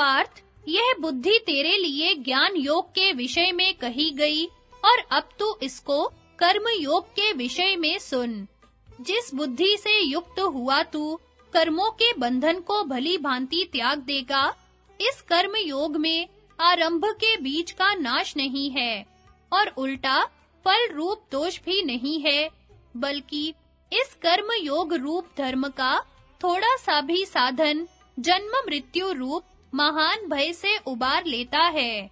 पार्थ, यह बुद्धि तेरे लिए ज्ञान योग के विषय में कही गई, और अब तू इसको कर्म योग के विषय में सुन। जिस बुद्धि से युक्त हुआ तू, कर्मों के बंधन को भली भांति त्याग देगा। इस कर्म योग में आरंभ के बीज का नाश नहीं है, और उल्टा फल रूप दोष भी नहीं है, बल्कि इस कर्म योग रूप धर्म का थोड़ा सा भी साधन, जन्म मृत्यु रूप महान भय से उबार लेता है।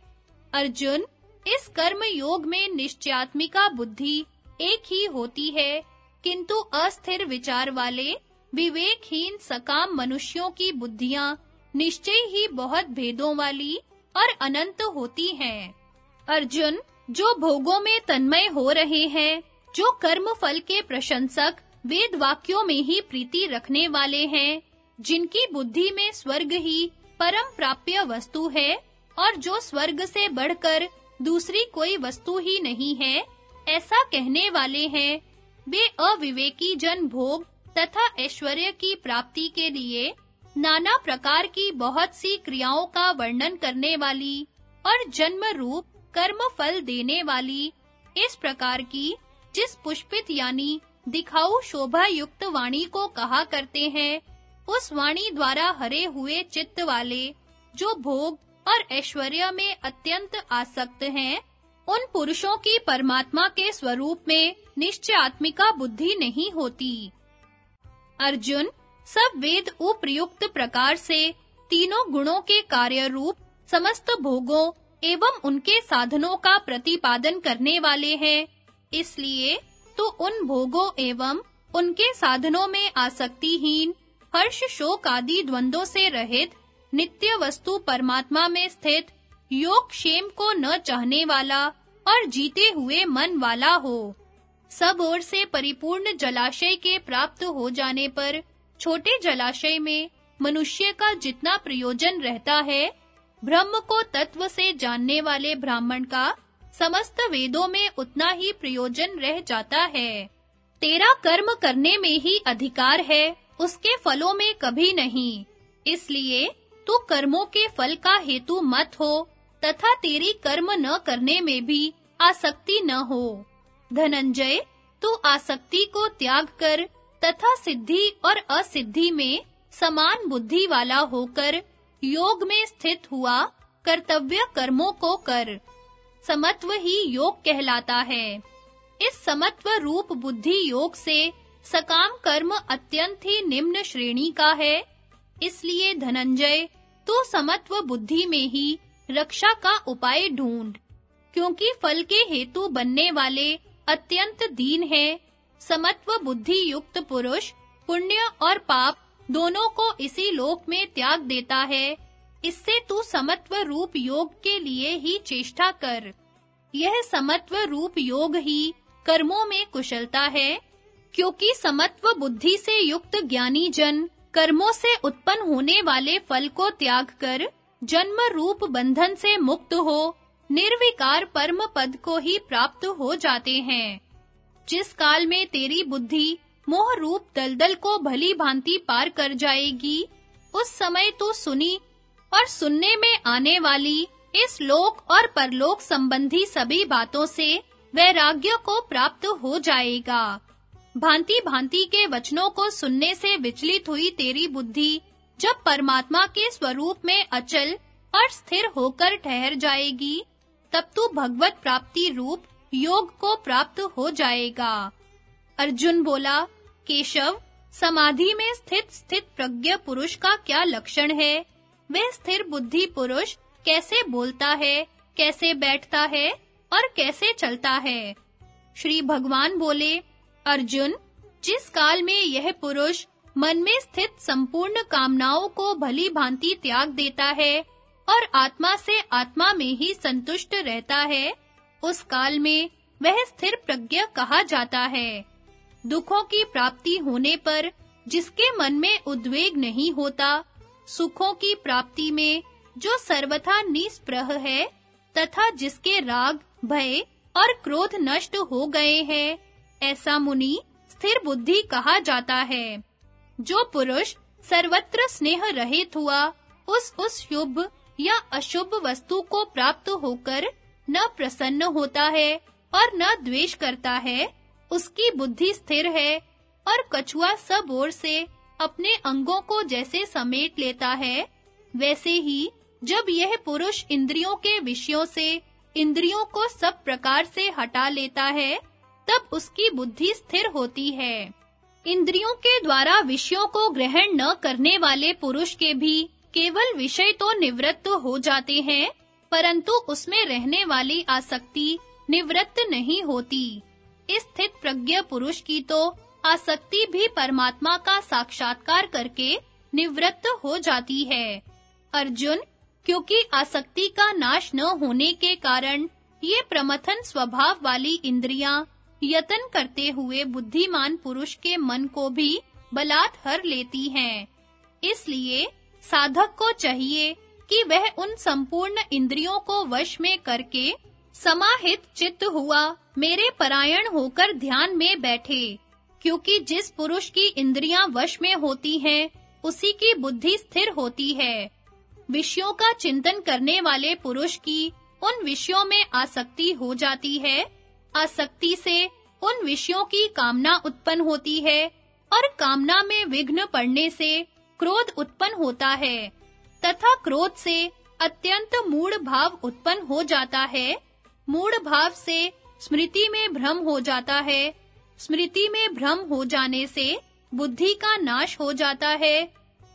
अर्जुन, इस कर्म योग में निश्चयात्मिका बुद्धि एक ही होती है, किंतु अस्थिर विचार वाले, विवेकहीन सकाम मनुष्यों की बुद्धियाँ निश्चय ही बहुत भेदों वाली और अनंत होती हैं। अर्जुन, जो भोगों में तन्मय हो रहे हैं, जो कर्म फल के प्रशंसक वेद वाक्यों में ही प्रीति रखने वाले हैं, जिनकी बुद्धि में स्वर्ग ही परम प्राप्य वस्तु है, और जो स्वर्ग से बढ़कर दूसरी कोई वस्तु ही नहीं है, ऐसा कहने वाले हैं, वे अविवेकी जन भोग तथा ऐश्वर्य की प्राप्ति के लिए नाना प्रकार की बहुत सी क्रियाओं का वर्णन करने वाली और जन्म रूप कर्म फल देने वाली इस प्रकार की जिस पुष्पित यानी दिखाऊ शोभा युक्त वाणी को कहा करते हैं उस वाणी द्वारा हरे हुए चित्त वाले जो भोग और ऐश्वर्य में अत्यंत आसक्त हैं, उन पुरुषों की परमात्मा के स्वरूप में निश्चयात्मिका बुद्धि नहीं होती। अर्जुन सब वेद उपयुक्त प्रकार से तीनों गुणों के कार्य रूप समस्त भोगों एवं उनके साधनों का प्रतिपादन करने वाले हैं, इसलिए तो उन भोगों एवं उनके साधनों में आसक्तिहीन हर्ष शोक आदि द्वंद्वों से रहित, नित्य वस्तु परमात्मा में स्थित, योग क्षेम को न चाहने वाला और जीते हुए मन वाला हो। सब ओर से परिपूर्ण जलाशय के प्राप्त हो जाने पर छोटे जलाशय में मनुष्य का जितना प्रयोजन रहता है, ब्रह्म को तत्व से जानने वाले ब्राह्मण का समस्त वेदों में उतना ही प्रयोजन रह जाता है। तेरा कर्म करने में ही अधिकार है। उसके फलों में कभी नहीं। इसलिए तू कर्मों के फल का हेतु मत हो, तथा तेरी कर्म न करने में भी आसक्ति न हो। धनंजय, तू आसक्ति को त्याग कर, तथा सिद्धि और असिद्धि में समान बुद्धि वाला होकर, योग में स्थित हुआ कर्तव्य कर्मों को कर। समत्व ही योग कहलाता है। इस समत्व रूप बुद्धि योग से सकाम कर्म अत्यंत ही निम्न श्रेणी का है। इसलिए धनंजय, तू समत्व बुद्धि में ही रक्षा का उपाय ढूंढ, क्योंकि फल के हेतु बनने वाले अत्यंत दीन है। समत्व बुद्धि युक्त पुरुष, पुण्य और पाप दोनों को इसी लोक में त्याग देता है। इससे तू समत्व रूप योग के लिए ही चेष्टा कर। यह समत्व रूप योग ही कर्मों में कुशलता है। क्योंकि समत्व बुद्धि से युक्त ज्ञानी जन कर्मों से उत्पन्न होने वाले फल को त्याग कर जन्म रूप बंधन से मुक्त हो, निर्विकार परम पद को ही प्राप्त हो जाते हैं। जिस काल में तेरी बुद्धि मोह रूप दलदल को भली भांति पार कर जाएगी, उस समय तू सुनी और सुनने में आने वाली इस लोक और परलोक संबंधी सभी बातों से वैराग्य को प्राप्त हो जाएगा। भांति-भांति के वचनों को सुनने से विचलित हुई तेरी बुद्धि, जब परमात्मा के स्वरूप में अचल और स्थिर होकर ठहर जाएगी, तब तू भगवत प्राप्ति रूप योग को प्राप्त हो जाएगा। अर्जुन बोला, केशव, समाधि में स्थित स्थित प्रज्ञ पुरुष का क्या लक्षण है? वह स्थिर बुद्धि पुरुष कैसे बोलता है, कैसे बैठता है और कैसे चलता है? श्री भगवान बोले अर्जुन, जिस काल में यह पुरुष मन में स्थित संपूर्ण कामनाओं को भली भांति त्याग देता है और आत्मा से आत्मा में ही संतुष्ट रहता है, उस काल में वह स्थिर प्रज्ञ कहा जाता है। दुखों की प्राप्ति होने पर जिसके मन में उद्वेग नहीं होता, सुखों की प्राप्ति में जो सर्वथा निस्पृह है तथा जिसके राग, भय और क्रोध नष्ट हो गए हैं ऐसा मुनि स्थिर बुद्धि कहा जाता है। जो पुरुष सर्वत्र स्नेह रहित हुआ, उस उस शुभ या अशुभ वस्तु को प्राप्त होकर न प्रसन्न होता है और न द्वेष करता है, उसकी बुद्धि स्थिर है और कछुआ सब ओर से अपने अंगों को जैसे समेट लेता है, वैसे ही जब यह पुरुष इंद्रियों के विषयों से, इंद्रियों को सब प्रकार से हटा लेता है तब उसकी बुद्धि स्थिर होती है। इंद्रियों के द्वारा विषयों को ग्रहण न करने वाले पुरुष के भी केवल विषय तो निवृत्त हो जाते हैं, परंतु उसमें रहने वाली आसक्ति निवृत्त नहीं होती। इस स्थित प्रज्ञ पुरुष की तो आसक्ति भी परमात्मा का साक्षात्कार करके निवृत्त हो जाती है। अर्जुन, क्योंकि आसक्ति का नाश न होने के कारण ये प्रमथन स्वभाव वाली इंद्रियाँ यतन करते हुए बुद्धिमान पुरुष के मन को भी बलात् हर लेती हैं। इसलिए साधक को चाहिए कि वह उन संपूर्ण इंद्रियों को वश में करके समाहित चित्त हुआ, मेरे परायण होकर ध्यान में बैठे। क्योंकि जिस पुरुष की इंद्रियाँ वश में होती हैं, उसी की बुद्धि स्थिर होती है। विषयों का चिंतन करने वाले पुरुष की उन विषयों में आसक्ति हो जाती है आसक्ति से उन विषयों की कामना उत्पन्न होती है और कामना में विघ्न पड़ने से क्रोध उत्पन्न होता है तथा क्रोध से अत्यंत मूढ़ भाव उत्पन्न हो जाता है। मूढ़ भाव से स्मृति में भ्रम हो जाता है। स्मृति में भ्रम हो जाने से बुद्धि का नाश हो जाता है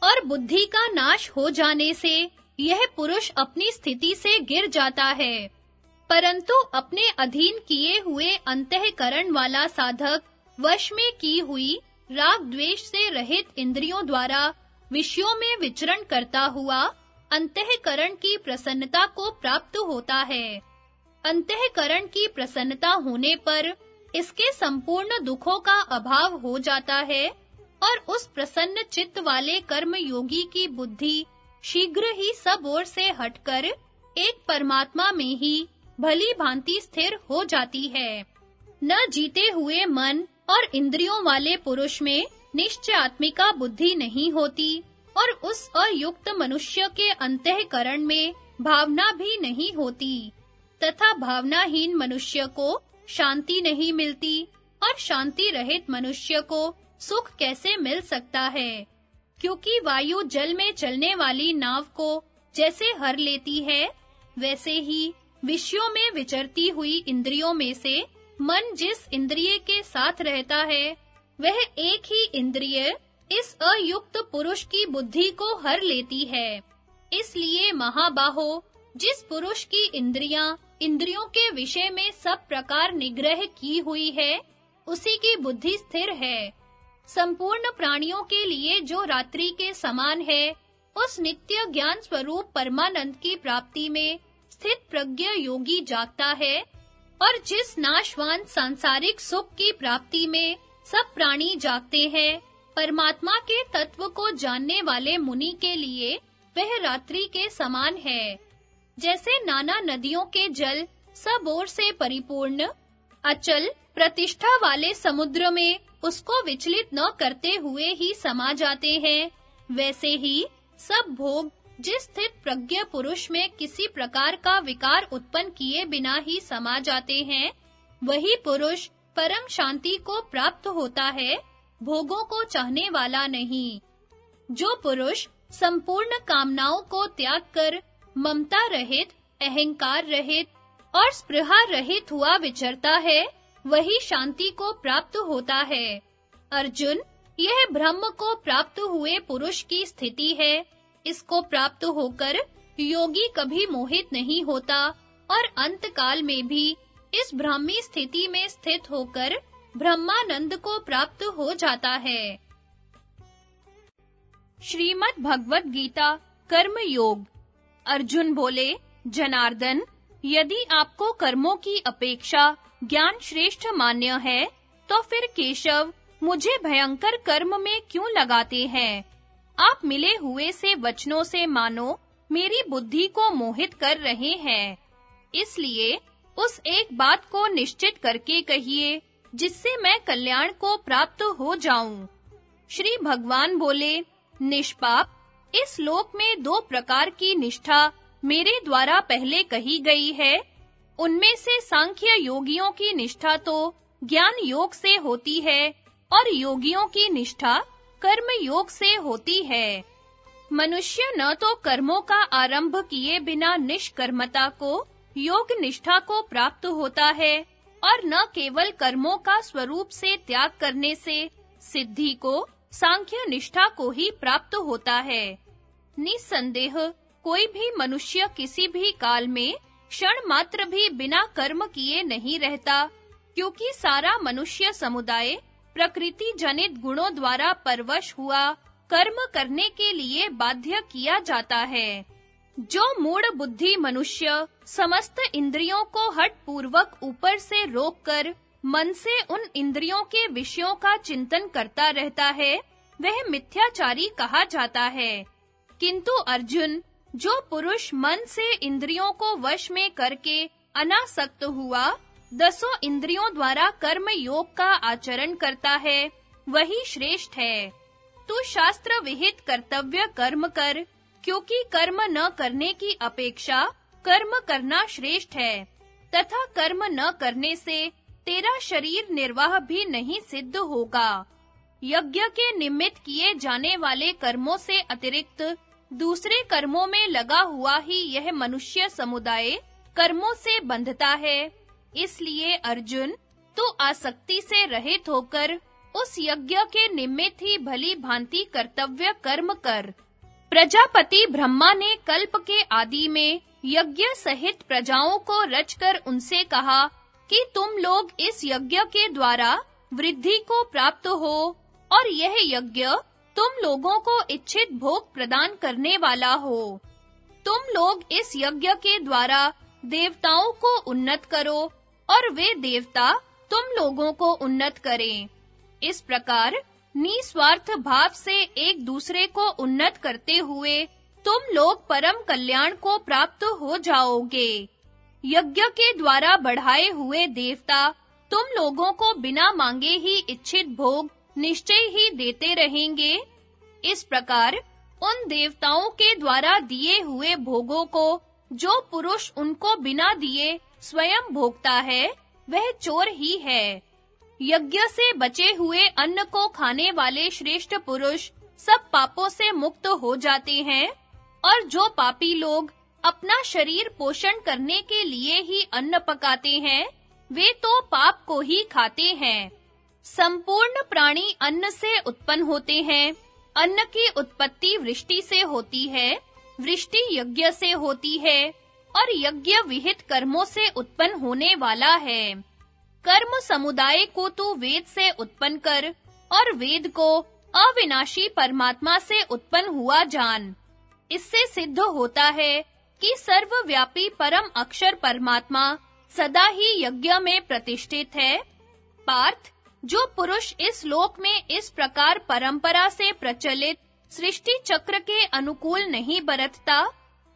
और बुद्धि का नाश हो जाने से यह पुरुष अपनी स्थिति से गिर जाता है। परंतु अपने अधीन किए हुए अंतःकरण वाला साधक, वश में की हुई राग द्वेष से रहित इंद्रियों द्वारा विषयों में विचरण करता हुआ अंतःकरण की प्रसन्नता को प्राप्त होता है। अंतःकरण की प्रसन्नता होने पर इसके संपूर्ण दुखों का अभाव हो जाता है और उस प्रसन्न चित्त वाले कर्म योगी की बुद्धि शीघ्र ही सब ओर से हटकर एक परमात्मा में ही भली भांति स्थिर हो जाती है। न जीते हुए मन और इंद्रियों वाले पुरुष में निश्चय आत्मिका बुद्धि नहीं होती और उस अयुक्त मनुष्य के अंतःकरण में भावना भी नहीं होती, तथा भावनाहीन मनुष्य को शांति नहीं मिलती और शांति रहित मनुष्य को सुख कैसे मिल सकता है? क्योंकि वायु जल में चलने वाली नाव को जैसे हर लेती है, वैसे ही विषयों में विचरती हुई इंद्रियों में से मन जिस इंद्रिय के साथ रहता है, वह एक ही इंद्रिय इस अयुक्त पुरुष की बुद्धि को हर लेती है। इसलिए महाबाहो, जिस पुरुष की इंद्रियाँ इंद्रियों के विषय में सब प्रकार निग्रह की हुई है, उसी की बुद्धि स्थिर है। संपूर्ण प्राणियों के लिए जो रात्रि के समान है, उस नित्य ज्ञान स्वरूप परमानंद की प्राप्ति में स्थित प्रज्ञ योगी जागता है और जिस नाशवान सांसारिक सुख की प्राप्ति में सब प्राणी जागते हैं, परमात्मा के तत्व को जानने वाले मुनि के लिए वह रात्रि के समान है। जैसे नाना नदियों के जल सब ओर से परिपूर्ण, अचल प्रतिष्ठा वाले समुद्र में उसको विचलित न करते हुए ही समा जाते हैं, वैसे ही सब भोग जिस स्थित प्रज्ञ पुरुष में किसी प्रकार का विकार उत्पन्न किए बिना ही समा जाते हैं, वही पुरुष परम शांति को प्राप्त होता है, भोगों को चाहने वाला नहीं। जो पुरुष संपूर्ण कामनाओं को त्याग कर, ममता रहित, अहंकार रहित और स्पृहा रहित हुआ विचरता है, वही शांति को प्राप्त होता है। अर्जुन, यह ब्रह्म को प्राप्त हुए पुरुष की स्थिति है। इसको प्राप्त होकर योगी कभी मोहित नहीं होता और अंत काल में भी इस ब्राह्मी स्थिति में स्थित होकर ब्रह्मानंद को प्राप्त हो जाता है। श्रीमद् भगवत गीता कर्म योग अर्जुन बोले, जनार्दन, यदि आपको कर्मों की अपेक्षा ज्ञान श्रेष्ठ मान्य है तो फिर केशव मुझे भयंकर कर्म में क्यों लगाते हैं? आप मिले हुए से वचनों से मानो, मेरी बुद्धि को मोहित कर रहे हैं। इसलिए, उस एक बात को निश्चित करके कहिए, जिससे मैं कल्याण को प्राप्त हो जाऊँ। श्री भगवान बोले, निष्पाप, इस लोक में दो प्रकार की निष्ठा मेरे द्वारा पहले कही गई है। उनमें से सांख्य योगियों की निष्ठा तो ज्ञान योग से होती है, और योगियों की निष्ठा कर्म योग से होती है। मनुष्य न तो कर्मों का आरंभ किए बिना निष्कर्मता को, योग निष्ठा को प्राप्त होता है, और न केवल कर्मों का स्वरूप से त्याग करने से, सिद्धि को, सांख्य निष्ठा को ही प्राप्त होता है। निसंदेह, कोई भी मनुष्य किसी भी काल में, क्षण मात्र भी बिना कर्म किए नहीं रहता, क्योंकि सारा मनुष्य समुदाय प्रकृति जनित गुणों द्वारा परवश हुआ कर्म करने के लिए बाध्य किया जाता है। जो मूढ़ बुद्धि मनुष्य समस्त इंद्रियों को हट पूर्वक ऊपर से रोककर मन से उन इंद्रियों के विषयों का चिंतन करता रहता है, वह मिथ्याचारी कहा जाता है। किंतु अर्जुन, जो पुरुष मन से इंद्रियों को वश में करके अनासक्त हुआ दसों इंद्रियों द्वारा कर्म योग का आचरण करता है, वही श्रेष्ठ है। तू शास्त्र विहित कर्तव्य कर्म कर, क्योंकि कर्म न करने की अपेक्षा कर्म करना श्रेष्ठ है, तथा कर्म न करने से तेरा शरीर निर्वाह भी नहीं सिद्ध होगा। यज्ञ के निमित्त किए जाने वाले कर्मों से अतिरिक्त दूसरे कर्मों में लगा हुआ ही यह मनुष्य समुदाय कर्मों से बंधता है। इसलिए अर्जुन, तू आसक्ति से रहित होकर उस यज्ञ के निमित्त ही भली भांति कर्तव्य कर्म कर। प्रजापति ब्रह्मा ने कल्प के आदि में यज्ञ सहित प्रजाओं को रचकर उनसे कहा कि तुम लोग इस यज्ञ के द्वारा वृद्धि को प्राप्त हो और यह यज्ञ तुम लोगों को इच्छित भोग प्रदान करने वाला हो। तुम लोग इस यज्ञ के द्वारा देवताओं को उन्नत करो और वे देवता तुम लोगों को उन्नत करें। इस प्रकार निस्वार्थ भाव से एक दूसरे को उन्नत करते हुए तुम लोग परम कल्याण को प्राप्त हो जाओगे। यज्ञ के द्वारा बढ़ाए हुए देवता तुम लोगों को बिना मांगे ही इच्छित भोग निश्चय ही देते रहेंगे। इस प्रकार उन देवताओं के द्वारा दिए हुए भोगों को जो पुरुष उनको बिना दिए स्वयं भोगता है, वह चोर ही है। यज्ञ से बचे हुए अन्न को खाने वाले श्रेष्ठ पुरुष सब पापों से मुक्त हो जाते हैं, और जो पापी लोग अपना शरीर पोषण करने के लिए ही अन्न पकाते हैं, वे तो पाप को ही खाते हैं। संपूर्ण प्राणी अन्न से उत्पन्न होते हैं, अन्न की उत्पत्ति वृष्टि से होती है, वृष्टि यज्ञ से होती है और यज्ञ विहित कर्मों से उत्पन्न होने वाला है। कर्म समुदाय को तू वेद से उत्पन्न कर और वेद को अविनाशी परमात्मा से उत्पन्न हुआ जान। इससे सिद्ध होता है कि सर्वव्यापी परम अक्षर परमात्मा सदा ही यज्ञ में प्रतिष्ठित है। पार्थ, जो पुरुष इस लोक में इस प्रकार परंपरा से प्रचलित सृष्टि चक्र के अनुकूल नहीं बरतता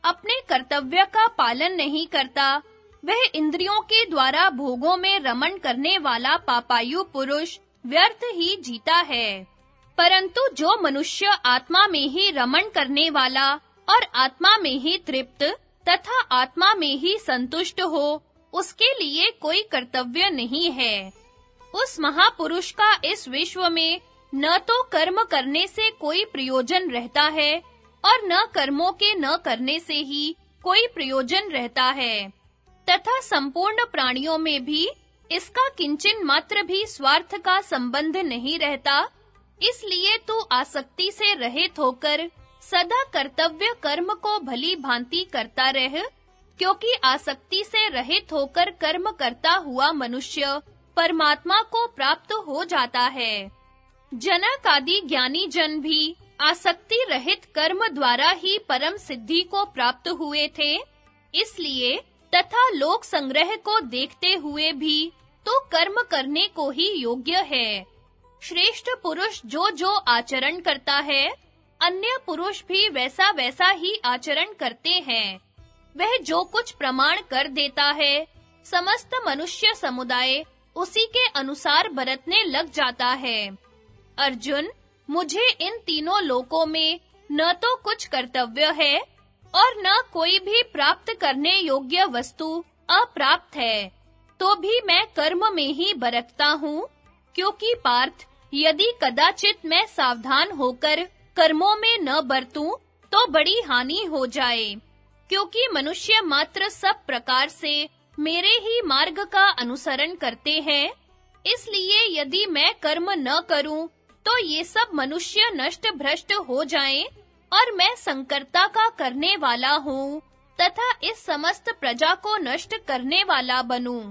अपने कर्तव्य का पालन नहीं करता। वह इंद्रियों के द्वारा भोगों में रमण करने वाला पापायु पुरुष व्यर्थ ही जीता है। परंतु जो मनुष्य आत्मा में ही रमण करने वाला और आत्मा में ही तृप्त तथा आत्मा में ही संतुष्ट हो, उसके लिए कोई कर्तव्य नहीं है। उस महापुरुष का इस विश्व में न तो कर्म करने से कोई प्रयोजन रहता है और न कर्मों के न करने से ही कोई प्रयोजन रहता है। तथा संपूर्ण प्राणियों में भी इसका किंचन मात्र भी स्वार्थ का संबंध नहीं रहता, इसलिए तू आसक्ति से रहित होकर सदा कर्तव्य कर्म को भली भांति करता रह, क्योंकि आसक्ति से रहित होकर कर्म करता हुआ मनुष्य परमात्मा को प्राप्त हो जाता है। जनक आदि ज्ञानी जन भी आसक्ति रहित कर्म द्वारा ही परम सिद्धि को प्राप्त हुए थे। इसलिए तथा लोक संग्रह को देखते हुए भी तो कर्म करने को ही योग्य है। श्रेष्ठ पुरुष जो जो आचरण करता है, अन्य पुरुष भी वैसा वैसा ही आचरण करते हैं। वह जो कुछ प्रमाण कर देता है, समस्त मनुष्य समुदाय उसी के अनुसार बरतने लग जाता है। अर्जुन मुझे इन तीनों लोकों में न तो कुछ कर्तव्य है और न कोई भी प्राप्त करने योग्य वस्तु अप्राप्त है। तो भी मैं कर्म में ही बरतता हूँ, क्योंकि पार्थ, यदि कदाचित मैं सावधान होकर कर्मों में न बरतूं तो बड़ी हानि हो जाए, क्योंकि मनुष्य मात्र सब प्रकार से मेरे ही मार्ग का अनुसरण करते हैं। इसलिए यदि मैं कर्म न करूँ तो ये सब मनुष्य नष्ट भ्रष्ट हो जाएँ और मैं संकर्ता का करने वाला हूँ तथा इस समस्त प्रजा को नष्ट करने वाला बनूं।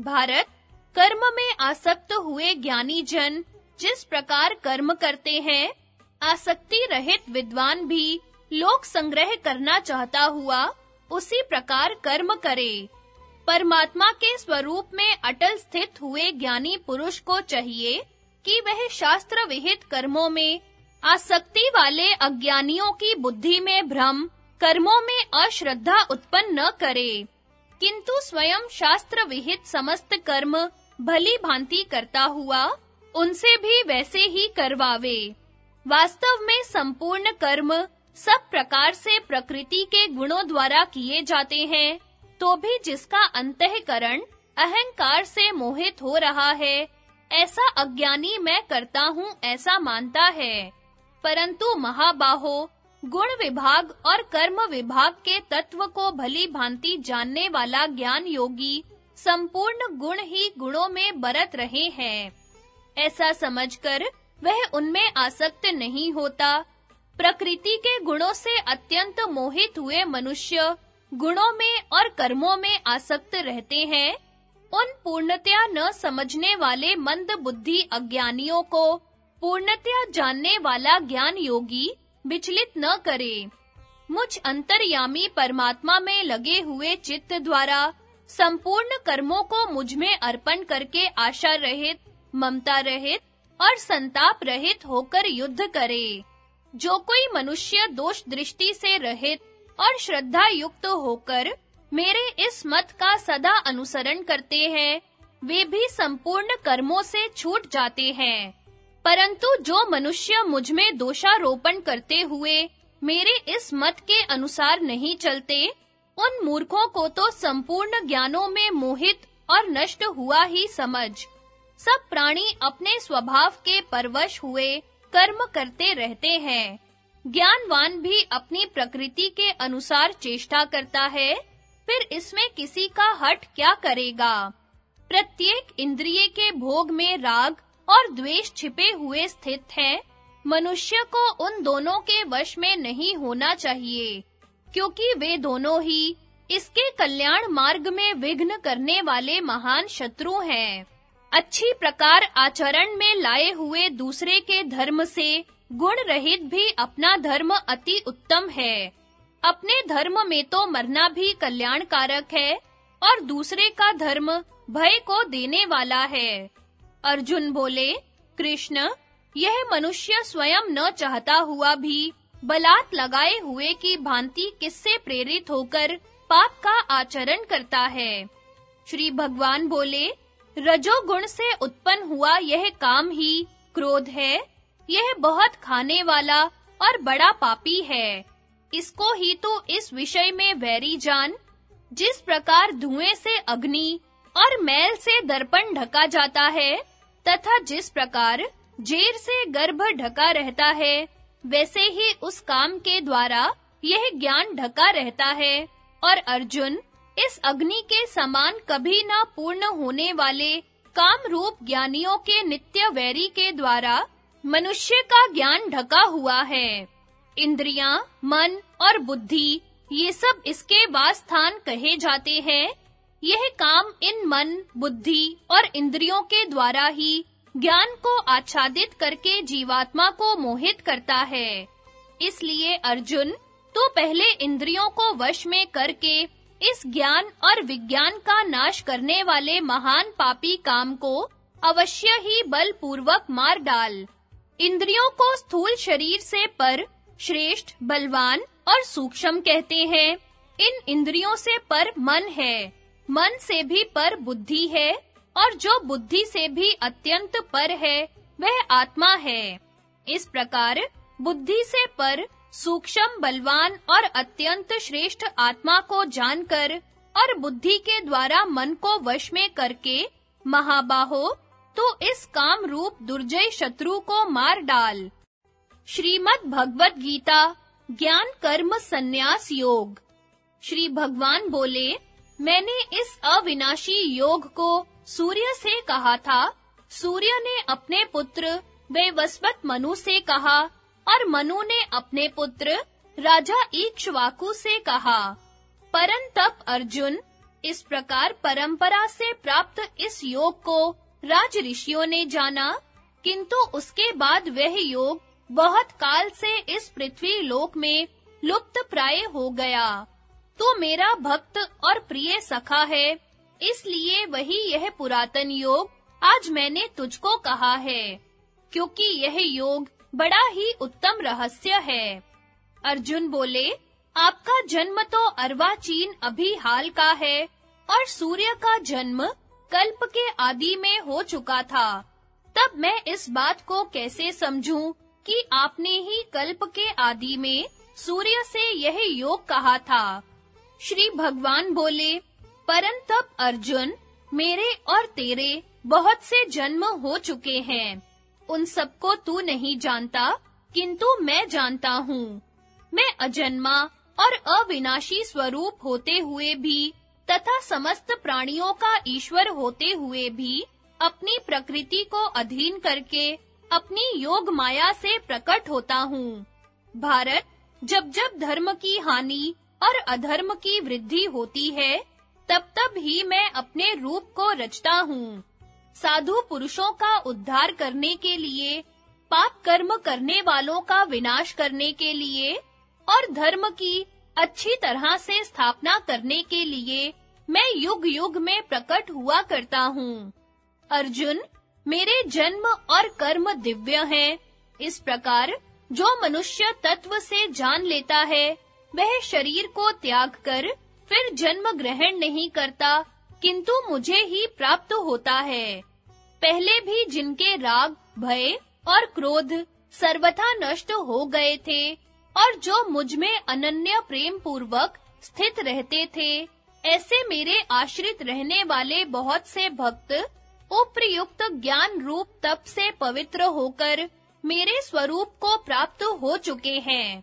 भारत, कर्म में आसक्त हुए ज्ञानी जन जिस प्रकार कर्म करते हैं, आसक्ति रहित विद्वान भी लोक संग्रह करना चाहता हुआ उसी प्रकार कर्म करे। परमात्मा के स्वरूप में अटल स्थित हुए ज्ञानी पुरुष को चाहिए कि वह शास्त्र विहित कर्मों में, आसक्ति वाले अज्ञानियों की बुद्धि में भ्रम, कर्मों में अश्रद्धा उत्पन्न न करे। किंतु स्वयं शास्त्र विहित समस्त कर्म भली भांति करता हुआ, उनसे भी वैसे ही करवावे। वास्तव में संपूर्ण कर्म सब प्रकार से प्रकृति के गुणों द्वारा किए जाते हैं तो भी जिसका अंतःकरण अहंकार से मोहित हो रहा है ऐसा अज्ञानी मैं करता हूँ, ऐसा मानता है। परंतु महाबाहो, गुण विभाग और कर्म विभाग के तत्व को भली भांति जानने वाला ज्ञान योगी संपूर्ण गुण ही गुणों में बरत रहे हैं। ऐसा समझकर वह उनमें आसक्त नहीं होता। प्रकृति के गुणों से अत्यंत मोहित हुए मनुष्य गुणों में और कर्मों में आसक्त रहते हैं। उन पूर्णतया न समझने वाले मंद बुद्धि अज्ञानियों को पूर्णतया जानने वाला ज्ञान योगी विचलित न करे। मुझ अंतर्यामी परमात्मा में लगे हुए चित्त द्वारा संपूर्ण कर्मों को मुझमें अर्पण करके आशा रहित, ममता रहित और संताप रहित होकर युद्ध करे। जो कोई मनुष्य दोष दृष्टि से रहित और श्रद्धा युक्त होकर मेरे इस मत का सदा अनुसरण करते हैं। वे भी संपूर्ण कर्मों से छूट जाते हैं। परंतु जो मनुष्य मुझमें दोषारोपण करते हुए मेरे इस मत के अनुसार नहीं चलते, उन मूर्खों को तो संपूर्ण ज्ञानों में मोहित और नष्ट हुआ ही समझ। सब प्राणी अपने स्वभाव के परवश हुए कर्म करते रहते हैं। ज्ञानवान भी अपनी प्रकृति के अनुसार चेष्टा करता है। फिर इसमें किसी का हट क्या करेगा? प्रत्येक इंद्रिय के भोग में राग और द्वेष छिपे हुए स्थित है। मनुष्य को उन दोनों के वश में नहीं होना चाहिए, क्योंकि वे दोनों ही इसके कल्याण मार्ग में विघ्न करने वाले महान शत्रु हैं। अच्छी प्रकार आचरण में लाए हुए दूसरे के धर्म से गुण रहित भी अपना धर्म अति उत्तम है। अपने धर्म में तो मरना भी कल्याणकारक है, और दूसरे का धर्म भय को देने वाला है। अर्जुन बोले, कृष्ण, यह मनुष्य स्वयं न चाहता हुआ भी बलात् लगाए हुए की भांति किससे प्रेरित होकर पाप का आचरण करता है? श्री भगवान बोले, रजोगुण से उत्पन्न हुआ यह काम ही क्रोध है। यह बहुत खाने वाला और बड़ा पापी है। इसको ही तो इस विषय में वैरी जान, जिस प्रकार धुएँ से अग्नि और मैल से दर्पण ढका जाता है, तथा जिस प्रकार जेर से गर्भ ढका रहता है, वैसे ही उस काम के द्वारा यह ज्ञान ढका रहता है, और अर्जुन इस अग्नि के समान कभी ना पूर्ण होने वाले काम रूप ज्ञानियों के नित्य वैरी के द्वारा मनुष्य का ज्ञान ढका हुआ है। इंद्रियाँ, मन और बुद्धि ये सब इसके वास्थान कहे जाते हैं। यह काम इन मन, बुद्धि और इंद्रियों के द्वारा ही ज्ञान को आच्छादित करके जीवात्मा को मोहित करता है। इसलिए अर्जुन तो पहले इंद्रियों को वश में करके इस ज्ञान और विज्ञान का नाश करने वाले महान पापी काम को अवश्य ही बलपूर्वक मार डाल। इंद्रियों को स्थूल शरीर से पर श्रेष्ठ, बलवान और सूक्ष्म कहते हैं। इन इंद्रियों से पर मन है। मन से भी पर बुद्धि है और जो बुद्धि से भी अत्यंत पर है, वह आत्मा है। इस प्रकार बुद्धि से पर सूक्ष्म, बलवान और अत्यंत श्रेष्ठ आत्मा को जानकर और बुद्धि के द्वारा मन को वश में करके महाबाहो तो इस काम रूप दुर्जय शत्रु को मार डाल। श्रीमद् भगवत गीता ज्ञान कर्म संन्यास योग। श्री भगवान बोले, मैंने इस अविनाशी योग को सूर्य से कहा था। सूर्य ने अपने पुत्र वैवस्वत मनु से कहा और मनु ने अपने पुत्र राजा इक्ष्वाकु से कहा। परंतप अर्जुन, इस प्रकार परंपरा से प्राप्त इस योग को राज ऋषियों ने जाना, किंतु उसके बाद वह योग बहुत काल से इस पृथ्वी लोक में लुप्त प्राय हो गया। तो मेरा भक्त और प्रिय सखा है, इसलिए वही यह पुरातन योग आज मैंने तुझको कहा है, क्योंकि यह योग बड़ा ही उत्तम रहस्य है। अर्जुन बोले, आपका जन्म तो अर्वाचीन अभी हाल का है, और सूर्य का जन्म कल्प के आदि में हो चुका था। तब मैं इस बात को कैसे समझूं? कि आपने ही कल्प के आदि में सूर्य से यह योग कहा था। श्री भगवान बोले परंतप अर्जुन, मेरे और तेरे बहुत से जन्म हो चुके हैं। उन सबको तू नहीं जानता, किंतु मैं जानता हूँ। मैं अजन्मा और अविनाशी स्वरूप होते हुए भी तथा समस्त प्राणियों का ईश्वर होते हुए भी अपनी प्रकृति को अधीन करके अपनी योग माया से प्रकट होता हूँ। भारत, जब जब धर्म की हानि और अधर्म की वृद्धि होती है, तब तब ही मैं अपने रूप को रचता हूँ। साधु पुरुषों का उद्धार करने के लिए, पाप कर्म करने वालों का विनाश करने के लिए, और धर्म की अच्छी तरह से स्थापना करने के लिए मैं युग युग में प्रकट हुआ करता हूँ। अर्जुन मेरे जन्म और कर्म दिव्य हैं। इस प्रकार, जो मनुष्य तत्व से जान लेता है, वह शरीर को त्याग कर फिर जन्म ग्रहण नहीं करता, किंतु मुझे ही प्राप्त होता है। पहले भी जिनके राग, भय और क्रोध सर्वथा नष्ट हो गए थे, और जो मुझमें अनन्य प्रेम पूर्वक स्थित रहते थे, ऐसे मेरे आश्रित रहने वाले बहुत से भक्त उप्रयुक्त ज्ञान रूप तप से पवित्र होकर मेरे स्वरूप को प्राप्त हो चुके हैं।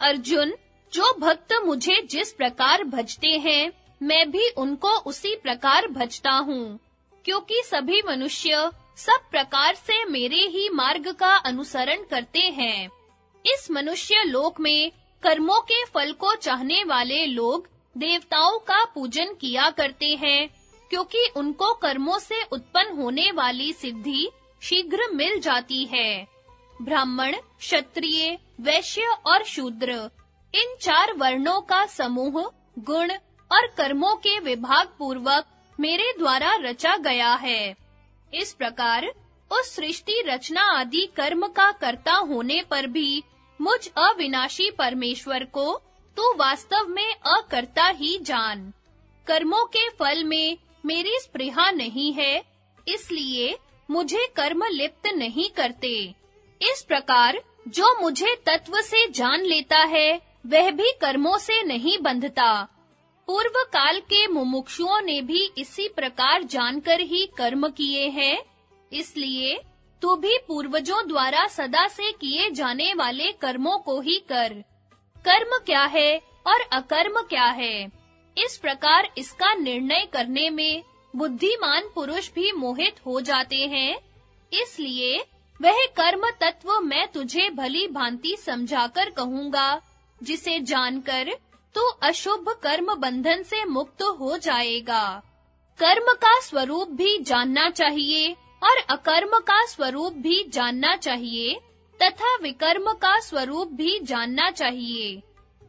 अर्जुन, जो भक्त मुझे जिस प्रकार भजते हैं, मैं भी उनको उसी प्रकार भजता हूँ, क्योंकि सभी मनुष्य सब प्रकार से मेरे ही मार्ग का अनुसरण करते हैं। इस मनुष्य लोक में कर्मों के फल को चाहने वाले लोग देवताओं का पूजन किया करते हैं क्योंकि उनको कर्मों से उत्पन्न होने वाली सिद्धि शीघ्र मिल जाती है। ब्राह्मण, क्षत्रिय, वैश्य और शूद्र, इन चार वर्णों का समूह, गुण और कर्मों के विभाग पूर्वक मेरे द्वारा रचा गया है। इस प्रकार उस सृष्टि रचना आदि कर्म का कर्ता होने पर भी मुझ अविनाशी परमेश्वर को तू वास्तव में अकर्ता ही जान। कर्मों के फल में मेरी स्पृहा नहीं है, इसलिए मुझे कर्म लिप्त नहीं करते। इस प्रकार जो मुझे तत्व से जान लेता है, वह भी कर्मों से नहीं बंधता। पूर्व काल के मुमुक्षुओं ने भी इसी प्रकार जानकर ही कर्म किए हैं, इसलिए तू भी पूर्वजों द्वारा सदा से किए जाने वाले कर्मों को ही कर। कर्म क्या है और अकर्म क्या है? इस प्रकार इसका निर्णय करने में बुद्धिमान पुरुष भी मोहित हो जाते हैं। इसलिए वह कर्म तत्व मैं तुझे भली भांति समझाकर कहूँगा, जिसे जानकर तू अशुभ कर्म बंधन से मुक्त हो जाएगा। कर्म का स्वरूप भी जानना चाहिए और अकर्म का स्वरूप भी जानना चाहिए, तथा विकर्म का स्वरूप भी जानना चाहिए।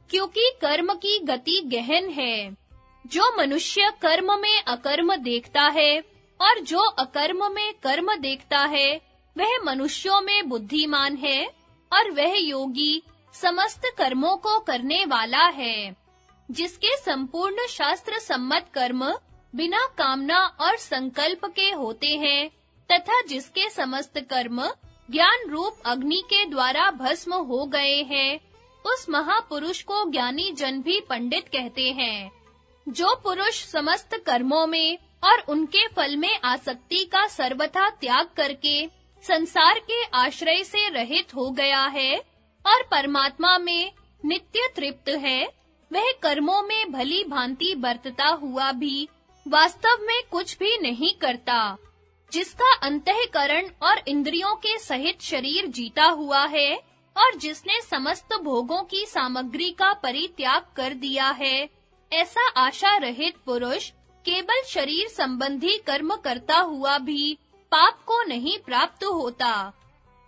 क्योंकि कर्म की गति गहन है। जो मनुष्य कर्म में अकर्म देखता है और जो अकर्म में कर्म देखता है, वह मनुष्यों में बुद्धिमान है और वह योगी समस्त कर्मों को करने वाला है, जिसके संपूर्ण शास्त्र सम्मत कर्म बिना कामना और संकल्प के होते हैं तथा जिसके समस्त कर्म ज्ञान रूप अग्नि के द्वारा भस्म हो गए हैं। उस महापुरुष को ज्ञानी जन भी पंडित कहते हैं, जो पुरुष समस्त कर्मों में और उनके फल में आसक्ति का सर्वथा त्याग करके संसार के आश्रय से रहित हो गया है और परमात्मा में नित्य तृप्त है, वह कर्मों में भली भांति बरतता हुआ भी वास्तव में कुछ भी नहीं करता, जिसका अंतःकरण और इंद्रियों के सहित शरीर जीता हुआ है। और जिसने समस्त भोगों की सामग्री का परित्याग कर दिया है। ऐसा आशा रहित पुरुष केवल शरीर संबंधी कर्म करता हुआ भी पाप को नहीं प्राप्त होता,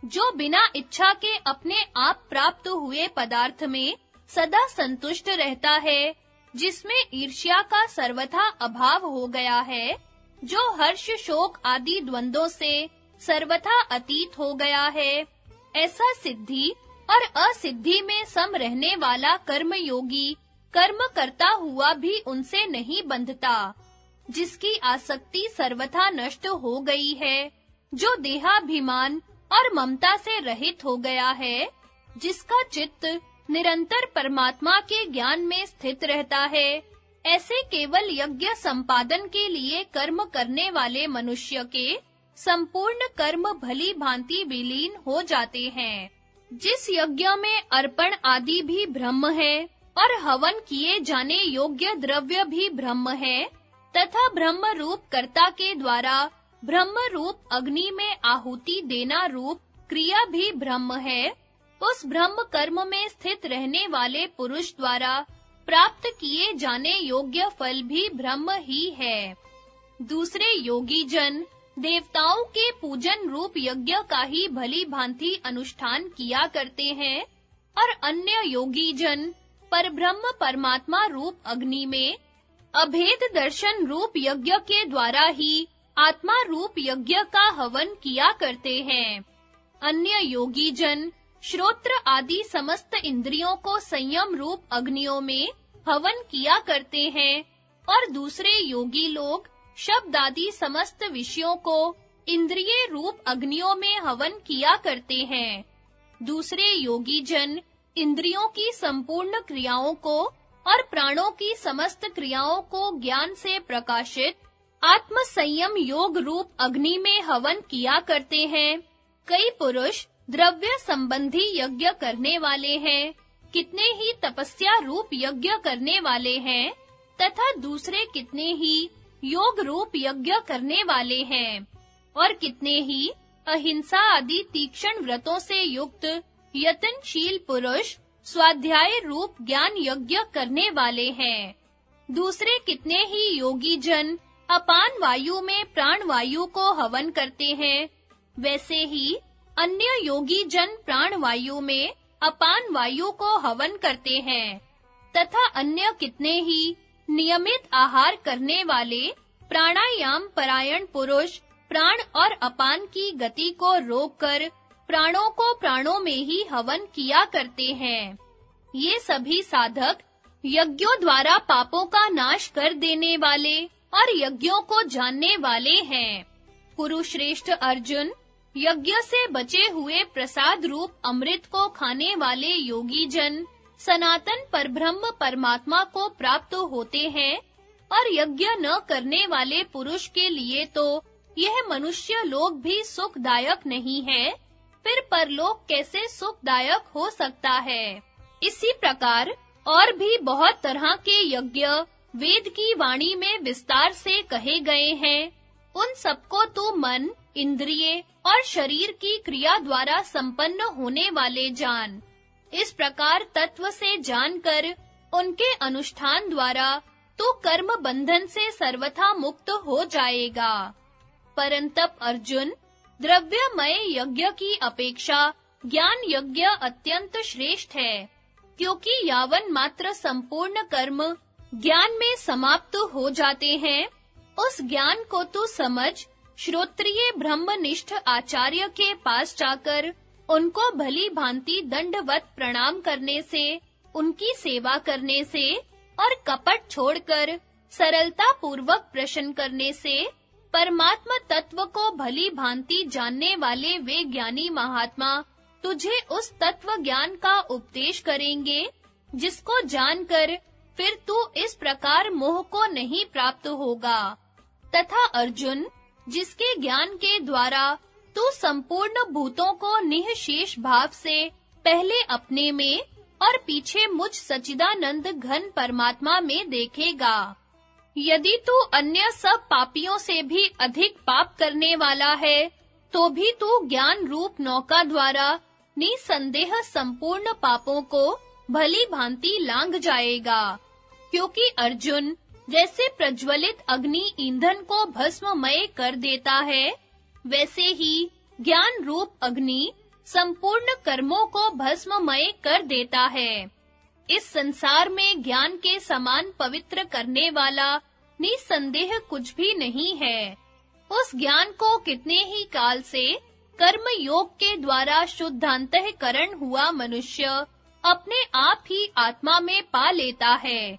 जो बिना इच्छा के अपने आप प्राप्त हुए पदार्थ में सदा संतुष्ट रहता है, जिसमें ईर्ष्या का सर्वथा अभाव हो गया है, जो हर्ष शोक आदि द्वंद्वों से सर्वथा अतीत हो गया है। ऐसा सिद्धि और असिद्धि में सम रहने वाला कर्म योगी कर्म करता हुआ भी उनसे नहीं बंधता, जिसकी आसक्ति सर्वथा नष्ट हो गई है, जो देहाभिमान और ममता से रहित हो गया है, जिसका चित्त निरंतर परमात्मा के ज्ञान में स्थित रहता है, ऐसे केवल यज्ञ संपादन के लिए कर्म करने वाले मनुष्य के संपूर्ण कर्म भली भांति विलीन हो जाते हैं। जिस यज्ञ में अर्पण आदि भी ब्रह्म है और हवन किए जाने योग्य द्रव्य भी ब्रह्म है, तथा ब्रह्म रूप कर्ता के द्वारा ब्रह्म रूप अग्नि में आहुति देना रूप क्रिया भी ब्रह्म है, उस ब्रह्म कर्म में स्थित रहने वाले पुरुष द्वारा प्राप्त किए जाने योग्य फल भी ब्रह्म ही है। दूसरे योगी जन देवताओं के पूजन रूप यज्ञ का ही भली भांति अनुष्ठान किया करते हैं। और अन्य योगी जन परब्रह्म परमात्मा रूप अग्नि में, अभेद दर्शन रूप यज्ञ के द्वारा ही आत्मा रूप यज्ञ का हवन किया करते हैं। अन्य योगी जन श्रोत्र आदि समस्त इंद्रियों को संयम रूप अग्नियों में हवन किया करते हैं। और दूसरे योगी लोग शब्द आदि समस्त विषयों को इंद्रिय रूप अग्नियों में हवन किया करते हैं। दूसरे योगी जन इंद्रियों की संपूर्ण क्रियाओं को और प्राणों की समस्त क्रियाओं को ज्ञान से प्रकाशित आत्म संयम योग रूप अग्नि में हवन किया करते हैं। कई पुरुष द्रव्य संबंधी यज्ञ करने वाले हैं, कितने ही तपस्या रूप यज्ञ करने वाले हैं, तथा दूसरे कितने ही योग रूप यज्ञ करने वाले हैं। और कितने ही अहिंसा आदि तीक्ष्ण व्रतों से युक्त यतनशील पुरुष स्वाध्याय रूप ज्ञान यज्ञ करने वाले हैं। दूसरे कितने ही योगी जन अपान वायु में प्राण वायु को हवन करते हैं, वैसे ही अन्य योगी जन प्राण वायु में अपान वायु को हवन करते हैं, तथा अन्य कितने ही नियमित आहार करने वाले प्राणायाम परायण पुरुष प्राण और अपान की गति को रोककर प्राणों को प्राणों में ही हवन किया करते हैं। ये सभी साधक यज्ञों द्वारा पापों का नाश कर देने वाले और यज्ञों को जानने वाले हैं। कुरुश्रेष्ठ अर्जुन यज्ञ से बचे हुए प्रसाद रूप अमृत को खाने वाले योगी जन सनातन परब्रह्म परमात्मा को प्राप्त होते हैं और यज्ञ न करने वाले पुरुष के लिए तो यह मनुष्य लोग भी सुखदायक नहीं है। फिर परलोक कैसे सुखदायक हो सकता है? इसी प्रकार और भी बहुत तरह के यज्ञ वेद की वाणी में विस्तार से कहे गए हैं। उन सबको तो मन, इंद्रिय और शरीर की क्रिया द्वारा संपन्न होने वाले जान। इस प्रकार तत्व से जानकर, उनके अनुष्ठान द्वारा तो कर्म बंधन से सर्वथा मुक्त हो जाएगा। परंतप अर्जुन, द्रव्यमय यज्ञ की अपेक्षा ज्ञान यज्ञ अत्यंत श्रेष्ठ है, क्योंकि यावन मात्र संपूर्ण कर्म ज्ञान में समाप्त हो जाते हैं। उस ज्ञान को तू समझ, श्रोत्रिय ब्रह्मनिष्ठ आचार्य के पास जाकर उनको भली भांति दंडवत प्रणाम करने से, उनकी सेवा करने से और कपट छोड़कर सरलता पूर्वक प्रश्न करने से, परमात्मा तत्व को भली भांति जानने वाले वे ज्ञानी महात्मा तुझे उस तत्व ज्ञान का उपदेश करेंगे, जिसको जानकर फिर तू इस प्रकार मोह को नहीं प्राप्त होगा। तथा अर्जुन, जिसके ज्ञान के द्वारा तू संपूर्ण भूतों को निःशेष भाव से पहले अपने में और पीछे मुझ सचिदानंद घन परमात्मा में देखेगा। यदि तू अन्य सब पापियों से भी अधिक पाप करने वाला है तो भी तू ज्ञान रूप नौका द्वारा निसंदेह संपूर्ण पापों को भली भांति लांग जाएगा। क्योंकि अर्जुन जैसे प्रज्वलित अग्नि ईंधन को भस्ममय कर देता है वैसे ही ज्ञान रूप अग्नि संपूर्ण कर्मों को भस्ममय कर देता है। इस संसार में ज्ञान के समान पवित्र करने वाला निसंदेह कुछ भी नहीं है। उस ज्ञान को कितने ही काल से कर्म योग के द्वारा शुद्धांतःकरण हुआ मनुष्य अपने आप ही आत्मा में पा लेता है।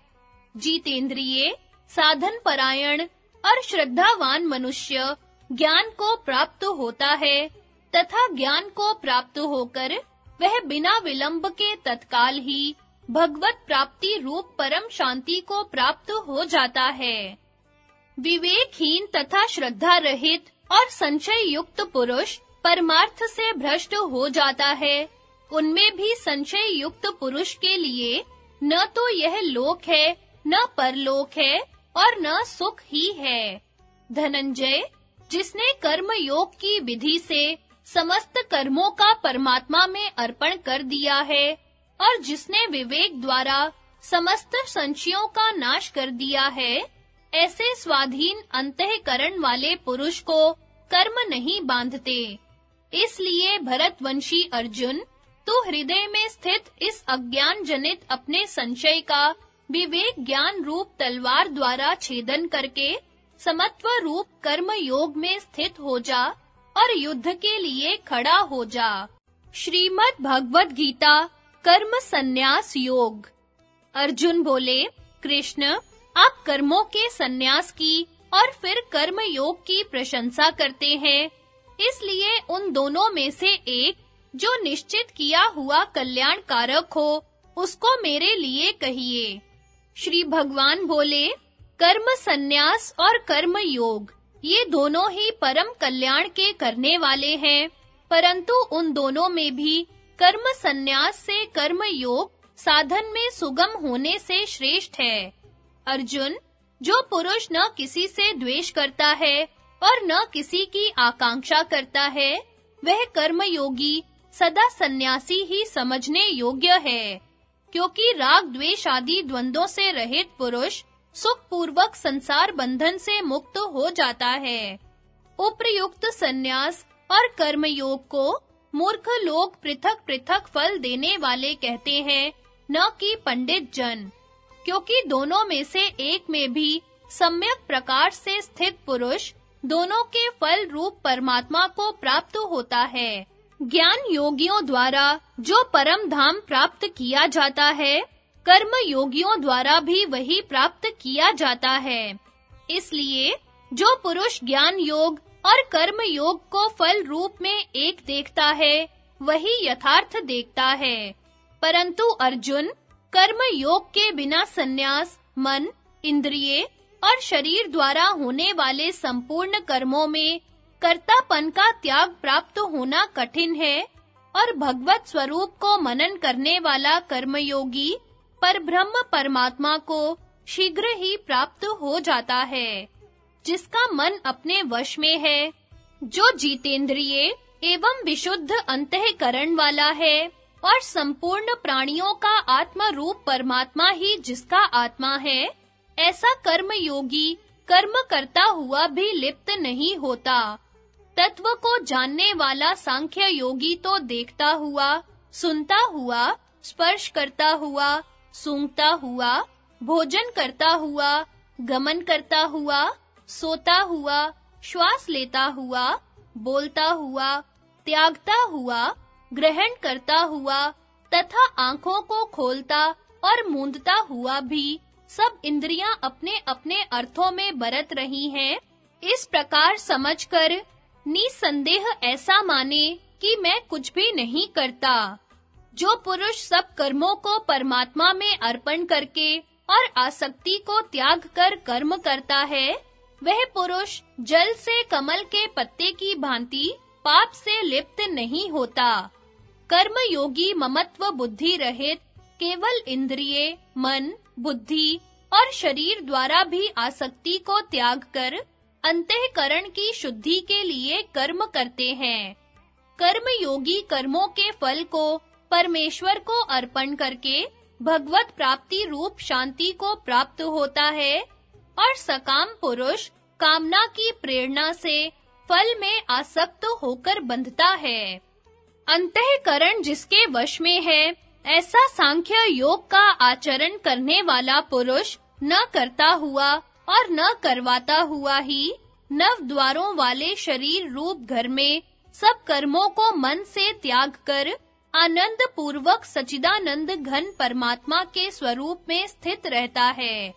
जीतेंद्रिय साधन परायण और श्रद्धावान मनुष्य ज्ञान को प्राप्त होता है, तथा ज्ञान को प्राप्त होकर वह बिना विलंब के तत्काल ही भगवत प्राप्ति रूप परम शांति को प्राप्त हो जाता है। विवेकहीन तथा श्रद्धा रहित और संशय युक्त पुरुष परमार्थ से भ्रष्ट हो जाता है। उनमें भी संशय युक्त पुरुष के लिए न तो यह लोक है, न परलोक है और न सुख ही है। धनंजय जिसने कर्म योग की विधि से समस्त कर्मों का परमात्मा में अर्पण कर दिया है और जिसने विवेक द्वारा समस्त संशयों का नाश कर दिया है, ऐसे स्वाधीन अंतःकरण वाले पुरुष को कर्म नहीं बांधते। इसलिए भरतवंशी अर्जुन, तू हृदय में स्थित इस अज्ञान जनित अपने संशय का विवेक ज्ञान रूप तलवार द्वारा छेदन करके समत्व रूप कर्म योग में स्थित हो जा और युद्ध के लिए खड़ा हो जा। श्रीमद् भगवत गीता, कर्म संन्यास योग। अर्जुन बोले, कृष्ण, आप कर्मों के संन्यास की और फिर कर्म योग की प्रशंसा करते हैं। इसलिए उन दोनों में से एक, जो निश्चित किया हुआ कल्याण कारक हो, उसको मेरे लिए कहिए। श्री भगवान बोले कर्म संन्यास और कर्म योग, ये दोनों ही परम कल्याण के करने वाले हैं। परंतु उन दोनों में भी कर्म संन्यास से कर्म योग साधन में सुगम होने से श्रेष्ठ है। अर्जुन, जो पुरुष न किसी से द्वेष करता है और न किसी की आकांक्षा करता है, वह कर्म योगी सदा सन्यासी ही समझने योग्य है। क्योंकि राग द्वेष आदि द्वंद्वों से रहित पुरुष सुख पूर्वक संसार बंधन से मुक्त हो जाता है। उपयुक्त सन्यास और कर्म योग को मूर्ख लोग पृथक-पृथक फल देने वाले कहते हैं, न कि पंडित जन, क्योंकि दोनों में से एक में भी सम्यक प्रकार से स्थित पुरुष दोनों के फल रूप परमात्मा को प्राप्त होता है। ज्ञान योगियों द्वारा जो परम धाम प्राप्त किया जाता है कर्म योगियों द्वारा भी वही प्राप्त किया जाता है। इसलिए, जो पुरुष ज्ञान योग और कर्म योग को फल रूप में एक देखता है, वही यथार्थ देखता है। परंतु अर्जुन, कर्म योग के बिना सन्यास, मन, इंद्रिय और शरीर द्वारा होने वाले संपूर्ण कर्मों में कर्तापन का त्याग प्राप्त होना कठिन है और भगवत स्वरूप को मनन करने वाला कर्मयोगी पर ब्रह्म परमात्मा को शीघ्र ही प्राप्त हो जाता है, जिसका मन अपने वश में है, जो जीतेंद्रिय एवं विशुद्ध अंतःकरण वाला है और संपूर्ण प्राणियों का आत्मा रूप परमात्मा ही जिसका आत्मा है, ऐसा कर्म योगी कर्म करता हुआ भी लिप्त नहीं होता। तत्व को जानने वाला सांख्य योगी तो देखता हुआ, सुनता हुआ, स्पर्श करता हुआ सूंघता हुआ, भोजन करता हुआ, गमन करता हुआ, सोता हुआ, श्वास लेता हुआ, बोलता हुआ, त्यागता हुआ, ग्रहण करता हुआ, तथा आँखों को खोलता और मूंदता हुआ भी सब इंद्रियाँ अपने-अपने अर्थों में बरत रही हैं। इस प्रकार समझकर निसंदेह ऐसा माने कि मैं कुछ भी नहीं करता। जो पुरुष सब कर्मों को परमात्मा में अर्पण करके और आसक्ति को त्याग कर कर्म करता है, वह पुरुष जल से कमल के पत्ते की भांति पाप से लिप्त नहीं होता। कर्म योगी ममत्व बुद्धि रहित केवल इंद्रिय, मन, बुद्धि और शरीर द्वारा भी आसक्ति को त्याग कर अंतःकरण की शुद्धि के लिए कर्म करते हैं। कर्म योगी कर्मों के फल को परमेश्वर को अर्पण करके भगवत प्राप्ति रूप शांति को प्राप्त होता है और सकाम पुरुष कामना की प्रेरणा से फल में आसक्त होकर बंधता है। अंतःकरण जिसके वश में है, ऐसा सांख्य योग का आचरण करने वाला पुरुष न करता हुआ और न करवाता हुआ ही नव द्वारों वाले शरीर रूप घर में सब कर्मों को मन से त्याग कर आनंद पूर्वक सचिदानंद घन परमात्मा के स्वरूप में स्थित रहता है।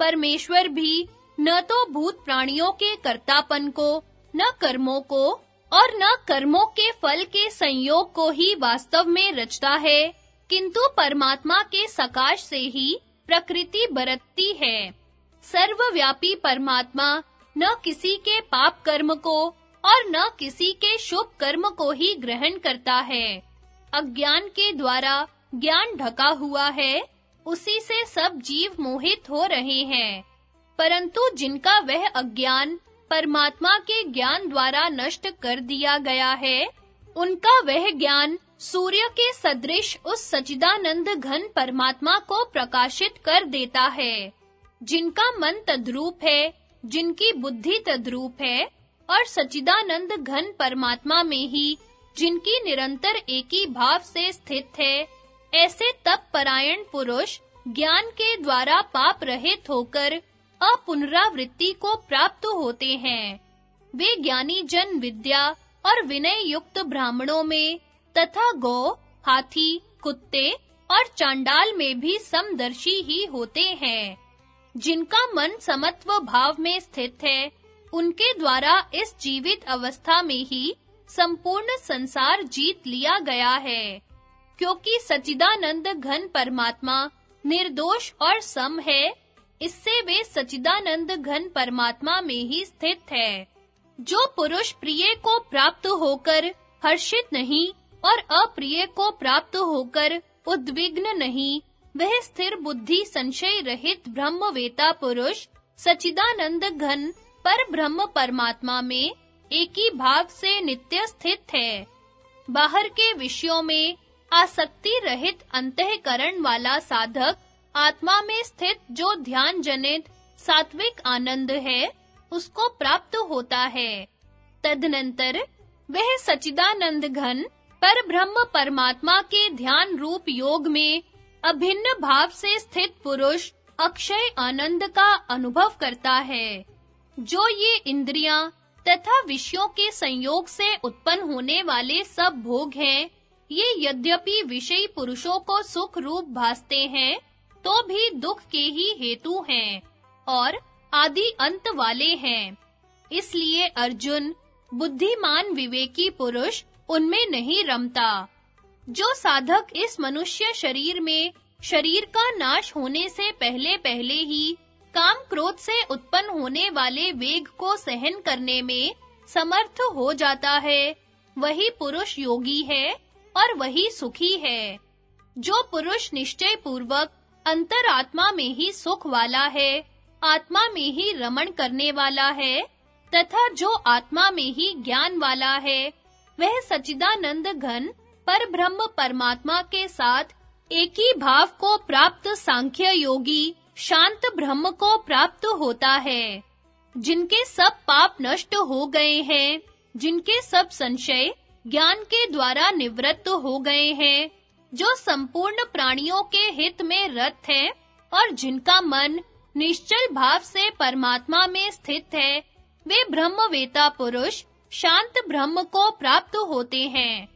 परमेश्वर भी न तो भूत प्राणियों के कर्तापन को, न कर्मों को और न कर्मों के फल के संयोग को ही वास्तव में रचता है, किंतु परमात्मा के सकाश से ही प्रकृति बरतती है। सर्वव्यापी परमात्मा न किसी के पाप कर्म को और न किसी के शुभ कर्म को ही ग्रहण करता है। अज्ञान के द्वारा ज्ञान ढका हुआ है, उसी से सब जीव मोहित हो रहे हैं। परंतु जिनका वह अज्ञान परमात्मा के ज्ञान द्वारा नष्ट कर दिया गया है, उनका वह ज्ञान सूर्य के सदृश उस सचिदानंद घन परमात्मा को प्रकाशित कर देता है, जिनका मन तद्रूप है, जिनकी बुद्धि तद्रूप है, और सचिदानंद घन परमात्मा में ही जिनकी निरंतर एक भाव से स्थित है ऐसे तप परायण पुरुष ज्ञान के द्वारा पाप रहित होकर अपुनरावृत्ति को प्राप्त होते हैं। वे ज्ञानी जन विद्या और विनय युक्त ब्राह्मणों में तथा गौ, हाथी, कुत्ते और चांडाल में भी समदर्शी ही होते हैं। जिनका मन समत्व भाव में स्थित है, उनके द्वारा इस जीवित अवस्था में ही संपूर्ण संसार जीत लिया गया है, क्योंकि सचिदानंद घन परमात्मा निर्दोष और सम है, इससे वे सचिदानंद घन परमात्मा में ही स्थित है। जो पुरुष प्रिय को प्राप्त होकर हर्षित नहीं और अप्रिय को प्राप्त होकर उद्विग्न नहीं, वह स्थिर बुद्धि संशय रहित ब्रह्मवेता पुरुष सचिदानंद घन पर ब्रह्म परमात्मा में एक ही भाव से नित्य स्थित है बाहर के विषयों में आसक्ति रहित अंतःकरण वाला साधक आत्मा में स्थित जो ध्यान जनित सात्विक आनंद है, उसको प्राप्त होता है। तदनंतर वह सचिदानंद घन पर ब्रह्म परमात्मा के ध्यान रूप योग में अभिन्न भाव से स्थित पुरुष अक्षय आनंद का अनुभव करता है, जो ये इंद्रियाँ तथा विषयों के संयोग से उत्पन्न होने वाले सब भोग हैं। ये यद्यपि विषयी पुरुषों को सुख रूप भासते हैं तो भी दुख के ही हेतु हैं और आदि अंत वाले हैं। इसलिए अर्जुन, बुद्धिमान विवेकी पुरुष उनमें नहीं रमता। जो साधक इस मनुष्य शरीर में शरीर का नाश होने से पहले पहले ही काम क्रोध से उत्पन्न होने वाले वेग को सहन करने में समर्थ हो जाता है। वही पुरुष योगी है और वही सुखी है। जो पुरुष निश्चय पूर्वक अंतरात्मा में ही सुख वाला है, आत्मा में ही रमण करने वाला है, तथा जो आत्मा में ही ज्ञान वाला है, वह सचिदानंद घन पर ब्रह्म परमात्मा के साथ एक ही भाव को प्राप्त सांख्य योगी शांत ब्रह्म को प्राप्त होता है, जिनके सब पाप नष्ट हो गए हैं, जिनके सब संशय ज्ञान के द्वारा निवृत्त हो गए हैं, जो संपूर्ण प्राणियों के हित में रत है और जिनका मन निश्चल भाव से परमात्मा में स्थित है, वे ब्रह्मवेता पुरुष शांत ब्रह्म को प्राप्त होते हैं।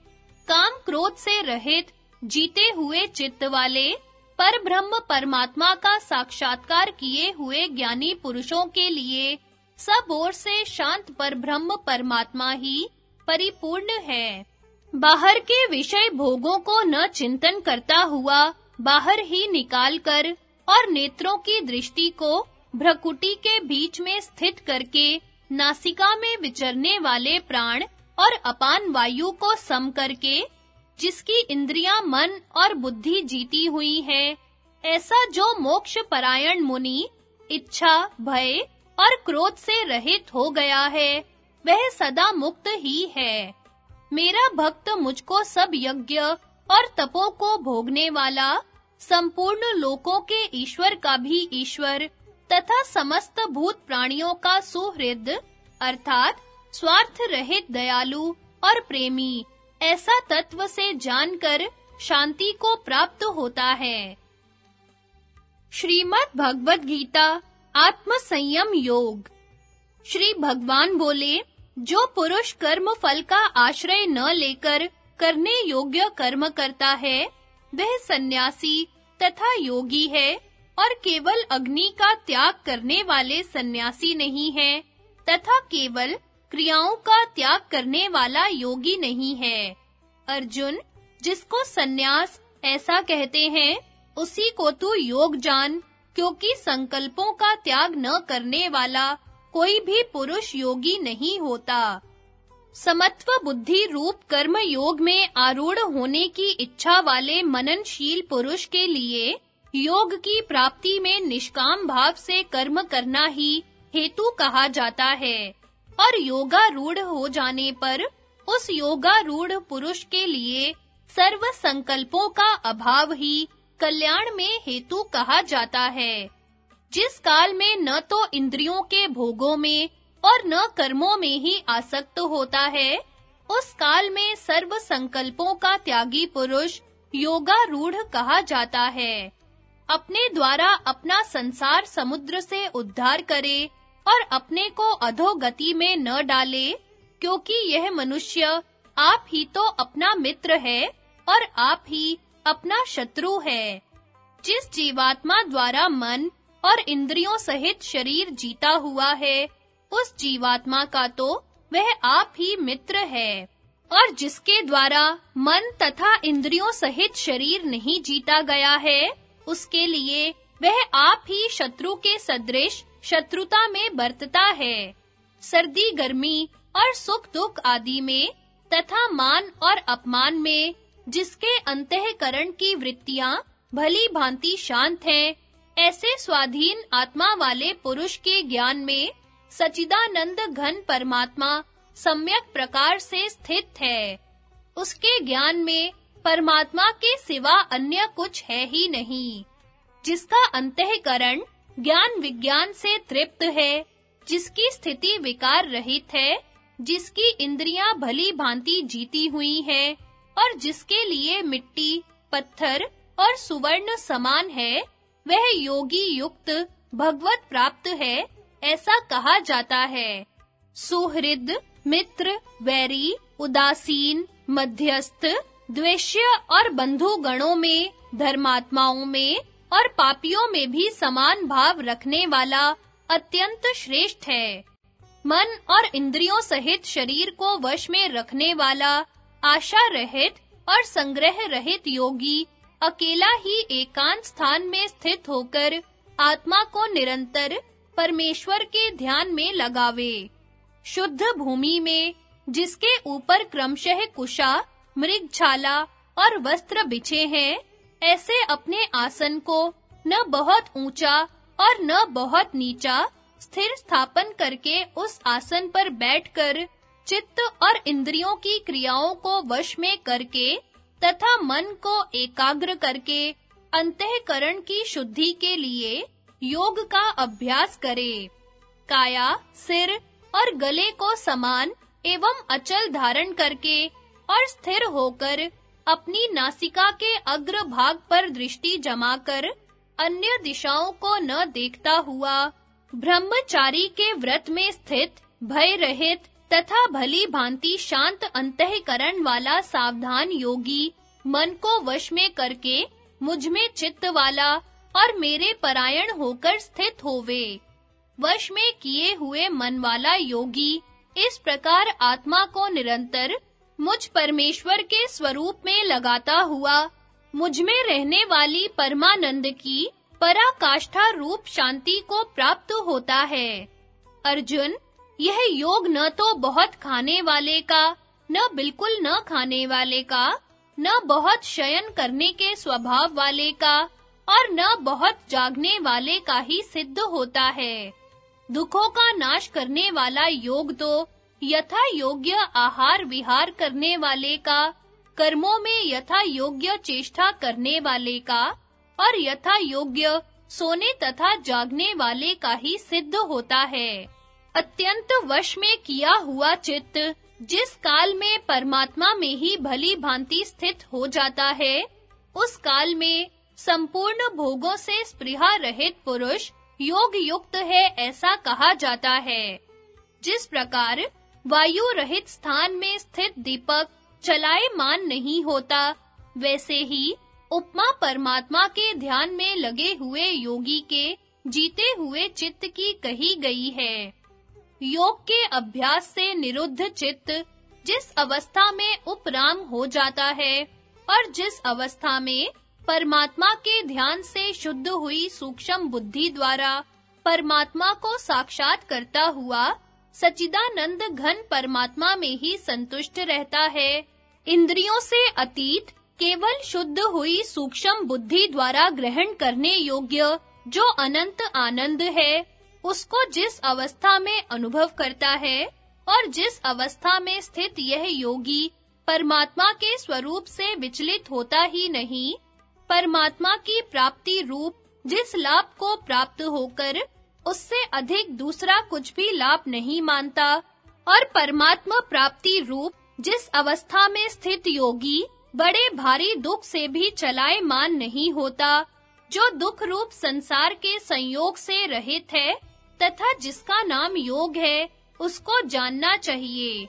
काम क्रोध से रहित, जीते हुए चित्त वाले पर ब्रह्म परमात्मा का साक्षात्कार किए हुए ज्ञानी पुरुषों के लिए सब ओर से शांत पर ब्रह्म परमात्मा ही परिपूर्ण है। बाहर के विषय भोगों को न चिंतन करता हुआ बाहर ही निकालकर और नेत्रों की दृष्टि को भ्रकुटी के बीच में स्थित करके नासिका में विचरने वाले प्राण और अपान वायु को सम करके जिसकी इंद्रियाँ मन और बुद्धि जीती हुई है, ऐसा जो मोक्ष परायण मुनि इच्छा, भय और क्रोध से रहित हो गया है, वह सदा मुक्त ही है। मेरा भक्त मुझको सब यज्ञ और तपों को भोगने वाला, संपूर्ण लोकों के ईश्वर का भी ईश्वर, तथा समस्त भूत प्राणियों का सुहृद, अर्थात स्वार्थ रहित दयालु और प्रेमी ऐसा तत्व से जानकर शांति को प्राप्त होता है। श्रीमद् भगवद गीता आत्म संयम योग। श्री भगवान बोले, जो पुरुष कर्म फल का आश्रय न लेकर करने योग्य कर्म करता है, वह सन्यासी तथा योगी है और केवल अग्नि का त्याग करने वाले सन्यासी नहीं है, तथा केवल क्रियाओं का त्याग करने वाला योगी नहीं है। अर्जुन, जिसको सन्यास ऐसा कहते हैं, उसी को तू योग जान, क्योंकि संकल्पों का त्याग न करने वाला कोई भी पुरुष योगी नहीं होता। समत्व बुद्धि रूप कर्म योग में आरूढ़ होने की इच्छा वाले मननशील पुरुष के लिए योग की प्राप्ति में निष्काम भाव से कर्म करना ही हेतु कहा जाता है। और योगारूढ़ हो जाने पर उस योगा रूढ़ पुरुष के लिए सर्व संकल्पों का अभाव ही कल्याण में हेतु कहा जाता है। जिस काल में न तो इंद्रियों के भोगों में और न कर्मों में ही आसक्त होता है, उस काल में सर्व संकल्पों का त्यागी पुरुष योगा रूढ़ कहा जाता है। अपने द्वारा अपना संसार समुद्र से उद्धार करे और अपने को अधोगति में न डाले, क्योंकि यह मनुष्य आप ही तो अपना मित्र है और आप ही अपना शत्रु है। जिस जीवात्मा द्वारा मन और इंद्रियों सहित शरीर जीता हुआ है, उस जीवात्मा का तो वह आप ही मित्र है। और जिसके द्वारा मन तथा इंद्रियों सहित शरीर नहीं जीता गया है, उसके लिए वह आप ही शत्रु के सदृश शत्रुता में बरतता है। सर्दी, गर्मी और सुख दुख आदि में तथा मान और अपमान में जिसके अंतःकरण की वृत्तियाँ भली भांति शांत हैं, ऐसे स्वाधीन आत्मा वाले पुरुष के ज्ञान में सचिदानंद घन परमात्मा सम्यक प्रकार से स्थित है। उसके ज्ञान में परमात्मा के सिवा अन्य कुछ है ही नहीं, जिसका अंतःकरण ज्ञान विज्ञान से तृप्त है, जिसकी स्थिति विकार रहित है, जिसकी इंद्रियाँ भली भांति जीती हुई है, और जिसके लिए मिट्टी, पत्थर और सुवर्ण समान है, वह योगी युक्त भगवत प्राप्त है, ऐसा कहा जाता है। सुहृद, मित्र, वैरी, उदासीन, मध्यस्थ, द्वेष्य और बंधु गणों में, धर्मात्माओं में और पापियों में भी समान भाव रखने वाला अत्यंत श्रेष्ठ है। मन और इंद्रियों सहित शरीर को वश में रखने वाला आशा रहित और संग्रह रहित योगी अकेला ही एकांत स्थान में स्थित होकर आत्मा को निरंतर परमेश्वर के ध्यान में लगावे। शुद्ध भूमि में, जिसके ऊपर क्रमशः कुशा, मृगछाला और वस्त्र बिछे हैं ऐसे अपने आसन को न बहुत ऊँचा और न बहुत नीचा स्थिर स्थापन करके उस आसन पर बैठकर चित्त और इंद्रियों की क्रियाओं को वश में करके तथा मन को एकाग्र करके अंतःकरण की शुद्धि के लिए योग का अभ्यास करे। काया, सिर और गले को समान एवं अचल धारण करके और स्थिर होकर अपनी नासिका के अग्र भाग पर दृष्टि जमाकर अन्य दिशाओं को न देखता हुआ, ब्रह्मचारी के व्रत में स्थित, भय रहित तथा भली भांति शांत अंतःकरण वाला सावधान योगी, मन को वश में करके मुझमें चित्त वाला और मेरे परायण होकर स्थित होवे। वश में किए हुए मन वाला योगी, इस प्रकार आत्मा को निरंतर मुझ परमेश्वर के स्वरूप में लगाता हुआ, मुझमें रहने वाली परमानंद की पराकाष्ठा रूप शांति को प्राप्त होता है। अर्जुन, यह योग न तो बहुत खाने वाले का, न बिल्कुल न खाने वाले का, न बहुत शयन करने के स्वभाव वाले का, और न बहुत जागने वाले का ही सिद्ध होता है। दुखों का नाश करने वाला योग तो यथा योग्य आहार विहार करने वाले का, कर्मों में यथा योग्य चेष्टा करने वाले का, और यथा योग्य सोने तथा जागने वाले का ही सिद्ध होता है। अत्यंत वश में किया हुआ चित्त, जिस काल में परमात्मा में ही भली भांति स्थित हो जाता है, उस काल में संपूर्ण भोगों से स्पृहा रहित पुरुष योग युक्त है ऐसा कहा जाता है। जिस प्रकार वायु रहित स्थान में स्थित दीपक चलाए मान नहीं होता। वैसे ही, उपमा परमात्मा के ध्यान में लगे हुए योगी के जीते हुए चित्त की कही गई है। योग के अभ्यास से निरुद्ध चित्त जिस अवस्था में उपराम हो जाता है और जिस अवस्था में परमात्मा के ध्यान से शुद्ध हुई सूक्ष्म बुद्धि द्वारा परमात्मा को साक्षात करता हुआ सचिदानंद घन परमात्मा में ही संतुष्ट रहता है। इंद्रियों से अतीत केवल शुद्ध हुई सूक्ष्म बुद्धि द्वारा ग्रहण करने योग्य जो अनंत आनंद है, उसको जिस अवस्था में अनुभव करता है और जिस अवस्था में स्थित यह योगी परमात्मा के स्वरूप से विचलित होता ही नहीं, परमात्मा की प्राप्ति रूप जिस लाभ को प्राप्त होकर उससे अधिक दूसरा कुछ भी लाभ नहीं मानता। और परमात्मा प्राप्ति रूप जिस अवस्था में स्थित योगी बड़े भारी दुख से भी चलाए मान नहीं होता, जो दुख रूप संसार के संयोग से रहित है तथा जिसका नाम योग है, उसको जानना चाहिए।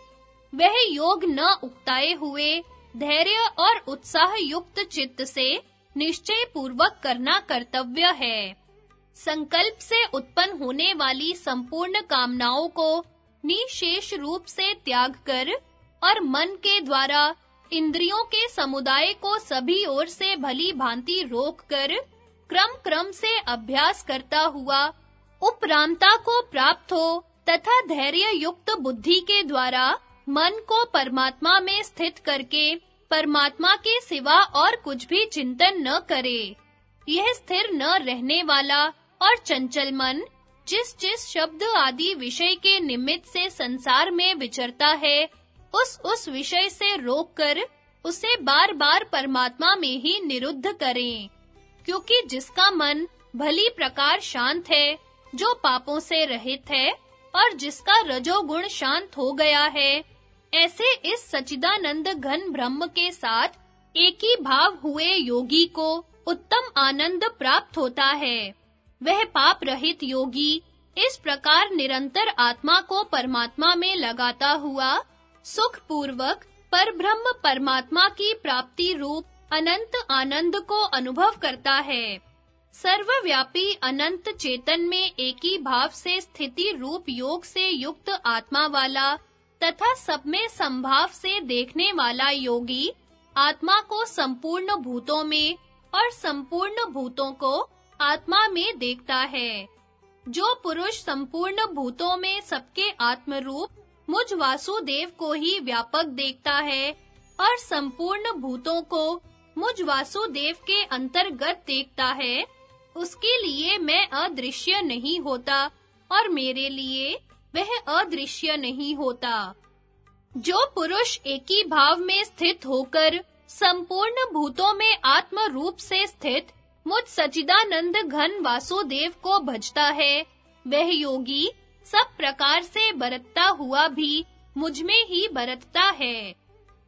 वह योग न उक्ताए हुए, धैर्य और उत्साह युक्त चित्त से निश्चय पूर्वक करना कर्तव्य है। संकल्प से उत्पन्न होने वाली संपूर्ण कामनाओं को निशेष रूप से त्याग कर और मन के द्वारा इंद्रियों के समुदाय को सभी ओर से भली भांति रोक कर क्रम क्रम से अभ्यास करता हुआ उपरामता को प्राप्त हो तथा धैर्य युक्त बुद्धि के द्वारा मन को परमात्मा में स्थित करके परमात्मा के सिवा और कुछ भी चिंतन न करे। यह स्थिर न रहने वाला और चंचल मन, जिस जिस शब्द आदि विषय के निमित्त से संसार में विचरता है, उस उस विषय से रोककर उसे बार-बार परमात्मा में ही निरुद्ध करें। क्योंकि जिसका मन भली प्रकार शांत है, जो पापों से रहित है, और जिसका रजोगुण शांत हो गया है, ऐसे इस सचिदानंद घन ब्रह्म के साथ एक ही भाव हुए योगी को उत्तम आनंद प्राप्त होता है। वह पाप रहित योगी, इस प्रकार निरंतर आत्मा को परमात्मा में लगाता हुआ सुख पूर्वक पर ब्रह्म परमात्मा की प्राप्ति रूप, अनंत आनंद को अनुभव करता है। सर्वव्यापी अनंत चेतन में एक भाव से स्थिति रूप योग से युक्त आत्मा वाला, तथा सब में संभाव से देखने वाला योगी, आत्मा को संपूर्ण भूतों में, और संपूर्ण भूतों को आत्मा में देखता है। जो पुरुष संपूर्ण भूतों में सबके आत्म रूप मुझ वासुदेव को ही व्यापक देखता है और संपूर्ण भूतों को मुझ वासुदेव के अंतर्गत देखता है, उसके लिए मैं अदृश्य नहीं होता और मेरे लिए वह अदृश्य नहीं होता। जो पुरुष एक भाव में स्थित होकर संपूर्ण भूतों में आत्म रूप से स्थित मुझ सचिदानंद घन वासुदेव को भजता है। वह योगी सब प्रकार से बरतता हुआ भी मुझमें ही बरतता है।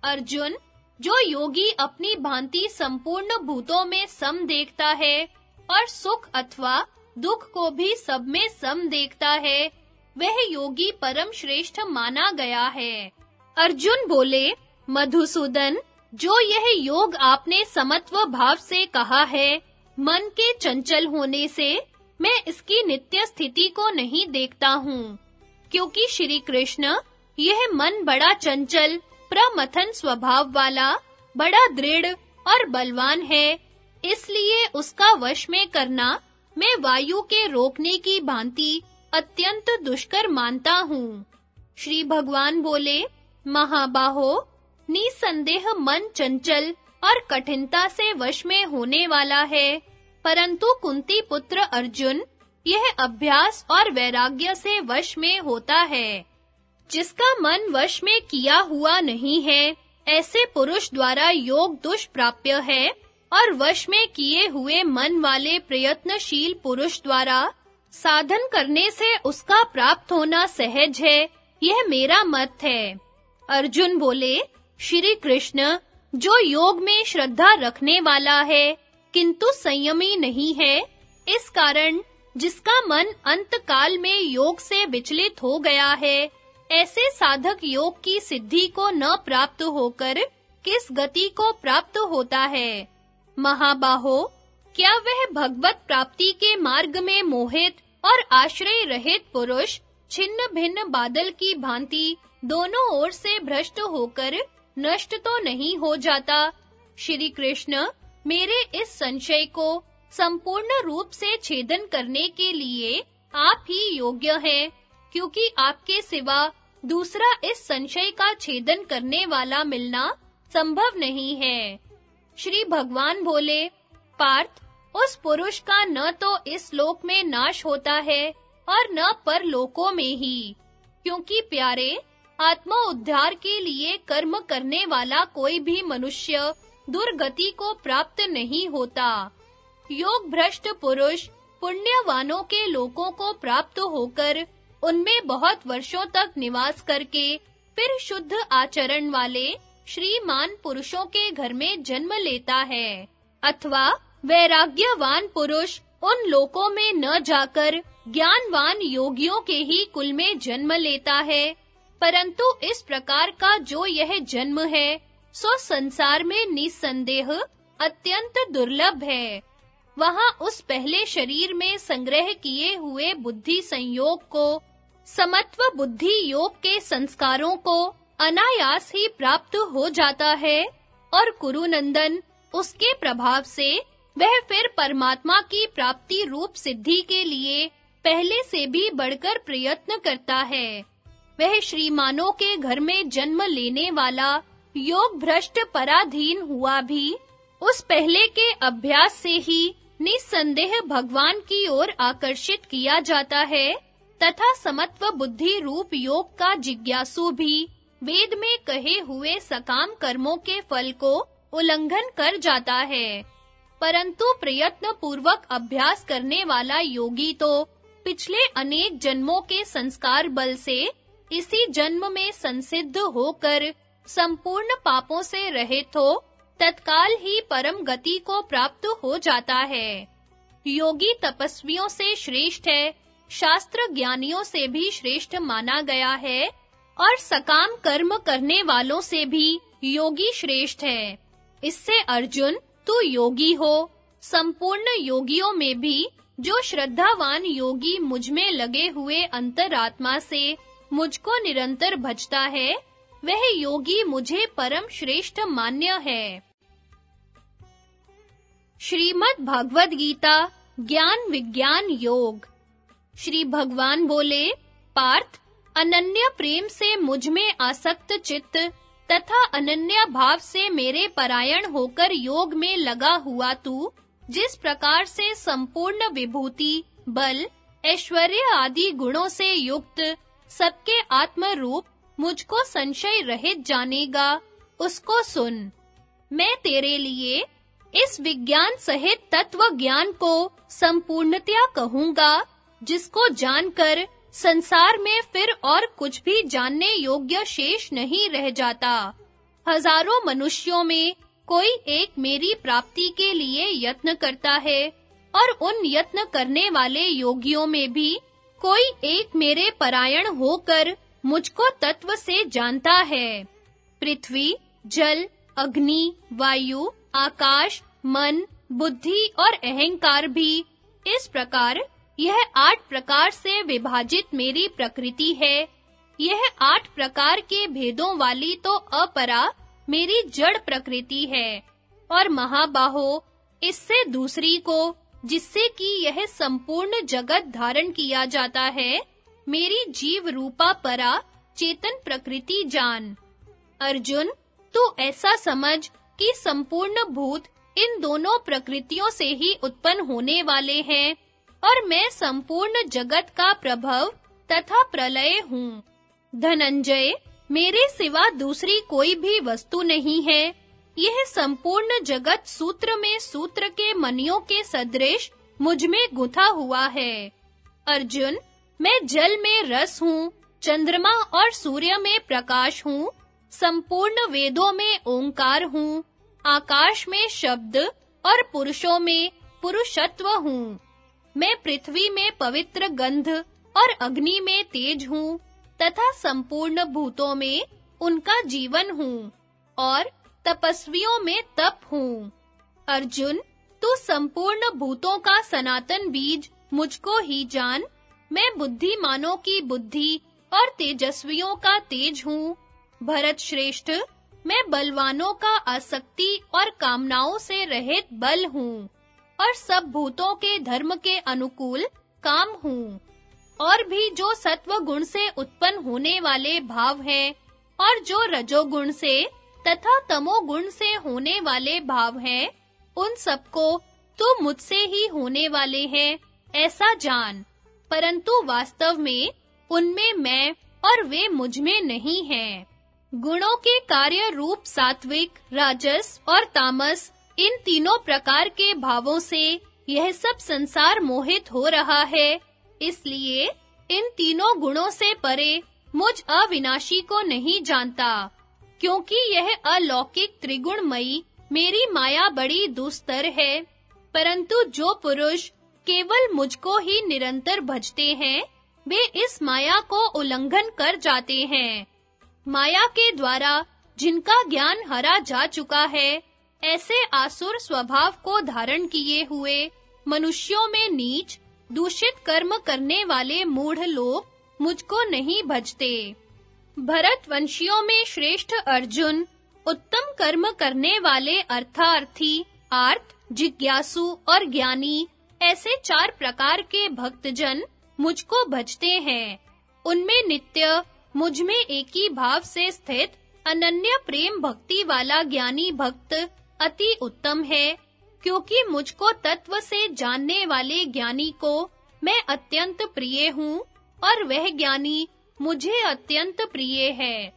अर्जुन, जो योगी अपनी भांति संपूर्ण भूतों में सम देखता है और सुख अथवा दुख को भी सब में सम देखता है, वह योगी परम श्रेष्ठ माना गया है। अर्जुन बोले, मधुसूदन, जो यह योग आपने समत्व भाव से कहा है मन के चंचल होने से मैं इसकी नित्य स्थिति को नहीं देखता हूँ, क्योंकि श्री कृष्ण यह मन बड़ा चंचल, प्रमथन स्वभाव वाला, बड़ा दृढ़ और बलवान है। इसलिए उसका वश में करना मैं वायु के रोकने की भांति अत्यंत दुष्कर मानता हूँ। श्री भगवान बोले, महाबाहो, निसंदेह मन चंचल और कठिनता से वश में होने वाला है। परंतु कुंती पुत्र अर्जुन, यह अभ्यास और वैराग्य से वश में होता है। जिसका मन वश में किया हुआ नहीं है, ऐसे पुरुष द्वारा योग दुष्प्राप्य है और वश में किए हुए मन वाले प्रयत्नशील पुरुष द्वारा साधन करने से उसका प्राप्त होना सहज है, यह मेरा मत है। अर्जुन बोले, श्री कृष्ण, जो योग में श्रद्धा रखने वाला है किंतु संयमी नहीं है। इस कारण जिसका मन अंत काल में योग से विचलित हो गया है, ऐसे साधक योग की सिद्धि को न प्राप्त होकर किस गति को प्राप्त होता है? महाबाहो, क्या वह भगवत प्राप्ति के मार्ग में मोहित और आश्रय रहित पुरुष छिन्न भिन्न बादल की भांति दोनों ओर से भ्रष्ट होकर नष्ट तो नहीं हो जाता? श्री कृष्ण मेरे इस संशय को संपूर्ण रूप से छेदन करने के लिए आप ही योग्य हैं, क्योंकि आपके सिवा दूसरा इस संशय का छेदन करने वाला मिलना संभव नहीं है। श्री भगवान बोले, पार्थ, उस पुरुष का न तो इस लोक में नाश होता है और न पर लोकों में ही, क्योंकि प्यारे आत्मा उद्धार के लिए कर्म करने वाला कोई भी मनुष्य दुर्गति को प्राप्त नहीं होता। योग भ्रष्ट पुरुष पुण्यवानों के लोकों को प्राप्त होकर उनमें बहुत वर्षों तक निवास करके फिर शुद्ध आचरण वाले श्रीमान पुरुषों के घर में जन्म लेता है। अथवा वैराग्यवान पुरुष उन लोकों में न जाकर ज्ञानवान योगियों के ही कुल में जन्म लेता है। परंतु इस प्रकार का जो यह जन्म है सो संसार में निसंदेह अत्यंत दुर्लभ है। वहाँ उस पहले शरीर में संग्रह किए हुए बुद्धि संयोग को, समत्व बुद्धि योग के संस्कारों को अनायास ही प्राप्त हो जाता है और कुरुनंदन उसके प्रभाव से वह फिर परमात्मा की प्राप्ति रूप सिद्धि के लिए पहले से भी बढ़कर प्रयत्न करता है। वह श्रीमानों के घर में जन्म लेने वाला योग भ्रष्ट पराधीन हुआ भी, उस पहले के अभ्यास से ही निसंदेह भगवान की ओर आकर्षित किया जाता है, तथा समत्व बुद्धि रूप योग का जिज्ञासु भी वेद में कहे हुए सकाम कर्मों के फल को उल्लंघन कर जाता है। परंतु प्रयत्न पूर्वक अभ्यास करने वाला योगी तो पिछले अनेक जन्मों के संस्कार बल से इसी जन्म में संसिद्ध होकर संपूर्ण पापों से रहित हो, तत्काल ही परम गति को प्राप्त हो जाता है। योगी तपस्वियों से श्रेष्ठ है शास्त्र ज्ञानियों से भी श्रेष्ठ माना गया है, और सकाम कर्म करने वालों से भी योगी श्रेष्ठ है। इससे अर्जुन, तू योगी हो। संपूर्ण योगियों में भी जो श्रद्धावान योगी मुझमें लगे हुए अंतरात्मा से मुझको निरंतर भजता है वह योगी मुझे परम श्रेष्ठ मान्य है। श्रीमद् भगवद गीता, ज्ञान विज्ञान योग। श्री भगवान बोले, पार्थ, अनन्य प्रेम से मुझमें आसक्त चित्त तथा अनन्य भाव से मेरे परायण होकर योग में लगा हुआ तू, जिस प्रकार से संपूर्ण विभूति, बल, ऐश्वर्य आदि गुणों से युक्त सबके आत्म रूप मुझको संशय रहित जानेगा, उसको सुन। मैं तेरे लिए इस विज्ञान सहित तत्व ज्ञान को संपूर्णतया कहूँगा, जिसको जानकर संसार में फिर और कुछ भी जानने योग्य शेष नहीं रह जाता। हज़ारों मनुष्यों में कोई एक मेरी प्राप्ति के लिए यत्न करता है, और उन यत्न करने वाले योगियों में भी कोई एक मेरे परायण होकर मुझको तत्व से जानता है। पृथ्वी, जल, अग्नि, वायु, आकाश, मन, बुद्धि और अहंकार भी। इस प्रकार यह आठ प्रकार से विभाजित मेरी प्रकृति है। यह आठ प्रकार के भेदों वाली तो अपरा मेरी जड़ प्रकृति है। और महाबाहो, इससे दूसरी को, जिससे कि यह संपूर्ण जगत धारण किया जाता है मेरी जीव रूपा परा चेतन प्रकृति जान। अर्जुन, तू ऐसा समझ कि संपूर्ण भूत इन दोनों प्रकृतियों से ही उत्पन्न होने वाले हैं और मैं संपूर्ण जगत का प्रभव तथा प्रलय हूँ। धनंजय, मेरे सिवा दूसरी कोई भी वस्तु नहीं है। यह संपूर्ण जगत सूत्र में सूत्र के मनियों के सदृश मुझमें गुथा हुआ है। अर्जुन मैं जल में रस हूँ, चंद्रमा और सूर्य में प्रकाश हूँ, संपूर्ण वेदों में ओंकार हूँ, आकाश में शब्द और पुरुषों में पुरुषत्व हूँ। मैं पृथ्वी में पवित्र गंध और अग्नि में तेज हूँ, तथा संपूर्ण भूतों में उनका जीवन हूँ, और तपस्वियों में तप हूँ। अर्जुन, तू संपूर्ण भूतों का सनातन बीज मुझको ही जान मैं बुद्धिमानों की बुद्धि और तेजस्वियों का तेज हूँ। भरत श्रेष्ठ, मैं बलवानों का आसक्ति और कामनाओं से रहित बल हूँ और सब भूतों के धर्म के अनुकूल काम हूँ। और भी जो सत्व गुण से उत्पन्न होने वाले भाव हैं और जो रजोगुण से तथा तमोगुण से होने वाले भाव हैं, उन सबको तो मुझसे ही होने वाले हैं, ऐसा जान। परंतु वास्तव में उनमें मैं और वे मुझमें नहीं हैं। गुणों के कार्य रूप सात्विक, राजस और तामस, इन तीनों प्रकार के भावों से यह सब संसार मोहित हो रहा है। इसलिए इन तीनों गुणों से परे मुझ अविनाशी को नहीं जानता, क्योंकि यह अलौकिक त्रिगुणमयी मेरी माया बड़ी दुस्तर है। परंतु जो पुरुष केवल मुझको ही निरंतर भजते हैं, वे इस माया को उल्लंघन कर जाते हैं। माया के द्वारा जिनका ज्ञान हरा जा चुका है, ऐसे आसुर स्वभाव को धारण किए हुए मनुष्यों में नीच, दूषित कर्म करने वाले मूढ़ लोग मुझको नहीं भजते। भरत वंशियों में श्रेष्ठ अर्जुन, उत्तम कर्म करने वाले अर्थार्थी आर्थ जिज्ञासु और ज्ञानी ऐसे चार प्रकार के भक्तजन मुझको भजते हैं। उनमें नित्य, मुझमें एक भाव से स्थित अनन्य प्रेम भक्ति वाला ज्ञानी भक्त अति उत्तम है, क्योंकि मुझको तत्व से जानने वाले ज्ञानी को मैं अत्यंत प्रिय हूँ और वह ज्ञानी मुझे अत्यंत प्रिय है।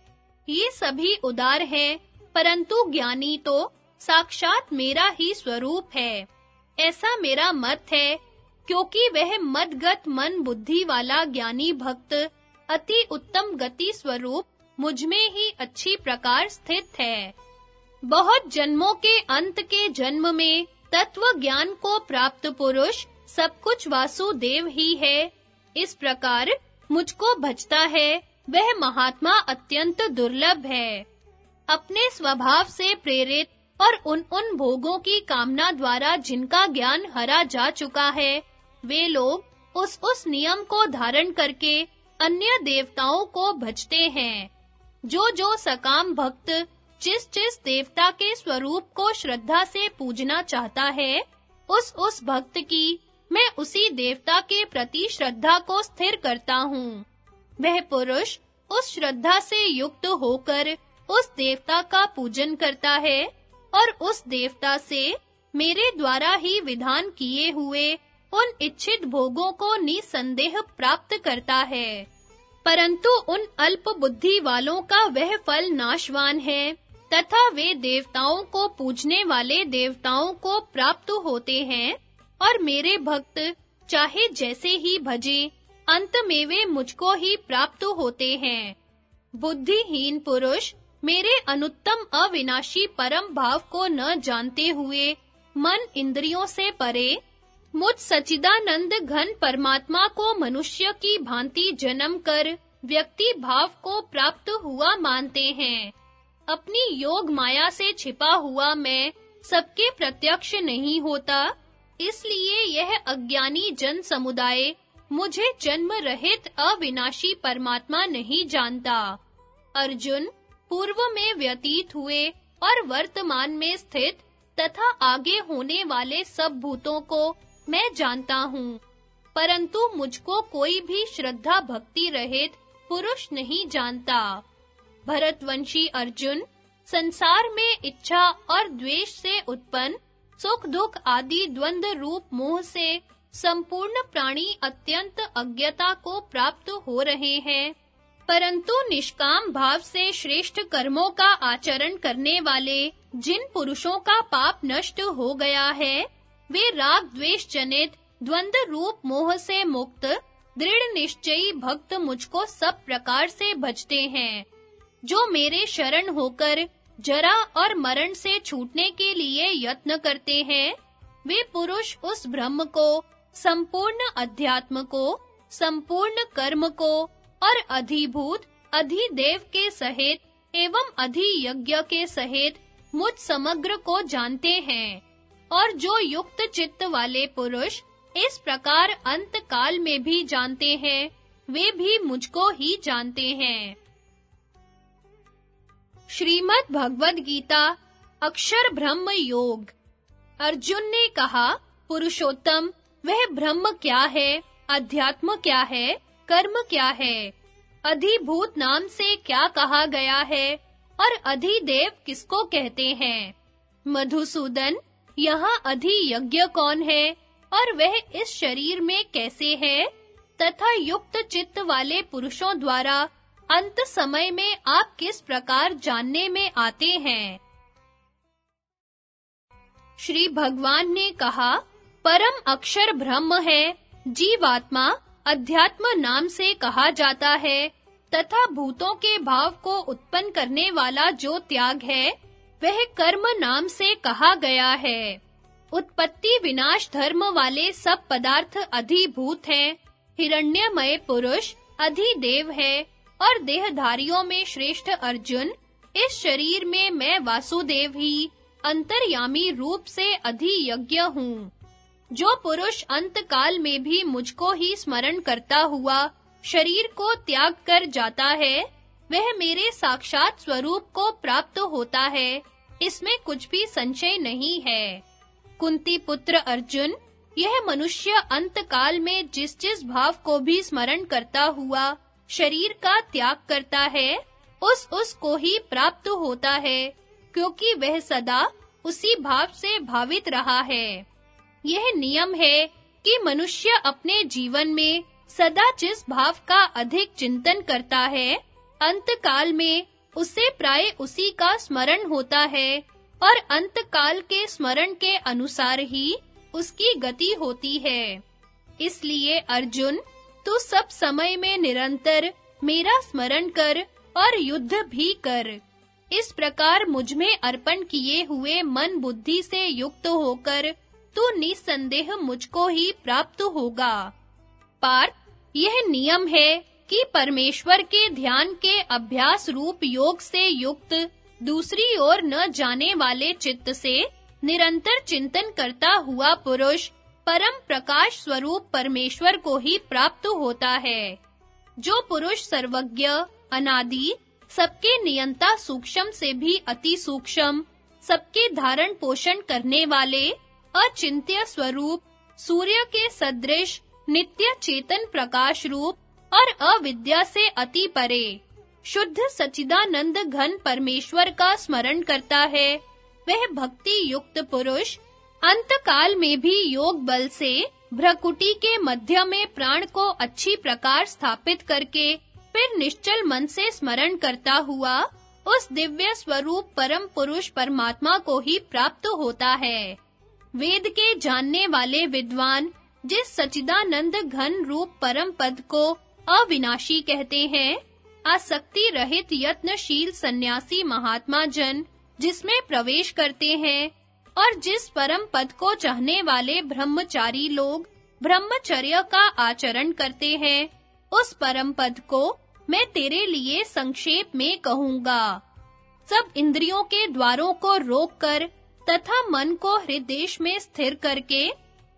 ये सभी उदार हैं, परंतु ज्ञानी तो साक्षात मेरा ही स्वरूप है। ऐसा मेरा मत है, क्योंकि वह मदगत मन बुद्धि वाला ज्ञानी भक्त अति उत्तम गति स्वरूप मुझमें ही अच्छी प्रकार स्थित है। बहुत जन्मों के अंत के जन्म में तत्व ज्ञान को प्राप्त पुरुष सब कुछ वासुदेव ही है। इस प्रकार मुझको भजता है, वह महात्मा अत्यंत दुर्लभ है। अपने स्वभाव से प्रेरित और उन उन भोगों की कामना द्वारा जिनका ज्ञान हरा जा चुका है, वे लोग उस उस नियम को धारण करके अन्य देवताओं को भजते हैं। जो जो सकाम भक्त जिस जिस देवता के स्वरूप को श्रद्धा से पूजना चाहता है, उस उस भक्त की मैं उसी देवता के प्रति श्रद्धा को स्थिर करता हूँ। वह पुरुष उस श्रद्धा से युक्त होकर उस देवता का पूजन करता है और उस देवता से मेरे द्वारा ही विधान किए हुए उन इच्छित भोगों को निसंदेह प्राप्त करता है। परंतु उन अल्प बुद्धि वालों का वह फल नाशवान है, तथा वे देवताओं को पूजने वाले देवताओं को प्राप्त होते हैं, और मेरे भक्त चाहे जैसे ही भजे, अंत में वे मुझको ही प्राप्त होते हैं। बुद्धिहीन पुरुष मेरे अनुत्तम अविनाशी परम भाव को न जानते हुए मन इंद्रियों से परे, मुझ सचिदानंद घन परमात्मा को मनुष्य की भांति जन्म कर व्यक्ति भाव को प्राप्त हुआ मानते हैं। अपनी योग माया से छिपा हुआ मैं सबके प्रत्यक्ष नहीं होता, इसलिए यह अज्ञानी जन समुदाय मुझे जन्म रहित अविनाशी परमात्मा नहीं जानता। अर्जुन पूर्व में व्यतीत हुए और वर्तमान में स्थित तथा आगे होने वाले सब भूतों को मैं जानता हूँ। परंतु मुझको कोई भी श्रद्धा भक्ति रहित पुरुष नहीं जानता। भरतवंशी अर्जुन, संसार में इच्छा और द्वेष से उत्पन्न, सुख दुख आदि द्वंद रूप मोह से संपूर्ण प्राणी अत्यंत अज्ञता को प्राप्त हो रहे हैं। परंतु निष्काम भाव से श्रेष्ठ कर्मों का आचरण करने वाले, जिन पुरुषों का पाप नष्ट हो गया है, वे राग द्वेष जनित, द्वंद रूप मोह से मुक्त, दृढ़ निश्चयी भक्त मुझको सब प्रकार से भजते हैं। जो मेरे शरण होकर जरा और मरण से छूटने के लिए यत्न करते हैं, वे पुरुष उस ब्रह्म को, संपूर्ण अध्यात्म को, संपूर्ण कर्म को और अधिभूत, अधिदेव के सहित एवं अधियज्ञ के सहित मुझ समग्र को जानते हैं। और जो युक्त चित्त वाले पुरुष इस प्रकार अंत काल में भी जानते हैं, वे भी मुझको ही जानते हैं। श्रीमद् भगवद गीता, अक्षर ब्रह्म योग। अर्जुन ने कहा, पुरुषोत्तम, वह ब्रह्म क्या है, अध्यात्म क्या है? कर्म क्या है? अधिभूत नाम से क्या कहा गया है? और अधिदेव किसको कहते हैं? मधुसूदन, यहाँ अधियज्ञ कौन है? और वह इस शरीर में कैसे है? तथा युक्त चित्त वाले पुरुषों द्वारा अंत समय में आप किस प्रकार जानने में आते हैं? श्री भगवान ने कहा, परम अक्षर ब्रह्म है, जीवात्मा अध्यात्म नाम से कहा जाता है, तथा भूतों के भाव को उत्पन्न करने वाला जो त्याग है, वह कर्म नाम से कहा गया है। उत्पत्ति विनाश धर्म वाले सब पदार्थ अधिभूत हैं, हिरण्यमय पुरुष, अधिदेव है, और देहधारियों में श्रेष्ठ अर्जुन, इस शरीर में मैं वासुदेव ही, अंतर्यामी रूप से अधियज्ञ हूँ। जो पुरुष अंत काल में भी मुझको ही स्मरण करता हुआ शरीर को त्याग कर जाता है, वह मेरे साक्षात स्वरूप को प्राप्त होता है। इसमें कुछ भी संशय नहीं है। कुंती पुत्र अर्जुन, यह मनुष्य अंत काल में जिस जिस भाव को भी स्मरण करता हुआ शरीर का त्याग करता है उस उस को ही प्राप्त होता है, क्योंकि वह सदा उसी भाव से भावित रहा है। यह नियम है कि मनुष्य अपने जीवन में सदा जिस भाव का अधिक चिंतन करता है, अंतकाल में उसे प्राय उसी का स्मरण होता है और अंतकाल के स्मरण के अनुसार ही उसकी गति होती है। इसलिए अर्जुन, तू सब समय में निरंतर मेरा स्मरण कर और युद्ध भी कर। इस प्रकार मुझमें अर्पण किए हुए मन बुद्धि से युक्त होकर तो निसंदेह मुझको ही प्राप्त होगा। पार्थ, यह नियम है कि परमेश्वर के ध्यान के अभ्यास रूप योग से युक्त दूसरी ओर न जाने वाले चित्त से निरंतर चिंतन करता हुआ पुरुष परम प्रकाश स्वरूप परमेश्वर को ही प्राप्त होता है। जो पुरुष सर्वज्ञ, अनादि, सबके नियंता सूक्ष्म से भी अति सूक्ष्म, सबके धारण पोषण करने वाले अचिंत्य स्वरूप, सूर्य के सदृश, नित्य चेतन प्रकाश रूप और अविद्या से अति परे। शुद्ध सचिदानंद घन परमेश्वर का स्मरण करता है। वह भक्ति युक्त पुरुष अंत काल में भी योग बल से भ्रकुटी के मध्य में प्राण को अच्छी प्रकार स्थापित करके फिर निश्चल मन से स्मरण करता हुआ, उस दिव्य स्वरूप परम पुरुष परमात्मा को ही प्राप्त होता है। वेद के जानने वाले विद्वान जिस सचिदानंद घन रूप परम पद को अविनाशी कहते हैं, आसक्ति रहित यत्नशील सन्यासी महात्मा जन जिसमें प्रवेश करते हैं और जिस परम पद को चाहने वाले ब्रह्मचारी लोग ब्रह्मचर्य का आचरण करते हैं, उस परम पद को मैं तेरे लिए संक्षेप में कहूँगा। सब इंद्रियों के द्वारों को रोककर तथा मन को हृदय में स्थिर करके,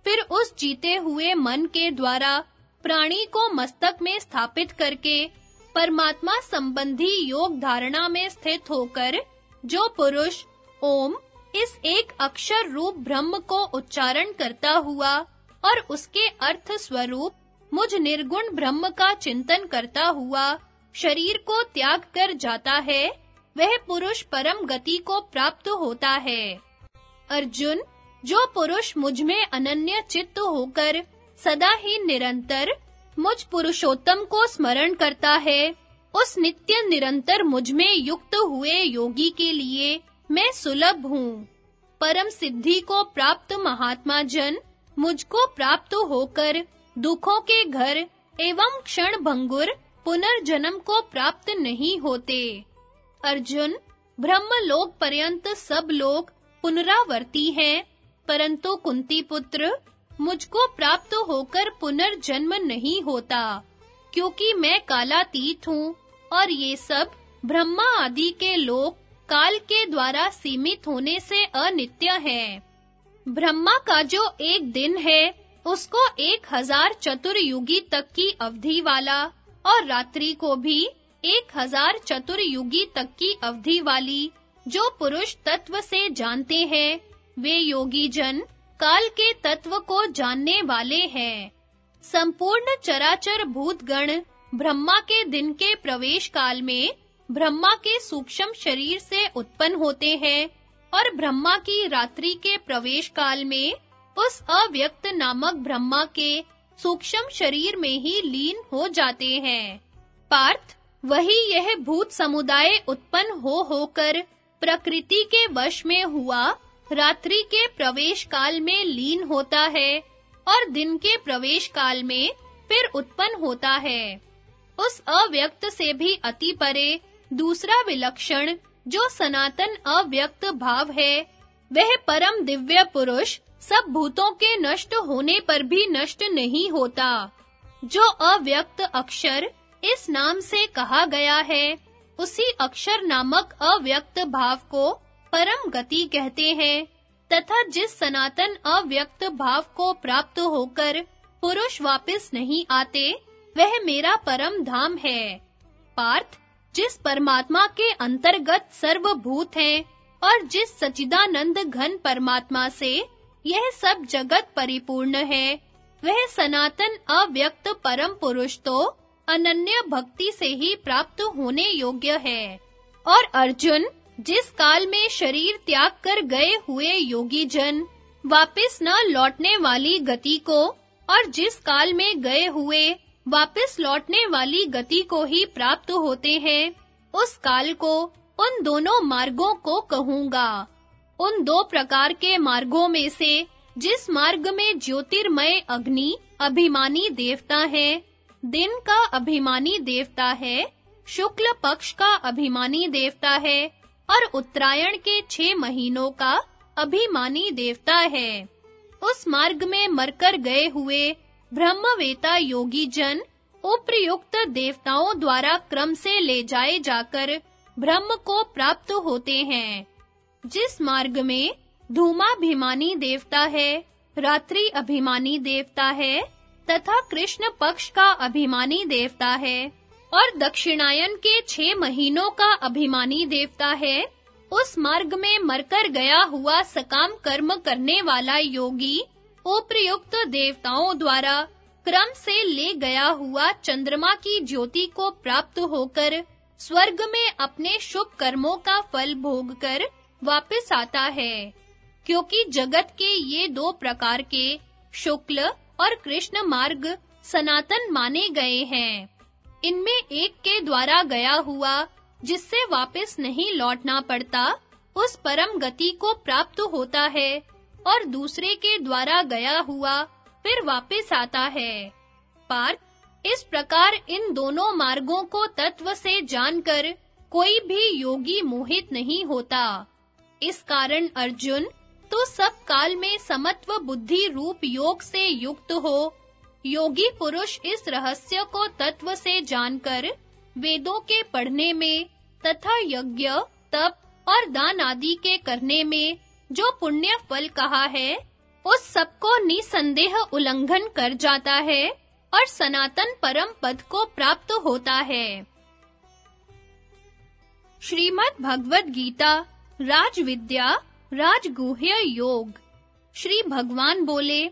फिर उस जीते हुए मन के द्वारा प्राणी को मस्तक में स्थापित करके, परमात्मा संबंधी योग धारणा में स्थित होकर, जो पुरुष, ओम, इस एक अक्षर रूप ब्रह्म को उच्चारण करता हुआ और उसके अर्थ स्वरूप मुझ निर्गुण ब्रह्म का चिंतन करता हुआ शरीर को त्याग कर जाता है, वह पुरुष परम गति को प्राप्त होता है। अर्जुन, जो पुरुष मुझमें अनन्य चित्त होकर सदा ही निरंतर मुझ पुरुषोत्तम को स्मरण करता है, उस नित्य निरंतर मुझमें युक्त हुए योगी के लिए मैं सुलभ हूँ। परम सिद्धि को प्राप्त महात्मा जन मुझको प्राप्त होकर दुखों के घर एवं क्षण भंगुर पुनर्जन्म को प्राप्त नहीं होते। अर्जुन ब्रह्म लोक पर्यंत सब लोग पुनरावर्ती हैं। परंतु कुंती पुत्र, मुझको प्राप्त होकर पुनर्जन्म नहीं होता, क्योंकि मैं कालातीत हूँ, और ये सब ब्रह्मा आदि के लोग काल के द्वारा सीमित होने से अनित्य है। ब्रह्मा का जो एक दिन है, उसको एक हज़ार चतुर्युगी तक की अवधि वाला, और रात्रि को भी एक हज़ार चतुर्युगी तक की अवधि वाली जो पुरुष तत्व से जानते हैं, वे योगी जन काल के तत्व को जानने वाले हैं। संपूर्ण चराचर भूतगण ब्रह्मा के दिन के प्रवेश काल में ब्रह्मा के सूक्ष्म शरीर से उत्पन्न होते हैं और ब्रह्मा की रात्रि के प्रवेश काल में उस अव्यक्त नामक ब्रह्मा के सूक्ष्म शरीर में ही लीन हो जाते हैं। पार्थ, वही यह भूत समुदाय उत्पन्न हो होकर प्रकृति के वश में हुआ, रात्रि के प्रवेश काल में लीन होता है और दिन के प्रवेश काल में फिर उत्पन्न होता है। उस अव्यक्त से भी अति परे, दूसरा विलक्षण, जो सनातन अव्यक्त भाव है, वह परम दिव्य पुरुष सब भूतों के नष्ट होने पर भी नष्ट नहीं होता, जो अव्यक्त अक्षर इस नाम से कहा गया है उसी अक्षर नामक अव्यक्त भाव को परम गति कहते हैं, तथा जिस सनातन अव्यक्त भाव को प्राप्त होकर पुरुष वापस नहीं आते, वह मेरा परम धाम है। पार्थ, जिस परमात्मा के अंतर्गत सर्वभूत हैं, और जिस सचिदानंद घन परमात्मा से यह सब जगत परिपूर्ण है, वह सनातन अव्यक्त परम पुरुष तो अनन्य भक्ति से ही प्राप्त होने योग्य है। और अर्जुन, जिस काल में शरीर त्याग कर गए हुए योगी जन वापस न लौटने वाली गति को, और जिस काल में गए हुए, वापस लौटने वाली गति को ही प्राप्त होते हैं, उस काल को, उन दोनों मार्गों को कहूँगा। उन दो प्रकार के मार्गों में से, जिस मार्ग में ज्योतिर्मय अग्नि, अभिमानी देवता है दिन का अभिमानी देवता है, शुक्ल पक्ष का अभिमानी देवता है, और उत्तरायण के छह महीनों का अभिमानी देवता है। उस मार्ग में मरकर गए हुए ब्रह्मवेता योगी जन उपयुक्त देवताओं द्वारा क्रम से ले जाए जाकर ब्रह्म को प्राप्त होते हैं। जिस मार्ग में धूमाभिमानी देवता है, रात्रि अभिमानी देवता है तथा कृष्ण पक्ष का अभिमानी देवता है और दक्षिणायन के छह महीनों का अभिमानी देवता है, उस मार्ग में मरकर गया हुआ सकाम कर्म करने वाला योगी उपयुक्त देवताओं द्वारा क्रम से ले गया हुआ चंद्रमा की ज्योति को प्राप्त होकर स्वर्ग में अपने शुभ कर्मों का फल भोग कर वापस आता है, क्योंकि जगत के ये दो प्रकार के शुक्ल और कृष्ण मार्ग सनातन माने गए हैं। इनमें एक के द्वारा गया हुआ, जिससे वापस नहीं लौटना पड़ता, उस परम गति को प्राप्त होता है, और दूसरे के द्वारा गया हुआ फिर वापस आता है। पार्थ, इस प्रकार इन दोनों मार्गों को तत्व से जानकर कोई भी योगी मोहित नहीं होता। इस कारण अर्जुन तो सब काल में समत्व बुद्धि रूप योग से युक्त हो। योगी पुरुष इस रहस्य को तत्व से जानकर वेदों के पढ़ने में तथा यज्ञ, तप और दान आदि के करने में जो पुण्य फल कहा है, उस सबको निसंदेह उल्लंघन कर जाता है और सनातन परम पद को प्राप्त होता है। श्रीमद् भगवद गीता राजविद्या राजगुह्य योग। श्री भगवान बोले,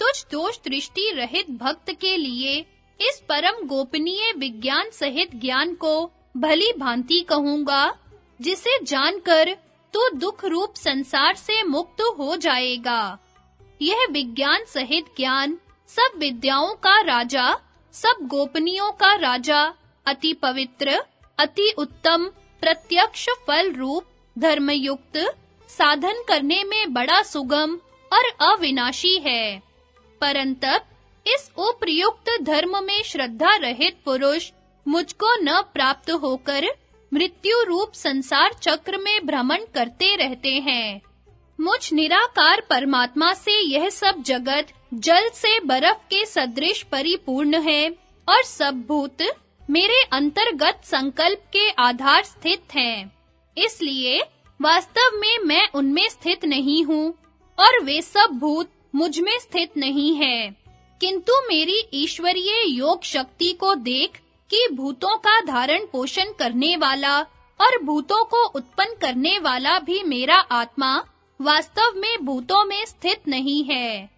तुझ दोष दृष्टि रहित भक्त के लिए इस परम गोपनीय विज्ञान सहित ज्ञान को भली भांति कहूँगा, जिसे जानकर तू दुख रूप संसार से मुक्त हो जाएगा। यह विज्ञान सहित ज्ञान सब विद्याओं का राजा, सब गोपनीयों का राजा, अति पवित्र, अति उत्तम, प्रत्यक्ष फल रूप, धर्मयुक्त साधन करने में बड़ा सुगम और अविनाशी है। परंतप, इस उपयुक्त धर्म में श्रद्धा रहित पुरुष मुझको न प्राप्त होकर मृत्यु रूप संसार चक्र में भ्रमण करते रहते हैं। मुझ निराकार परमात्मा से यह सब जगत जल से बर्फ़ के सदृश परिपूर्ण है और सब भूत मेरे अंतर्गत संकल्प के आधार स्थित हैं। इसलिए वास्तव में मैं उनमें स्थित नहीं हूँ, और वे सब भूत मुझमें स्थित नहीं है। किंतु मेरी ईश्वरीय योग शक्ति को देख कि भूतों का धारण पोषण करने वाला और भूतों को उत्पन्न करने वाला भी मेरा आत्मा वास्तव में भूतों में स्थित नहीं है।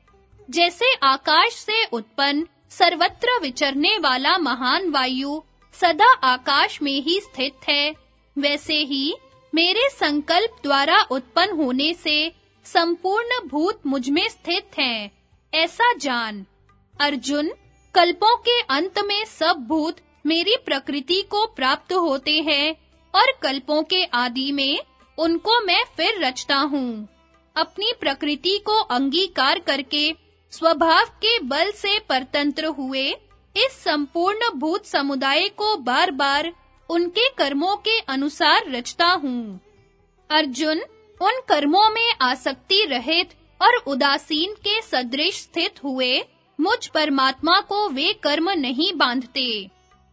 जैसे आकाश से उत्पन्न सर्वत्र विचरने वाला महान वायु सदा आकाश में ही स्थित है, वैसे ही मेरे संकल्प द्वारा उत्पन्न होने से संपूर्ण भूत मुझमें स्थित हैं। ऐसा जान। अर्जुन, कल्पों के अंत में सब भूत मेरी प्रकृति को प्राप्त होते हैं और कल्पों के आदि में उनको मैं फिर रचता हूँ। अपनी प्रकृति को अंगीकार करके स्वभाव के बल से परतंत्र हुए इस संपूर्ण भूत समुदाय को बार-बार उनके कर्मों के अनुसार रचता हूँ। अर्जुन उन कर्मों में आसक्ति रहित और उदासीन के सदृश स्थित हुए, मुझ परमात्मा को वे कर्म नहीं बांधते।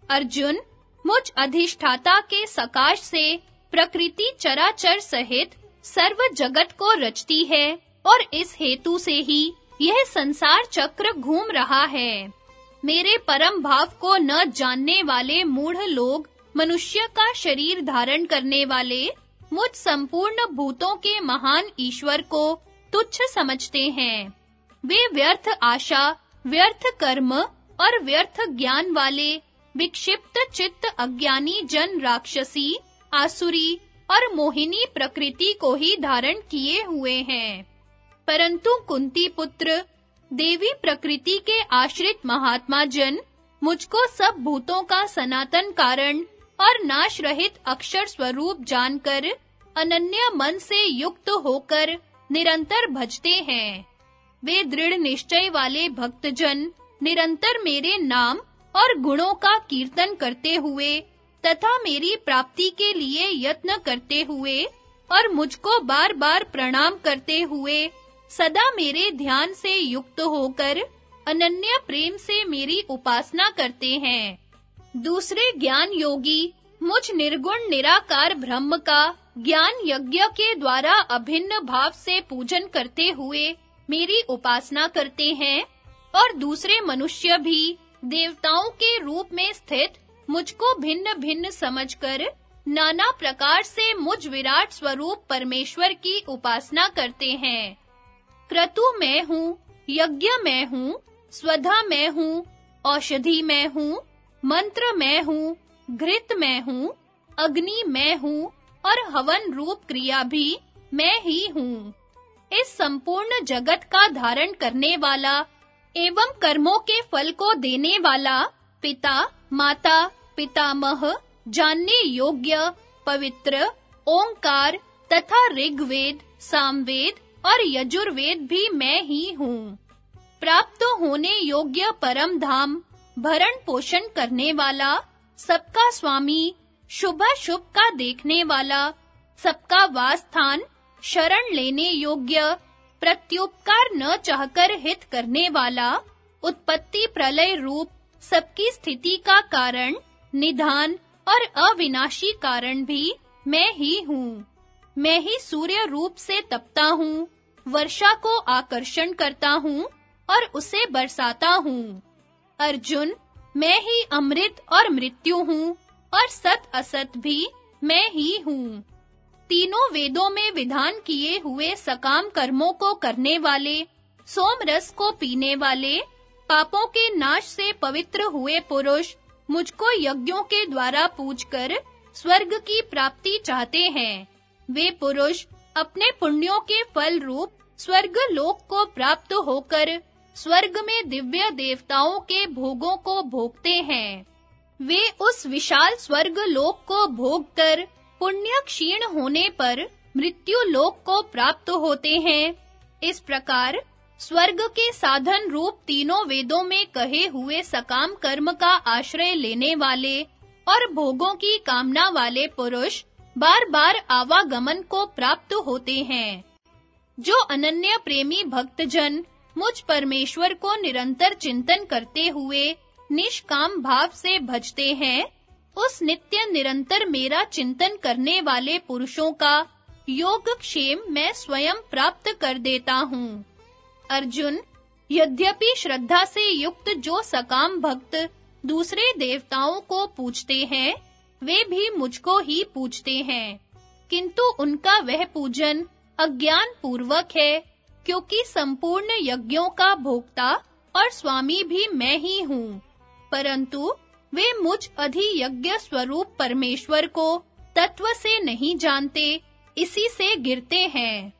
अर्जुन मुझ अधिष्ठाता के सकाश से प्रकृति चराचर सहित सर्व जगत को रचती है और इस हेतु से ही यह संसार चक्र घूम रहा है। मेरे परम भाव को न जानने वाले मूढ़ लोग मनुष्य का शरीर धारण करने वाले मुझ संपूर्ण भूतों के महान ईश्वर को तुच्छ समझते हैं। वे व्यर्थ आशा, व्यर्थ कर्म और व्यर्थ ज्ञान वाले विक्षिप्त चित्त अज्ञानी जन राक्षसी, आसुरी और मोहिनी प्रकृति को ही धारण किए हुए हैं। परंतु कुंती पुत्र, देवी प्रकृति के आश्रित महात्मा जन मुझको सब भूतों का सनातन कारण और नाश रहित अक्षर स्वरूप जानकर अनन्य मन से युक्त होकर निरंतर भजते हैं। वे दृढ़ निश्चय वाले भक्तजन निरंतर मेरे नाम और गुणों का कीर्तन करते हुए तथा मेरी प्राप्ति के लिए यत्न करते हुए और मुझको बार-बार प्रणाम करते हुए सदा मेरे ध्यान से युक्त होकर अनन्य प्रेम से मेरी उपासना करते हैं। दूसरे ज्ञान योगी, मुझ निर्गुण निराकार ब्रह्म का ज्ञान यज्ञ के द्वारा अभिन्न भाव से पूजन करते हुए मेरी उपासना करते हैं, और दूसरे मनुष्य भी देवताओं के रूप में स्थित मुझको भिन्न-भिन्न समझकर नाना प्रकार से मुझ विराट स्वरूप परमेश्वर की उपासना करते हैं। क्रतु मैं हूँ, यज्ञ मैं हूँ, स्वधा मैं हूँ, औषधि मैं हूँ मंत्र मैं हूँ, घृत मैं हूँ, अग्नि मैं हूँ, और हवन रूप क्रिया भी मैं ही हूँ। इस संपूर्ण जगत का धारण करने वाला एवं कर्मों के फल को देने वाला पिता, माता, पितामह, जानने योग्य, पवित्र, ओंकार तथा ऋग्वेद, सामवेद और यजुर्वेद भी मैं ही हूँ। प्राप्त होने योग्य परम धाम भरण पोषण करने वाला, सबका स्वामी, शुभ शुभ का देखने वाला, सबका वास स्थान शरण लेने योग्य, प्रत्युपकार न चाहकर हित करने वाला, उत्पत्ति प्रलय रूप, सबकी स्थिति का कारण, निधान और अविनाशी कारण भी मैं ही हूँ। मैं ही सूर्य रूप से तपता हूँ, वर्षा को आकर्षण करता हूँ और उसे बरसाता हूँ। अर्जुन, मैं ही अमृत और मृत्यु हूँ और सत असत भी मैं ही हूँ। तीनों वेदों में विधान किए हुए सकाम कर्मों को करने वाले, सोम रस को पीने वाले, पापों के नाश से पवित्र हुए पुरुष मुझको यज्ञों के द्वारा पूजकर स्वर्ग की प्राप्ति चाहते हैं। वे पुरुष अपने पुण्यों के फल रूप स्वर्ग लोक को प्राप्त होकर स्वर्ग में दिव्य देवताओं के भोगों को भोगते हैं। वे उस विशाल स्वर्ग लोक को भोगकर पुण्य क्षीण होने पर मृत्यु लोक को प्राप्त होते हैं। इस प्रकार स्वर्ग के साधन रूप तीनों वेदों में कहे हुए सकाम कर्म का आश्रय लेने वाले और भोगों की कामना वाले पुरुष बार-बार आवागमन को प्राप्त होते हैं। जो अनन्य प्रेमी भक्तजन मुझ परमेश्वर को निरंतर चिंतन करते हुए निष्काम भाव से भजते हैं। उस नित्य निरंतर मेरा चिंतन करने वाले पुरुषों का योग क्षेम मैं स्वयं प्राप्त कर देता हूँ। अर्जुन, यद्यपि श्रद्धा से युक्त जो सकाम भक्त दूसरे देवताओं को पूजते हैं, वे भी मुझको ही पूजते हैं। किंतु उनका वह पूजन अज्ञान पूर्वक है। क्योंकि संपूर्ण यज्ञों का भोक्ता और स्वामी भी मैं ही हूँ। परंतु वे मुझ अधि यज्ञ स्वरूप परमेश्वर को तत्व से नहीं जानते, इसी से गिरते हैं।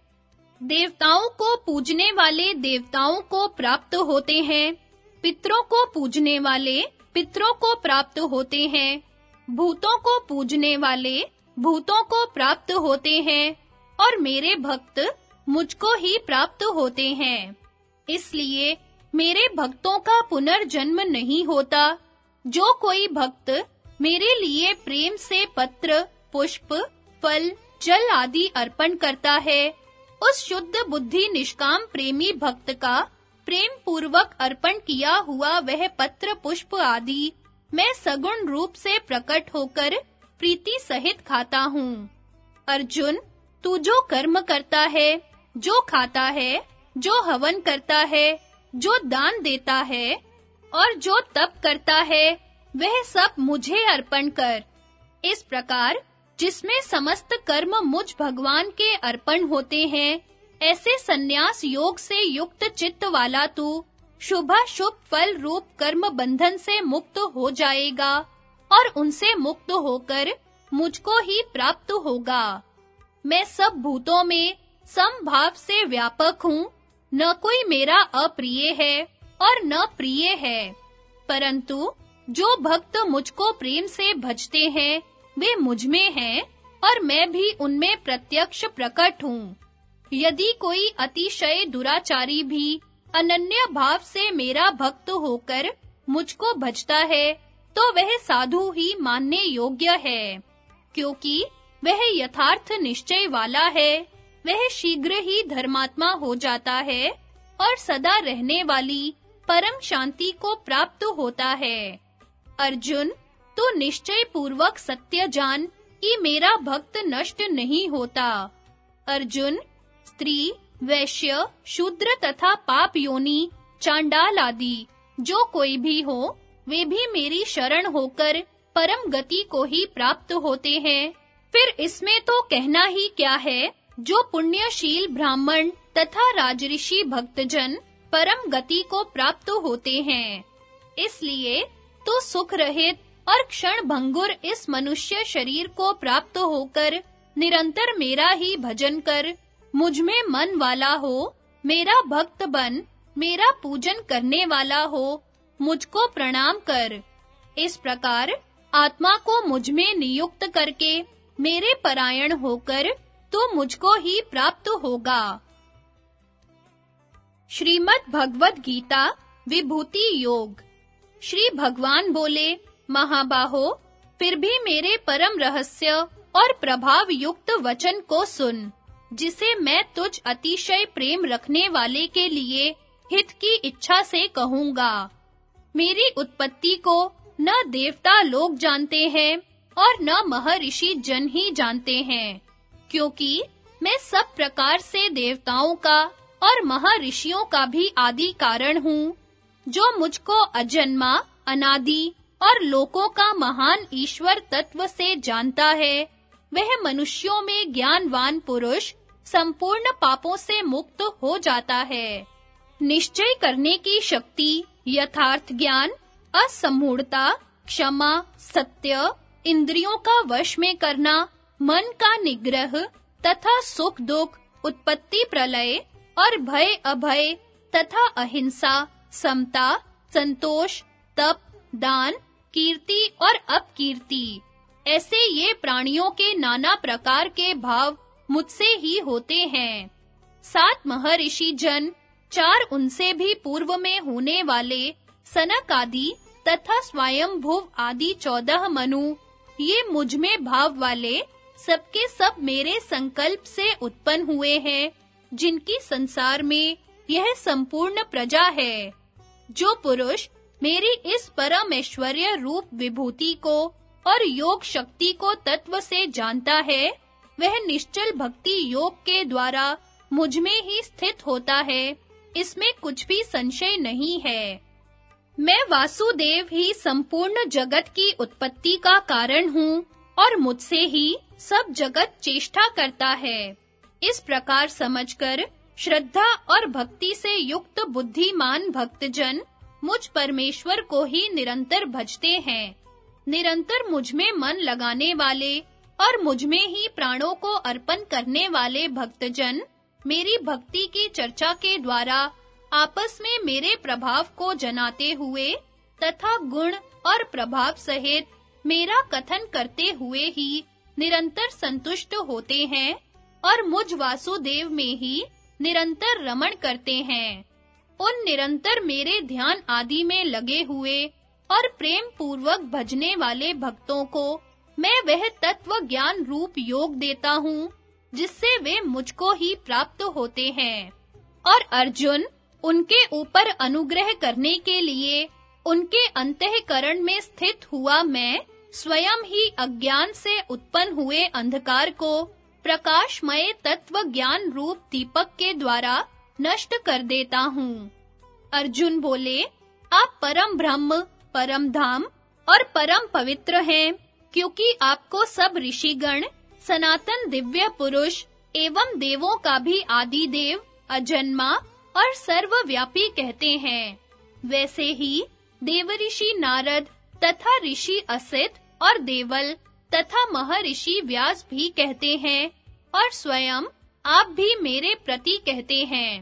देवताओं को पूजने वाले देवताओं को प्राप्त होते हैं, पितरों को पूजने वाले पितरों को प्राप्त होते हैं, भूतों को पूजने वाले भूतों को प्राप्त होते हैं, और मेरे भक्त मुझको ही प्राप्त होते हैं। इसलिए मेरे भक्तों का पुनर्जन्म नहीं होता। जो कोई भक्त मेरे लिए प्रेम से पत्र, पुष्प, फल, जल आदि अर्पण करता है, उस शुद्ध बुद्धि निष्काम प्रेमी भक्त का प्रेम पूर्वक अर्पण किया हुआ वह पत्र पुष्प आदि मैं सगुण रूप से प्रकट होकर प्रीति सहित खाता हूँ। अर्जुन तू जो कर्म करता है जो खाता है, जो हवन करता है, जो दान देता है और जो तप करता है, वह सब मुझे अर्पण कर। इस प्रकार जिसमें समस्त कर्म मुझ भगवान के अर्पण होते हैं, ऐसे सन्यास योग से युक्त चित्त वाला तू शुभ शुभ फल रूप कर्म बंधन से मुक्त हो जाएगा और उनसे मुक्त होकर मुझको ही प्राप्त होगा। मैं सब भूतों में समभाव से व्यापक हूँ। न कोई मेरा अप्रिय है और न प्रिय है। परंतु जो भक्त मुझको प्रेम से भजते हैं, वे मुझमें हैं और मैं भी उनमें प्रत्यक्ष प्रकट हूँ। यदि कोई अतिशय दुराचारी भी अनन्य भाव से मेरा भक्त होकर मुझको भजता है तो वह साधु ही मानने योग्य है, क्योंकि वह यथार्थ निश्चय वाला है। वह शीघ्र ही धर्मात्मा हो जाता है और सदा रहने वाली परम शांति को प्राप्त होता है। अर्जुन, तू निश्चय पूर्वक सत्य जान कि मेरा भक्त नष्ट नहीं होता। अर्जुन, स्त्री, वैश्य, शूद्र तथा पाप योनि, चांडाल आदि, जो कोई भी हो, वे भी मेरी शरण होकर परम गति को ही प्राप्त होते हैं। फिर इसमें तो कहना ही क्या है? जो पुण्यशील ब्राह्मण तथा राजऋषि भक्तजन परम गति को प्राप्त होते हैं। इसलिए तो सुख रहित और क्षण भंगुर इस मनुष्य शरीर को प्राप्त होकर निरंतर मेरा ही भजन कर, मुझमें मन वाला हो, मेरा भक्त बन, मेरा पूजन करने वाला हो, मुझको प्रणाम कर। इस प्रकार आत्मा को मुझमें नियुक्त करके मेरे परायण होकर तो मुझको ही प्राप्त होगा। श्रीमद् भगवत गीता, विभूति योग। श्री भगवान बोले, महाबाहो, फिर भी मेरे परम रहस्य और प्रभाव युक्त वचन को सुन, जिसे मैं तुझ अतिशय प्रेम रखने वाले के लिए हित की इच्छा से कहूँगा। मेरी उत्पत्ति को न देवता लोग जानते हैं और न महर्षि जन ही जानते हैं। क्योंकि मैं सब प्रकार से देवताओं का और महर्षियों का भी आदि कारण हूँ, जो मुझको अजन्मा, अनादि और लोकों का महान ईश्वर तत्व से जानता है। वह मनुष्यों में ज्ञानवान पुरुष संपूर्ण पापों से मुक्त हो जाता है। निश्चय करने की शक्ति, यथार्थ ज्ञान, असमूढ़ता, क्षमा, सत्य, इंद्रियों का वश में करना मन का निग्रह तथा सुख दुख, उत्पत्ति प्रलय और भय अभय तथा अहिंसा, समता, संतोष, तप, दान, कीर्ति और अपकीर्ति। ऐसे ये प्राणियों के नाना प्रकार के भाव मुझसे ही होते हैं। सात महर्षि जन, चार उनसे भी पूर्व में होने वाले सनक आदि तथा स्वयं भुव आदि चौदह मनु, ये मुझमें भाव वाले सबके सब मेरे संकल्प से उत्पन्न हुए हैं, जिनकी संसार में यह संपूर्ण प्रजा है। जो पुरुष मेरी इस परम ऐश्वर्य रूप विभूति को और योग शक्ति को तत्व से जानता है, वह निश्चल भक्ति योग के द्वारा मुझमें ही स्थित होता है। इसमें कुछ भी संशय नहीं है। मैं वासुदेव ही संपूर्ण जगत की उत्पत्ति का कारण हूँ। और मुझसे ही सब जगत चेष्टा करता है। इस प्रकार समझकर श्रद्धा और भक्ति से युक्त बुद्धिमान भक्तजन मुझ परमेश्वर को ही निरंतर भजते हैं। निरंतर मुझमें मन लगाने वाले और मुझमें ही प्राणों को अर्पण करने वाले भक्तजन मेरी भक्ति की चर्चा के द्वारा आपस में मेरे प्रभाव को जनाते हुए तथा गुण और प्रभाव सहित मेरा कथन करते हुए ही निरंतर संतुष्ट होते हैं और मुझ वासुदेव में ही निरंतर रमण करते हैं। उन निरंतर मेरे ध्यान आदि में लगे हुए और प्रेम पूर्वक भजने वाले भक्तों को मैं वह तत्व ज्ञान रूप योग देता हूँ, जिससे वे मुझको ही प्राप्त होते हैं। और अर्जुन उनके ऊपर अनुग्रह करने के लिए उनके अंतःकरण में स्थित हुआ मैं स्वयं ही अज्ञान से उत्पन्न हुए अंधकार को प्रकाशमय तत्व ज्ञान रूप दीपक के द्वारा नष्ट कर देता हूँ। अर्जुन बोले, आप परम ब्रह्म, परम धाम और परम पवित्र हैं, क्योंकि आपको सब ऋषिगण, सनातन दिव्य पुरुष एवं देवों का भी आदि देव अजन्मा और सर्वव्यापी कहते हैं। वैसे ही देवऋषि नारद तथा ऋषि असित और देवल तथा महर्षि व्यास भी कहते हैं और स्वयं आप भी मेरे प्रति कहते हैं।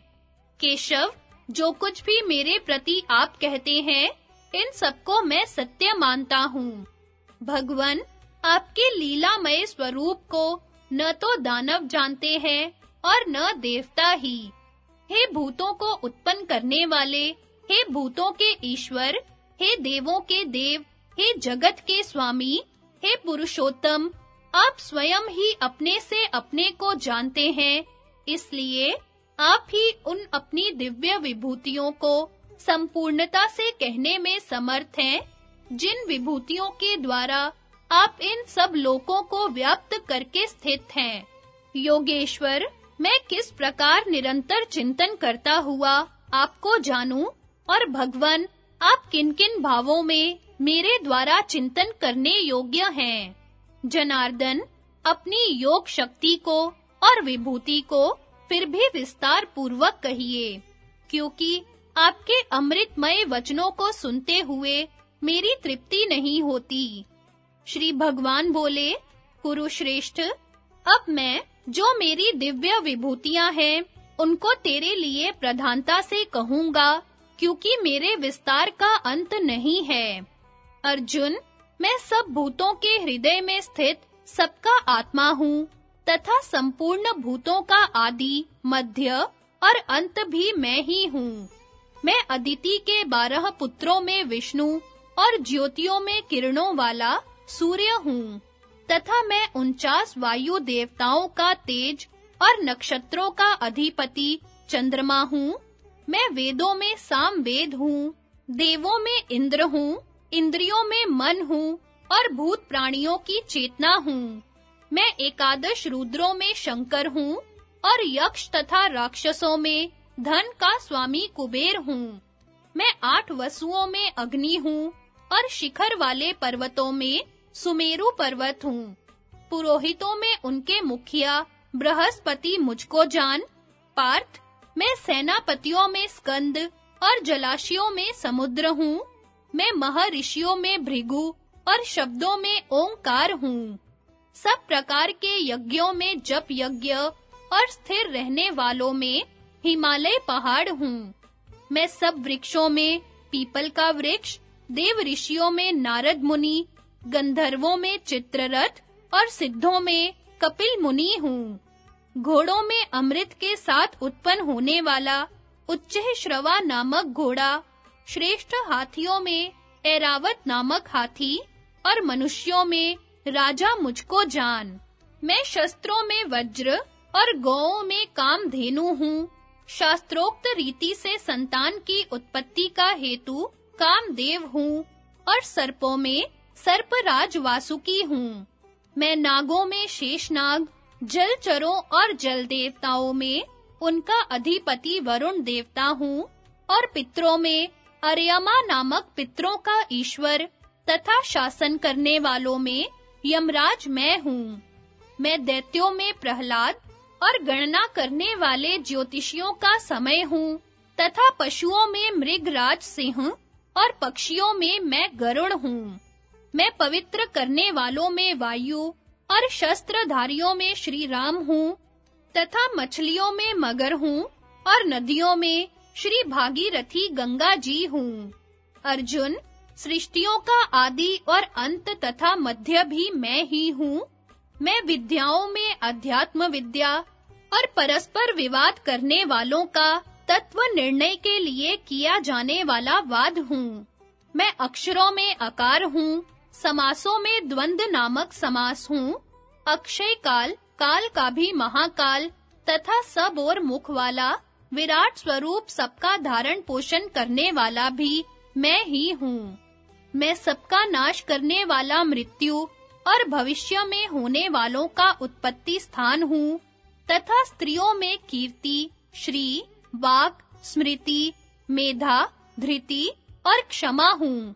केशव, जो कुछ भी मेरे प्रति आप कहते हैं, इन सबको मैं सत्य मानता हूँ। भगवन, आपके लीलामय स्वरूप को न तो दानव जानते हैं और न देवता ही। हे भूतों को उत्पन्न करने वाले, हे भूतों के ईश्वर, हे देवों के देव हे जगत के स्वामी, हे पुरुषोत्तम, आप स्वयं ही अपने से अपने को जानते हैं, इसलिए आप ही उन अपनी दिव्य विभूतियों को संपूर्णता से कहने में समर्थ हैं, जिन विभूतियों के द्वारा आप इन सब लोकों को व्याप्त करके स्थित हैं। योगेश्वर, मैं किस प्रकार निरंतर चिंतन करता हुआ आपको जानूं, और भगवन, आप किन-किन भावों में मेरे द्वारा चिंतन करने योग्य हैं। जनार्दन अपनी योग शक्ति को और विभूति को फिर भी विस्तार पूर्वक कहिए, क्योंकि आपके अमृतमय वचनों को सुनते हुए मेरी तृप्ति नहीं होती। श्री भगवान बोले, कुरुश्रेष्ठ, अब मैं जो मेरी दिव्य विभूतियाँ हैं, उनको तेरे लिए प्रधानता से कहूँगा, क्योंकि मेरे विस्तार का अंत नहीं है। अर्जुन, मैं सब भूतों के हृदय में स्थित सबका आत्मा हूँ, तथा संपूर्ण भूतों का आदि, मध्य और अंत भी मैं ही हूँ। मैं अदिति के बारह पुत्रों में विष्णु और ज्योतियों में किरणों वाला सूर्य हूँ, तथा मैं उनचास वायु देवताओं का तेज और नक्षत्रों का अधिपति चंद्रमा हूँ। मैं वेदों में साम वेद हूँ, देवों में इंद्र हूँ इंद्रियों में मन हूँ और भूत प्राणियों की चेतना हूँ। मैं एकादश रुद्रों में शंकर हूँ और यक्ष तथा राक्षसों में धन का स्वामी कुबेर हूँ। मैं आठ वसुओं में अग्नि हूँ और शिखर वाले पर्वतों में सुमेरु पर्वत हूँ। पुरोहितों में उनके मुखिया बृहस्पति मुझको जान, पार्थ, मैं सेनापतियों में स्कंद और जलाशयों में समुद्र हूँ। मैं महर्षियों में भृगु और शब्दों में ओंकार हूँ। सब प्रकार के यज्ञों में जप यज्ञ और स्थिर रहने वालों में हिमालय पहाड़ हूँ। मैं सब वृक्षों में पीपल का वृक्ष, देव ऋषियों में नारद मुनि, गंधर्वों में चित्ररथ और सिद्धों में कपिल मुनि हूँ। घोड़ों में अमृत के साथ उत्पन्न होने वाला उच्च श्रवा नामक घोड़ा श्रेष्ठ हाथियों में एरावत नामक हाथी और मनुष्यों में राजा मुझको जान। मैं शस्त्रों में वज्र और गौओं में कामधेनु हूँ। शास्त्रोक्त रीति से संतान की उत्पत्ति का हेतु कामदेव हूँ और सर्पों में सर्पराज वासुकी हूँ। मैं नागों में शेषनाग जलचरों और जल देवताओं में उनका अधिपति वरुण देवता हूँ और पितरों में अर्यमा नामक पितरों का ईश्वर तथा शासन करने वालों में यमराज मैं हूँ। मैं दैत्यों में प्रहलाद और गणना करने वाले ज्योतिषियों का समय हूँ तथा पशुओं में मृगराज सिंह और पक्षियों में मैं गरुड़ हूँ। मैं पवित्र करने वालों में वायु और शस्त्रधारियों में श्री राम हूँ तथा मछलियों में मगर हूँ और नदियों में श्री भागीरथी गंगा जी हूँ। अर्जुन, सृष्टियों का आदि और अंत तथा मध्य भी मैं ही हूँ। मैं विद्याओं में अध्यात्म विद्या और परस्पर विवाद करने वालों का तत्व निर्णय के लिए किया जाने वाला वाद हूँ। मैं अक्षरों में आकार हूँ, समासों में द्वंद नामक समास हूँ, अक्षय काल काल का भी महाकाल तथा सब और मुख वाला विराट स्वरूप सबका धारण पोषण करने वाला भी मैं ही हूँ। मैं सबका नाश करने वाला मृत्यु और भविष्य में होने वालों का उत्पत्ति स्थान हूँ, तथा स्त्रियों में कीर्ति, श्री, वाक, स्मृति, मेधा, धृति और क्षमा हूँ।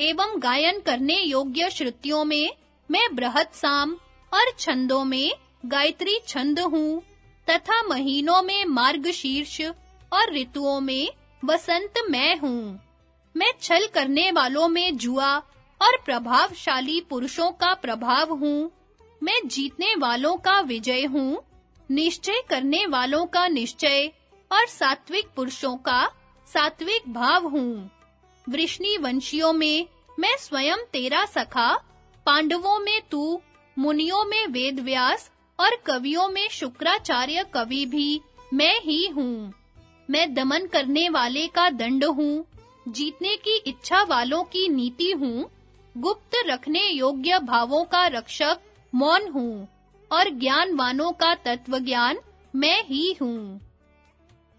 एवं गायन करने योग्य श्रुतियों में मैं बृहत और छंदों में गायत्री छंद हूँ। तथा महीनों में मार्गशीर्ष और ऋतुओं में वसंत मैं हूँ। मैं छल करने वालों में जुआ और प्रभावशाली पुरुषों का प्रभाव हूँ। मैं जीतने वालों का विजय हूँ। निश्चय करने वालों का निश्चय और सात्विक पुरुषों का सात्विक भाव हूँ। वृष्णि वंशियों में मैं स्वयं तेरा सखा, पांडवों में तू, मुनियों में वेदव्यास और कवियों में शुक्राचार्य कवि भी मैं ही हूँ। मैं दमन करने वाले का दंड हूँ, जीतने की इच्छा वालों की नीति हूँ, गुप्त रखने योग्य भावों का रक्षक मौन हूँ, और ज्ञानवानों का तत्व ज्ञान मैं ही हूँ।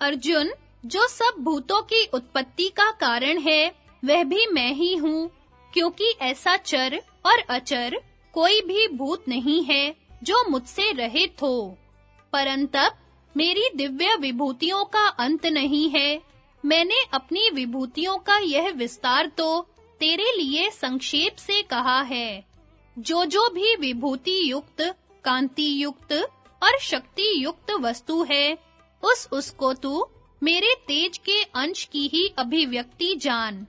अर्जुन, जो सब भूतों की उत्पत्ति का कारण है, वह भी मैं ही हूँ, क्योंकि ऐसा चर और अचर कोई भी भूत नहीं है। जो मुझसे रहित हो परंतप मेरी दिव्य विभूतियों का अंत नहीं है। मैंने अपनी विभूतियों का यह विस्तार तो तेरे लिए संक्षेप से कहा है। जो जो भी विभूति युक्त कांति युक्त और शक्ति युक्त वस्तु है, उस उसको तू मेरे तेज के अंश की ही अभिव्यक्ति जान।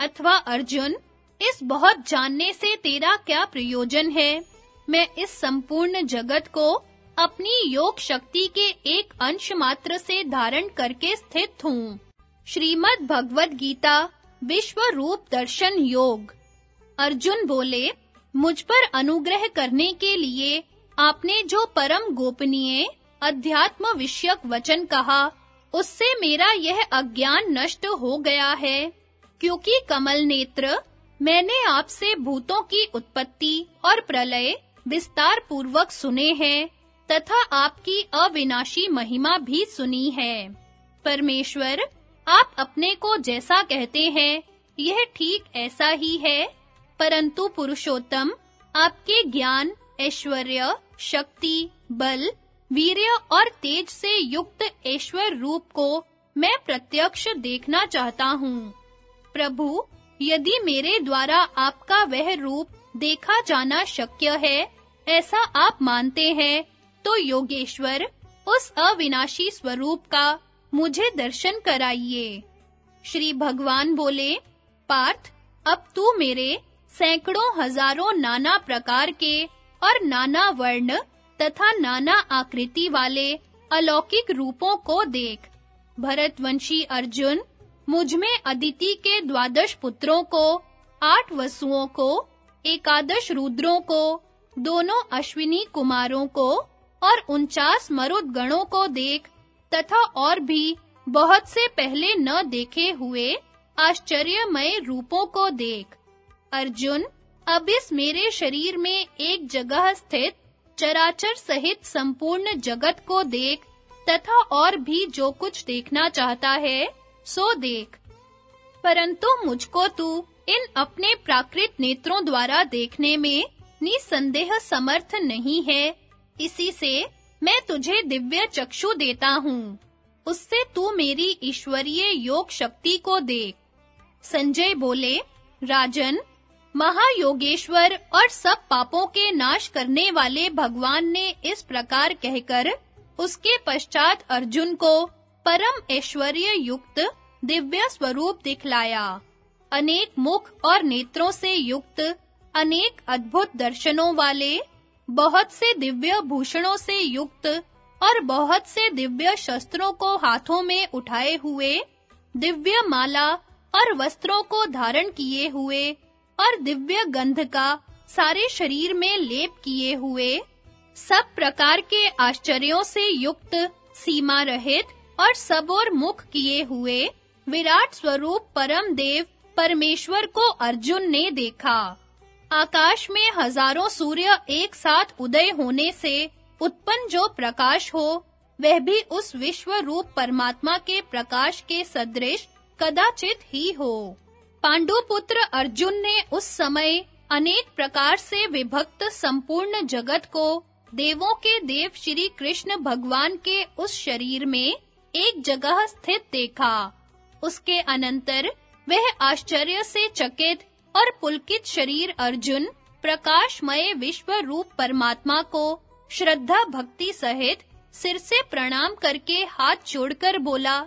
अथवा अर्जुन, इस बहुत जानने से तेरा क्या प्रयोजन है? मैं इस संपूर्ण जगत को अपनी योग शक्ति के एक अंश मात्र से धारण करके स्थित हूँ। श्रीमद् भगवत गीता, विश्व रूप दर्शन योग। अर्जुन बोले, मुझ पर अनुग्रह करने के लिए आपने जो परम गोपनीय, अध्यात्म विषयक वचन कहा, उससे मेरा यह अज्ञान नष्ट हो गया है। क्योंकि कमल नेत्र मैंने आपसे भूतों की उत्पत्ति और प्रलय विस्तार पूर्वक सुने हैं, तथा आपकी अविनाशी महिमा भी सुनी है। परमेश्वर, आप अपने को जैसा कहते हैं, यह ठीक ऐसा ही है, परंतु पुरुषोत्तम, आपके ज्ञान, ऐश्वर्य, शक्ति, बल, वीर्य और तेज से युक्त ऐश्वर रूप को मैं प्रत्यक्ष देखना चाहता हूँ। प्रभु, यदि मेरे द्वारा आपका वह रूप देखा जाना शक्य है ऐसा आप मानते हैं तो योगेश्वर उस अविनाशी स्वरूप का मुझे दर्शन कराइए। श्री भगवान बोले, पार्थ, अब तू मेरे सैकड़ों हज़ारों नाना प्रकार के और नाना वर्ण तथा नाना आकृति वाले अलौकिक रूपों को देख। भरतवंशी अर्जुन मुझमें अदिति के द्वादश पुत्रों को, आठ वसुओं को, एकादश रुद्रों को दोनों अश्विनी कुमारों को और उनचास मरुद गणों को देख तथा और भी बहुत से पहले न देखे हुए आश्चर्यमय रूपों को देख। अर्जुन, अब इस मेरे शरीर में एक जगह स्थित चराचर सहित संपूर्ण जगत को देख तथा और भी जो कुछ देखना चाहता है, सो देख। परंतु मुझको तू इन अपने प्राकृत नेत्रों द्वारा देखने में निसंदेह समर्थ नहीं है। इसी से मैं तुझे दिव्य चक्षु देता हूँ। उससे तू मेरी ईश्वरीय योग शक्ति को देख। संजय बोले, राजन, महायोगेश्वर और सब पापों के नाश करने वाले भगवान ने इस प्रकार कहकर उसके पश्चात अर्जुन को परम ऐश्वर्य युक्त दिव्य स्वरूप दिखलाया। अनेक मुख और नेत्रों से युक्त अनेक अद्भुत दर्शनों वाले, बहुत से दिव्य भूषणों से युक्त और बहुत से दिव्य शस्त्रों को हाथों में उठाए हुए, दिव्य माला और वस्त्रों को धारण किए हुए और दिव्य गंध का सारे शरीर में लेप किए हुए, सब प्रकार के आश्चर्यों से युक्त सीमा रहित और सब और मुख किए हुए, विराट स्वरूप परम देव परमेश्वर को अर्जुन ने देखा। आकाश में हज़ारों सूर्य एक साथ उदय होने से उत्पन्न जो प्रकाश हो, वह भी उस विश्व रूप परमात्मा के प्रकाश के सदृश कदाचित ही हो। पांडुपुत्र अर्जुन ने उस समय अनेक प्रकार से विभक्त संपूर्ण जगत को देवों के देव श्री कृष्ण भगवान के उस शरीर में एक जगह स्थित देखा। उसके अनंतर वह आश्चर्य से चकित और पुलकित शरीर अर्जुन, प्रकाशमय विश्व रूप परमात्मा को श्रद्धा भक्ति सहित सिर से प्रणाम करके हाथ जोड़कर बोला।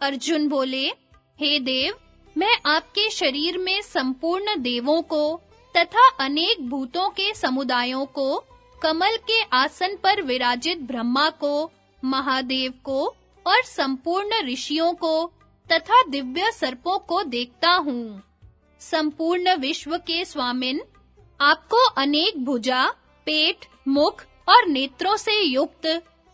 अर्जुन बोले, हे देव, मैं आपके शरीर में संपूर्ण देवों को तथा अनेक भूतों के समुदायों को, कमल के आसन पर विराजित ब्रह्मा को, महादेव को और संपूर्ण ऋषियों को तथा दिव्य सर्पों को देखता हूँ। संपूर्ण विश्व के स्वामिन, आपको अनेक भुजा, पेट, मुख और नेत्रों से युक्त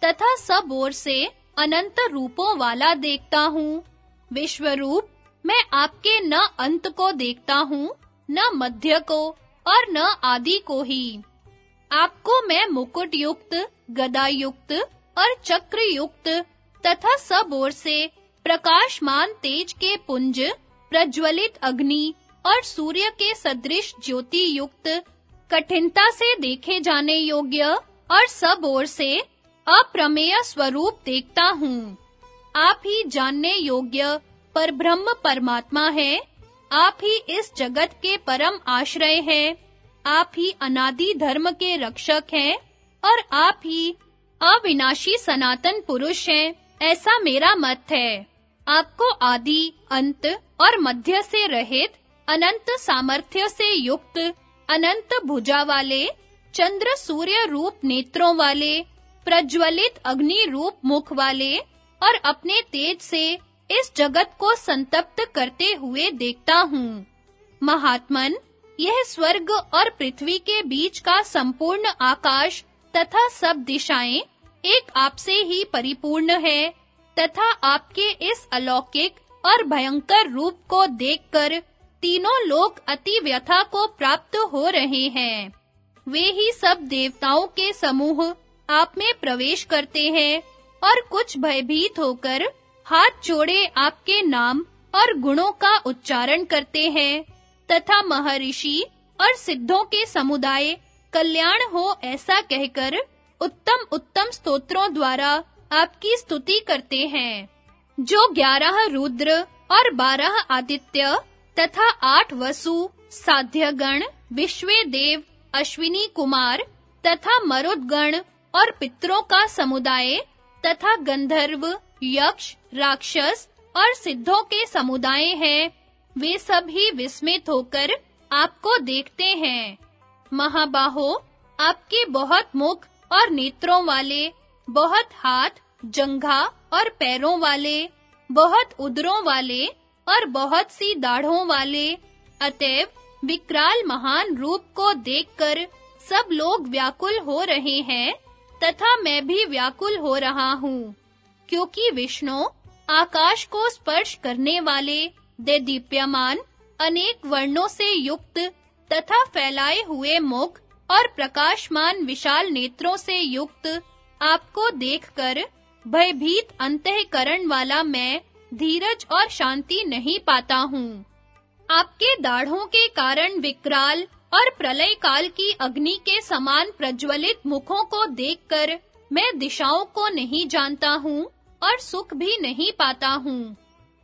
तथा सब ओर से अनंत रूपों वाला देखता हूँ। विश्व रूप मैं आपके न अंत को देखता हूँ, न मध्य को और न आदि को ही। आपको मैं मुकुट युक्त गदा युक्त और चक्र युक्त तथा सब ओर से प्रकाशमान तेज के पुंज, प्रज्वलित अग्नि और सूर्य के सदृश ज्योति युक्त, कठिनता से देखे जाने योग्य और सब ओर से अप्रमेय स्वरूप देखता हूँ। आप ही जानने योग्य पर ब्रह्म परमात्मा है। आप ही इस जगत के परम आश्रय हैं। आप ही अनादि धर्म के रक्षक हैं और आप ही अविनाशी सनातन पुरुष हैं, ऐसा मेरा मत है। आपको आदि, अंत और मध्य से रहित अनंत सामर्थ्य से युक्त, अनंत भुजा वाले, चंद्र सूर्य रूप नेत्रों वाले, प्रज्वलित अग्नि रूप मुख वाले और अपने तेज से इस जगत को संतप्त करते हुए देखता हूँ। महात्मन, यह स्वर्ग और पृथ्वी के बीच का संपूर्ण आकाश तथा सब दिशाएँ एक आपसे ही परिपूर्ण है तथा आपके इस अलौकिक और भयंकर रूप को देखकर तीनों लोग अति व्यथा को प्राप्त हो रहे हैं। वे ही सब देवताओं के समूह आप में प्रवेश करते हैं और कुछ भयभीत होकर हाथ जोड़े आपके नाम और गुणों का उच्चारण करते हैं, तथा महर्षि और सिद्धों के समुदाय कल्याण हो ऐसा कहकर उत्तम उत्तम स्तोत्रों द्वारा आपकी स्तुति करते हैं। जो ग्यारह रुद्र और बारह आदित्य तथा आठ वसु, साध्यगण विश्वे देव अश्विनी कुमार तथा मरुदगण और पितरों का समुदाय तथा गंधर्व, यक्ष, राक्षस और सिद्धों के समुदाय हैं। वे ही विस्मित होकर आपको देखते हैं। महाबाहो, आपके बहुत मुख और नेत्रों वाले, बहुत हाथ, जंघा और पैरों वाले, बहुत उदरों वाले और बहुत सी दाढ़ों वाले अतएव विकराल महान रूप को देखकर सब लोग व्याकुल हो रहे हैं तथा मैं भी व्याकुल हो रहा हूँ, क्योंकि विष्णु आकाश को स्पर्श करने वाले दे दीप्यमान अनेक वर्णों से युक्त तथा फैलाए हुए मुख और प्रकाशमान विशाल नेत्रों से युक्त आपको देखकर भयभीत अंतःकरण वाला मैं धीरज और शांति नहीं पाता हूँ। आपके दाढ़ों के कारण विकराल और प्रलय काल की अग्नि के समान प्रज्वलित मुखों को देखकर मैं दिशाओं को नहीं जानता हूँ और सुख भी नहीं पाता हूँ।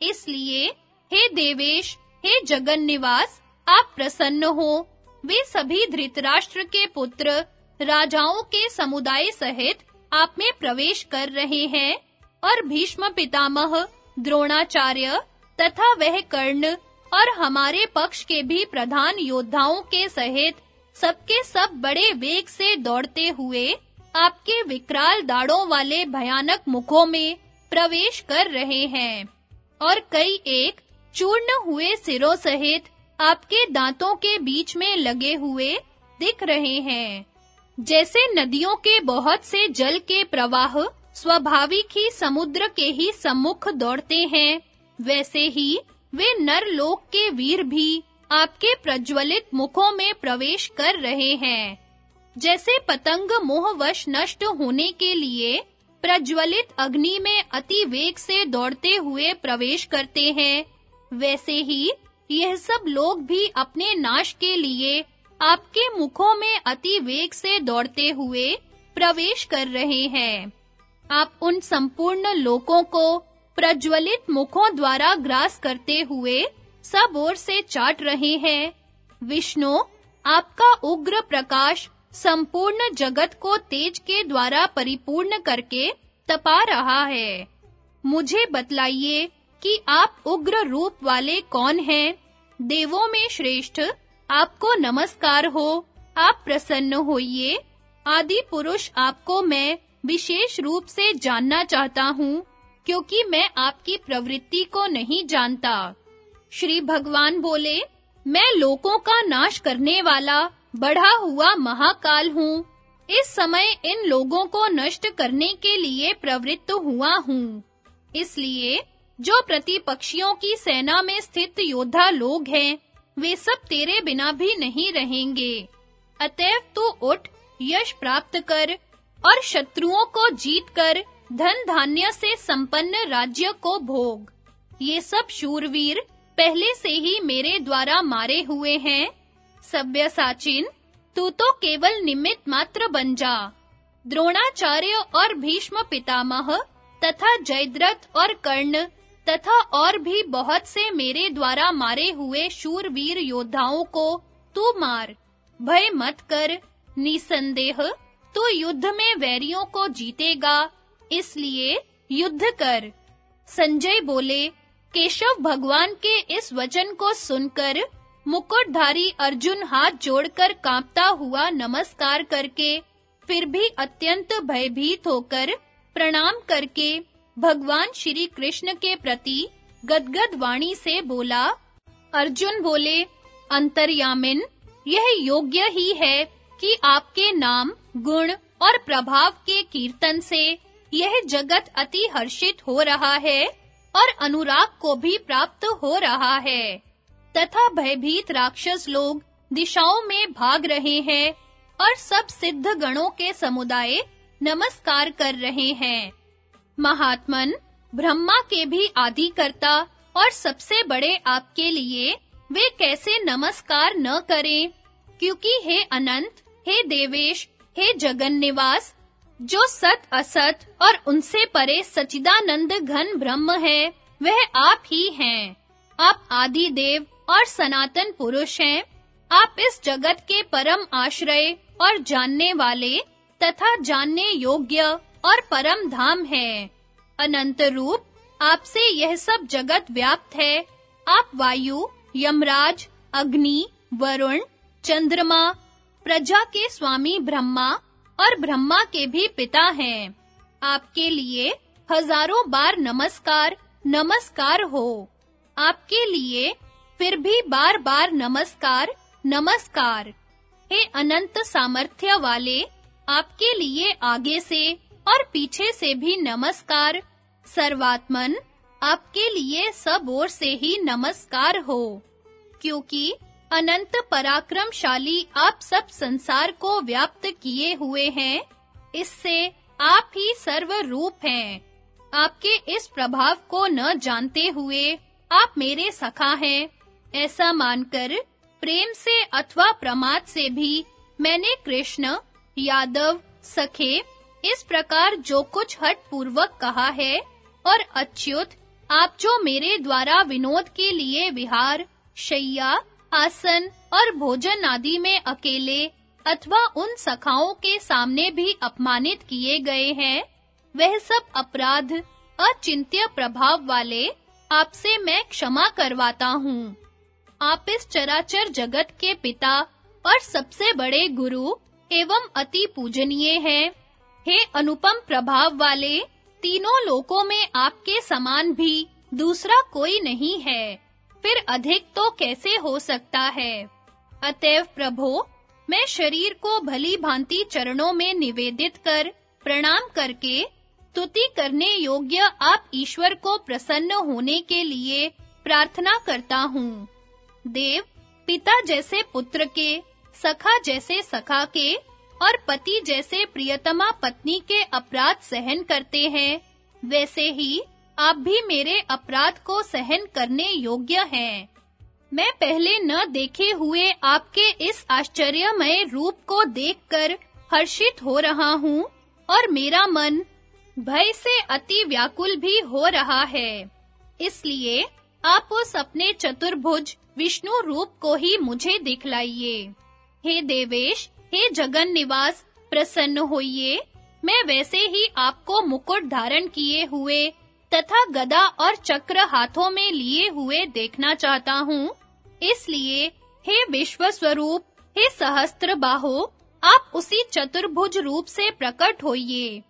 इसलिए, हे देवेश, हे जगन निवास आप प्रसन्न हो। वे सभी धृतराष्ट्र के पुत्र, राजाओं के समुदाय सहित आप में प्रवेश कर रहे हैं और भीष्म पितामह द्रोणाचार्य तथा वह कर्ण और हमारे पक्ष के भी प्रधान योद्धाओं के सहित सबके सब बड़े वेग से दौड़ते हुए आपके विकराल दाढ़ों वाले भयानक मुखों में प्रवेश कर रहे हैं और कई एक चूर्ण हुए सिरों सहित आपके दांतों के बीच में लगे हुए दिख रहे हैं। जैसे नदियों के बहुत से जल के प्रवाह स्वाभाविक ही समुद्र के ही सम्मुख दौड़ते हैं। वैसे ही वे नर लोक के वीर भी आपके प्रज्वलित मुखों में प्रवेश कर रहे हैं। जैसे पतंग मोहवश नष्ट होने के लिए प्रज्वलित अग्नि में अति वेग से दौड़ते हुए प्रवेश करते हैं, वैसे ही यह सब लोग भी अपने नाश के लिए आपके मुखों में अति वेग से दौड़ते हुए प्रवेश कर रहे हैं। आप उन संपूर्ण लोकों को प्रज्वलित मुखों द्वारा ग्रास करते हुए सब ओर से चाट रहे हैं। विष्णु, आपका उग्र प्रकाश संपूर्ण जगत को तेज के द्वारा परिपूर्ण करके तपा रहा है। मुझे बतलाइए कि आप उग्र रूप वाले कौन हैं? देवों में श्रेष्ठ, आपको नमस्कार हो। आप प्रसन्न होइए। आदि पुरुष आपको मैं विशेष रूप से जानना चाहता हूँ, क्योंकि मैं आपकी प्रवृत्ति को नहीं जानता। श्री भगवान बोले, मैं लोकों का नाश करने वाला, बढ़ा हुआ महाकाल हूँ। इस समय इन लोगों को नष्ट करने के लिए प्रवृत्त हुआ हूँ। इसलिए, जो प्रतिपक्षियों की सेना में स्थित योद्धा लोग हैं, वे सब तेरे बिना भी नहीं रहेंगे। अतएव तू उठ, यश प्राप्त कर और शत्रुओं को जीतकर धन धान्य से संपन्न राज्य को भोग। ये सब शूरवीर पहले से ही मेरे द्वारा मारे हुए हैं। सभ्यसाचिन तू तो केवल निमित्त मात्र बन जा। द्रोणाचार्य और भीष्म पितामह तथा जयद्रथ और कर्ण तथा और भी बहुत से मेरे द्वारा मारे हुए शूरवीर योद्धाओं को तू मार। भय मत कर, निसंदेह। तू युद्ध में वैरियों को जीतेगा, इसलिए युद्ध कर। संजय बोले, केशव भगवान के इस वचन को सुनकर मुकुटधारी अर्जुन हाथ जोड़कर कांपता हुआ नमस्कार करके, फिर भी अत्यंत भयभीत होकर प्रणाम करके भगवान श्री कृष्ण के प्रति गदगद वाणी से बोला। अर्जुन बोले, अंतर्यामिन, यह योग्य ही है कि आपके नाम, गुण और प्रभाव के कीर्तन से यह जगत अति हर्षित हो रहा है और अनुराग को भी प्राप्त हो रहा है। तथा भयभीत राक्षस लोग दिशाओं में भाग रहे हैं और सब सिद्ध गणों के समुदाय नमस्कार कर रहे हैं। महात्मन, ब्रह्मा के भी आदि करता और सबसे बड़े आपके लिए वे कैसे नमस्कार न करें, क्योंकि हे अनंत हे देवेश, हे जगन निवास जो सत असत और उनसे परे सचिदानंद घन ब्रह्म है, वह आप ही हैं। आप आदि देव और सनातन पुरुष हैं। आप इस जगत के परम आश्रय और जानने वाले तथा जानने योग्य और परम धाम है। अनंत रूप, आपसे यह सब जगत व्याप्त है। आप वायु, यमराज, अग्नि, वरुण, चंद्रमा प्रजा के स्वामी ब्रह्मा और ब्रह्मा के भी पिता हैं। आपके लिए हज़ारों बार नमस्कार नमस्कार हो। आपके लिए फिर भी बार-बार नमस्कार नमस्कार। हे अनंत सामर्थ्य वाले, आपके लिए आगे से और पीछे से भी नमस्कार। सर्वात्मन, आपके लिए सब ओर से ही नमस्कार हो। क्योंकि अनंत पराक्रमशाली आप सब संसार को व्याप्त किए हुए हैं। इससे आप ही सर्व रूप हैं। आपके इस प्रभाव को न जानते हुए आप मेरे सखा हैं। ऐसा मानकर, प्रेम से अथवा प्रमाद से भी मैंने कृष्ण, यादव, सखे, इस प्रकार जो कुछ हट पूर्वक कहा है और अच्युत, आप जो मेरे द्वारा विनोद के लिए विहार, शैया आसन और भोजन आदि में अकेले अथवा उन सखाओं के सामने भी अपमानित किए गए हैं। वह सब अपराध, अचिंत्य प्रभाव वाले आपसे मैं क्षमा करवाता हूँ। आप इस चराचर जगत के पिता और सबसे बड़े गुरु एवं अति पूजनीय हैं। हे अनुपम प्रभाव वाले, तीनों लोकों में आपके समान भी दूसरा कोई नहीं है। फिर अधिक तो कैसे हो सकता है? अतएव प्रभो, मैं शरीर को भली भांति चरणों में निवेदित कर, प्रणाम करके स्तुति करने योग्य आप ईश्वर को प्रसन्न होने के लिए प्रार्थना करता हूँ। देव, पिता जैसे पुत्र के, सखा जैसे सखा के और पति जैसे प्रियतमा पत्नी के अपराध सहन करते हैं, वैसे ही आप भी मेरे अपराध को सहन करने योग्य हैं। मैं पहले न देखे हुए आपके इस आश्चर्यमय रूप को देखकर हर्षित हो रहा हूँ, और मेरा मन भय से अति व्याकुल भी हो रहा है। इसलिए आप उस अपने चतुर्भुज विष्णु रूप को ही मुझे दिखलाइए। हे देवेश, हे जगन निवास, प्रसन्न होइए। मैं वैसे ही आपको मुकुट धारण किए हुए तथा गदा और चक्र हाथों में लिए हुए देखना चाहता हूँ। इसलिए, हे विश्व स्वरूप हे सहस्त्र बाहो, आप उसी चतुर्भुज रूप से प्रकट होइए।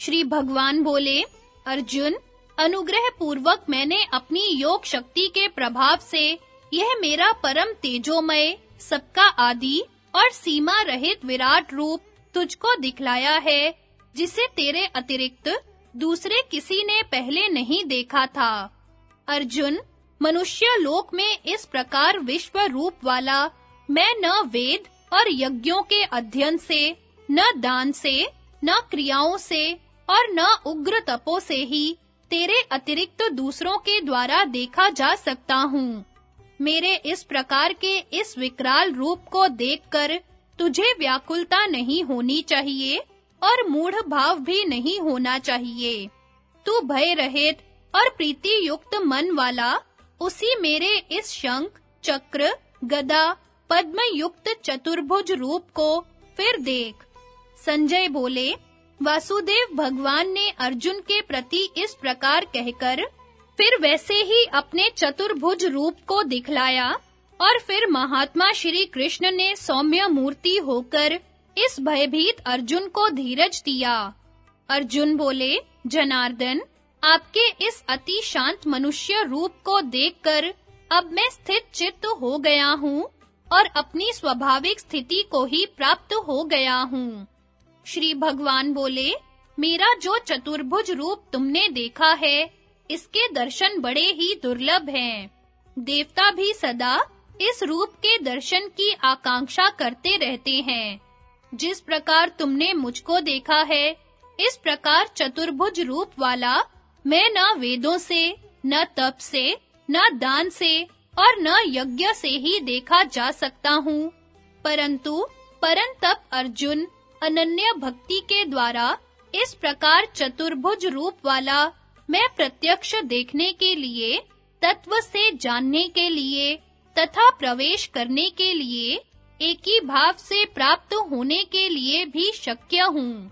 श्री भगवान बोले, अर्जुन, अनुग्रह पूर्वक मैंने अपनी योग शक्ति के प्रभाव से यह मेरा परम तेजोमय, सबका आदि और सीमा रहित विराट रूप तुझको दिखलाया है, जिसे तेरे अतिरिक्त दूसरे किसी ने पहले नहीं देखा था। अर्जुन, मनुष्य लोक में इस प्रकार विश्व रूप वाला, मैं न वेद और यज्ञों के अध्ययन से, न दान से, न क्रियाओं से और न उग्र तपो से ही तेरे अतिरिक्त दूसरों के द्वारा देखा जा सकता हूँ। मेरे इस प्रकार के इस विकराल रूप को देखकर तुझे व्याकुलता नहीं होनी चाहिए। और मूढ़ भाव भी नहीं होना चाहिए। तू भय रहित और प्रीति युक्त मन वाला, उसी मेरे इस शंख, चक्र, गदा पद्म युक्त चतुर्भुज रूप को फिर देख। संजय बोले, वासुदेव भगवान ने अर्जुन के प्रति इस प्रकार कहकर फिर वैसे ही अपने चतुर्भुज रूप को दिखलाया और फिर महात्मा श्री कृष्ण ने सौम्य मूर्ति होकर इस भयभीत अर्जुन को धीरज दिया। अर्जुन बोले, जनार्दन, आपके इस अति शांत मनुष्य रूप को देखकर अब मैं स्थित चित्त हो गया हूँ और अपनी स्वाभाविक स्थिति को ही प्राप्त हो गया हूँ। श्री भगवान बोले, मेरा जो चतुर्भुज रूप तुमने देखा है, इसके दर्शन बड़े ही दुर्लभ हैं। देवता भी सदा इस रूप के दर्शन की आकांक्षा करते रहते हैं। जिस प्रकार तुमने मुझको देखा है, इस प्रकार चतुर्भुज रूप वाला मैं न वेदों से, न तप से, न दान से और न यज्ञ से ही देखा जा सकता हूँ। परंतु परन तप अर्जुन अनन्य भक्ति के द्वारा इस प्रकार चतुर्भुज रूप वाला मैं प्रत्यक्ष देखने के लिए, तत्व से जानने के लिए, तथा प्रवेश करने के लिए एक ही भाव से प्राप्त होने के लिए भी शक्य हूँ।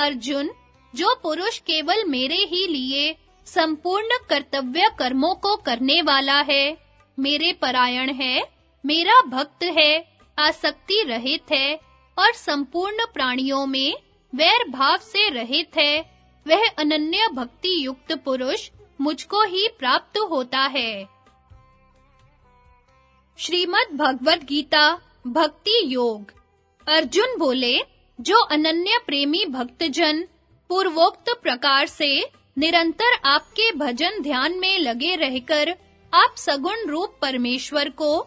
अर्जुन, जो पुरुष केवल मेरे ही लिए संपूर्ण कर्तव्य कर्मों को करने वाला है, मेरे परायण है, मेरा भक्त है, आसक्ति रहित है और संपूर्ण प्राणियों में वैर भाव से रहित है, वह अनन्य भक्ति युक्त पुरुष मुझको ही प्राप्त होता है। श्रीमद् भगवत गीता भक्ति योग। अर्जुन बोले, जो अनन्य प्रेमी भक्तजन पूर्वोक्त प्रकार से निरंतर आपके भजन ध्यान में लगे रहकर आप सगुण रूप परमेश्वर को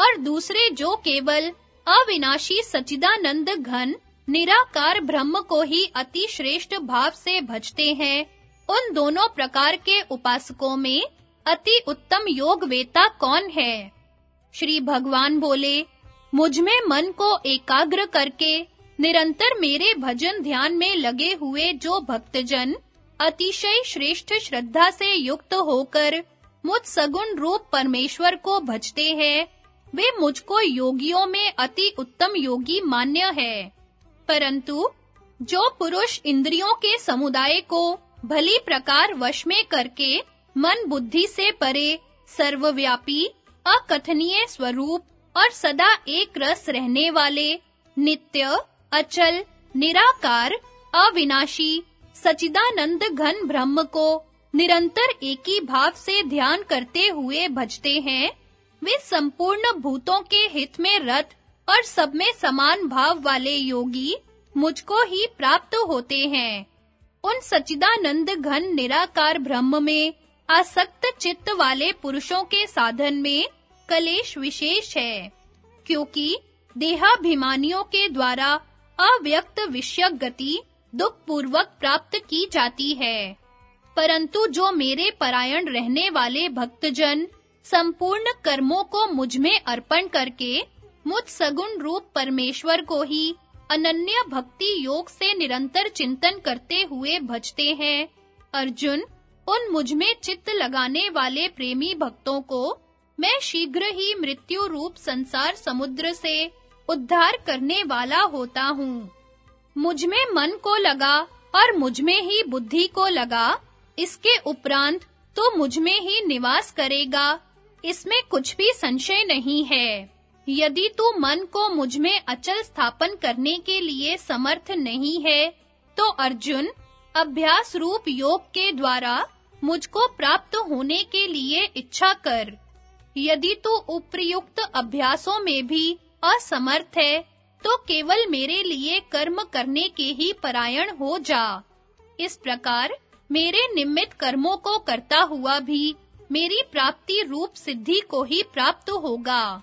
और दूसरे जो केवल अविनाशी सचिदानंद घन, निराकार ब्रह्म को ही अति श्रेष्ठ भाव से भजते हैं, उन दोनों प्रकार के उपासकों में अति उत्तम योग वेता कौन है? श्री भगवान बोले मुझमें मन को एकाग्र करके निरंतर मेरे भजन ध्यान में लगे हुए जो भक्तजन अतिशय श्रेष्ठ श्रद्धा से युक्त होकर मुझ सगुण रूप परमेश्वर को भजते हैं, वे मुझको योगियों में अति उत्तम योगी मान्य है। परंतु जो पुरुष इंद्रियों के समुदाय को भली प्रकार वश में करके मन बुद्धि से परे सर्वव्यापी अकथनीय स्वरूप और सदा एक रस रहने वाले, नित्य, अचल, निराकार, अविनाशी सचिदानंद घन ब्रह्म को निरंतर एक भाव से ध्यान करते हुए भजते हैं। वे संपूर्ण भूतों के हित में रत और सब में समान भाव वाले योगी मुझको ही प्राप्त होते हैं। उन सचिदानंद घन निराकार ब्रह्म में आसक्त चित्त वाले पुरुषों के साधन में कलेश विशेष है, क्योंकि देहाभिमानियों के द्वारा अव्यक्त विषय गति दुख पूर्वक प्राप्त की जाती है। परंतु जो मेरे परायण रहने वाले भक्तजन संपूर्ण कर्मों को मुझमें अर्पण करके मुझ सगुण रूप परमेश्वर को ही अनन्य भक्ति योग से निरंतर चिंतन करते हुए भजते हैं, अर्जुन, उन मुझमें चित्त लगाने वाले प्रेमी भक्तों को मैं शीघ्र ही मृत्यु रूप संसार समुद्र से उद्धार करने वाला होता हूँ। मुझमें मन को लगा और मुझमें ही बुद्धि को लगा। इसके उपरांत तो मुझमें ही निवास करेगा। इसमें कुछ भी संशय नहीं है। यदि तू मन को मुझमें अचल स्थापन करने के लिए समर्थ नहीं है तो अर्जुन, अभ्यास रूप योग के द्वारा मुझको प्राप्त होने के लिए इच्छा कर। यदि तू उपयुक्त अभ्यासों में भी असमर्थ है तो केवल मेरे लिए कर्म करने के ही परायण हो जा। इस प्रकार मेरे निमित्त कर्मों को करता हुआ भी मेरी प्राप्ति रूप सिद्धि को ही प्राप्त होगा।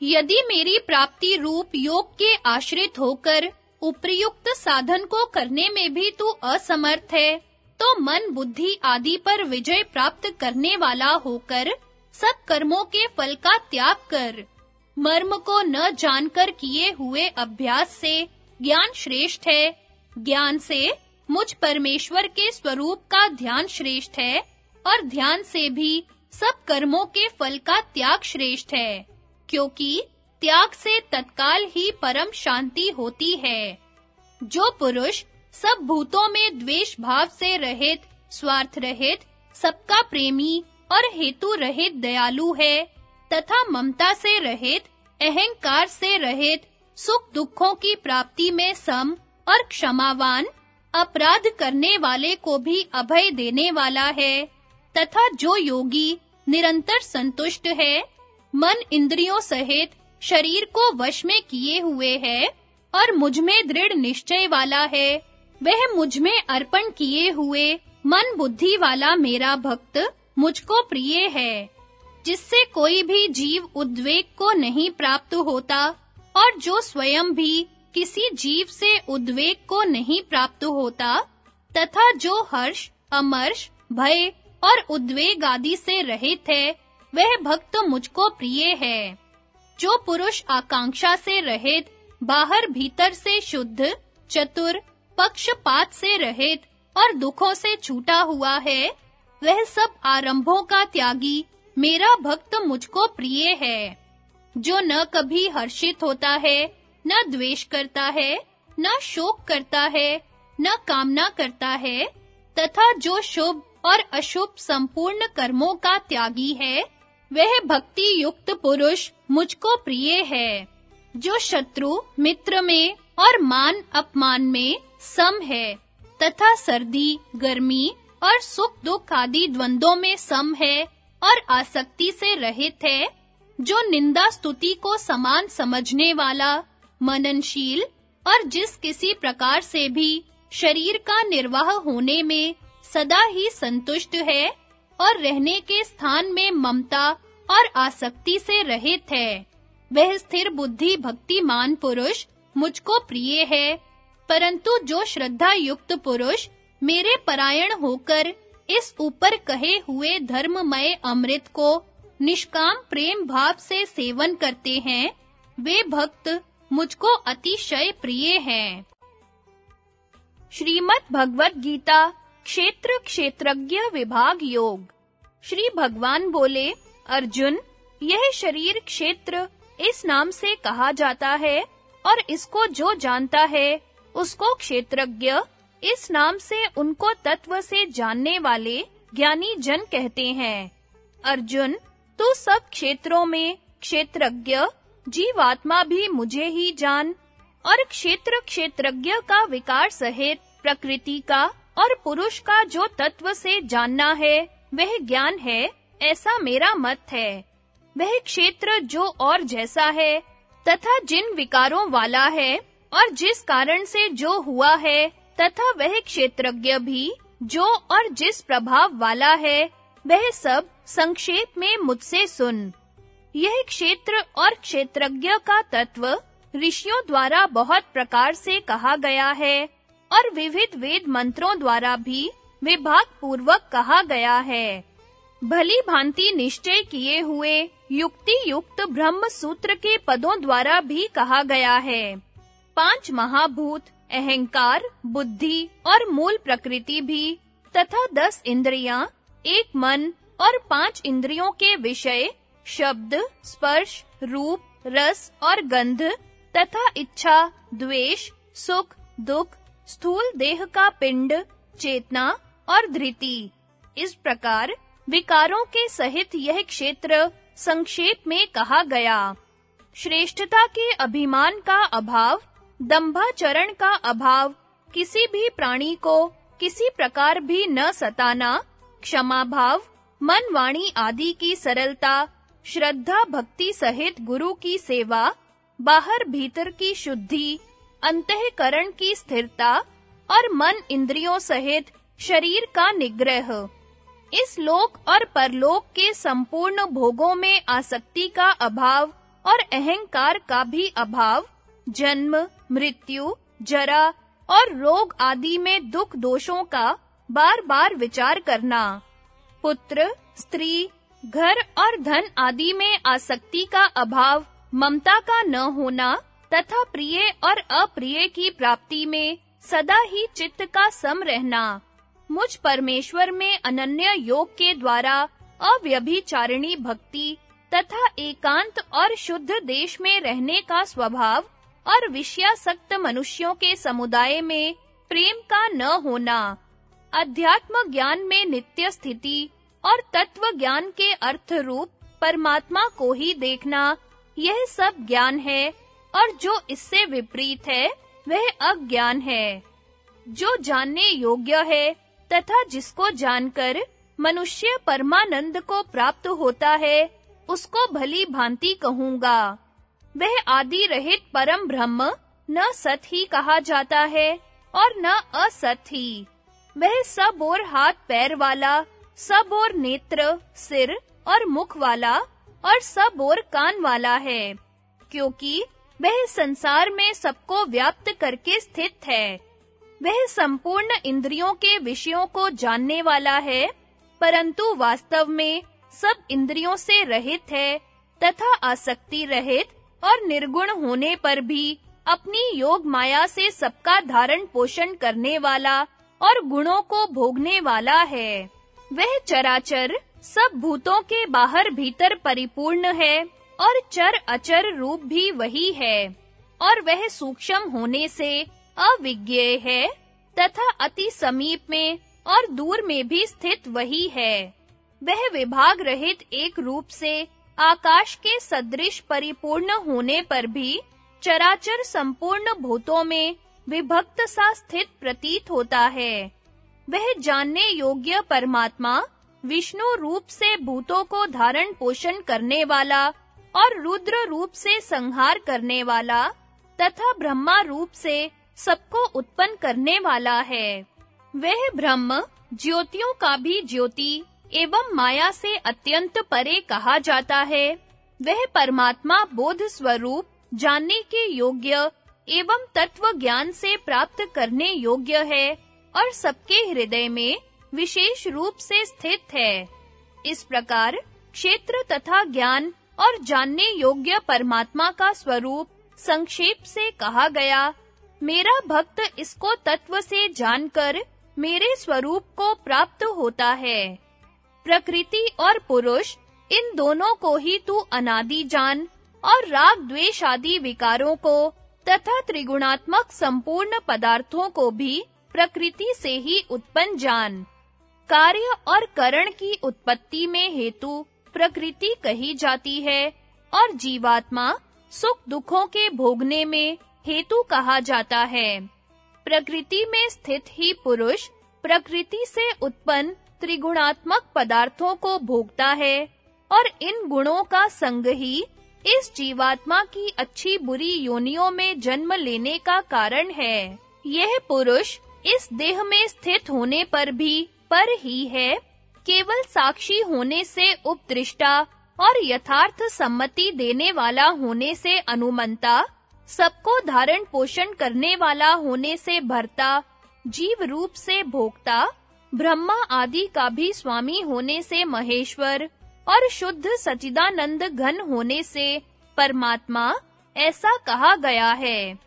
यदि मेरी प्राप्ति रूप योग के आश्रित होकर उपयुक्त साधन को करने में भी तू असमर्थ है तो मन बुद्धि आदि पर विजय प्राप्त करने वाला होकर सब कर्मों के फल का त्याग कर। मर्म को न जानकर किए हुए अभ्यास से ज्ञान श्रेष्ठ है। ज्ञान से मुझ परमेश्वर के स्वरूप का ध्यान श्रेष्ठ है और ध्यान से भी सब कर्मों के फल का त्याग श्रेष्ठ है, क्योंकि त्याग से तत्काल ही परम शांति होती है। जो पुरुष सब भूतों में द्वेष भाव से रहित, स्वार्थ रहित, सबका प्रेमी और हेतु रहित दयालु है, तथा ममता से रहित, अहंकार से रहित, सुख दुखों की प्राप्ति में सम और क्षमावान, अपराध करने वाले को भी अभय देने वाला है, तथा जो योगी निरंतर संतुष्ट है, मन इंद्रियों सहित शरीर को वश में किए हुए है और मुझमें दृढ़ निश्चय वाला है, वह मुझमें अर्पण किए हुए मन बुद्धि वाला मेरा भक्त मुझको प्रिय है, जिससे कोई भी जीव उद्वेग को नहीं प्राप्त होता, और जो स्वयं भी किसी जीव से उद्वेग को नहीं प्राप्त होता, तथा जो हर्ष, अमर्ष, भय और उद्वेग आदि से रहित है, वह भक्त मुझको प्रिय है। जो पुरुष आकांक्षा से रहित, बाहर भीतर से शुद्ध, चतुर, पक्षपात से रहित और दुखों से छूटा हुआ है वह सब आरंभों का त्यागी। मेरा भक्त मुझको प्रिय है, जो न कभी हर्षित होता है, न द्वेष करता है, न शोक करता है, न कामना करता है, तथा जो शुभ और अशुभ संपूर्ण कर्मों का त्यागी है, वह भक्ति युक्त पुरुष मुझको प्रिय है, जो शत्रु, मित्र में और मान अपमान में सम है, तथा सर्दी, गर्मी और सुख दुख आदि द्वंद्वों में सम है और आसक्ति से रहित है, जो निंदा स्तुति को समान समझने वाला, मननशील और जिस किसी प्रकार से भी शरीर का निर्वाह होने में सदा ही संतुष्ट है और रहने के स्थान में ममता और आसक्ति से रहित है। वह स्थिर बुद्धि भक्तिमान पुरुष मुझको प्रिय है, परंतु जो श्रद्धा युक्त पुरुष मेरे परायण होकर इस ऊपर कहे हुए धर्ममय अमृत को निष्काम प्रेम भाव से सेवन करते हैं, वे भक्त मुझको अतिशय प्रिय हैं। श्रीमद् भगवत गीता, क्षेत्र क्षेत्रज्ञ विभाग योग। श्री भगवान बोले, अर्जुन, यह शरीर क्षेत्र इस नाम से कहा जाता है और इसको जो जानता है, उसको क्षेत्रज्ञ इस नाम से उनको तत्व से जानने वाले ज्ञानी जन कहते हैं। अर्जुन, तू सब क्षेत्रों में क्षेत्रज्ञ, जीवात्मा भी मुझे ही जान, और क्षेत्र क्षेत्रज्ञ का विकार सहित प्रकृति का और पुरुष का जो तत्व से जानना है, वह ज्ञान है, ऐसा मेरा मत है। वह क्षेत्र जो और जैसा है, तथा जिन विकारों वाला है, और जिस कारण से जो हुआ है तथा वह क्षेत्रज्ञ भी, जो और जिस प्रभाव वाला है, वह सब संक्षेप में मुझसे सुन। यह क्षेत्र और क्षेत्रज्ञ का तत्व ऋषियों द्वारा बहुत प्रकार से कहा गया है, और विविध वेद मंत्रों द्वारा भी विभाग पूर्वक कहा गया है। भली भांति निश्चय किए हुए युक्ति युक्त ब्रह्म सूत्र के पदों द्वारा भी कहा गया है। पाँच महाभूत अहंकार, बुद्धि और मूल प्रकृति भी, तथा दस इंद्रियाँ, एक मन और पाँच इंद्रियों के विषय, शब्द, स्पर्श, रूप, रस और गंध, तथा इच्छा, द्वेष, सुख, दुख, स्थूल देह का पिंड, चेतना और धृति। इस प्रकार विकारों के सहित यह क्षेत्र संक्षेप में कहा गया। श्रेष्ठता के अभिमान का अभाव दंभाचरण का अभाव, किसी भी प्राणी को किसी प्रकार भी न सताना क्षमा भाव मन वाणी आदि की सरलता, श्रद्धा भक्ति सहित गुरु की सेवा, बाहर भीतर की शुद्धि, अंतःकरण की स्थिरता और मन इंद्रियों सहित शरीर का निग्रह। इस लोक और परलोक के संपूर्ण भोगों में आसक्ति का अभाव और अहंकार का भी अभाव जन्म, मृत्यु, जरा और रोग आदि में दुख दोषों का बार-बार विचार करना। पुत्र, स्त्री, घर और धन आदि में आसक्ति का अभाव, ममता का न होना तथा प्रिय और अप्रिय की प्राप्ति में सदा ही चित्त का सम रहना। मुझ परमेश्वर में अनन्य योग के द्वारा अव्यभिचारिणी भक्ति तथा एकांत और शुद्ध देश में रहने का स्वभाव और विषयासक्त मनुष्यों के समुदाय में प्रेम का न होना, अध्यात्म ज्ञान में नित्य स्थिति और तत्व ज्ञान के अर्थ रूप परमात्मा को ही देखना, यह सब ज्ञान है और जो इससे विपरीत है, वह अज्ञान है। जो जानने योग्य है तथा जिसको जानकर मनुष्य परमानंद को प्राप्त होता है, उसको भली भांति कहूँगा। वह आदि रहित परम ब्रह्म, न सत ही कहा जाता है और न असत ही। वह सब और हाथ पैर वाला, सब और नेत्र, सिर और मुख वाला और सब और कान वाला है, क्योंकि वह संसार में सबको व्याप्त करके स्थित है। वह संपूर्ण इंद्रियों के विषयों को जानने वाला है, परंतु वास्तव में सब इंद्रियों से रहित है तथा आसक्ति रहित और निर्गुण होने पर भी अपनी योग माया से सबका धारण पोषण करने वाला और गुणों को भोगने वाला है। वह चराचर सब भूतों के बाहर भीतर परिपूर्ण है और चर अचर रूप भी वही है और वह सूक्ष्म होने से अविज्ञेय है तथा अति समीप में और दूर में भी स्थित वही है। वह विभाग रहित एक रूप से आकाश के सदृश परिपूर्ण होने पर भी चराचर संपूर्ण भूतों में विभक्त सा स्थित प्रतीत होता है। वह जानने योग्य परमात्मा विष्णु रूप से भूतों को धारण पोषण करने वाला और रुद्र रूप से संहार करने वाला तथा ब्रह्मा रूप से सबको उत्पन्न करने वाला है। वह ब्रह्म ज्योतियों का भी ज्योति एवं माया से अत्यंत परे कहा जाता है। वह परमात्मा बोध स्वरूप, जानने के योग्य एवं तत्व ज्ञान से प्राप्त करने योग्य है और सबके हृदय में विशेष रूप से स्थित है। इस प्रकार क्षेत्र तथा ज्ञान और जानने योग्य परमात्मा का स्वरूप संक्षेप से कहा गया। मेरा भक्त इसको तत्व से जानकर मेरे स्वरूप को प्राप्त होता है। प्रकृति और पुरुष, इन दोनों को ही तू अनादि जान और राग द्वेष आदि विकारों को तथा त्रिगुणात्मक संपूर्ण पदार्थों को भी प्रकृति से ही उत्पन्न जान। कार्य और करण की उत्पत्ति में हेतु प्रकृति कही जाती है और जीवात्मा सुख दुखों के भोगने में हेतु कहा जाता है। प्रकृति में स्थित ही पुरुष प्रकृति से उत्पन्न त्रिगुणात्मक पदार्थों को भोगता है और इन गुणों का संग ही इस जीवात्मा की अच्छी बुरी योनियों में जन्म लेने का कारण है। यह पुरुष इस देह में स्थित होने पर भी पर ही है, केवल साक्षी होने से उपदृष्टा और यथार्थ सम्मति देने वाला होने से अनुमंता, सबको धारण पोषण करने वाला होने से भरता, जीव रूप से भोक्ता ब्रह्मा आदि का भी स्वामी होने से महेश्वर और शुद्ध सचिदानंद घन होने से परमात्मा ऐसा कहा गया है।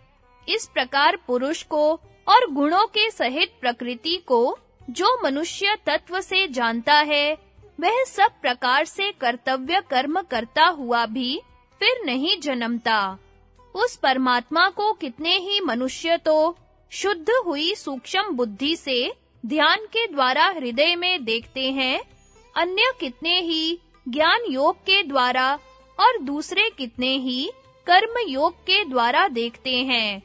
इस प्रकार पुरुष को और गुणों के सहित प्रकृति को जो मनुष्य तत्व से जानता है, वह सब प्रकार से कर्तव्य कर्म करता हुआ भी फिर नहीं जन्मता। उस परमात्मा को कितने ही मनुष्य तो शुद्ध हुई सूक्ष्म बुद्धि से ध्यान के द्वारा हृदय में देखते हैं, अन्य कितने ही ज्ञान योग के द्वारा और दूसरे कितने ही कर्म योग के द्वारा देखते हैं।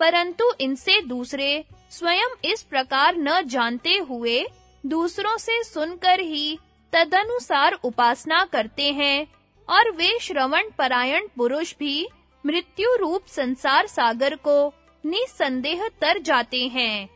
परंतु इनसे दूसरे स्वयं इस प्रकार न जानते हुए दूसरों से सुनकर ही तदनुसार उपासना करते हैं और वे श्रवण परायण पुरुष भी मृत्यु रूप संसार सागर को निसंदेह तर जाते हैं।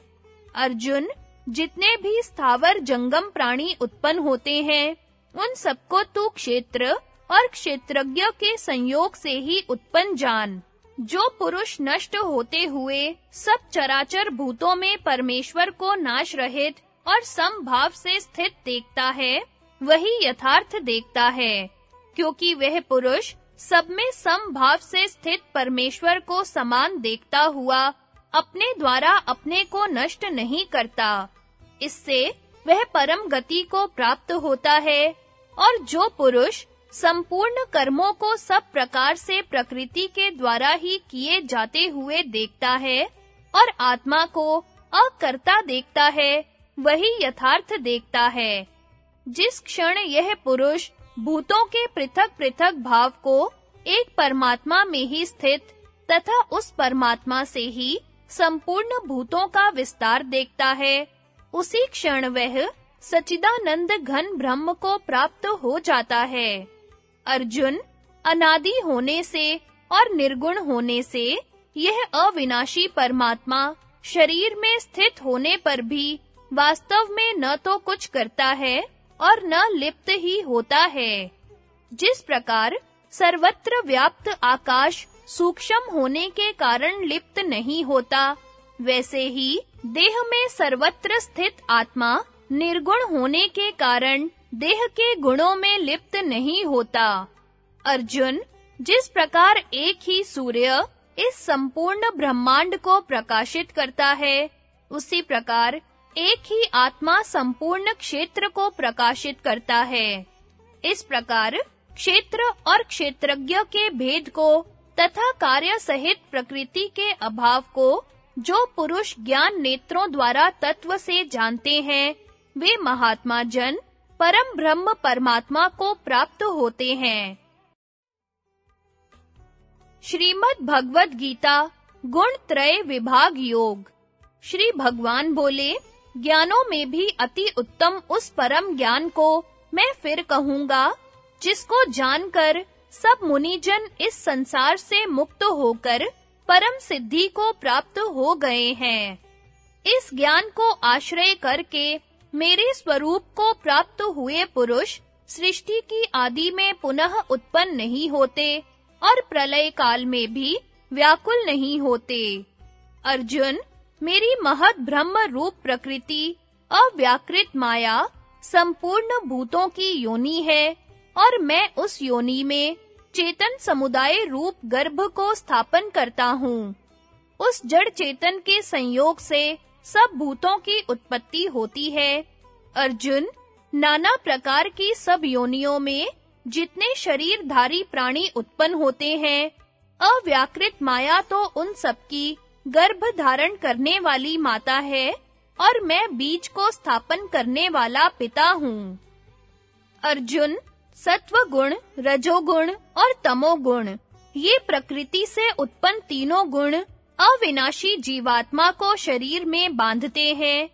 अर्जुन जितने भी स्थावर जंगम प्राणी उत्पन्न होते हैं, उन सबको तू क्षेत्र और क्षेत्रज्ञ के संयोग से ही उत्पन्न जान। जो पुरुष नष्ट होते हुए सब चराचर भूतों में परमेश्वर को नाश रहित और समभाव से स्थित देखता है, वही यथार्थ देखता है। क्योंकि वह पुरुष सब में समभाव से स्थित परमेश्वर को समान देखता हुआ अपने द्वारा अपने को नष्ट नहीं करता। इससे वह परम गति को प्राप्त होता है और जो पुरुष संपूर्ण कर्मों को सब प्रकार से प्रकृति के द्वारा ही किए जाते हुए देखता है और आत्मा को अकर्ता देखता है, वही यथार्थ देखता है। जिस क्षण यह पुरुष भूतों के पृथक-पृथक भाव को एक परमात्मा में ही स्थित तथा उस परमात्मा से ही संपूर्ण भूतों का विस्तार देखता है उसी क्षण वह सचिदानंद घन ब्रह्म को प्राप्त हो जाता है। अर्जुन अनादि होने से और निर्गुण होने से यह अविनाशी परमात्मा शरीर में स्थित होने पर भी वास्तव में न तो कुछ करता है और न लिप्त ही होता है। जिस प्रकार सर्वत्र व्याप्त आकाश सूक्ष्म होने के कारण लिप्त नहीं होता वैसे ही देह में सर्वत्र स्थित आत्मा निर्गुण होने के कारण देह के गुणों में लिप्त नहीं होता। अर्जुन, जिस प्रकार एक ही सूर्य इस संपूर्ण ब्रह्मांड को प्रकाशित करता है, उसी प्रकार एक ही आत्मा संपूर्ण क्षेत्र को प्रकाशित करता है। इस प्रकार क्षेत्र और क्षेत्रज्ञ के भेद को तथा कार्य सहित प्रकृति के अभाव को जो पुरुष ज्ञान नेत्रों द्वारा तत्व से जानते हैं, वे महात्मा जन, परम ब्रह्म परमात्मा को प्राप्त होते हैं। श्रीमद् भगवद गीता, गुण त्रय विभाग योग। श्री भगवान बोले, ज्ञानों में भी अति उत्तम उस परम ज्ञान को मैं फिर कहूँगा, जिसको जानकर सब मुनिजन इस संसार से मुक्त होकर परम सिद्धि को प्राप्त हो गए हैं। इस ज्ञान को आश्रय करके मेरे स्वरूप को प्राप्त हुए पुरुष सृष्टि की आदि में पुनः उत्पन्न नहीं होते और प्रलय काल में भी व्याकुल नहीं होते। अर्जुन, मेरी महत ब्रह्म रूप प्रकृति, अव्याकृत माया, संपूर्ण भूतों की योनि है और मैं उस योनि में चेतन समुदाय रूप गर्भ को स्थापन करता हूँ। उस जड़ चेतन के संयोग से सब भूतों की उत्पत्ति होती है। अर्जुन, नाना प्रकार की सब योनियों में जितने शरीरधारी प्राणी उत्पन्न होते हैं, अव्याकृत माया तो उन सब की गर्भ धारण करने वाली माता है और मैं बीज को स्थापन करने वाला पिता हूँ। अर्जुन सत्व गुण रजोगुण और तमोगुण। ये प्रकृति से उत्पन्न तीनों गुण अविनाशी जीवात्मा को शरीर में बांधते हैं।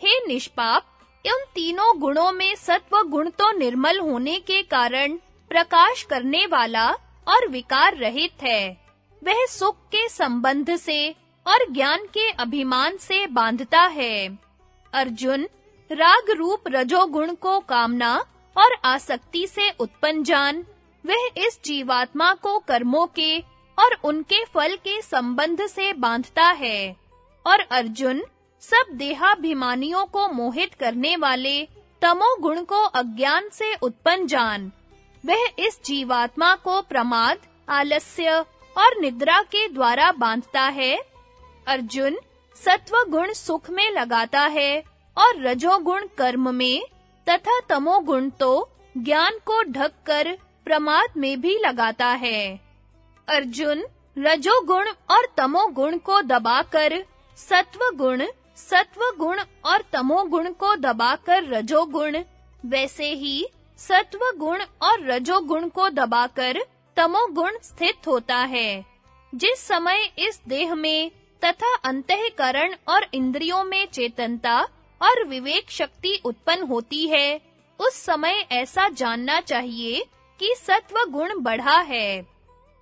हे निष्पाप, इन तीनों गुणों में सत्व गुण तो निर्मल होने के कारण प्रकाश करने वाला और विकार रहित है। वह सुख के संबंध से और ज्ञान के अभिमान से बांधता है। अर्जुन, राग रूप रजोगुण को कामना और आसक्ति से उत्पन्न जान, वह इस जीवात्मा को कर्मों के और उनके फल के संबंध से बांधता है और अर्जुन सब देहाभिमानियों को मोहित करने वाले तमो गुण को अज्ञान से उत्पन्न जान। वह इस जीवात्मा को प्रमाद, आलस्य और निद्रा के द्वारा बांधता है। अर्जुन सत्व गुण सुख में लगाता है और रजोगुण कर्म में तथा तमोगुण तो ज्ञान को ढककर प्रमाद में भी लगाता है। अर्जुन रजोगुण और तमोगुण को दबाकर सत्व गुण सत्व गुण और तमोगुण को दबाकर रजोगुण, वैसे ही सत्व गुण और रजोगुण को दबाकर तमोगुण स्थित होता है। जिस समय इस देह में तथा अंतःकरण और इंद्रियों में चेतनता और विवेक शक्ति उत्पन्न होती है। उस समय ऐसा जानना चाहिए कि सत्व गुण बढ़ा है।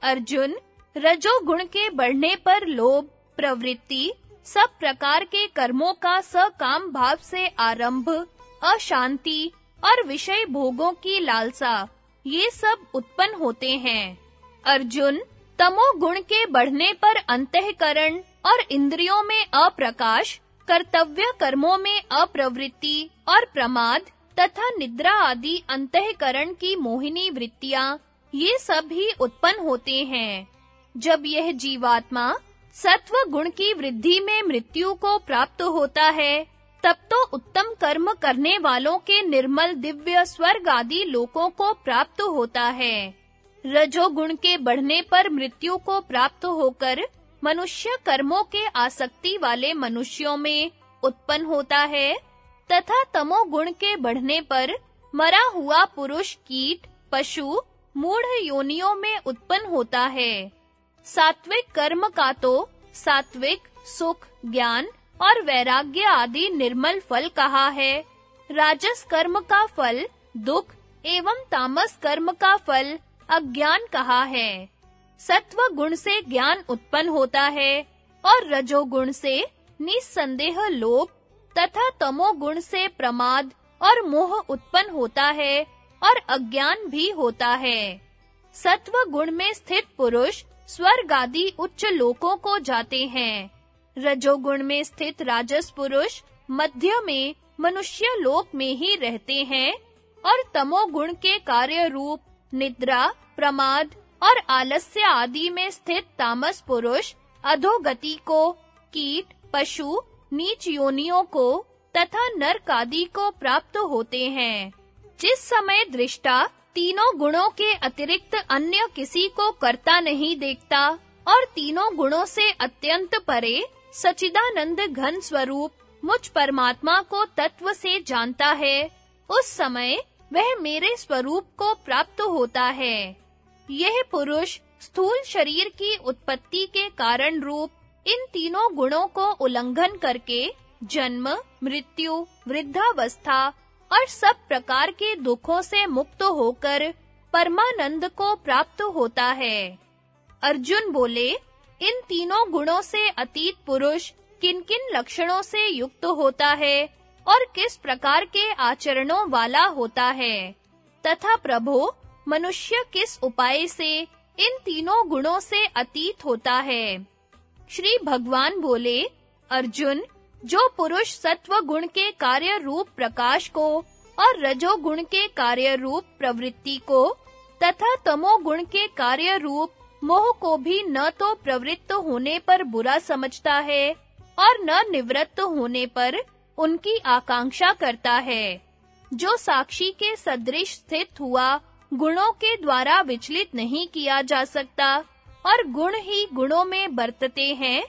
अर्जुन, रजो गुण के बढ़ने पर लोभ, प्रवृत्ति, सब प्रकार के कर्मों का सकाम भाव से आरंभ, अशांति और विषय भोगों की लालसा, ये सब उत्पन्न होते हैं। अर्जुन, तमो गुण के बढ़ने पर अंतःकरण और इंद्रियों में अप्रकाश कर्तव्य कर्मों में अप्रवृत्ति और प्रमाद तथा निद्रा आदि अंतःकरण की मोहिनी वृत्तियाँ, ये सब ही उत्पन्न होते हैं। जब यह जीवात्मा सत्व गुण की वृद्धि में मृत्यु को प्राप्त होता है, तब तो उत्तम कर्म करने वालों के निर्मल दिव्य स्वर्ग आदि लोकों को प्राप्त होता है। रजोगुण के बढ़ने पर मृत्यु को प्राप्त होकर मनुष्य कर्मों के आसक्ति वाले मनुष्यों में उत्पन्न होता है, तथा तमोगुण के बढ़ने पर मरा हुआ पुरुष कीट, पशु, मूढ़ योनियों में उत्पन्न होता है। सात्विक कर्म का तो सात्विक, सुख, ज्ञान और वैराग्य आदि निर्मल फल कहा है। राजस कर्म का फल दुख एवं तामस कर्म का फल अज्ञान कहा है। सत्व गुण से ज्ञान उत्पन्न होता है और रजोगुण से निसंदेह लोभ तथा तमोगुण से प्रमाद और मोह उत्पन्न होता है और अज्ञान भी होता है। सत्व गुण में स्थित पुरुष स्वर्ग आदि उच्च लोकों को जाते हैं। रजोगुण में स्थित राजस पुरुष मध्य में मनुष्य लोक में ही रहते हैं और तमोगुण के कार्य रूप निद्रा, प्रमाद और आलस्य आदि में स्थित तामस पुरुष, अधोगति को, कीट, पशु, नीच योनियों को, तथा नरक आदि को प्राप्त होते हैं। जिस समय दृष्टा तीनों गुणों के अतिरिक्त अन्य किसी को करता नहीं देखता, और तीनों गुणों से अत्यंत परे सचिदानंद घन स्वरूप, मुझ परमात्मा को तत्व से जानता है, उस समय वह मेरे स्वरूप को प्राप्त होता है। यह पुरुष स्थूल शरीर की उत्पत्ति के कारण रूप इन तीनों गुणों को उल्लंघन करके जन्म, मृत्यु, वृद्धावस्था और सब प्रकार के दुखों से मुक्त होकर परमानंद को प्राप्त होता है। अर्जुन बोले, इन तीनों गुणों से अतीत पुरुष किन-किन लक्षणों से युक्त होता है और किस प्रकार के आचरणों वाला होता है? तथा प्रभु मनुष्य किस उपाय से, इन तीनों गुणों से अतीत होता है। श्री भगवान बोले, अर्जुन, जो पुरुष सत्व गुण के कार्य रूप प्रकाश को और रजो गुण के कार्य रूप प्रवृत्ति को, तथा तमो गुण के कार्य रूप मोह को भी न तो प्रवृत्त होने पर बुरा समझता है और न निवृत्त होने पर उनकी आकांक्षा करता है। जो साक्षी के सदृश स्थित हुआ गुणों के द्वारा विचलित नहीं किया जा सकता, और गुण ही गुणों में बरतते हैं,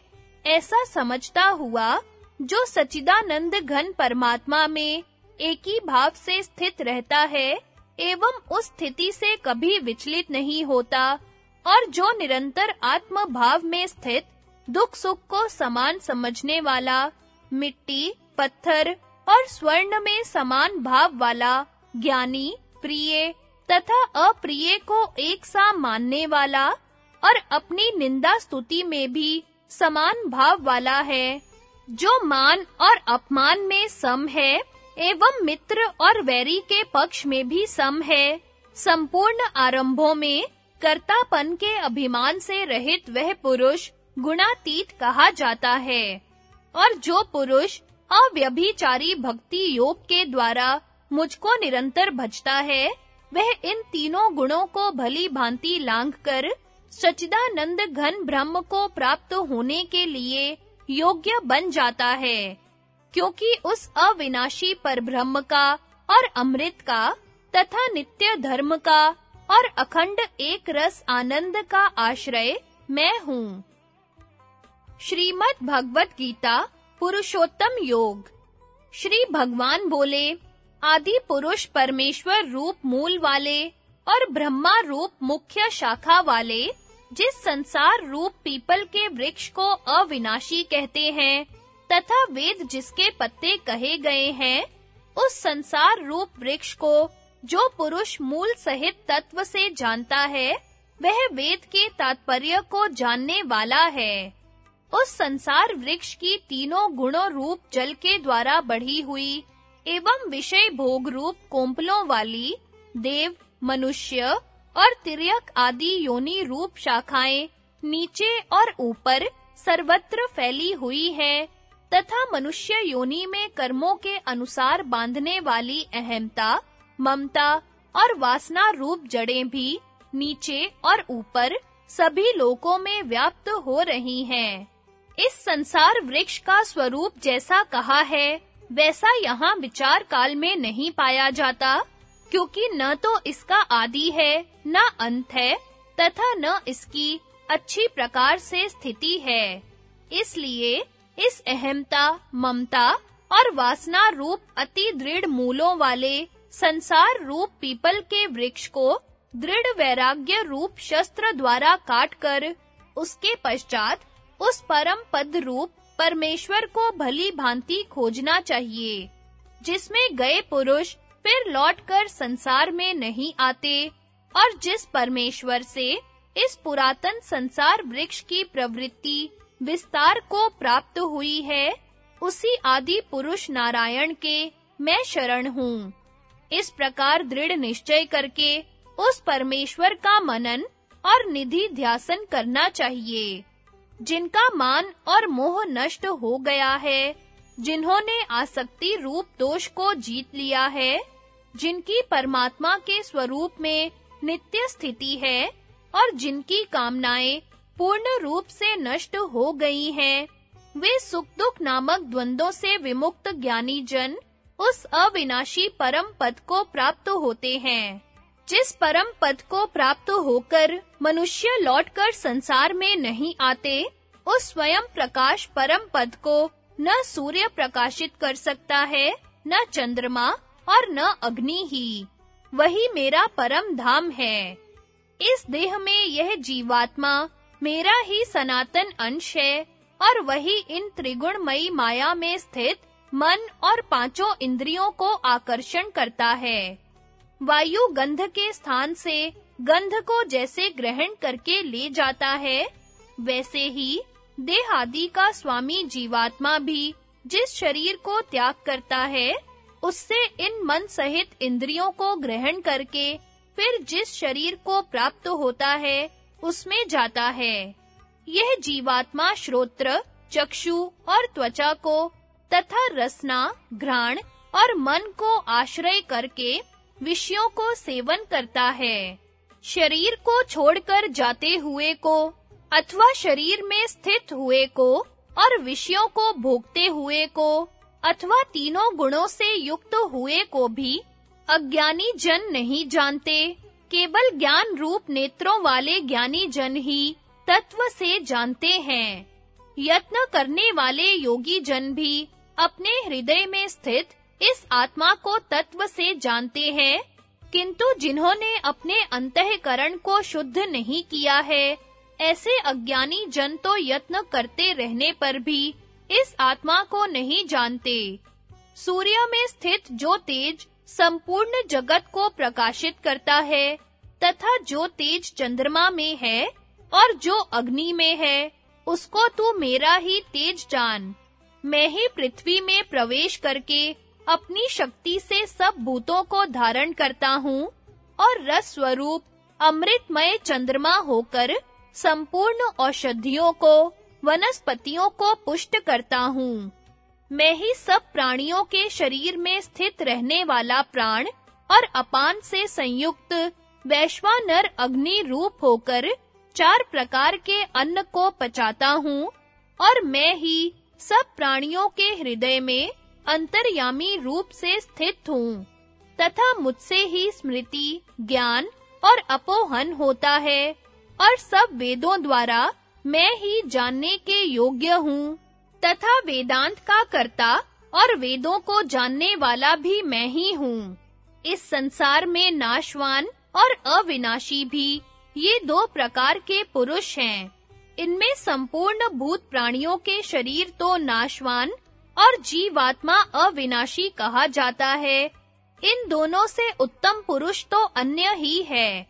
ऐसा समझता हुआ, जो सचिदानंद घन परमात्मा में, एक ही भाव से स्थित रहता है, एवं उस स्थिति से कभी विचलित नहीं होता, और जो निरंतर आत्म भाव में स्थित दुख सुख को समान समझने वाला, मिट्टी, पत्थर, और स्वर्ण में समान भाव वाला, ज्ञानी, प्रिय तथा अप्रिय को एक सा मानने वाला और अपनी निंदा स्तुति में भी समान भाव वाला है, जो मान और अपमान में सम है एवं मित्र और वैरी के पक्ष में भी सम है। संपूर्ण आरंभों में कर्तापन के अभिमान से रहित वह पुरुष गुणातीत कहा जाता है और जो पुरुष अव्यभिचारी भक्ति योग के द्वारा मुझको निरंतर भजता है वह इन तीनों गुणों को भली भांति लांघकर सच्चिदानंद घन ब्रह्म को प्राप्त होने के लिए योग्य बन जाता है, क्योंकि उस अविनाशी परब्रह्म का और अमृत का तथा नित्य धर्म का और अखंड एक रस आनंद का आश्रय मैं हूँ। श्रीमद् भगवत गीता पुरुषोत्तम योग। श्री भगवान बोले आदि पुरुष परमेश्वर रूप मूल वाले और ब्रह्मा रूप मुख्य शाखा वाले, जिस संसार रूप पीपल के वृक्ष को अविनाशी कहते हैं, तथा वेद जिसके पत्ते कहे गए हैं, उस संसार रूप वृक्ष को जो पुरुष मूल सहित तत्व से जानता है, वह वेद के तात्पर्य को जानने वाला है। उस संसार वृक्ष की तीनों गुणों रूप जल के द्वारा बढ़ी हुई एवं विषय भोग रूप कोंपलों वाली, देव, मनुष्य और तिर्यक आदि योनि रूप शाखाएँ नीचे और ऊपर सर्वत्र फैली हुई है, तथा मनुष्य योनि में कर्मों के अनुसार बांधने वाली अहमता ममता और वासना रूप जड़ें भी नीचे और ऊपर सभी लोकों में व्याप्त हो रही हैं। इस संसार वृक्ष का स्वरूप जैसा कहा है वैसा यहाँ विचार काल में नहीं पाया जाता, क्योंकि न तो इसका आदि है, न अंत है, तथा न इसकी अच्छी प्रकार से स्थिति है। इसलिए इस अहमता ममता और वासना रूप अति दृढ़ मूलों वाले संसार रूप पीपल के वृक्ष को दृढ़ वैराग्य रूप शस्त्र द्वारा काटकर, उसके पश्चात उस परम पद रूप परमेश्वर को भली भांति खोजना चाहिए, जिसमें गए पुरुष फिर लौटकर संसार में नहीं आते, और जिस परमेश्वर से इस पुरातन संसार वृक्ष की प्रवृत्ति विस्तार को प्राप्त हुई है, उसी आदि पुरुष नारायण के मैं शरण हूँ। इस प्रकार दृढ़ निश्चय करके उस परमेश्वर का मनन और निधि ध्यासन करना चाहिए। जिनका मान और मोह नष्ट हो गया है, जिन्होंने आसक्ति रूप दोष को जीत लिया है, जिनकी परमात्मा के स्वरूप में नित्य स्थिति है और जिनकी कामनाएँ पूर्ण रूप से नष्ट हो गई हैं, वे सुख दुख नामक द्वंद्वों से विमुक्त ज्ञानी जन उस अविनाशी परम पद को प्राप्त होते हैं। जिस परम पद को प्राप्त होकर मनुष्य लौटकर संसार में नहीं आते, उस स्वयं प्रकाश परम पद को न सूर्य प्रकाशित कर सकता है, न चंद्रमा और न अग्नि ही। वही मेरा परम धाम है। इस देह में यह जीवात्मा मेरा ही सनातन अंश है और वही इन त्रिगुणमयी माया में स्थित मन और पाँचों इंद्रियों को आकर्षण करता है। वायु गंध के स्थान से गंध को जैसे ग्रहण करके ले जाता है, वैसे ही देह आदि का स्वामी जीवात्मा भी जिस शरीर को त्याग करता है, उससे इन मन सहित इंद्रियों को ग्रहण करके फिर जिस शरीर को प्राप्त होता है, उसमें जाता है। यह जीवात्मा श्रोत्र, चक्षु और त्वचा को तथा रसना, घ्राण और मन को आश्रय करके विषयों को सेवन करता है। शरीर को छोड़कर जाते हुए को, अथवा शरीर में स्थित हुए को, और विषयों को भोगते हुए को, अथवा तीनों गुणों से युक्त हुए को भी, अज्ञानी जन नहीं जानते। केवल ज्ञान रूप नेत्रों वाले ज्ञानी जन ही तत्व से जानते हैं। यत्न करने वाले योगी जन भी अपने हृदय में स्थित इस आत्मा को तत्व से जानते हैं, किंतु जिन्होंने अपने अंतःकरण को शुद्ध नहीं किया है, ऐसे अज्ञानी जन तो यत्न करते रहने पर भी इस आत्मा को नहीं जानते। सूर्य में स्थित जो तेज संपूर्ण जगत को प्रकाशित करता है, तथा जो तेज चंद्रमा में है और जो अग्नि में है, उसको तू मेरा ही तेज जान। मैं ही पृथ्वी में प्रवेश करके अपनी शक्ति से सब भूतों को धारण करता हूँ और रस स्वरूप अमृतमय चंद्रमा होकर संपूर्ण औषधियों को, वनस्पतियों को पुष्ट करता हूँ। मैं ही सब प्राणियों के शरीर में स्थित रहने वाला प्राण और अपान से संयुक्त वैश्वानर अग्नि रूप होकर चार प्रकार के अन्न को पचाता हूँ और मैं ही सब प्राणियों के हृदय में अंतर्यामी रूप से स्थित हूँ, तथा मुझसे ही स्मृति, ज्ञान और अपोहन होता है, और सब वेदों द्वारा मैं ही जानने के योग्य हूँ, तथा वेदांत का कर्ता और वेदों को जानने वाला भी मैं ही हूँ। इस संसार में नाशवान और अविनाशी भी ये दो प्रकार के पुरुष हैं। इनमें संपूर्ण भूत प्राणियों के शरीर तो नाशवान और जीवात्मा अविनाशी कहा जाता है। इन दोनों से उत्तम पुरुष तो अन्य ही है,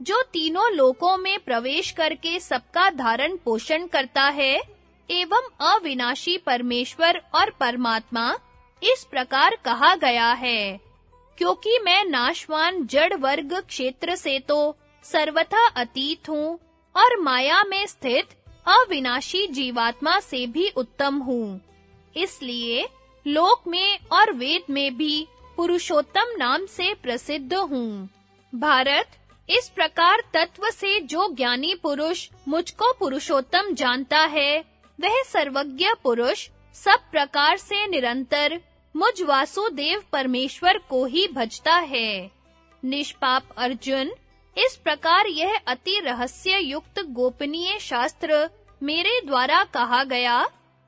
जो तीनों लोकों में प्रवेश करके सबका धारण पोषण करता है, एवं अविनाशी परमेश्वर और परमात्मा इस प्रकार कहा गया है। क्योंकि मैं नाशवान जड़ वर्ग क्षेत्र से तो सर्वथा अतीत हूँ और माया में स्थित अविनाशी जीवात्मा से भी उत्तम हूँ। इसलिए लोक में और वेद में भी पुरुषोत्तम नाम से प्रसिद्ध हूँ। भारत इस प्रकार तत्व से जो ज्ञानी पुरुष मुझको पुरुषोत्तम जानता है, वह सर्वज्ञ पुरुष सब प्रकार से निरंतर मुझ वासुदेव परमेश्वर को ही भजता है। निष्पाप अर्जुन, इस प्रकार यह अति रहस्य युक्त गोपनीय शास्त्र मेरे द्वारा कहा गया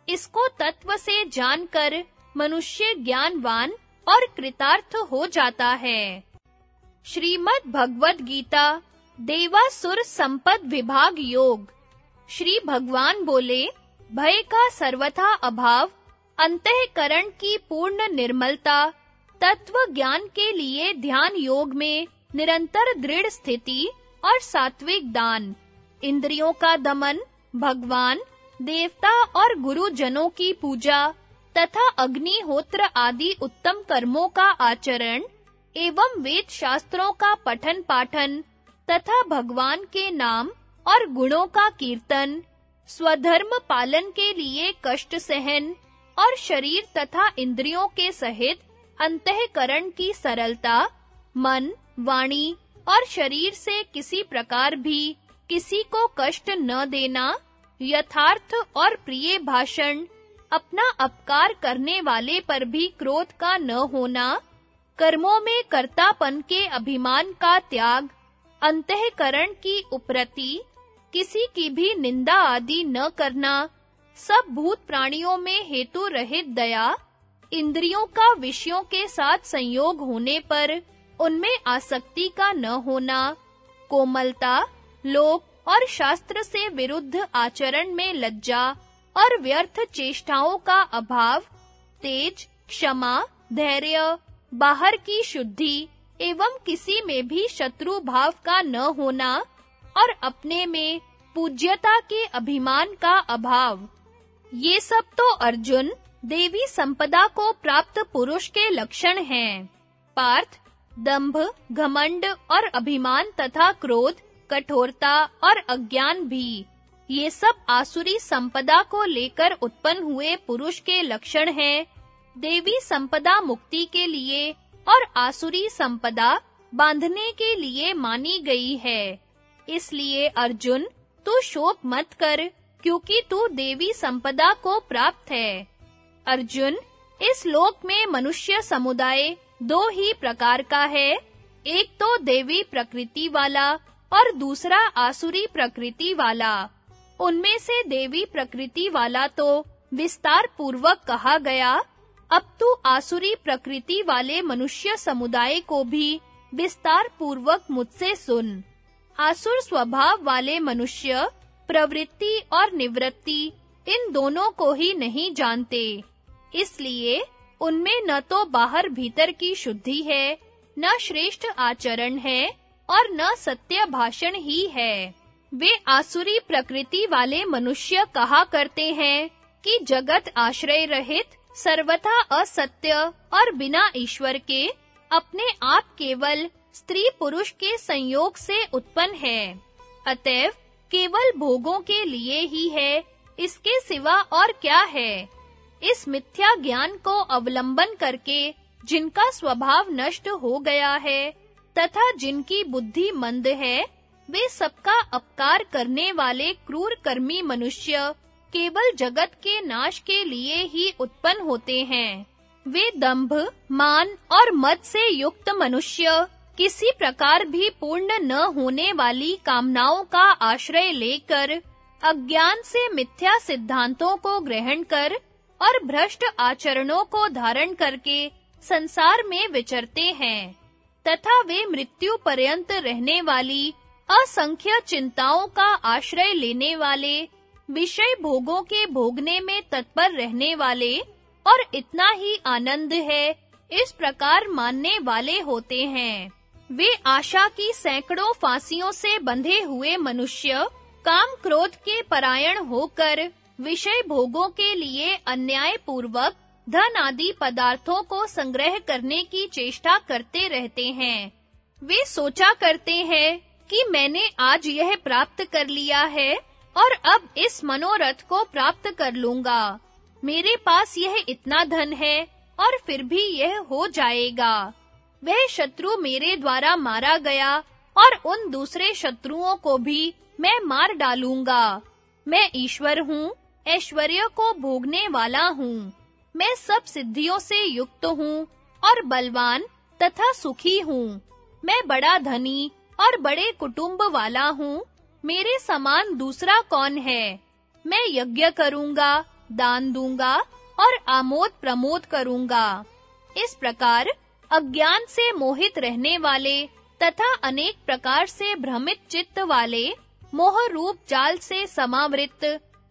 इसको तत्व से जानकर मनुष्य ज्ञानवान और कृतार्थ हो जाता है। श्रीमद् भगवद गीता देवासुर संपद विभाग योग। श्री भगवान बोले, भय का सर्वथा अभाव, अंतःकरण की पूर्ण निर्मलता, तत्व ज्ञान के लिए ध्यान योग में निरंतर दृढ़ स्थिति और सात्विक दान। इंद्रियों का दमन, भगवान देवता और गुरु जनों की पूजा तथा अग्निहोत्र आदि उत्तम कर्मों का आचरण एवं वेद शास्त्रों का पठन पाठन तथा भगवान के नाम और गुणों का कीर्तन, स्वधर्म पालन के लिए कष्ट सहन और शरीर तथा इंद्रियों के सहित अंतःकरण की सरलता, मन, वाणी और शरीर से किसी प्रकार भी किसी को कष्ट न देना यथार्थ और प्रिय भाषण, अपना अपकार करने वाले पर भी क्रोध का न होना, कर्मों में कर्तापन के अभिमान का त्याग, अंतःकरण की उप्रति, किसी की भी निंदा आदि न करना, सब भूत प्राणियों में हेतु रहित दया, इंद्रियों का विषयों के साथ संयोग होने पर उनमें आसक्ति का न होना, कोमलता, लोक और शास्त्र से विरुद्ध आचरण में लज्जा और व्यर्थ चेष्टाओं का अभाव, तेज, क्षमा, धैर्य, बाहर की शुद्धि एवं किसी में भी शत्रु भाव का न होना और अपने में पूज्यता के अभिमान का अभाव। ये सब तो अर्जुन देवी संपदा को प्राप्त पुरुष के लक्षण हैं। पार्थ, दंभ, घमंड और अभिमान तथा क्रोध कठोरता और अज्ञान भी। ये सब आसुरी संपदा को लेकर उत्पन्न हुए पुरुष के लक्षण हैं। देवी संपदा मुक्ति के लिए और आसुरी संपदा बांधने के लिए मानी गई है। इसलिए अर्जुन, तू शोक मत कर, क्योंकि तू देवी संपदा को प्राप्त है। अर्जुन, इस लोक में मनुष्य समुदाय दो ही प्रकार का है। एक तो देवी प्रकृति वाला और दूसरा आसुरी प्रकृति वाला। उनमें से देवी प्रकृति वाला तो विस्तार पूर्वक कहा गया। अब तू आसुरी प्रकृति वाले मनुष्य समुदाय को भी विस्तार पूर्वक मुझसे सुन। आसुर स्वभाव वाले मनुष्य प्रवृत्ति और निवृत्ति इन दोनों को ही नहीं जानते। इसलिए उनमें न तो बाहर भीतर की शुद्धि है, न श्रेष्ठ आचरण है और न सत्य भाषण ही है। वे आसुरी प्रकृति वाले मनुष्य कहा करते हैं कि जगत आश्रय रहित, सर्वथा असत्य और बिना ईश्वर के अपने आप केवल स्त्री पुरुष के संयोग से उत्पन्न है। अतएव केवल भोगों के लिए ही है, इसके सिवा और क्या है? इस मिथ्या ज्ञान को अवलंबन करके जिनका स्वभाव नष्ट हो गया है तथा जिनकी बुद्धि मंद है, वे सबका अपकार करने वाले क्रूर कर्मी मनुष्य केवल जगत के नाश के लिए ही उत्पन्न होते हैं। वे दंभ, मान और मद से युक्त मनुष्य किसी प्रकार भी पूर्ण न होने वाली कामनाओं का आश्रय लेकर, अज्ञान से मिथ्या सिद्धांतों को ग्रहण कर और भ्रष्ट आचरणों को धारण करके संसार में विचरते हैं। तथा वे मृत्यु पर्यंत रहने वाली असंख्य चिंताओं का आश्रय लेने वाले, विषय भोगों के भोगने में तत्पर रहने वाले और इतना ही आनंद है, इस प्रकार मानने वाले होते हैं। वे आशा की सैकड़ों फांसियों से बंधे हुए मनुष्य, काम क्रोध के परायण होकर विषय भोगों के लिए अन्याय पूर्वक धन आदि पदार्थों को संग्रह करने की चेष्टा करते रहते हैं। वे सोचा करते हैं कि मैंने आज यह प्राप्त कर लिया है और अब इस मनोरथ को प्राप्त कर लूँगा। मेरे पास यह इतना धन है और फिर भी यह हो जाएगा। वह शत्रु मेरे द्वारा मारा गया और उन दूसरे शत्रुओं को भी मैं मार डालूँगा। मैं ईश्वर हूँ, ऐश्वर्य को भोगने वाला हूँ। मैं सब सिद्धियों से युक्त हूँ और बलवान तथा सुखी हूँ। मैं बड़ा धनी और बड़े कुटुंब वाला हूँ। मेरे समान दूसरा कौन है? मैं यज्ञ करूँगा, दान दूँगा और आमोद प्रमोद करूँगा। इस प्रकार अज्ञान से मोहित रहने वाले तथा अनेक प्रकार से भ्रमित चित्त वाले मोह रूप जाल से समावृत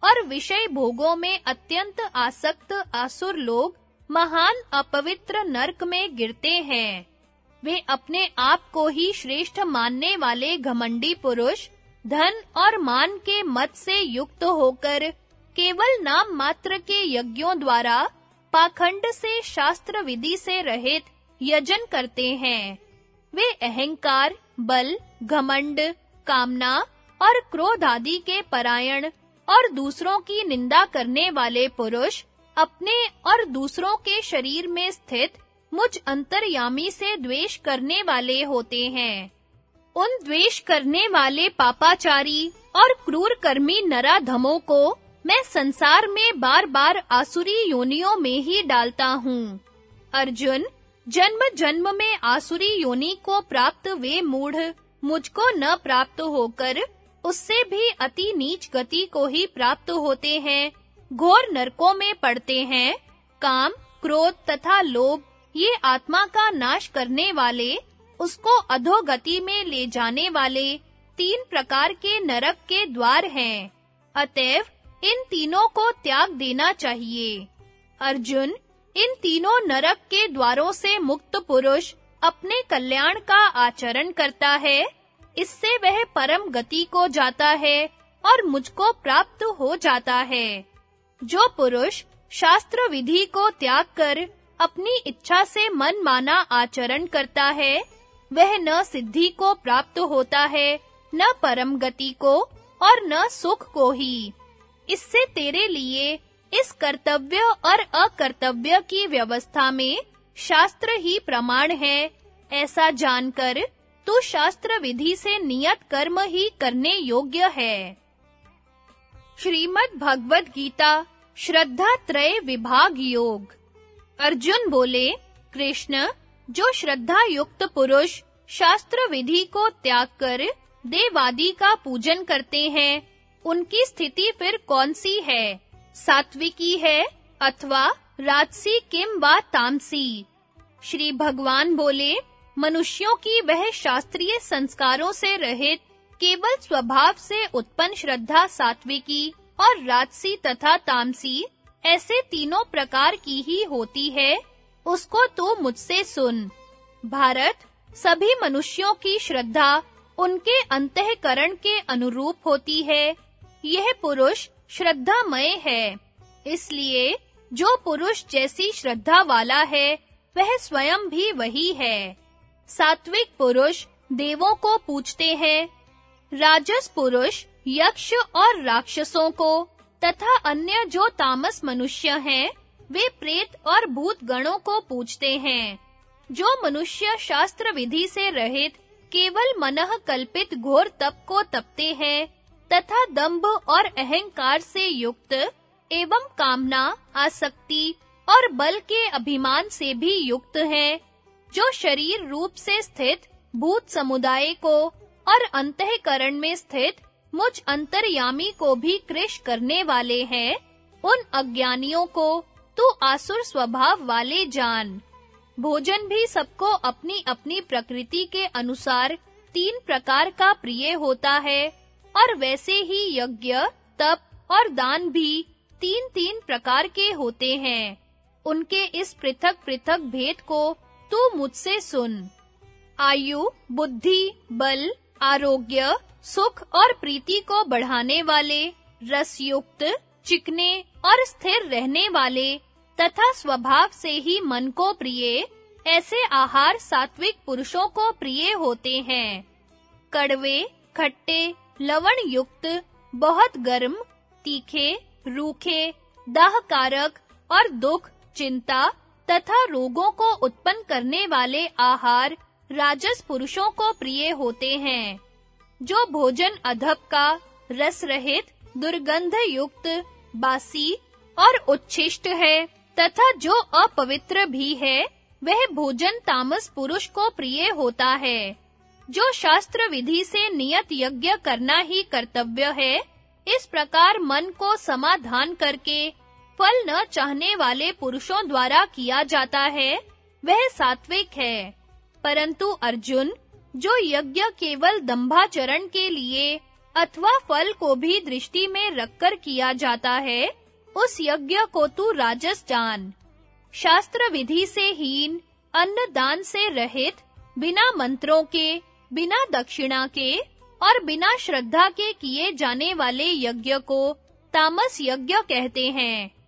और विषय भोगों में अत्यंत आसक्त आसुर लोग महान अपवित्र नरक में गिरते हैं। वे अपने आप को ही श्रेष्ठ मानने वाले घमंडी पुरुष, धन और मान के मत से युक्त होकर केवल नाम मात्र के यज्ञों द्वारा पाखंड से शास्त्र विधि से रहित यजन करते हैं। वे अहंकार, बल, घमंड, कामना और क्रोध आदि के परायण और दूसरों की निंदा करने वाले पुरुष अपने और दूसरों के शरीर में स्थित मुझ अंतर्यामी से द्वेष करने वाले होते हैं। उन द्वेष करने वाले पापाचारी और क्रूर कर्मी नराधमों को मैं संसार में बार-बार आसुरी योनियों में ही डालता हूँ। अर्जुन जन्म जन्म में आसुरी योनि को प्राप्त वे मूढ़ मुझको न प्राप्त होकर उससे भी अति नीच गति को ही प्राप्त होते हैं, घोर नरकों में पड़ते हैं, काम, क्रोध तथा लोभ, ये आत्मा का नाश करने वाले, उसको अधोगति में ले जाने वाले तीन प्रकार के नरक के द्वार हैं। अतएव, इन तीनों को त्याग देना चाहिए। अर्जुन, इन तीनों नरक के द्वारों से मुक्त पुरुष अपने कल्याण का आचरण करता है। इससे वह परम गति को जाता है और मुझको प्राप्त हो जाता है। जो पुरुष शास्त्र विधि को त्याग कर अपनी इच्छा से मन माना आचरण करता है, वह न सिद्धि को प्राप्त होता है, न परम गति को और न सुख को ही। इससे तेरे लिए इस कर्तव्य और अकर्तव्य की व्यवस्था में शास्त्र ही प्रमाण है, ऐसा जानकर तू शास्त्र विधि से नियत कर्म ही करने योग्य है। श्रीमद् भगवद गीता श्रद्धा त्रय विभाग योग। अर्जुन बोले, कृष्ण, जो श्रद्धा युक्त पुरुष शास्त्र विधि को त्याग कर देवादि का पूजन करते हैं, उनकी स्थिति फिर कौन सी है? सात्विकी है अथवा राजसी किम वा तामसी? श्री भगवान बोले मनुष्यों की वह शास्त्रीय संस्कारों से रहित केवल स्वभाव से उत्पन्न श्रद्धा सात्विकी और राजसी तथा तामसी ऐसे तीनों प्रकार की ही होती है, उसको तू मुझसे सुन। भारत, सभी मनुष्यों की श्रद्धा उनके अंतःकरण के अनुरूप होती है। यह पुरुष श्रद्धामय है, इसलिए जो पुरुष जैसी श्रद्धा वाला है, वह स्वयं भी वही है। सात्विक पुरुष देवों को पूछते हैं। राजस पुरुष यक्ष और राक्षसों को, तथा अन्य जो तामस मनुष्य हैं, वे प्रेत और भूत गणों को पूछते हैं। जो मनुष्य शास्त्र विधि से रहित केवल मनः कल्पित घोर तप को तपते हैं, तथा दंभ और अहंकार से युक्त एवं कामना, आसक्ति और बल के अभिमान से भी युक्त हैं। जो शरीर रूप से स्थित भूत समुदाय को और अंतःकरण में स्थित मुझ अंतर्यामी को भी कृश करने वाले हैं, उन अज्ञानियों को तू आसुर स्वभाव वाले जान। भोजन भी सबको अपनी-अपनी प्रकृति के अनुसार तीन प्रकार का प्रिय होता है, और वैसे ही यज्ञ, तप और दान भी तीन-तीन प्रकार के होते हैं। उनके इस पृथक-पृथक भेद को तू मुझसे सुन। आयु, बुद्धि, बल, आरोग्य, सुख और प्रीति को बढ़ाने वाले रस युक्त चिकने और स्थिर रहने वाले, तथा स्वभाव से ही मन को प्रिय, ऐसे आहार सात्विक पुरुषों को प्रिय होते हैं। कड़वे, खट्टे लवण युक्त बहुत गर्म, तीखे, रूखे, दाहकारक और दुख, चिंता तथा रोगों को उत्पन्न करने वाले आहार राजस पुरुषों को प्रिय होते हैं, जो भोजन अधप का रस रहित, दुर्गंध युक्त, बासी और उच्छिष्ट है, तथा जो अपवित्र भी है, वह भोजन तामस पुरुष को प्रिय होता है, जो शास्त्र विधि से नियत यज्ञ करना ही कर्तव्य है, इस प्रकार मन को समाधान करके फल न चाहने वाले पुरुषों द्वारा किया जाता है, वह सात्विक है। परंतु अर्जुन, जो यज्ञ केवल दंभाचरण के लिए अथवा फल को भी दृष्टि में रखकर किया जाता है, उस यज्ञ को तू राजस जान। शास्त्र विधि से हीन अन्न दान से रहित, बिना मंत्रों के, बिना दक्षिणा के और बिना श्रद्धा के किए जाने वाले यज्ञ को तामस यज्ञ कहते हैं।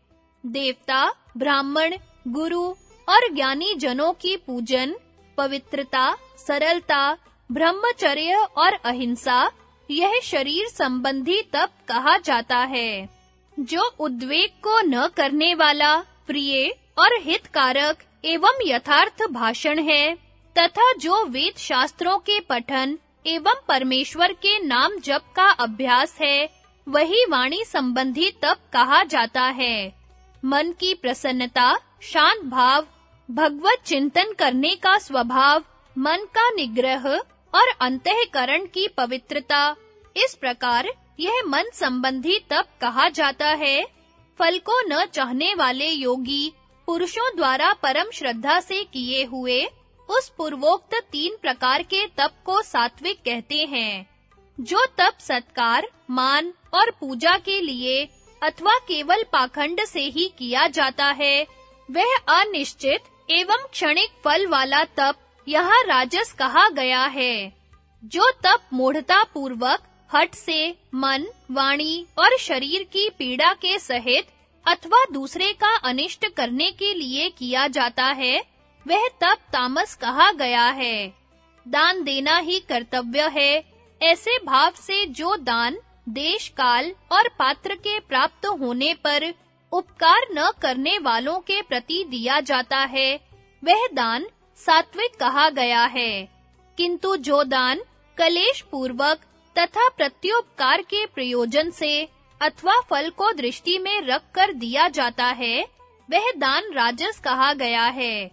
देवता, ब्राह्मण, गुरु और ज्ञानी जनों की पूजन, पवित्रता, सरलता, ब्रह्मचर्य और अहिंसा, यह शरीर संबंधी तप कहा जाता है। जो उद्वेग को न करने वाला, प्रिय और हितकारक एवं यथार्थ भाषण है, तथा जो वेद शास्त्रों के पठन एवं परमेश्वर के नाम जप का अभ्यास है, वही वाणी संबंधी तप कहा जाता है। मन की प्रसन्नता, शांत भाव, भगवत चिंतन करने का स्वभाव, मन का निग्रह और अंतःकरण की पवित्रता। इस प्रकार यह मन संबंधी तप कहा जाता है। फल को न चाहने वाले योगी पुरुषों द्वारा परम श्रद्धा से किए हुए उस पूर्वोक्त तीन प्रकार के तप को सात्विक कहते हैं, जो तप सत्कार, मान और पूजा के लिए अथवा केवल पाखंड से ही किया जाता है। वह अनिश्चित एवं क्षणिक फल वाला तप यहाँ राजस कहा गया है, जो तप मूढ़ता पूर्वक हट से, मन, वाणी और शरीर की पीड़ा के सहित अथवा दूसरे का अनिष्ट करने के लिए किया जाता है, वह तप तामस कहा गया है। दान देना ही कर्तव्य है, ऐसे भाव से जो दान देश काल और पात्र के प्राप्त होने पर उपकार न करने वालों के प्रति दिया जाता है। वह दान सात्विक कहा गया है। किंतु जो दान कलेश पूर्वक तथा प्रत्युपकार के प्रयोजन से अथवा फल को दृष्टि में रखकर दिया जाता है, वह दान राजस कहा गया है।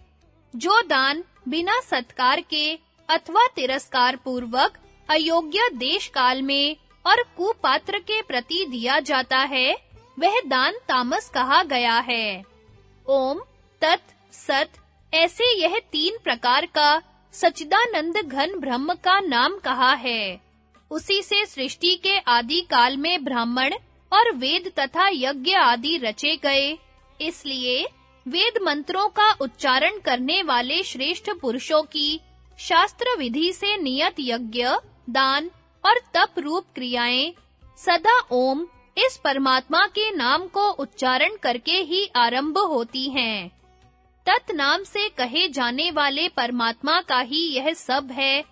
जो दान बिना सत्कार के अथवा तिरस्कार पूर्वक अयोग्य देश काल में और कुपात्र के प्रति दिया जाता है, वह दान तामस कहा गया है। ओम, तत्, सत, ऐसे यह तीन प्रकार का सचिदानंद घन ब्रह्म का नाम कहा है। उसी से सृष्टि के आदि काल में ब्राह्मण और वेद तथा यज्ञ आदि रचे गए। इसलिए वेद मंत्रों का उच्चारण करने वाले श्रेष्ठ पुरुषों की शास्त्र विधि से नियत यज्ञ, दान और तप रूप क्रियाएँ सदा ओम इस परमात्मा के नाम को उच्चारण करके ही आरंभ होती हैं। तत् नाम से कहे जाने वाले परमात्मा का ही यह सब है।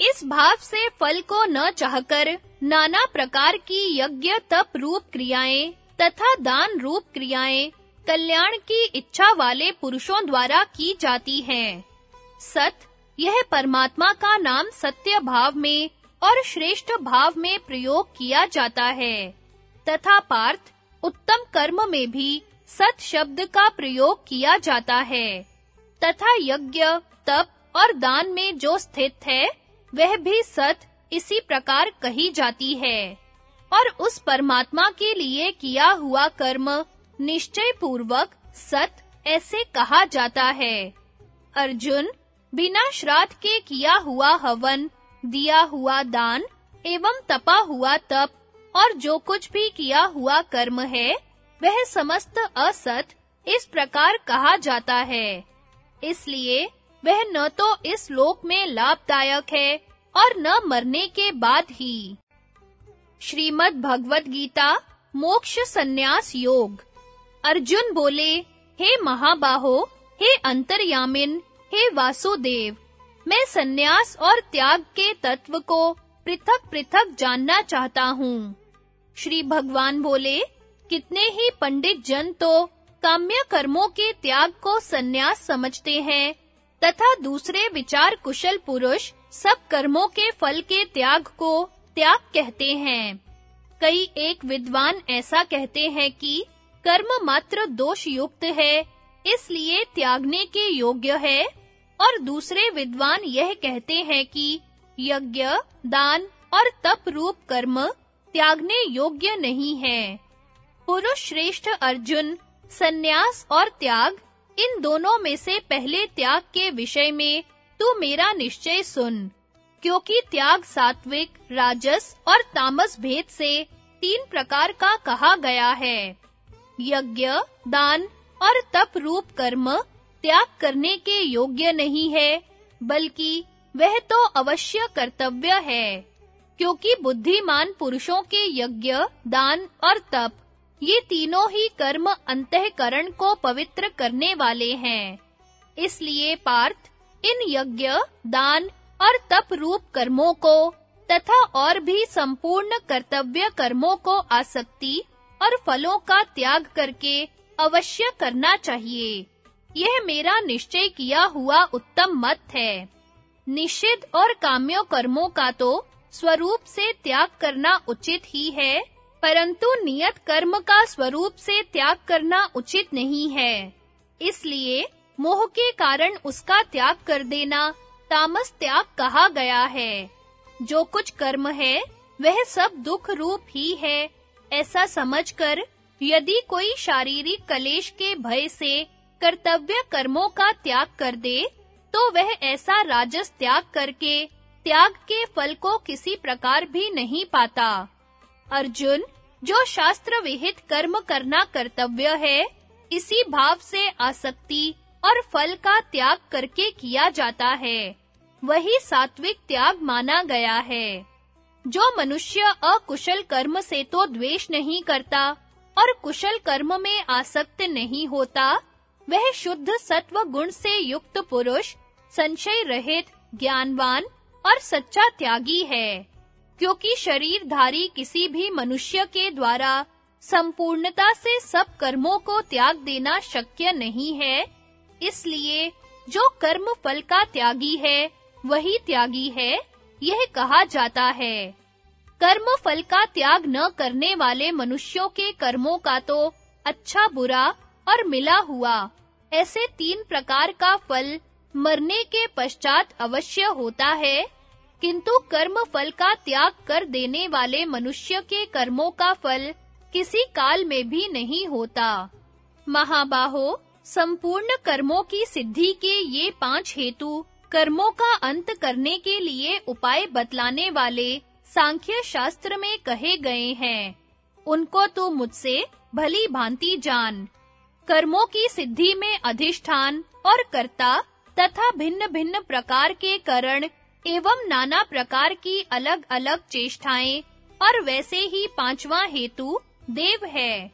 इस भाव से फल को न चाहकर नाना प्रकार की यज्ञ, तप रूप क्रियाएँ तथा दान रूप क्रियाएँ कल्याण की इच्छा वाले पुरुषों द्वारा की जाती हैं। सत, यह परमात्मा का नाम सत्य भाव में और श्रेष्ठ भाव में प्रयोग किया जाता है। तथा पार्थ उत्तम कर्म में भी सत शब्द का प्रयोग किया जाता है। तथा यज्ञ, तप और दान में जो स्थित है, वह भी सत इसी प्रकार कही जाती है। और उस परमात्मा के लिए किया हुआ कर्म निश्चय पूर्वक सत ऐसे कहा जाता है। अर्जुन, बिना श्राद्ध के किया हुआ हवन दिया हुआ दान एवं तपा हुआ तप और जो कुछ भी किया हुआ कर्म है, वह समस्त असत इस प्रकार कहा जाता है। इसलिए वह न तो इस लोक में लाभदायक है और न मरने के बाद ही। श्रीमद् भगवत गीता, मोक्ष संन्यास योग। अर्जुन बोले, हे महाबाहो, हे अंतर्यामिन, हे वासुदेव मैं संन्यास और त्याग के तत्व को पृथक-पृथक जानना चाहता हूँ। श्री भगवान बोले, कितने ही पंडित जन तो काम्य कर्मों के त्याग को संन्यास समझते हैं, तथा दूसरे विचार कुशल पुरुष सब कर्मों के फल के त्याग को त्याग कहते हैं। कई एक विद्वान ऐसा कहते हैं कि, कर्म मात्र दोष युक्त है, इसलिए त्यागने के योग्य है और दूसरे विद्वान यह कहते हैं कि यज्ञ, दान और तप रूप कर्म त्यागने योग्य नहीं है। पुरुष श्रेष्ठ अर्जुन, सन्यास और त्याग, इन दोनों में से पहले त्याग के विषय में तू मेरा निश्चय सुन, क्योंकि त्याग सात्विक, राजस और तामस भेद से तीन प्रकार का कहा गया है। यज्ञ, दान और तप रूप कर्म त्याग करने के योग्य नहीं है, बल्कि वह तो अवश्य कर्तव्य है, क्योंकि बुद्धिमान पुरुषों के यज्ञ, दान और तप, ये तीनों ही कर्म अंतःकरण को पवित्र करने वाले हैं। इसलिए पार्थ, इन यज्ञ, दान और तप रूप कर्मों को तथा और भी संपूर्ण कर्तव्य कर्मों को आसक्ति और फलों का त्याग करके अवश्य करना चाहिए। यह मेरा निश्चय किया हुआ उत्तम मत है। निषिद्ध और काम्य कर्मों का तो स्वरूप से त्याग करना उचित ही है, परंतु नियत कर्म का स्वरूप से त्याग करना उचित नहीं है। इसलिए मोह के कारण उसका त्याग कर देना तामस त्याग कहा गया है। जो कुछ कर्म है, वह सब दुख रूप ही है। ऐसा समझकर यदि कोई शारीरिक कलेश के भय से कर्तव्य कर्मों का त्याग कर दे तो वह ऐसा राजस त्याग करके त्याग के फल को किसी प्रकार भी नहीं पाता। अर्जुन, जो शास्त्र विहित कर्म करना कर्तव्य है, इसी भाव से आसक्ति और फल का त्याग करके किया जाता है। वही सात्विक त्याग माना गया है। जो मनुष्य अकुशल कर्म से तो द्वेष नहीं करता और कुशल कर्म में आसक्त नहीं होता वह शुद्ध सत्व गुण से युक्त पुरुष, संशय रहित, ज्ञानवान और सच्चा त्यागी है। क्योंकि शरीरधारी किसी भी मनुष्य के द्वारा संपूर्णता से सब कर्मों को त्याग देना शक्य नहीं है, इसलिए जो कर्म फल का त्यागी है, वही त्यागी है, यह कहा जाता है। कर्म फल का त्याग न करने वाले मनुष्यों के कर्मों का तो अच्छा बुरा और मिला हुआ। ऐसे तीन प्रकार का फल मरने के पश्चात अवश्य होता है, किंतु कर्म फल का त्याग कर देने वाले मनुष्य के कर्मों का फल किसी काल में भी नहीं होता। महाबाहो, संपूर्ण कर्मों की सिद्धि के ये पाँच हेतु कर्मों का अंत करने के लिए उपाय बतलाने वाले सांख्य शास्त्र में कहे गए हैं। उनको तू मुझसे भली भांति जान। कर्मों की सिद्धि में अधिष्ठान और कर्ता तथा भिन्न-भिन्न प्रकार के करण एवं नाना प्रकार की अलग-अलग चेष्टाएँ और वैसे ही पांचवा हेतु देव है।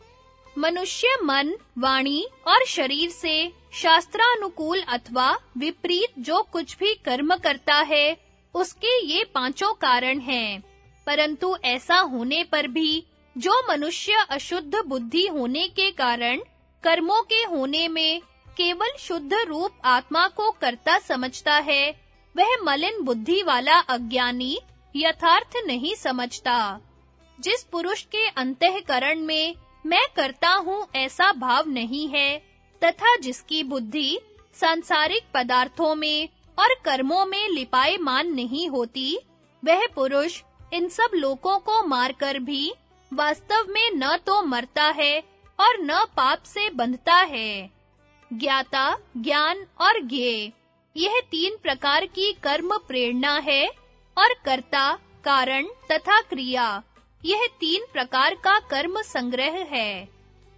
मनुष्य मन, वाणी और शरीर से शास्त्रानुकूल अथवा विपरीत जो कुछ भी कर्म करता है, उसके ये पाँचों कारण हैं। परंतु ऐसा होने पर भी जो मनुष्य अशुद्ध बुद्धि होने के कारण कर्मों के होने में केवल शुद्ध रूप आत्मा को कर्ता समझता है, वह मलिन बुद्धि वाला अज्ञानी यथार्थ नहीं समझता। जिस पुरुष के अंतःकरण में मैं करता हूँ ऐसा भाव नहीं है, तथा जिसकी बुद्धि सांसारिक पदार्थों में और कर्मों में लिपाए मान नहीं होती, वह पुरुष इन सब लोगों को मारकर भी वास्तव में न तो मरता है और न पाप से बंधता है। ज्ञाता, ज्ञान और ज्ञे यह तीन प्रकार की कर्म प्रेरणा है और कर्ता, कारण तथा क्रिया, यह तीन प्रकार का कर्म संग्रह है।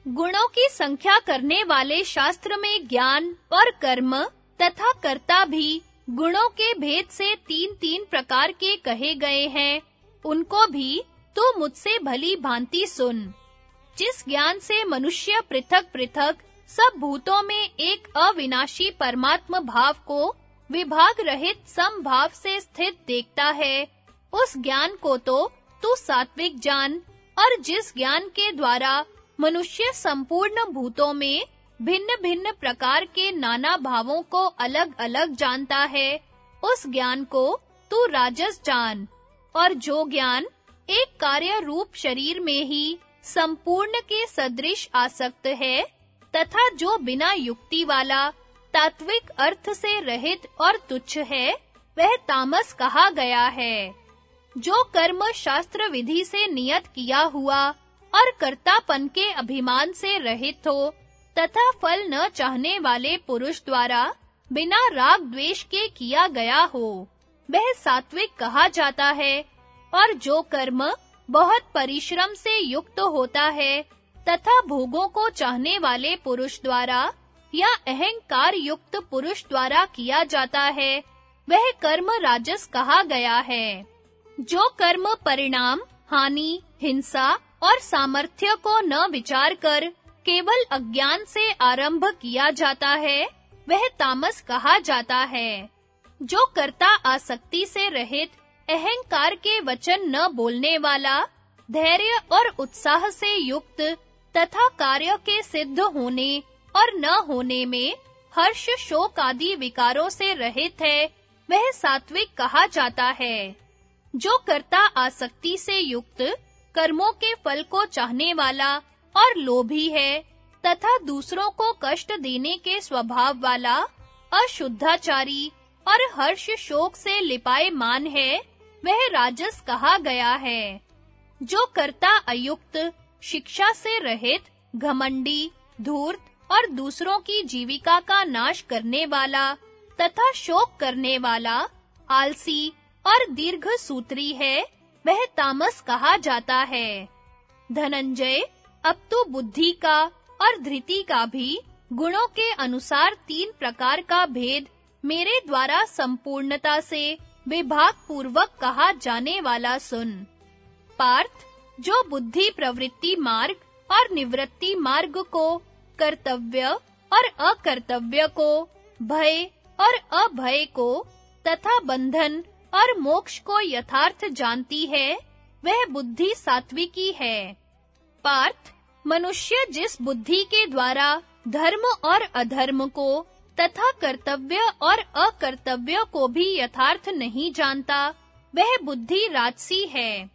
गुणों की संख्या करने वाले शास्त्र में ज्ञान और कर्म तथा कर्ता भी गुणों के भेद से तीन-तीन प्रकार के कहे गए हैं। उनको भी तू मुझसे भली भांति सुन। जिस ज्ञान से मनुष्य पृथक-पृथक सब भूतों में एक अविनाशी परमात्म भाव को विभाग रहित समभाव से स्थित देखता है, उस ज्ञान को तो तू सात्विक जान, और जिस ज्ञान के द्वारा मनुष्य संपूर्ण भूतों में भिन्न-भिन्न प्रकार के नाना भावों को अलग-अलग जानता है, उस ज्ञान को तू राजस जान, और जो ज्ञान एक कार्य रूप शरीर में ही संपूर्ण के सदृश आसक्त है तथा जो बिना युक्ति वाला, तात्विक अर्थ से रहित और तुच्छ है, वह तामस कहा गया है। जो कर्म शास्त्र विधि से नियत किया हुआ और कर्तापन के अभिमान से रहित हो तथा फल न चाहने वाले पुरुष द्वारा बिना राग द्वेष के किया गया हो, वह सात्विक कहा जाता है और जो कर्म बहुत परिश्रम से युक्त होता है तथा भोगों को चाहने वाले पुरुष द्वारा या अहंकार युक्त पुरुष द्वारा किया जाता है, वह कर्म राजस कहा गया है। जो कर्म परिणाम, हानि, हिंसा और सामर्थ्य को न विचार कर केवल अज्ञान से आरंभ किया जाता है, वह तामस कहा जाता है। जो कर्ता आसक्ति से रहित अहंकार के वचन न बोलने वाला, धैर्य और उत्साह से युक्त तथा कार्य के सिद्ध होने और न होने में हर्ष शोक आदि विकारों से रहित है, वह सात्विक कहा जाता है। जो कर्ता आसक्ति से युक्त, कर्मों के फल को चाहने वाला और लोभी है तथा दूसरों को कष्ट देने के स्वभाव वाला, अशुद्धाचारी और हर्ष शोक से लिपाए मान है वह राजस कहा गया है। जो कर्ता अयुक्त, शिक्षा से रहित, घमंडी, धूर्त और दूसरों की जीविका का नाश करने वाला तथा शोक करने वाला, आलसी और दीर्घ सूत्री है, वह तामस कहा जाता है। धनंजय, अब तो बुद्धि का और धृति का भी गुणों के अनुसार तीन प्रकार का भेद मेरे द्वारा संपूर्णता से विभाग पूर्वक कहा जाने वाला सुन। पार्थ, जो बुद्धि प्रवृत्ति मार्ग और निवृत्ति मार्ग को, कर्तव्य और अकर्तव्य को, भय और अभय को, तथा बंधन और मोक्ष को यथार्थ जानती है, वह बुद्धि सात्विकी है। पार्थ, मनुष्य जिस बुद्धि के द्वारा धर्म और अधर्म को तथा कर्तव्य और अकर्तव्य को भी यथार्थ नहीं जानता। वह बुद्धि राजसी है।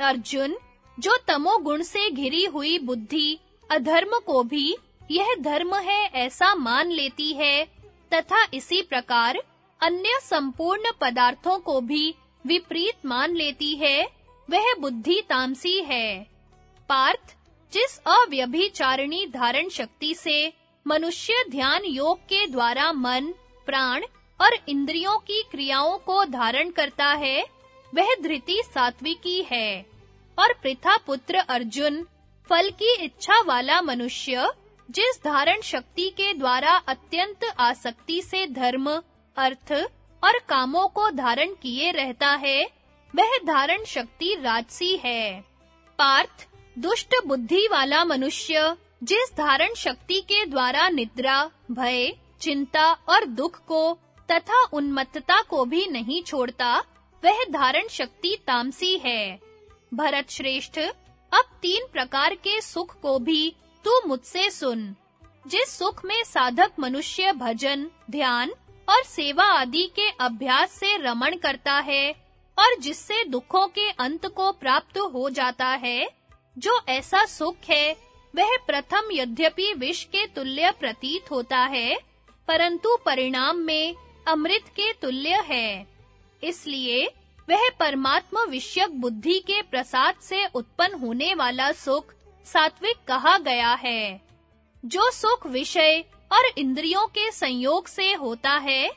अर्जुन, जो तमोगुण से घिरी हुई बुद्धि, अधर्म को भी, यह धर्म है ऐसा मान लेती है, तथा इसी प्रकार, अन्य संपूर्ण पदार्थों को भी, विपरीत मान लेती है, वह बुद्धि तामसी है। पार्थ, जिस अव्यभिचारिणी धारण शक्ति से मनुष्य ध्यान योग के द्वारा मन, प्राण और इंद्रियों की क्रियाओं को धारण करता है, वह धृति सात्विकी है। और पृथा पुत्र अर्जुन, फल की इच्छा वाला मनुष्य, जिस धारण शक्ति के द्वारा अत्यंत आसक्ति से धर्म, अर्थ और कामों को धारण किए रहता है, वह धारण शक्ति राजसी है। पार्थ, दुष्ट बुद्धि वाला मनुष्य जिस धारण शक्ति के द्वारा निद्रा, भय, चिंता और दुख को तथा उन्मत्तता को भी नहीं छोड़ता, वह धारण शक्ति तामसी है। भरत श्रेष्ठ, अब तीन प्रकार के सुख को भी तू मुझसे सुन। जिस सुख में साधक मनुष्य भजन, ध्यान और सेवा आदि के अभ्यास से रमण करता है और जिससे दुखों के अंत को प्राप्त हो जाता है, जो ऐसा सुख है वह प्रथम यद्यपि विष के तुल्य प्रतीत होता है, परंतु परिणाम में अमृत के तुल्य है। इसलिए वह परमात्मा विषयक बुद्धि के प्रसाद से उत्पन्न होने वाला सुख सात्विक कहा गया है। जो सुख विषय और इंद्रियों के संयोग से होता है,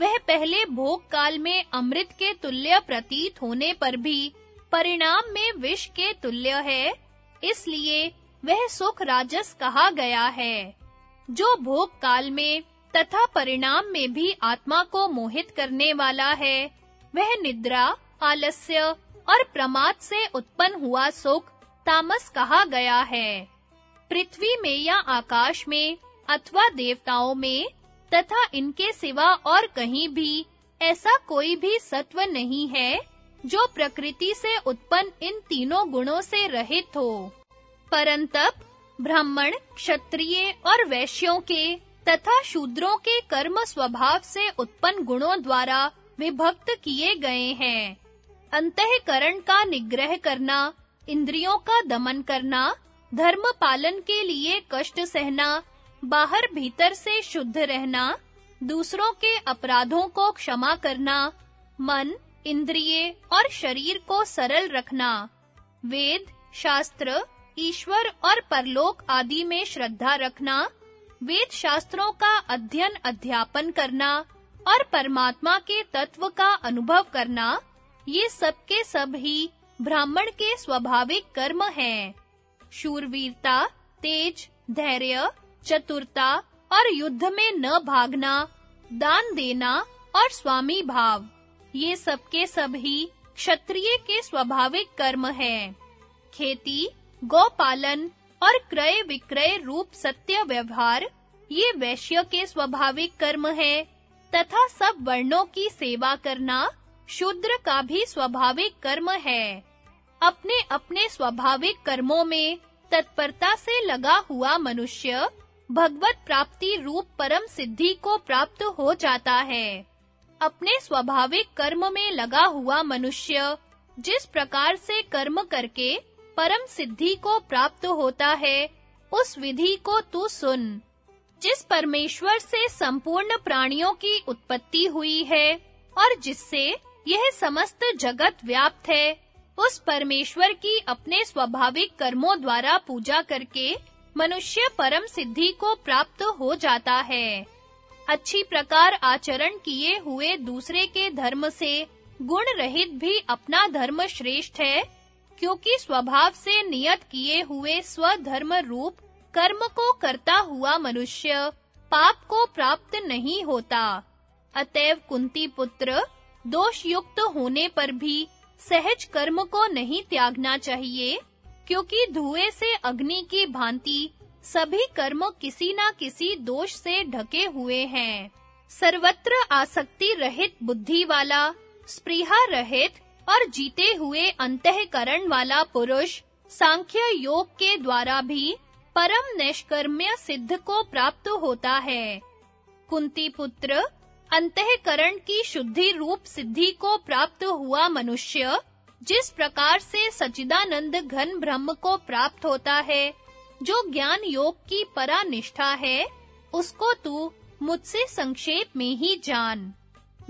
वह पहले भोग काल में अमृत के तुल्य प्रतीत होने पर भी परिणाम में विष के तुल्य है। इसलिए वह सुख राजस कहा गया है, जो भोग काल में तथा परिणाम में भी आत्मा को मोहित करने वाला है, वह निद्रा, आलस्य और प्रमाद से उत्पन्न हुआ सुख तामस कहा गया है। पृथ्वी में या आकाश में अथवा देवताओं में तथा इनके सिवा और कहीं भी ऐसा कोई भी सत्व नहीं है, जो प्रकृति से उत्पन्न इन तीनों गुणों से रहित हो। परंतप, ब्राह्मण, क्षत्रिय और वैश्यों के तथा शूद्रों के कर्म स्वभाव से उत्पन्न गुणों द्वारा विभक्त किए गए हैं। अंतःकरण का निग्रह करना, इंद्रियों का दमन करना, धर्म पालन के लिए कष्ट सहना, बाहर भीतर से शुद्ध रहना, दूसरों के अपराधों को क्षमा करना, मन, इंद्रिय और शरीर को सरल रखना। वेद, शास्त्र ईश्वर और परलोक आदि में श्रद्धा रखना वेद शास्त्रों का अध्ययन अध्यापन करना और परमात्मा के तत्व का अनुभव करना, ये सब के सब ही ब्राह्मण के स्वाभाविक कर्म हैं। शूरवीरता, तेज, धैर्य, चतुरता और युद्ध में न भागना, दान देना और स्वामी भाव, ये सब के सब ही क्षत्रिय के स्वाभाविक कर्म हैं। खेती गौपालन और क्रय विक्रय रूप सत्य व्यवहार, ये वैश्य के स्वाभाविक कर्म है, तथा सब वर्णों की सेवा करना शूद्र का भी स्वाभाविक कर्म है। अपने अपने स्वाभाविक कर्मों में तत्परता से लगा हुआ मनुष्य भगवत प्राप्ति रूप परम सिद्धि को प्राप्त हो जाता है। अपने स्वाभाविक कर्म में लगा हुआ मनुष्य जिस प्रकार से कर्म करके परम सिद्धि को प्राप्त होता है, उस विधि को तू सुन, जिस परमेश्वर से संपूर्ण प्राणियों की उत्पत्ति हुई है और जिससे यह समस्त जगत व्याप्त है, उस परमेश्वर की अपने स्वाभाविक कर्मों द्वारा पूजा करके मनुष्य परम सिद्धि को प्राप्त हो जाता है। अच्छी प्रकार आचरण किए हुए दूसरे के धर्म से गुण रहित भी अपना धर्म श्रेष्ठ है क्योंकि स्वभाव से नियत किए हुए स्वधर्म रूप कर्म को करता हुआ मनुष्य पाप को प्राप्त नहीं होता। अतएव कुंती पुत्र दोष युक्त होने पर भी सहज कर्म को नहीं त्यागना चाहिए, क्योंकि धुएँ से अग्नि की भांति सभी कर्म किसी ना किसी दोष से ढके हुए हैं। सर्वत्र आसक्ति रहित बुद्धि वाला, स्पृहा रहित और जीते हुए अंतःकरण वाला पुरुष सांख्य योग के द्वारा भी परम निष्कर्म्य सिद्ध को प्राप्त होता है। कुंती पुत्र, अंतःकरण की शुद्धि रूप सिद्धि को प्राप्त हुआ मनुष्य, जिस प्रकार से सचिदानंद घन ब्रह्म को प्राप्त होता है, जो ज्ञान योग की परा निष्ठा है, उसको तू मुझसे संक्षेप में ही जान।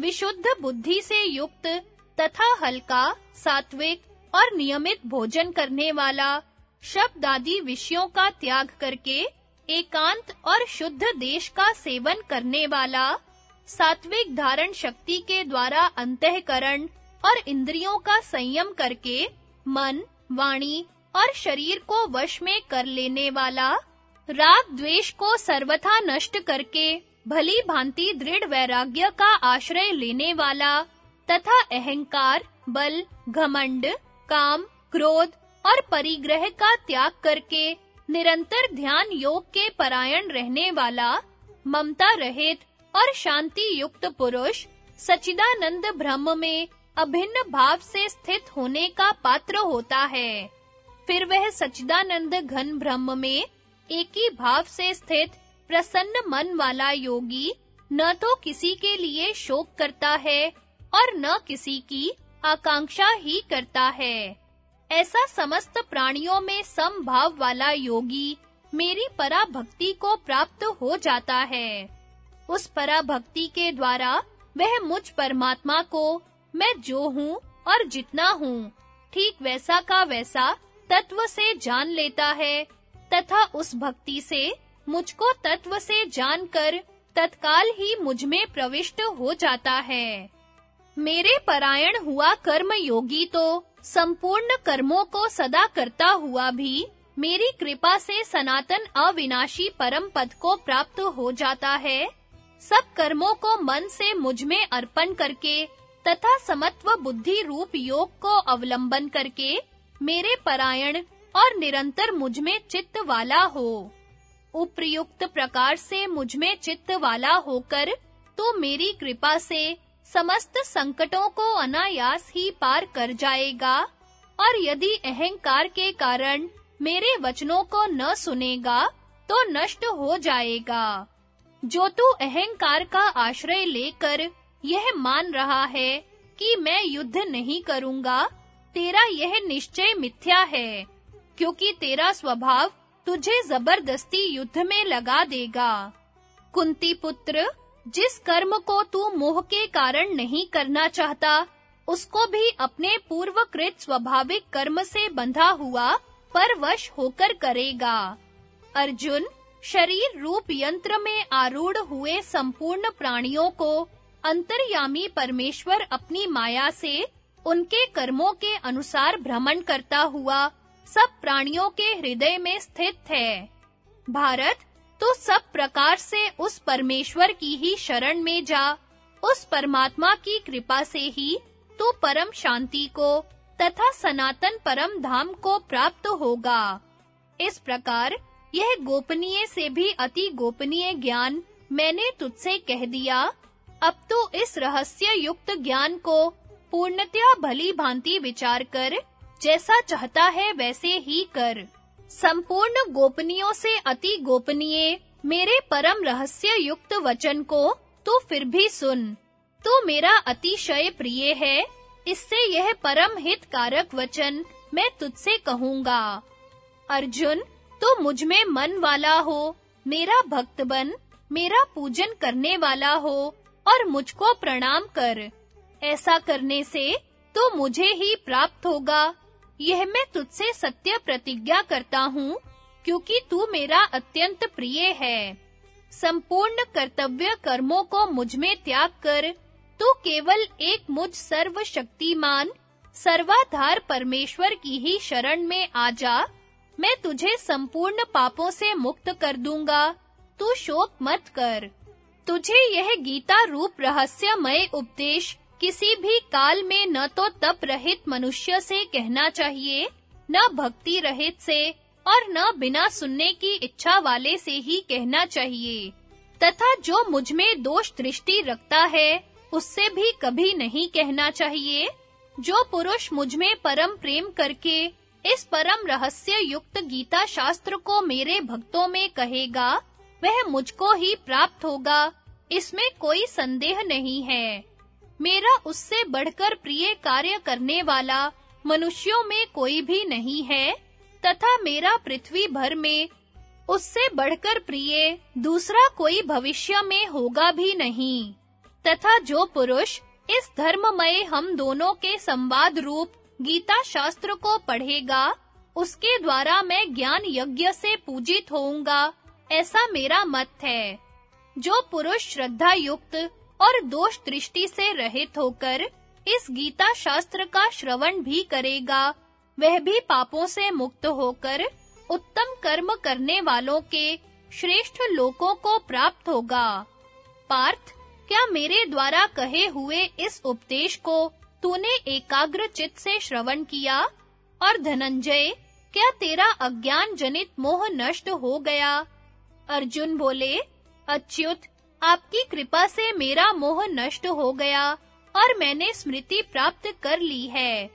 विशुद्ध बुद्धि से युक्त तथा हल्का सात्विक और नियमित भोजन करने वाला शब्द आदि विषयों का त्याग करके एकांत और शुद्ध देश का सेवन करने वाला सात्विक धारण शक्ति के द्वारा अंतःकरण और इंद्रियों का संयम करके मन, वाणी और शरीर को वश में कर लेने वाला राग द्वेष को सर्वथा नष्ट करके भली भांति दृढ़ वैराग्य का आश्रय लेने वाला तथा अहंकार, बल, घमंड, काम, क्रोध और परिग्रह का त्याग करके निरंतर ध्यान योग के परायण रहने वाला ममता रहित और शांति युक्त पुरुष सचिदानंद ब्रह्म में अभिन्न भाव से स्थित होने का पात्र होता है। फिर वह सचिदानंद घन ब्रह्म में एक ही भाव से स्थित प्रसन्न मन वाला योगी न तो किसी के लिए शोक करता है और न किसी की आकांक्षा ही करता है। ऐसा समस्त प्राणियों में समभाव वाला योगी मेरी पराभक्ति को प्राप्त हो जाता है। उस पराभक्ति के द्वारा वह मुझ परमात्मा को मैं जो हूँ और जितना हूँ, ठीक वैसा का वैसा तत्व से जान लेता है तथा उस भक्ति से मुझको तत्व से जानकर तत्काल ही मुझमें प्रविष्ट हो जाता है। मेरे परायण हुआ कर्म योगी तो संपूर्ण कर्मों को सदा करता हुआ भी मेरी कृपा से सनातन अविनाशी परम पद को प्राप्त हो जाता है। सब कर्मों को मन से मुझमें अर्पण करके तथा समत्व बुद्धि रूप योग को अवलंबन करके मेरे परायण और निरंतर मुझमें चित्त वाला हो। उपयुक्त प्रकार से मुझमें चित्त वाला होकर तो मेरी कृपा से समस्त संकटों को अनायास ही पार कर जाएगा, और यदि अहंकार के कारण मेरे वचनों को न सुनेगा तो नष्ट हो जाएगा। जो तू अहंकार का आश्रय लेकर यह मान रहा है कि मैं युद्ध नहीं करूँगा, तेरा यह निश्चय मिथ्या है, क्योंकि तेरा स्वभाव तुझे ज़बरदस्ती युद्ध में लगा देगा। कुंती पुत्र जिस कर्म को तू मोह के कारण नहीं करना चाहता, उसको भी अपने पूर्वकृत स्वाभाविक कर्म से बंधा हुआ पर वश होकर करेगा। अर्जुन, शरीर रूप यंत्र में आरूढ़ हुए संपूर्ण प्राणियों को अंतर्यामी परमेश्वर अपनी माया से उनके कर्मों के अनुसार भ्रमण करता हुआ सब प्राणियों के हृदय में स्थित है। भारत तो सब प्रकार से उस परमेश्वर की ही शरण में जा, उस परमात्मा की कृपा से ही तू परम शांति को तथा सनातन परम धाम को प्राप्त होगा। इस प्रकार यह गोपनीय से भी अति गोपनीय ज्ञान मैंने तुझसे कह दिया। अब तू इस रहस्य युक्त ज्ञान को पूर्णतया भली भांति विचार कर, जैसा चाहता है वैसे ही कर। संपूर्ण गोपनीयों से अति गोपनीय मेरे परम रहस्य युक्त वचन को तू फिर भी सुन। तू मेरा अतिशय प्रिय है। इससे यह परम हित कारक वचन मैं तुझसे कहूँगा। अर्जुन तो मुझमें मन वाला हो, मेरा भक्त बन, मेरा पूजन करने वाला हो, और मुझको प्रणाम कर। ऐसा करने से तो मुझे ही प्राप्त होगा। यह मैं तुझसे सत्य प्रतिज्ञा करता हूँ, क्योंकि तू मेरा अत्यंत प्रिय है। संपूर्ण कर्तव्य कर्मों को मुझमें त्याग कर, तू केवल एक मुझ सर्वशक्तिमान, सर्वाधार परमेश्वर की ही शरण में आ जा। मैं तुझे संपूर्ण पापों से मुक्त कर दूँगा, तू शोक मत कर। तुझे यह गीता रूप रहस्यमय उपदेश किसी भी काल में न तो तप रहित मनुष्य से कहना चाहिए, न भक्ति रहित से और न बिना सुनने की इच्छा वाले से ही कहना चाहिए। तथा जो मुझमें दोष दृष्टि रखता है, उससे भी कभी नहीं कहना चाहिए। जो पुरुष मुझमें परम प्रेम करके इस परम रहस्य युक्त गीता शास्त्र को मेरे भक्तों में कहेगा, वह मुझको ही प्राप्त होगा, इसमें कोई संदेह नहीं है। मेरा उससे बढ़कर प्रिय कार्य करने वाला मनुष्यों में कोई भी नहीं है, तथा मेरा पृथ्वी भर में उससे बढ़कर प्रिय दूसरा कोई भविष्य में होगा भी नहीं, तथा जो पुरुष इस धर्ममय हम दोनों के संवाद रूप गीता शास्त्र को पढ़ेगा, उसके द्वारा मैं ज्ञान यज्ञ से पूजित होऊँगा, ऐसा मेरा मत है। जो पुरुष श्रद्धा युक्त और दोष दृष्टि से रहित होकर इस गीता शास्त्र का श्रवण भी करेगा। वह भी पापों से मुक्त होकर उत्तम कर्म करने वालों के श्रेष्ठ लोकों को प्राप्त होगा। पार्थ, क्या मेरे द्वारा कहे हुए इस उपदेश को तूने एकाग्र चित्त से श्रवण किया? और धनंजय, क्या तेरा अज्ञान जनित मोह नष्ट हो गया? अर्जुन बोले, अच्युत आपकी कृपा से मेरा मोह नष्ट हो गया और मैंने स्मृति प्राप्त कर ली है।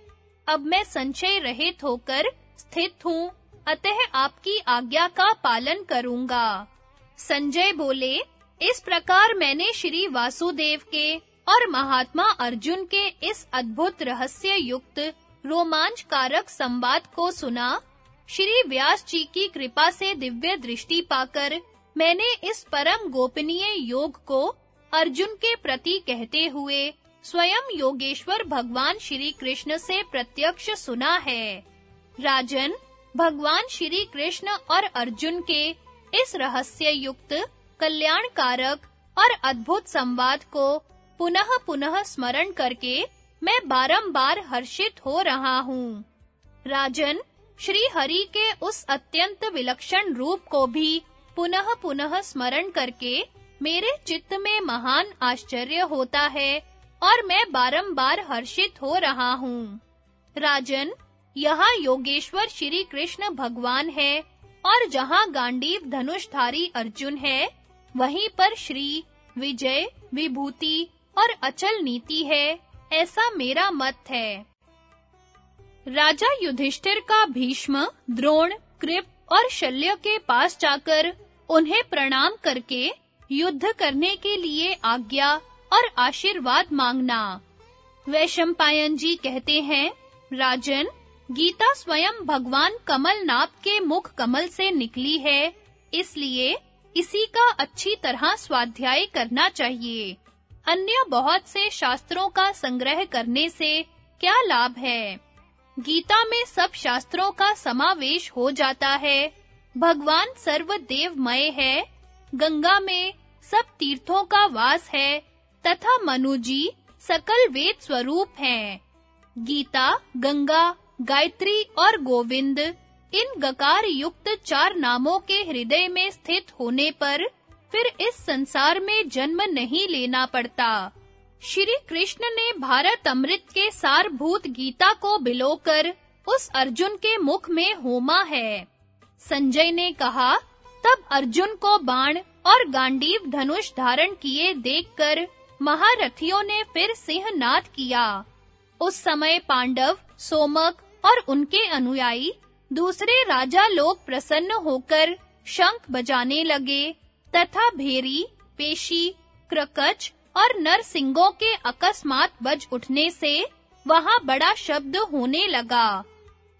अब मैं संशय रहित होकर स्थित हूँ। अतः आपकी आज्ञा का पालन करूँगा। संजय बोले, इस प्रकार मैंने श्री वासुदेव के और महात्मा अर्जुन के इस अद्भुत रहस्य युक्त रोमांचकारक संवाद को सुना। श्री व्यास जी की कृपा से दिव्य दृष्टि पाकर मैंने इस परम गोपनीय योग को अर्जुन के प्रति कहते हुए स्वयं योगेश्वर भगवान श्री कृष्ण से प्रत्यक्ष सुना है। राजन, भगवान श्री कृष्ण और अर्जुन के इस रहस्य युक्त कल्याणकारक और अद्भुत संवाद को पुनः पुनः स्मरण करके मैं बारंबार हर्षित हो रहा हूँ। राजन श्री हरि के उस अत्यंत विलक्षण रूप को भी पुनः पुनः स्मरण करके मेरे चित्त में महान आश्चर्य होता है और मैं बारंबार हर्षित हो रहा हूँ। राजन, यहाँ योगेश्वर श्री कृष्ण भगवान है और जहाँ गांडीव धनुषधारी अर्जुन है, वहीं पर श्री, विजय, विभूति और अचल नीति है, ऐसा मेरा मत है। राजा युधिष्ठिर का भीष्म, द्रोण, कृप और शल्य के पास जाकर उन्हें प्रणाम करके युद्ध करने के लिए आज्ञा और आशीर्वाद मांगना। वैशंपायन जी कहते हैं, राजन, गीता स्वयं भगवान कमल नाप के मुख कमल से निकली है, इसलिए इसी का अच्छी तरह स्वाध्याय करना चाहिए। अन्य बहुत से शास्त्रों का संग्रह करने से क्या लाभ है? गीता में सब शास्त्रों का समावेश हो जाता है। भगवान सर्व सर्वदेवमय है। गंगा में सब तीर्थों का वास है। तथा मनुजी सकल वेद स्वरूप हैं। गीता, गंगा, गायत्री और गोविंद इन गकार युक्त चार नामों के हृदय में स्थित होने पर फिर इस संसार में जन्म नहीं लेना पड़ता। श्री कृष्ण ने भारत अमृत के सारभूत गीता को बिलोकर उस अर्जुन के मुख में होमा है। संजय ने कहा तब अर्जुन को बाण और गांडीव धनुष धारण किए देखकर महारथियों ने फिर सिंहनाद किया। उस समय पांडव सोमक और उनके अनुयायी दूसरे राजा लोग प्रसन्न होकर शंख बजाने लगे तथा भेरी, पेशी, क्रकच और नरसिंगों के अकस्मात बज उठने से वहाँ बड़ा शब्द होने लगा।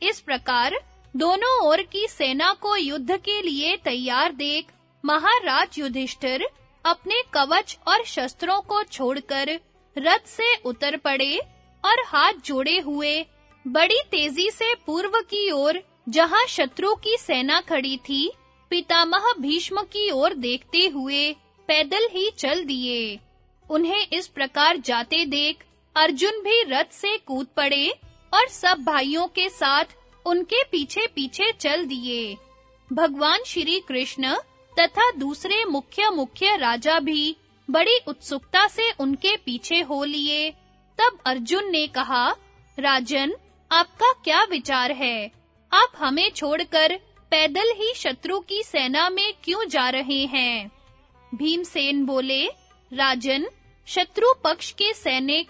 इस प्रकार दोनों ओर की सेना को युद्ध के लिए तैयार देख महाराज युधिष्ठिर अपने कवच और शस्त्रों को छोड़कर रथ से उतर पड़े और हाथ जोड़े हुए बड़ी तेज़ी से पूर्व की ओर जहाँ शत्रु की सेना खड़ी थी, पितामह भीष्म की ओर देखते हुए पैदल ही चल दिए। उन्हें इस प्रकार जाते देख अर्जुन भी रथ से कूद पड़े और सब भाइयों के साथ उनके पीछे-पीछे चल दिए। भगवान श्री कृष्ण तथा दूसरे मुख्य मुख्य राजा भी बड़ी उत्सुकता से उनके पीछे हो लिए। तब अर्जुन ने कहा, राजन, आपका क्या विचार है? आप हमें छोड़कर पैदल ही शत्रु की सेना में क्यों जा रहे हैं? भीमसेन बोले, राजन शत्रु पक्ष के सैनिक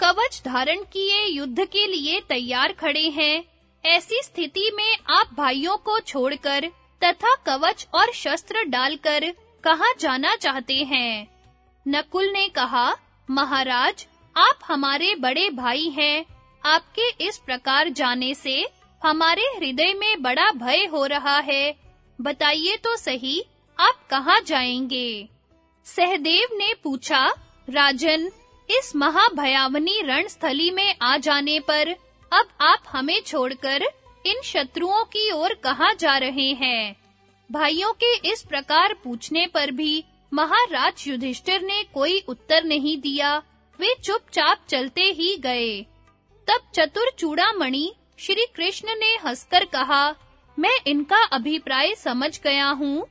कवच धारण किए युद्ध के लिए तैयार खड़े हैं। ऐसी स्थिति में आप भाइयों को छोड़कर तथा कवच और शस्त्र डालकर कहाँ जाना चाहते हैं? नकुल ने कहा, महाराज, आप हमारे बड़े भाई हैं। आपके इस प्रकार जाने से हमारे हृदय में बड़ा भय हो रहा है। बताइए तो सही, आप कहाँ जाएँगे? सहदेव ने पूछा राजन, इस महाभयावनी रणस्थली में आ जाने पर अब आप हमें छोड़कर इन शत्रुओं की ओर कहाँ जा रहे हैं? भाइयों के इस प्रकार पूछने पर भी महाराज युधिष्ठिर ने कोई उत्तर नहीं दिया। वे चुपचाप चलते ही गए। तब चतुर चूड़ामणि श्री कृष्ण ने हंसकर कहा, मैं इनका अभिप्राय समझ गया हूँ।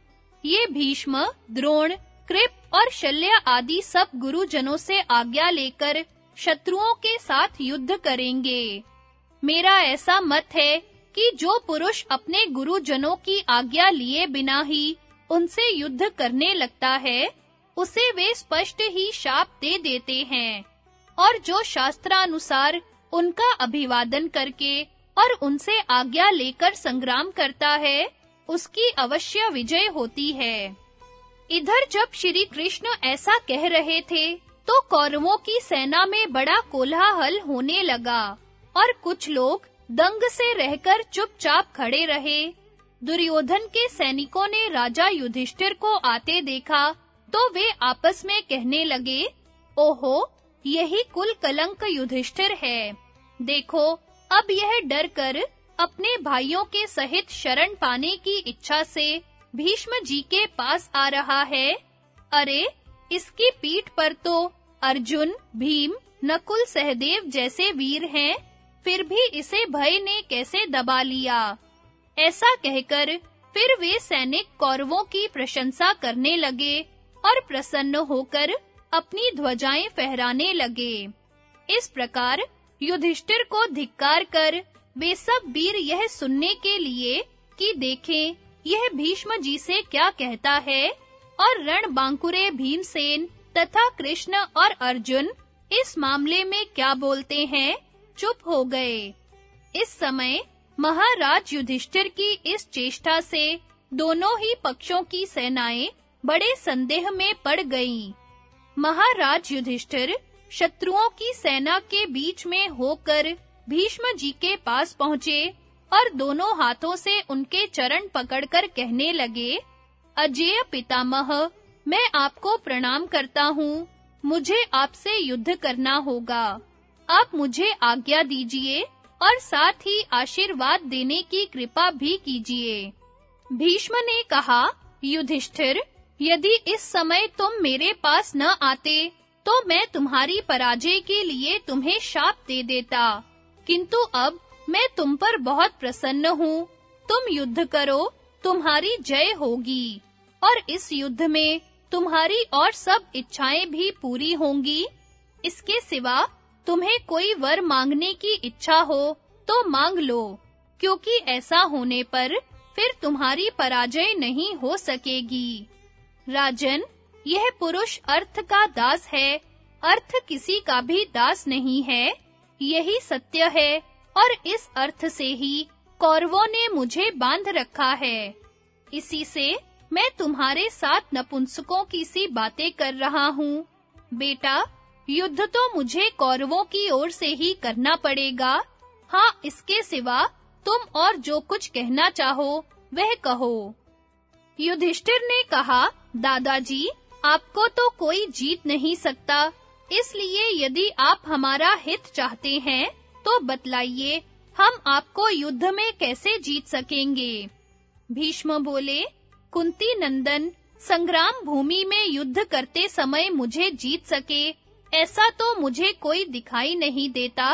ये भीष्म, द्रोण कृप और शल्य आदि सब गुरुजनों से आज्ञा लेकर शत्रुओं के साथ युद्ध करेंगे। मेरा ऐसा मत है कि जो पुरुष अपने गुरुजनों की आज्ञा लिए बिना ही उनसे युद्ध करने लगता है, उसे वे स्पष्ट ही शाप दे देते हैं। और जो शास्त्रानुसार उनका अभिवादन करके और उनसे आज्ञा लेकर संग्राम करता है, उसकी अवश्य विजय होती है। इधर जब श्री कृष्ण ऐसा कह रहे थे तो कौरवों की सेना में बड़ा कोलाहल होने लगा, और कुछ लोग दंग से रहकर चुपचाप खड़े रहे। दुर्योधन के सैनिकों ने राजा युधिष्ठिर को आते देखा तो वे आपस में कहने लगे, ओहो, यही कुल कलंक युधिष्ठिर है। देखो, अब यह डर कर अपने भाइयों के सहित शरण पाने की इच्छा से भीष्म जी के पास आ रहा है। अरे, इसकी पीठ पर तो अर्जुन, भीम, नकुल, सहदेव जैसे वीर हैं, फिर भी इसे भय ने कैसे दबा लिया? ऐसा कहकर फिर वे सैनिक कौरवों की प्रशंसा करने लगे और प्रसन्न होकर अपनी ध्वजाएँ फहराने लगे। इस प्रकार युधिष्ठिर को धिक्कार कर वे सब वीर यह सुनने के लिए कि देखें यह भीष्म जी से क्या कहता है? और रण बांकुरे, भीमसेन तथा कृष्ण और अर्जुन इस मामले में क्या बोलते हैं? चुप हो गए। इस समय महाराज युधिष्ठिर की इस चेष्टा से दोनों ही पक्षों की सेनाएँ बड़े संदेह में पड़ गईं। महाराज युधिष्ठिर शत्रुओं की सेना के बीच में होकर भीष्म जी के पास पहुँचे और दोनों हाथों से उनके चरण पकड़कर कहने लगे, अजय पितामह, मैं आपको प्रणाम करता हूँ। मुझे आपसे युद्ध करना होगा। आप मुझे आज्ञा दीजिए और साथ ही आशीर्वाद देने की कृपा भी कीजिए। भीष्म ने कहा, युधिष्ठिर, यदि इस समय तुम मेरे पास न आते तो मैं तुम्हारी पराजय के लिए तुम्हें शाप दे देता। किंतु अब मैं तुम पर बहुत प्रसन्न हूँ। तुम युद्ध करो, तुम्हारी जय होगी। और इस युद्ध में तुम्हारी और सब इच्छाएँ भी पूरी होंगी। इसके सिवा तुम्हें कोई वर मांगने की इच्छा हो तो मांग लो, क्योंकि ऐसा होने पर फिर तुम्हारी पराजय नहीं हो सकेगी। राजन, यह पुरुष अर्थ का दास है। अर्थ किसी का भी दास नहीं है। यही सत्य है। और इस अर्थ से ही कौरवों ने मुझे बाँध रखा है। इसी से मैं तुम्हारे साथ नपुंसकों की सी बातें कर रहा हूँ। बेटा, युद्ध तो मुझे कौरवों की ओर से ही करना पड़ेगा। हाँ इसके सिवा तुम और जो कुछ कहना चाहो, वह कहो। युधिष्ठिर ने कहा, दादाजी, आपको तो कोई जीत नहीं सकता। इसलिए यदि आप हमारा हित चाहते हैं तो बतलाइए, हम आपको युद्ध में कैसे जीत सकेंगे? भीष्म बोले, कुंती नंदन, संग्राम भूमि में युद्ध करते समय मुझे जीत सके, ऐसा तो मुझे कोई दिखाई नहीं देता।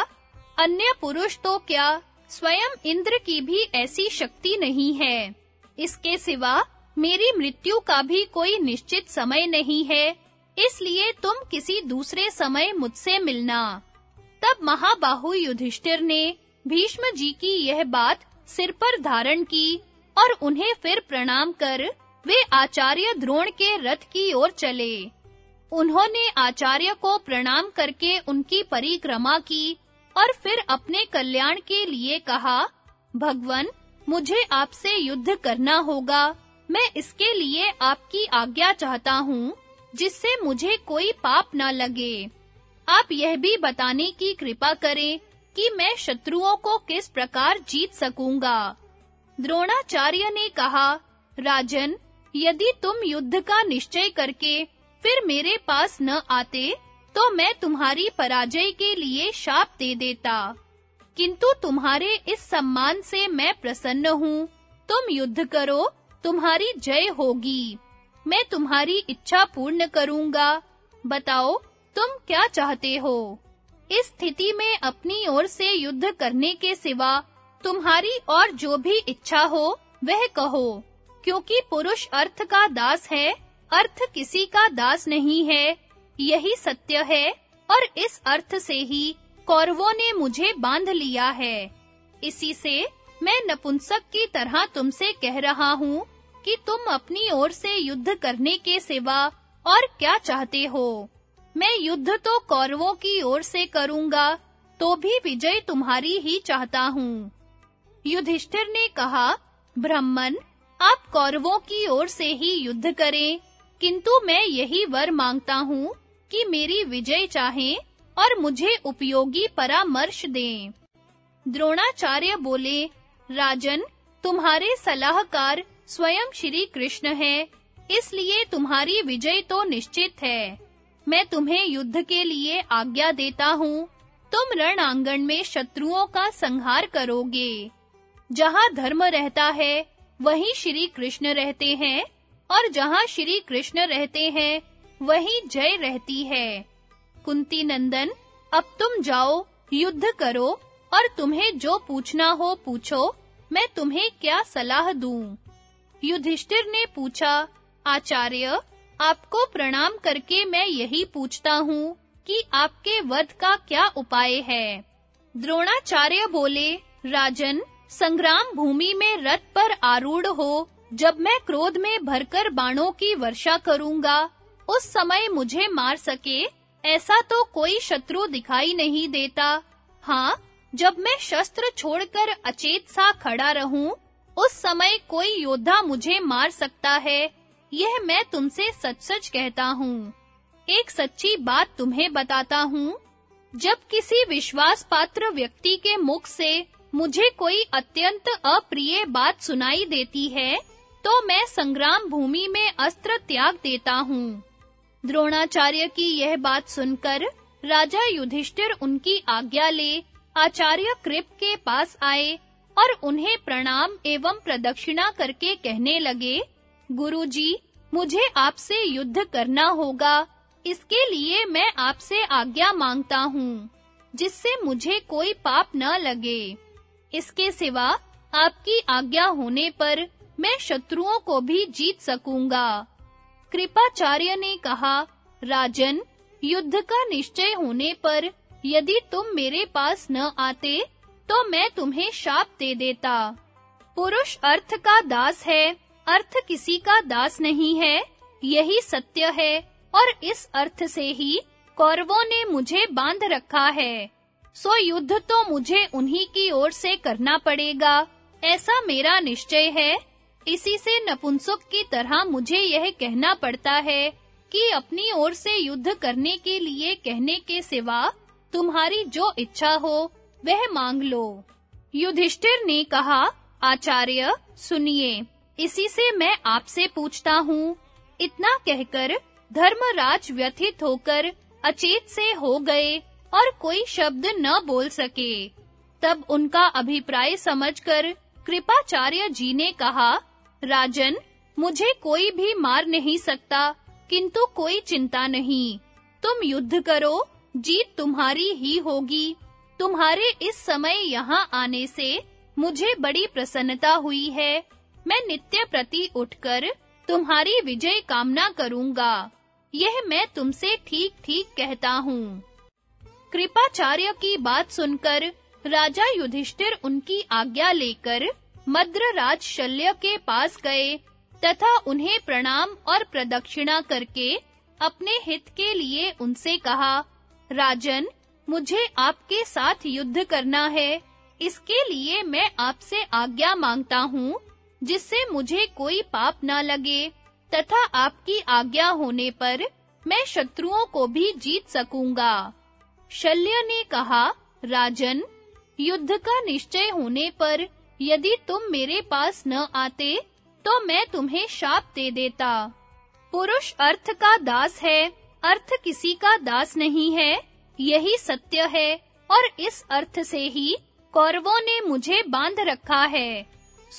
अन्य पुरुष तो क्या स्वयं इंद्र की भी ऐसी शक्ति नहीं है। इसके सिवा मेरी मृत्यु का भी कोई निश्चित समय नहीं है, इसलिए तुम किसी दूसरे समय मुझसे मिलना। तब महाबाहु युधिष्ठिर ने भीष्म जी की यह बात सिर पर धारण की और उन्हें फिर प्रणाम कर वे आचार्य द्रोण के रथ की ओर चले। उन्होंने आचार्य को प्रणाम करके उनकी परिक्रमा की और फिर अपने कल्याण के लिए कहा, भगवन, मुझे आपसे युद्ध करना होगा। मैं इसके लिए आपकी आज्ञा चाहता हूँ, जिससे मुझे कोई पाप न लगे। आप यह भी बताने की कृपा करें कि मैं शत्रुओं को किस प्रकार जीत सकूँगा। द्रोणाचार्य ने कहा, राजन, यदि तुम युद्ध का निश्चय करके फिर मेरे पास न आते तो मैं तुम्हारी पराजय के लिए शाप दे देता। किंतु तुम्हारे इस सम्मान से मैं प्रसन्न हूँ। तुम युद्ध करो, तुम्हारी जय होगी। मैं तुम्हारी इच्छा पूर्ण करूँगा। बताओ तुम क्या चाहते हो? इस स्थिति में अपनी ओर से युद्ध करने के सिवा तुम्हारी और जो भी इच्छा हो, वह कहो। क्योंकि पुरुष अर्थ का दास है, अर्थ किसी का दास नहीं है, यही सत्य है, और इस अर्थ से ही कौरवों ने मुझे बाँध लिया है। इसी से मैं नपुंसक की तरह तुमसे कह रहा हूँ कि तुम अपनी ओर से युद्ध करने के सिवा और क्या चाहते हो? मैं युद्ध तो कौरवों की ओर से करूँगा तो भी विजय तुम्हारी ही चाहता हूँ। युधिष्ठिर ने कहा, ब्राह्मण, आप कौरवों की ओर से ही युद्ध करें, किंतु मैं यही वर माँगता हूँ कि मेरी विजय चाहें और मुझे उपयोगी परामर्श दें। द्रोणाचार्य बोले, राजन, तुम्हारे सलाहकार स्वयं श्री कृष्ण है, इसलिए तुम्हारी विजय तो निश्चित है। मैं तुम्हें युद्ध के लिए आज्ञा देता हूँ। तुम रण आँगन में शत्रुओं का संहार करोगे। जहाँ धर्म रहता है, वहीं श्री कृष्ण रहते हैं, और जहाँ श्री कृष्ण रहते हैं, वहीं जय रहती है। कुंती नंदन, अब तुम जाओ, युद्ध करो, और तुम्हें जो पूछना हो पूछो, मैं तुम्हें क्या सलाह दूँ? युधिष्ठिर ने पूछा, आचार्य आपको प्रणाम करके मैं यही पूछता हूँ कि आपके वध का क्या उपाय है? द्रोणाचार्य बोले, राजन, संग्राम भूमि में रथ पर आरूढ़ हो, जब मैं क्रोध में भरकर बाणों की वर्षा करूँगा, उस समय मुझे मार सके, ऐसा तो कोई शत्रु दिखाई नहीं देता। हाँ जब मैं शस्त्र छोड़कर अचेत सा खड़ा रहूँ, उस समय कोई योद्धा मुझे मार सकता है यह मैं तुमसे सच-सच कहता हूँ। एक सच्ची बात तुम्हें बताता हूँ। जब किसी विश्वास पात्र व्यक्ति के मुख से मुझे कोई अत्यंत अप्रिय बात सुनाई देती है तो मैं संग्राम भूमि में अस्त्र त्याग देता हूँ। द्रोणाचार्य की यह बात सुनकर राजा युधिष्ठिर उनकी आज्ञा ले, आचार्य कृप के पास आए और उन्हें प्रणाम एवं प्रदक्षिणा करके कहने लगे गुरुजी, मुझे आपसे युद्ध करना होगा। इसके लिए मैं आपसे आज्ञा माँगता हूँ, जिससे मुझे कोई पाप न लगे। इसके सिवा आपकी आज्ञा होने पर मैं शत्रुओं को भी जीत सकूँगा। कृपाचार्य ने कहा, राजन, युद्ध का निश्चय होने पर यदि तुम मेरे पास न आते तो मैं तुम्हें शाप दे देता। पुरुष अर्थ का दास है अर्थ किसी का दास नहीं है, यही सत्य है, और इस अर्थ से ही कौरवों ने मुझे बाँध रखा है। सो युद्ध तो मुझे उन्हीं की ओर से करना पड़ेगा, ऐसा मेरा निश्चय है। इसी से नपुंसक की तरह मुझे यह कहना पड़ता है कि अपनी ओर से युद्ध करने के लिए कहने के सिवा तुम्हारी जो इच्छा हो, वह मांग लो। युधिष्ठिर ने कहा, आचार्य, सुनिए। इसी से मैं आपसे पूछता हूँ, इतना कहकर धर्मराज व्यथित होकर अचेत से हो गए और कोई शब्द न बोल सके। तब उनका अभिप्राय समझकर कृपाचार्य जी ने कहा, राजन, मुझे कोई भी मार नहीं सकता, किंतु कोई चिंता नहीं। तुम युद्ध करो, जीत तुम्हारी ही होगी। तुम्हारे इस समय यहाँ आने से मुझे बड़ी प्रसन्नता हुई है। मैं नित्य प्रति उठकर तुम्हारी विजय कामना करूँगा। यह मैं तुमसे ठीक-ठीक कहता हूँ। कृपाचार्य की बात सुनकर राजा युधिष्ठिर उनकी आज्ञा लेकर मद्रराज शल्य के पास गए तथा उन्हें प्रणाम और प्रदक्षिणा करके अपने हित के लिए उनसे कहा, राजन, मुझे आपके साथ युद्ध करना है। इसके लिए मैं आपसे आज्ञा माँगता हूँ जिससे मुझे कोई पाप ना लगे, तथा आपकी आज्ञा होने पर मैं शत्रुओं को भी जीत सकूँगा। शल्य ने कहा, राजन, युद्ध का निश्चय होने पर यदि तुम मेरे पास न आते तो मैं तुम्हें शाप दे देता। पुरुष अर्थ का दास है, अर्थ किसी का दास नहीं है, यही सत्य है, और इस अर्थ से ही कौरवों ने मुझे बाँध रखा है।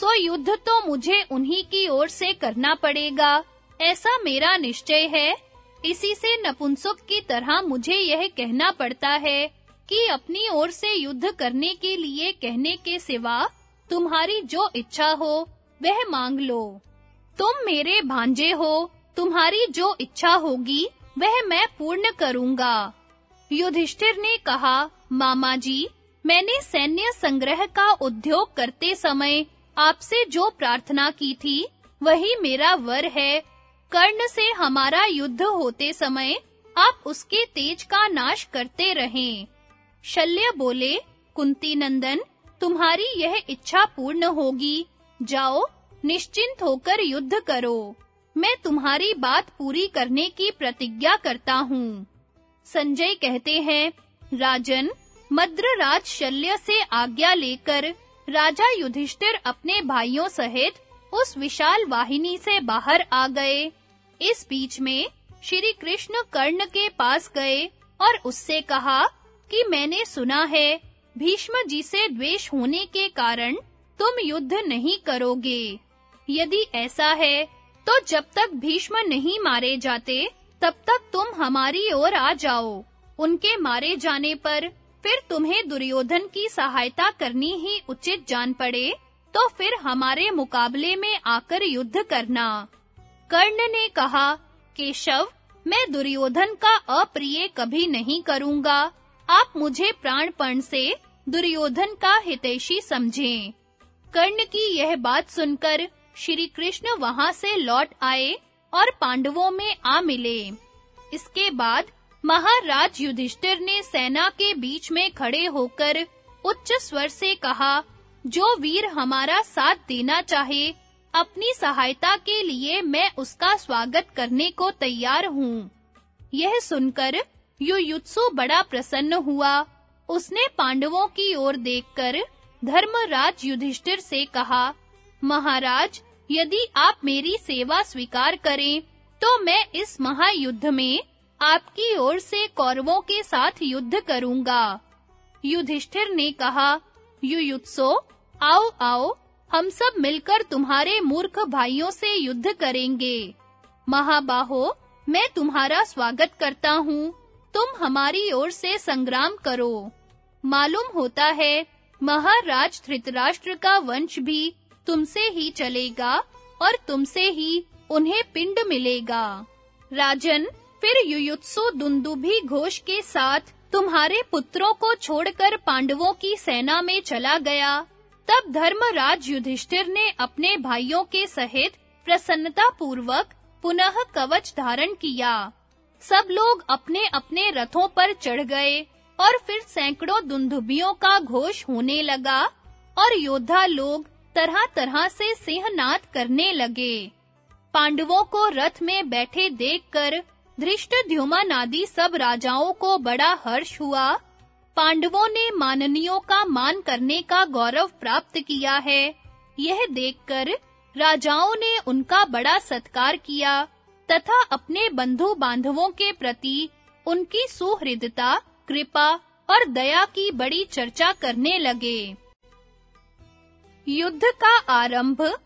सो युद्ध तो मुझे उन्हीं की ओर से करना पड़ेगा। ऐसा मेरा निश्चय है। इसी से नपुंसक की तरह मुझे यह कहना पड़ता है कि अपनी ओर से युद्ध करने के लिए कहने के सिवा तुम्हारी जो इच्छा हो, वह मांग लो। तुम मेरे भांजे हो, तुम्हारी जो इच्छा होगी, वह मैं पूर्ण करूँगा। युधिष्ठिर ने कहा, मामा जी, मैंने सैन्य संग्रह का उद्योग करते समय आपसे जो प्रार्थना की थी, वही मेरा वर है। कर्ण से हमारा युद्ध होते समय आप उसके तेज का नाश करते रहें। शल्य बोले, कुंती नंदन, तुम्हारी यह इच्छा पूर्ण होगी। जाओ, निश्चिंत होकर युद्ध करो। मैं तुम्हारी बात पूरी करने की प्रतिज्ञा करता हूँ। संजय कहते हैं, राजन, मद्रराज शल्य से आज्ञा लेकर राजा युधिष्ठिर अपने भाइयों सहित उस विशाल वाहिनी से बाहर आ गए। इस बीच में श्री कृष्ण कर्ण के पास गए और उससे कहा कि मैंने सुना है, भीष्म जी से द्वेष होने के कारण तुम युद्ध नहीं करोगे। यदि ऐसा है तो जब तक भीष्म नहीं मारे जाते, तब तक तुम हमारी ओर आ जाओ। उनके मारे जाने पर फिर तुम्हें दुर्योधन की सहायता करनी ही उचित जान पड़े तो फिर हमारे मुकाबले में आकर युद्ध करना। कर्ण ने कहा, केशव, मैं दुर्योधन का अप्रिय कभी नहीं करूँगा। आप मुझे प्राणपण से दुर्योधन का हितैषी समझें। कर्ण की यह बात सुनकर श्री कृष्ण वहाँ से लौट आए और पांडवों में आ मिले। इसके बाद महाराज युधिष्ठिर ने सेना के बीच में खड़े होकर उच्च स्वर से कहा, जो वीर हमारा साथ देना चाहे, अपनी सहायता के लिए मैं उसका स्वागत करने को तैयार हूँ। यह सुनकर युयुत्सु बड़ा प्रसन्न हुआ। उसने पांडवों की ओर देखकर धर्मराज युधिष्ठिर से कहा, महाराज, यदि आप मेरी सेवा स्वीकार करें तो मैं इस महायुद्ध में आपकी ओर से कौरवों के साथ युद्ध करूँगा। युधिष्ठिर ने कहा, युयुत्सो, आओ आओ, हम सब मिलकर तुम्हारे मूर्ख भाइयों से युद्ध करेंगे। महाबाहो, मैं तुम्हारा स्वागत करता हूँ। तुम हमारी ओर से संग्राम करो। मालूम होता है, महाराज धृतराष्ट्र का वंश भी तुमसे ही चलेगा और तुमसे ही उन्हें पिंड मिलेगा। राजन फिर युयुत्सु दुंदुभी घोष के साथ तुम्हारे पुत्रों को छोड़कर पांडवों की सेना में चला गया। तब धर्मराज युधिष्ठिर ने अपने भाइयों के सहित प्रसन्नता पूर्वक पुनः कवच धारण किया। सब लोग अपने-अपने रथों पर चढ़ गए और फिर सैकड़ों दुंदुभियों का घोष होने लगा और योद्धा लोग तरह-तरह से सिंहनाद करने लगे। पांडवों को रथ में बैठे देखकर धृष्टद्युम्न आदि सब राजाओं को बड़ा हर्ष हुआ। पांडवों ने माननियों का मान करने का गौरव प्राप्त किया है। यह देखकर राजाओं ने उनका बड़ा सत्कार किया तथा अपने बंधु बांधवों के प्रति उनकी सुहृदता, कृपा और दया की बड़ी चर्चा करने लगे। युद्ध का आरंभ,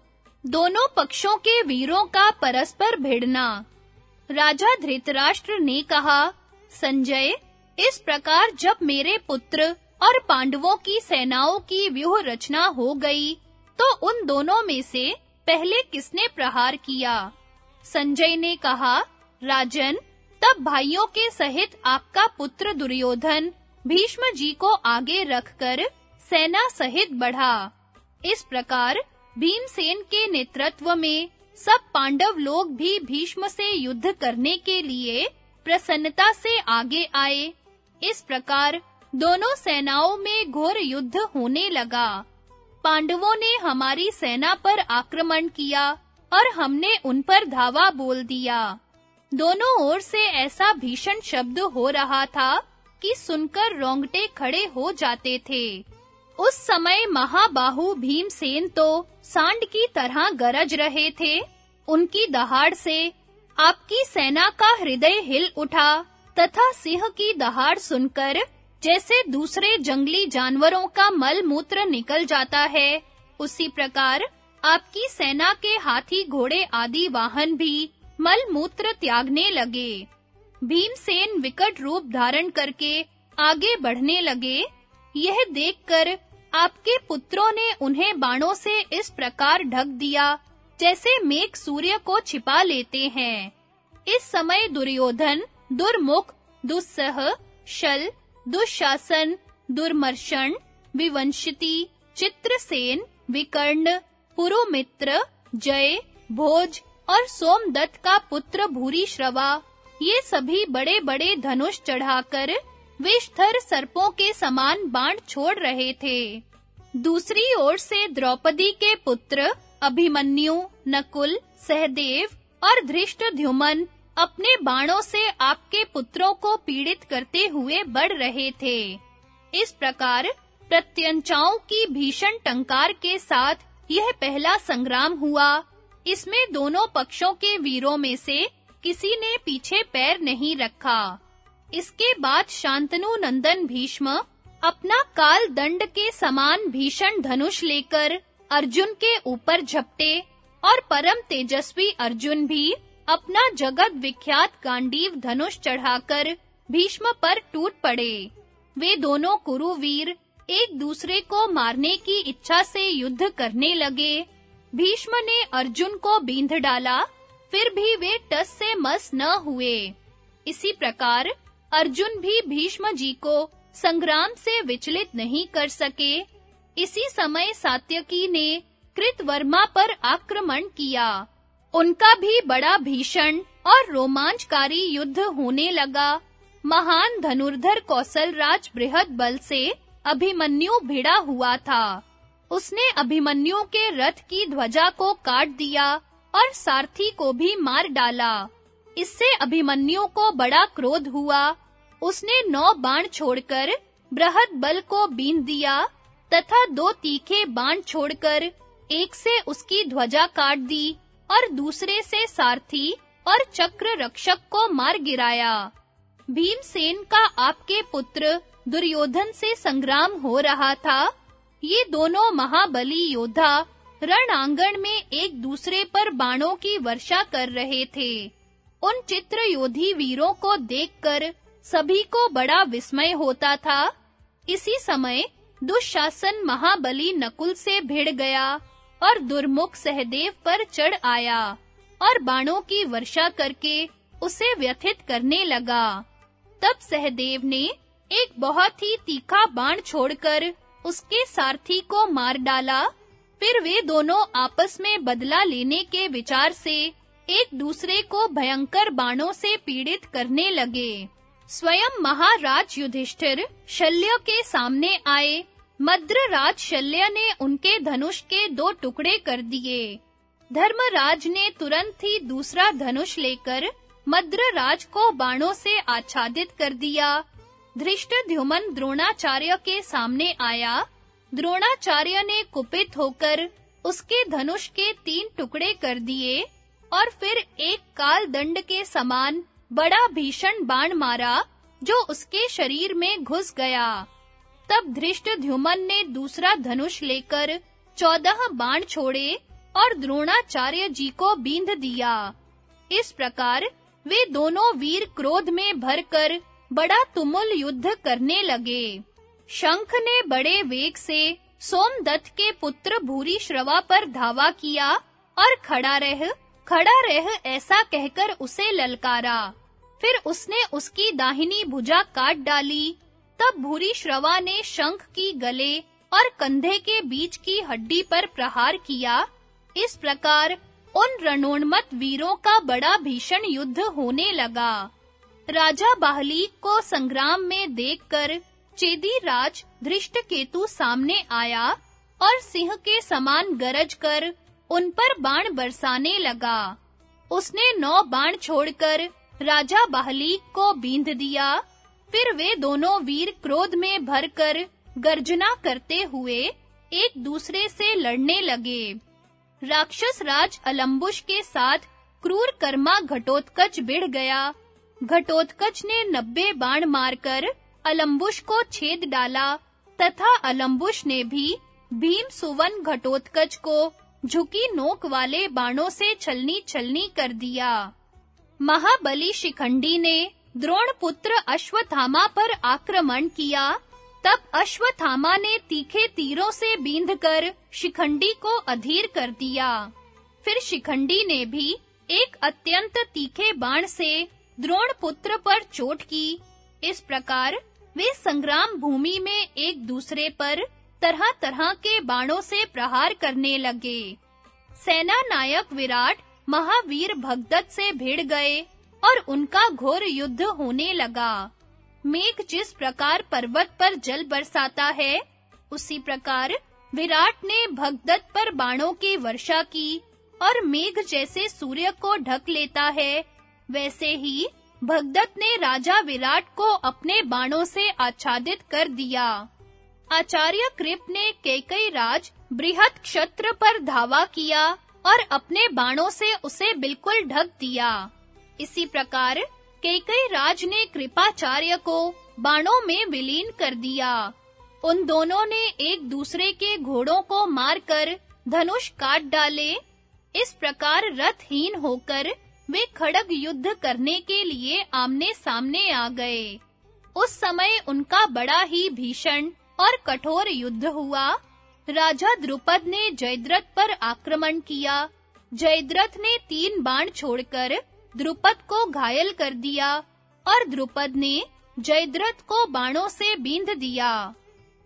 दोनों पक्षों के वीरों का परस्पर भिड़ना। राजा धृतराष्ट्र ने कहा, संजय, इस प्रकार जब मेरे पुत्र और पांडवों की सेनाओं की व्यूह रचना हो गई तो उन दोनों में से पहले किसने प्रहार किया? संजय ने कहा, राजन, तब भाइयों के सहित आपका पुत्र दुर्योधन भीष्म जी को आगे रखकर सेना सहित बढ़ा। इस प्रकार भीमसेन के नेतृत्व में सब पांडव लोग भी भीष्म से युद्ध करने के लिए प्रसन्नता से आगे आए। इस प्रकार दोनों सेनाओं में घोर युद्ध होने लगा। पांडवों ने हमारी सेना पर आक्रमण किया और हमने उन पर धावा बोल दिया। दोनों ओर से ऐसा भीषण शब्द हो रहा था कि सुनकर रोंगटे खड़े हो जाते थे। उस समय महाबाहु भीमसेन तो सांड की तरह गरज रहे थे। उनकी दहाड़ से आपकी सेना का हृदय हिल उठा तथा सिंह की दहाड़ सुनकर जैसे दूसरे जंगली जानवरों का मल मूत्र निकल जाता है, उसी प्रकार आपकी सेना के हाथी घोड़े आदि वाहन भी मल मूत्र त्यागने लगे। भीमसेन विकट रूप धारण करके आगे बढ़ने लगे। यह देखकर आपके पुत्रों ने उन्हें बाणों से इस प्रकार ढक दिया, जैसे मेघ सूर्य को छिपा लेते हैं। इस समय दुर्योधन, दुर्मुख, दुस्सह, शल, दुशासन दुर्मर्शन विवंशिति, चित्रसेन, विकर्ण, पुरुमित्र, जय, भोज और सोमदत्त का पुत्र भूरी श्रवा, ये सभी बड़े-बड़े धनुष चढ़ाकर विषधर सर्पों के समान बाण छोड़ रहे थे। दूसरी ओर से द्रौपदी के पुत्र, अभिमन्यु, नकुल, सहदेव और धृष्टद्युमन अपने बाणों से आपके पुत्रों को पीड़ित करते हुए बढ़ रहे थे। इस प्रकार प्रत्यंचाओं की भीषण टंकार के साथ यह पहला संग्राम हुआ। इसमें दोनों पक्षों के वीरों में से किसी ने पीछे पैर नहीं रखा। इसके बाद शांतनु नंदन भीष्म अपना काल दंड के समान भीषण धनुष लेकर अर्जुन के ऊपर झपटे और परम तेजस्वी अर्जुन भी अपना जगत विख्यात गांडीव धनुष चढ़ाकर भीष्म पर टूट पड़े। वे दोनों कुरुवीर एक दूसरे को मारने की इच्छा से युद्ध करने लगे। भीष्म ने अर्जुन को बींध डाला, फिर भी वे टस से मस न हुए। इसी प्रकार अर्जुन भी भीष्म जी को संग्राम से विचलित नहीं कर सके। इसी समय सात्यकी ने कृतवर्मा पर आक्रमण किया। उनका भी बड़ा भीषण और रोमांचकारी युद्ध होने लगा। महान धनुर्धर कौशल राज बृहद बल से अभिमन्यु भिड़ा हुआ था। उसने अभिमन्यु के रथ की ध्वजा को काट दिया और सारथी को भी मार डाला। इससे अभिमन्यु को बड़ा क्रोध हुआ उसने नौ बाण छोड़कर बृहद बल को बीन दिया, तथा दो तीखे बाण छोड़कर एक से उसकी ध्वजा काट दी और दूसरे से सारथी और चक्र रक्षक को मार गिराया। भीमसेन का आपके पुत्र दुर्योधन से संग्राम हो रहा था। ये दोनों महाबली योद्धा रण में एक दूसरे पर बाणों की वर्षा कर रहे थे। उन चित्र योधी वीरों को देखकर सभी को बड़ा विस्मय होता था। इसी समय दुशासन महाबली नकुल से भिड़ गया और दुर्मुख सहदेव पर चढ़ आया और बाणों की वर्षा करके उसे व्यथित करने लगा। तब सहदेव ने एक बहुत ही तीखा बाण छोड़कर उसके सारथी को मार डाला। फिर वे दोनों आपस में बदला लेने के विचार से एक दूसरे को भयंकर बाणों से पीड़ित करने लगे। स्वयं महाराज युधिष्ठिर शल्य के सामने आए। मद्रराज शल्य ने उनके धनुष के दो टुकड़े कर दिए। धर्मराज ने तुरंत ही दूसरा धनुष लेकर मद्रराज को बाणों से आच्छादित कर दिया। धृष्टद्युमन द्रोणाचार्य के सामने आया। द्रोणाचार्य ने कुपित होकर उसके धनुष के तीन टुकड़े कर दिए और फिर एक काल दंड के समान बड़ा भीषण बाण मारा, जो उसके शरीर में घुस गया। तब धृष्टद्युमन ने दूसरा धनुष लेकर चौदह बाण छोड़े और द्रोणाचार्य जी को बींध दिया। इस प्रकार वे दोनों वीर क्रोध में भरकर बड़ा तुमुल युद्ध करने लगे। शंख ने बड़े वेग से सोमदत्त के पुत्र भूरी श्रवा पर धावा किया और खड़ा रह खड़ा रह ऐसा कहकर उसे ललकारा। फिर उसने उसकी दाहिनी भुजा काट डाली। तब भूरी श्रवा ने शंख की गले और कंधे के बीच की हड्डी पर प्रहार किया। इस प्रकार उन रणोन्मत वीरों का बड़ा भीषण युद्ध होने लगा। राजा बाहलीक को संग्राम में देखकर चेदी राज धृष्टकेतु सामने आया और सिंह के समान गरज कर उन पर बाण बरसाने लगा। उसने नौ बाण छोड़कर राजा बाहलीक को बींध दिया। फिर वे दोनों वीर क्रोध में भरकर गर्जना करते हुए एक दूसरे से लड़ने लगे। राक्षस राज अलम्बुश के साथ क्रूर कर्मा घटोत्कच बिड़ गया। घटोत्कच ने नब्बे बाण मारकर अलम्बुश को छेद डाला। तथा अलम्बुश ने भी भीम सुवन घटोत्कच को झुकी नोक वाले बाणों से छलनी छलनी कर दिया। महाबली शिखंडी ने द्रोण पुत्र अश्वत्थामा पर आक्रमण किया। तब अश्वत्थामा ने तीखे तीरों से बींधकर शिखंडी को अधीर कर दिया। फिर शिखंडी ने भी एक अत्यंत तीखे बाण से द्रोण पुत्र पर चोट की। इस प्रकार वे संग्राम भूमि में एक दूसरे पर तरह-तरह के बाणों से प्रहार करने लगे। सेना नायक विराट महावीर भगदत्त से भिड़ गए और उनका घोर युद्ध होने लगा। मेघ जिस प्रकार पर्वत पर जल बरसाता है, उसी प्रकार विराट ने भगदत्त पर बाणों की वर्षा की और मेघ जैसे सूर्य को ढक लेता है, वैसे ही भगदत्त ने राजा विराट को अपने बाणों से आच्छादित कर दिया। आचार्य कृप ने केकई राज बृहत क्षत्र पर धावा किया और अपने बाणों से उसे बिल्कुल ढक दिया। इसी प्रकार केकई राज ने कृपाचार्य को बाणों में विलीन कर दिया। उन दोनों ने एक दूसरे के घोड़ों को मारकर धनुष काट डाले। इस प्रकार रथहीन होकर वे खड़ग युद्ध करने के लिए आमने-सामने आ गए। उस समय उनका बड़ा ही भीषण और कठोर युद्ध हुआ। राजा द्रुपद ने जयद्रथ पर आक्रमण किया। जयद्रथ ने तीन बाण छोड़कर द्रुपद को घायल कर दिया और द्रुपद ने जयद्रथ को बाणों से बींध दिया।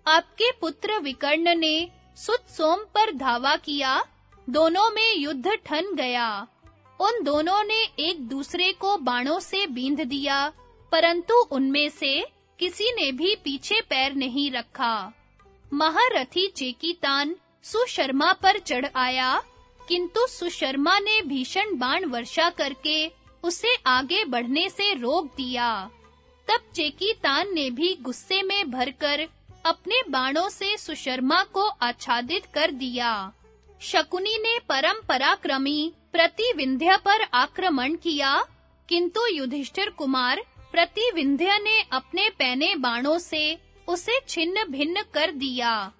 आपके पुत्र विकर्ण ने सुत सोम पर धावा किया। दोनों में युद्ध ठन गया। उन दोनों ने एक दूसरे को बाणों से बींध दिया, परंतु उनमें से किसी ने भी पीछे पैर नहीं रखा। महारथी चेकीतान सुशर्मा पर चढ़ आया, किंतु सुशर्मा ने भीषण बाण वर्षा करके उसे आगे बढ़ने से रोक दिया। तब चेकीतान ने भी गुस्से में भरकर अपने बाणों से सुशर्मा को आच्छादित कर दिया। शकुनी ने परम पराक्रमी प्रतिविंध्य पर आक्रमण किया, किंतु युधिष्ठिर कुमार प्रतिविंध्य ने अपने पैने बाणों से उसे छिन्न भिन्न कर दिया।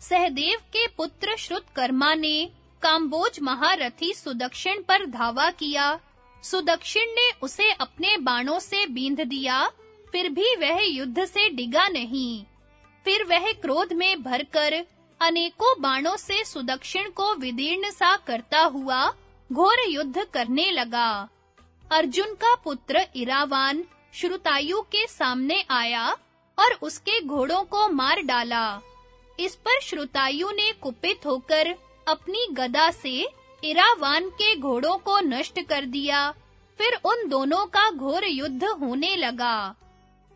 सहदेव के पुत्र श्रुतकर्मा ने काम्बोज महारथी सुदक्षिण पर धावा किया। सुदक्षिण ने उसे अपने बाणों से बींध दिया, फिर भी वह युद्ध से डिगा नहीं। फिर वह क्रोध में भरकर अनेकों बाणों से सुदक्षिण को विदीर्ण सा करता हुआ घोर युद्ध करने लगा। अर्जुन का पुत्र इरावान श्रुतायु के सामने आया और उसके घोड़ों को मार डाला। इस पर श्रुतायु ने कुपित होकर अपनी गदा से इरावान के घोड़ों को नष्ट कर दिया। फिर उन दोनों का घोर युद्ध होने लगा।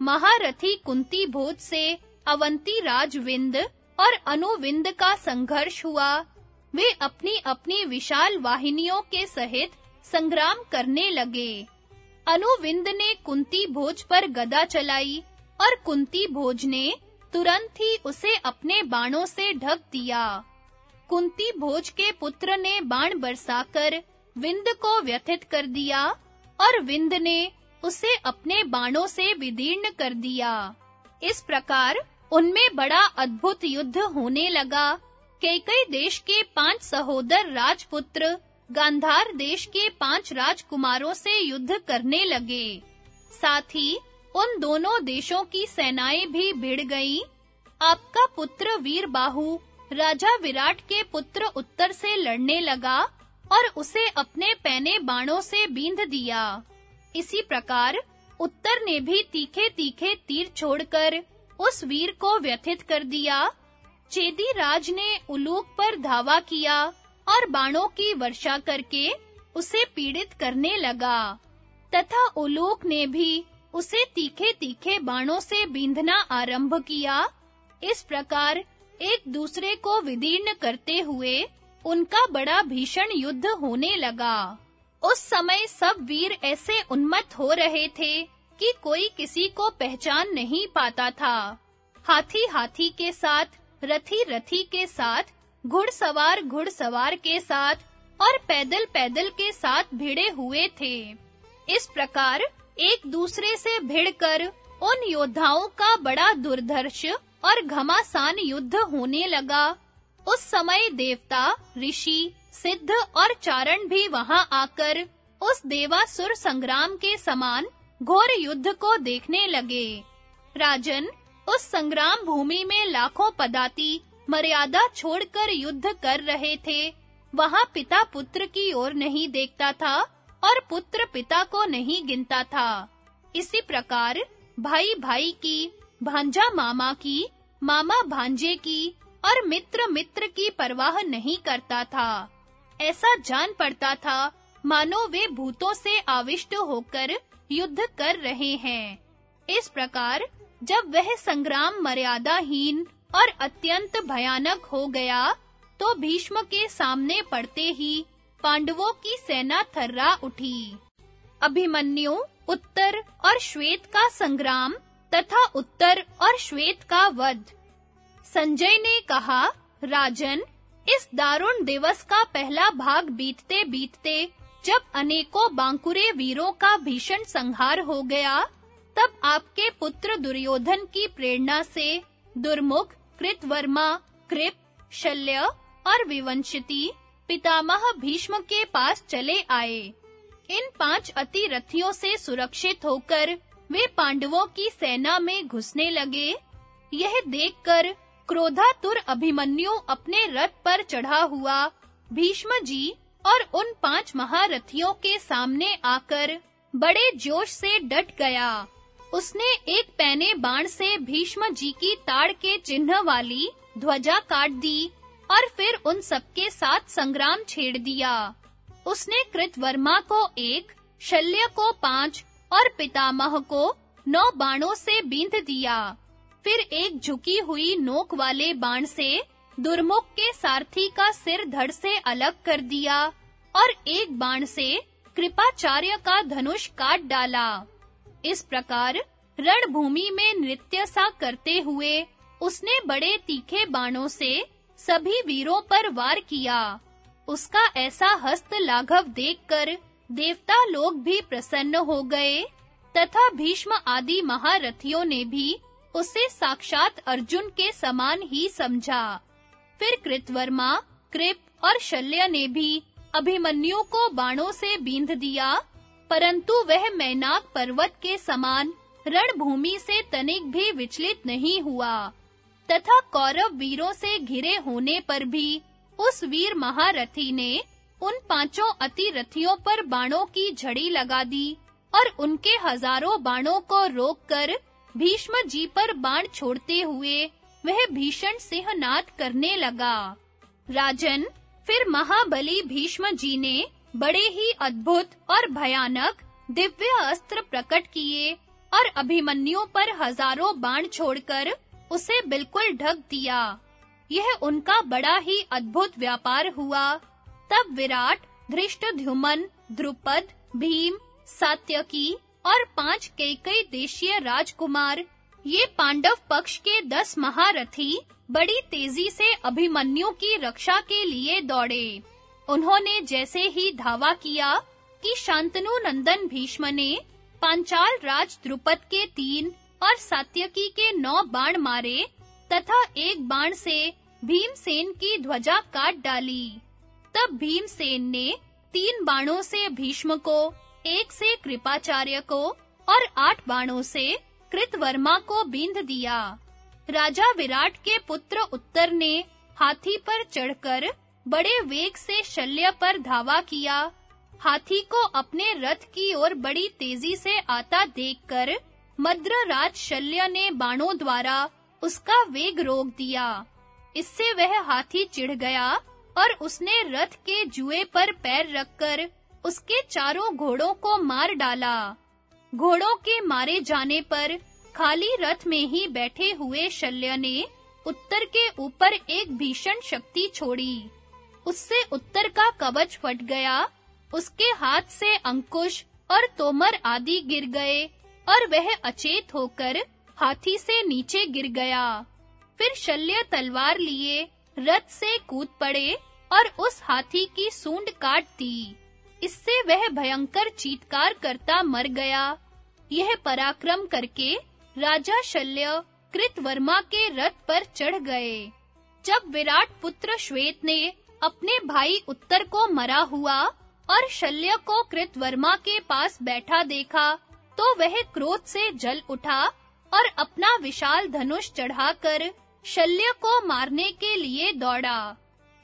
महारथी कुंती भोज से अवंती राजविंद और अनुविंद का संघर्ष हुआ। वे अपनी-अपनी विशाल वाहिनियों के सहित संग्राम करने लगे। अनुविंद ने कुंती भोज पर गदा चलाई और कुंती भोज ने तुरंत ही उसे अपने बाणों से ढक दिया। कुंती भोज के पुत्र ने बाण बरसाकर विंद को व्यथित कर दिया और विंद ने उसे अपने बाणों से विदीर्ण कर दिया। इस प्रकार उनमें बड़ा अद्भुत युद्ध होने लगा। कई देश के पाँच सहोदर राजपुत्र गांधार देश के पाँच राजकुमारों से युद्ध करने लगे। साथ ही, उन दोनों देशों की सेनाएँ भी भिड़ गईं। आपका पुत्र वीरबाहु, राजा विराट के पुत्र उत्तर से लड़ने लगा और उसे अपने पैने बाणों से बींध दिया। इसी प्रकार, उत्तर ने भी तीखे-तीखे तीर छोड़कर उस वीर को व्यथित कर दिया। चेदी राज ने उलूक पर धावा किया। और बाणों की वर्षा करके उसे पीड़ित करने लगा। तथा उलूक ने भी उसे तीखे-तीखे बाणों से बींधना आरंभ किया। इस प्रकार एक दूसरे को विदीर्ण करते हुए उनका बड़ा भीषण युद्ध होने लगा। उस समय सब वीर ऐसे उन्मत्त हो रहे थे कि कोई किसी को पहचान नहीं पाता था। हाथी हाथी के साथ रथी रथी के साथ घुड़सवार घुड़सवार के साथ और पैदल पैदल के साथ भिड़े हुए थे। इस प्रकार एक दूसरे से भिड़कर उन योद्धाओं का बड़ा दुर्धर्ष और घमासान युद्ध होने लगा। उस समय देवता, ऋषि, सिद्ध और चारण भी वहाँ आकर उस देवासुर संग्राम के समान घोर युद्ध को देखने लगे। राजन उस संग्राम भूमि में लाखों पदाती मर्यादा छोड़कर युद्ध कर रहे थे। वहाँ पिता पुत्र की ओर नहीं देखता था और पुत्र पिता को नहीं गिनता था। इसी प्रकार भाई भाई की, भांजा मामा की, मामा भांजे की और मित्र मित्र की परवाह नहीं करता था। ऐसा जान पड़ता था, मानो वे भूतों से आविष्ट होकर युद्ध कर रहे हैं। इस प्रकार जब वह संग्राम मर्यादाहीन और अत्यंत भयानक हो गया तो भीष्म के सामने पड़ते ही पांडवों की सेना थर्रा उठी। अभिमन्यु उत्तर और श्वेत का संग्राम तथा उत्तर और श्वेत का वध। संजय ने कहा, राजन, इस दारुण दिवस का पहला भाग बीतते बीतते जब अनेकों बांकुरे वीरों का भीषण संहार हो गया, तब आपके पुत्र दुर्योधन की प्रेरणा से दुर्मुख कृतवर्मा, कृप, शल्य और विवंशिति पितामह भीष्म के पास चले आए। इन पाँच अति रथियों से सुरक्षित होकर वे पांडवों की सेना में घुसने लगे। यह देखकर क्रोधातुर अभिमन्यु अपने रथ पर चढ़ा हुआ भीष्म जी और उन पाँच महारथियों के सामने आकर बड़े जोश से डट गया। उसने एक पैने बाण से भीष्म जी की ताड़ के चिन्ह वाली ध्वजा काट दी और फिर उन सबके साथ संग्राम छेड़ दिया। उसने कृतवर्मा को एक, शल्य को पाँच और पितामह को नौ बाणों से बींध दिया। फिर एक झुकी हुई नोक वाले बाण से दुर्मुख के सारथी का सिर धड़ से अलग कर दिया और एक बाण से कृपाचार्य का धनुष काट डाला। इस प्रकार रणभूमि में नृत्य सा करते हुए उसने बड़े तीखे बाणों से सभी वीरों पर वार किया। उसका ऐसा हस्त लाघव देखकर देवता लोग भी प्रसन्न हो गए तथा भीष्म आदि महारथियों ने भी उसे साक्षात अर्जुन के समान ही समझा। फिर कृतवर्मा, कृप और शल्य ने भी अभिमन्यु को बाणों से बींध दिया परंतु वह मैनाक पर्वत के समान रणभूमि से तनिक भी विचलित नहीं हुआ। तथा कौरव वीरों से घिरे होने पर भी उस वीर महारथी ने उन पाँचों अतिरथियों पर बाणों की झड़ी लगा दी और उनके हज़ारों बाणों को रोककर भीष्म जी पर बाण छोड़ते हुए वह भीषण सिंहनाद करने लगा। राजन, फिर महाबली भीष्म जी ने बड़े ही अद्भुत और भयानक दिव्य अस्त्र प्रकट किए और अभिमन्यु पर हज़ारों बाण छोड़कर उसे बिल्कुल ढक दिया। यह उनका बड़ा ही अद्भुत व्यापार हुआ। तब विराट धृष्टद्युमन द्रुपद, भीम, सात्यकी और पाँच कई देशीय राजकुमार, ये पांडव पक्ष के दस महारथी बड़ी तेज़ी से अभिमन्यु की रक्षा के लिए दौड़े। उन्होंने जैसे ही धावा किया कि शांतनु नंदन भीष्म ने पांचाल राज द्रुपद के तीन और सात्यकी के नौ बाण मारे तथा एक बाण से भीमसेन की ध्वजा काट डाली। तब भीमसेन ने तीन बाणों से भीष्म को, एक से कृपाचार्य को और आठ बाणों से कृतवर्मा को बींध दिया। राजा विराट के पुत्र उत्तर ने हाथी पर चढ़कर बड़े वेग से शल्य पर धावा किया। हाथी को अपने रथ की ओर बड़ी तेज़ी से आता देखकर मद्रराज शल्य ने बाणों द्वारा उसका वेग रोक दिया। इससे वह हाथी चिढ़ गया और उसने रथ के जुए पर पैर रखकर उसके चारों घोड़ों को मार डाला। घोड़ों के मारे जाने पर खाली रथ में ही बैठे हुए शल्य ने उत्तर के ऊपर एक भीषण शक्ति छोड़ी। उससे उत्तर का कवच फट गया। उसके हाथ से अंकुश और तोमर आदि गिर गए और वह अचेत होकर हाथी से नीचे गिर गया। फिर शल्य तलवार लिए, रथ से कूद पड़े और उस हाथी की सूंड काट दी। इससे वह भयंकर चीत्कार करता मर गया। यह पराक्रम करके राजा शल्य कृतवर्मा के रथ पर चढ़ गए। जब विराट पुत्र श्वेत ने अपने भाई उत्तर को मरा हुआ और शल्य को कृतवर्मा के पास बैठा देखा तो वह क्रोध से जल उठा और अपना विशाल धनुष चढ़ाकर शल्य को मारने के लिए दौड़ा।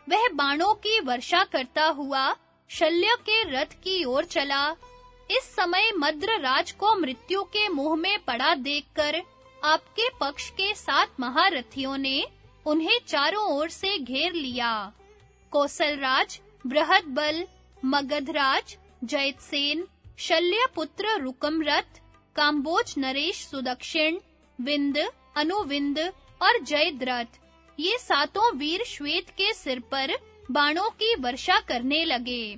वह बाणों की वर्षा करता हुआ शल्य के रथ की ओर चला। इस समय मद्रराज को मृत्यु के मुँह में पड़ा देखकर आपके पक्ष के सात महारथियों ने उन्हें चारों ओर से घेर लिया। कौशलराज, बृहदबल, मगधराज जयतसेन शल्य पुत्र रुकमरथ, काम्बोज नरेश सुदक्षिण, विंद, अनुविंद और जयद्रथ। ये सातों वीर श्वेत के सिर पर बाणों की वर्षा करने लगे।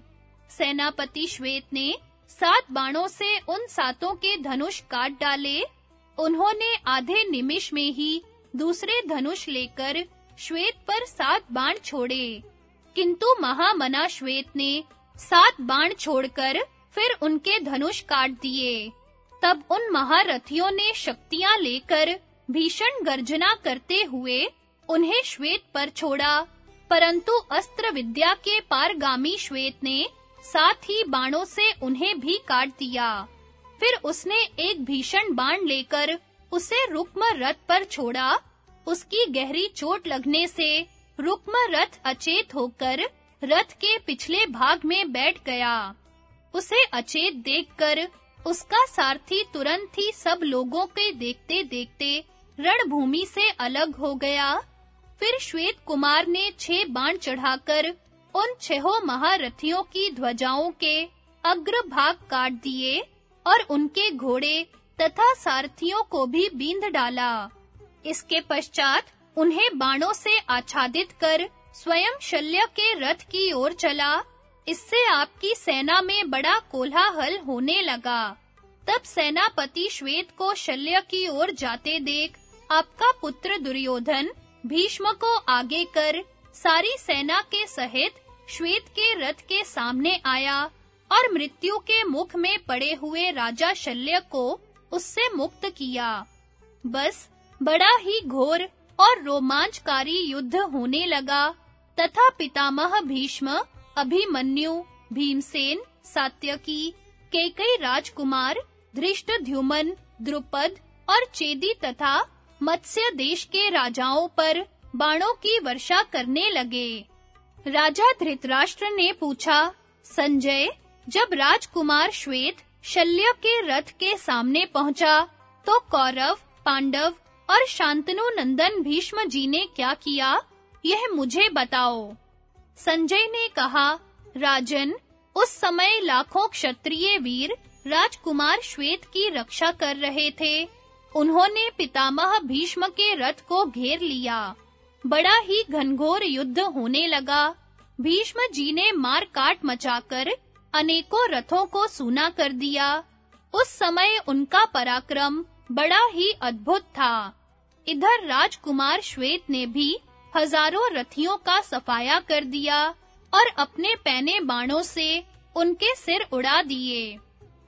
सेनापति श्वेत ने सात बाणों से उन सातों के धनुष काट डाले। उन्होंने आधे निमिष में ही दूसरे धनुष लेकर श्वेत पर सात बाण छोड़े। किंतु महामना श्वेत ने सात बाण छोड़कर फिर उनके धनुष काट दिए। तब उन महारथियों ने शक्तियाँ लेकर भीषण गर्जना करते हुए उन्हें श्वेत पर छोड़ा। परंतु अस्त्र विद्या के पारगामी श्वेत ने साथ ही बाणों से उन्हें भी काट दिया। फिर उसने एक भीषण बाण लेकर उसे रुक्म रथ पर छोड़ा। उसकी गहरी चोट लगने से रुक्म रथ अचेत होकर रथ के पिछले भाग में बैठ गया। उसे अचेत देखकर उसका सारथी तुरंत ही सब लोगों के देखते-देखते रणभूमि से अलग हो गया। फिर श्वेत कुमार ने छह बाण चढ़ाकर उन छहों महारथियों की ध्वजाओं के अग्र भाग काट दिए और उनके घोड़े तथा सारथियों को भी बींध डाला। इसके पश्चात उन्हें बाणों से आच्छादित कर स्वयं शल्य के रथ की ओर चला। इससे आपकी सेना में बड़ा कोलाहल होने लगा। तब सेनापति श्वेत को शल्य की ओर जाते देख आपका पुत्र दुर्योधन भीष्म को आगे कर सारी सेना के सहित श्वेत के रथ के सामने आया और मृत्यु के मुख में पड़े हुए राजा शल्य को उससे मुक्त किया। बस बड़ा ही घोर और रोमांचकारी युद्ध होने लगा। तथा पितामह भीष्म, अभिमन्यु, भीमसेन, सात्यकी, केकई राजकुमार, धृष्टद्युमन, द्रुपद और चेदी तथा मत्स्य देश के राजाओं पर बाणों की वर्षा करने लगे। राजा धृतराष्ट्र ने पूछा, संजय, जब राजकुमार श्वेत शल्य के रथ के सामने पहुँचा तो कौरव, पांडव और शांतनु नंदन भीष्म जी ने क्या किया? यह मुझे बताओ। संजय ने कहा, राजन, उस समय लाखों क्षत्रिय वीर राजकुमार श्वेत की रक्षा कर रहे थे। उन्होंने पितामह भीष्म के रथ को घेर लिया। बड़ा ही घनघोर युद्ध होने लगा। भीष्म जी ने मार काट मचाकर अनेकों रथों को सूना कर दिया। उस समय उनका पराक्रम बड़ा ही अद्भुत था। इधर राजकुमार श्वेत ने भी हज़ारों रथियों का सफाया कर दिया और अपने पैने बाणों से उनके सिर उड़ा दिए।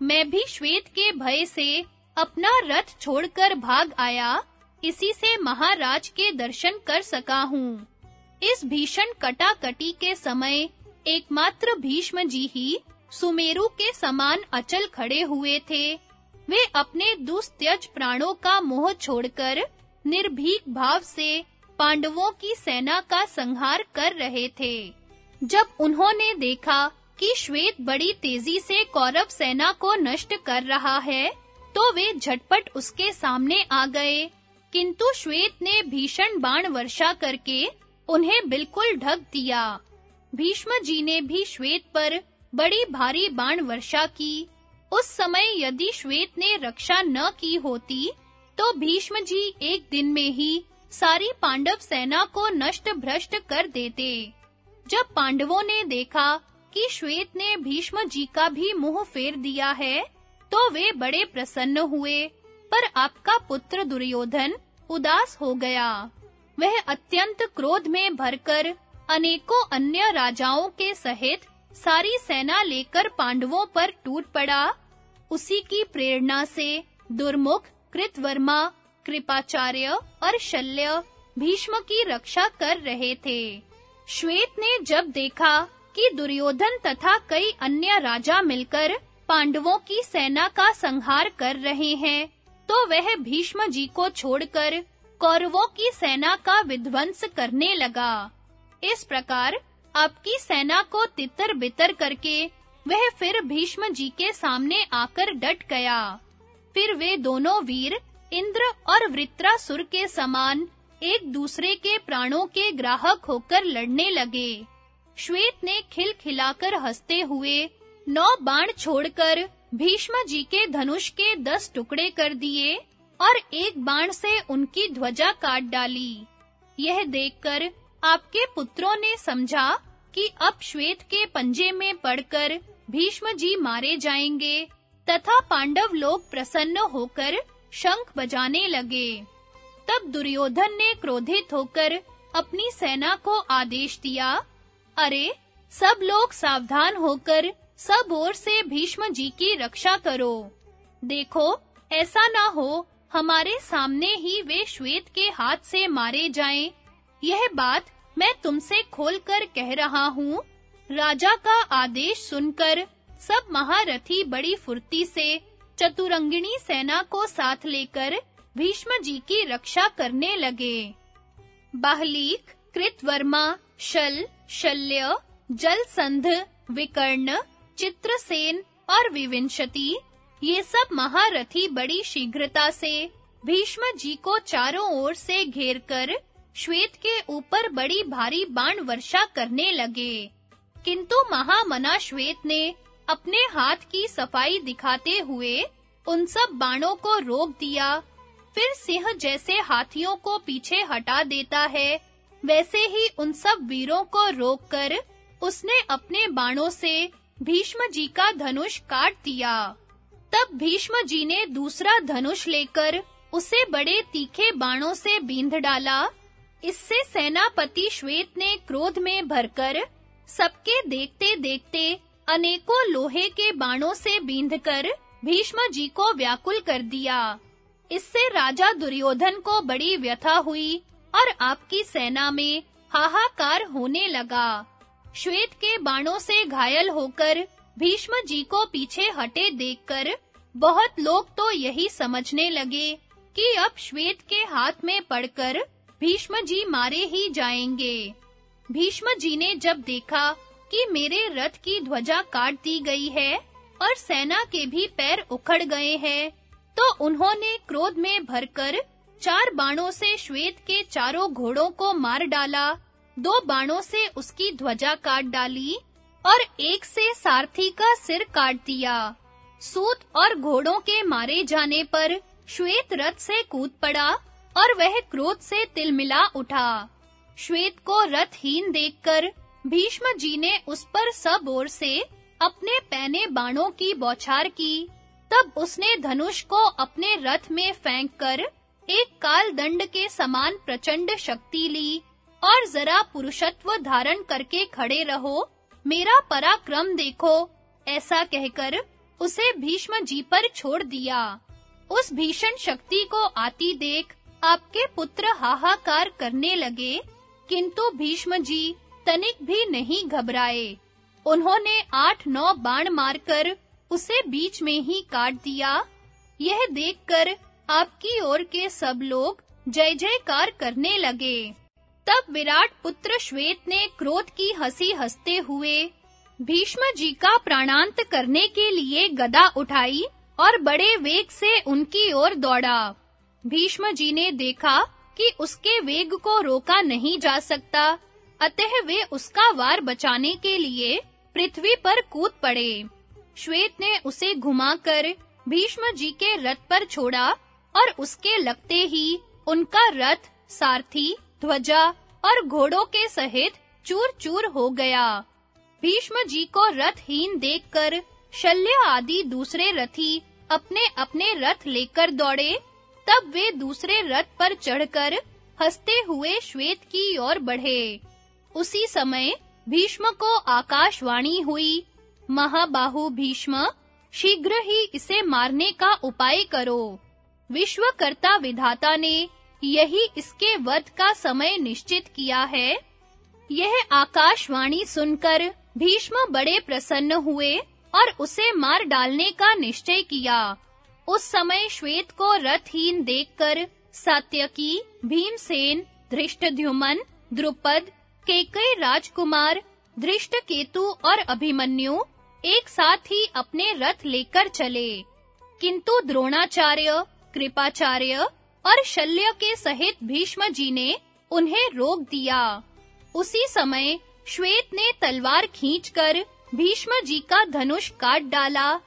मैं भी श्वेत के भय से अपना रथ छोड़कर भाग आया। इसी से महाराज के दर्शन कर सका हूँ। इस भीषण कटाकटी के समय एकमात्र भीष्म जी ही सुमेरु के समान अचल खड़े हुए थे। वे अपने दुस्त्यज प्राणों का मोह छोड़कर निर्भीक भाव से पांडवों की सेना का संहार कर रहे थे। जब उन्होंने देखा कि श्वेत बड़ी तेज़ी से कौरव सेना को नष्ट कर रहा है तो वे झटपट उसके सामने आ गए। किंतु श्वेत ने भीषण बाण वर्षा करके उन्हें बिल्कुल ढक दिया। भीष्म जी ने भी श्वेत पर बड़ी भारी बाण वर्षा की। उस समय यदि श्वेत ने रक्षा न की होती तो भीष्म जी एक दिन में ही सारी पांडव सेना को नष्ट भ्रष्ट कर देते। जब पांडवों ने देखा कि श्वेत ने भीष्म जी का भी मुँह फेर दिया है तो वे बड़े प्रसन्न हुए। पर आपका पुत्र दुर्योधन उदास हो गया। वह अत्यंत क्रोध में भरकर अनेकों अन्य राजाओं के सहित सारी सेना लेकर पांडवों पर टूट पड़ा। उसी की प्रेरणा से दुर्मुख, कृतवर्मा, कृपाचार्य और शल्य भीष्म की रक्षा कर रहे थे। श्वेत ने जब देखा कि दुर्योधन तथा कई अन्य राजा मिलकर पांडवों की सेना का संहार कर रहे हैं तो वह भीष्म जी को छोड़कर कौरवों की सेना का विध्वंस करने लगा। इस प्रकार आपकी सेना को तितर-बितर करके वह फिर भीष्म जी के सामने आकर डट गया। फिर वे दोनों वीर, इंद्र और वृत्रासुर के समान एक दूसरे के प्राणों के ग्राहक होकर लड़ने लगे। श्वेत ने खिलखिलाकर हँसते हुए नौ बाण छोड़कर भीष्म जी के धनुष के दस टुकड़े कर दिए और एक बाण से उनकी ध्वजा काट डाली। यह देखकर आपके पुत्रों ने समझा कि अब श्वेत के पंजे में पड़कर भीष्म जी मारे जाएँगे, तथा पांडव लोग प्रसन्न होकर शंख बजाने लगे। तब दुर्योधन ने क्रोधित होकर अपनी सेना को आदेश दिया, अरे, सब लोग सावधान होकर सब ओर से भीष्म जी की रक्षा करो। देखो, ऐसा ना हो, हमारे सामने ही वे श्वेत के हाथ से मारे जाएँ। यह बात मैं तुमसे खोलकर कह रहा हूँ राजा का आदेश सुनकर सब महारथी बड़ी फुर्ती से चतुरंगिणी सेना को साथ लेकर भीष्म जी की रक्षा करने लगे। बाहलीक, कृतवर्मा, शल, शल्य, जलसंध, विकर्ण, चित्रसेन और विविंशति, ये सब महारथी बड़ी शीघ्रता से भीष्म जी को चारों ओर से घेरकर श्वेत के ऊपर बड़ी भारी बाण वर्षा करने लगे। किंतु महामना श्वेत ने अपने हाथ की सफ़ाई दिखाते हुए उन सब बाणों को रोक दिया। फिर सिंह जैसे हाथियों को पीछे हटा देता है, वैसे ही उन सब वीरों को रोककर उसने अपने बाणों से भीष्म जी का धनुष काट दिया। तब भीष्म जी ने दूसरा धनुष लेकर उसे बड़े तीखे बाणों से बींध डाला। इससे सेनापति श्वेत ने क्रोध में भरकर सबके देखते-देखते अनेकों लोहे के बाणों से बींधकर भीष्म जी को व्याकुल कर दिया। इससे राजा दुर्योधन को बड़ी व्यथा हुई और आपकी सेना में हाहाकार होने लगा। श्वेत के बाणों से घायल होकर भीष्म जी को पीछे हटे देखकर बहुत लोग तो यही समझने लगे कि अब श्वेत के हाथ में पड़कर भीष्म जी मारे ही जाएँगे। भीष्म जी ने जब देखा कि मेरे रथ की ध्वजा काट दी गई है और सेना के भी पैर उखड़ गए हैं तो उन्होंने क्रोध में भरकर चार बाणों से श्वेत के चारों घोड़ों को मार डाला। दो बाणों से उसकी ध्वजा काट डाली और एक से सारथी का सिर काट दिया। सूत और घोड़ों के मारे जाने पर श्वेत रथ से कूद पड़ा और वह क्रोध से तिलमिला उठा। श्वेत को रथहीन देखकर भीष्म जी ने उस पर सब ओर से अपने पैने बाणों की बौछार की। तब उसने धनुष को अपने रथ में फेंककर एक काल दंड के समान प्रचंड शक्ति ली और जरा पुरुषत्व धारण करके खड़े रहो, मेरा पराक्रम देखो, ऐसा कहकर उसे भीष्म जी पर छोड़ दिया। उस भीषण शक्ति को आती देख आपके पुत्र हाहाकार करने लगे किंतु भीष्म जी तनिक भी नहीं घबराए। उन्होंने आठ नौ बाण मारकर उसे बीच में ही काट दिया। यह देखकर आपकी ओर के सब लोग जय जयकार करने लगे। तब विराट पुत्र श्वेत ने क्रोध की हँसी हँसते हुए भीष्म जी का प्राणांत करने के लिए गदा उठाई और बड़े वेग से उनकी ओर दौड़ा। भीष्म जी ने देखा कि उसके वेग को रोका नहीं जा सकता, अतः वे उसका वार बचाने के लिए पृथ्वी पर कूद पड़े। श्वेत ने उसे घुमाकर भीष्म जी के रथ पर छोड़ा और उसके लगते ही उनका रथ सारथी, ध्वजा और घोड़ों के सहित चूर-चूर हो गया। भीष्म जी को रथहीन देखकर शल्य आदि दूसरे रथी अपने-अपने रथ लेकर दौड़े तब वे दूसरे रथ पर चढ़कर हँसते हुए श्वेत की ओर बढ़े। उसी समय भीष्म को आकाशवाणी हुई, महाबाहु भीष्म, शीघ्र ही इसे मारने का उपाय करो। विश्वकर्ता विधाता ने यही इसके वध का समय निश्चित किया है। यह आकाशवाणी सुनकर भीष्म बड़े प्रसन्न हुए और उसे मार डालने का निश्चय किया। उस समय श्वेत को रथहीन देखकर सात्यकी, भीमसेन, धृष्टद्युमन, द्रुपद, केकई राजकुमार, धृष्टकेतु और अभिमन्यु एक साथ ही अपने रथ लेकर चले। किंतु द्रोणाचार्य, कृपाचार्य और शल्य के सहित भीष्म जी ने उन्हें रोक दिया। उसी समय श्वेत ने तलवार खींचकर भीष्म जी का धनुष काट डाला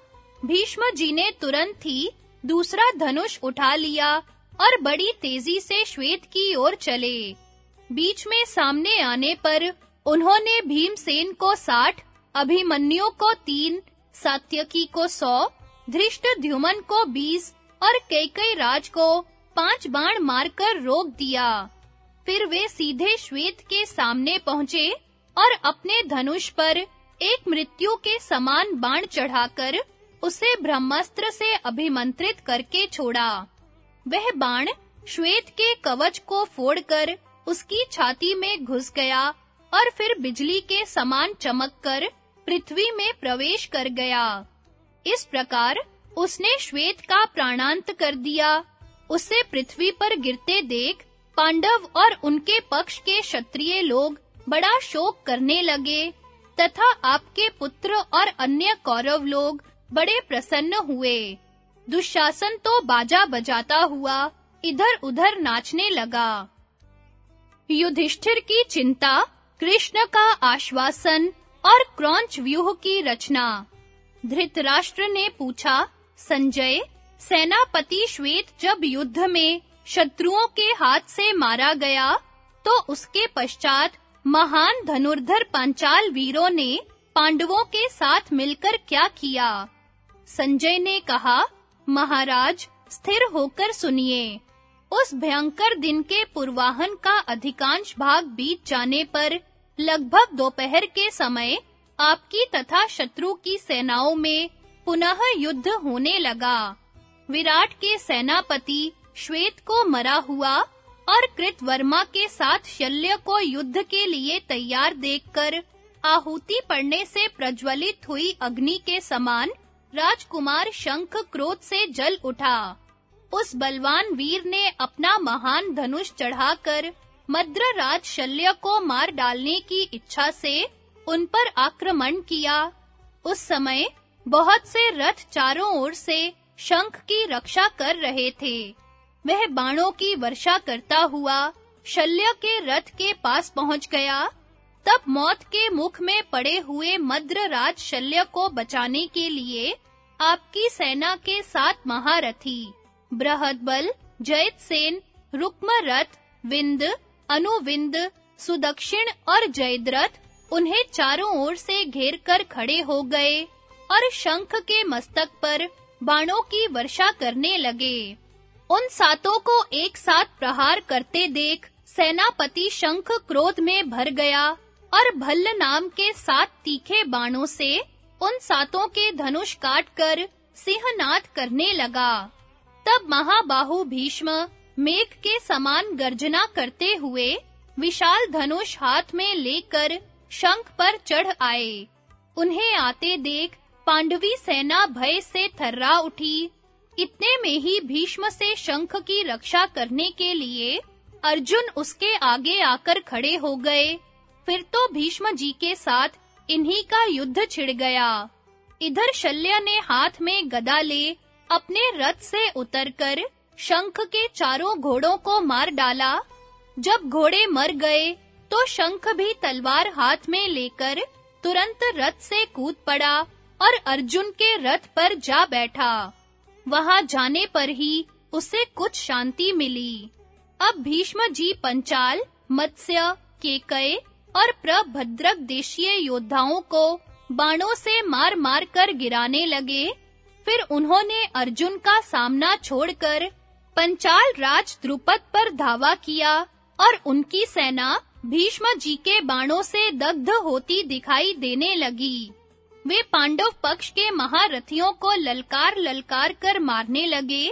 भीष्म जी ने तुरंत ही दूसरा धनुष उठा लिया और बड़ी तेज़ी से श्वेत की ओर चले। बीच में सामने आने पर उन्होंने भीमसेन को साठ, अभिमन्यु को तीन, सात्यकी को सौ धृष्टद्युमन को बीस और कैकई राज को पाँच बाण मारकर रोक दिया। फिर वे सीधे श्वेत के सामने पहुँचे और अपने धनुष पर एक मृत्यु के समान बाण चढ़ाकर उसे ब्रह्मास्त्र से अभिमंत्रित करके छोड़ा। वह बाण श्वेत के कवच को फोड़कर उसकी छाती में घुस गया और फिर बिजली के समान चमककर पृथ्वी में प्रवेश कर गया। इस प्रकार उसने श्वेत का प्राणांत कर दिया। उसे पृथ्वी पर गिरते देख पांडव और उनके पक्ष के क्षत्रिय लोग बड़ा शोक करने लगे, तथा आपके पुत्र और अन्य कौरव लोग बड़े प्रसन्न हुए। दुशासन तो बाजा बजाता हुआ इधर-उधर नाचने लगा। युधिष्ठिर की चिंता, कृष्ण का आश्वासन और क्रौंच व्यूह की रचना। धृतराष्ट्र ने पूछा, संजय, सेनापति श्वेत जब युद्ध में शत्रुओं के हाथ से मारा गया तो उसके पश्चात महान धनुर्धर पांचाल वीरों ने पांडवों के साथ मिलकर क्या किया? संजय ने कहा, महाराज, स्थिर होकर सुनिए। उस भयंकर दिन के पूर्वाहन का अधिकांश भाग बीत जाने पर लगभग दोपहर के समय आपकी तथा शत्रु की सेनाओं में पुनः युद्ध होने लगा। विराट के सेनापति श्वेत को मरा हुआ और कृतवर्मा के साथ शल्य को युद्ध के लिए तैयार देखकर आहुति पड़ने से प्रज्वलित हुई अग्नि के समान राजकुमार शंख क्रोध से जल उठा। उस बलवान वीर ने अपना महान धनुष चढ़ाकर मद्रराज शल्य को मार डालने की इच्छा से उन पर आक्रमण किया। उस समय बहुत से रथ चारों ओर से शंख की रक्षा कर रहे थे। वह बाणों की वर्षा करता हुआ शल्य के रथ के पास पहुँच गया। तब मौत के मुख में पड़े हुए मद्रराज शल्य को बचाने के लिए आपकी सेना के सात महारथी, बृहदबल जयतसेन रुक्मरथ विंद अनुविंद सुदक्षिण और जयद्रथ उन्हें चारों ओर से घेर कर खड़े हो गए और शंख के मस्तक पर बाणों की वर्षा करने लगे। उन सातों को एक साथ प्रहार करते देख सेनापति शंख क्रोध में भर गया और भल्ल नाम के सात तीखे बाणों से उन सातों के धनुष काटकर सिंहनाद करने लगा। तब महाबाहु भीष्म मेघ के समान गर्जना करते हुए विशाल धनुष हाथ में लेकर शंख पर चढ़ आए। उन्हें आते देख पांडवी सेना भय से थर्रा उठी। इतने में ही भीष्म से शंख की रक्षा करने के लिए अर्जुन उसके आगे आकर खड़े हो गए। फिर तो भीष्म जी के साथ इन्हीं का युद्ध छिड़ गया। इधर शल्य ने हाथ में गदा ले, अपने रथ से उतरकर शंख के चारों घोड़ों को मार डाला। जब घोड़े मर गए तो शंख भी तलवार हाथ में लेकर तुरंत रथ से कूद पड़ा और अर्जुन के रथ पर जा बैठा। वहाँ जाने पर ही उसे कुछ शांति मिली। अब भीष्म जी पंचाल, मत्स्य, केकय और प्रभद्रक देशीय योद्धाओं को बाणों से मार-मार कर गिराने लगे। फिर उन्होंने अर्जुन का सामना छोड़कर पंचाल राज द्रुपद पर धावा किया और उनकी सेना भीष्म जी के बाणों से दग्ध होती दिखाई देने लगी। वे पांडव पक्ष के महारथियों को ललकार ललकार कर मारने लगे।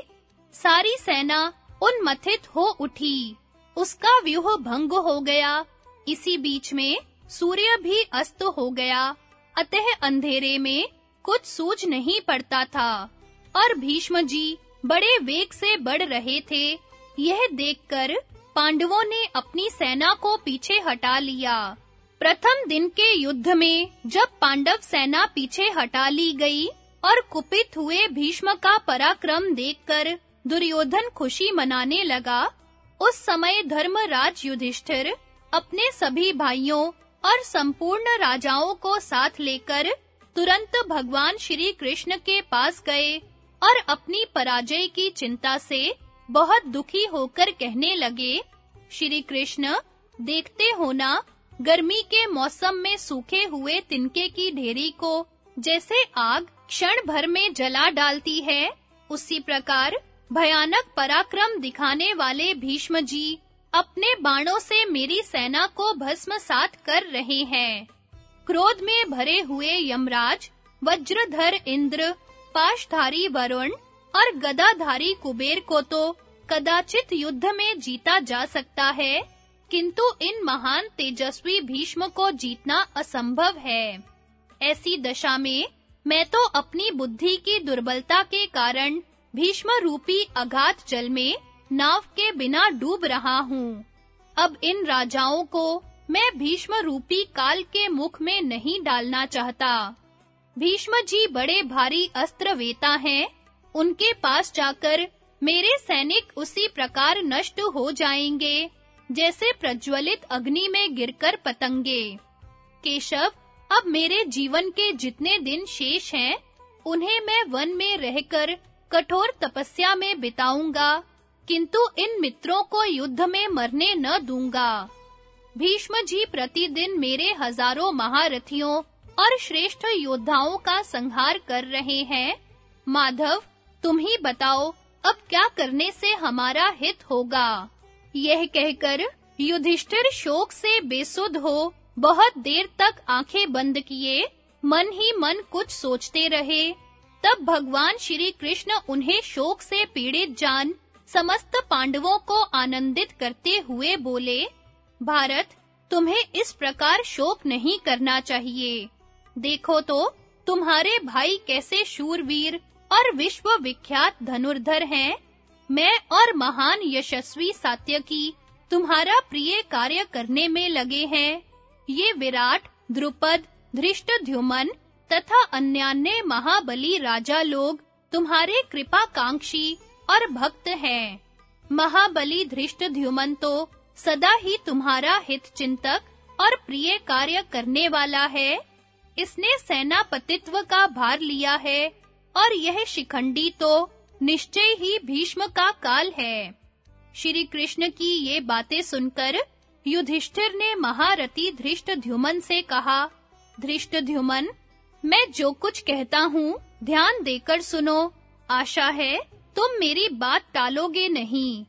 सारी सेना उन्मथित हो उठी। उसका व्यूह भंग हो गया। इसी बीच में सूर्य भी अस्त हो गया। अतः अंधेरे में कुछ सूझ नहीं पड़ता था। और भीष्म जी बड़े वेग से बढ़ रहे थे। यह देखकर पांडवों ने अपनी सेना को पीछे हटा लिया। प्रथम दिन के युद्ध में जब पांडव सेना पीछे हटा ली गई और कुपित हुए भीष्म का पराक्रम देखकर दुर्योधन खुशी मनाने लगा, उस समय धर्मराज युधिष्ठिर अपने सभी भाइयों और संपूर्ण राजाओं को साथ लेकर तुरंत भगवान श्री कृष्ण के पास गए और अपनी पराजय की चिंता से बहुत दुखी होकर कहने लगे, श्री कृष्ण, देखते हो ना, गर्मी के मौसम में सूखे हुए तिनके की ढेरी को जैसे आग क्षण भर में जला डालती है, उसी प्रकार भयानक पराक्रम दिखाने वाले भीष्म जी अपने बाणों से मेरी सेना को भस्मसात कर रहे हैं। क्रोध में भरे हुए यमराज, वज्रधर इंद्र पाशधारी वरुण और गदाधारी कुबेर को तो कदाचित युद्ध में जीता जा सकता है, किंतु इन महान तेजस्वी भीष्म को जीतना असंभव है। ऐसी दशा में मैं तो अपनी बुद्धि की दुर्बलता के कारण भीष्म रूपी अगाध जल में नाव के बिना डूब रहा हूँ। अब इन राजाओं को मैं भीष्म रूपी काल के मुख में नहीं डालना चाहता। भीष्म जी बड़े भारी अस्त्र वेता हैं। उनके पास जाकर मेरे सैनिक उसी प्रकार नष्ट हो जाएँगे, जैसे प्रज्वलित अग्नि में गिरकर पतंगे। केशव, अब मेरे जीवन के जितने दिन शेष हैं, उन्हें मैं वन में रहकर कठोर तपस्या में बिताऊँगा। किंतु इन मित्रों को युद्ध में मरने न दूँगा। भीष्म जी प्रतिदिन मेरे हज़ारों महारथियों और श्रेष्ठ योद्धाओं का संहार कर रहे हैं। माधव, तुम ही बताओ, अब क्या करने से हमारा हित होगा? यह कहकर युधिष्ठिर शोक से बेसुध हो, बहुत देर तक आँखें बंद किए, मन ही मन कुछ सोचते रहे। तब भगवान श्री कृष्ण उन्हें शोक से पीड़ित जान समस्त पांडवों को आनंदित करते हुए बोले, भारत, तुम्हें इस प्रकार शोक नहीं करना चाहिए। देखो तो तुम्हारे भाई कैसे शूरवीर और विश्व विख्यात धनुर्धर हैं। मैं और महान यशस्वी सात्यकी तुम्हारा प्रिय कार्य करने में लगे हैं। ये विराट, द्रुपद धृष्टद्युमन तथा अन्यान्य महाबली राजा लोग तुम्हारे कृपा कांक्षी और भक्त हैं। महाबली धृष्टद्युमन तो सदा ही तुम्हारा हित चिंतक और प्रिय कार्य करने वाला है। इसने सेनापतित्व का भार लिया है और यह शिखंडी तो निश्चय ही भीष्म का काल है। श्री कृष्ण की ये बातें सुनकर युधिष्ठिर ने महारथी धृष्टद्युमन से कहा धृष्टद्युमन मैं जो कुछ कहता हूँ, ध्यान देकर सुनो। आशा है तुम मेरी बात टालोगे नहीं।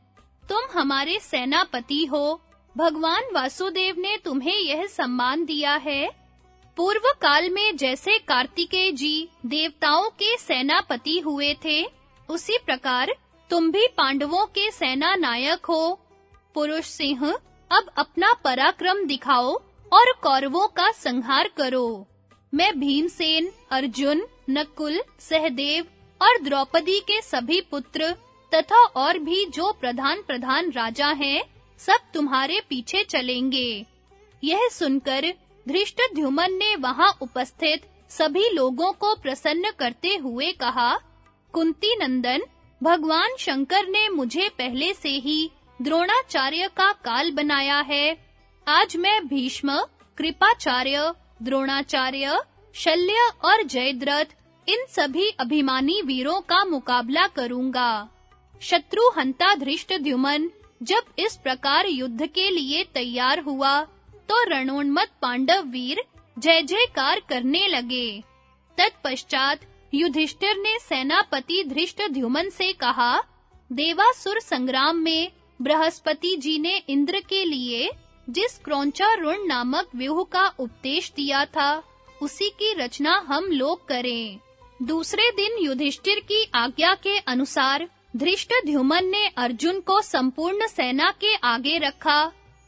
तुम हमारे सेनापति हो। भगवान वासुदेव ने तुम्हें यह सम्मान दिया है। पूर्व काल में जैसे कार्तिकेय जी देवताओं के सेनापति हुए थे, उसी प्रकार तुम भी पांडवों के सेना नायक हो। पुरुष सिंह, अब अपना पराक्रम दिखाओ और कौरवों का संहार करो। मैं भीमसेन, अर्जुन, नकुल, सहदेव और द्रौपदी के सभी पुत्र तथा और भी जो प्रधान प्रधान राजा हैं, सब तुम्हारे पीछे चलेंगे। यह सुनकर धृष्टद्युमन ने वहाँ उपस्थित सभी लोगों को प्रसन्न करते हुए कहा, कुंती नंदन, भगवान शंकर ने मुझे पहले से ही द्रोणाचार्य का काल बनाया है। आज मैं भीष्म, कृपाचार्य, द्रोणाचार्य, शल्य और जयद्रथ इन सभी अभिमानी वीरों का मुकाबला करूँगा। शत्रु हंता धृष्टद्युमन जब इस प्रकार युद्ध के लिए तैयार हुआ तो रणोन्मत पांडव वीर जय जयकार करने लगे। तत्पश्चात युधिष्ठिर ने सेनापति धृष्टद्युमन से कहा, देवासुर संग्राम में बृहस्पति जी ने इंद्र के लिए जिस क्रौंचारुण नामक व्यूह का उपदेश दिया था, उसी की रचना हम लोग करें। दूसरे दिन युधिष्ठिर की आज्ञा के अनुसार धृष्टद्युमन ने अर्जुन को संपूर्ण सेना के आगे रखा।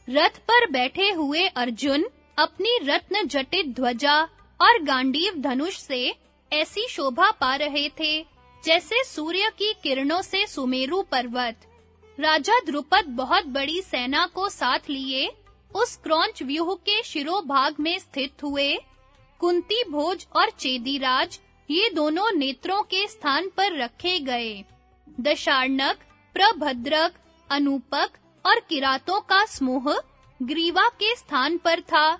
रथ पर बैठे हुए अर्जुन अपनी रत्न जटित ध्वजा और गांडीव धनुष से ऐसी शोभा पा रहे थे, जैसे सूर्य की किरणों से सुमेरु पर्वत। राजा द्रुपद बहुत बड़ी सेना को साथ लिए, उस क्रौंच व्यूह के शिरोभाग में स्थित हुए। कुंती भोज और चेदीराज ये दोनों नेत्रों के स्थान पर रखे गए। दशार्णक, प्रभद्रक, अनुपक और किरातों का समूह ग्रीवा के स्थान पर था।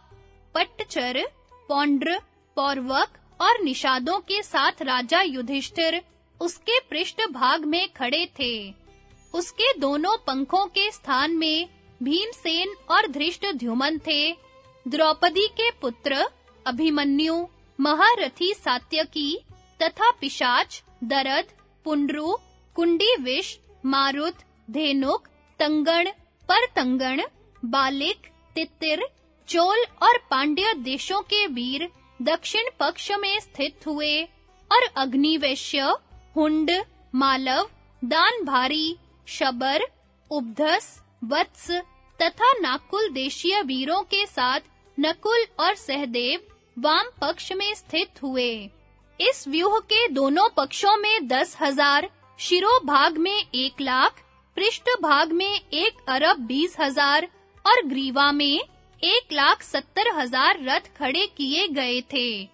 पट्टचर, पौंड्र, पौरवक और निषादों के साथ राजा युधिष्ठिर उसके पृष्ठ भाग में खड़े थे। उसके दोनों पंखों के स्थान में भीमसेन और धृष्टद्युमन थे। द्रौपदी के पुत्र अभिमन्यु महारथी सात्यकी तथा पिशाच, दरद, पुंड्रु कुंडी विष मारुत, धेनुक, तंगण, परतंगण, बालिक, तितिर, चोल और पांड्य देशों के वीर दक्षिण पक्ष में स्थित हुए और अग्निवेश्य, हुंड, मालव दान भारी शबर उपधस वत्स तथा नाकुल देशीय वीरों के साथ नकुल और सहदेव वाम पक्ष में स्थित हुए। इस व्यूह के दोनों पक्षों में दस हज़ार शिरो भाग में एक लाख पृष्ठ भाग में एक अरब बीस हज़ार और ग्रीवा में एक लाख सत्तर हज़ार रथ खड़े किए गए थे।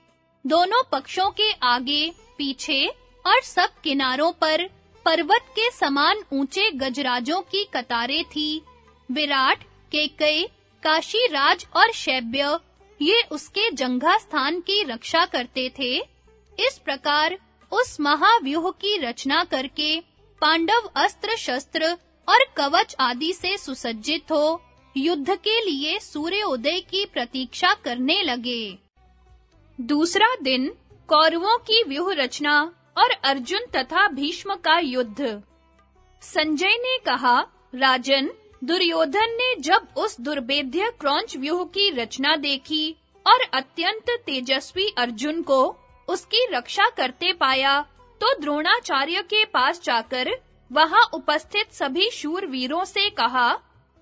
दोनों पक्षों के आगे, पीछे और सब किनारों पर पर्वत के समान ऊँचे गजराजों की कतारें थी। विराट, केकई, काशीराज और शैब्य ये उसके जंघा स्थान की रक्षा करते थे। इस प्रकार उस महाव्यूह की रचना करके पांडव अस्त्र शस्त्र और कवच आदि से सुसज्जित हो, युद्ध के लिए सूर्योदय की प्रतीक्षा करने लगे। दूसरा दिन कौरवों की व्यूह रचना और अर्जुन तथा भीष्म का युद्ध। संजय ने कहा, राजन दुर्योधन ने जब उस दुर्भेद्य क्रौंच व्यूह की रचना देखी और अत्यंत तेजस्वी अर्जुन को उसकी रक्षा करते पाया तो द्रोणाचार्य के पास जाकर वहाँ उपस्थित सभी शूर वीरों से कहा,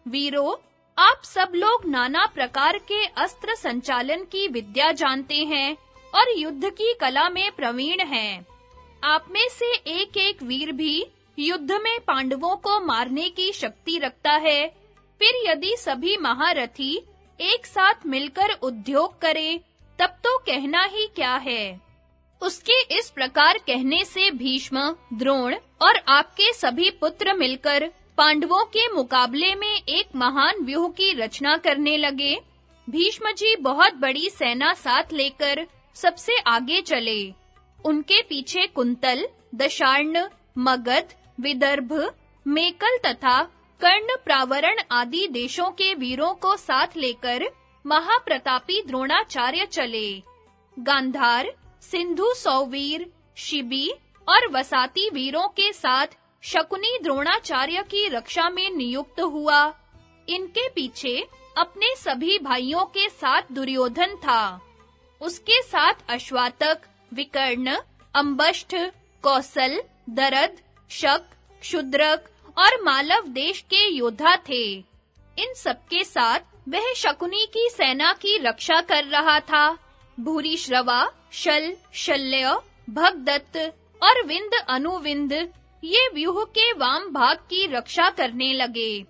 वीरों, आप सब लोग नाना प्रकार के अस्त्र संचालन की विद्या जानते हैं और युद्ध की कला में प्रवीण हैं। आप में से एक-एक वीर भी युद्ध में पांडवों को मारने की शक्ति रखता है। फिर यदि सभी महारथी एक साथ मिलकर उद्योग करें, तब तो कहना ही क्या है? उसके इस प्रकार कहने से भीष्म, द्रोण और आपके सभी पुत्र मिलकर पांडवों के मुकाबले में एक महान व्यूह की रचना करने लगे। भीष्म जी बहुत बड़ी सेना साथ लेकर सबसे आगे चले। उनके पीछे कुंतल, दशार्ण, मगध विदर्भ, मेकल तथा कर्ण प्रावरण आदि देशों के वीरों को साथ लेकर महाप्रतापी द्रोणाचार्य चले। गांधार, सिंधु सौवीर, शिबी और वसाती वीरों के साथ शकुनी द्रोणाचार्य की रक्षा में नियुक्त हुआ। इनके पीछे अपने सभी भाइयों के साथ दुर्योधन था। उसके साथ अश्वातक, विकर्ण अम्बष्ठ कौशल, दरद शक क्षुद्रक और मालव देश के योद्धा थे। इन सबके साथ वह शकुनी की सेना की रक्षा कर रहा था। भूरी श्रवा, शल, शल्य, भगदत्त और विंद अनुविंद ये व्यूह के वाम भाग की रक्षा करने लगे।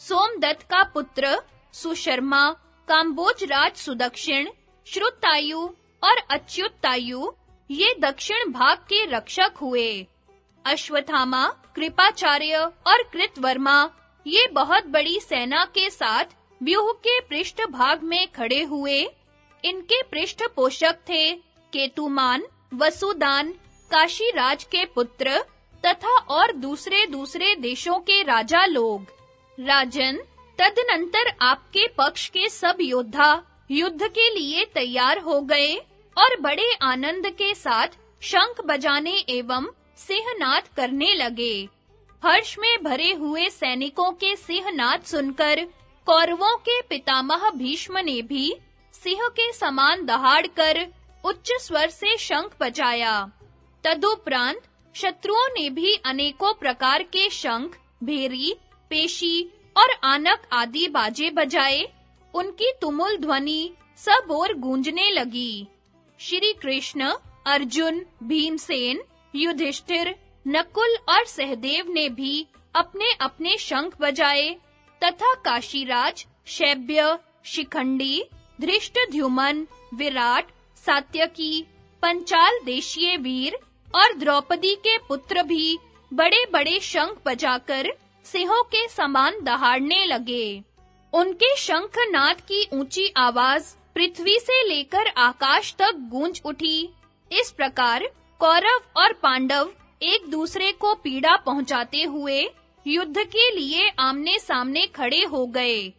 सोमदत्त का पुत्र सुशर्मा काम्बोज राज सुदक्षिण, श्रुतायु और अच्युतायु ये दक्षिण भाग के रक्षक हुए। अश्वथामा कृपाचार्य और कृतवर्मा, ये बहुत बड़ी सेना के साथ व्यूह के पृष्ठ भाग में खड़े हुए। इनके पृष्ठ पोषक थे केतुमान, वसुदान, काशीराज के पुत्र तथा और दूसरे दूसरे देशों के राजा लोग। राजन, तदनंतर आपके पक्ष के सब योद्धा युद्ध के लिए तैयार हो गए और बड़े आनंद के साथ शंख बजाने एवं सिंहनाद करने लगे। हर्ष में भरे हुए सैनिकों के सिंहनाद सुनकर कौरवों के पितामह भीष्म ने भी सिंह के समान दहाड़कर उच्च स्वर से शंख बजाया। तदुपरांत शत्रुओं ने भी अनेकों प्रकार के शंख, भेरी, पेशी और आनक आदि बाजे बजाए। उनकी तुमुल ध्वनि सब ओर गूंजने लगी। श्री कृष्ण, अर्जुन, भीमसेन युधिष्ठिर, नकुल और सहदेव ने भी अपने-अपने शंख बजाए, तथा काशीराज, शैब्य, शिखंडी धृष्टद्युमन विराट, सात्यकी, पंचाल देशीय वीर और द्रौपदी के पुत्र भी बड़े-बड़े शंख बजाकर सिंहों के समान दहाड़ने लगे। उनके शंखनाद की ऊँची आवाज़ पृथ्वी से लेकर आकाश तक गूंज उठी। इस प्रकार कौरव और पांडव एक दूसरे को पीड़ा पहुंचाते हुए युद्ध के लिए आमने-सामने खड़े हो गए।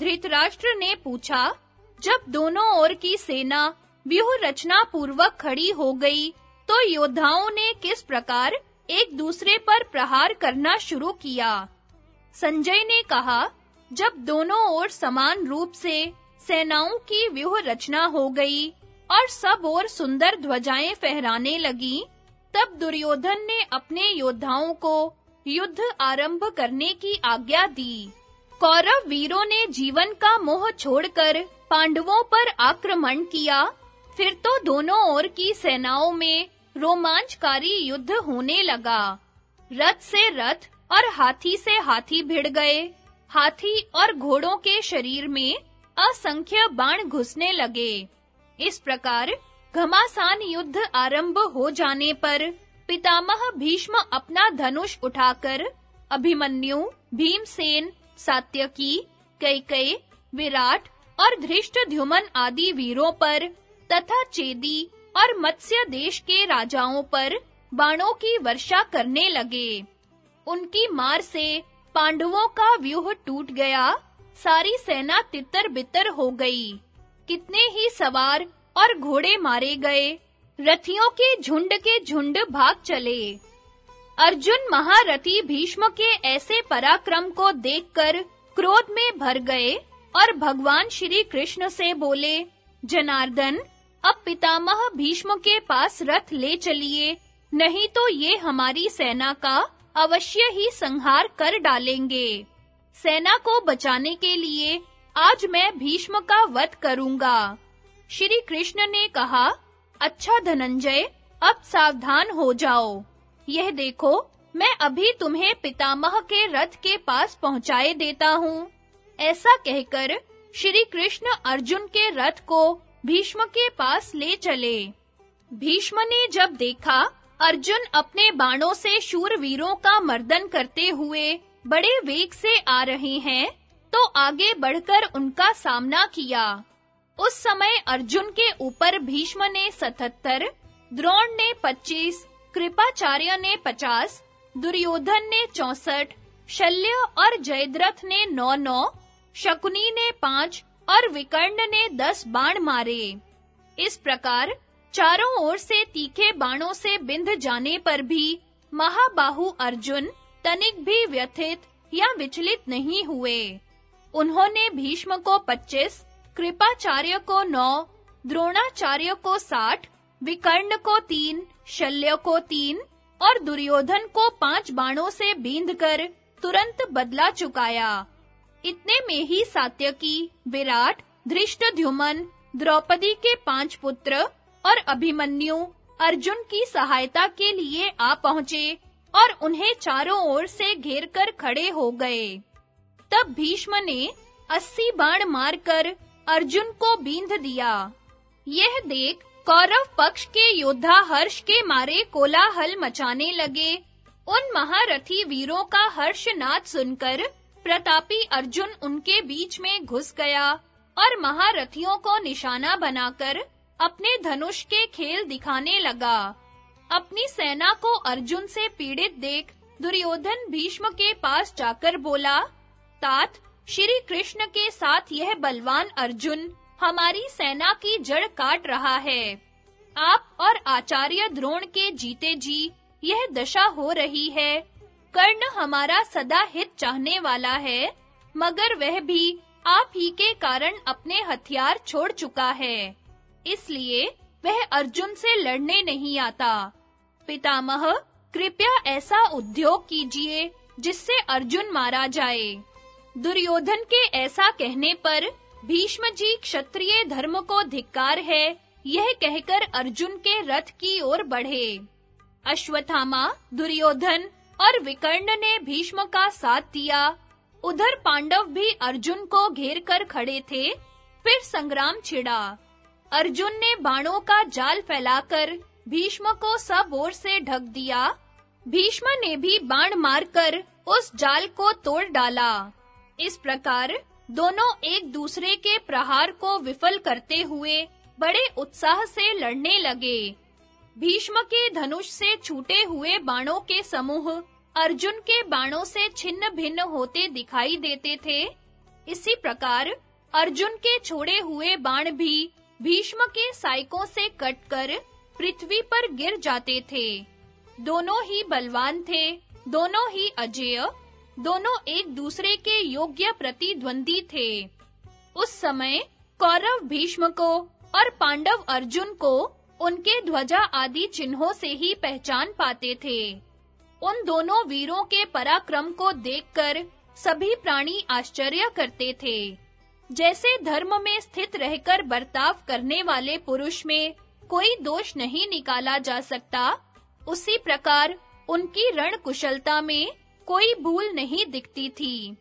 धृतराष्ट्र ने पूछा, जब दोनों ओर की सेना व्यूह रचना पूर्वक खड़ी हो गई तो योद्धाओं ने किस प्रकार एक दूसरे पर प्रहार करना शुरू किया? संजय ने कहा, जब दोनों ओर समान रूप से सेनाओं की व्यूह रचना हो गई और सब ओर सुंदर ध्वजाएँ फहराने लगी। तब दुर्योधन ने अपने योद्धाओं को युद्ध आरंभ करने की आज्ञा दी। कौरव वीरों ने जीवन का मोह छोड़कर पांडवों पर आक्रमण किया। फिर तो दोनों ओर की सेनाओं में रोमांचकारी युद्ध होने लगा। रथ से रथ और हाथी से हाथी भिड़ गए। हाथी और घोड़ों के शरीर में असंख्य बाण घुसने लगे। इस प्रकार घमासान युद्ध आरंभ हो जाने पर पितामह भीष्म अपना धनुष उठाकर अभिमन्यु, भीमसेन, सात्यकी कैकेयी विराट और धृष्टद्युमन आदि वीरों पर तथा चेदी और मत्स्य देश के राजाओं पर बाणों की वर्षा करने लगे। उनकी मार से पांडवों का व्यूह टूट गया, सारी सेना तितर-बितर हो गई। कितने ही सवार और घोड़े मारे गए। रथियों के झुंड के झुंड भाग चले। अर्जुन महारथी भीष्म के ऐसे पराक्रम को देखकर क्रोध में भर गए और भगवान श्री कृष्ण से बोले, जनार्दन, अब पितामह भीष्म के पास रथ ले चलिए, नहीं तो ये हमारी सेना का अवश्य ही संहार कर डालेंगे। सेना को बचाने के लिए आज मैं भीष्म का वध करूँगा। श्री कृष्ण ने कहा अच्छा धनंजय, अब सावधान हो जाओ। यह देखो, मैं अभी तुम्हें पितामह के रथ के पास पहुँचाए देता हूँ। ऐसा कहकर श्री कृष्ण अर्जुन के रथ को भीष्म के पास ले चले। भीष्म ने जब देखा, अर्जुन अपने बाणों से शूर वीरों का मर्दन करते हुए बड़े वेग से आ रहे हैं तो आगे बढ़कर उनका सामना किया। उस समय अर्जुन के ऊपर भीष्म ने 77 द्रोण ने 25 कृपाचार्य ने 50 दुर्योधन ने 64 शल्य और जयद्रथ ने 9-9 शकुनी ने पाँच और विकर्ण ने दस बाण मारे। इस प्रकार चारों ओर से तीखे बाणों से बिंध जाने पर भी महाबाहु अर्जुन तनिक भी व्यथित या विचलित नहीं हुए। उन्होंने भीष्म को 25 कृपाचार्य को 9 द्रोणाचार्य को 60 विकर्ण को 3 शल्य को 3 और दुर्योधन को 5 बाणों से बींधकर तुरंत बदला चुकाया। इतने में ही सात्यकी, विराट धृष्टद्युमन द्रौपदी के पाँच पुत्र और अभिमन्यु अर्जुन की सहायता के लिए आ पहुँचे और उन्हें चारों ओर से घेरकर खड़े हो गए। तब भीष्म ने अस्सी बाण मारकर अर्जुन को बींध दिया। यह देख कौरव पक्ष के योद्धा हर्ष के मारे कोलाहल मचाने लगे। उन महारथी वीरों का हर्ष नाद सुनकर प्रतापी अर्जुन उनके बीच में घुस गया और महारथियों को निशाना बनाकर अपने धनुष के खेल दिखाने लगा। अपनी सेना को अर्जुन से पीड़ित देख दुर्योधन भीष्म के पास जाकर बोला तात श्री कृष्ण के साथ यह बलवान अर्जुन हमारी सेना की जड़ काट रहा है। आप और आचार्य द्रोण के जीते जी, यह दशा हो रही है। कर्ण हमारा सदा हित चाहने वाला है, मगर वह भी आप ही के कारण अपने हथियार छोड़ चुका है। इसलिए वह अर्जुन से लड़ने नहीं आता। पितामह, कृपया ऐसा उद्योग कीजिए जिससे अर्जुन मारा जाए। दुर्योधन के ऐसा कहने पर भीष्म जी क्षत्रिय धर्म को धिक्कार है, यह कहकर अर्जुन के रथ की ओर बढ़े। अश्वत्थामा, दुर्योधन और विकर्ण ने भीष्म का साथ दिया। उधर पांडव भी अर्जुन को घेर कर खड़े थे, फिर संग्राम छिड़ा। अर्जुन ने बाणों का जाल फैलाकर भीष्म को सब ओर से ढक दिया। भीष्म ने भी बाण मारकर उस जाल को तोड़ डाला। इस प्रकार दोनों एक दूसरे के प्रहार को विफल करते हुए बड़े उत्साह से लड़ने लगे। भीष्म के धनुष से छूटे हुए बाणों के समूह अर्जुन के बाणों से छिन्न-भिन्न होते दिखाई देते थे। इसी प्रकार अर्जुन के छोड़े हुए बाण भी भीष्म के साइकों से कटकर पृथ्वी पर गिर जाते थे। दोनों ही बलवान थे, दोनों ही अजेय दोनों एक दूसरे के योग्य प्रतिद्वंदी थे। उस समय कौरव भीष्म को और पांडव अर्जुन को उनके ध्वजा आदि चिन्हों से ही पहचान पाते थे। उन दोनों वीरों के पराक्रम को देखकर सभी प्राणी आश्चर्य करते थे। जैसे धर्म में स्थित रहकर बर्ताव करने वाले पुरुष में कोई दोष नहीं निकाला जा सकता, उसी प्रकार उनकी रण कुशलता में कोई भूल नहीं दिखती थी।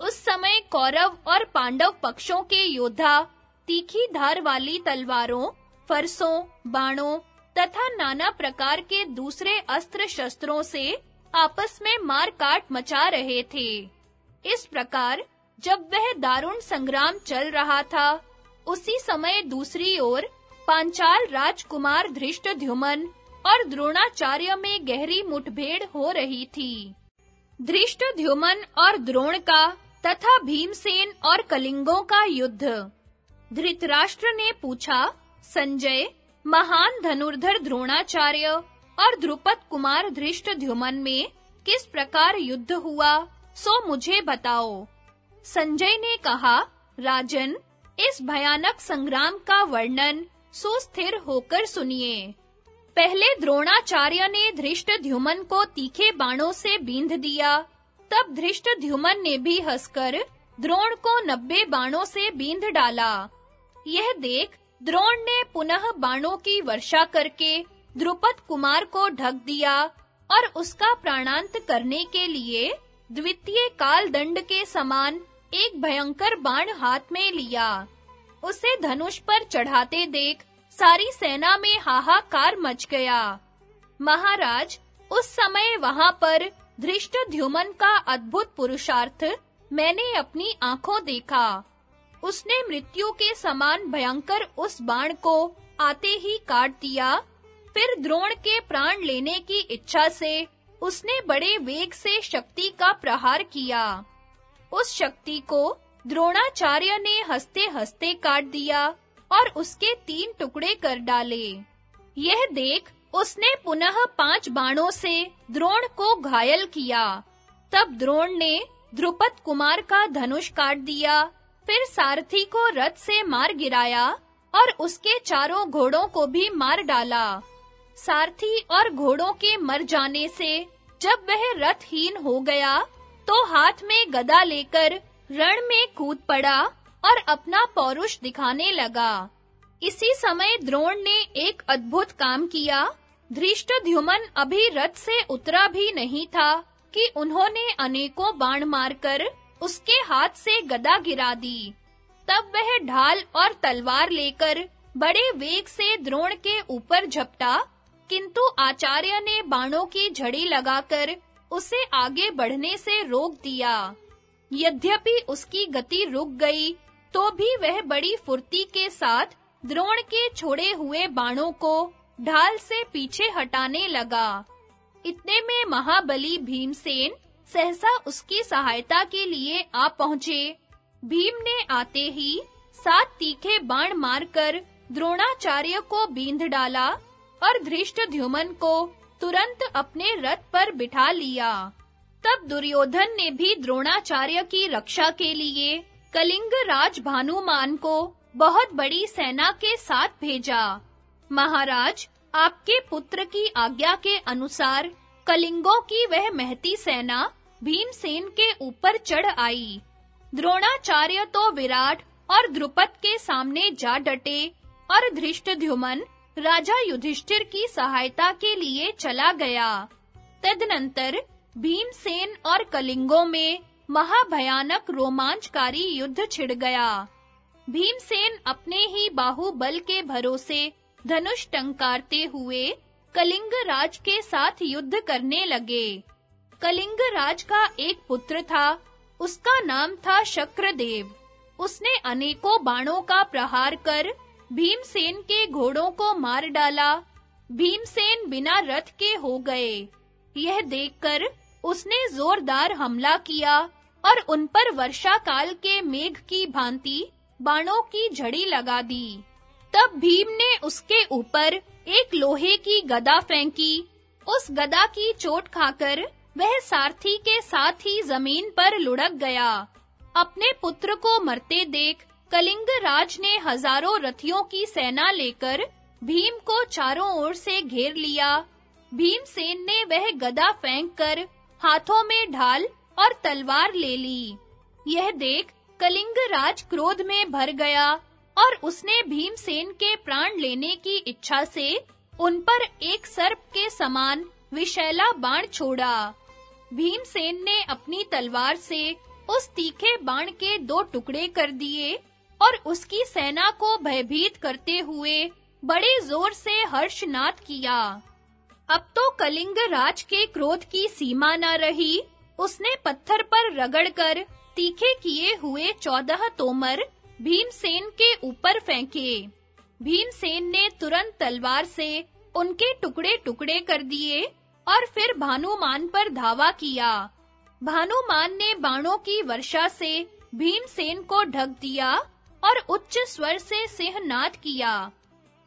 उस समय कौरव और पांडव पक्षों के योद्धा, तीखी धार वाली तलवारों, फरसों, बाणों तथा नाना प्रकार के दूसरे अस्त्र शस्त्रों से आपस में मार काट मचा रहे थे। इस प्रकार जब वह दारुण संग्राम चल रहा था, उसी समय दूसरी ओर पांचाल राजकुमार धृष्टद्युमन और द्रोणाचार्य में गहरी मुठभेड़ हो रही थी। धृष्टद्युमन और द्रोण का तथा भीमसेन और कलिंगों का युद्ध। धृतराष्ट्र ने पूछा, संजय, महान धनुर्धर द्रोणाचार्य और द्रुपद कुमार धृष्टद्युमन में किस प्रकार युद्ध हुआ, सो मुझे बताओ। संजय ने कहा, राजन, इस भयानक संग्राम का वर्णन सुस्थिर होकर सुनिए। पहले द्रोणाचार्य ने धृष्ट धृष्टद्युमन को तीखे बाणों से बींध दिया। तब धृष्ट धृष्टद्युमन ने भी हंसकर द्रोण को नब्बे बाणों से बींध डाला। यह देख द्रोण ने पुनः बाणों की वर्षा करके द्रुपद कुमार को ढक दिया और उसका प्राणांत करने के लिए द्वितीय काल दंड के समान एक भयंकर बाण हाथ में लिया। उसे धनुष पर चढ़ाते देख सारी सेना में हाहाकार मच गया। महाराज, उस समय वहाँ पर धृष्टद्युमन का अद्भुत पुरुषार्थ मैंने अपनी आँखों देखा। उसने मृत्यु के समान भयंकर उस बाण को आते ही काट दिया। फिर द्रोण के प्राण लेने की इच्छा से उसने बड़े वेग से शक्ति का प्रहार किया। उस शक्ति को द्रोणाचार्य ने हंसते-हंसते काट दिया। और उसके तीन टुकड़े कर डाले। यह देख उसने पुनः पाँच बाणों से द्रोण को घायल किया। तब द्रोण ने द्रुपद कुमार का धनुष काट दिया, फिर सारथी को रथ से मार गिराया और उसके चारों घोड़ों को भी मार डाला। सारथी और घोड़ों के मर जाने से जब वह रथहीन हो गया तो हाथ में गदा लेकर रण में कूद पड़ा और अपना पौरुष दिखाने लगा। इसी समय द्रोण ने एक अद्भुत काम किया। धृष्टद्युमन अभी रथ से उतरा भी नहीं था कि उन्होंने अनेकों बाण मारकर उसके हाथ से गदा गिरा दी। तब वह ढाल और तलवार लेकर बड़े वेग से द्रोण के ऊपर झपटा, किंतु आचार्य ने बाणों की झड़ी लगाकर उसे आगे बढ़ने से रोक दिया। यद्यपि उसकी गति रुक गई तो भी वह बड़ी फुर्ती के साथ द्रोण के छोड़े हुए बाणों को ढाल से पीछे हटाने लगा। इतने में महाबली भीमसेन सहसा उसकी सहायता के लिए आ पहुँचे। भीम ने आते ही सात तीखे बाण मारकर द्रोणाचार्य को बींध डाला और धृष्टद्युमन को तुरंत अपने रथ पर बिठा लिया। तब दुर्योधन ने भी द्रोणाचार्य की रक्षा के लिए कलिंग राज भानुमान को बहुत बड़ी सेना के साथ भेजा। महाराज, आपके पुत्र की आज्ञा के अनुसार कलिंगों की वह महती सेना भीमसेन के ऊपर चढ़ आई। द्रोणाचार्य तो विराट और द्रुपद के सामने जा डटे और धृष्टद्युमन राजा युधिष्ठिर की सहायता के लिए चला गया। तदनंतर भीमसेन और कलिंगों में महाभयानक रोमांचकारी युद्ध छिड़ गया। भीमसेन अपने ही बाहुबल के भरोसे धनुष टंकारते हुए कलिंग राज के साथ युद्ध करने लगे। कलिंग राज का एक पुत्र था, उसका नाम था शक्रदेव। उसने अनेकों बाणों का प्रहार कर भीमसेन के घोड़ों को मार डाला। भीमसेन बिना रथ के हो गए। यह देखकर उसने जोरदार हमला किया। और उन पर वर्षा काल के मेघ की भांति बाणों की झड़ी लगा दी। तब भीम ने उसके ऊपर एक लोहे की गदा फेंकी। उस गदा की चोट खाकर वह सारथी के साथ ही ज़मीन पर लुढ़क गया। अपने पुत्र को मरते देख कलिंग राज ने हज़ारों रथियों की सेना लेकर भीम को चारों ओर से घेर लिया। भीमसेन ने वह गदा फेंककर हाथों में ढाल और तलवार ले ली। यह देख कलिंग राज क्रोध में भर गया और उसने भीमसेन के प्राण लेने की इच्छा से उन पर एक सर्प के समान विशैला बाण छोड़ा। भीमसेन ने अपनी तलवार से उस तीखे बाण के दो टुकड़े कर दिए और उसकी सेना को भयभीत करते हुए बड़े ज़ोर से हर्षनाद किया। अब तो कलिंग राज के क्रोध की सीमा न रही उसने पत्थर पर रगड़कर तीखे किए हुए चौदह तोमर भीमसेन के ऊपर फेंके। भीमसेन ने तुरंत तलवार से उनके टुकड़े-टुकड़े कर दिए और फिर भानुमान पर धावा किया। भानुमान ने बाणों की वर्षा से भीमसेन को ढक दिया और उच्च स्वर से सिंहनाद किया।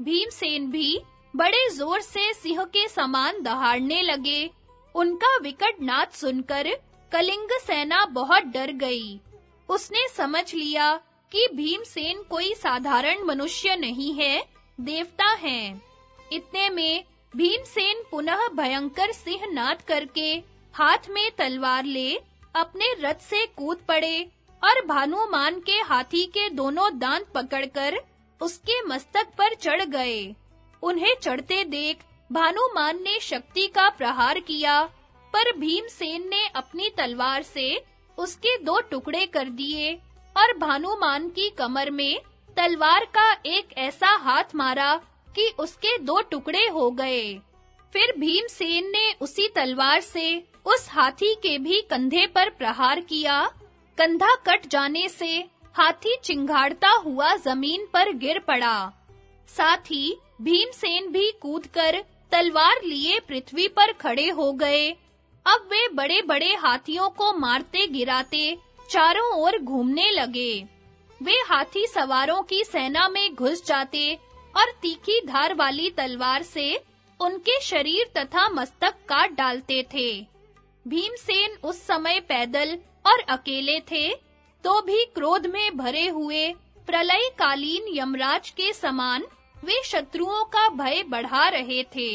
भीमसेन भी बड़े ज़ोर से सिंह के समान दहाड़ने लगे उनका विकट नाद सुनकर कलिंग सेना बहुत डर गई। उसने समझ लिया कि भीमसेन कोई साधारण मनुष्य नहीं है, देवता हैं। इतने में भीमसेन पुनः भयंकर सिंह नाद करके हाथ में तलवार ले अपने रथ से कूद पड़े और भानुमान के हाथी के दोनों दांत पकड़कर उसके मस्तक पर चढ़ गए। उन्हें चढ़ते देख भानुमान ने शक्ति का प्रहार किया, पर भीमसेन ने अपनी तलवार से उसके दो टुकड़े कर दिए और भानुमान की कमर में तलवार का एक ऐसा हाथ मारा कि उसके दो टुकड़े हो गए। फिर भीमसेन ने उसी तलवार से उस हाथी के भी कंधे पर प्रहार किया। कंधा कट जाने से हाथी चिंगाड़ता हुआ ज़मीन पर गिर पड़ा। साथ ही भीमसेन भी कूदकर तलवार लिए पृथ्वी पर खड़े हो गए। अब वे बड़े-बड़े हाथियों को मारते गिराते चारों ओर घूमने लगे। वे हाथी सवारों की सेना में घुस जाते और तीखी धार वाली तलवार से उनके शरीर तथा मस्तक काट डालते थे। भीमसेन उस समय पैदल और अकेले थे तो भी क्रोध में भरे हुए प्रलय कालीन यमराज के समान वे शत्रुओं का भय बढ़ा रहे थे।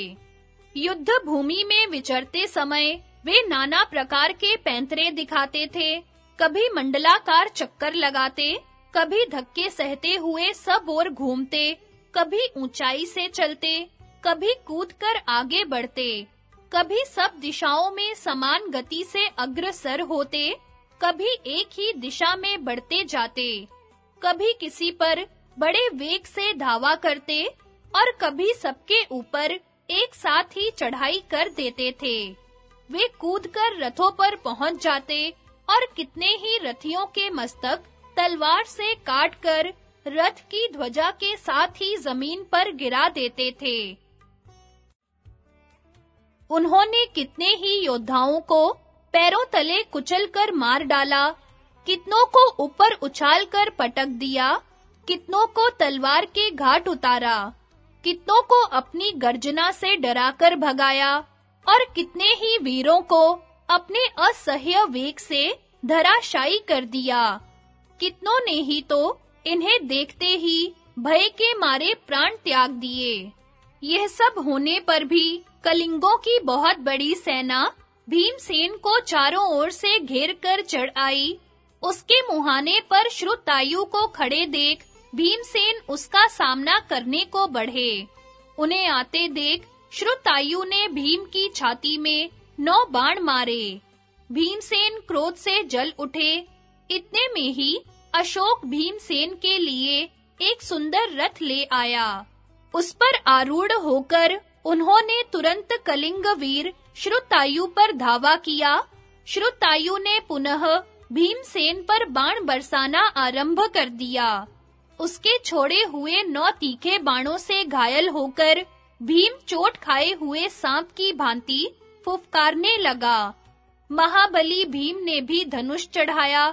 युद्ध भूमि में विचरते समय वे नाना प्रकार के पैंतरे दिखाते थे, कभी मंडलाकार चक्कर लगाते, कभी धक्के सहते हुए सब ओर घूमते, कभी ऊंचाई से चलते, कभी कूदकर आगे बढ़ते, कभी सब दिशाओं में समान गति से अग्रसर होते, कभी एक ही दिशा में बढ़ते जाते, कभी किसी पर बड़े वेग से धावा करते और कभी सबके ऊपर एक साथ ही चढ़ाई कर देते थे। वे कूदकर रथों पर पहुँच जाते और कितने ही रथियों के मस्तक तलवार से काटकर रथ की ध्वजा के साथ ही ज़मीन पर गिरा देते थे। उन्होंने कितने ही योद्धाओं को पैरों तले कुचलकर मार डाला, कितनों को ऊपर उछालकर पटक दिया कितनों को तलवार के घाट उतारा, कितनों को अपनी गर्जना से डराकर भगाया, और कितने ही वीरों को अपने असह्य वेग से धराशायी कर दिया। कितनों ने ही तो इन्हें देखते ही भय के मारे प्राण त्याग दिए। यह सब होने पर भी कलिंगों की बहुत बड़ी सेना भीमसेन को चारों ओर से घेर कर चढ़ आई। उसके मुहाने पर श्रुतायु को खड़े देख भीमसेन उसका सामना करने को बढ़े। उन्हें आते देख श्रुतायु ने भीम की छाती में नौ बाण मारे। भीमसेन क्रोध से जल उठे। इतने में ही अशोक भीमसेन के लिए एक सुंदर रथ ले आया। उस पर आरूढ़ होकर उन्होंने तुरंत कलिंग वीर श्रुतायु पर धावा किया। श्रुतायु ने पुनः भीमसेन पर बाण बरसाना आरंभ कर दिया। उसके छोड़े हुए नौ तीखे बाणों से घायल होकर भीम चोट खाए हुए सांप की भांति फुफकारने लगा। महाबली भीम ने भी धनुष चढ़ाया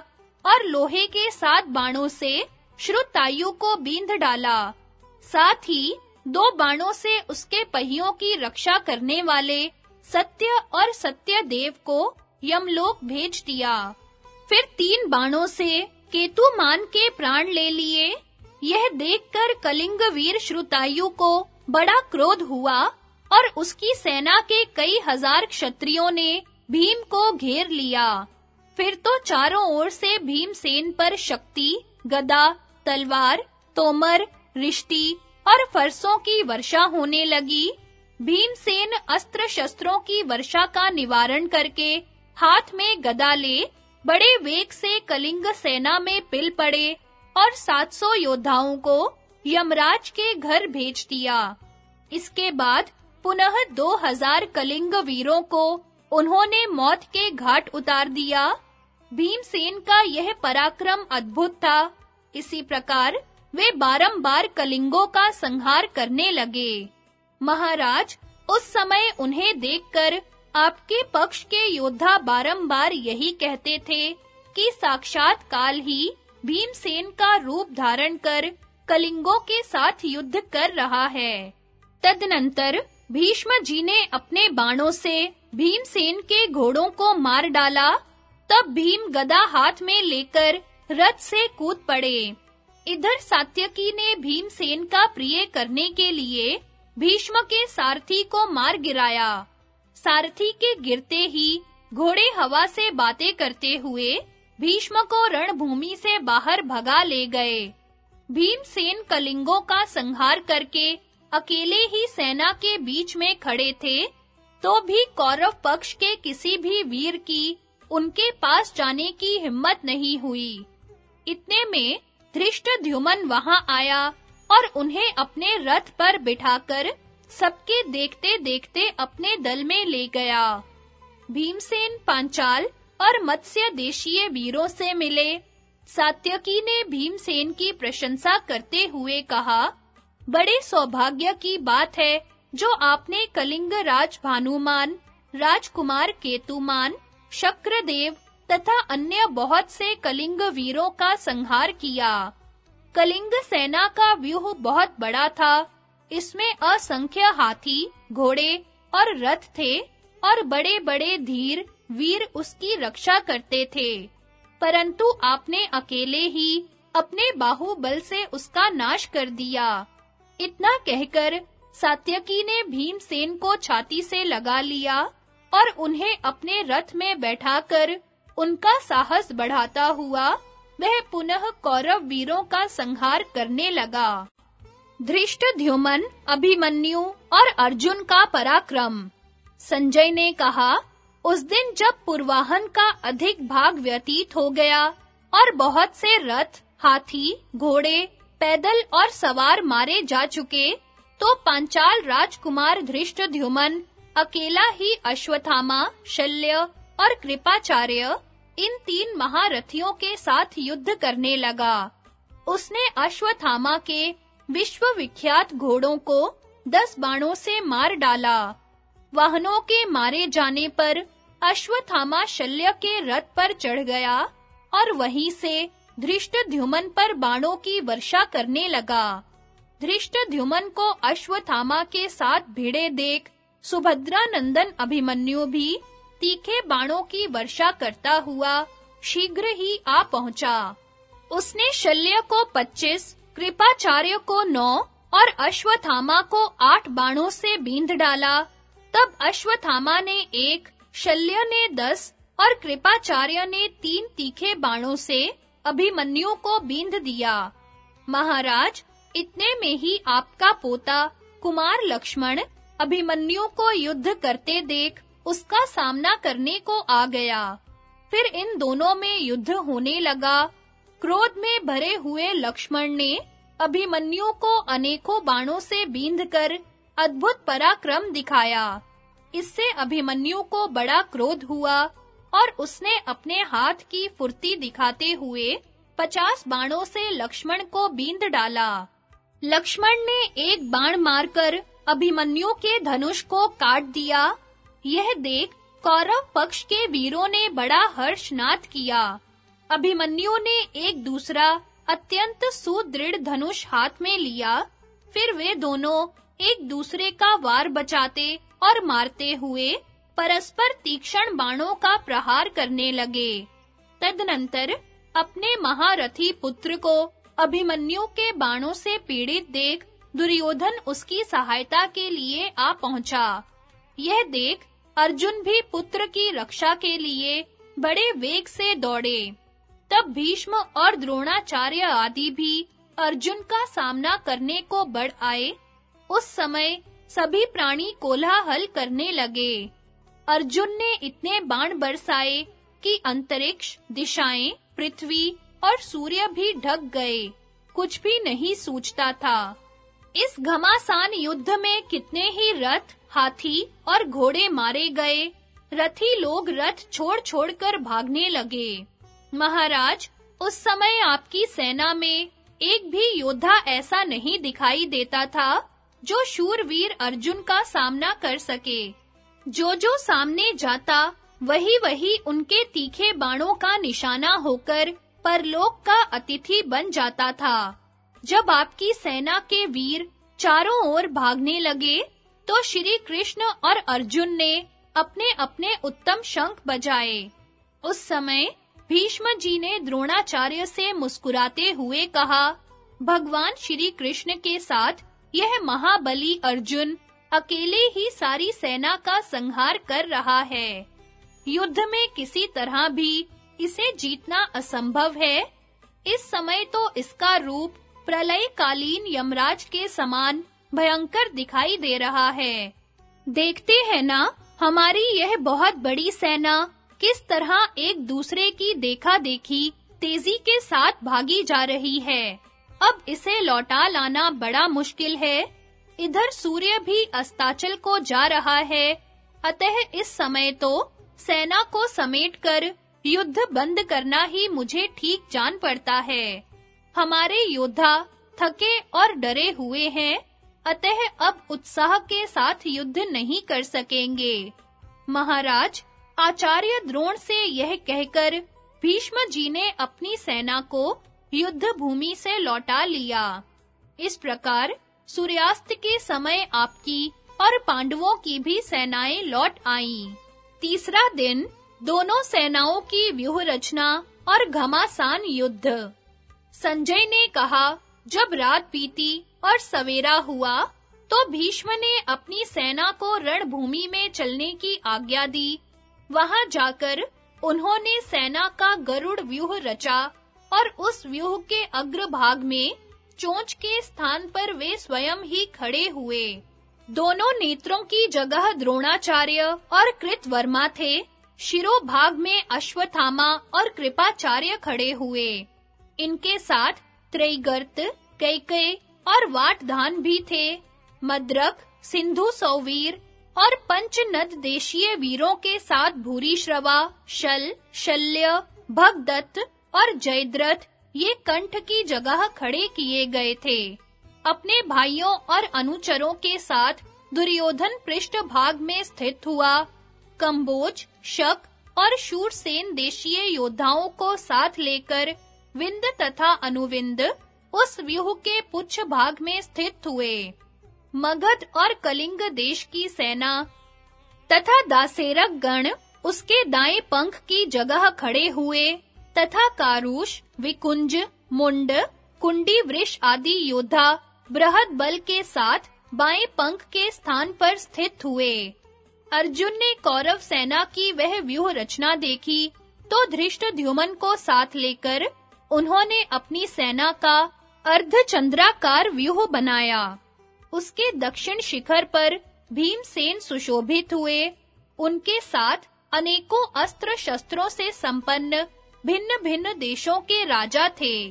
और लोहे के सात बाणों से श्रुतायु को बींध डाला। साथ ही दो बाणों से उसके पहियों की रक्षा करने वाले सत्य और सत्य देव को यमलोक भेज दिया। फिर तीन बाणों से केतुमान के प्राण ले लिए। यह देखकर कलिंग वीर श्रुतायु को बड़ा क्रोध हुआ और उसकी सेना के कई हज़ार क्षत्रियों ने भीम को घेर लिया। फिर तो चारों ओर से भीमसेन पर शक्ति, गदा, तलवार, तोमर, रिश्ती और फरसों की वर्षा होने लगी। भीमसेन अस्त्र शस्त्रों की वर्षा का निवारण करके हाथ में गदा ले बड़े वेग से कलिंग सेना में पिल पड़े और 700 योद्धाओं को यमराज के घर भेज दिया। इसके बाद पुनः 2000 कलिंग वीरों को उन्होंने मौत के घाट उतार दिया। भीमसेन का यह पराक्रम अद्भुत था। इसी प्रकार वे बारंबार कलिंगों का संहार करने लगे। महाराज, उस समय उन्हें देखकर आपके पक्ष के योद्धा बारंबार यही कहते थे कि साक्षात काल ही भीमसेन का रूप धारण कर कलिंगों के साथ युद्ध कर रहा है। तदनंतर भीष्म जी ने अपने बाणों से भीमसेन के घोड़ों को मार डाला। तब भीम गदा हाथ में लेकर रथ से कूद पड़े। इधर सात्यकी ने भीमसेन का प्रिय करने के लिए भीष्म के सारथी को मार गिराया। सारथी के गिरते ही घोड़े हवा से बातें करते हुए भीष्म को रणभूमि से बाहर भगा ले गए। भीमसेन कलिंगों का संहार करके अकेले ही सेना के बीच में खड़े थे तो भी कौरव पक्ष के किसी भी वीर की उनके पास जाने की हिम्मत नहीं हुई। इतने में धृष्टद्युमन वहाँ आया और उन्हें अपने रथ पर बिठाकर सबके देखते-देखते अपने दल में ले गया। भीमसेन पांचाल और मत्स्य देशीय वीरों से मिले। सात्यकी ने भीमसेन की प्रशंसा करते हुए कहा, बड़े सौभाग्य की बात है, जो आपने कलिंग राज भानुमान राजकुमार केतुमान, शक्रदेव तथा अन्य बहुत से कलिंग वीरों का संहार किया। कलिंग सेना का व्यूह बहुत बड़ा था। इसमें असंख्य हाथी, घोड़े और रथ थे और बड़े-बड़े धीर वीर उसकी रक्षा करते थे। परंतु आपने अकेले ही अपने बाहुबल से उसका नाश कर दिया। इतना कहकर सात्यकी ने भीमसेन को छाती से लगा लिया और उन्हें अपने रथ में बैठाकर उनका साहस बढ़ाता हुआ वह पुनः कौरव वीरों का संहार करने लगा। धृष्टद्युमन अभिमन्यु और अर्जुन का पराक्रम। संजय ने कहा उस दिन जब पूर्वाहन का अधिक भाग व्यतीत हो गया और बहुत से रथ, हाथी, घोड़े, पैदल और सवार मारे जा चुके तो पांचाल राजकुमार धृष्टद्युमन अकेला ही अश्वत्थामा, शल्य और कृपाचार्य इन तीन महारथियों के साथ युद्ध करने लगा। उसने अश्वत्थामा के विश्व विख्यात घोड़ों को दस बाणों से मार डाला। वाहनों के मारे जाने पर अश्वत्थामा शल्य के रथ पर चढ़ गया और वहीं से धृष्टद्युमन पर बाणों की वर्षा करने लगा। धृष्टद्युमन को अश्वत्थामा के साथ भिड़े देख सुभद्रा नंदन अभिमन्यु भी तीखे बाणों की वर्षा करता हुआ शीघ्र ही आ पहुँचा। उसने शल्य को 25 कृपाचार्य को 9 और अश्वत्थामा को 8 बाणों से बींध डाला। तब अश्वत्थामा ने एक शल्य ने 10 और कृपाचार्य ने तीन तीखे बाणों से अभिमन्यु को बींध दिया। महाराज, इतने में ही आपका पोता, कुमार लक्ष्मण अभिमन्यु को युद्ध करते देख उसका सामना करने को आ गया। फिर इन दोनों में युद्ध होने लगा। क्रोध में भरे हुए लक्ष्मण ने अभिमन्यु को अनेकों बाणों से बींधकर अद्भुत पराक्रम दिखाया। इससे अभिमन्यु को बड़ा क्रोध हुआ और उसने अपने हाथ की फुर्ती दिखाते हुए पचास बाणों से लक्ष्मण को बींद डाला। लक्ष्मण ने एक बाण मारकर अभिमन्यु के धनुष को काट दिया। यह देख कौरव पक्ष के वीरों ने बड़ा हर्षनाद किया। अभिमन्यु ने एक दूसरा अत्यंत सुदृढ़ धनुष हाथ में लिया। फिर वे दोनों एक दूसरे का वार बचाते और मारते हुए परस्पर तीक्ष्ण बाणों का प्रहार करने लगे। तदनंतर अपने महारथी पुत्र को अभिमन्यु के बाणों से पीड़ित देख दुर्योधन उसकी सहायता के लिए आ पहुँचा। यह देख अर्जुन भी पुत्र की रक्षा के लिए बड़े वेग से दौड़े। तब भीष्म और द्रोणाचार्य आदि भी अर्जुन का सामना करने को बढ़ आए। उस समय सभी प्राणी कोलाहल करने लगे। अर्जुन ने इतने बाण बरसाए कि अंतरिक्ष, दिशाएँ, पृथ्वी और सूर्य भी ढक गए। कुछ भी नहीं सूझता था। इस घमासान युद्ध में कितने ही रथ, हाथी और घोड़े मारे गए। रथी लोग रथ छोड़-छोड़ कर भागने लगे। महाराज, उस समय आपकी सेना में एक भी योद्धा ऐसा नहीं दिखाई देता था? जो शूरवीर अर्जुन का सामना कर सके। जो जो सामने जाता, वही वही उनके तीखे बाणों का निशाना होकर परलोक का अतिथि बन जाता था। जब आपकी सेना के वीर चारों ओर भागने लगे तो श्री कृष्ण और अर्जुन ने अपने-अपने उत्तम शंख बजाए। उस समय भीष्म जी ने द्रोणाचार्य से मुस्कुराते हुए कहा, भगवान श्री कृष्ण के साथ यह महाबली अर्जुन अकेले ही सारी सेना का संहार कर रहा है। युद्ध में किसी तरह भी इसे जीतना असंभव है। इस समय तो इसका रूप प्रलयकालीन यमराज के समान भयंकर दिखाई दे रहा है। देखते हैं ना, हमारी यह बहुत बड़ी सेना किस तरह एक दूसरे की देखा देखी तेज़ी के साथ भागी जा रही है। अब इसे लौटा लाना बड़ा मुश्किल है। इधर सूर्य भी अस्ताचल को जा रहा है। अतः इस समय तो सेना को समेटकर युद्ध बंद करना ही मुझे ठीक जान पड़ता है। हमारे योद्धा थके और डरे हुए हैं। अतः अब उत्साह के साथ युद्ध नहीं कर सकेंगे। महाराज, आचार्य द्रोण से यह कहकर भीष्म जी ने अपनी सेना को युद्ध भूमि से लौटा लिया। इस प्रकार सूर्यास्त के समय आपकी और पांडवों की भी सेनाएँ लौट आईं। तीसरा दिन दोनों सेनाओं की व्यूह रचना और घमासान युद्ध। संजय ने कहा, जब रात बीती और सवेरा हुआ तो भीष्म ने अपनी सेना को रणभूमि में चलने की आज्ञा दी। वहाँ जाकर उन्होंने सेना का गरुड़ व्यूह रचा और उस व्यूह के अग्रभाग में चोंच के स्थान पर वे स्वयं ही खड़े हुए। दोनों नेत्रों की जगह द्रोणाचार्य और कृतवर्मा थे। शिरोभाग में अश्वत्थामा और कृपाचार्य खड़े हुए। इनके साथ त्रैगर्त कैकय और वाटधान भी थे। मद्रक, सिंधु सौवीर और पंचनद देशीय वीरों के साथ भूरी श्रवा शल, शल्य, भगदत्त और जयद्रथ ये कंठ की जगह खड़े किए गए थे। अपने भाइयों और अनुचरों के साथ दुर्योधन पृष्ठ भाग में स्थित हुआ। कंबोज, शक और शूरसेन देशीय योद्धाओं को साथ लेकर विंद तथा अनुविंद उस व्यूह के पुच्छ भाग में स्थित हुए। मगध और कलिंग देश की सेना तथा दासेरक गण उसके दाएँ पंख की जगह खड़े हुए। तथा कारुष, विकुंज, मुंड, कुंडी वृष आदि योद्धा बृहद बल के साथ बाएँ पंख के स्थान पर स्थित हुए। अर्जुन ने कौरव सेना की वह व्यूह रचना देखी तो धृष्टद्युमन को साथ लेकर उन्होंने अपनी सेना का अर्धचंद्राकार व्यूह बनाया। उसके दक्षिण शिखर पर भीमसेन सुशोभित हुए। उनके साथ अनेकों अस्त्र शस्त्रों से संपन्न भिन्न-भिन्न देशों के राजा थे।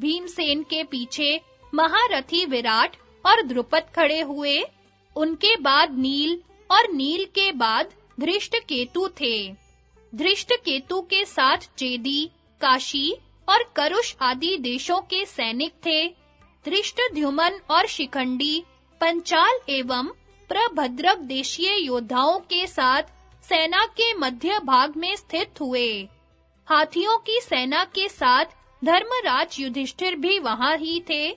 भीमसेन के पीछे महारथी विराट और द्रुपद खड़े हुए। उनके बाद नील और नील के बाद धृष्टकेतु थे। धृष्टकेतु के साथ चेदी, काशी और करुष आदि देशों के सैनिक थे। धृष्टद्युमन और शिखंडी, पंचाल एवं प्रभद्रक देशीय योद्धाओं के साथ सेना के मध्य भाग में स्थित हुए। हाथियों की सेना के साथ धर्मराज युधिष्ठिर भी वहाँ ही थे।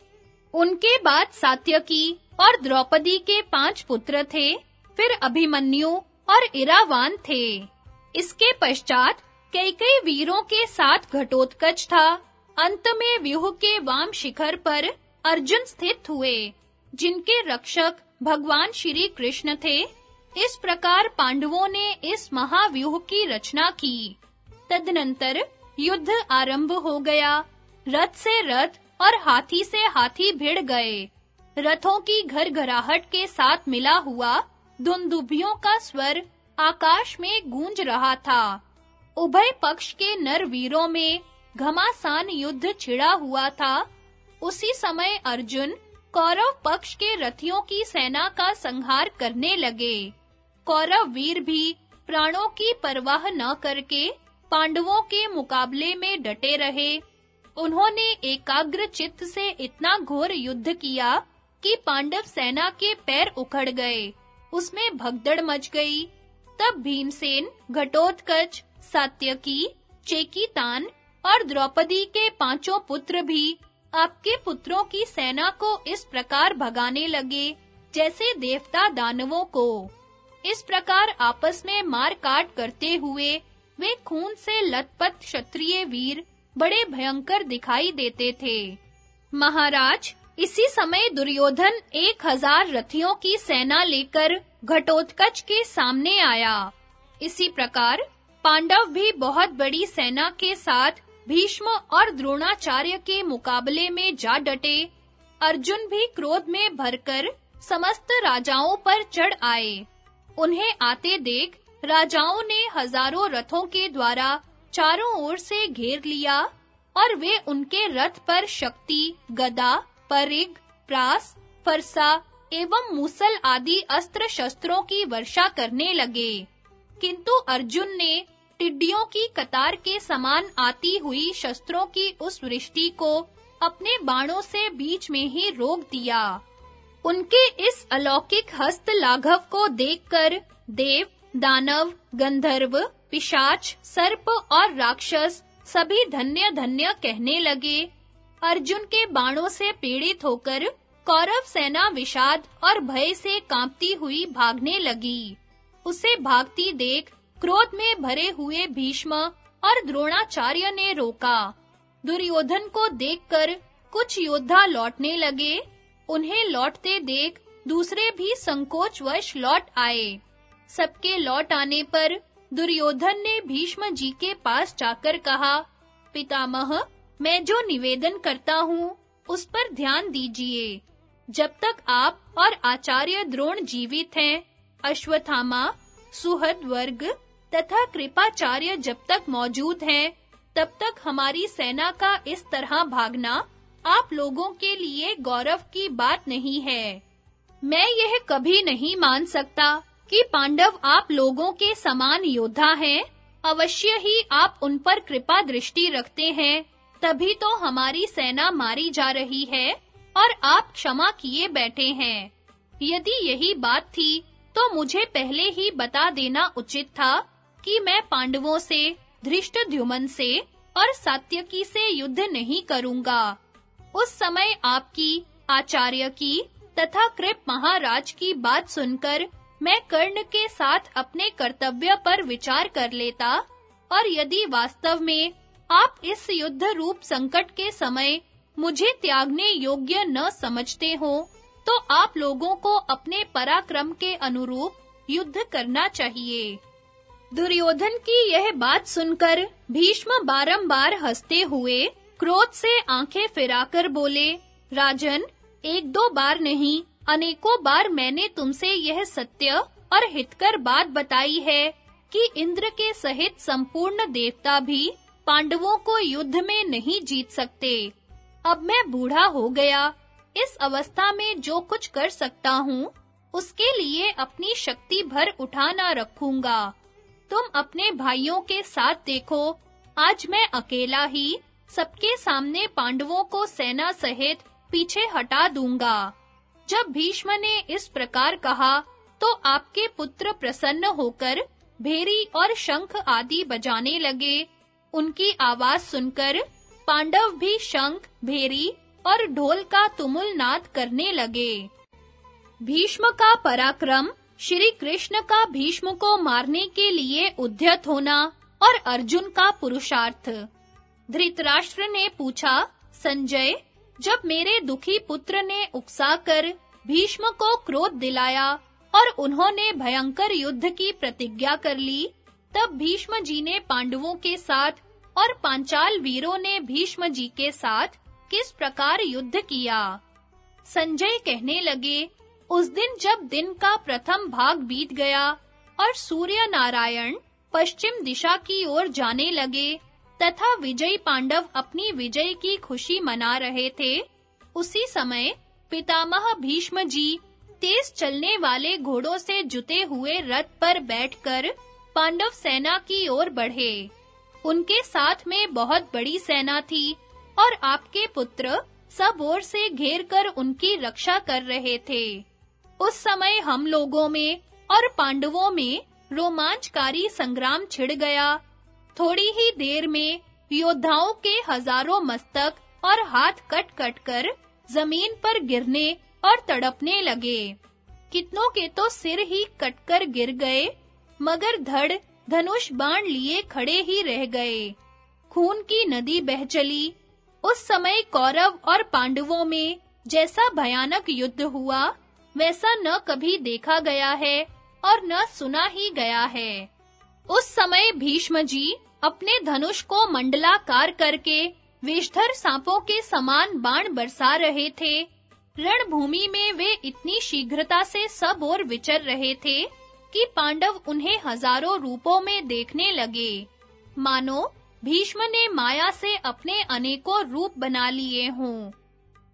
उनके बाद सात्यकी और द्रौपदी के पाँच पुत्र थे, फिर अभिमन्यु और इरावान थे। इसके पश्चात कई कई वीरों के साथ घटोत्कच था। अंत में व्यूह के वाम शिखर पर अर्जुन स्थित हुए, जिनके रक्षक भगवान श्री कृष्ण थे। इस प्रकार पांडवों ने इस महाव्यूह की रचना की। तदनंतर युद्ध आरंभ हो गया। रथ से रथ और हाथी से हाथी भिड़ गए। रथों की घरघराहट के साथ मिला हुआ दुंदुभियों का स्वर आकाश में गूंज रहा था। उभय पक्ष के नर वीरों में घमासान युद्ध छिड़ा हुआ था। उसी समय अर्जुन कौरव पक्ष के रथियों की सेना का संहार करने लगे। कौरव वीर भी प्राणों की परवाह न करके पांडवों के मुकाबले में डटे रहे। उन्होंने एकाग्र चित्त से इतना घोर युद्ध किया कि पांडव सेना के पैर उखड़ गए। उसमें भगदड़ मच गई। तब भीमसेन, घटोत्कच, सात्यकी, चेकीतान और द्रौपदी के पाँचों पुत्र भी आपके पुत्रों की सेना को इस प्रकार भगाने लगे, जैसे देवता दानवों को। इस प्रकार आपस में मार काट करते हुए वे खून से लथपथ क्षत्रिय वीर बड़े भयंकर दिखाई देते थे। महाराज, इसी समय दुर्योधन एक हज़ार रथियों की सेना लेकर घटोत्कच के सामने आया। इसी प्रकार पांडव भी बहुत बड़ी सेना के साथ भीष्म और द्रोणाचार्य के मुकाबले में जा डटे। अर्जुन भी क्रोध में भरकर समस्त राजाओं पर चढ़ आए। उन्हें आते देख राजाओं ने हज़ारों रथों के द्वारा चारों ओर से घेर लिया और वे उनके रथ पर शक्ति, गदा परिग प्रास, फरसा एवं मूसल आदि अस्त्र शस्त्रों की वर्षा करने लगे। किंतु अर्जुन ने टिड्डियों की कतार के समान आती हुई शस्त्रों की उस वृष्टि को अपने बाणों से बीच में ही रोक दिया। उनके इस अलौकिक हस्त लाघव को देखकर देव दानव, गंधर्व, पिशाच, सर्प और राक्षस सभी धन्य धन्य कहने लगे। अर्जुन के बाणों से पीड़ित होकर कौरव सेना विषाद और भय से कांपती हुई भागने लगी। उसे भागती देख क्रोध में भरे हुए भीष्म और द्रोणाचार्य ने रोका। दुर्योधन को देखकर कुछ योद्धा लौटने लगे। उन्हें लौटते देख दूसरे भी संकोचवश लौट आए। सबके लौट आने पर दुर्योधन ने भीष्म जी के पास जाकर कहा, पितामह, मैं जो निवेदन करता हूँ, उस पर ध्यान दीजिए। जब तक आप और आचार्य द्रोण जीवित हैं, अश्वत्थामा, सुहद वर्ग तथा कृपाचार्य जब तक मौजूद हैं, तब तक हमारी सेना का इस तरह भागना आप लोगों के लिए गौरव की बात नहीं है। मैं यह कभी नहीं मान सकता कि पांडव आप लोगों के समान योद्धा हैं, अवश्य ही आप उन पर कृपा दृष्टि रखते हैं, तभी तो हमारी सेना मारी जा रही है और आप क्षमा किए बैठे हैं। यदि यही बात थी तो मुझे पहले ही बता देना उचित था कि मैं पांडवों से धृष्टद्युमन से और सात्यकी से युद्ध नहीं करूँगा। उस समय आपकी, आचार्य की तथा कृप महाराज की बात सुनकर मैं कर्ण के साथ अपने कर्तव्य पर विचार कर लेता, और यदि वास्तव में आप इस युद्ध रूप संकट के समय मुझे त्यागने योग्य न समझते हो तो आप लोगों को अपने पराक्रम के अनुरूप युद्ध करना चाहिए। दुर्योधन की यह बात सुनकर भीष्म बारंबार हँसते हुए क्रोध से आँखें फिराकर बोले, राजन, एक दो बार नहीं अनेकों बार मैंने तुमसे यह सत्य और हितकर बात बताई है कि इंद्र के सहित संपूर्ण देवता भी पांडवों को युद्ध में नहीं जीत सकते। अब मैं बूढ़ा हो गया। इस अवस्था में जो कुछ कर सकता हूँ, उसके लिए अपनी शक्ति भर उठा ना रखूँगा। तुम अपने भाइयों के साथ देखो। आज मैं अकेला ही सबके सामने पांडवों को सेना सहित पीछे हटा दूँगा। जब भीष्म ने इस प्रकार कहा तो आपके पुत्र प्रसन्न होकर भेरी और शंख आदि बजाने लगे। उनकी आवाज़ सुनकर पांडव भी शंख, भेरी और ढोल का तुमुल नाद करने लगे। भीष्म का पराक्रम श्री कृष्ण का भीष्म को मारने के लिए उद्यत होना और अर्जुन का पुरुषार्थ। धृतराष्ट्र ने पूछा, संजय जब मेरे दुखी पुत्र ने उकसाकर भीष्म को क्रोध दिलाया और उन्होंने भयंकर युद्ध की प्रतिज्ञा कर ली, तब भीष्म जी ने पांडवों के साथ और पांचाल वीरों ने भीष्म जी के साथ किस प्रकार युद्ध किया। संजय कहने लगे, उस दिन जब दिन का प्रथम भाग बीत गया और सूर्य नारायण पश्चिम दिशा की ओर जाने लगे तथा विजयी पांडव अपनी विजय की खुशी मना रहे थे। उसी समय पितामह भीष्म जी तेज चलने वाले घोड़ों से जुते हुए रथ पर बैठकर पांडव सेना की ओर बढ़े। उनके साथ में बहुत बड़ी सेना थी और आपके पुत्र सब ओर से घेर कर उनकी रक्षा कर रहे थे। उस समय हम लोगों में और पांडवों में रोमांचकारी संग्राम छिड़ गया। थोड़ी ही देर में योद्धाओं के हज़ारों मस्तक और हाथ कट-कट कर ज़मीन पर गिरने और तड़पने लगे। कितनों के तो सिर ही कटकर गिर गए, मगर धड़ धनुष बाण लिए खड़े ही रह गए। खून की नदी बह चली। उस समय कौरव और पांडवों में जैसा भयानक युद्ध हुआ, वैसा न कभी देखा गया है और न सुना ही गया है। उस समय भीष्म जी अपने धनुष को मंडलाकार करके विषधर सांपों के समान बाण बरसा रहे थे। रणभूमि में वे इतनी शीघ्रता से सब ओर विचर रहे थे कि पांडव उन्हें हज़ारों रूपों में देखने लगे। मानो, भीष्म ने माया से अपने अनेकों रूप बना लिए हों।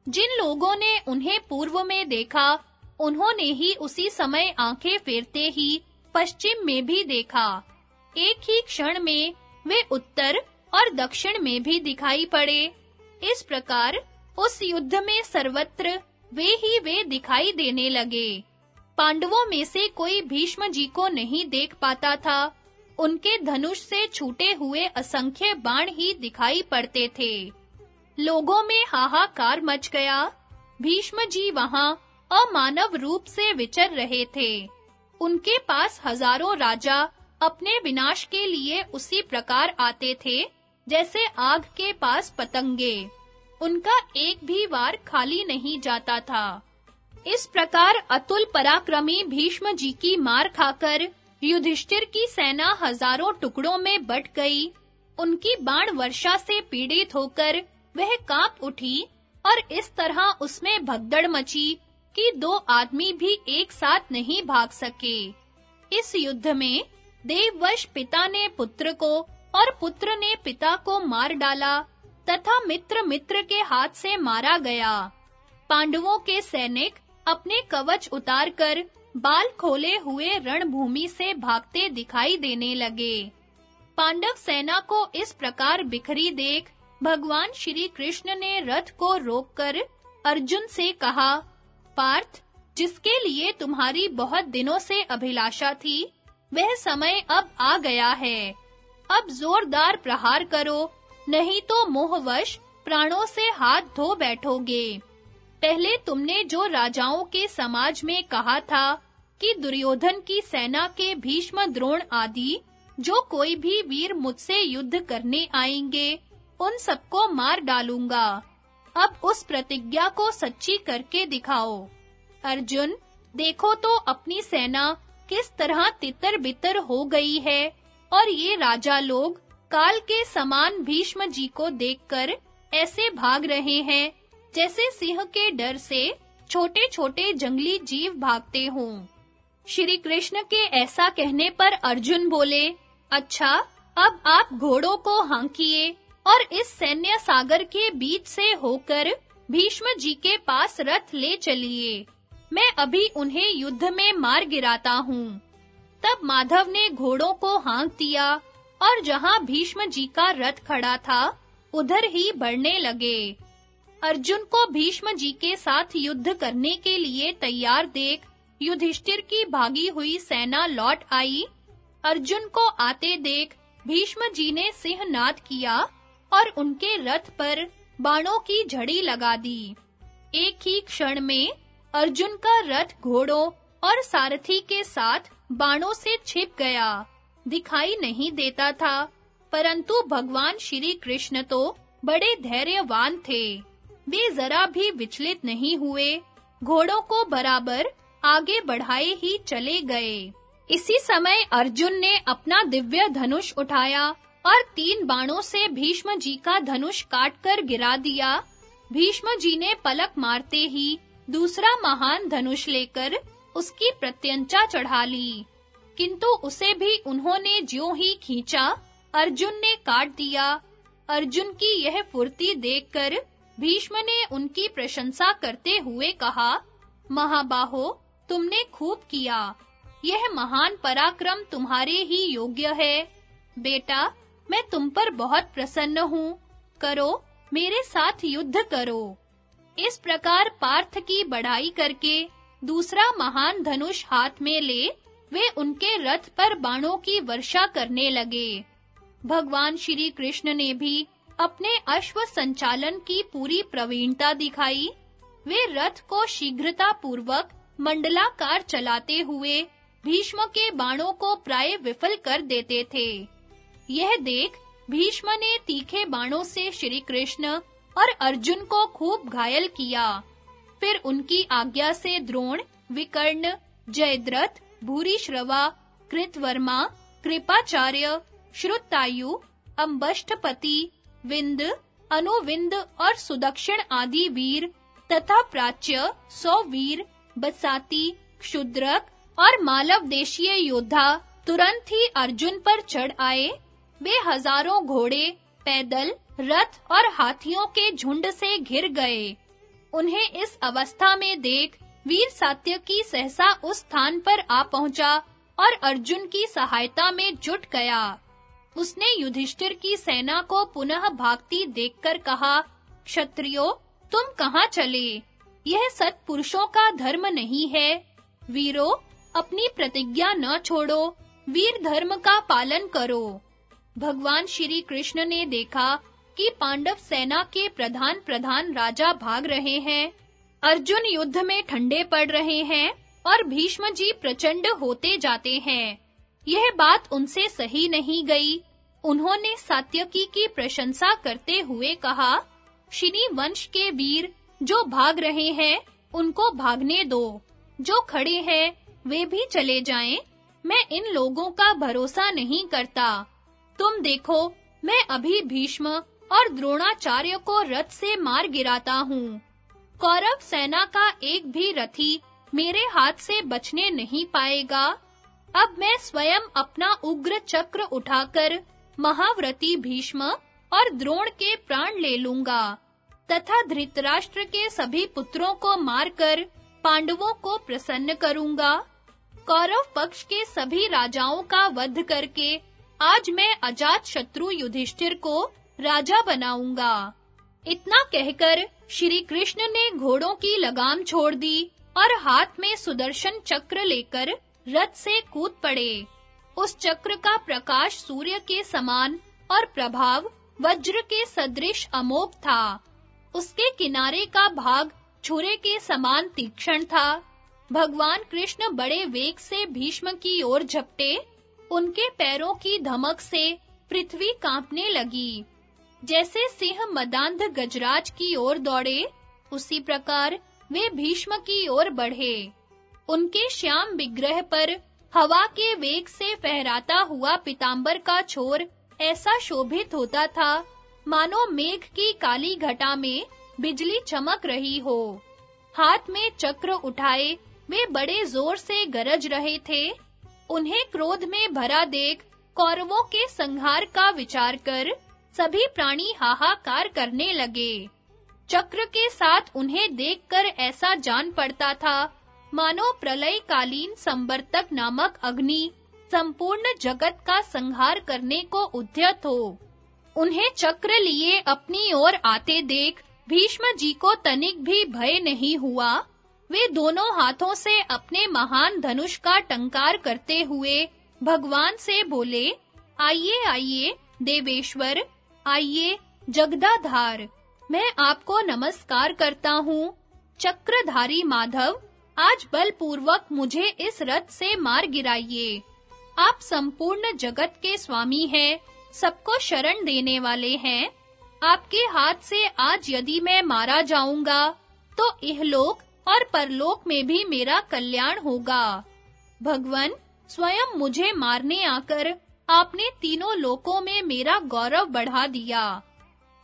जिन लोगों ने उन्हें पूर्व में देखा, उन्होंने ही उसी समय आँखें फेरते ही पश्चिम में भी देखा। एक ही क्षण में वे उत्तर और दक्षिण में भी दिखाई पड़े। इस प्रकार उस युद्ध में सर्वत्र वे ही वे दिखाई देने लगे। पांडवों में से कोई भीष्म जी को नहीं देख पाता था। उनके धनुष से छूटे हुए असंख्य बाण ही दिखाई पड़ते थे। लोगों में हाहाकार मच गया। भीष्म जी वहाँ अमानव रूप से विचर रहे थे। उनके पास हज़ारों राजा अपने विनाश के लिए उसी प्रकार आते थे, जैसे आग के पास पतंगे। उनका एक भी वार खाली नहीं जाता था। इस प्रकार अतुल पराक्रमी भीष्म जी की मार खाकर युधिष्ठिर की सेना हज़ारों टुकड़ों में बट गई। उनकी बाण वर्षा से पीड़ित होकर वह काँप उठी और इस तरह उसमें भगदड़ मची कि दो आदमी भी एक साथ नहीं भाग सके। इस युद्ध में देववश पिता ने पुत्र को और पुत्र ने पिता को मार डाला तथा मित्र मित्र के हाथ से मारा गया। पांडवों के सैनिक अपने कवच उतारकर बाल खोले हुए रणभूमि से भागते दिखाई देने लगे। पांडव सेना को इस प्रकार बिखरी देख भगवान श्री कृष्ण ने रथ को रोककर अर्जुन से कहा, पार्थ, जिसके लिए तुम्हारी बहुत दिनों से अभिलाषा थी वह समय अब आ गया है। अब जोरदार प्रहार करो, नहीं तो मोहवश प्राणों से हाथ धो बैठोगे। पहले तुमने जो राजाओं के समाज में कहा था कि दुर्योधन की सेना के भीष्म द्रोण आदि, जो कोई भी वीर मुझसे युद्ध करने आएँगे, उन सबको मार डालूँगा। अब उस प्रतिज्ञा को सच्ची करके दिखाओ। अर्जुन, देखो तो अपनी सेना किस तरह तितर-बितर हो गई है? और ये राजा लोग काल के समान भीष्म जी को देखकर ऐसे भाग रहे हैं, जैसे सिंह के डर से छोटे-छोटे जंगली जीव भागते हों। श्री कृष्ण के ऐसा कहने पर अर्जुन बोले अच्छा अब आप घोड़ों को हांकिए और इस सैन्य सागर के बीच से होकर भीष्म जी के पास रथ ले चलिए। मैं अभी उन्हें युद्ध में मार गिराता हूँ। तब माधव ने घोड़ों को हाँक दिया, और जहाँ भीष्म जी का रथ खड़ा था, उधर ही बढ़ने लगे। अर्जुन को भीष्म जी के साथ युद्ध करने के लिए तैयार देख युधिष्ठिर की भागी हुई सेना लौट आई। अर्जुन को आते देख भीष्म जी ने सिंहनाद किया, और उनके रथ पर बाणों की झड़ी लगा दी। एक ही क्षण में अर्जुन का रथ घोड़ों और सारथी के साथ बाणों से छिप गया। दिखाई नहीं देता था, परंतु भगवान श्री कृष्ण तो बड़े धैर्यवान थे। वे जरा भी विचलित नहीं हुए। घोड़ों को बराबर आगे बढ़ाए ही चले गए। इसी समय अर्जुन ने अपना दिव्य धनुष उठाया और तीन बाणों से भीष्म जी का धनुष काटकर गिरा दिया। भीष्म जी ने पलक मारते ही दूसरा महान धनुष लेकर उसकी प्रत्यंचा चढ़ा ली। किंतु उसे भी उन्होंने ज्यों ही खींचा, अर्जुन ने काट दिया। अर्जुन की यह फुर्ती देखकर भीष्म ने उनकी प्रशंसा करते हुए कहा, महाबाहो, तुमने खूब किया। यह महान पराक्रम तुम्हारे ही योग्य है। बेटा, मैं तुम पर बहुत प्रसन्न हूँ। करो, मेरे साथ युद्ध करो। इस प्रकार पार्थ की बढ़ाई करके दूसरा महान धनुष हाथ में ले, वे उनके रथ पर बाणों की वर्षा करने लगे। भगवान श्री कृष्ण ने भी अपने अश्व संचालन की पूरी प्रवीणता दिखाई। वे रथ को शीघ्रता पूर्वक मंडलाकार चलाते हुए भीष्म के बाणों को प्राय विफल कर देते थे। यह देख भीष्म ने तीखे बाणों से श्री कृष्ण और अर्जुन को खूब घायल किया। फिर उनकी आज्ञा से द्रोण, विकर्ण, जयद्रथ भूरिश्रवा कृतवर्मा, कृपाचार्य, श्रुतायु अंबष्टपति विंद, अनुविंद और सुदक्षिण आदि वीर तथा प्राच्य सौ वीर बसाती, क्षुद्रक और मालव देशीय योद्धा तुरंत ही अर्जुन पर चढ़ आए। वे हज़ारों घोड़े पैदल रथ और हाथियों के झुंड से घिर गए। उन्हें इस अवस्था में देख वीर सात्य की सहसा उस स्थान पर आ पहुँचा और अर्जुन की सहायता में जुट गया। उसने युधिष्ठिर की सेना को पुनः भागती देखकर कहा, क्षत्रियो, तुम कहाँ चले? यह सत्पुरुषों का धर्म नहीं है। वीरो, अपनी प्रतिज्ञा न छोड़ो। वीर धर्म का पालन करो। भगवान श्री कृष्ण ने देखा कि पांडव सेना के प्रधान प्रधान राजा भाग रहे हैं। अर्जुन युद्ध में ठंडे पड़ रहे हैं और भीष्म जी प्रचंड होते जाते हैं। यह बात उनसे सही नहीं गई। उन्होंने सात्यकी की प्रशंसा करते हुए कहा शिनी वंश के वीर जो भाग रहे हैं, उनको भागने दो। जो खड़े हैं, वे भी चले जाएँ। मैं इन लोगों का भरोसा नहीं करता। तुम देखो, मैं अभी भीष्म और द्रोणाचार्य को रथ से मार गिराता हूँ। कौरव सेना का एक भी रथी मेरे हाथ से बचने नहीं पाएगा। अब मैं स्वयं अपना उग्र चक्र उठाकर महाव्रती भीष्म और द्रोण के प्राण ले लूँगा। तथा धृतराष्ट्र के सभी पुत्रों को मारकर पांडवों को प्रसन्न करूँगा। कौरव पक्ष के सभी राजाओं का वध करके आज मैं अजात शत्रु युधिष्ठिर को राजा बनाऊँगा। इतना कहकर श्री कृष्ण ने घोड़ों की लगाम छोड़ दी और हाथ में सुदर्शन चक्र लेकर रथ से कूद पड़े। उस चक्र का प्रकाश सूर्य के समान और प्रभाव वज्र के सदृश अमोघ था। उसके किनारे का भाग छुरे के समान तीक्ष्ण था। भगवान कृष्ण बड़े वेग से भीष्म की ओर झपटे उनके पैरों की धमक से पृथ्वी कांपने लगी। जैसे सिंह मदांध गजराज की ओर दौड़े, उसी प्रकार वे भीष्म की ओर बढ़े। उनके श्याम विग्रह पर हवा के वेग से फहराता हुआ पितांबर का छोर ऐसा शोभित होता था, मानो मेघ की काली घटा में बिजली चमक रही हो। हाथ में चक्र उठाए, वे बड़े ज़ोर से गरज रहे थे। उन्हें क्रोध में भरा देख, कौरवों के संहार का विचार कर, सभी प्राणी हाहाकार करने लगे। चक्र के साथ उन्हें देखकर ऐसा जान पड़ता था, मानो प्रलय कालीन संवर्तक नामक अग्नि संपूर्ण जगत का संहार करने को उद्यत हो। उन्हें चक्र लिए अपनी ओर आते देख, भीष्म जी को तनिक भी भय नहीं हुआ। वे दोनों हाथों से अपने महान धनुष का टंकार करते हुए भगवान से बोले, आइए आइए, देवेश्वर, आइए, जगदाधार, मैं आपको नमस्कार करता हूँ। चक्रधारी माधव, आज बलपूर्वक मुझे इस रथ से मार गिराइए। आप संपूर्ण जगत के स्वामी हैं, सबको शरण देने वाले हैं। आपके हाथ से आज यदि मैं मारा जाऊँगा तो इहलोक और परलोक में भी मेरा कल्याण होगा। भगवन, स्वयं मुझे मारने आकर आपने तीनों लोकों में मेरा गौरव बढ़ा दिया।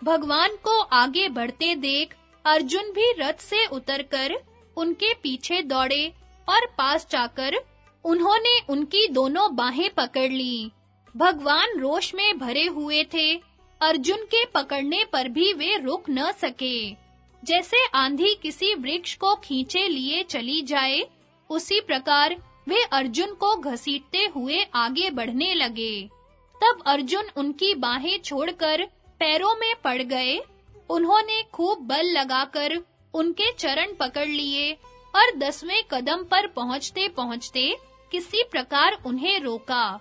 भगवान को आगे बढ़ते देख अर्जुन भी रथ से उतरकर उनके पीछे दौड़े और पास जाकर उन्होंने उनकी दोनों बाहें पकड़ ली। भगवान रोष में भरे हुए थे। अर्जुन के पकड़ने पर भी वे रुक न सके। जैसे आंधी किसी वृक्ष को खींचे लिए चली जाए, उसी प्रकार वे अर्जुन को घसीटते हुए आगे बढ़ने लगे। तब अर्जुन उनकी बाहें छोड़कर पैरों में पड़ गए। उन्होंने खूब बल लगाकर उनके चरण पकड़ लिए और दसवें कदम पर पहुंचते-पहुंचते किसी प्रकार उन्हें रोका।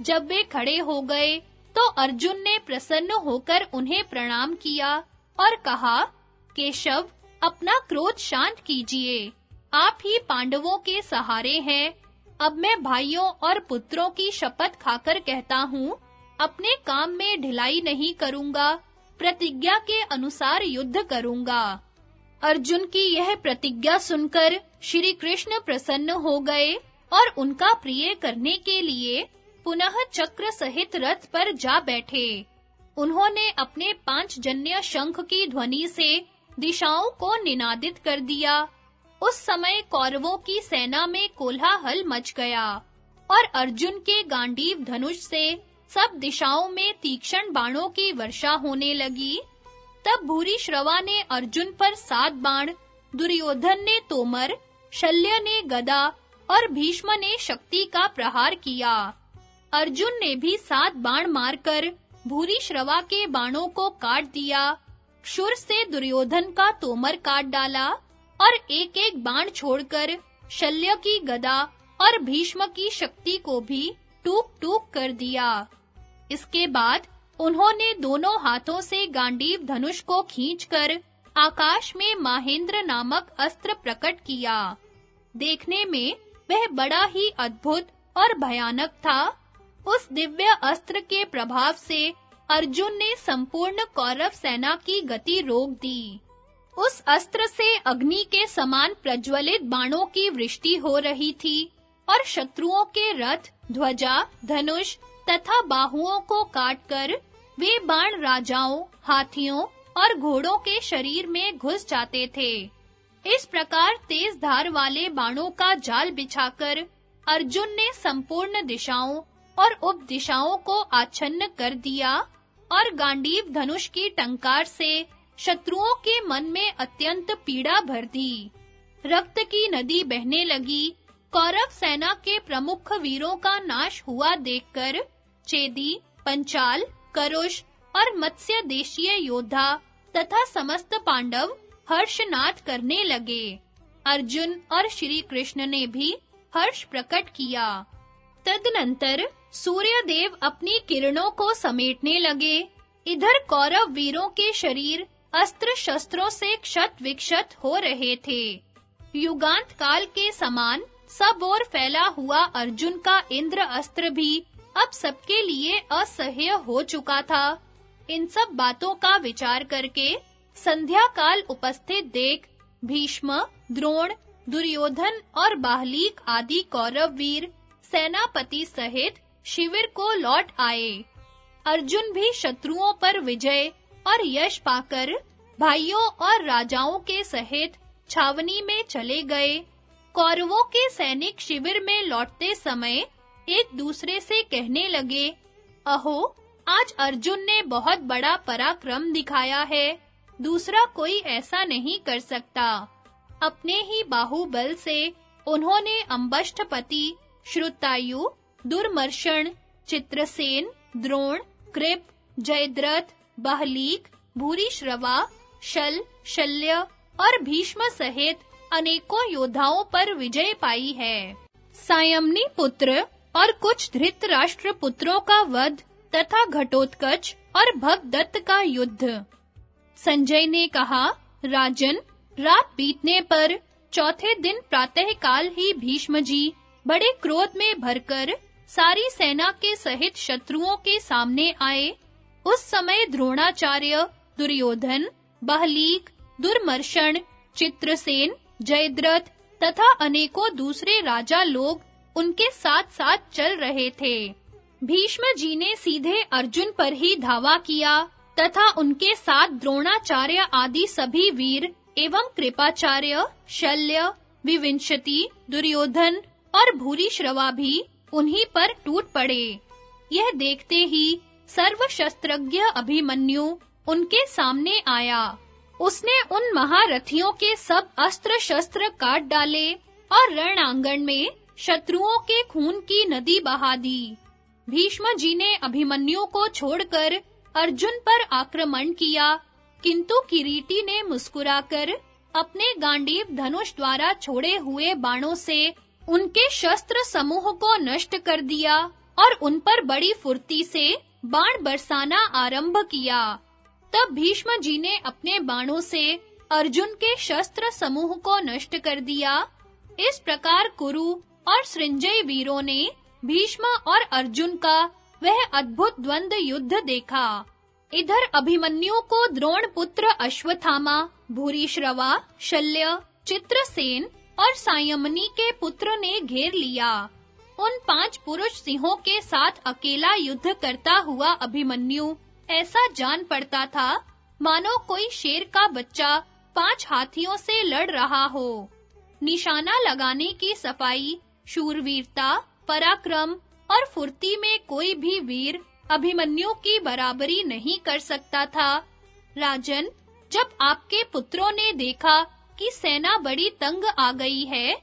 जब वे खड़े हो गए तो अर्जुन ने प्रसन्न होकर उन्हें प्रणाम किया और कहा केशव, अपना क्रोध शांत कीजिए। आप ही पांडवों के सहारे हैं। अब मैं भाइयों और पुत्रों की शपथ खाकर कहता हूँ, अपने काम में ढिलाई नहीं करूँगा, प्रतिज्ञा के अनुसार युद्ध करूँगा। अर्जुन की यह प्रतिज्ञा सुनकर श्री कृष्ण प्रसन्न हो गए और उनका प्रिय करने के लिए पुनः चक्र सहित रथ पर जा बैठे। उन्होंने अपने पाँच जन्य शंख की ध्वनि से दिशाओं को निनादित कर दिया। उस समय कौरवों की सेना में कोलाहल मच गया और अर्जुन के गांडीव धनुष से सब दिशाओं में तीक्ष्ण बाणों की वर्षा होने लगी। तब भूरी श्रवा ने अर्जुन पर सात बाण, दुर्योधन ने तोमर, शल्य ने गदा और भीष्म ने शक्ति का प्रहार किया। अर्जुन ने भी सात बाण मारकर भूरी श्रवा के बाणों को काट दिया। शुर से दुर्योधन का तोमर काट डाला और एक-एक बाण छोड़कर शल्य की गदा और भीष्म की शक्ति को भी टूक-टूक कर दिया। इसके बाद उन्होंने दोनों हाथों से गांडीव धनुष को खींचकर आकाश में माहेंद्र नामक अस्त्र प्रकट किया। देखने में वह बड़ा ही अद्भुत और भयानक था। उस दिव्य अस्त्र के प्रभाव से अर्जुन ने संपूर्ण कौरव सेना की गति रोक दी। उस अस्त्र से अग्नि के समान प्रज्वलित बाणों की वृष्टि हो रही थी और शत्रुओं के रथ, ध्वजा, धनुष तथा बाहुओं को काटकर वे बाण राजाओं, हाथियों और घोड़ों के शरीर में घुस जाते थे। इस प्रकार तेज धार वाले बाणों का जाल बिछाकर अर्जुन ने संपूर्ण दिशाओं और उप दिशाओं को आच्छन्न कर दिया और गांडीव धनुष की टंकार से शत्रुओं के मन में अत्यंत पीड़ा भर दी रक्त की नदी बहने लगी। कौरव सेना के प्रमुख वीरों का नाश हुआ देखकर चेदी पंचाल, करुष और मत्स्य देशीय योद्धा तथा समस्त पांडव हर्षनाद करने लगे। अर्जुन और श्री कृष्ण ने भी हर्ष प्रकट किया। तदनंतर सूर्य देव अपनी किरणों को समेटने लगे। इधर कौरव वीरों के शरीर अस्त्र शस्त्रों से क्षत विक्षत हो रहे थे। युगांत काल के समान सब ओर फैला हुआ अर्जुन का इंद्र अस्त्र भी अब सबके लिए असह्य हो चुका था। इन सब बातों का विचार करके संध्या काल उपस्थित देख भीष्म, द्रोण, दुर्योधन और बाहलीक आदि कौरव वीर, सेनापति सहित शिविर को लौट आए। अर्जुन भी शत्रुओं पर विजय और यश पाकर भाइयों और राजाओं के सहित छावनी में चले गए। कौरवों के सैनिक शिविर में लौटते समय एक दूसरे से कहने लगे, अहो, आज अर्जुन ने बहुत बड़ा पराक्रम दिखाया है। दूसरा कोई ऐसा नहीं कर सकता। अपने ही बाहुबल से उन्होंने अंबष्ठपति श्रुतायु दुर्मर्शन चित्रसेन, द्रोण, कृप, जयद्रथ, बहलीक, भूरिश्रवा, शल, शल्य और भीष्म सहित अनेकों योद्धाओं पर विजय पाई है। सायमनी पुत्र और कुछ धृतराष्ट्र पुत्रों का वध तथा घटोत्कच और भगदत्त का युद्ध। संजय ने कहा, राजन, रात बीतने पर चौथे दिन प्रातः काल ही भीष्म जी बड़े क्रोध में भरकर सारी सेना के सहित शत्रुओं के सामने आए। उस समय द्रोणाचार्य, दुर्योधन, बहलीक दुर्मर्शन चित्रसेन, जयद्रथ तथा अनेकों दूसरे राजा लोग उनके साथ-साथ चल रहे थे। भीष्म जी ने सीधे अर्जुन पर ही धावा किया तथा उनके साथ द्रोणाचार्य आदि सभी वीर एवं कृपाचार्य, शल्य, विविंशति, दुर्योधन और भूरिश्रवा भी उन्हीं पर टूट पड़े। यह देखते ही सर्वशस्त्रज्ञ अभिमन्यु उनके सामने आया। उसने उन महारथियों के सब अस्त्र शस्त्र काट डाले और रण आँगन में शत्रुओं के खून की नदी बहा दी। भीष्म जी ने अभिमन्यु को छोड़कर अर्जुन पर आक्रमण किया, किंतु किरीटी ने मुस्कुराकर अपने गांडीव धनुष द्वारा छोड़े हुए बाणों से उनके शस्त्र समूह को नष्ट कर दिया और उन पर बड़ी फुर्ती से बाण बरसाना आरंभ किया। तब भीष्म जी ने अपने बाणों से अर्जुन के शस्त्र समूह को नष्ट कर दिया। इस प्रकार कुरु और सृंजय वीरों ने भीष्म और अर्जुन का वह अद्भुत द्वंद युद्ध देखा। इधर अभिमन्यु को द्रोण पुत्र अश्वत्थामा, भूरिश्रवा, शल्य, चित्रसेन और सायमनी के पुत्र ने घेर लिया। उन पाँच पुरुष सिंहों के साथ अकेला युद्ध करता हुआ अभिमन्यु, ऐसा जान पड़ता था, मानो कोई शेर का बच्चा पाँच हाथियों से लड़ रहा हो। निशाना लगाने की सफ़ाई, शूरवीरता, पराक्रम और फुर्ती में कोई भी वीर अभिमन्यु की बराबरी नहीं कर सकता था। राजन, जब आपके पुत्रों ने देखा कि सेना बड़ी तंग आ गई है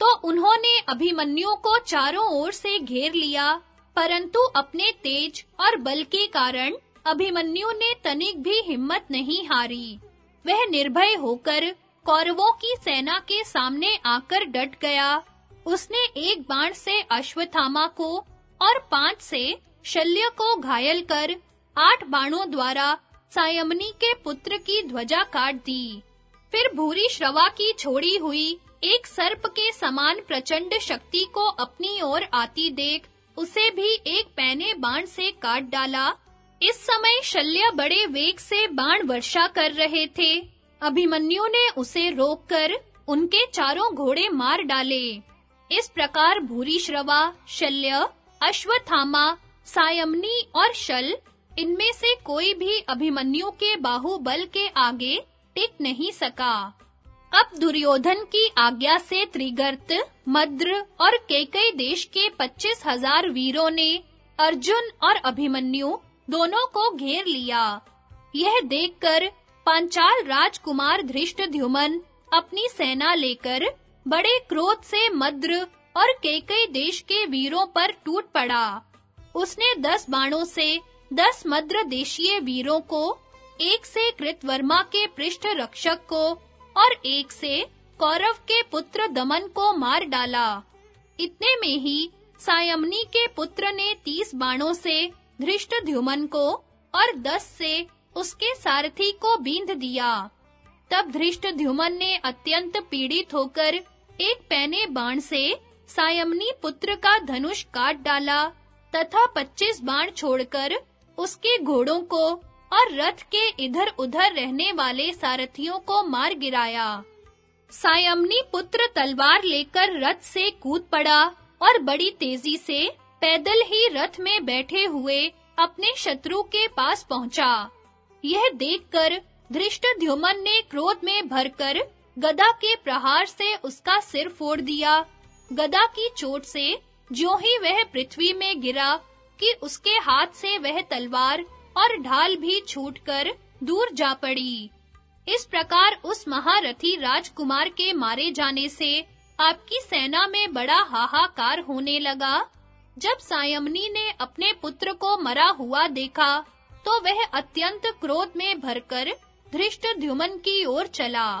तो उन्होंने अभिमन्यु को चारों ओर से घेर लिया, परंतु अपने तेज और बल के कारण अभिमन्यु ने तनिक भी हिम्मत नहीं हारी। वह निर्भय होकर कौरवों की सेना के सामने आकर डट गया। उसने एक बाण से अश्वत्थामा को और पाँच से शल्य को घायल कर आठ बाणों द्वारा सायमनी के पुत्र की ध्वजा काट दी। फिर भूरी श्रवा की छोड़ी हुई, एक सर्प के समान प्रचंड शक्ति को अपनी ओर आती देख, उसे भी एक पैने बाण से काट डाला। इस समय शल्य बड़े वेग से बाण वर्षा कर रहे थे। अभिमन्यु ने उसे रोककर उनके चारों घोड़े मार डाले। इस प्रकार भूरी श्रवा, शल्य, अश्वत्थामा, सायमनी और शल, इनमें से कोई भी अभिमन्यु के बाहुबल के आगे टिक नहीं सका। अब दुर्योधन की आज्ञा से त्रिगर्त, मद्र और केकई देश के पच्चीस हज़ार वीरों ने अर्जुन और अभिमन्यु दोनों को घेर लिया। यह देखकर पांचाल राजकुमार धृष्टद्युमन अपनी सेना लेकर बड़े क्रोध से मद्र और केकई देश के वीरों पर टूट पड़ा। उसने दस बाणों से दस मद्र देशीय वीरों को एक से कृतवर्मा के पृष्ठ रक्षक को और एक से कौरव के पुत्र दमन को मार डाला। इतने में ही सायमनी के पुत्र ने तीस बाणों से धृष्टद्युमन को और दस से उसके सारथी को बींध दिया। तब धृष्टद्युमन ने अत्यंत पीड़ित होकर एक पैने बाण से सायमनी पुत्र का धनुष काट डाला तथा पच्चीस बाण छोड़कर उसके घोड़ों को और रथ के इधर-उधर रहने वाले सारथियों को मार गिराया। सायमनी पुत्र तलवार लेकर रथ से कूद पड़ा और बड़ी तेज़ी से पैदल ही रथ में बैठे हुए अपने शत्रु के पास पहुँचा। यह देखकर धृष्टद्युमन ने क्रोध में भरकर गदा के प्रहार से उसका सिर फोड़ दिया। गदा की चोट से जो ही वह पृथ्वी में गिरा कि उसके हाथ से वह तलवार और ढाल भी छूटकर दूर जा पड़ी। इस प्रकार उस महारथी राजकुमार के मारे जाने से आपकी सेना में बड़ा हाहाकार होने लगा। जब सायमनी ने अपने पुत्र को मरा हुआ देखा तो वह अत्यंत क्रोध में भरकर धृष्टद्युमन की ओर चला।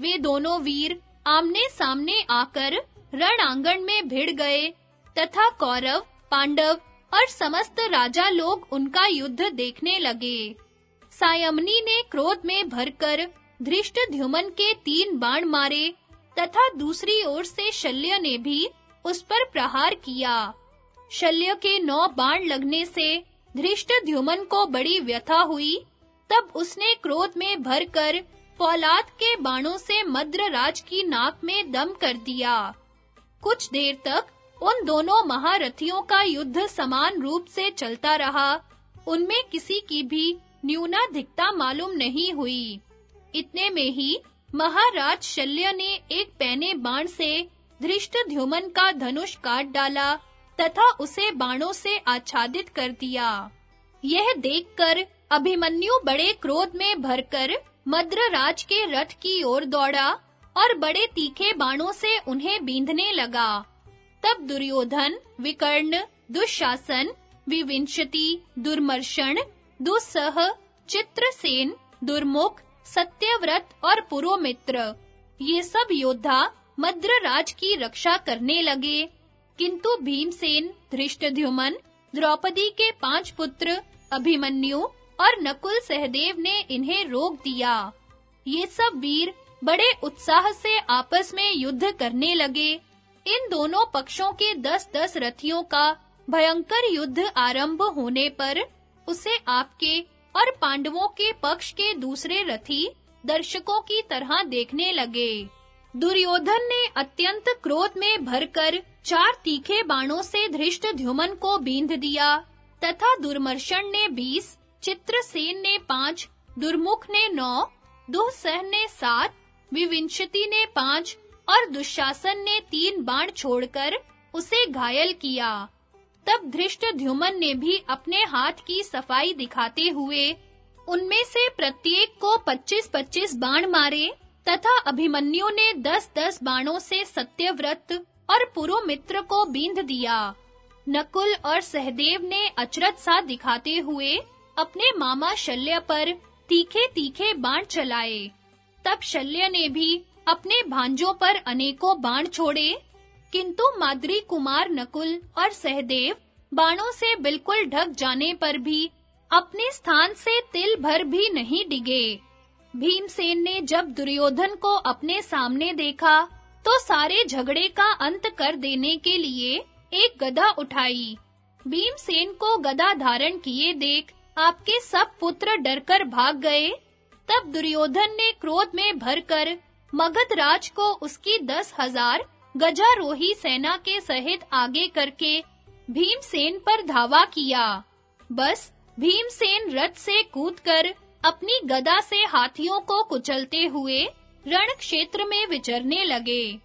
वे दोनों वीर आमने-सामने आकर रण आँगन में भिड़ गए, तथा कौरव, पांडव और समस्त राजा लोग उनका युद्ध देखने लगे। सायमनी ने क्रोध में भरकर धृष्टद्युमन के तीन बाण मारे, तथा दूसरी ओर से शल्य ने भी उस पर प्रहार किया। शल्य के नौ बाण लगने से धृष्टद्युमन को बड़ी व्यथा हुई। तब उसने क्रोध में भरकर फौलाद के बाणों से मद्रराज की नाक में दम कर दिया। कुछ देर तक उन दोनों महारथियों का युद्ध समान रूप से चलता रहा। उनमें किसी की भी न्यूनाधिकता मालूम नहीं हुई। इतने में ही महाराज शल्य ने एक पैने बाण से धृष्टद्युमन का धनुष काट डाला तथा उसे बाणों से आच्छादित कर दिया। यह देखकर अभिमन्यु बड़े क्रोध में भरकर मद्रराज के रथ की ओर दौड़ा और बड़े तीखे बाणों से उन्हें बींधने लगा। तब दुर्योधन, विकर्ण, दुशासन, विविंशति दुर्मर्शन दुस्सह, चित्रसेन, दुर्मुख, सत्यव्रत और पुरोमित्र। ये सब योद्धा मद्रराज की रक्षा करने लगे। किंतु भीमसेन, धृष्टद्युमन, द्रौपदी के पाँच पुत्र, अभिमन्यु और नकुल सहदेव ने इन्हें रोक दिया। ये सब वीर बड़े उत्साह से आपस में युद्ध करने लगे। इन दोनों पक्षों के दस-दस रथियों का भयंकर युद्ध आरंभ होने पर उसे आपके और पांडवों के पक्ष के दूसरे रथी दर्शकों की तरह देखने लगे। दुर्योधन ने अत्यंत क्रोध में भरकर चार तीखे बाणों से धृष्ट ध्युमन को बींध दिया, तथा दुर्मर्शन ने बीस, चित्रसेन ने पाँच, दुर्मुख ने नौ दुस्सह ने सात, विविंशति ने पाँच और दुशासन ने तीन बाण छोड़कर उसे घायल किया। तब धृष्टद्युमन ने भी अपने हाथ की सफ़ाई दिखाते हुए उनमें से प्रत्येक को 25-25 बाण मारे तथा अभिमन्यु ने 10-10 बाणों से सत्यव्रत और पुरोमित्र को बींध दिया। नकुल और सहदेव ने अचरत सा दिखाते हुए अपने मामा शल्य पर तीखे-तीखे बाण चलाए। तब शल्य ने भी अपने भांजों पर अनेकों बाण छोड़े, किंतु माद्री कुमार नकुल और सहदेव बाणों से बिल्कुल ढक जाने पर भी अपने स्थान से तिल भर भी नहीं डिगे। भीमसेन ने जब दुर्योधन को अपने सामने देखा तो सारे झगड़े का अंत कर देने के लिए एक गदा उठाई। भीमसेन को गदा धारण किए देख आपके सब पुत्र डरकर भाग गए। तब दुर्योधन ने क्रोध में भरकर मगध राज को उसकी दस हज़ार गजारोही सेना के सहित आगे करके भीमसेन पर धावा किया। बस भीमसेन रथ से कूदकर अपनी गदा से हाथियों को कुचलते हुए रण क्षेत्र में विचरने लगे।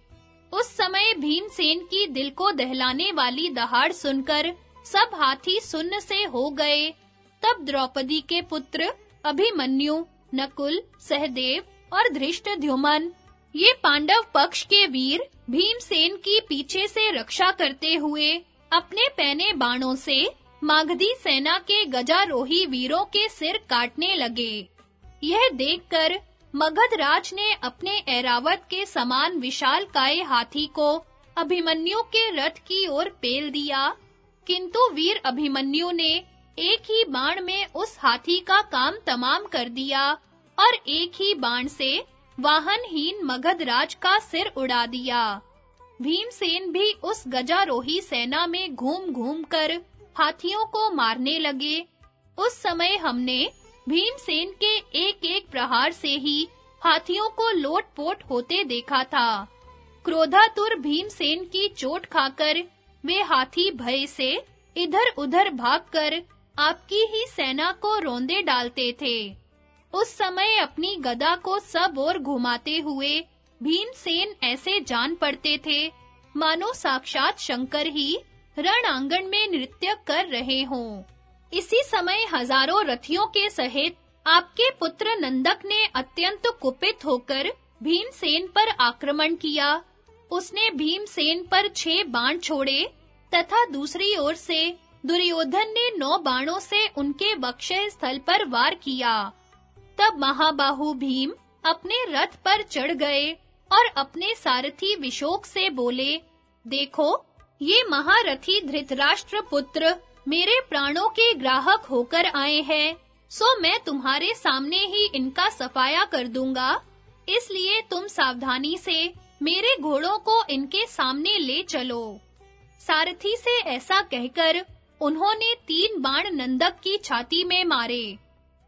उस समय भीमसेन की दिल को दहलाने वाली दहाड़ सुनकर सब हाथी सुन्न से हो गए। तब द्रौपदी के पुत्र अभिमन्यु, नकुल, सहदेव और धृष्टद्युमन ये पांडव पक्ष के वीर भीमसेन की पीछे से रक्षा करते हुए अपने पैने बाणों से मागधी सेना के गजारोही वीरों के सिर काटने लगे। यह देखकर मगध राज ने अपने ऐरावत के समान विशाल काय हाथी को अभिमन्यु के रथ की ओर पेल दिया। किंतु वीर अभिमन्यु ने एक ही बाण में उस हाथी का काम तमाम कर दिया। और एक ही बाण से वाहनहीन मगध राज का सिर उड़ा दिया। भीमसेन भी उस गजारोही सेना में घूम-घूम कर हाथियों को मारने लगे। उस समय हमने भीमसेन के एक-एक प्रहार से ही हाथियों को लोट-पोट होते देखा था। क्रोधातुर भीमसेन की चोट खाकर वे हाथी भय से इधर-उधर भागकर आपकी ही सेना को रोंदे डालते थे। उस समय अपनी गदा को सब ओर घुमाते हुए भीमसेन ऐसे जान पड़ते थे, मानो साक्षात शंकर ही रण आँगन में नृत्य कर रहे हों। इसी समय हज़ारों रथियों के सहित आपके पुत्र नंदक ने अत्यंत कुपित होकर भीमसेन पर आक्रमण किया। उसने भीमसेन पर छह बाण छोड़े तथा दूसरी ओर से दुर्योधन ने नौ बाणों से उनके बक्षय स्थल पर वार किया। तब महाबाहु भीम अपने रथ पर चढ़ गए और अपने सारथी विशोक से बोले, देखो, ये महारथी धृतराष्ट्र पुत्र मेरे प्राणों के ग्राहक होकर आए हैं, सो मैं तुम्हारे सामने ही इनका सफाया कर दूँगा। इसलिए तुम सावधानी से मेरे घोड़ों को इनके सामने ले चलो सारथी से ऐसा कहकर उन्होंने तीन बाण नंदक की छाती में मारे।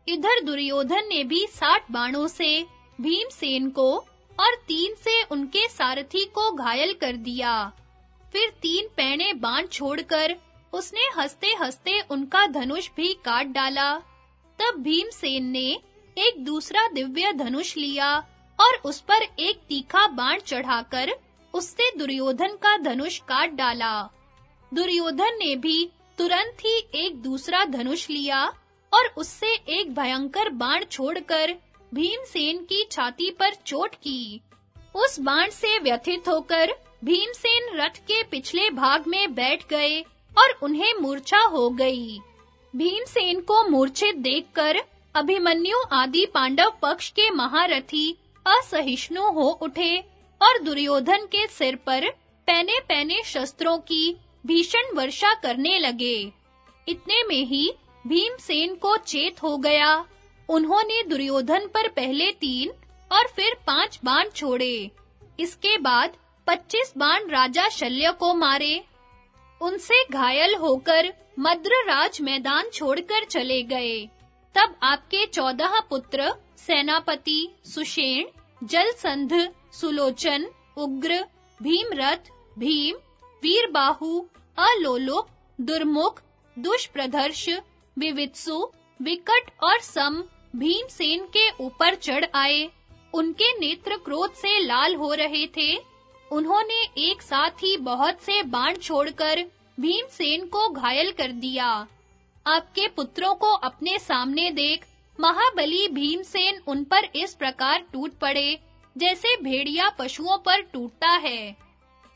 इधर दुर्योधन ने भी साठ बाणों से, भीमसेन को और तीन से उनके सारथी को घायल कर दिया। फिर तीन पैने बाण छोड़कर उसने हंसते-हंसते उनका धनुष भी काट डाला। तब भीमसेन ने एक दूसरा दिव्य धनुष लिया और उस पर एक तीखा बाण चढ़ाकर उससे दुर्योधन का धनुष काट डाला। दुर्योधन ने भी तुरंत ही एक दूसरा धनुष लिया और उससे एक भयंकर बाण छोड़कर भीमसेन की छाती पर चोट की। उस बाण से व्यथित होकर भीमसेन रथ के पिछले भाग में बैठ गए और उन्हें मूर्छा हो गई। भीमसेन को मूर्छित देखकर अभिमन्यु आदि पांडव पक्ष के महारथी असहिष्णु हो उठे और दुर्योधन के सिर पर पैने-पैने शस्त्रों की भीषण वर्षा करने लगे। इतने में ही भीमसेन को चेत हो गया। उन्होंने दुर्योधन पर पहले तीन और फिर पाँच बाण छोड़े। इसके बाद पच्चीस बाण राजा शल्य को मारे। उनसे घायल होकर मद्रराज मैदान छोड़कर चले गए। तब आपके चौदह पुत्र, सेनापति, सुषेण, जलसंध, सुलोचन, उग्र, भीमरथ, भीम, वीरबाहु अलोलुप दुर्मुख दुष्प्रदर्श विवित्सु, विकट और सम भीमसेन के ऊपर चढ़ आए। उनके नेत्र क्रोध से लाल हो रहे थे। उन्होंने एक साथ ही बहुत से बाण छोड़कर भीमसेन को घायल कर दिया। आपके पुत्रों को अपने सामने देख महाबली भीमसेन उन पर इस प्रकार टूट पड़े, जैसे भेड़िया पशुओं पर टूटता है।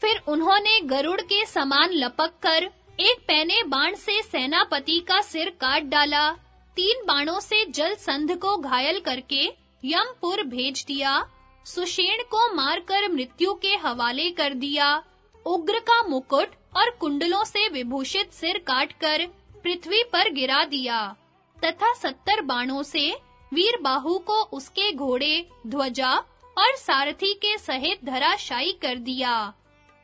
फिर उन्होंने गरुड़ के समान लपक कर एक पैने बाण से सेनापति का सिर काट डाला। तीन बाणों से जल संध को घायल करके यमपुर भेज दिया। सुषेण को मारकर मृत्यु के हवाले कर दिया। उग्र का मुकुट और कुंडलों से विभूषित सिर काटकर पृथ्वी पर गिरा दिया। तथा सत्तर बाणों से वीर बाहु को उसके घोड़े, ध्वजा और सारथी के सहित धराशायी कर दिया।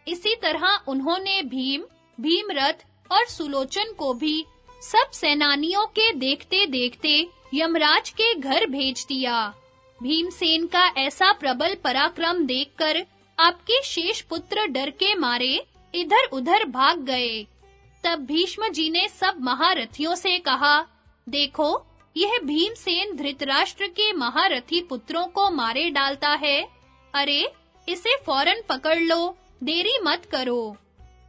इसी तरह उन्होंने भीम, भीमरथ और सुलोचन को भी सब सेनानियों के देखते-देखते यमराज के घर भेज दिया। भीमसेन का ऐसा प्रबल पराक्रम देखकर आपके शेष पुत्र डर के मारे इधर-उधर भाग गए। तब भीष्म जी ने सब महारथियों से कहा, देखो, यह भीमसेन धृतराष्ट्र के महारथी पुत्रों को मारे डालता है। अरे, इसे फ़ौरन पकड़ लो, देरी मत करो।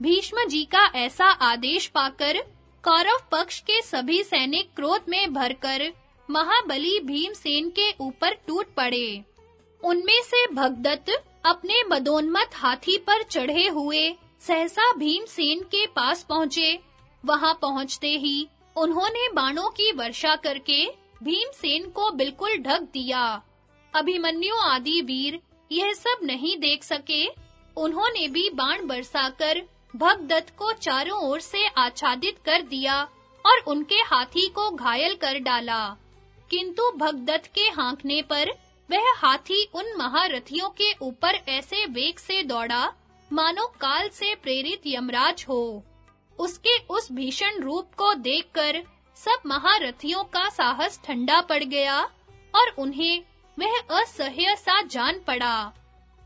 भीष्म जी का ऐसा आदेश पाकर कौरव पक्ष के सभी सैनिक क्रोध में भरकर महाबली भीमसेन के ऊपर टूट पड़े। उनमें से भगदत्त अपने मदोन्मत हाथी पर चढ़े हुए सहसा भीमसेन के पास पहुँचे। वहाँ पहुँचते ही उन्होंने बाणों की वर्षा करके भीमसेन को बिल्कुल ढक दिया। अभिमन्यु आदि वीर यह सब नहीं देख सके। उन्होंने भी बाण बरसाकर भगदत्त को चारों ओर से आच्छादित कर दिया और उनके हाथी को घायल कर डाला। किंतु भगदत्त के हांकने पर वह हाथी उन महारथियों के ऊपर ऐसे वेग से दौड़ा, मानो काल से प्रेरित यमराज हो। उसके उस भीषण रूप को देखकर सब महारथियों का साहस ठंडा पड़ गया और उन्हें वह असह्य सा जान पड़ा।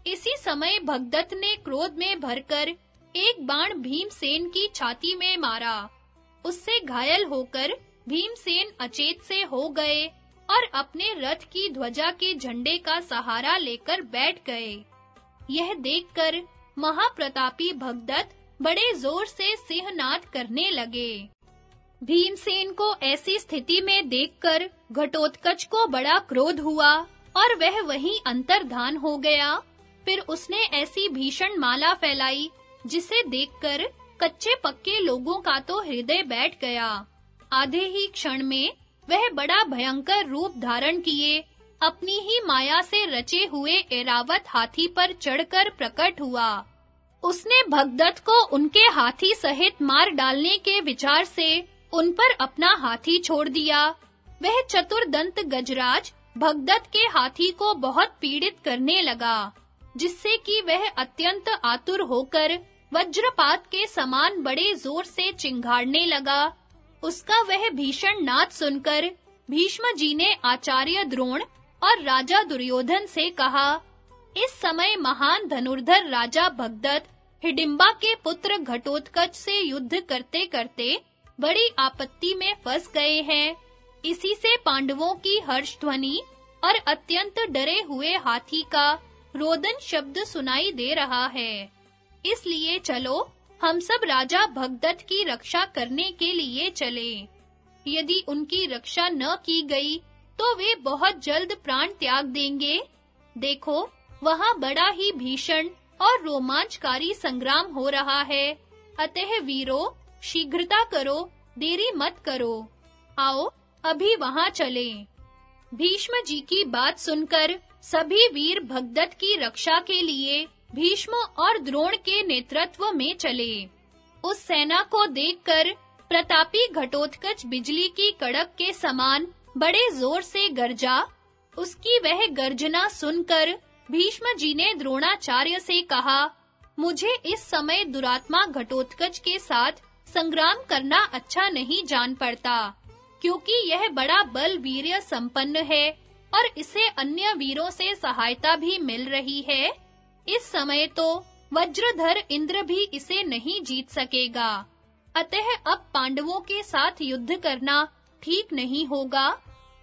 इसी समय भगदत्त ने क्रोध में भरकर एक बाण भीमसेन की छाती में मारा। उससे घायल होकर भीमसेन अचेत से हो गए और अपने रथ की ध्वजा के झंडे का सहारा लेकर बैठ गए। यह देखकर महाप्रतापी भगदत्त बड़े ज़ोर से सिंहनाद करने लगे। भीमसेन को ऐसी स्थिति में देखकर घटोत्कच को बड़ा क्रोध हुआ और वह वहीं अंतर्धान हो गया। फिर उसने ऐसी भीषण माला फैलाई जिसे देखकर कच्चे पक्के लोगों का तो हृदय बैठ गया। आधे ही क्षण में वह बड़ा भयंकर रूप धारण किए, अपनी ही माया से रचे हुए एरावत हाथी पर चढ़कर प्रकट हुआ। उसने भगदत्त को उनके हाथी सहित मार डालने के विचार से उन पर अपना हाथी छोड़ दिया। वह चतुर्दंत गजराज भगदत्त के हाथी को बहुत पीड़ित करने लगा, जिससे कि वह अत्यंत आतुर होकर वज्रपात के समान बड़े ज़ोर से चिंगाड़ने लगा। उसका वह भीषण नाद सुनकर भीष्म जी ने आचार्य द्रोण और राजा दुर्योधन से कहा, इस समय महान धनुर्धर राजा भगदत्त हिडिंबा के पुत्र घटोत्कच से युद्ध करते-करते बड़ी आपत्ति में फंस गए हैं। इसी से पांडवों की हर्ष ध्वनि और अत्यंत डरे हुए हाथी का रोदन शब्द सुनाई दे रहा है। इसलिए चलो, हम सब राजा भगदत्त की रक्षा करने के लिए चले। यदि उनकी रक्षा न की गई तो वे बहुत जल्द प्राण त्याग देंगे। देखो, वहाँ बड़ा ही भीषण और रोमांचकारी संग्राम हो रहा है। अतः वीरो, शीघ्रता करो, देरी मत करो। आओ, अभी वहाँ चलें। भीष्म जी की बात सुनकर सभी वीर भगदत्त की रक्षा के लिए भीष्म और द्रोण के नेतृत्व में चले। उस सेना को देखकर प्रतापी घटोत्कच बिजली की कड़क के समान बड़े ज़ोर से गरजा। उसकी वह गर्जना सुनकर भीष्म जी ने द्रोणाचार्य से कहा, मुझे इस समय दुरात्मा घटोत्कच के साथ संग्राम करना अच्छा नहीं जान पड़ता, क्योंकि यह बड़ा बल वीर्य संपन्न है और इसे अन्य वीरों से सहायता भी मिल रही है। इस समय तो वज्रधर इंद्र भी इसे नहीं जीत सकेगा। अतः अब पांडवों के साथ युद्ध करना ठीक नहीं होगा।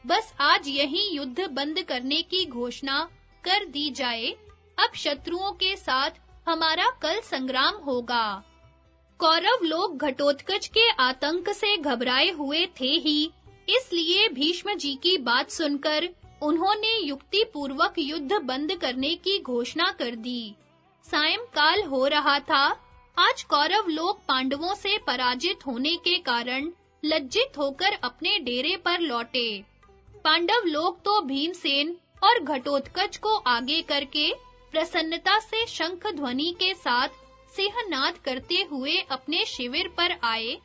बस आज यही युद्ध बंद करने की घोषणा कर दी जाए। अब शत्रुओं के साथ हमारा कल संग्राम होगा। कौरव लोग घटोत्कच के आतंक से घबराए हुए थे ही, इसलिए भीष्म जी की बात सुनकर उन्होंने युक्ति पूर्वक युद्ध बंद करने की घोषणा कर दी। सायंकाल हो रहा था। आज कौरव लोग पांडवों से पराजित होने के कारण लज्जित होकर अपने डेरे पर लौटे। पांडव लोग तो भीमसेन और घटोत्कच को आगे करके प्रसन्नता से शंख ध्वनि के साथ सिंहनाद करते हुए अपने शिविर पर आए,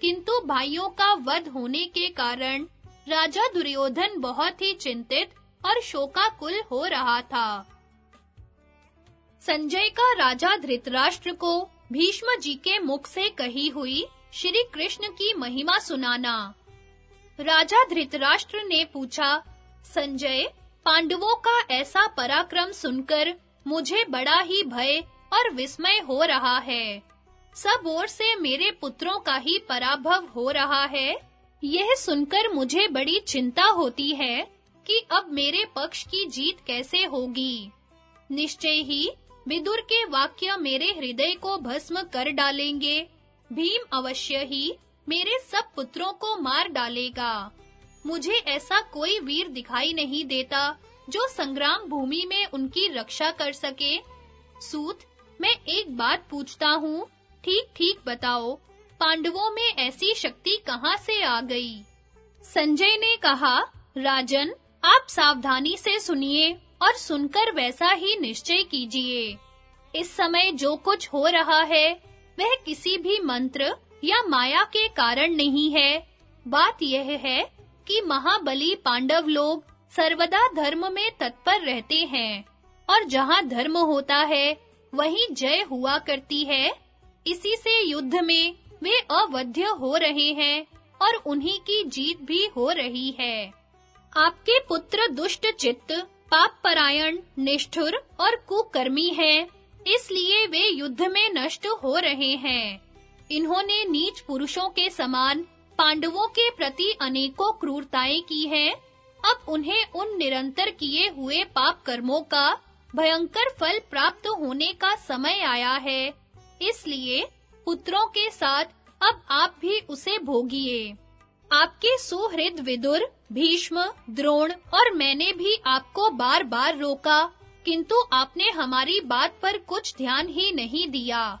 किंतु भाइयों का वध होने के कारण राजा दुर्योधन बहुत ही चिंतित और शोकाकुल हो रहा था। संजय का राजा धृतराष्ट्र को भीष्म जी के मुख से कही हुई श्री कृष्ण की महिमा सुनाना। राजा धृतराष्ट्र ने पूछा, संजय, पांडवों का ऐसा पराक्रम सुनकर मुझे बड़ा ही भय और विस्मय हो रहा है। सब ओर से मेरे पुत्रों का ही पराभव हो रहा है। यह सुनकर मुझे बड़ी चिंता होती है कि अब मेरे पक्ष की जीत कैसे होगी। निश्चय ही विदुर के वाक्य मेरे हृदय को भस्म कर डालेंगे। भीम अवश्य ही मेरे सब पुत्रों को मार डालेगा। मुझे ऐसा कोई वीर दिखाई नहीं देता जो संग्राम भूमि में उनकी रक्षा कर सके। सूत, मैं एक बात पूछता हूँ। ठीक-ठीक बताओ पांडवों में ऐसी शक्ति कहाँ से आ गई? संजय ने कहा, राजन, आप सावधानी से सुनिए और सुनकर वैसा ही निश्चय कीजिए। इस समय जो कुछ हो रहा है, वह किसी भी मंत्र या माया के कारण नहीं है। बात यह है कि महाबली पांडव लोग सर्वदा धर्म में तत्पर रहते हैं और जहाँ धर्म होता है, वहीं जय हुआ करती है। इसी से युद्ध में वे अवध्य हो रहे हैं और उन्हीं की जीत भी हो रही है। आपके पुत्र दुष्ट चित्त, पाप परायण, निष्ठुर और कुकर्मी हैं, इसलिए वे युद्ध में नष्ट हो रहे हैं। इन्होंने नीच पुरुषों के समान पांडवों के प्रति अनेकों क्रूरताएँ की हैं, अब उन्हें उन निरंतर किए हुए पाप कर्मों का, भयंकर फल प्राप्त होने का समय आया है, इसलिए पुत्रों के साथ अब आप भी उसे भोगिए। आपके सुहृद विदुर, भीष्म, द्रोण और मैंने भी आपको बार-बार रोका, किंतु आपने हमारी बात पर कुछ ध्यान ही नहीं दिया।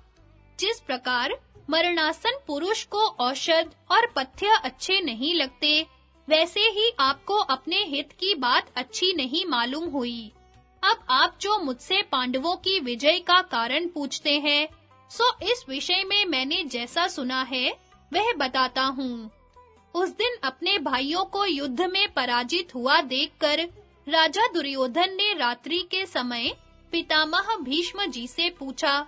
जिस प्रकार मरणासन पुरुष को औषध और पथ्य अच्छे नहीं लगते, वैसे ही आपको अपने हित की बात अच्छी नहीं मालूम हुई। अब आप जो मुझसे पांडवों की विजय का कारण पूछते हैं सो इस विषय में मैंने जैसा सुना है, वह बताता हूँ। उस दिन अपने भाइयों को युद्ध में पराजित हुआ देखकर राजा दुर्योधन ने रात्रि के समय पितामह भीष्म जी से पूछा,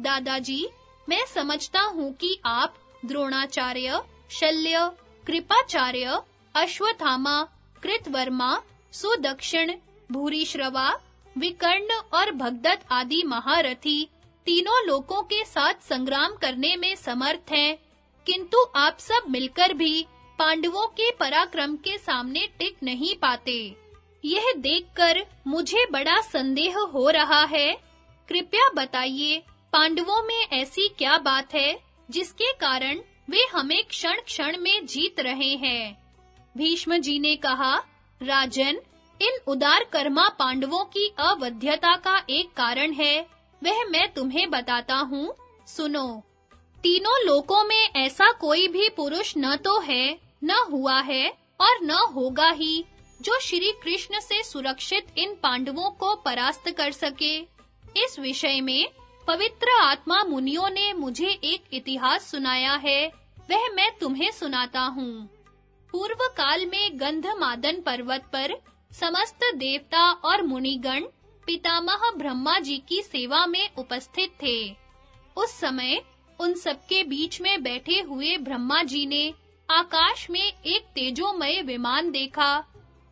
दादाजी, मैं समझता हूँ कि आप द्रोणाचार्य, शल्य, कृपाचार्य, अश्वत्थामा, कृतवर्मा, सुदक्षिण, भूरिश्रवा, विकर्ण और भगदत्त आदि महारथी तीनों लोगों के साथ संग्राम करने में समर्थ हैं, किंतु आप सब मिलकर भी पांडवों के पराक्रम के सामने टिक नहीं पाते। यह देखकर मुझे बड़ा संदेह हो रहा है। कृपया बताइए, पांडवों में ऐसी क्या बात है, जिसके कारण वे हमें क्षण-क्षण में जीत रहे हैं? भीष्म जी ने कहा, राजन, इन उदार कर्मा पांडवों की अवध्यता का एक कारण है। वह मैं तुम्हें बताता हूँ। सुनो, तीनों लोकों में ऐसा कोई भी पुरुष न तो है, न हुआ है और न होगा ही, जो श्री कृष्ण से सुरक्षित इन पांडवों को परास्त कर सके। इस विषय में पवित्र आत्मा मुनियों ने मुझे एक इतिहास सुनाया है, वह मैं तुम्हें सुनाता हूँ। पूर्व काल में गंधमादन पर्वत पर समस्त देवता और मुनिगण पितामह ब्रह्मा जी की सेवा में उपस्थित थे। उस समय उन सबके बीच में बैठे हुए ब्रह्मा जी ने आकाश में एक तेजोमय विमान देखा।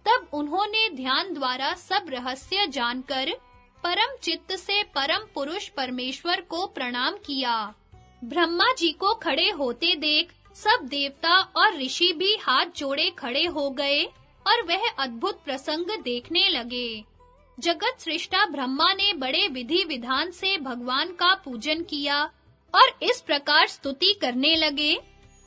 तब उन्होंने ध्यान द्वारा सब रहस्य जानकर परम चित्त से परम पुरुष परमेश्वर को प्रणाम किया। ब्रह्मा जी को खड़े होते देख सब देवता और ऋषि भी हाथ जोड़े खड़े हो गए और वह अद्भुत प्रसंग देखने लगे। जगत सृष्टा ब्रह्मा ने बड़े विधि विधान से भगवान का पूजन किया और इस प्रकार स्तुति करने लगे।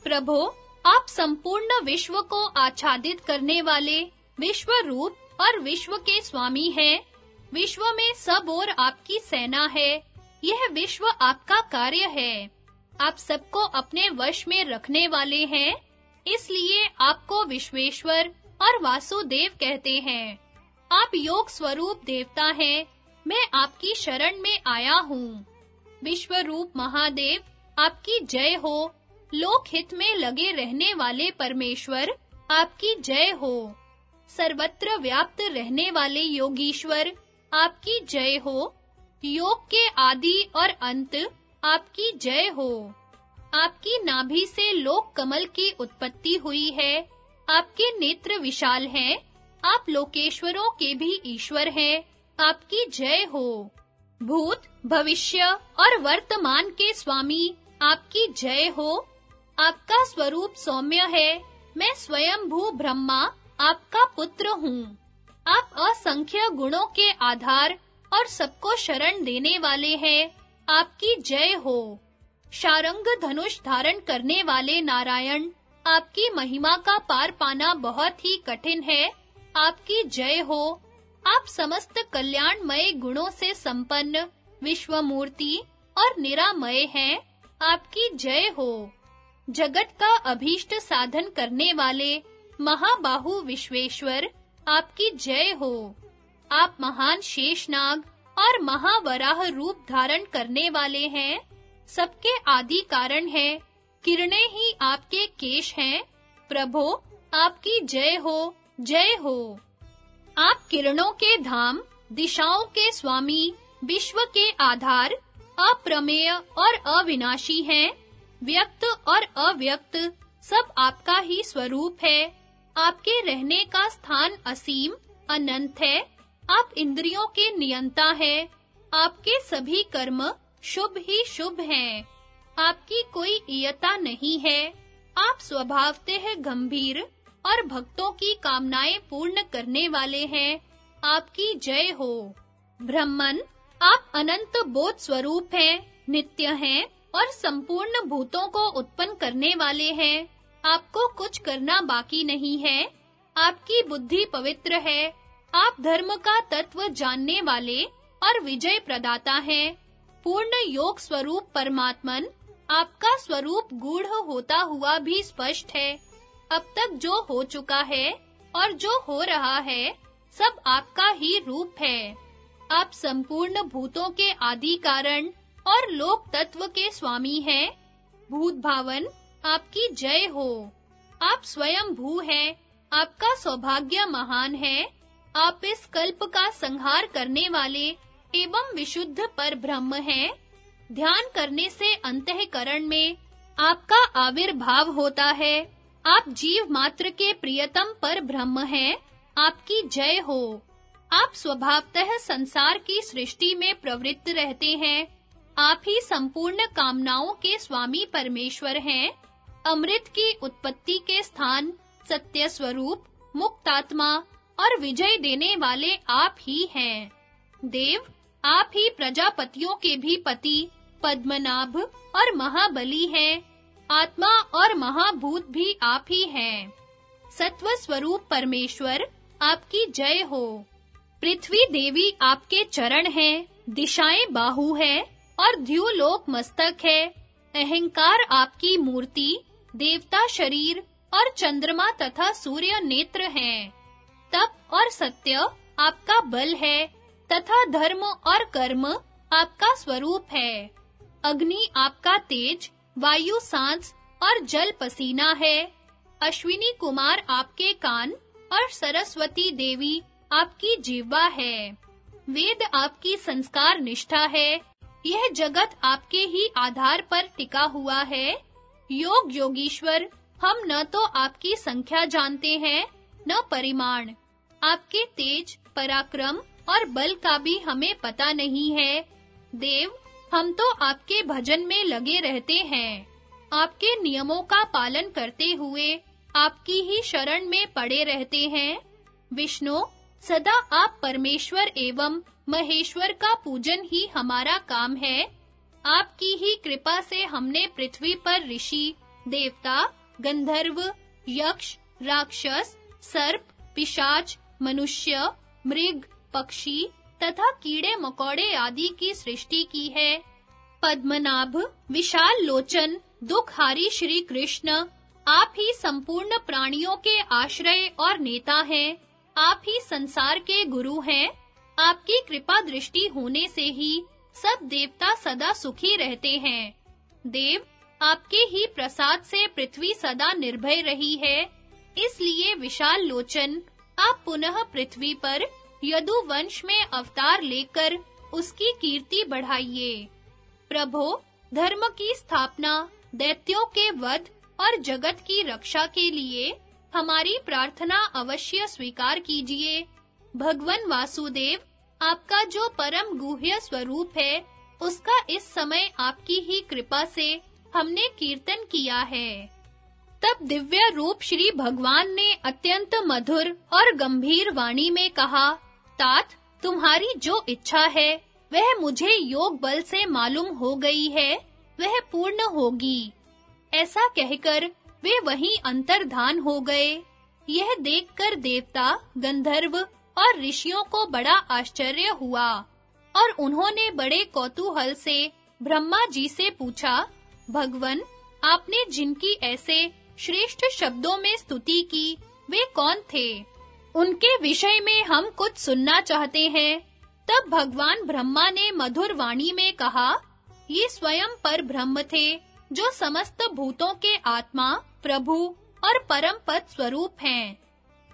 प्रभो, आप संपूर्ण विश्व को आच्छादित करने वाले विश्व रूप और विश्व के स्वामी हैं। विश्व में सब और आपकी सेना है। यह विश्व आपका कार्य है। आप सबको अपने वश में रखने वाले हैं। इसलिए आपको विश्वेश्वर और वासुदेव कहते हैं। आप योग स्वरूप देवता हैं। मैं आपकी शरण में आया हूँ। विश्व रूप महादेव, आपकी जय हो। लोक हित में लगे रहने वाले परमेश्वर, आपकी जय हो। सर्वत्र व्याप्त रहने वाले योगीश्वर, आपकी जय हो। योग के आदि और अंत, आपकी जय हो। आपकी नाभि से लोक कमल की उत्पत्ति हुई है। आपके नेत्र विशाल हैं। आप लोकेश्वरों के भी ईश्वर हैं। आपकी जय हो। भूत, भविष्य और वर्तमान के स्वामी, आपकी जय हो। आपका स्वरूप सौम्य है। मैं स्वयं भू ब्रह्मा, आपका पुत्र हूँ। आप असंख्य गुणों के आधार और सबको शरण देने वाले हैं। आपकी जय हो। शारंग धनुष धारण करने वाले नारायण, आपकी महिमा का पार पाना बहुत ही कठिन है। आपकी जय हो। आप समस्त कल्याणमय गुणों से संपन्न, विश्वमूर्ति और निरामय हैं। आपकी जय हो। जगत का अभीष्ट साधन करने वाले महाबाहु विश्वेश्वर, आपकी जय हो। आप महान शेषनाग और महावराह रूप धारण करने वाले हैं। सबके आदि कारण हैं। किरणें ही आपके केश हैं। प्रभो, आपकी जय हो। जय हो। आप किरणों के धाम, दिशाओं के स्वामी, विश्व के आधार, अप्रमेय और अविनाशी हैं। व्यक्त और अव्यक्त सब आपका ही स्वरूप है। आपके रहने का स्थान असीम, अनंत है। आप इंद्रियों के नियंता हैं। आपके सभी कर्म शुभ ही शुभ हैं। आपकी कोई इयता नहीं है। आप स्वभावतः गंभीर और भक्तों की कामनाएँ पूर्ण करने वाले हैं। आपकी जय हो। ब्रह्मन आप अनंत बोध स्वरूप हैं, नित्य हैं और संपूर्ण भूतों को उत्पन्न करने वाले हैं। आपको कुछ करना बाकी नहीं है। आपकी बुद्धि पवित्र है। आप धर्म का तत्व जानने वाले और विजय प्रदाता हैं। पूर्ण योग स्वरूप परमात्मन, आपका स्वरूप गूढ़ होता हुआ भी स्पष्ट है। अब तक जो हो चुका है और जो हो रहा है, सब आपका ही रूप है। आप संपूर्ण भूतों के आदि कारण और लोक तत्व के स्वामी हैं। भूत भावन, आपकी जय हो। आप स्वयं भू हैं, आपका सौभाग्य महान है। आप इस कल्प का संहार करने वाले एवं विशुद्ध पर ब्रह्म हैं। ध्यान करने से अंतःकरण में आपका आविर्भाव होता है। आप जीव मात्र के प्रियतम पर ब्रह्म हैं, आपकी जय हो। आप स्वभावतः संसार की सृष्टि में प्रवृत्त रहते हैं। आप ही संपूर्ण कामनाओं के स्वामी परमेश्वर हैं। अमृत की उत्पत्ति के स्थान, सत्य स्वरूप, मुक्तात्मा और विजय देने वाले आप ही हैं। देव, आप ही प्रजापतियों के भी पति, पद्मनाभ और महाबली हैं। आत्मा और महाभूत भी आप ही हैं। सत्व स्वरूप परमेश्वर, आपकी जय हो। पृथ्वी देवी आपके चरण हैं, दिशाएँ बाहु है और द्युलोक मस्तक है। अहंकार आपकी मूर्ति, देवता शरीर और चंद्रमा तथा सूर्य नेत्र हैं। तप और सत्य आपका बल है तथा धर्म और कर्म आपका स्वरूप है। अग्नि आपका तेज वायु सांस और जल पसीना है। अश्विनी कुमार आपके कान और सरस्वती देवी आपकी जीवा है। वेद आपकी संस्कार निष्ठा है। यह जगत आपके ही आधार पर टिका हुआ है। योग योगीश्वर, हम न तो आपकी संख्या जानते हैं, न परिमाण। आपके तेज, पराक्रम और बल का भी हमें पता नहीं है। देव हम तो आपके भजन में लगे रहते हैं। आपके नियमों का पालन करते हुए आपकी ही शरण में पड़े रहते हैं। विष्णु, सदा आप परमेश्वर एवं महेश्वर का पूजन ही हमारा काम है। आपकी ही कृपा से हमने पृथ्वी पर ऋषि, देवता, गंधर्व, यक्ष, राक्षस, सर्प, पिशाच, मनुष्य, मृग, पक्षी तथा कीड़े मकोड़े आदि की सृष्टि की है। पद्मनाभ, विशाल लोचन दुखहारी श्री कृष्ण, आप ही संपूर्ण प्राणियों के आश्रय और नेता हैं। आप ही संसार के गुरु हैं। आपकी कृपा दृष्टि होने से ही सब देवता सदा सुखी रहते हैं। देव, आपके ही प्रसाद से पृथ्वी सदा निर्भय रही है। इसलिए विशाल लोचन, आप पुनः पृथ्वी पर यदु वंश में अवतार लेकर उसकी कीर्ति बढ़ाइए। प्रभो, धर्म की स्थापना, दैत्यों के वध और जगत की रक्षा के लिए हमारी प्रार्थना अवश्य स्वीकार कीजिए। भगवन वासुदेव, आपका जो परम गुह्य स्वरूप है, उसका इस समय आपकी ही कृपा से हमने कीर्तन किया है। तब दिव्य रूप श्री भगवान ने अत्यंत मधुर और गंभीर वाणी में कहा तात तुम्हारी जो इच्छा है, वह मुझे योग बल से मालूम हो गई है, वह पूर्ण होगी। ऐसा कहकर वे वहीं अंतर्धान हो गए। यह देखकर देवता, गंधर्व और ऋषियों को बड़ा आश्चर्य हुआ और उन्होंने बड़े कौतूहल से ब्रह्मा जी से पूछा, भगवन, आपने जिनकी ऐसे श्रेष्ठ शब्दों में स्तुति की, वे कौन थे? उनके विषय में हम कुछ सुनना चाहते हैं। तब भगवान ब्रह्मा ने मधुर वाणी में कहा, ये स्वयं पर ब्रह्म थे, जो समस्त भूतों के आत्मा, प्रभु और परम पद स्वरूप हैं।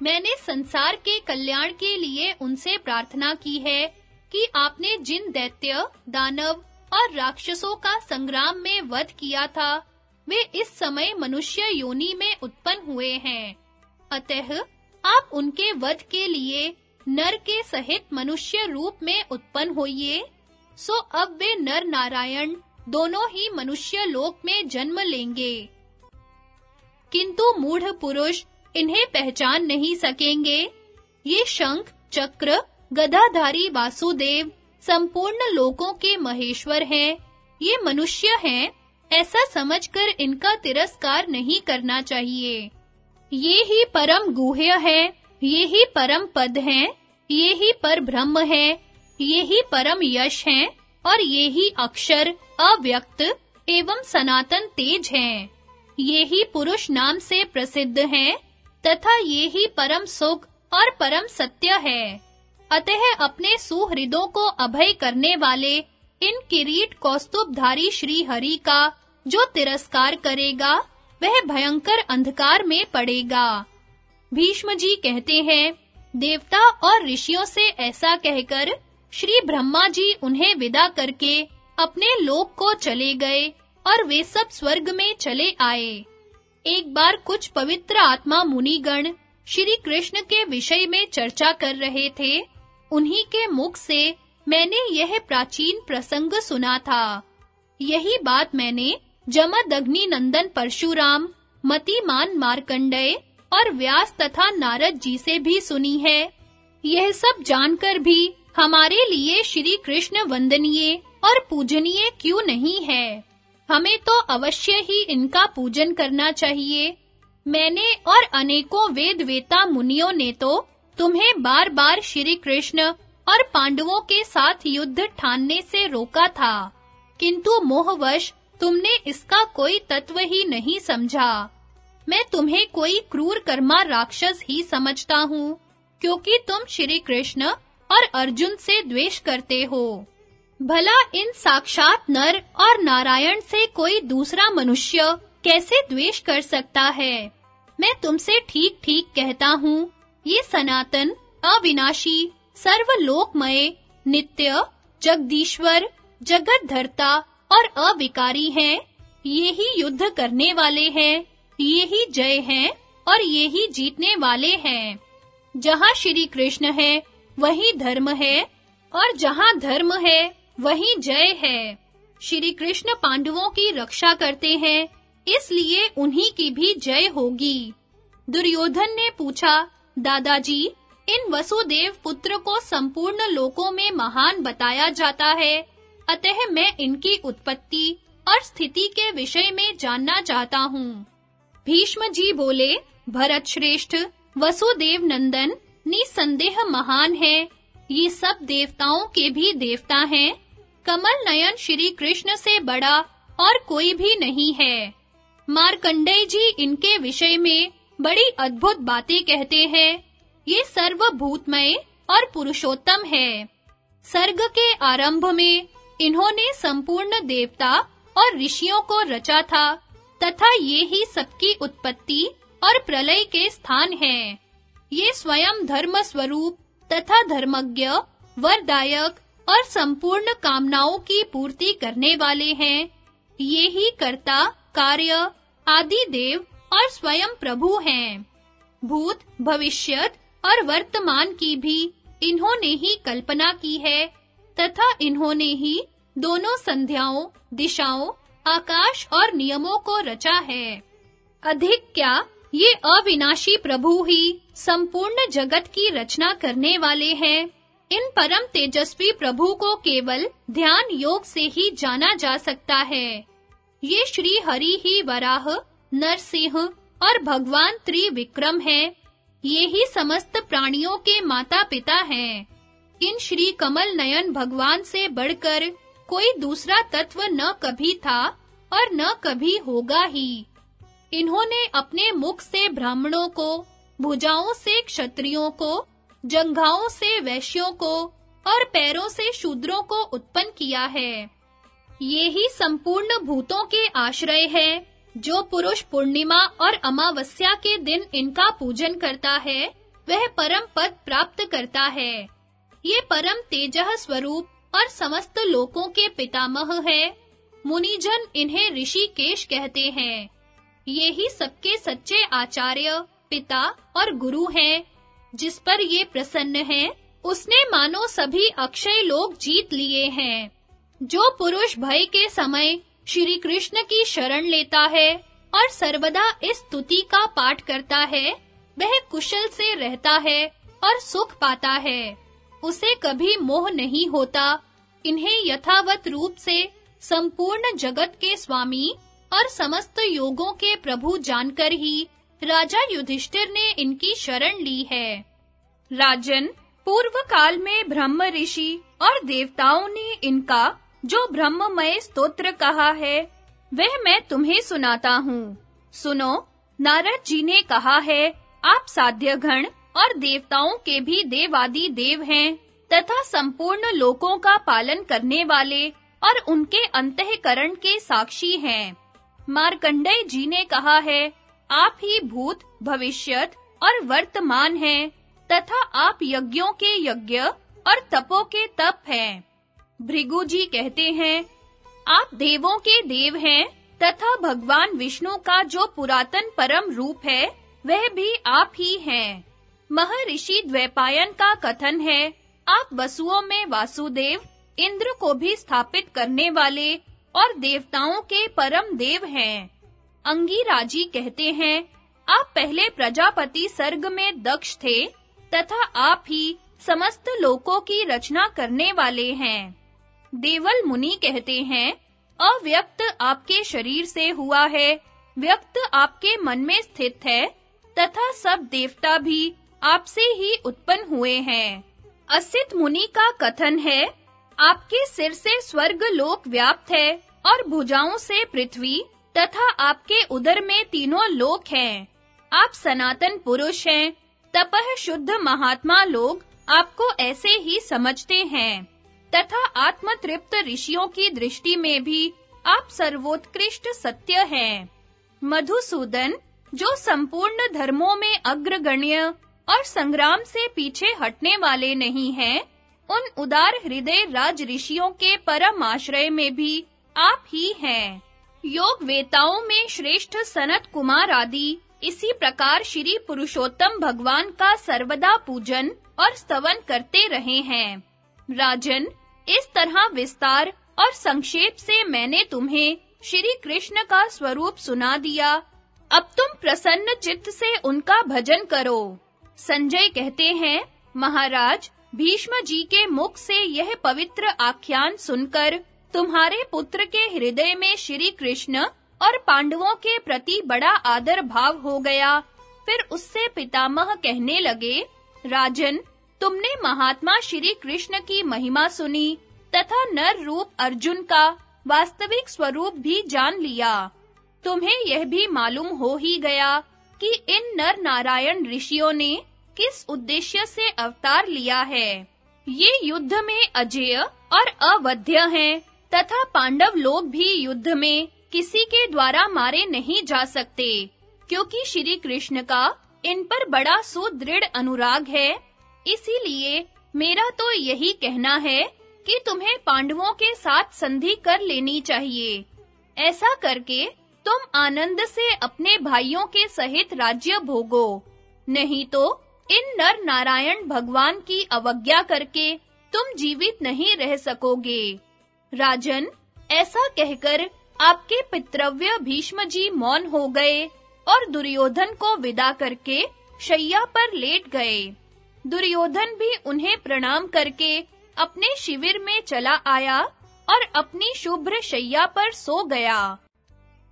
मैंने संसार के कल्याण के लिए उनसे प्रार्थना की है कि आपने जिन दैत्य, दानव और राक्षसों का संग्राम में वध किया था, वे इस समय मनुष्य योनि में उत्पन्न हुए हैं। अतः आप उनके वध के लिए नर के सहित मनुष्य रूप में उत्पन्न होइए। सो अब वे नर नारायण दोनों ही मनुष्य लोक में जन्म लेंगे। किंतु मूढ़ पुरुष इन्हें पहचान नहीं सकेंगे। ये शंख, चक्र, गदाधारी वासुदेव संपूर्ण लोकों के महेश्वर हैं। ये मनुष्य हैं, ऐसा समझकर इनका तिरस्कार नहीं करना चाहिए। ये ही परम गुह्य है, ये ही परम पद हैं, ये ही पर ब्रह्म है, ये ही परम यश हैं, और ये ही अक्षर, अव्यक्त एवं सनातन तेज हैं। ये ही पुरुष नाम से प्रसिद्ध हैं, तथा ये ही परम सुख और परम सत्य है। अतः अपने सुहृदों को अभय करने वाले इन किरीट कौस्तुभधारी श्री हरि का जो तिरस्कार करेगा वह भयंकर अंधकार में पड़ेगा। भीष्म जी कहते हैं, देवता और ऋषियों से ऐसा कहकर श्री ब्रह्मा जी उन्हें विदा करके अपने लोक को चले गए और वे सब स्वर्ग में चले आए। एक बार कुछ पवित्र आत्मा मुनिगण श्री कृष्ण के विषय में चर्चा कर रहे थे। उन्हीं के मुख से मैंने यह प्राचीन प्रसंग सुना था। यही बात मैंने जमदग्नि नंदन परशुराम, मतिमान मार्कंडेय और व्यास तथा नारद जी से भी सुनी है। यह सब जानकर भी हमारे लिए श्री कृष्ण वंदनीय और पूजनीय क्यों नहीं है? हमें तो अवश्य ही इनका पूजन करना चाहिए। मैंने और अनेकों वेद वेता मुनियों ने तो तुम्हें बार-बार श्री कृष्ण और पांडवों के साथ युद्ध ठानने से रोका था। किंतु मोहवश तुमने इसका कोई तत्व ही नहीं समझा। मैं तुम्हें कोई क्रूर कर्मा राक्षस ही समझता हूँ, क्योंकि तुम श्री कृष्ण और अर्जुन से द्वेष करते हो। भला इन साक्षात नर और नारायण से कोई दूसरा मनुष्य कैसे द्वेष कर सकता है? मैं तुमसे ठीक-ठीक कहता हूँ, ये सनातन, अविनाशी, सर्वलोकमय, नित्य, जगदीश्वर जगत धर्ता और अविकारी हैं। ये ही युद्ध करने वाले हैं, ये ही जय हैं और ये ही जीतने वाले हैं। जहाँ श्री कृष्ण है, वही धर्म है और जहाँ धर्म है, वही जय है। श्री कृष्ण पांडवों की रक्षा करते हैं, इसलिए उन्हीं की भी जय होगी। दुर्योधन ने पूछा, दादाजी, इन वसुदेव पुत्र को संपूर्ण लोकों में महान बताया जाता है अतः मैं इनकी उत्पत्ति और स्थिति के विषय में जानना चाहता हूँ। भीष्म जी बोले, भरत श्रेष्ठ, वसुदेव नंदन निसंदेह महान है। ये सब देवताओं के भी देवता हैं। कमल नयन श्री कृष्ण से बड़ा और कोई भी नहीं है। मार्कंडेय जी इनके विषय में बड़ी अद्भुत बातें कहते हैं। ये सर्वभूतमय और पुरुषोत्तम है। सर्ग के आरंभ में इन्होंने संपूर्ण देवता और ऋषियों को रचा था, तथा ये ही सबकी उत्पत्ति और प्रलय के स्थान हैं। ये स्वयं धर्म स्वरूप तथा धर्मज्ञ, वरदायक और संपूर्ण कामनाओं की पूर्ति करने वाले हैं। ये ही कर्ता, कार्य, आदि देव और स्वयं प्रभु हैं। भूत, भविष्यत और वर्तमान की भी इन्होंने ही कल्पना की है तथा इन्होंने ही दोनों संध्याओं, दिशाओं, आकाश और नियमों को रचा है। अधिक क्या, ये अविनाशी प्रभु ही संपूर्ण जगत की रचना करने वाले हैं। इन परम तेजस्वी प्रभु को केवल ध्यान योग से ही जाना जा सकता है। ये श्री हरि ही वराह, नरसिंह और भगवान त्रिविक्रम हैं। ये ही समस्त प्राणियों के माता-पिता हैं। इन श्री कमल नयन भगवान से बढ़कर कोई दूसरा तत्व न कभी था और न कभी होगा ही। इन्होंने अपने मुख से ब्राह्मणों को, भुजाओं से क्षत्रियों को, जंघाओं से वैश्यों को और पैरों से शूद्रों को उत्पन्न किया है। ये ही संपूर्ण भूतों के आश्रय है, जो पुरुष पूर्णिमा और अमावस्या के दिन इनका पूजन करता है, वह परम पद प्राप्त करता है। ये परम तेजह स्वरूप और समस्त लोकों के पितामह है। मुनिजन इन्हें ऋषि केश कहते हैं। ये ही सबके सच्चे आचार्य, पिता और गुरु हैं। जिस पर ये प्रसन्न हैं, उसने मानो सभी अक्षय लोक जीत लिए हैं। जो पुरुष भय के समय श्री कृष्ण की शरण लेता है और सर्वदा इस स्तुति का पाठ करता है, वह कुशल से रहता है और सुख पाता है। उसे कभी मोह नहीं होता। इन्हें यथावत रूप से संपूर्ण जगत के स्वामी और समस्त योगों के प्रभु जानकर ही राजा युधिष्ठिर ने इनकी शरण ली है। राजन, पूर्व काल में ब्रह्म ऋषि और देवताओं ने इनका जो ब्रह्ममय स्तोत्र कहा है, वह मैं तुम्हें सुनाता हूँ। सुनो, नारद जी ने कहा है, आप साध्य गण और देवताओं के भी देवादि देव हैं, तथा संपूर्ण लोकों का पालन करने वाले और उनके अंतःकरण के साक्षी हैं। मार्कंडेय जी ने कहा है, आप ही भूत, भविष्यत और वर्तमान हैं, तथा आप यज्ञों के यज्ञ और तपों के तप हैं। भृगु जी कहते हैं, आप देवों के देव हैं, तथा भगवान विष्णु का जो पुरातन परम रूप है, वह भी आप ही हैं। महर्षि द्वैपायन का कथन है। आप वसुओं में वासुदेव, इंद्र को भी स्थापित करने वाले और देवताओं के परम देव हैं। अंगिराजी कहते हैं, आप पहले प्रजापति सर्ग में दक्ष थे, तथा आप ही समस्त लोकों की रचना करने वाले हैं। देवल मुनि कहते हैं, अव्यक्त आपके शरीर से हुआ है, व्यक्त आपके मन में स्थित है, तथा सब देवता भी आपसे ही उत्पन्न हुए हैं। असित मुनि का कथन है, आपके सिर से स्वर्ग लोक व्याप्त है और भुजाओं से पृथ्वी तथा आपके उदर में तीनों लोक हैं। आप सनातन पुरुष हैं तपह शुद्ध महात्मा लोग आपको ऐसे ही समझते हैं। तथा आत्मतृप्त ऋषियों की दृष्टि में भी आप सर्वोत्कृष्ट सत्य हैं। मधुसूदन, जो संपूर्ण धर्मों में अग्रगण्य और संग्राम से पीछे हटने वाले नहीं हैं, उन उदार हृदय राज ऋषियों के परम आश्रय में भी आप ही हैं। योग वेताओं में श्रेष्ठ सनत कुमार आदि, इसी प्रकार श्री पुरुषोत्तम भगवान का सर्वदा पूजन और स्तवन करते रहे हैं। राजन, इस तरह विस्तार और संक्षेप से मैंने तुम्हें श्री कृष्ण का स्वरूप सुना दिया। अब तुम प्रसन्न चित्त से उनका भजन करो। संजय कहते हैं, महाराज भीष्म जी के मुख से यह पवित्र आख्यान सुनकर तुम्हारे पुत्र के हृदय में श्री कृष्ण और पांडवों के प्रति बड़ा आदर भाव हो गया। फिर उससे पितामह कहने लगे, राजन, तुमने महात्मा श्री कृष्ण की महिमा सुनी, तथा नर रूप अर्जुन का वास्तविक स्वरूप भी जान लिया। तुम्हें यह भी मालूम हो ही गया कि इन नर नारायण ऋषियों ने किस उद्देश्य से अवतार लिया है? ये युद्ध में अजेय और अवध्य हैं, तथा पांडव लोग भी युद्ध में किसी के द्वारा मारे नहीं जा सकते, क्योंकि श्री कृष्ण का इन पर बड़ा सुदृढ़ अनुराग है। इसीलिए मेरा तो यही कहना है कि तुम्हें पांडवों के साथ संधि कर लेनी चाहिए। ऐसा करके तुम आनंद से अपने भाइयों के सहित राज्य भोगो। नहीं तो इन नर नारायण भगवान की अवज्ञा करके तुम जीवित नहीं रह सकोगे। राजन, ऐसा कहकर आपके पितृव्य भीष्म जी मौन हो गए और दुर्योधन को विदा करके शैया पर लेट गए। दुर्योधन भी उन्हें प्रणाम करके अपने शिविर में चला आया और अपनी शुभ्र शैया पर सो गया।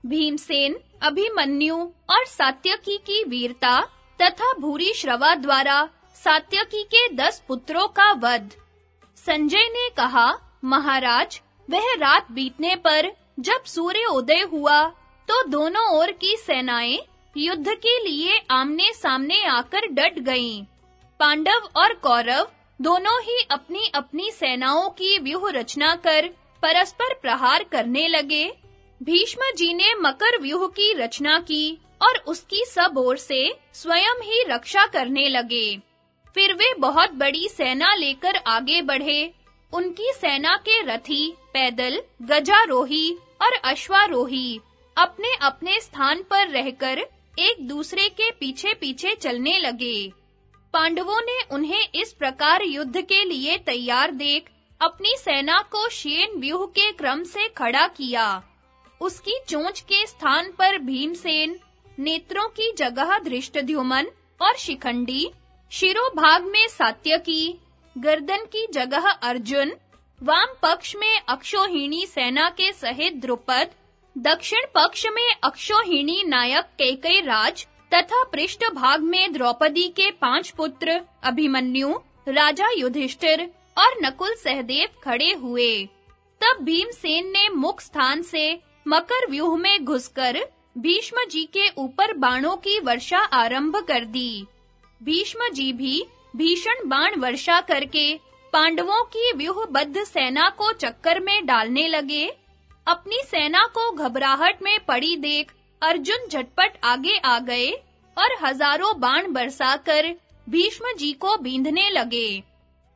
भीमसेन, अभिमन्यु और सात्यकी की वीरता तथा भूरी श्रवा द्वारा सात्यकी के दस पुत्रों का वध। संजय ने कहा, महाराज, वह रात बीतने पर जब सूर्य उदय हुआ तो दोनों ओर की सेनाएँ युद्ध के लिए आमने-सामने आकर डट गईं। पांडव और कौरव दोनों ही अपनी-अपनी सेनाओं की व्यूह रचना कर परस्पर प्रहार करने लगे। भीष्म जी ने मकर व्यूह की रचना की और उसकी सब ओर से स्वयं ही रक्षा करने लगे। फिर वे बहुत बड़ी सेना लेकर आगे बढ़े। उनकी सेना के रथी, पैदल, गजारोही और अश्वारोही अपने-अपने स्थान पर रहकर एक दूसरे के पीछे-पीछे चलने लगे। पांडवों ने उन्हें इस प्रकार युद्ध के लिए तैयार देख अपनी सेना को शेन व्यूह के क्रम से खड़ा किया। उसकी चोंच के स्थान पर भीमसेन, नेत्रों की जगह धृष्टद्युमन और शिखंडी, शिरोभाग में सात्यकी, गर्दन की जगह अर्जुन, वाम पक्ष में अक्षोहिणी सेना के सहित द्रुपद, दक्षिण पक्ष में अक्षोहिणी नायक कैकेय राज तथा पृष्ठ भाग में द्रौपदी के पाँच पुत्र अभिमन्यु, राजा युधिष्ठिर और नकुल सहदेव खड़े हुए। तब भीमसेन ने मुख स्थान से मकर व्यूह में घुसकर भीष्म जी के ऊपर बाणों की वर्षा आरंभ कर दी। भीष्म जी भी भीषण बाण वर्षा करके पांडवों की व्यूहबद्ध सेना को चक्कर में डालने लगे। अपनी सेना को घबराहट में पड़ी देख अर्जुन झटपट आगे आ गए और हज़ारों बाण बरसाकर भीष्म जी को बींधने लगे।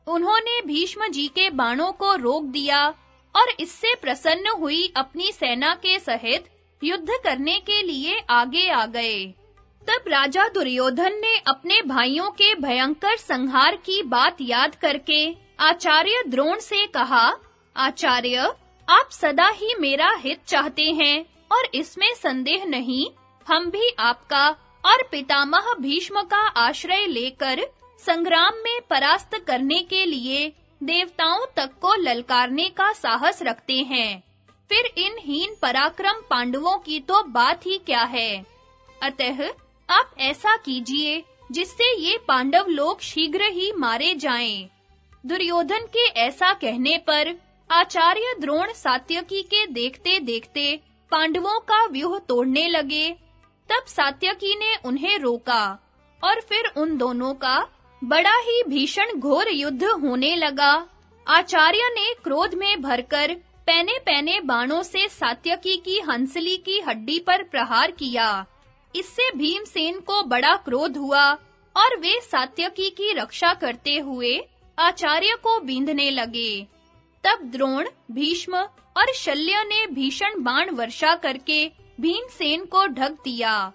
उन्होंने भीष्म जी के बाणों को रोक दिया और इससे प्रसन्न हुई अपनी सेना के सहित युद्ध करने के लिए आगे आ गए। तब राजा दुर्योधन ने अपने भाइयों के भयंकर संहार की बात याद करके आचार्य द्रोण से कहा, आचार्य, आप सदा ही मेरा हित चाहते हैं और इसमें संदेह नहीं, हम भी आपका और पितामह भीष्म का आश्रय लेकर संग्राम में परास्त करने के लिए देवताओं तक को ललकारने का साहस रखते हैं। फिर इन हीन पराक्रम पांडवों की तो बात ही क्या है? अतः आप ऐसा कीजिए, जिससे ये पांडव लोग शीघ्र ही मारे जाएँ। दुर्योधन के ऐसा कहने पर आचार्य द्रोण सात्यकी के देखते-देखते पांडवों का व्यूह तोड़ने लगे। तब सात्यकी ने उन्हें रोका और फिर उन दोनों का बड़ा ही भीषण घोर युद्ध होने लगा। आचार्य ने क्रोध में भरकर पैने-पैने बाणों से सात्यकी की, हंसली की हड्डी पर प्रहार किया। इससे भीमसेन को बड़ा क्रोध हुआ और वे सात्यकी की रक्षा करते हुए आचार्य को बींधने लगे। तब द्रोण, भीष्म और शल्य ने भीषण बाण वर्षा करके भीमसेन को ढक दिया।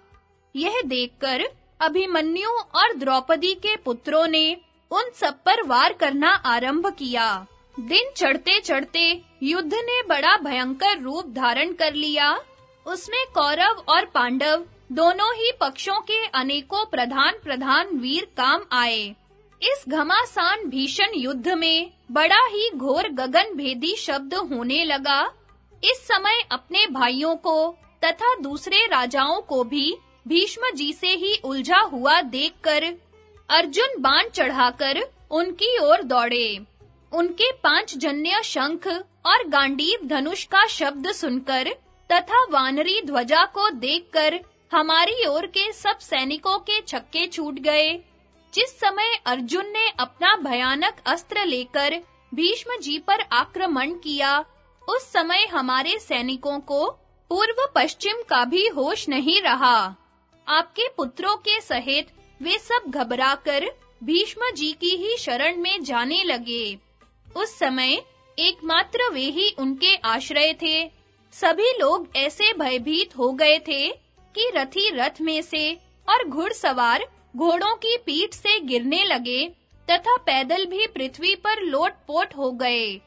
यह देखकर अभिमन्यु और द्रौपदी के पुत्रों ने उन सब पर वार करना आरंभ किया। दिन चढ़ते-चढ़ते युद्ध ने बड़ा भयंकर रूप धारण कर लिया। उसमें कौरव और पांडव दोनों ही पक्षों के अनेकों प्रधान-प्रधान वीर काम आए। इस घमासान भीषण युद्ध में बड़ा ही घोर गगन भेदी शब्द होने लगा। इस समय अपने भाइयों को तथा दूसरे राजाओं को भी भीष्म जी से ही उलझा हुआ देखकर अर्जुन बाण चढ़ाकर उनकी ओर दौड़े। उनके पाँच जन्य शंख और गांडीव धनुष का शब्द सुनकर तथा वानरी ध्वजा को देखकर हमारी ओर के सब सैनिकों के छक्के छूट गए। जिस समय अर्जुन ने अपना भयानक अस्त्र लेकर भीष्म जी पर आक्रमण किया, उस समय हमारे सैनिकों को पूर्व पश्चिम का भी होश नहीं रहा। आपके पुत्रों के सहित वे सब घबराकर भीष्म जी की ही शरण में जाने लगे। उस समय एकमात्र वे ही उनके आश्रय थे। सभी लोग ऐसे भयभीत हो गए थे कि रथी रथ में से और घुड़सवार घोड़ों की पीठ से गिरने लगे तथा पैदल भी पृथ्वी पर लोट-पोट हो गए।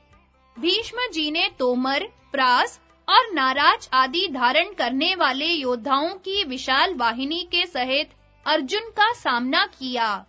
भीष्म जी ने तोमर, प्रास और नाराज़ आदि धारण करने वाले योद्धाओं की विशाल वाहिनी के सहित अर्जुन का सामना किया।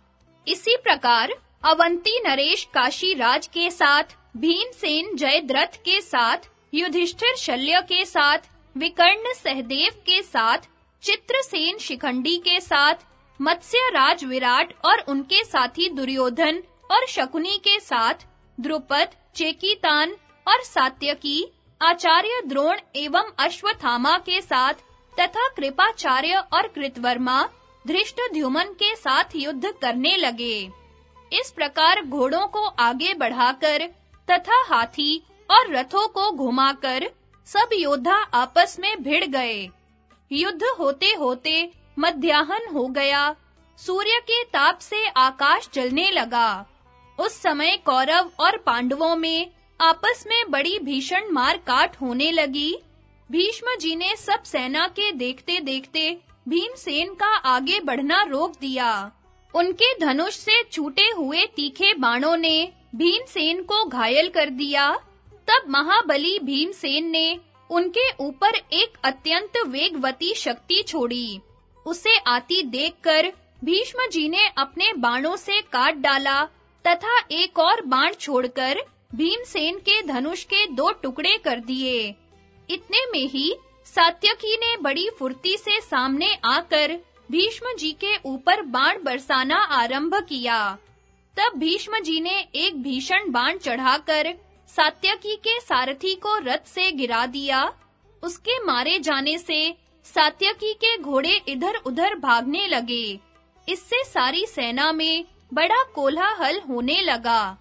इसी प्रकार अवंती नरेश काशी राज के साथ, भीमसेन जयद्रथ के साथ, युधिष्ठिर शल्य के साथ, विकर्ण सहदेव के साथ, चित्रसेन शिखंडी के साथ मत्स्य राज विराट और उनके साथी दुर्योधन और शकुनी के साथ, द्रुपद, चेकीतान और सात्यकी आचार्य द्रोण एवं अश्वत्थामा के साथ तथा कृपाचार्य और कृतवर्मा धृष्टद्युमन के साथ युद्ध करने लगे। इस प्रकार घोड़ों को आगे बढ़ाकर तथा हाथी और रथों को घुमाकर सब योद्धा आपस में भिड़ गए। युद्ध होते-होते मध्याह्न हो गया। सूर्य के ताप से आकाश जलने लगा। उस समय कौरव और पांडवों में आपस में बड़ी भीषण मार काट होने लगी। भीष्म जी ने सब सेना के देखते-देखते भीमसेन का आगे बढ़ना रोक दिया। उनके धनुष से छूटे हुए तीखे बाणों ने भीमसेन को घायल कर दिया। तब महाबली भीमसेन ने उनके ऊपर एक अत्यंत वेगवती शक्ति छोड़ी। उसे आती देखकर भीष्म जी ने अपने बाणों से काट डाला तथा एक और बाण छोड़कर भीमसेन के धनुष के दो टुकड़े कर दिए। इतने में ही सात्यकी ने बड़ी फुर्ती से सामने आकर भीष्म जी के ऊपर बाण बरसाना आरंभ किया। तब भीष्म जी ने एक भीषण बाण चढ़ाकर सात्यकी के सारथी को रथ से गिरा दिया। उसके मारे जाने से सात्यकी के घोड़े इधर-उधर भागने लगे। इससे सारी सेना में बड़ा कोलाहल होने लगा।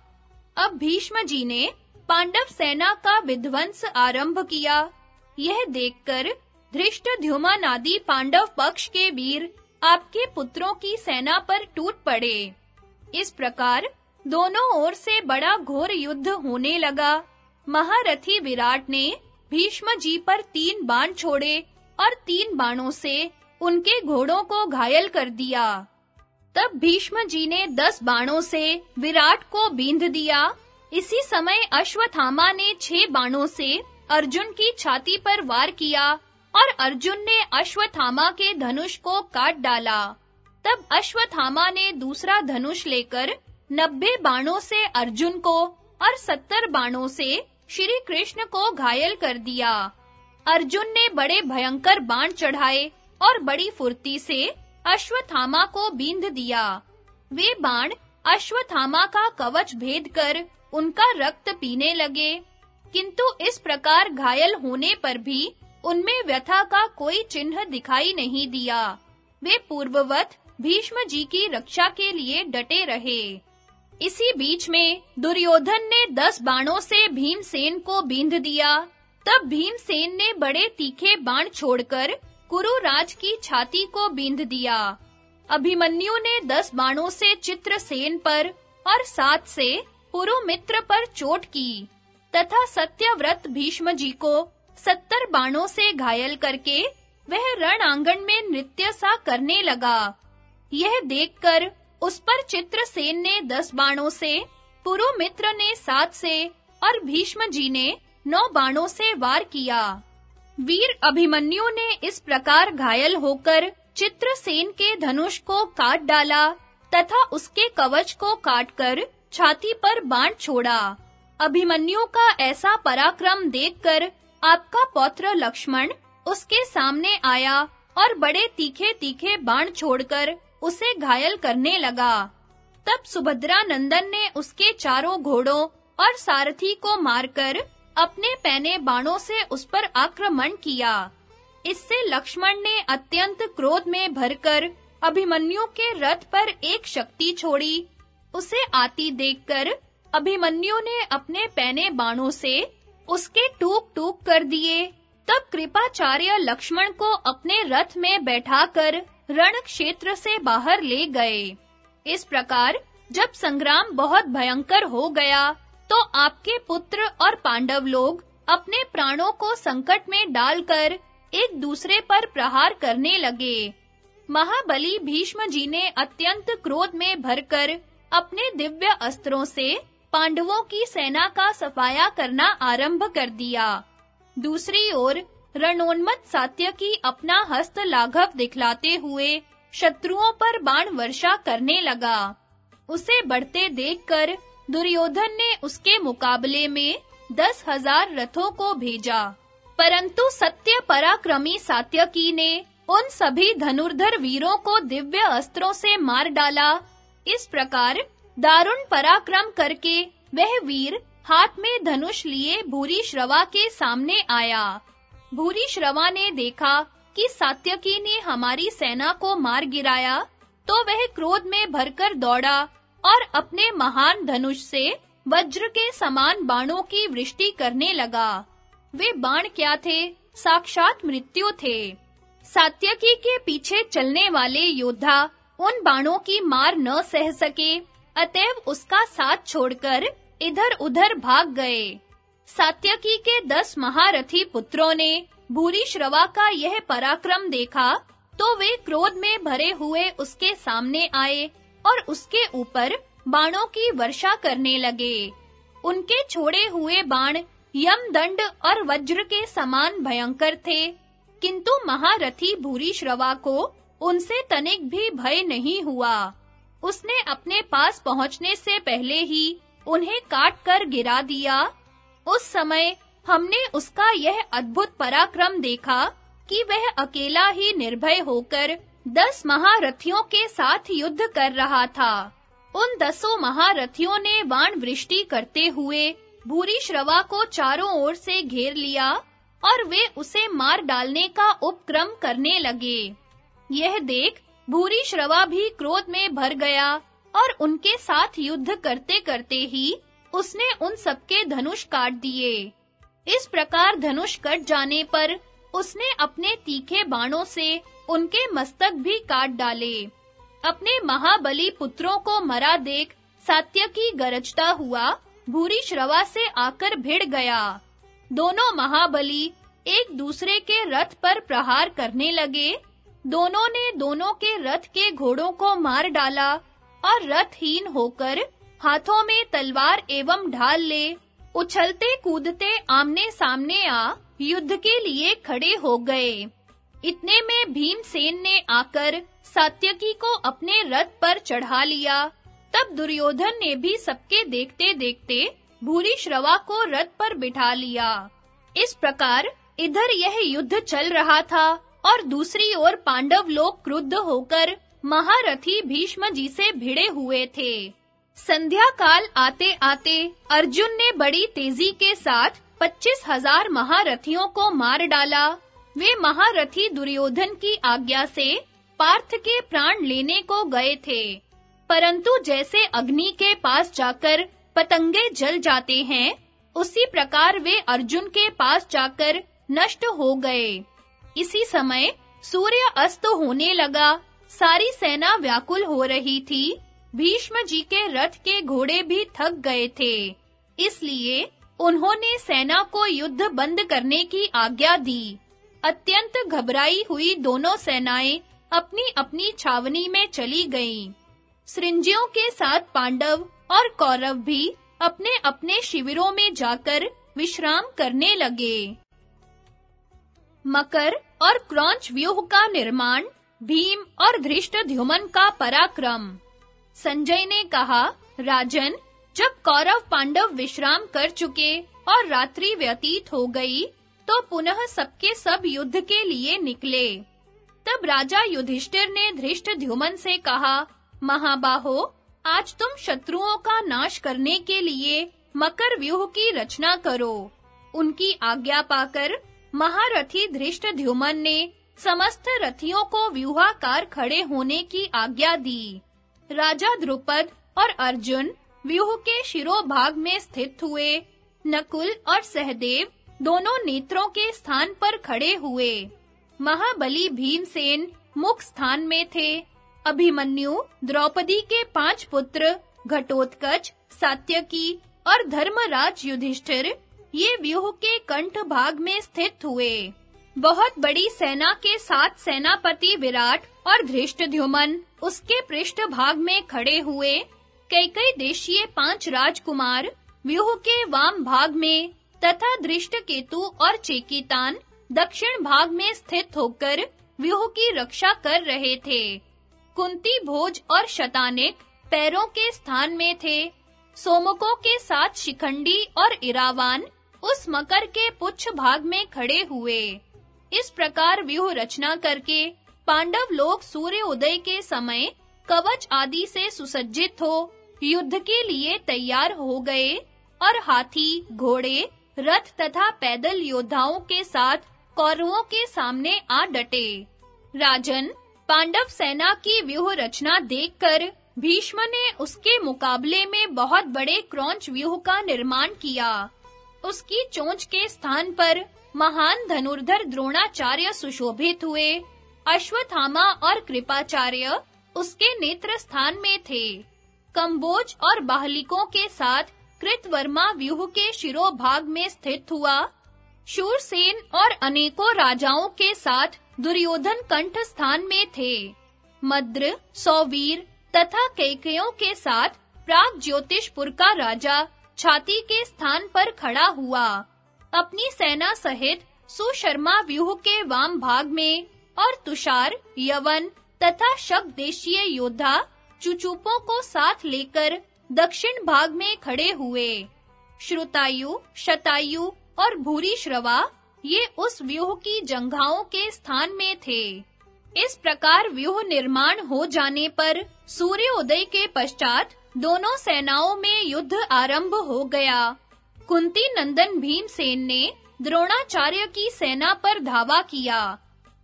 अब भीष्म जी ने पांडव सेना का विध्वंस आरंभ किया। यह देखकर धृष्टद्युम्न आदि पांडव पक्ष के वीर आपके पुत्रों की सेना पर टूट पड़े। इस प्रकार दोनों ओर से बड़ा घोर युद्ध होने लगा। महारथी विराट ने भीष्म जी पर तीन बाण छोड़े और तीन बाणों से उनके घोड़ों को घायल कर दिया। तब भीष्म जी ने दस बाणों से विराट को बींध दिया। इसी समय अश्वत्थामा ने छह बाणों से अर्जुन की छाती पर वार किया और अर्जुन ने अश्वत्थामा के धनुष को काट डाला। तब अश्वत्थामा ने दूसरा धनुष लेकर नब्बे बाणों से अर्जुन को और सत्तर बाणों से श्री कृष्ण को घायल कर दिया। अर्जुन ने बड़े भयंकर बाण चढ़ाए और बड़ी फुर्ती से अश्वत्थामा को बींध दिया। वे बाण अश्वत्थामा का कवच भेद कर उनका रक्त पीने लगे। किंतु इस प्रकार घायल होने पर भी उनमें व्यथा का कोई चिन्ह दिखाई नहीं दिया। वे पूर्ववत भीष्म जी की रक्षा के लिए डटे रहे। इसी बीच में दुर्योधन ने दस बाणों से भीमसेन को बींध दिया। तब भीमसेन ने बड़े तीखे बाण छोड़कर कुरुराज की छाती को बींध दिया। अभिमन्यु ने दस बाणों से चित्रसेन पर और सात से पुरुमित्र पर चोट की तथा सत्यव्रत भीष्म जी को सत्तर बाणों से घायल करके वह रण आँगन में नृत्य सा करने लगा। यह देखकर उस पर चित्रसेन ने दस बाणों से, पुरुमित्र ने सात से और भीष्म जी ने नौ बाणों से वार किया। वीर अभिमन्यु ने इस प्रकार घायल होकर चित्रसेन के धनुष को काट डाला तथा उसके कवच को काटकर छाती पर बाण छोड़ा। अभिमन्यु का ऐसा पराक्रम देखकर आपका पौत्र लक्ष्मण उसके सामने आया और बड़े तीखे-तीखे बाण छोड़कर उसे घायल करने लगा। तब सुभद्रा नंदन ने उसके चारों घोड़ों और सारथी को मारकर अपने पैने बाणों से उस पर आक्रमण किया। इससे लक्ष्मण ने अत्यंत क्रोध में भरकर अभिमन्यु के रथ पर एक शक्ति छोड़ी। उसे आती देखकर अभिमन्यु ने अपने पैने बाणों से उसके टूक-टूक कर दिए। तब कृपाचार्य लक्ष्मण को अपने रथ में बैठाकर रण क्षेत्र से बाहर ले गए। इस प्रकार जब संग्राम बहुत भयंकर हो गया तो आपके पुत्र और पांडव लोग अपने प्राणों को संकट में डालकर एक दूसरे पर प्रहार करने लगे। महाबली भीष्म जी ने अत्यंत क्रोध में भरकर अपने दिव्य अस्त्रों से पांडवों की सेना का सफाया करना आरंभ कर दिया। दूसरी ओर रणोन्मत्त सात्यकी अपना हस्त लाघव दिखलाते हुए शत्रुओं पर बाण वर्षा करने लगा। उसे बढ़ते देखकर दुर्योधन ने उसके मुकाबले में दस हज़ार रथों को भेजा। परंतु सत्य पराक्रमी सात्यकी ने उन सभी धनुर्धर वीरों को दिव्य अस्त्रों से मार डाला। इस प्रकार दारुण पराक्रम करके वह वीर हाथ में धनुष लिए भूरी श्रवा के सामने आया। भूरी श्रवा ने देखा कि सात्यकी ने हमारी सेना को मार गिराया तो वह क्रोध में भरकर दौड़ा। और अपने महान धनुष से वज्र के समान बाणों की वृष्टि करने लगा। वे बाण क्या थे? साक्षात मृत्यु थे। सात्यकी के पीछे चलने वाले योद्धा उन बाणों की मार न सह सके, अतएव उसका साथ छोड़कर इधर-उधर भाग गए। सात्यकी के दस महारथी पुत्रों ने भूरी श्रवा का यह पराक्रम देखा तो वे क्रोध में भरे हुए उसके सामने आए और उसके ऊपर बाणों की वर्षा करने लगे। उनके छोड़े हुए बाण यम दंड और वज्र के समान भयंकर थे, किंतु महारथी भूरी श्रवा को उनसे तनिक भी भय नहीं हुआ। उसने अपने पास पहुँचने से पहले ही उन्हें काट कर गिरा दिया। उस समय हमने उसका यह अद्भुत पराक्रम देखा कि वह अकेला ही निर्भय होकर दस महारथियों के साथ युद्ध कर रहा था। उन दसों महारथियों ने बाण वृष्टि करते हुए भूरी श्रवा को चारों ओर से घेर लिया और वे उसे मार डालने का उपक्रम करने लगे। यह देख भूरी श्रवा भी क्रोध में भर गया और उनके साथ युद्ध करते-करते ही उसने उन सबके धनुष काट दिए। इस प्रकार धनुष कट जाने पर उसने अपने तीखे बाणों से उनके मस्तक भी काट डाले। अपने महाबली पुत्रों को मरा देख सात्यकी गरजता हुआ, भूरी श्रवा से आकर भिड़ गया। दोनों महाबली एक दूसरे के रथ पर प्रहार करने लगे। दोनों ने दोनों के रथ के घोड़ों को मार डाला और रथहीन होकर हाथों में तलवार एवं ढाल ले उछलते कूदते आमने सामने आ युद्ध के लिए खड़े हो गए। इतने में भीमसेन ने आकर सात्यकी को अपने रथ पर चढ़ा लिया। तब दुर्योधन ने भी सबके देखते-देखते भूरी श्रवा को रथ पर बिठा लिया। इस प्रकार इधर यह युद्ध चल रहा था और दूसरी ओर पांडव लोग क्रुद्ध होकर महारथी भीष्म जी से भिड़े हुए थे। संध्या काल आते-आते अर्जुन ने बड़ी तेज़ी के साथ पच्चीस हज़ार महारथियों को मार डाला। वे महारथी दुर्योधन की आज्ञा से पार्थ के प्राण लेने को गए थे। परंतु जैसे अग्नि के पास जाकर पतंगे जल जाते हैं, उसी प्रकार वे अर्जुन के पास जाकर नष्ट हो गए। इसी समय सूर्य अस्त होने लगा। सारी सेना व्याकुल हो रही थी। भीष्म जी के रथ के घोड़े भी थक गए थे। इसलिए उन्होंने सेना को युद्ध बंद करने की आज्ञा दी। अत्यंत घबराई हुई दोनों सेनाएँ अपनी-अपनी छावनी में चली गईं। सृंजियों के साथ पांडव और कौरव भी अपने-अपने शिविरों में जाकर विश्राम करने लगे। मकर और क्रौंच व्यूह का निर्माण, भीम और धृष्टद्युमन का पराक्रम। संजय ने कहा, राजन, जब कौरव पांडव विश्राम कर चुके और रात्रि व्यतीत हो गई तो पुनः सबके सब युद्ध के लिए निकले। तब राजा युधिष्ठिर ने धृष्टद्युमन से कहा, महाबाहो, आज तुम शत्रुओं का नाश करने के लिए मकर व्यूह की रचना करो। उनकी आज्ञा पाकर महारथी धृष्टद्युमन ने समस्त रथियों को व्यूहाकार खड़े होने की आज्ञा दी। राजा द्रुपद और अर्जुन व्यूह के शिरोभाग में स्थित हुए, नकुल और सहदेव दोनों नेत्रों के स्थान पर खड़े हुए। महाबली भीमसेन मुख स्थान में थे। अभिमन्यु द्रौपदी के पाँच पुत्र, घटोत्कच, सात्यकी और धर्मराज युधिष्ठिर, ये व्यूह के कंठ भाग में स्थित हुए। बहुत बड़ी सेना के साथ सेनापति विराट और धृष्टद्युमन उसके पृष्ठ भाग में खड़े हुए। कई कई देशीय पाँच राजकुमार व्यूह के वाम भाग में तथा दृष्ट केतु और चेकितान दक्षिण भाग में स्थित होकर व्यूह की रक्षा कर रहे थे। कुंती भोज और शतानिक पैरों के स्थान में थे। सोमकों के साथ शिखंडी और इरावान उस मकर के पुच्छ भाग में खड़े हुए। इस प्रकार व्यूह रचना करके पांडव लोग सूर्य उदय के समय कवच आदि से सुसज्जित हो, युद्ध के लिए तैयार हो गए और हाथी, घोड़े रथ तथा पैदल योद्धाओं के साथ कौरवों के सामने आ डटे। राजन, पांडव सेना की व्यूह रचना देखकर भीष्म ने उसके मुकाबले में बहुत बड़े क्रौंच व्यूह का निर्माण किया। उसकी चोंच के स्थान पर महान धनुर्धर द्रोणाचार्य सुशोभित हुए। अश्वत्थामा और कृपाचार्य उसके नेत्र स्थान में थे। कंबोज और बाहलिकों के साथ कृतवर्मा व्यूह के शिरोभाग में स्थित हुआ। शूरसेन और अनेकों राजाओं के साथ दुर्योधन कंठ स्थान में थे। मद्र, सौवीर तथा कैकेयों के साथ प्राग ज्योतिषपुर का राजा छाती के स्थान पर खड़ा हुआ। अपनी सेना सहित सुशर्मा व्यूह के वाम भाग में और तुषार, यवन तथा शब देशीय योद्धा चुचुपों को साथ लेकर दक्षिण भाग में खड़े हुए। श्रुतायु, शतायु और भूरी श्रवा ये उस व्यूह की जंघाओं के स्थान में थे। इस प्रकार व्यूह निर्माण हो जाने पर सूर्य उदय के पश्चात दोनों सेनाओं में युद्ध आरंभ हो गया। कुंती नंदन भीमसेन ने द्रोणाचार्य की सेना पर धावा किया।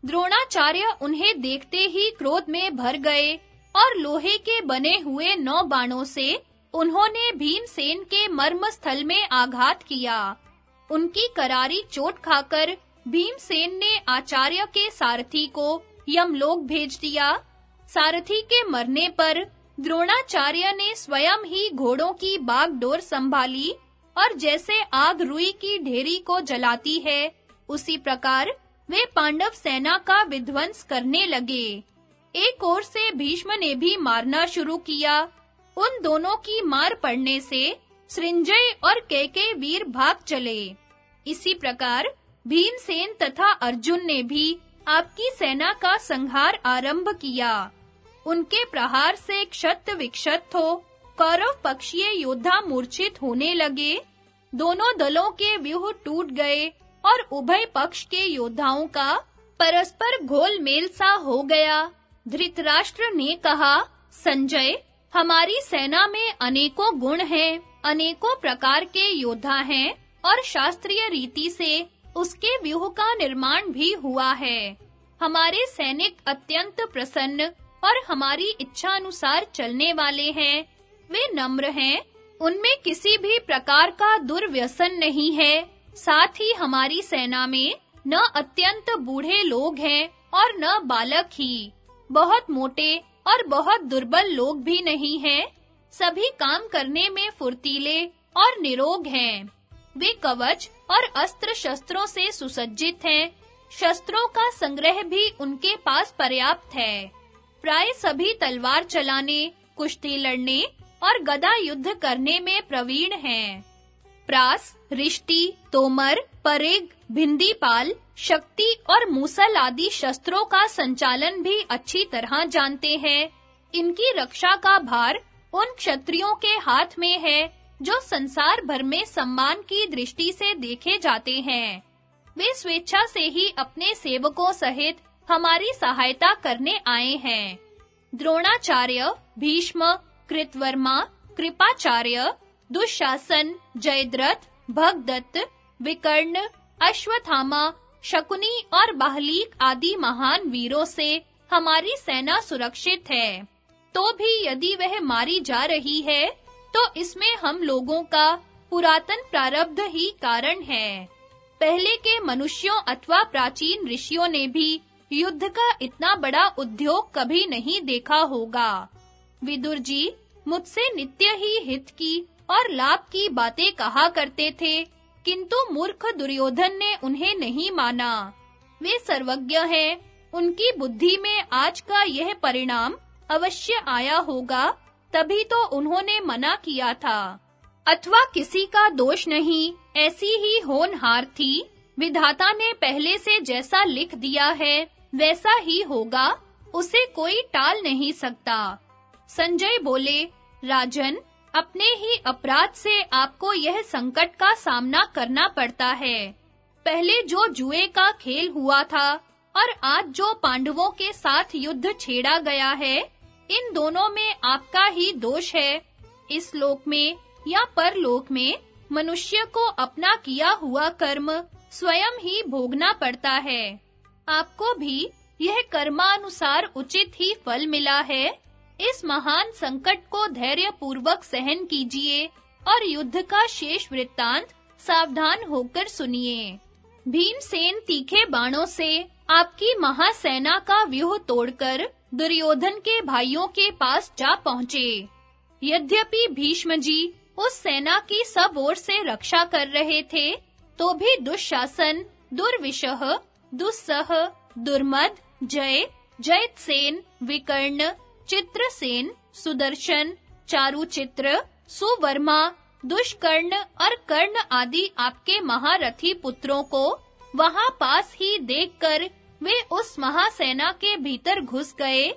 द्रोणाचार्य उन्हें देखते ही क्रोध में भर गए और लोहे के बने हुए नौ बाणों से उन्होंने भीमसेन के मर्म स्थल में आघात किया। उनकी करारी चोट खाकर भीमसेन ने आचार्य के सारथी को यमलोक भेज दिया। सारथी के मरने पर द्रोणाचार्य ने स्वयं ही घोड़ों की बागडोर संभाली और जैसे आग रुई की ढेरी को जलाती है, उसी प्रकार वे पांडव सेना का विध्वंस करने लगे। एक ओर से भीष्म ने भी मारना शुरू किया उन दोनों की मार पड़ने से सृंजय और केके वीर भाग चले। इसी प्रकार भीमसेन तथा अर्जुन ने भी आपकी सेना का संहार आरंभ किया। उनके प्रहार से क्षत विक्षत हो कौरव पक्षीय योद्धा मूर्छित होने लगे। दोनों दलों के व्यूह टूट गए और उभय पक्ष के योद्धाओं का परस्पर घोल-मेल सा हो गया। धृतराष्ट्र ने कहा, संजय हमारी सेना में अनेकों गुण हैं, अनेकों प्रकार के योद्धा हैं और शास्त्रीय रीति से उसके व्यूह का निर्माण भी हुआ है। हमारे सैनिक अत्यंत प्रसन्न और हमारी इच्छा अनुसार चलने वाले हैं। वे नम्र हैं, उनमें किसी भी प्रकार का दुर्व्यसन नहीं है। साथ ही हमारी सेना में न अत्यंत बूढ़े लोग हैं और न बालक ही। बहुत मोटे और बहुत दुर्बल लोग भी नहीं हैं। सभी काम करने में फुर्तीले और निरोग हैं। वे कवच और अस्त्र शस्त्रों से सुसज्जित हैं। शस्त्रों का संग्रह भी उनके पास पर्याप्त है। प्राय सभी तलवार चलाने, कुश्ती लड़ने और गदा युद्ध करने में प्रवीण हैं। प्रास रिष्टि तोमर, परिग भिंदीपाल शक्ति और मूसल आदि शस्त्रों का संचालन भी अच्छी तरह जानते हैं। इनकी रक्षा का भार उन क्षत्रियों के हाथ में है, जो संसार भर में सम्मान की दृष्टि से देखे जाते हैं। वे स्वेच्छा से ही अपने सेवकों सहित हमारी सहायता करने आए हैं। द्रोणाचार्य, भीष्म, कृतवर्मा, कृपाचार्य, दुशासन, जयद्रथ, भगदत्त, विकर्ण अश्वत्थामा, शकुनी और बाहलीक आदि महान वीरों से हमारी सेना सुरक्षित है। तो भी यदि वह मारी जा रही है तो इसमें हम लोगों का पुरातन प्रारब्ध ही कारण है। पहले के मनुष्यों अथवा प्राचीन ऋषियों ने भी युद्ध का इतना बड़ा उद्योग कभी नहीं देखा होगा। विदुर जी मुझसे नित्य ही हित की और लाभ की बातें कहा करते थे किंतु मूर्ख दुर्योधन ने उन्हें नहीं माना। वे सर्वज्ञ हैं। उनकी बुद्धि में आज का यह परिणाम अवश्य आया होगा, तभी तो उन्होंने मना किया था। अथवा किसी का दोष नहीं, ऐसी ही होनहार थी। विधाता ने पहले से जैसा लिख दिया है, वैसा ही होगा, उसे कोई टाल नहीं सकता। संजय बोले, राजन अपने ही अपराध से आपको यह संकट का सामना करना पड़ता है। पहले जो जुए का खेल हुआ था और आज जो पांडवों के साथ युद्ध छेड़ा गया है, इन दोनों में आपका ही दोष है। इस लोक में या परलोक में मनुष्य को अपना किया हुआ कर्म स्वयं ही भोगना पड़ता है। आपको भी यह कर्मानुसार उचित ही फल मिला है। इस महान संकट को धैर्य पूर्वक सहन कीजिए और युद्ध का शेष वृत्तांत सावधान होकर सुनिए। भीमसेन तीखे बाणों से आपकी महासेना का व्यूह तोड़कर दुर्योधन के भाइयों के पास जा पहुँचे। यद्यपि भीष्म जी उस सेना की सब ओर से रक्षा कर रहे थे तो भी दुशासन दुर्विशह दुस्सह, दुर्मद, जय जयतसेन विकर्ण चित्रसेन, सुदर्शन, चारुचित्र, सुवर्मा, दुष्कर्ण और कर्ण आदि आपके महारथी पुत्रों को वहाँ पास ही देखकर वे उस महासेना के भीतर घुस गए,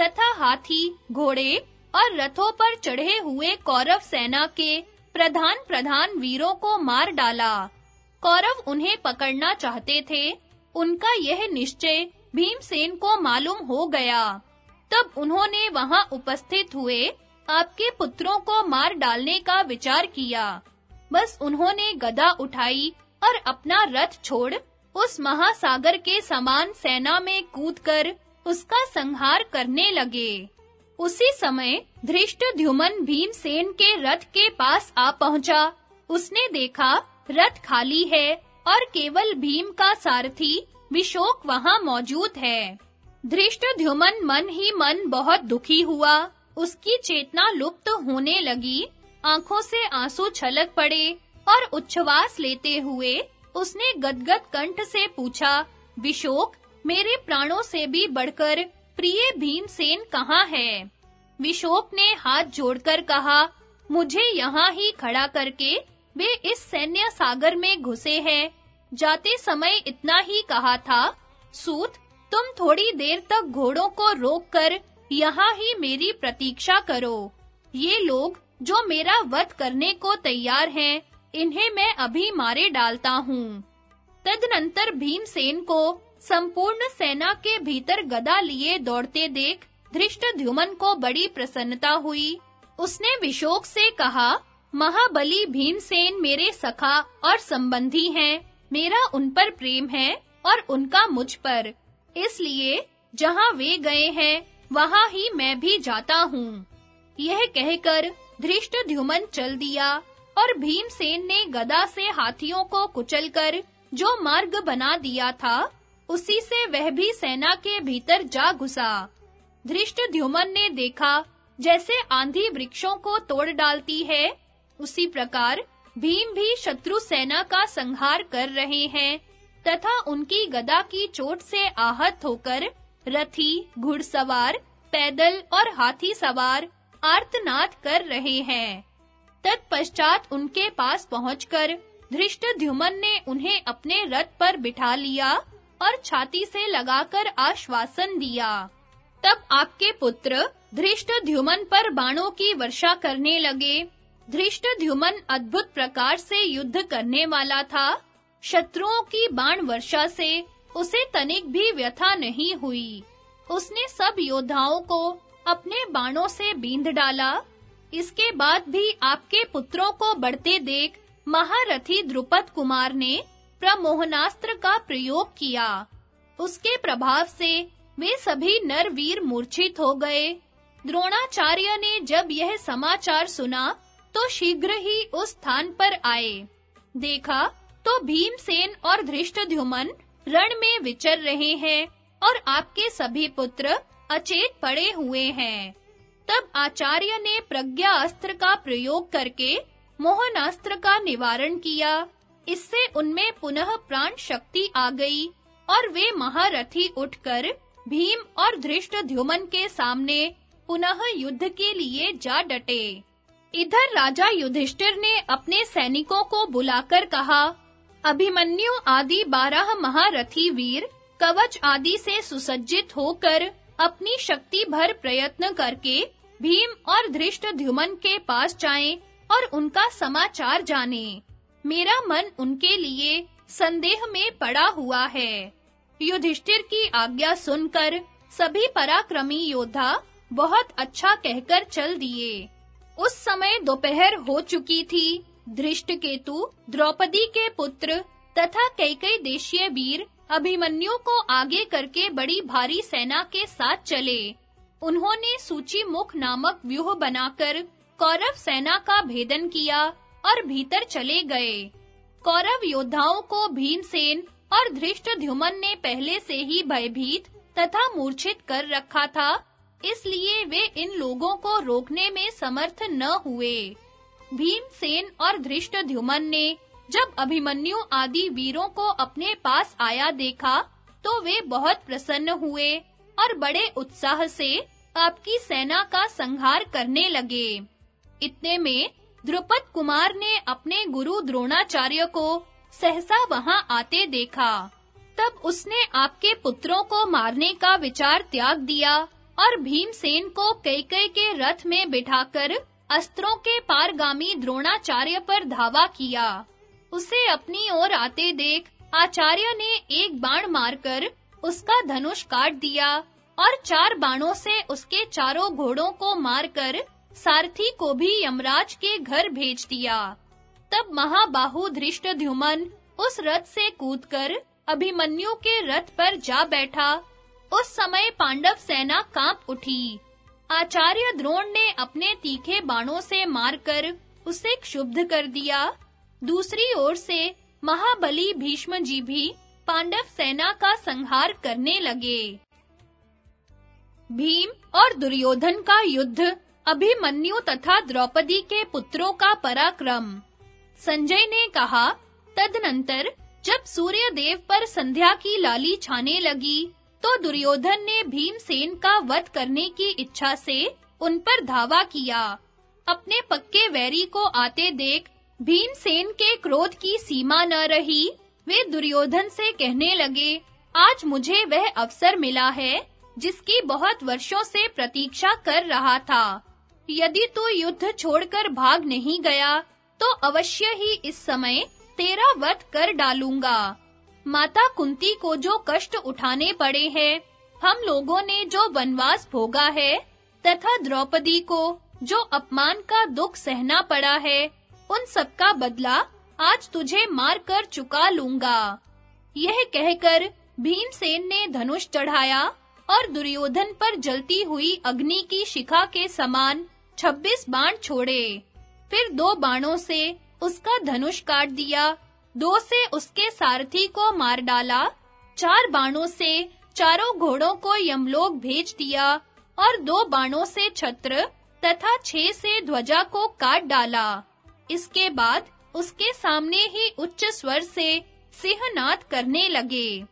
तथा हाथी, घोड़े और रथों पर चढ़े हुए कौरव सेना के प्रधान प्रधान वीरों को मार डाला। कौरव उन्हें पकड़ना चाहते थे, उनका यह निश्चय भीमसेन को मालूम हो गया। तब उन्होंने वहाँ उपस्थित हुए आपके पुत्रों को मार डालने का विचार किया। बस उन्होंने गदा उठाई और अपना रथ छोड़ उस महासागर के समान सेना में कूदकर उसका संहार करने लगे। उसी समय धृष्टद्युमन भीमसेन के रथ के पास आ पहुँचा। उसने देखा, रथ खाली है और केवल भीम का सारथी विशोक वहाँ मौजूद है। धृष्टद्युमन मन ही मन बहुत दुखी हुआ। उसकी चेतना लुप्त होने लगी। आँखों से आँसू छलक पड़े और उच्छ्वास लेते हुए उसने गदगद कंठ से पूछा, विशोक, मेरे प्राणों से भी बढ़कर प्रिय भीमसेन कहाँ है? विशोक ने हाथ जोड़कर कहा, मुझे यहाँ ही खड़ा करके वे इस सैन्य सागर में घुसे हैं। जाते समय इतना ही कहा था, सूत तुम थोड़ी देर तक घोड़ों को रोककर यहाँ ही मेरी प्रतीक्षा करो। ये लोग जो मेरा वध करने को तैयार हैं, इन्हें मैं अभी मारे डालता हूँ। तदनंतर भीमसेन को संपूर्ण सेना के भीतर गदा लिए दौड़ते देख धृष्टद्युमन को बड़ी प्रसन्नता हुई। उसने विशोक से कहा, महाबली भीमसेन मेरे सखा और संबंधी हैं, मेरा उन पर प्रेम है और उनका मुझ पर। इसलिए जहाँ वे गए हैं, वहाँ ही मैं भी जाता हूँ। यह कहकर धृष्टद्युमन चल दिया और भीमसेन ने गदा से हाथियों को कुचलकर जो मार्ग बना दिया था, उसी से वह भी सेना के भीतर जा घुसा। धृष्टद्युमन ने देखा, जैसे आंधी वृक्षों को तोड़ डालती है, उसी प्रकार भीम भी शत्रु सेना का संहार कर रहे हैं। तथा उनकी गदा की चोट से आहत होकर रथी, घुड़सवार, पैदल और हाथी सवार आर्तनाद कर रहे हैं। तत्पश्चात उनके पास पहुंचकर धृष्टद्युमन ने उन्हें अपने रथ पर बिठा लिया और छाती से लगाकर आश्वासन दिया। तब आपके पुत्र धृष्टद्युमन पर बाणों की वर्षा करने लगे। धृष्टद्युमन अद्भुत प्रकार से युद्ध करने वाला था। शत्रुओं की बाण वर्षा से उसे तनिक भी व्यथा नहीं हुई। उसने सब योद्धाओं को अपने बाणों से बींध डाला। इसके बाद भी आपके पुत्रों को बढ़ते देख महारथी द्रुपद कुमार ने प्रमोहनास्त्र का प्रयोग किया। उसके प्रभाव से वे सभी नरवीर मूर्छित हो गए। द्रोणाचार्य ने जब यह समाचार सुना तो शीघ्र ही उस स्थान पर आए। देखा तो भीमसेन और धृष्टद्युमन रण में विचर रहे हैं और आपके सभी पुत्र अचेत पड़े हुए हैं। तब आचार्य ने प्रज्ञा अस्त्र का प्रयोग करके मोहनास्त्र का निवारण किया। इससे उनमें पुनः प्राण शक्ति आ गई और वे महारथी उठकर भीम और धृष्टद्युमन के सामने पुनः युद्ध के लिए जा डटे। इधर राजा युधिष्ठिर ने अपने सैनिकों को बुलाकर कहा अभिमन्यु आदि बारह महारथी वीर कवच आदि से सुसज्जित होकर अपनी शक्ति भर प्रयत्न करके भीम और धृष्टद्युमन के पास जाएँ और उनका समाचार जाने। मेरा मन उनके लिए संदेह में पड़ा हुआ है। युधिष्ठिर की आज्ञा सुनकर सभी पराक्रमी योद्धा बहुत अच्छा कहकर चल दिए। उस समय दोपहर हो चुकी थी धृष्टकेतु द्रौपदी के पुत्र तथा कई कई देशीय वीर अभिमन्यु को आगे करके बड़ी भारी सेना के साथ चले। उन्होंने सूची मुख नामक व्यूह बनाकर कौरव सेना का भेदन किया और भीतर चले गए। कौरव योद्धाओं को भीमसेन और धृष्टद्युमन ने पहले से ही भयभीत तथा मूर्छित कर रखा था, इसलिए वे इन लोगों को रोकने में समर्थ न हुए। भीमसेन और धृष्टद्युमन ने जब अभिमन्यु आदि वीरों को अपने पास आया देखा तो वे बहुत प्रसन्न हुए और बड़े उत्साह से आपकी सेना का संहार करने लगे। इतने में द्रुपद कुमार ने अपने गुरु द्रोणाचार्य को सहसा वहाँ आते देखा। तब उसने आपके पुत्रों को मारने का विचार त्याग दिया और भीमसेन को कई-कई के रथ में बिठाकर अस्त्रों के पारगामी द्रोणाचार्य पर धावा किया। उसे अपनी ओर आते देख आचार्य ने एक बाण मारकर उसका धनुष काट दिया और चार बाणों से उसके चारों घोड़ों को मारकर सारथी को भी यमराज के घर भेज दिया। तब महाबाहु धृष्टद्युमन उस रथ से कूदकर अभिमन्यु के रथ पर जा बैठा। उस समय पांडव सेना काँप उठी। आचार्य द्रोण ने अपने तीखे बाणों से मारकर उसे क्षुब्ध कर दिया। दूसरी ओर से महाबली भीष्म जी भी पांडव सेना का संहार करने लगे। भीम और दुर्योधन का युद्ध अभिमन्यु तथा द्रौपदी के पुत्रों का पराक्रम। संजय ने कहा, तदनंतर जब सूर्य देव पर संध्या की लाली छाने लगी तो दुर्योधन ने भीमसेन का वध करने की इच्छा से उन पर धावा किया। अपने पक्के वैरी को आते देख भीमसेन के क्रोध की सीमा न रही, वे दुर्योधन से कहने लगे, आज मुझे वह अवसर मिला है जिसकी बहुत वर्षों से प्रतीक्षा कर रहा था। यदि तू युद्ध छोड़कर भाग नहीं गया तो अवश्य ही इस समय तेरा वध कर डालूँगा। माता कुंती को जो कष्ट उठाने पड़े हैं, हम लोगों ने जो वनवास भोगा है, तथा द्रौपदी को जो अपमान का दुख सहना पड़ा है, उन सब का बदला आज तुझे मार कर चुका लूँगा। यह कहकर भीमसेन ने धनुष चढ़ाया और दुर्योधन पर जलती हुई अग्नि की शिखा के समान छब्बीस बाण छोड़े। फिर दो बाणों से उसका धनुष काट दिया दो से उसके सारथी को मार डाला, चार बाणों से चारों घोड़ों को यमलोक भेज दिया और दो बाणों से छत्र तथा छह से ध्वजा को काट डाला। इसके बाद उसके सामने ही उच्च स्वर से सिंहनाद करने लगे।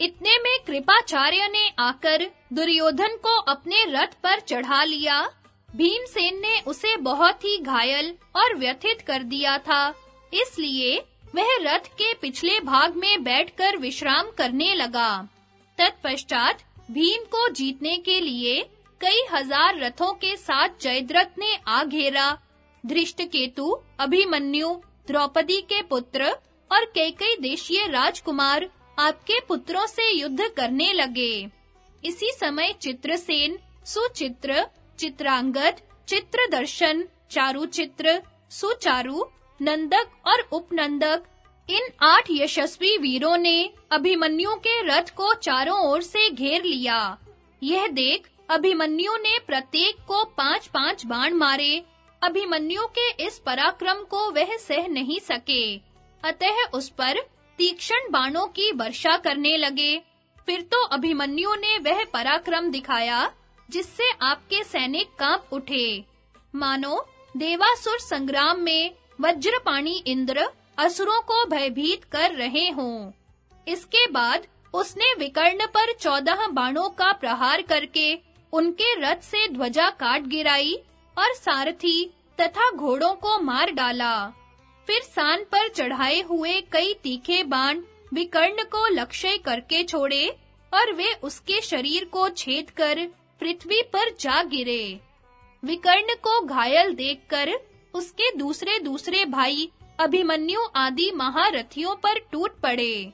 इतने में कृपाचार्य ने आकर दुर्योधन को अपने रथ पर चढ़ा लिया। भीमसेन ने उसे बहुत ही घायल और व्यथित कर दिया था, इसलिए वह रथ के पिछले भाग में बैठकर विश्राम करने लगा। तत्पश्चात भीम को जीतने के लिए कई हज़ार रथों के साथ जयद्रथ ने आ घेरा। धृष्टकेतु, अभिमन्यु, द्रौपदी के पुत्र और कई-कई देशीय राजकुमार आपके पुत्रों से युद्ध करने लगे। इसी समय चित्रसेन, सुचित्र, चित्रांगद, चित्रदर्शन, चारुचित्र, सुचारु नंदक और उपनंदक। इन आठ यशस्वी वीरों ने अभिमन्यु के रथ को चारों ओर से घेर लिया। यह देख अभिमन्यु ने प्रत्येक को पांच-पांच बाण मारे। अभिमन्यु के इस पराक्रम को वह सह नहीं सके। अतः उस पर तीक्ष्ण बाणों की वर्षा करने लगे। फिर तो अभिमन्यु ने वह पराक्रम दिखाया, जिससे आपके सैनिक काँप उठे। मानो देवासुर संग्राम में वज्रपाणी इंद्र असुरों को भयभीत कर रहे हों। इसके बाद उसने विकर्ण पर चौदह बाणों का प्रहार करके उनके रथ से ध्वजा काट गिराई और सारथी तथा घोड़ों को मार डाला। फिर सान पर चढ़ाए हुए कई तीखे बाण विकर्ण को लक्ष्य करके छोड़े और वे उसके शरीर को छेद कर पृथ्वी पर जा गिरे। विकर्ण को घायल देखकर उसके दूसरे दूसरे भाई, अभिमन्यु आदि महारथियों पर टूट पड़े।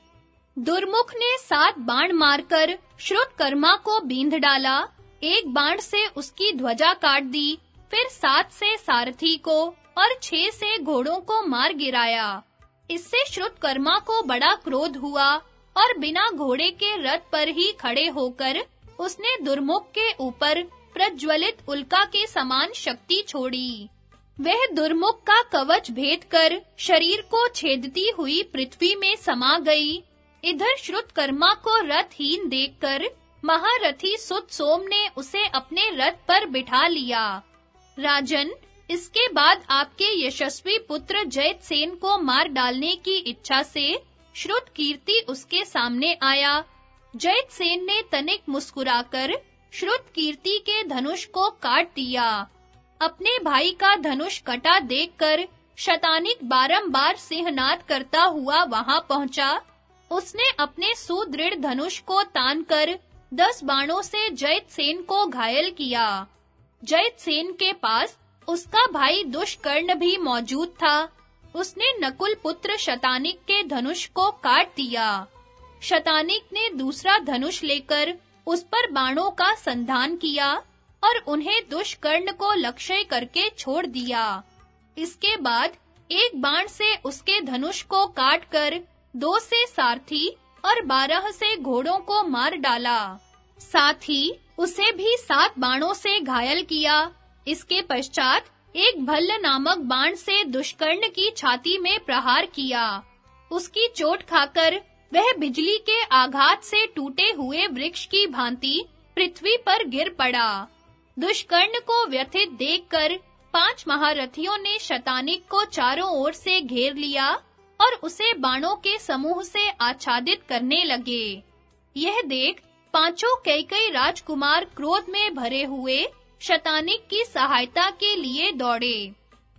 दुर्मुख ने सात बाण मारकर श्रुतकर्मा को बींध डाला। एक बाण से उसकी ध्वजा काट दी, फिर सात से सारथी को और छह से घोड़ों को मार गिराया। इससे श्रुतकर्मा को बड़ा क्रोध हुआ और बिना घोड़े के रथ पर ही खड़े होकर उसने दुर्मुख के ऊपर प्रज्वलित उल्का के समान शक्ति छोड़ी। वह दुर्मुख का कवच भेद कर शरीर को छेदती हुई पृथ्वी में समा गई। इधर श्रुतकर्मा को रथहीन देखकर महारथी सुत सोम ने उसे अपने रथ पर बिठा लिया। राजन, इसके बाद आपके यशस्वी पुत्र जयतसेन को मार डालने की इच्छा से श्रुत कीर्ति उसके सामने आया। जयतसेन ने तनिक मुस्कुराकर श्रुत कीर्ति के धनुष को काट दिया। अपने भाई का धनुष कटा देखकर शतानिक बारंबार सिंहनाद करता हुआ वहाँ पहुँचा। उसने अपने सुदृढ़ धनुष को तानकर दस बाणों से जयतसेन को घायल किया। जयतसेन के पास उसका भाई दुष्कर्ण भी मौजूद था। उसने नकुल पुत्र शतानिक के धनुष को काट दिया। शतानिक ने दूसरा धनुष लेकर उस पर बाणों का संधान किया। और उन्हें दुष्कर्ण को लक्ष्य करके छोड़ दिया। इसके बाद एक बाण से उसके धनुष को काटकर दो से सारथी और बारह से घोड़ों को मार डाला। साथ ही उसे भी सात बाणों से घायल किया। इसके पश्चात एक भल्ल नामक बाण से दुष्कर्ण की छाती में प्रहार किया। उसकी चोट खाकर वह बिजली के आघात से टूटे हुए वृक्ष की भांति पृथ्वी पर गिर पड़ा। दुष्कर्ण को व्यथित देखकर पाँच महारथियों ने शतानिक को चारों ओर से घेर लिया और उसे बाणों के समूह से आच्छादित करने लगे। यह देख पाँचों कई-कई राजकुमार क्रोध में भरे हुए शतानिक की सहायता के लिए दौड़े।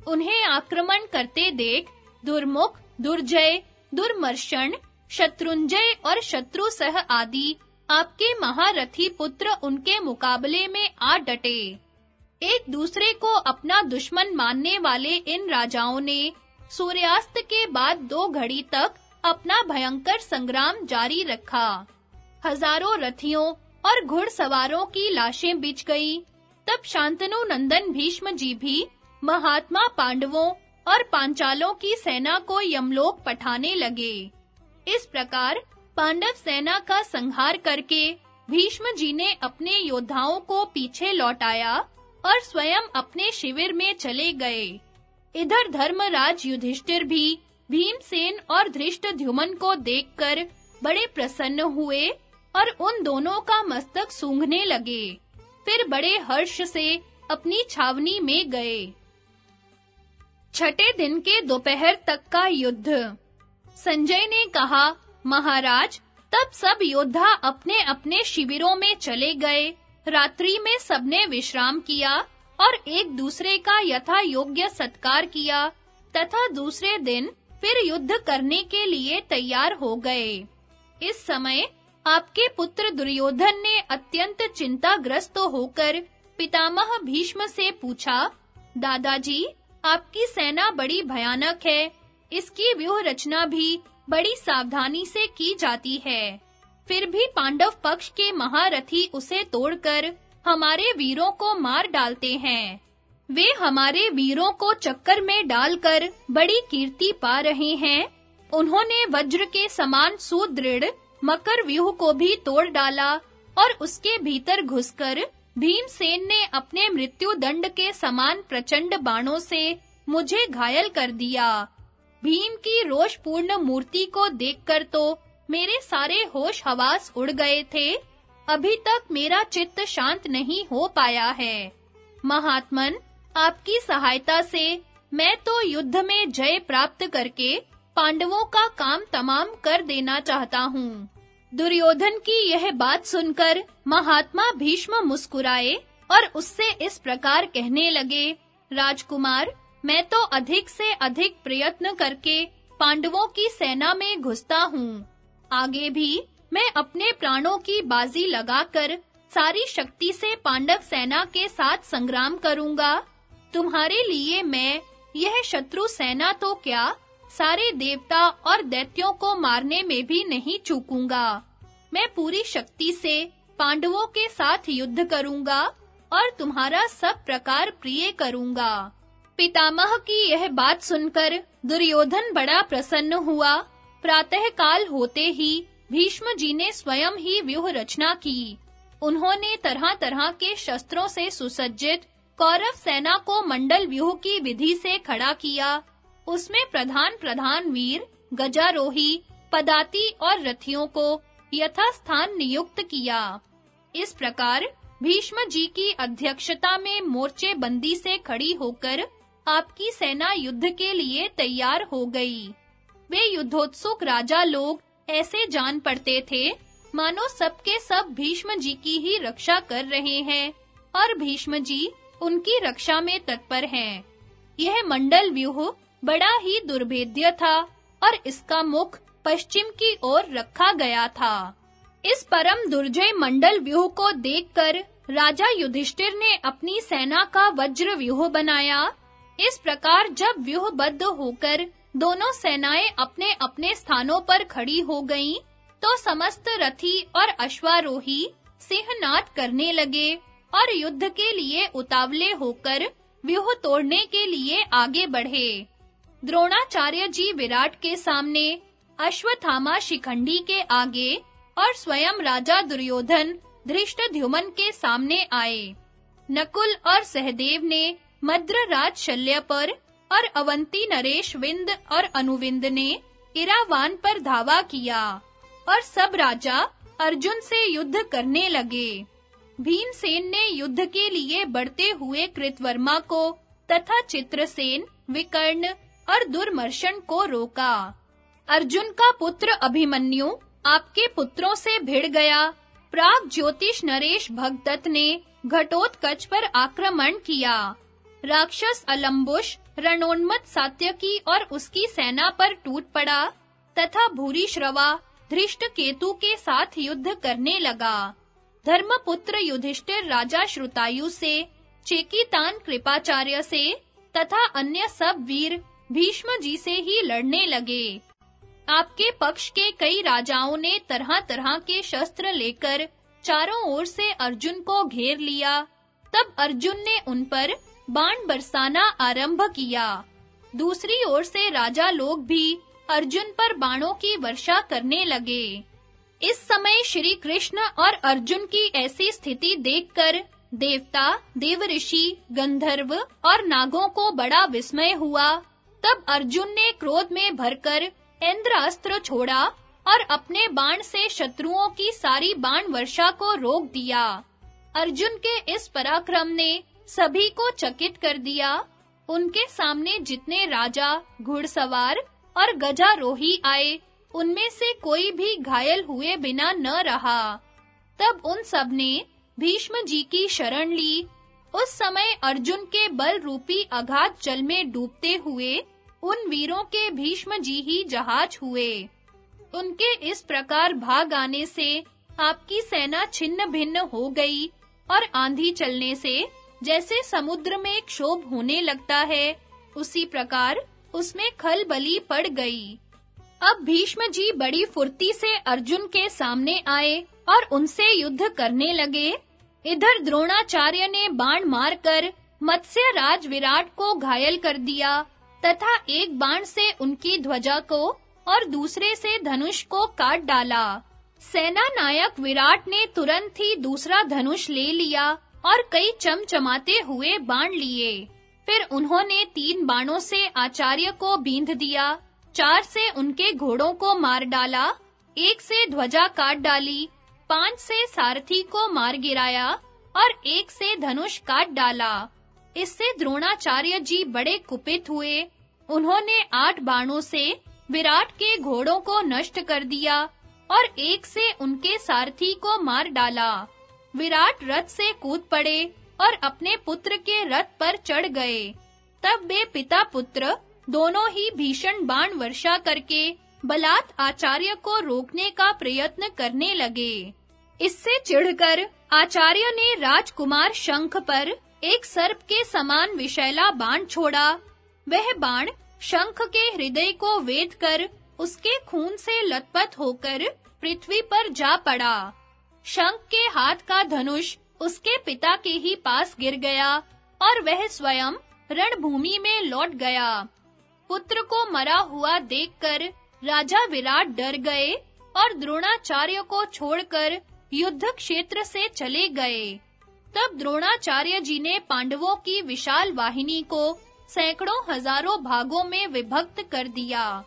उन्हें आक्रमण करते देख दुर्मुख, दुर्जय दुर्मर्शन शत्रुंजय और शत्रुसह आदि आपके महारथी पुत्र उनके मुकाबले में आ डटे। एक दूसरे को अपना दुश्मन मानने वाले इन राजाओं ने सूर्यास्त के बाद दो घड़ी तक अपना भयंकर संग्राम जारी रखा। हज़ारों रथियों और घुड़सवारों की लाशें बिछ गई। तब शांतनु नंदन भीष्म जी भी महात्मा पांडवों और पांचालों की सेना को यमलोक पठाने लगे। इस प्रकार पांडव सेना का संहार करके भीष्म जी ने अपने योद्धाओं को पीछे लौटाया और स्वयं अपने शिविर में चले गए। इधर धर्मराज युधिष्ठिर भी भीमसेन और धृष्टद्युमन को देखकर बड़े प्रसन्न हुए और उन दोनों का मस्तक सूंघने लगे। फिर बड़े हर्ष से अपनी छावनी में गए। छठे दिन के दोपहर तक का युद्ध। संजय ने कहा महाराज, तब सब योद्धा अपने-अपने शिविरों में चले गए। रात्रि में सबने विश्राम किया और एक दूसरे का यथा योग्य सत्कार किया, तथा दूसरे दिन फिर युद्ध करने के लिए तैयार हो गए। इस समय आपके पुत्र दुर्योधन ने अत्यंत चिंताग्रस्त होकर पितामह भीष्म से पूछा, दादाजी, आपकी सेना बड़ी भयानक है। इसकी व्यूह रचना भी बड़ी सावधानी से की जाती है। फिर भी पांडव पक्ष के महारथी उसे तोड़कर हमारे वीरों को मार डालते हैं। वे हमारे वीरों को चक्कर में डालकर बड़ी कीर्ति पा रहे हैं। उन्होंने वज्र के समान सुदृढ़, मकर व्यूह को भी तोड़ डाला और उसके भीतर घुसकर भीमसेन ने अपने मृत्यु दंड के समान प्रचंड बाणों से मुझे घायल कर दिया। भीम की रोषपूर्ण मूर्ति को देखकर तो मेरे सारे होश हवास उड़ गए थे। अभी तक मेरा चित्त शांत नहीं हो पाया है। महात्मन, आपकी सहायता से मैं तो युद्ध में जय प्राप्त करके पांडवों का काम तमाम कर देना चाहता हूँ। दुर्योधन की यह बात सुनकर महात्मा भीष्म मुस्कुराए और उससे इस प्रकार कहने लगे, राजकुमार मैं तो अधिक से अधिक प्रयत्न करके पांडवों की सेना में घुसता हूँ। आगे भी मैं अपने प्राणों की बाजी लगाकर सारी शक्ति से पांडव सेना के साथ संग्राम करूँगा। तुम्हारे लिए मैं यह शत्रु सेना तो क्या सारे देवता और दैत्यों को मारने में भी नहीं चूकूँगा। मैं पूरी शक्ति से पांडवों के साथ युद्ध करूँगा और तुम्हारा सब प्रकार प्रिय करूँगा। पितामह की यह बात सुनकर दुर्योधन बड़ा प्रसन्न हुआ। प्रातः काल होते ही भीष्म जी ने स्वयं ही व्यूह रचना की। उन्होंने तरह-तरह के शस्त्रों से सुसज्जित कौरव सेना को मंडल व्यूह की विधि से खड़ा किया। उसमें प्रधान प्रधान वीर, गजारोही, पदाती और रथियों को यथास्थान नियुक्त किया। इस प्रकार भीष्म जी की अध्यक्षता में मोर्चे बंदी से खड़ी होकर आपकी सेना युद्ध के लिए तैयार हो गई। वे युद्धोत्सुक राजा लोग ऐसे जान पड़ते थे। मानो सबके सब भीष्म जी की ही रक्षा कर रहे हैं और भीष्म जी उनकी रक्षा में तत्पर हैं। यह मंडल व्यूह बड़ा ही दुर्भेद्य था और इसका मुख पश्चिम की ओर रखा गया था। इस परम दुर्जय मंडल व्यूह को देखकर राजा युधिष्ठिर ने अपनी सेना का वज्र व्यूह बनाया इस प्रकार जब व्यूहबद्ध होकर दोनों सेनाएँ अपने-अपने स्थानों पर खड़ी हो गईं, तो समस्त रथी और अश्वारोही सिंहनाद करने लगे और युद्ध के लिए उतावले होकर व्यूह तोड़ने के लिए आगे बढ़े। द्रोणाचार्य जी विराट के सामने अश्वत्थामा शिखंडी के आगे और स्वयं राजा दुर्योधन धृष्टद्युमन के सामने आए। नकुल और सहदेव ने मद्रराज शल्य पर और अवंती नरेश विंद और अनुविंद ने इरावान पर धावा किया और सब राजा अर्जुन से युद्ध करने लगे। भीमसेन ने युद्ध के लिए बढ़ते हुए कृतवर्मा को तथा चित्रसेन, विकर्ण और दुर्मर्शन को रोका। अर्जुन का पुत्र अभिमन्यु आपके पुत्रों से भिड़ गया। प्राग ज्योतिष नरेश भगदत्त ने घटोत्कच पर आक्रमण किया। राक्षस अलंबुश रणोन्मत सात्यकी और उसकी सेना पर टूट पड़ा, तथा भूरी श्रवा, धृष्ट केतु के साथ युद्ध करने लगा। धर्मपुत्र युधिष्ठिर राजा श्रुतायु से, चेकीतान कृपाचार्य से, तथा अन्य सब वीर, भीष्म जी से ही लड़ने लगे। आपके पक्ष के कई राजाओं ने तरह-तरह के शस्त्र लेकर, चारों ओर से अर्जुन को घेर लिया। तब अर्जुन ने उन पर बाण बरसाना आरंभ किया। दूसरी ओर से राजा लोग भी अर्जुन पर बाणों की वर्षा करने लगे। इस समय श्री कृष्ण और अर्जुन की ऐसी स्थिति देखकर देवता, देवऋषि, गंधर्व और नागों को बड़ा विस्मय हुआ। तब अर्जुन ने क्रोध में भरकर इंद्र अस्त्र छोड़ा और अपने बाण से शत्रुओं की सारी बाण वर्षा को रोक दिया। अर्जुन के इस पराक्रम ने सभी को चकित कर दिया। उनके सामने जितने राजा, घुड़सवार और गजारोही आए, उनमें से कोई भी घायल हुए बिना न रहा। तब उन सबने भीष्म जी की शरण ली। उस समय अर्जुन के बल रूपी अगाध जल में डूबते हुए उन वीरों के भीष्म जी ही जहाज़ हुए। उनके इस प्रकार भाग आने से आपकी सेना छिन्न भिन्न हो गई और आंधी चलने से जैसे समुद्र में क्षोभ होने लगता है, उसी प्रकार उसमें खलबली पड़ गई। अब भीष्म जी बड़ी फुर्ती से अर्जुन के सामने आए और उनसे युद्ध करने लगे। इधर द्रोणाचार्य ने बाण मारकर मत्स्य राज विराट को घायल कर दिया, तथा एक बाण से उनकी ध्वजा को और दूसरे से धनुष को काट डाला। सेना नायक विराट ने तुरंत ही दूसरा धनुष ले लिया और कई चमचमाते हुए बाण लिए। फिर उन्होंने तीन बाणों से आचार्य को बींध दिया। चार से उनके घोड़ों को मार डाला। एक से ध्वजा काट डाली। पाँच से सारथी को मार गिराया और एक से धनुष काट डाला। इससे द्रोणाचार्य जी बड़े कुपित हुए। उन्होंने आठ बाणों से विराट के घोड़ों को नष्ट कर दिया और एक से उनके सारथी को मार डाला। विराट रथ से कूद पड़े और अपने पुत्र के रथ पर चढ़ गए। तब वे पिता पुत्र दोनों ही भीषण बाण वर्षा करके बलात् आचार्य को रोकने का प्रयत्न करने लगे। इससे चिढ़कर आचार्य ने राजकुमार शंख पर एक सर्प के समान विशैला बाण छोड़ा। वह बाण शंख के हृदय को वेद कर उसके खून से लथपथ होकर पृथ्वी पर जा पड़ा। शंख के हाथ का धनुष उसके पिता के ही पास गिर गया और वह स्वयं रणभूमि में लौट गया। पुत्र को मरा हुआ देखकर राजा विराट डर गए और द्रोणाचार्य को छोड़कर युद्ध क्षेत्र से चले गए। तब द्रोणाचार्य जी ने पांडवों की विशाल वाहिनी को सैकड़ों हज़ारों भागों में विभक्त कर दिया।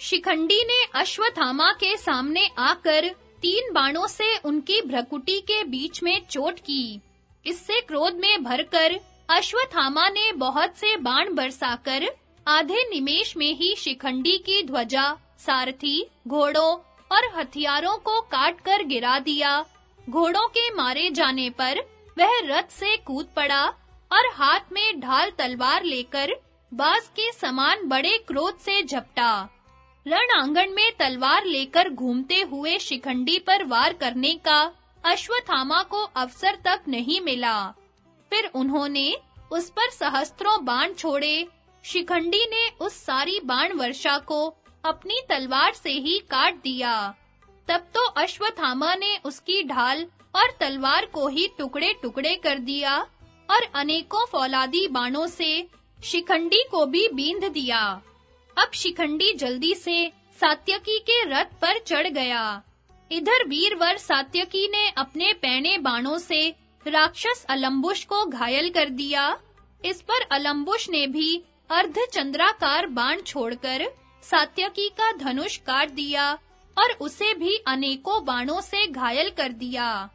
शिखंडी ने अश्वत्थामा के सामने आकर तीन बाणों से उनकी भ्रकुटी के बीच में चोट की। इससे क्रोध में भरकर अश्वत्थामा ने बहुत से बाण बरसाकर आधे निमेश में ही शिखंडी की ध्वजा, सारथी, घोड़ों और हथियारों को काट कर गिरा दिया। घोड़ों के मारे जाने पर वह रथ से कूद पड़ा और हाथ में ढाल तलवार लेकर बाज के समान बड़े क्रोध से झपटा। रण आँगन में तलवार लेकर घूमते हुए शिखंडी पर वार करने का अश्वत्थामा को अवसर तक नहीं मिला। फिर उन्होंने उस पर सहस्त्रों बाण छोड़े। शिखंडी ने उस सारी बाण वर्षा को अपनी तलवार से ही काट दिया। तब तो अश्वत्थामा ने उसकी ढाल और तलवार को ही टुकड़े-टुकड़े कर दिया और अनेकों फौलादी बाणों से शिखंडी को भी बींध दिया। अब शिखंडी जल्दी से सात्यकी के रथ पर चढ़ गया। इधर वीरवर सात्यकी ने अपने पैने बाणों से राक्षस अलंबुश को घायल कर दिया। इस पर अलंबुश ने भी अर्धचंद्राकार बाण छोड़कर सात्यकी का धनुष काट दिया और उसे भी अनेकों बाणों से घायल कर दिया।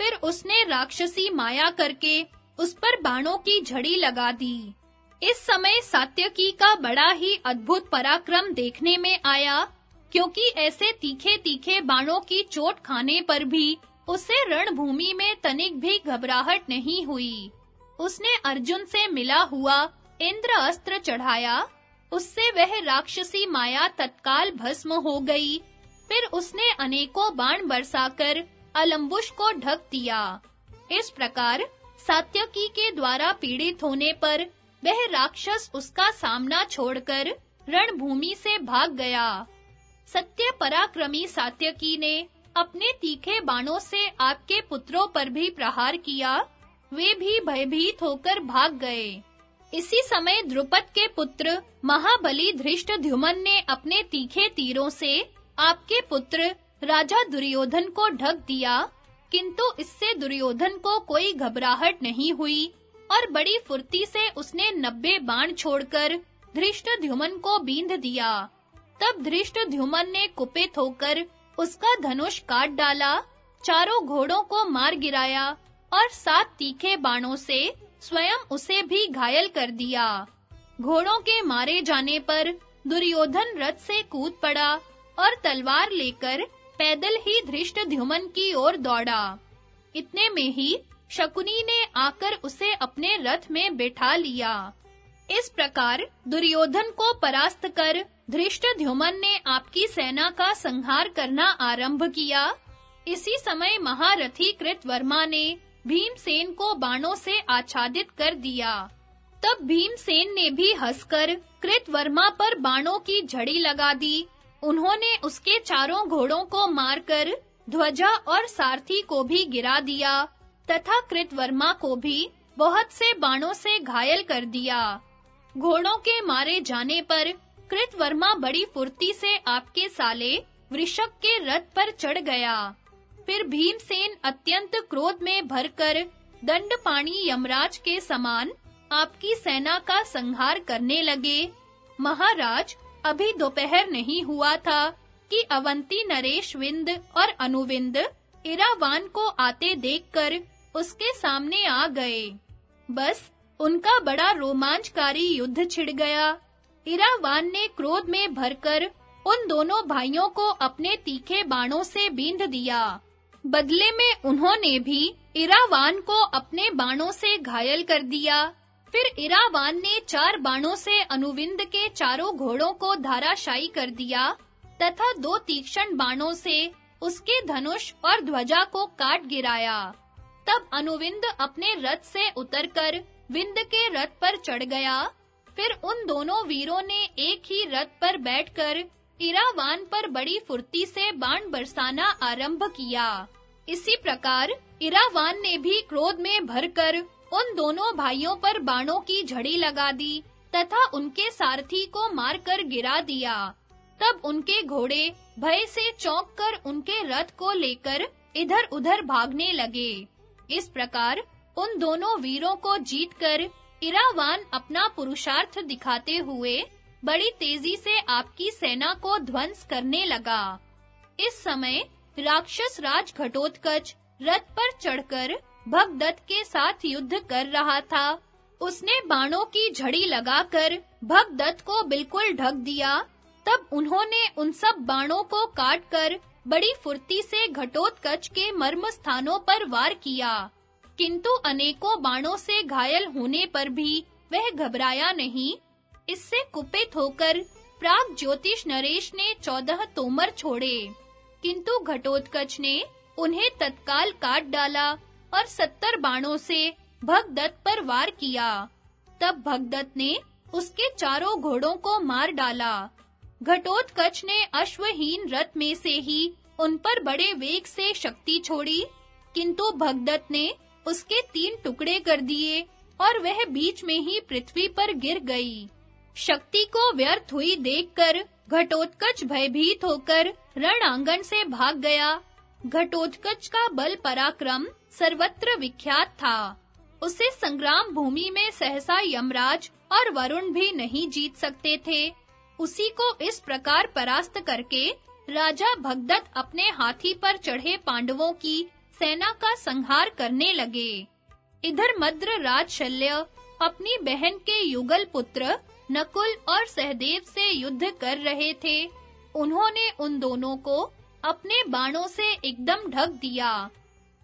फिर उसने राक्षसी माया करके उस पर बाणों की झड़ी लगा दी। इस समय सात्यकी का बड़ा ही अद्भुत पराक्रम देखने में आया, क्योंकि ऐसे तीखे-तीखे बाणों की चोट खाने पर भी उसे रणभूमि में तनिक भी घबराहट नहीं हुई। उसने अर्जुन से मिला हुआ इंद्र अस्त्र चढ़ाया, उससे वह राक्षसी माया तत्काल भस्म हो गई, फिर उसने अनेकों बाण बरसाकर अलंबुश को ढक दिया। इस प्रकार सात्यकी के द्वारा पीड़ित होने पर वह राक्षस उसका सामना छोड़कर रणभूमि से भाग गया। सत्य पराक्रमी सात्यकी ने अपने तीखे बाणों से आपके पुत्रों पर भी प्रहार किया। वे भी भयभीत होकर भाग गए। इसी समय द्रुपद के पुत्र महाबली धृष्टद्युमन ने अपने तीखे तीरों से आपके पुत्र राजा दुर्योधन को ढक दिया, किंतु इससे दुर्योधन को कोई घबराहट नहीं हुई। और बड़ी फुर्ती से उसने नब्बे बाण छोड़कर धृष्टद्युमन को बींध दिया। तब धृष्टद्युमन ने कुपित होकर उसका धनुष काट डाला, चारों घोड़ों को मार गिराया और सात तीखे बाणों से स्वयं उसे भी घायल कर दिया। घोड़ों के मारे जाने पर दुर्योधन रथ से कूद पड़ा और तलवार लेकर पैदल ही धृष्टद्युमन की ओर दौड़ा। इतने में ही शकुनी ने आकर उसे अपने रथ में बैठा लिया। इस प्रकार दुर्योधन को परास्त कर धृष्टद्युमन ने आपकी सेना का संहार करना आरंभ किया। इसी समय महारथी कृतवर्मा ने भीमसेन को बाणों से आच्छादित कर दिया। तब भीमसेन ने भी हंसकर कृतवर्मा पर बाणों की झड़ी लगा दी। उन्होंने उसके चारों घोड़ों को मारकर ध्वजा और सारथी को भी गिरा दिया। तथा कृतवर्मा को भी बहुत से बाणों से घायल कर दिया। घोड़ों के मारे जाने पर कृतवर्मा बड़ी फुर्ती से आपके साले वृषक के रथ पर चढ़ गया। फिर भीमसेन अत्यंत क्रोध में भरकर दंडपाणी यमराज के समान आपकी सेना का संहार करने लगे। महाराज, अभी दोपहर नहीं हुआ था कि अवंती नरेश विंद और अनुविंद इरावान को आते देखकर उसके सामने आ गए। बस उनका बड़ा रोमांचकारी युद्ध छिड़ गया। इरावान ने क्रोध में भरकर उन दोनों भाइयों को अपने तीखे बाणों से बींध दिया। बदले में उन्होंने भी इरावान को अपने बाणों से घायल कर दिया। फिर इरावान ने चार बाणों से अनुविंद के चारों घोड़ों को धाराशायी कर दिया तथा दो तीक्ष्ण बाणों से उसके धनुष और ध्वजा को काट गिराया। तब अनुविंद अपने रथ से उतरकर विंद के रथ पर चढ़ गया। फिर उन दोनों वीरों ने एक ही रथ पर बैठकर इरावान पर बड़ी फुर्ती से बाण बरसाना आरंभ किया। इसी प्रकार इरावान ने भी क्रोध में भरकर उन दोनों भाइयों पर बाणों की झड़ी लगा दी तथा उनके सारथी को मारकर गिरा दिया। तब उनके घोड़े भय से चौंक कर उनके रथ को लेकर इधर-उधर भागने लगे। इस प्रकार उन दोनों वीरों को जीतकर इरावान अपना पुरुषार्थ दिखाते हुए बड़ी तेज़ी से आपकी सेना को ध्वंस करने लगा। इस समय राक्षस राज घटोत्कच रथ पर चढ़कर भगदत्त के साथ युद्ध कर रहा था। उसने बाणों की झड़ी लगाकर भगदत्त को बिल्कुल ढक दिया। तब उन्होंने उन सब बाणों को काटकर बड़ी फुर्ती से घटोत्कच के मर्म स्थानों पर वार किया। किंतु अनेकों बाणों से घायल होने पर भी वह घबराया नहीं। इससे कुपित होकर प्राग ज्योतिष नरेश ने चौदह तोमर छोड़े। किंतु घटोत्कच ने उन्हें तत्काल काट डाला और सत्तर बाणों से भगदत्त पर वार किया। तब भगदत्त ने उसके चारों घोड़ों को मार डाला। घटोत्कच ने अश्वहीन रथ में से ही उन पर बड़े वेग से शक्ति छोड़ी, किंतु भगदत्त ने उसके तीन टुकड़े कर दिए और वह बीच में ही पृथ्वी पर गिर गई। शक्ति को व्यर्थ हुई देखकर घटोत्कच भयभीत होकर रण आँगन से भाग गया। घटोत्कच का बल पराक्रम सर्वत्र विख्यात था। उसे संग्राम भूमि में सहसा यमराज और वरुण भी नहीं जीत सकते थे। उसी को इस प्रकार परास्त करके राजा भगदत्त अपने हाथी पर चढ़े पांडवों की सेना का संहार करने लगे। इधर मद्र राज शल्य अपनी बहन के युगल पुत्र नकुल और सहदेव से युद्ध कर रहे थे। उन्होंने उन दोनों को अपने बाणों से एकदम ढक दिया।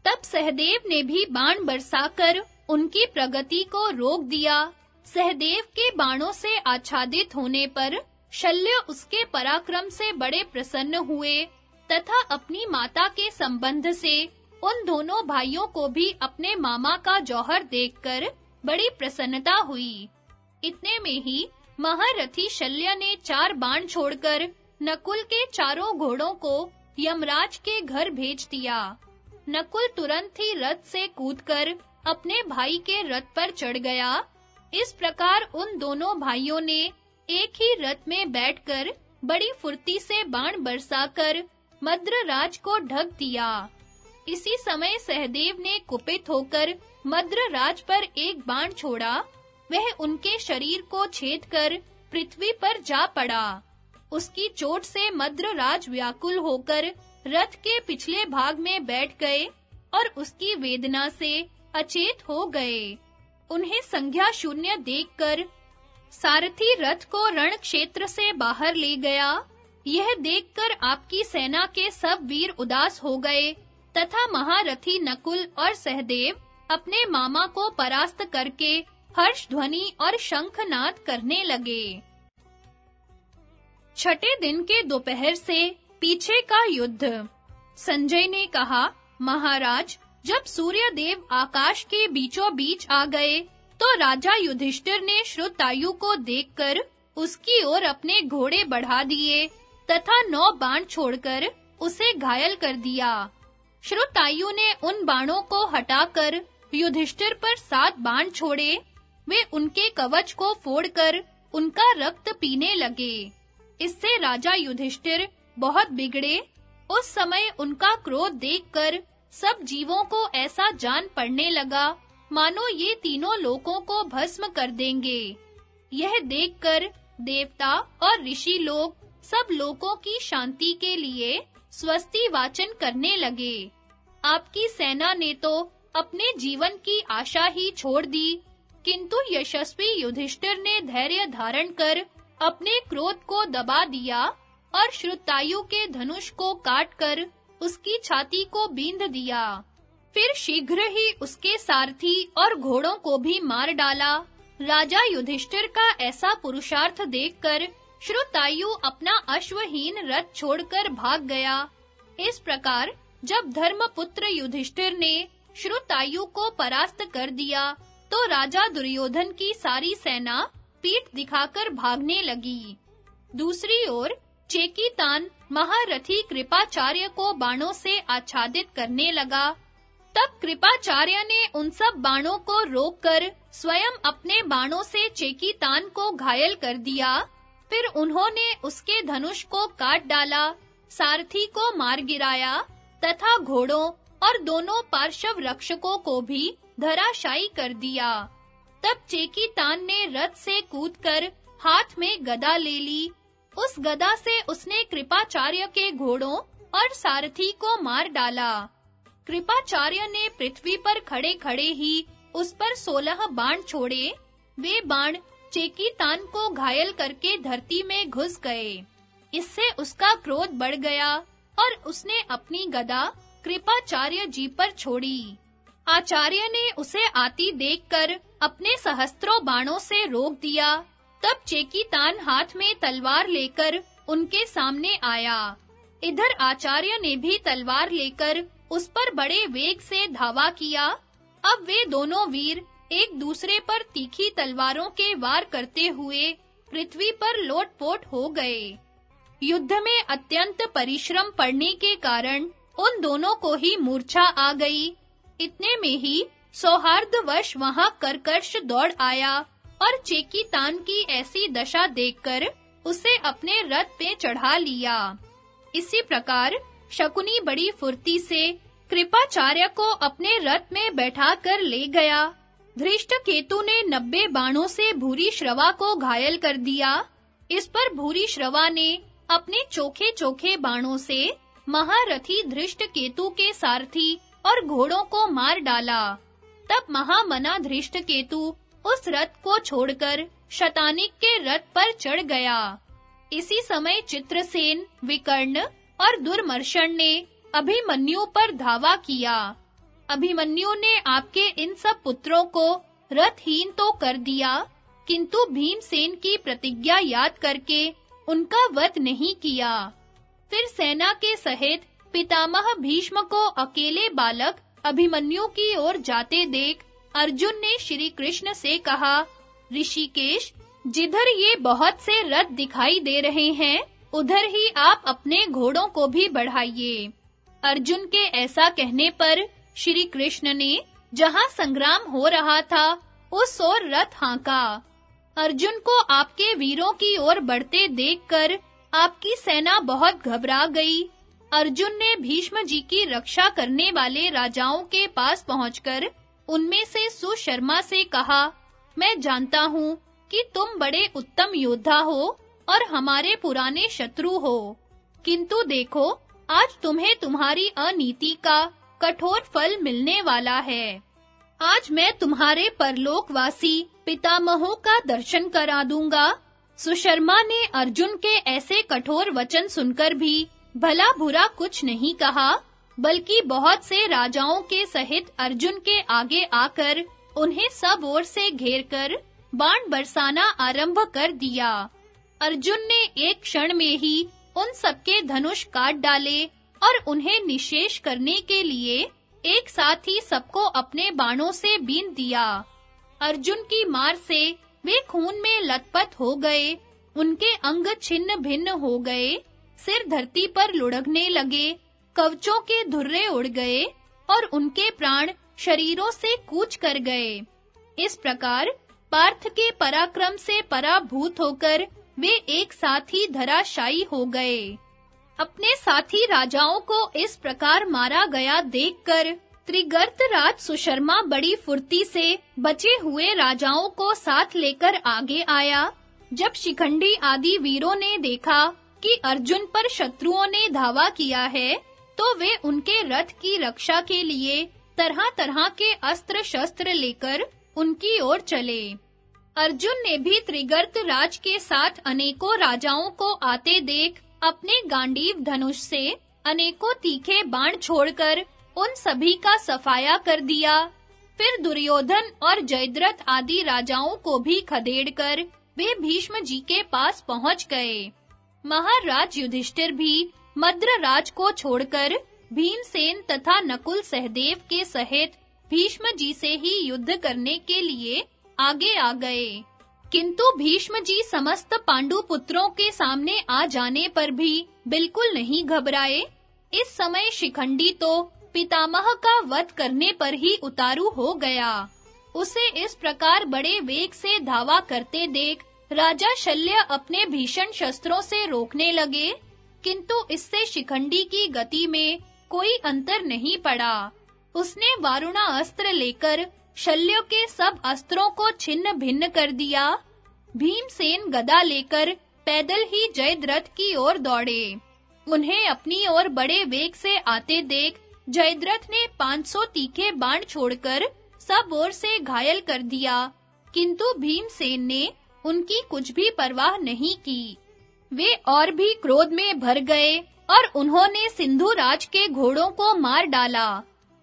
तब सहदेव ने भी बाण बरसाकर उनकी प्रगति को रोक दिया। सहदेव के बाणों से आच्छादित होने पर शल्य उसके पराक्रम से बड़े प्रसन्न हुए तथा अपनी माता के संबंध से उन दोनों भाइयों को भी अपने मामा का जौहर देखकर बड़ी प्रसन्नता हुई। इतने में ही महारथी शल्य ने चार बाण छोड़कर नकुल के चारों घोड़ों को यमराज के घर भेज दिया। नकुल तुरंत ही रथ से कूदकर अपने भाई के रथ पर चढ़ गया। इस प्रकार उन दोनों भाइयों ने एक ही रथ में बैठकर बड़ी फुर्ती से बाण बरसाकर मद्रराज को ढक दिया। इसी समय सहदेव ने कुपित होकर मद्रराज पर एक बाण छोड़ा। वह उनके शरीर को छेद कर पृथ्वी पर जा पड़ा। उसकी चोट से मद्रराज व्याकुल होकर रथ के पिछले भाग में बैठ गए और उसकी वेदना से अचेत हो गए। उन्हें संज्ञा शून्य देखकर सारथी रथ को रण क्षेत्र से बाहर ले गया। यह देखकर आपकी सेना के सब वीर उदास हो गए, तथा महारथी नकुल और सहदेव अपने मामा को परास्त करके हर्ष ध्वनि और शंखनाद करने लगे। छठे दिन के दोपहर से पीछे का युद्ध। संजय ने कहा, महाराज, जब सूर्य देव आकाश के बीचों बीच आ गए तो राजा युधिष्ठिर ने श्रुतायु को देखकर उसकी ओर अपने घोड़े बढ़ा दिए तथा नौ बाण छोड़कर उसे घायल कर दिया। श्रुतायु ने उन बाणों को हटाकर युधिष्ठिर पर सात बाण छोड़े। वे उनके कवच को फोड़कर उनका रक्त पीने लगे। इससे राजा युधिष्ठिर बहुत बिगड़े। उस समय उनका क्रोध देखकर सब जीवों को ऐसा जान पड़ने लगा। मानो ये तीनों लोकों को भस्म कर देंगे। यह देखकर देवता और ऋषि लोग सब लोगों की शांति के लिए स्वस्ति वाचन करने लगे। आपकी सेना ने तो अपने जीवन की आशा ही छोड़ दी, किंतु यशस्वी युधिष्ठिर ने धैर्य धारण कर अपने क्रोध को दबा दिया और श्रुतायु के धनुष को काटकर उसकी छाती को बींध दिया। फिर शीघ्र ही उसके सारथी और घोड़ों को भी मार डाला। राजा युधिष्ठिर का ऐसा पुरुषार्थ देखकर श्रुतायु अपना अश्वहीन रथ छोड़कर भाग गया। इस प्रकार जब धर्मपुत्र युधिष्ठिर ने श्रुतायु को परास्त कर दिया तो राजा दुर्योधन की सारी सेना पीठ दिखाकर भागने लगी। दूसरी ओर चेकीतान महारथी कृपाचार्य को बाणों से आच्छादित करने लगा। तब कृपाचार्य ने उन सब बाणों को रोककर स्वयं अपने बाणों से चेकीतान को घायल कर दिया। फिर उन्होंने उसके धनुष को काट डाला, सारथी को मार गिराया, तथा घोड़ों और दोनों पार्श्व रक्षकों को भी धराशायी कर दिया। तब चेकीतान ने रथ से कूदकर हाथ में गदा ले ली। उस गदा से उसने कृपाचार्य के घोड़ों और सारथी को मार डाला। कृपाचार्य ने पृथ्वी पर खड़े-खड़े ही उस पर सोलह बाण छोड़े। वे बाण चेकीतान को घायल करके धरती में घुस गए। इससे उसका क्रोध बढ़ गया और उसने अपनी गदा कृपाचार्य जी पर छोड़ी। आचार्य ने उसे आती देखकर अपने सहस्त्रों बाणों से रोक दिया। तब चेकीतान हाथ में तलवार लेकर उनके सामने आया। इधर आचार्य ने भी तलवार लेकर उस पर बड़े वेग से धावा किया। अब वे दोनों वीर एक दूसरे पर तीखी तलवारों के वार करते हुए पृथ्वी पर लोटपोट हो गए। युद्ध में अत्यंत परिश्रम पड़ने के कारण उन दोनों को ही मूर्छा आ गई। इतने में ही सौहार्दवश वहाँ करकर्ष दौड़ आया और चेकी तान की ऐसी दशा देखकर उसे अपने रथ पे चढ़ा लिया। इसी प्रकार शकुनी बड़ी फुर्ती से कृपाचार्य को अपने रथ में बैठाकर ले गया। धृष्ट केतु ने नब्बे बाणों से भूरी श्रवा को घायल कर दिया। इस पर भूरी श्रवा ने अपने चोखे-चोखे बाणों से महारथी धृष्ट केतु के सारथी और घोड़ों को मार डाला। तब महामना धृष्ट केतु उस रथ को छोड़कर शतानिक के रथ पर चढ़ गया। इसी समय चित्रसेन, विकर्ण और दुर्मर्शन ने अभिमन्यु पर धावा किया। अभिमन्यु ने आपके इन सब पुत्रों को रथहीन तो कर दिया, किंतु भीमसेन की प्रतिज्ञा याद करके उनका वध नहीं किया। फिर सेना के सहित पितामह भीष्म को अकेले बालक अभिमन्यु की ओर जाते देख अर्जुन ने श्री कृष्ण से कहा, ऋषिकेश, जिधर ये बहुत से रथ दिखाई दे रहे हैं उधर ही आप अपने घोड़ों को भी बढ़ाइए। अर्जुन के ऐसा कहने पर श्री कृष्ण ने जहाँ संग्राम हो रहा था, उस ओर रथ हांका। अर्जुन को आपके वीरों की ओर बढ़ते देखकर आपकी सेना बहुत घबरा गई। अर्जुन ने भीष्म जी की रक्षा करने वाले राजाओं के पास पहुंचकर उनमें से सुशर्मा से कहा, मैं जानता हूँ कि तुम बड़े उत्तम योद्धा हो और हमारे पुराने शत्रु हो। किंतु देखो, आज तुम्हें तुम्हारी अनीति का कठोर फल मिलने वाला है। आज मैं तुम्हारे परलोकवासी पितामहों का दर्शन करा दूँगा। सुशर्मा ने अर्जुन के ऐसे कठोर वचन सुनकर भी भला बुरा कुछ नहीं कहा, बल्कि बहुत से राजाओं के सहित अर्जुन के आगे आकर उन्हें सब ओर से घेरकर बाण बरसाना आरंभ कर दिया। अर्जुन ने एक क्षण में ही उन सबके धनुष काट डाले और उन्हें निशेष करने के लिए एक साथ ही सबको अपने बाणों से बीन दिया। अर्जुन की मार से वे खून में लथपथ हो गए, उनके अंग छिन्न भिन्न हो गए, सिर धरती पर लुढ़कने लगे, कवचों के धुर्रे उड़ गए और उनके प्राण शरीरों से कूच कर गए। इस प्रकार पार्थ के पराक्रम से पराभूत होकर वे एक साथ ही धराशायी हो गए। अपने साथी राजाओं को इस प्रकार मारा गया देखकर त्रिगर्त राज सुशर्मा बड़ी फुर्ती से बचे हुए राजाओं को साथ लेकर आगे आया। जब शिखंडी आदि वीरों ने देखा कि अर्जुन पर शत्रुओं ने धावा किया है तो वे उनके रथ की रक्षा के लिए तरह-तरह के अस्त्र-शस्त्र लेकर उनकी ओर चले। अर्जुन ने भी त्रिगर्त राज के साथ अनेकों राजाओं को आते देख अपने गांडीव धनुष से अनेकों तीखे बाण छोड़कर उन सभी का सफाया कर दिया। फिर दुर्योधन और जयद्रथ आदि राजाओं को भी खदेड़कर वे भीष्म जी के पास पहुँच गए। महाराज युधिष्ठिर भी मद्र राज को छोड़कर भीमसेन तथा नकुल सहदेव के सहित भीष्म जी से ही युद्ध करने के लिए आगे आ गए। किंतु भीष्म जी समस्त पांडु पुत्रों के सामने आ जाने पर भी बिल्कुल नहीं घबराए। इस समय शिखंडी तो पितामह का वध करने पर ही उतारू हो गया। उसे इस प्रकार बड़े वेग से धावा करते देख राजा शल्य अपने भीषण शस्त्रों से रोकने लगे। किंतु इससे शिखंडी की गति में कोई अंतर नहीं पड़ा। उसने वारुणा अस्त्र लेकर शल्य के सब अस्त्रों को छिन्न भिन्न कर दिया। भीमसेन गदा लेकर पैदल ही जयद्रथ की ओर दौड़े। उन्हें अपनी ओर बड़े वेग से आते देख जयद्रथ ने 500 तीखे बाण छोड़कर सब ओर से घायल कर दिया। किंतु भीमसेन ने उनकी कुछ भी परवाह नहीं की। वे और भी क्रोध में भर गए और उन्होंने सिंधु राज के घोड़ों को मार डाला।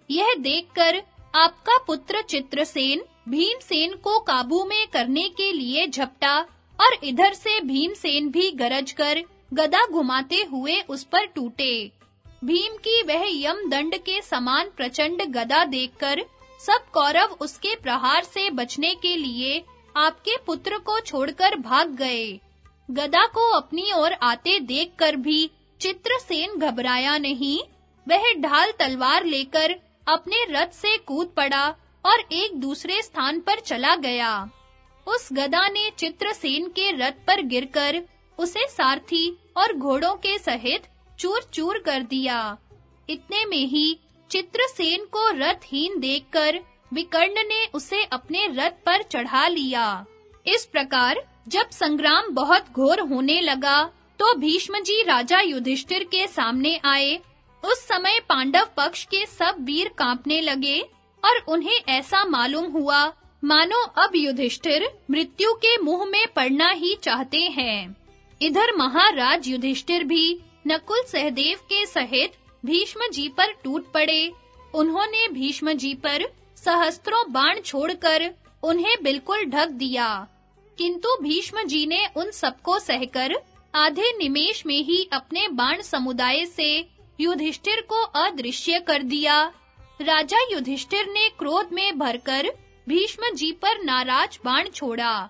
यह देखकर आपका पुत्र चित्रसेन भीमसेन को काबू में करने के लिए झपटा और इधर से भीमसेन भी गरज कर गदा घुमाते हुए उस पर टूटे। भीम की वह यम दंड के समान प्रचंड गदा देखकर सब कौरव उसके प्रहार से बचने के लिए आपके पुत्र को छोड़कर भाग गए। गदा को अपनी ओर आते देखकर भी चित्रसेन घबराया नहीं। वह ढाल तलवार लेकर अपने रथ से कूद पड़ा और एक दूसरे स्थान पर चला गया। उस गदा ने चित्रसेन के रथ पर गिरकर उसे सारथी और घोड़ों के सहित चूर-चूर कर दिया। इतने में ही चित्रसेन को रथहीन देखकर विकर्ण ने उसे अपने रथ पर चढ़ा लिया। इस प्रकार जब संग्राम बहुत घोर होने लगा तो भीष्म जी राजा युधिष्ठिर के सामने आए उस समय पांडव पक्ष के सब वीर कांपने लगे और उन्हें ऐसा मालूम हुआ, मानो अब युधिष्ठिर मृत्यु के मुँह में पड़ना ही चाहते हैं। इधर महाराज युधिष्ठिर भी नकुल सहदेव के सहित भीष्म जी पर टूट पड़े। उन्होंने भीष्म जी पर सहस्त्रों बाण छोड़कर उन्हें बिल्कुल ढक दिया। किंतु भीष्म जी ने उन सबको सहकर आधे निमेश में ही अपने बाण समुदाय से युधिष्ठिर को अदृश्य कर दिया। राजा युधिष्ठिर ने क्रोध में भरकर भीष्म जी पर नाराज़ बाण छोड़ा।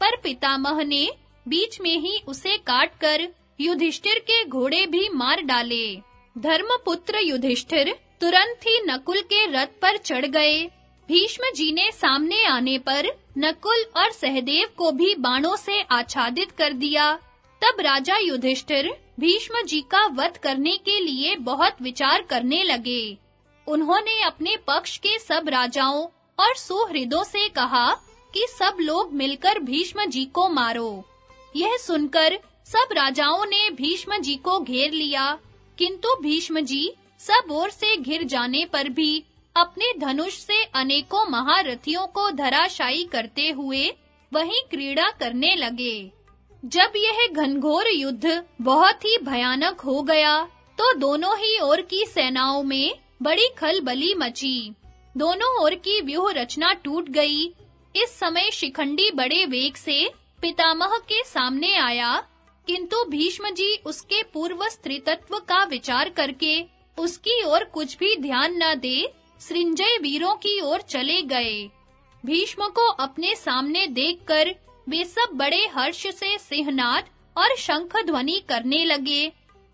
पर पितामह ने बीच में ही उसे काटकर युधिष्ठिर के घोड़े भी मार डाले। धर्मपुत्र युधिष्ठिर तुरंत ही नकुल के रथ पर चढ़ गए। भीष्म जी ने सामने आने पर नकुल और सहदेव को भी बाणों से आच्छादित कर दिया। तब राजा युधिष्ठिर भीष्म जी का वध करने के लिए बहुत विचार करने लगे। उन्होंने अपने पक्ष के सब राजाओं और सुहृदों से कहा कि सब लोग मिलकर भीष्म जी को मारो। यह सुनकर सब राजाओं ने भीष्म जी को घेर लिया, किंतु भीष्म जी सब ओर से घिर जाने पर भी अपने धनुष से अनेकों महारथियों को धराशायी करते हुए वहीं क्रीड़ा करने लगे। जब यह घनघोर युद्ध बहुत ही भयानक हो गया तो दोनों ही ओर की सेनाओं में बड़ी खलबली मची। दोनों ओर की व्यूह रचना टूट गई। इस समय शिखंडी बड़े वेग से पितामह के सामने आया, किंतु भीष्म जी उसके पूर्व स्त्रीतत्व का विचार करके उसकी ओर कुछ भी ध्यान न दे सृंजय वीरों की ओर चले गए। भीष्म को अपने सामने देखकर वे सब बड़े हर्ष से सिंहनाद और शंख ध्वनि करने लगे।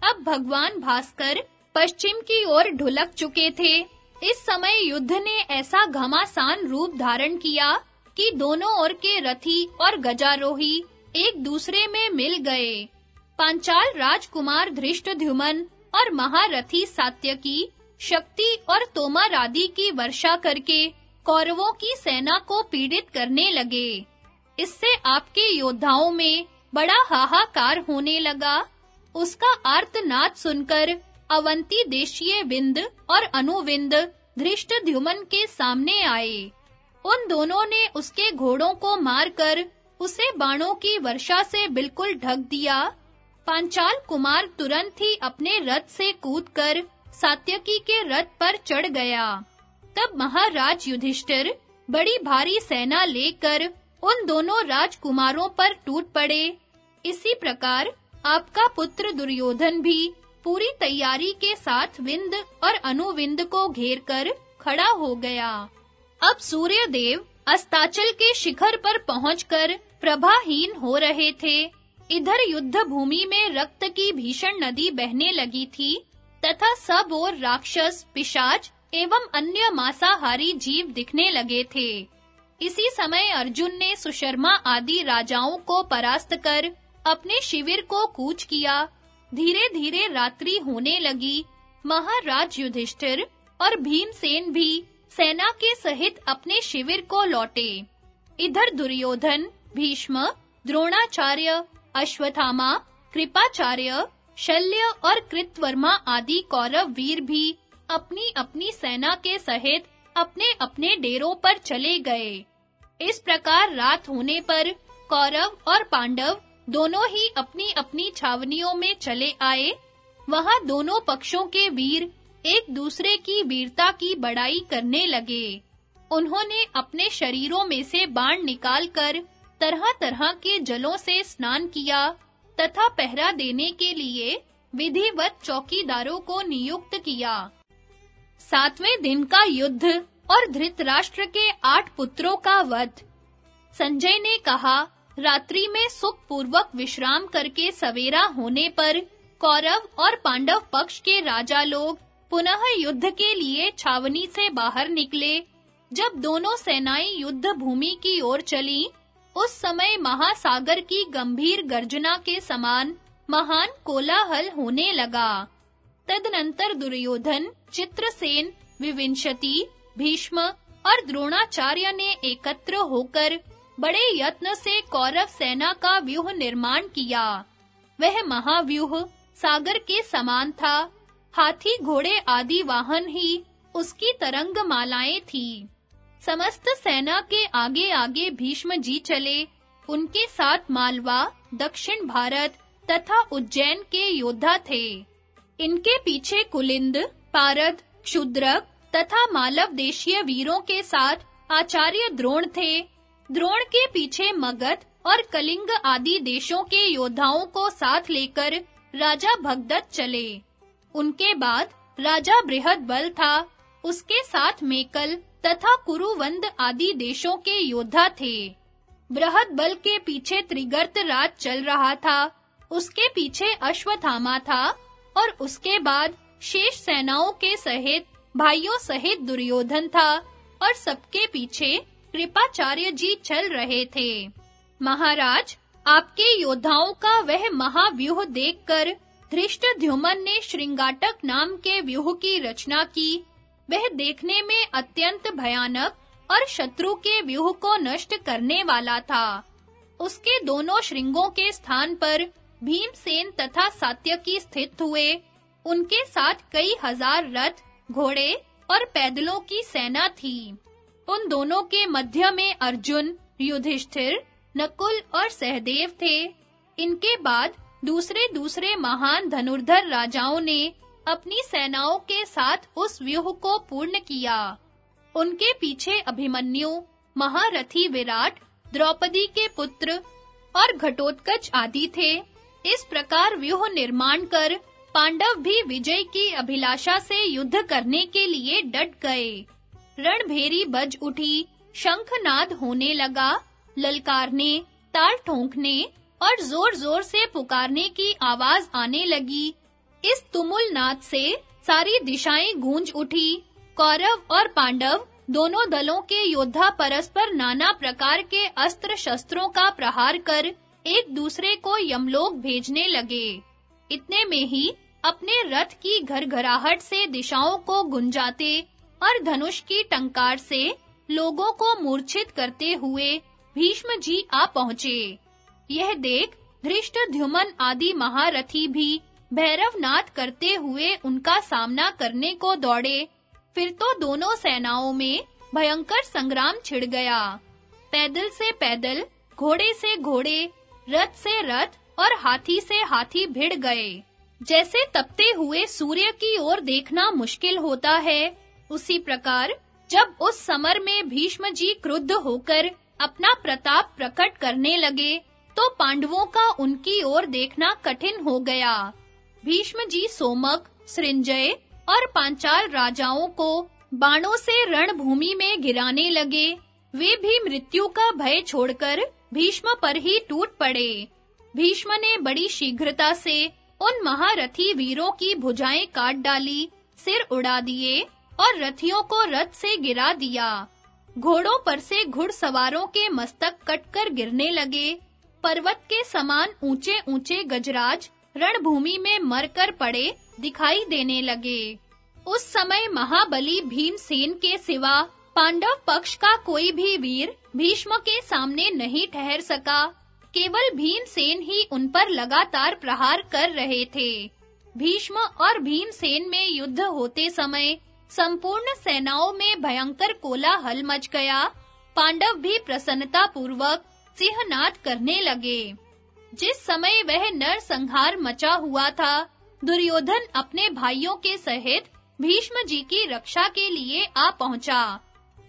अब भगवान भास्कर पश्चिम की ओर ढुलक चुके थे। इस समय युद्ध ने ऐसा घमासान रूप धारण किया कि दोनों ओर के रथी और गजारोही एक दूसरे में मिल गए। पांचाल राजकुमार धृष्टद्युमन और महारथी सात्यकी, शक्ति और तोमर आदि की वर्षा करके कौरवों की सेना को पीड़ित करने लगे। इससे आपके योद्धाओं में बड़ा हाहाकार होने लगा। उसका आर्तनाद सुनकर अवंती देशीय विंद और अनुविंद धृष्टद्युमन के सामने आए। उन दोनों ने उसके घोड़ों को मारकर उसे बाणों की वर्षा से बिल्कुल ढक दिया। पांचाल कुमार तुरंत ही अपने रथ से कूदकर सात्यकी के रथ पर चढ़ गया। तब महाराज युधिष्ठिर बड़ी भारी सेना लेकर उन दोनों राजकुमारों पर टूट पड़े। इसी प्रकार आपका पुत्र दुर्योधन भी पूरी तैयारी के साथ विंद और अनुविंद को घेरकर खड़ा हो गया। अब सूर्य देव अस्ताचल के शिखर पर पहुंचकर प्रभाहीन हो रहे थे। इधर युद्ध भूमि में रक्त की भीषण नदी बहने लगी थी, तथा सब ओर राक्षस, पिशाच एवं अन्य मांसाहारी जीव दिखने लगे थे। इसी समय अर्जुन ने सुशर्मा आदि राजाओं को परास्त कर अपने शिविर को कूच किया। धीरे-धीरे रात्रि होने लगी। महाराज युधिष्ठिर और भीमसेन भी सेना के सहित अपने शिविर को लौटे। इधर दुर्योधन, भीष्म, द्रोणाचार्य, अश्वत्थामा, कृपाचार्य, शल्य और कृतवर्मा आदि कौरव वीर भी अपनी-अपनी सेना के सहित अपने-अपने डेरों पर चले गए। इस प्रकार रात होने पर कौरव और पांडव दोनों ही अपनी-अपनी छावनियों में चले आए। वहाँ दोनों पक्षों के वीर एक दूसरे की वीरता की बड़ाई करने लगे। उन्होंने अपने शरीरों में से बाण निकालकर तरह-तरह के जलों से स्नान किया तथा पहरा देने के लिए विधिवत चौकीदारों को नियुक्त किया। सातवें दिन का युद्ध और धृतराष्ट्र के आठ पुत्रों का वध। संजय ने कहा, रात्रि में सुख पूर्वक विश्राम करके सवेरा होने पर कौरव और पांडव पक्ष के राजा लोग पुनः युद्ध के लिए छावनी से बाहर निकले। जब दोनों सेनाएँ युद्ध भूमि की ओर चली, उस समय महासागर की गंभीर गर्जना के समान महान कोलाहल होने लगा। तदनंतर दुर्योधन, चित्रसेन, विविंशति भीष्म और द्रोणाचार्य ने एकत्र होकर बड़े यत्न से कौरव सेना का व्यूह निर्माण किया। वह महाव्यूह सागर के समान था। हाथी, घोड़े आदि वाहन ही उसकी तरंग मालाएँ थी। समस्त सेना के आगे-आगे भीष्म जी चले। उनके साथ मालवा, दक्षिण भारत तथा उज्जैन के योद्धा थे। इनके पीछे कुलिंद, पारद, क्षुद्रक तथा मालव देशीय वीरों के साथ आचार्य द्रोण थे। द्रोण के पीछे मगध और कलिंग आदि देशों के योद्धाओं को साथ लेकर राजा भगदत्त चले। उनके बाद राजा बृहद बल था। उसके साथ मेकल तथा कुरुवंद आदि देशों के योद्धा थे। बृहद बल के पीछे त्रिगर्त राज चल रहा था। उसके पीछे अश्वत्थामा था और उसके बाद शेष सेनाओं के सहित भाइयों सहित दुर्योधन था और सबके पीछे कृपाचार्य जी चल रहे थे। महाराज, आपके योद्धाओं का वह महाव्यूह देखकर धृष्टद्युमन ने श्रृंगाटक नाम के व्यूह की रचना की। वह देखने में अत्यंत भयानक और शत्रु के व्यूह को नष्ट करने वाला था। उसके दोनों श्रृंगों के स्थान पर भीमसेन तथा सात्यकी स्थित हुए। उनके साथ कई हज़ार रथ घोड़े और पैदलों की सेना थी। उन दोनों के मध्य में अर्जुन, युधिष्ठिर, नकुल और सहदेव थे। इनके बाद दूसरे दूसरे महान धनुर्धर राजाओं ने अपनी सेनाओं के साथ उस व्यूह को पूर्ण किया। उनके पीछे अभिमन्यु, महारथी विराट, द्रौपदी के पुत्र और घटोत्कच आदि थे। इस प्रकार व्यूह निर्माण कर पांडव भी विजय की अभिलाषा से युद्ध करने के लिए डट गए। रणभेरी बज उठी, शंखनाद होने लगा, ललकारने, ताल ठोंकने और जोर-जोर से पुकारने की आवाज़ आने लगी। इस तुमुल नाद से सारी दिशाएँ गूंज उठी। कौरव और पांडव दोनों दलों के योद्धा परस्पर नाना प्रकार के अस्त्र शस्त्रों का प्रहार कर एक दूसरे को यमलोक भेजने लगे। इतने में ही अपने रथ की घरघराहट से दिशाओं को गुंजाते और धनुष की टंकार से लोगों को मूर्छित करते हुए भीष्म जी आ पहुँचे। यह देख धृष्टद्युमन आदि महारथी भी भैरवनाथ करते हुए उनका सामना करने को दौड़े। फिर तो दोनों सेनाओं में भयंकर संग्राम छिड़ गया। पैदल से पैदल, घोड़े से घोड़े, रथ से रथ और हाथी से हाथी भिड़ गए। जैसे तपते हुए सूर्य की ओर देखना मुश्किल होता है, उसी प्रकार जब उस समर में भीष्म जी क्रुद्ध होकर अपना प्रताप प्रकट करने लगे तो पांडवों का उनकी ओर देखना कठिन हो गया। भीष्म जी सोमक, सृंजय और पांचाल राजाओं को बाणों से रणभूमि में गिराने लगे। वे भी मृत्यु का भय छोड़कर भीष्म पर ही टूट पड़े। भीष्म ने बड़ी शीघ्रता से उन महारथी वीरों की भुजाएँ काट डाली, सिर उड़ा दिए और रथियों को रथ से गिरा दिया। घोड़ों पर से घुड़सवारों के मस्तक कटकर गिरने लगे। पर्वत के समान ऊंचे-ऊंचे गजराज रणभूमि में मरकर पड़े दिखाई देने लगे। उस समय महाबली भीमसेन के सिवा पांडव पक्ष का कोई भी वीर भीष्म के सामने नहीं ठहर सका। केवल भीमसेन ही उन पर लगातार प्रहार कर रहे थे। भीष्म और भीमसेन में युद्ध होते समय संपूर्ण सेनाओं में भयंकर कोलाहल मच गया। पांडव भी प्रसन्नता पूर्वक सिंहनाद करने लगे। जिस समय वह नर संहार मचा हुआ था, दुर्योधन अपने भाइयों के सहित भीष्म जी की रक्षा के लिए आ पहुँचा।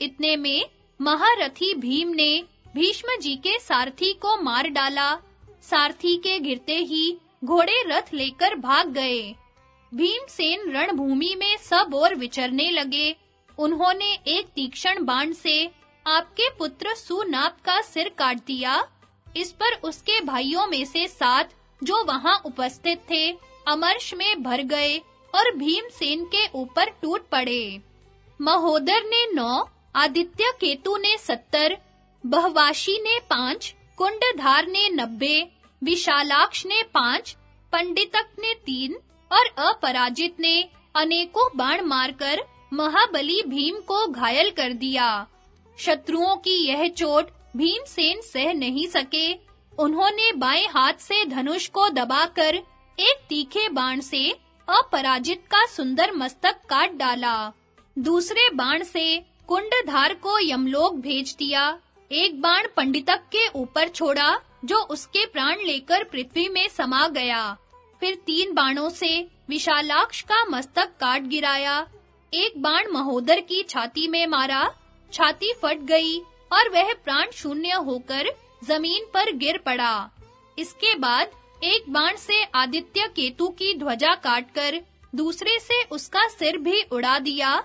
इतने में महारथी भीम ने भीष्म जी के सारथी को मार डाला। सारथी के गिरते ही घोड़े रथ लेकर भाग गए। भीमसेन रणभूमि में सब ओर विचरने लगे। उन्होंने एक तीक्ष्ण बाण से आपके पुत्र सुनाप का सिर काट दिया। इस पर उसके भाइयों में से सात जो वहाँ उपस्थित थे, अमर्ष में भर गए और भीमसेन के ऊपर टूट पड़े। महोदर ने नौ, आदित्य केतु ने सत्तर बहवाशी ने पाँच, कुंडधार ने नब्बे, विशालाक्ष ने पाँच, पंडितक ने तीन और अपराजित ने अनेकों बाण मारकर महाबली भीम को घायल कर दिया। शत्रुओं की यह चोट भीमसेन सह नहीं सके। उन्होंने बाएँ हाथ से धनुष को दबाकर एक तीखे बाण से अपराजित का सुंदर मस्तक काट डाला। दूसरे बाण से कुंडधार को यमलोक भेज दिया। एक बाण पंडितक के ऊपर छोड़ा, जो उसके प्राण लेकर पृथ्वी में समा गया। फिर तीन बाणों से विशालाक्ष का मस्तक काट गिराया। एक बाण महोदर की छाती में मारा, छाती फट गई और वह प्राण शून्य होकर ज़मीन पर गिर पड़ा। इसके बाद एक बाण से आदित्य केतु की ध्वजा काटकर दूसरे से उसका सिर भी उड़ा दिया।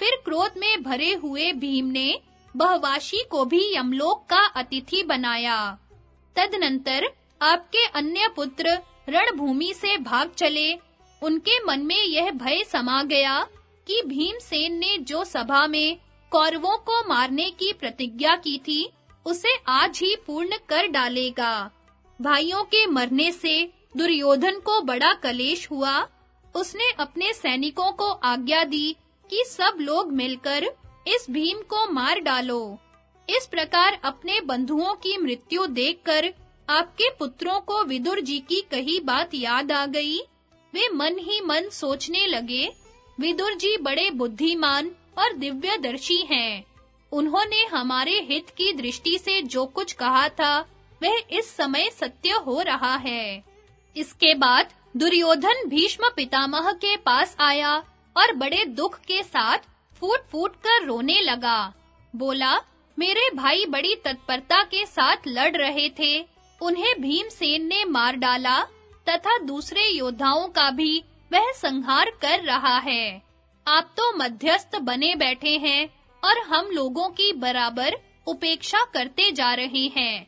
फिर क्रोध में भरे हुए भीम ने बहवाशी को भी यमलोक का अतिथि बनाया। तदनंतर आपके अन्य पुत्र रणभूमि से भाग चले। उनके मन में यह भय समा गया कि भीमसेन ने जो सभा में कौरवों को मारने की प्रतिज्ञा की थी, उसे आज ही पूर्ण कर डालेगा। भाइयों के मरने से दुर्योधन को बड़ा कलेश हुआ। उसने अपने सैनिकों को आज्ञा दी कि सब लोग मिलकर इस भीम को मार डालो। इस प्रकार अपने बंधुओं की मृत्यु देखकर आपके पुत्रों को विदुर जी की कही बात याद आ गई। वे मन ही मन सोचने लगे, विदुर जी बड़े बुद्धिमान और दिव्यदर्शी हैं। उन्होंने हमारे हित की दृष्टि से जो कुछ कहा था, वह इस समय सत्य हो रहा है। इसके बाद दुर्योधन भीष्म पितामह के पास आया और बड़े दुख के साथ फूट-फूट कर रोने लगा। बोला, मेरे भाई बड़ी तत्परता के साथ लड़ रहे थे। उन्हें भीमसेन ने मार डाला, तथा दूसरे योद्धाओं का भी वह संहार कर रहा है। आप तो मध्यस्थ बने बैठे हैं, और हम लोगों की बराबर उपेक्षा करते जा रहे हैं।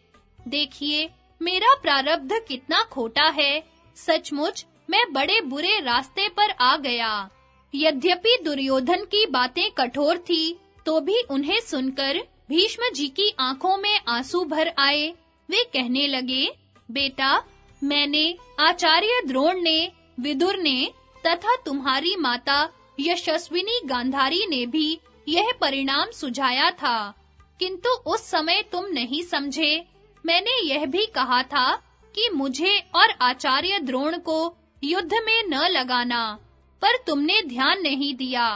देखिए, मेरा प्रारब्ध कितना खोटा है। सचमुच, मैं बड़े बुरे रास्ते पर आ गया। यद्यपि दुर्योधन की बातें कठोर थी तो भी उन्हें सुनकर भीष्म जी की आँखों में आँसू भर आए। वे कहने लगे, बेटा, मैंने, आचार्य द्रोण ने, विदुर ने, तथा तुम्हारी माता यशस्विनी गांधारी ने भी यह परिणाम सुझाया था। किंतु उस समय तुम नहीं समझे। मैंने यह भी कहा था कि मुझे और आचार्य द्रोण को युद्ध में न लगाना। पर तुमने ध्यान नहीं दिया।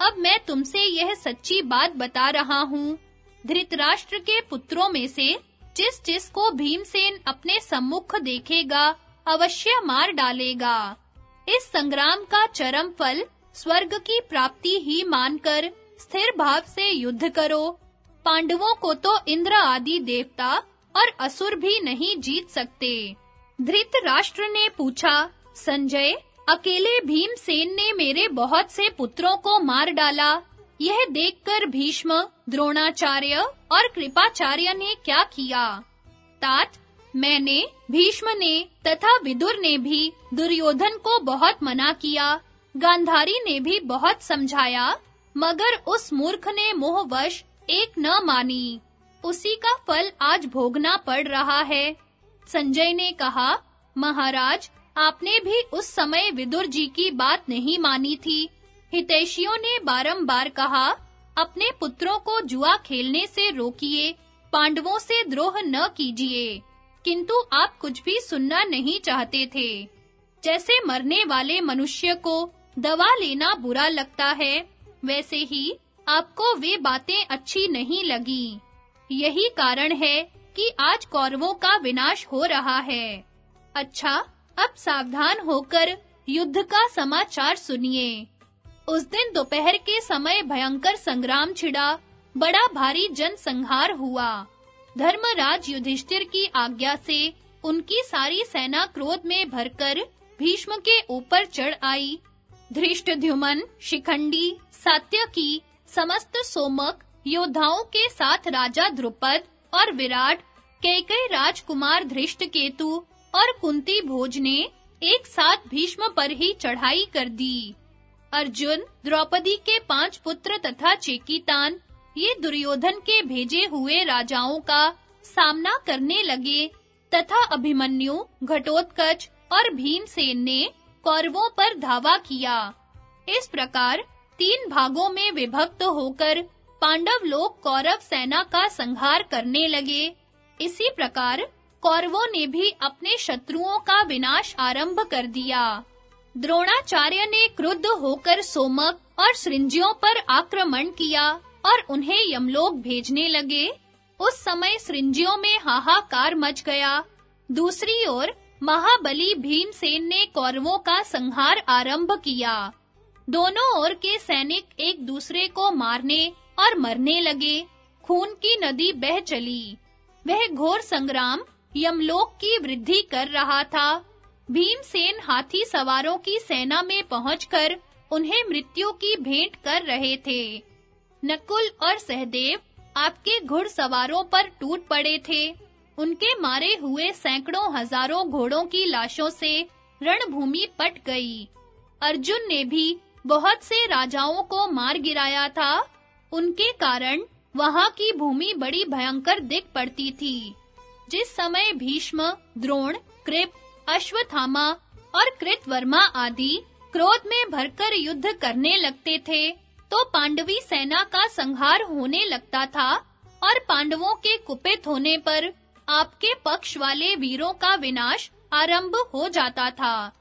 अब मैं तुमसे यह सच्ची बात बता रहा हूँ। धृतराष्ट्र के पुत्रों में से जिस जिस को भीमसेन अपने सम्मुख देखेगा, अवश्य मार डालेगा। इस संग्राम का चरम फल स्वर्ग की प्राप्ति ही मानकर स्थिर भाव से युद्ध करो। पांडवों को तो इंद्र आदि देवता और असुर भी नहीं जीत सकते। धृतराष्ट्र ने पूछा, संजय अकेले भीमसेन ने मेरे बहुत से पुत्रों को मार डाला। यह देखकर भीष्म, द्रोणाचार्य और कृपाचार्य ने क्या किया? तात, मैंने, भीष्म ने तथा विदुर ने भी दुर्योधन को बहुत मना किया। गांधारी ने भी बहुत समझाया, मगर उस मूर्ख ने मोहवश एक न मानी। उसी का फल आज भोगना पड़ रहा है। संजय ने कहा, महाराज आपने भी उस समय विदुर जी की बात नहीं मानी थी। हितैषियों ने बारंबार कहा, अपने पुत्रों को जुआ खेलने से रोकिए, पांडवों से द्रोह न कीजिए। किंतु आप कुछ भी सुनना नहीं चाहते थे। जैसे मरने वाले मनुष्य को दवा लेना बुरा लगता है, वैसे ही आपको वे बातें अच्छी नहीं लगी। यही कारण है कि आज कौरवों का विनाश हो रहा है। अच्छा अब सावधान होकर युद्ध का समाचार सुनिए। उस दिन दोपहर के समय भयंकर संग्राम छिड़ा, बड़ा भारी जनसंहार हुआ। धर्मराज युधिष्ठिर की आज्ञा से उनकी सारी सेना क्रोध में भरकर भीष्म के ऊपर चढ़ आई। धृष्टद्युमन शिखंडी, सात्यकी, समस्त सोमक, योद्धाओं के साथ राजा द्रुपद और विराट कई राजकुमार धृष्टकेतु और कुंती भोज ने एक साथ भीष्म पर ही चढ़ाई कर दी। अर्जुन, द्रौपदी के पाँच पुत्र तथा चेकीतान, ये दुर्योधन के भेजे हुए राजाओं का सामना करने लगे तथा अभिमन्यु, घटोत्कच और भीमसेन ने कौरवों पर धावा किया। इस प्रकार तीन भागों में विभक्त होकर पांडव लोग कौरव सेना का संहार करने लगे। इसी प्रकार कौरवों ने भी अपने शत्रुओं का विनाश आरंभ कर दिया। द्रोणाचार्य ने क्रुद्ध होकर सोमक और सृंजियों पर आक्रमण किया और उन्हें यमलोक भेजने लगे। उस समय सृंजियों में हाहाकार मच गया। दूसरी ओर, महाबली भीमसेन ने कौरवों का संहार आरंभ किया। दोनों ओर के सैनिक एक दूसरे को मारने और मरने लगे। खून की नदी बह चली। वह घोर संग्राम यमलोक की वृद्धि कर रहा था। भीमसेन हाथी सवारों की सेना में पहुंचकर उन्हें मृत्यु की भेंट कर रहे थे। नकुल और सहदेव आपके घुड़सवारों पर टूट पड़े थे। उनके मारे हुए सैकड़ों हज़ारों घोड़ों की लाशों से रणभूमि पट गई। अर्जुन ने भी बहुत से राजाओं को मार गिराया था। उनके कारण वहाँ की भूमि बड़ी भयंकर दिख पड़ती थी। जिस समय भीष्म, द्रोण, कृप, अश्वत्थामा और कृतवर्मा आदि क्रोध में भरकर युद्ध करने लगते थे तो पांडवी सेना का संहार होने लगता था और पांडवों के कुपित होने पर आपके पक्ष वाले वीरों का विनाश आरंभ हो जाता था।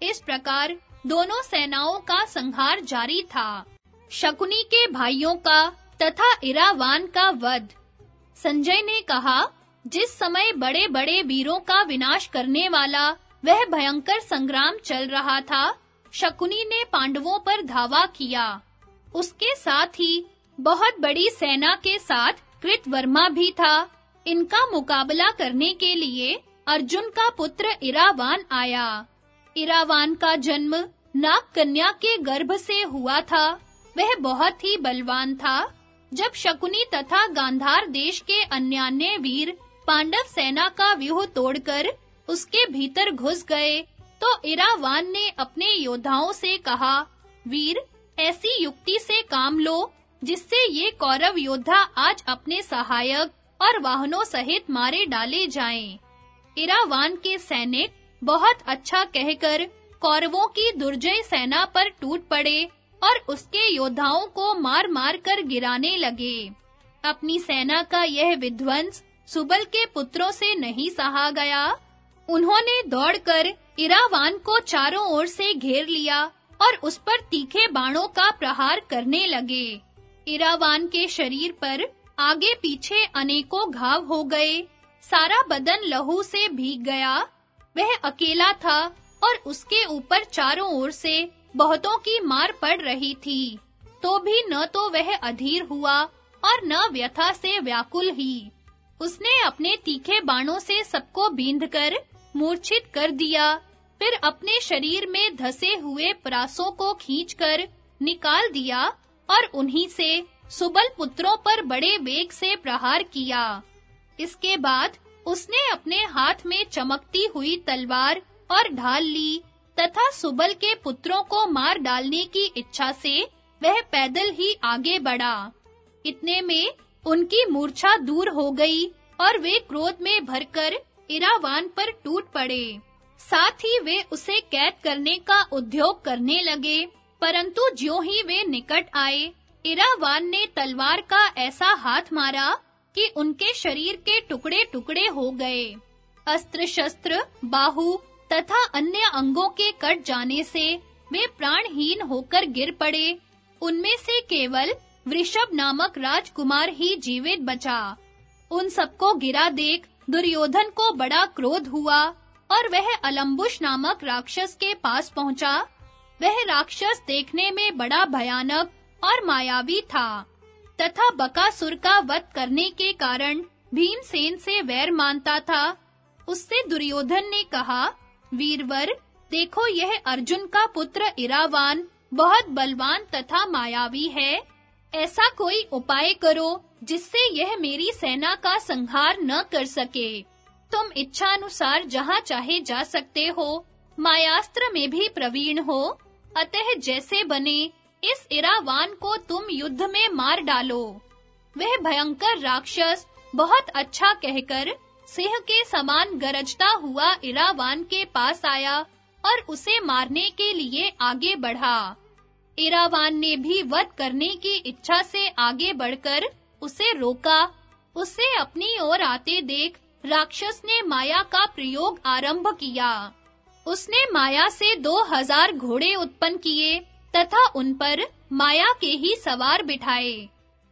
इस प्रकार दोनों सेनाओं का संहार जारी था। शकुनी के भाइयों का तथा इरावान का वध। संजय ने कहा जिस समय बड़े-बड़े वीरों का विनाश करने वाला वह भयंकर संग्राम चल रहा था, शकुनी ने पांडवों पर धावा किया। उसके साथ ही बहुत बड़ी सेना के साथ कृतवर्मा भी था। इनका मुकाबला करने के लिए अर्जुन का पुत्र इरावान आया। इरावान का जन्म नाग कन्या के गर्भ से हुआ था। वह बहुत ही बलवान था। जब शकुनी तथा गांधार देश के अन्यान्य वीर पांडव सेना का व्यूह तोड़कर उसके भीतर घुस गए तो इरावान ने अपने योद्धाओं से कहा, वीर, ऐसी युक्ति से काम लो, जिससे ये कौरव योद्धा आज अपने सहायक और वाहनों सहित मारे डाले जाएँ। इरावान के सैनिक बहुत अच्छा कहकर कौरवों की दुर्जय सेना पर टूट पड़े और उसके योद्धाओं को मार-मार कर गिराने लगे अपनी सेना का यह विध्वंस सुबल के पुत्रों से नहीं सहा गया। उन्होंने दौड़कर इरावान को चारों ओर से घेर लिया और उस पर तीखे बाणों का प्रहार करने लगे। इरावान के शरीर पर आगे पीछे अनेकों घाव हो गए। सारा बदन लहू से भीग गया। वह अकेला था और उसके ऊपर चारों ओर से बहुतों की मार पड़ रही थी। तो भी न तो वह अधीर हुआ और न व्यथा से व्याकुल ही। उसने अपने तीखे बाणों से सबको बींधकर मूर्छित कर दिया। फिर अपने शरीर में धसे हुए प्रासों को खींचकर निकाल दिया और उन्हीं से सुबल पुत्रों पर बड़े वेग से प्रहार किया। इसके बाद उसने अपने हाथ में चमकती हुई तलवार और ढाल ली तथा सुबल के पुत्रों को मार डालने की इच्छा से वह पैदल ही आगे बढ़ा। इतने में उनकी मूर्छा दूर हो गई और वे क्रोध में भरकर इरावान पर टूट पड़े। साथ ही वे उसे कैद करने का उद्योग करने लगे, परंतु ज्यों ही वे निकट आए, इरावान ने तलवार का ऐसा हाथ मारा कि उनके शरीर के टुकड़े-टुकड़े हो गए। अस्त्र शस्त्र बाहु तथा अन्य अंगों के कट जाने से वे प्राणहीन होकर गिर पड़े। उनमें से केवल वृषभ नामक राजकुमार ही जीवित बचा। उन सबको गिरा देख दुर्योधन को बड़ा क्रोध हुआ और वह अलंबुश नामक राक्षस के पास पहुँचा। वह राक्षस देखने में बड़ा भयानक और मायावी था तथा बकासुर का वध करने के कारण भीमसेन से वैर मानता था। उससे दुर्योधन ने कहा, वीरवर, देखो यह अर्जुन का पुत्र इरावान, बहुत बलवान तथा मायावी है। ऐसा कोई उपाय करो जिससे यह मेरी सेना का संहार न कर सके। तुम इच्छा अनुसार जहाँ चाहे जा सकते हो, मायास्त्र में भी प्रवीण हो। अतः जैसे बने, इस इरावान को तुम युद्ध में मार डालो। वह भयंकर राक्षस बहुत अच्छा कहकर सिंह के समान गरजता हुआ इरावान के पास आया और उसे मारने के लिए आगे बढ़ा। इरावान ने भी वध करने की इच्छा से आगे बढ़कर उसे रोका। उसे अपनी ओर आते देख राक्षस ने माया का प्रयोग आरंभ किया। उसने माया से दो हज़ार घोड़े उत्पन्न किए तथा उन पर माया के ही सवार बिठाए।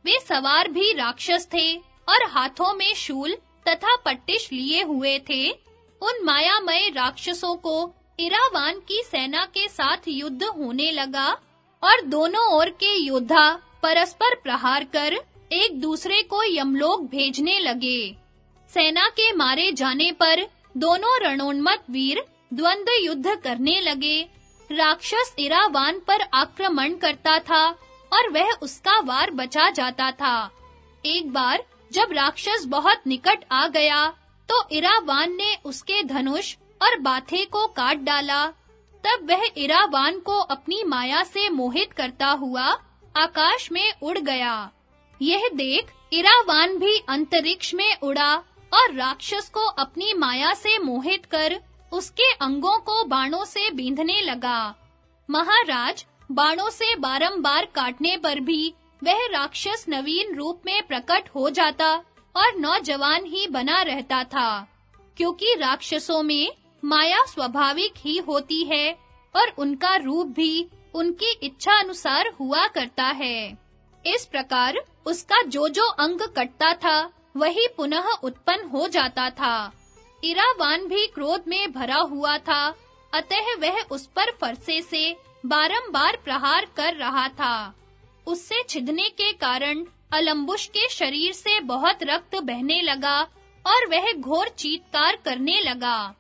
वे सवार भी राक्षस थे और हाथों में शूल तथा पट्टिश लिए हुए थे। उन मायामय राक्षसों को इरावान की सेना के साथ युद्ध होने लगा। और दोनों ओर के योद्धा परस्पर प्रहार कर एक दूसरे को यमलोक भेजने लगे। सेना के मारे जाने पर दोनों रणोन्मत वीर द्वंद्व युद्ध करने लगे। राक्षस इरावान पर आक्रमण करता था और वह उसका वार बचा जाता था। एक बार जब राक्षस बहुत निकट आ गया तो इरावान ने उसके धनुष और बाथे को काट डाला। तब वह इरावान को अपनी माया से मोहित करता हुआ आकाश में उड़ गया। यह देख इरावान भी अंतरिक्ष में उड़ा और राक्षस को अपनी माया से मोहित कर उसके अंगों को बाणों से बींधने लगा। महाराज बाणों से बारंबार काटने पर भी वह राक्षस नवीन रूप में प्रकट हो जाता और नौजवान ही बना रहता था, क्योंकि राक्षसों में माया स्वाभाविक ही होती है और उनका रूप भी उनकी इच्छा अनुसार हुआ करता है। इस प्रकार उसका जो जो अंग कटता था, वही पुनः उत्पन्न हो जाता था। इरावान भी क्रोध में भरा हुआ था, अतः वह उस पर फरसे से बारंबार प्रहार कर रहा था। उससे छिदने के कारण अलम्बुश के शरीर से बहुत रक्त बहने लगा और वह घोर चीत्कार करने लगा।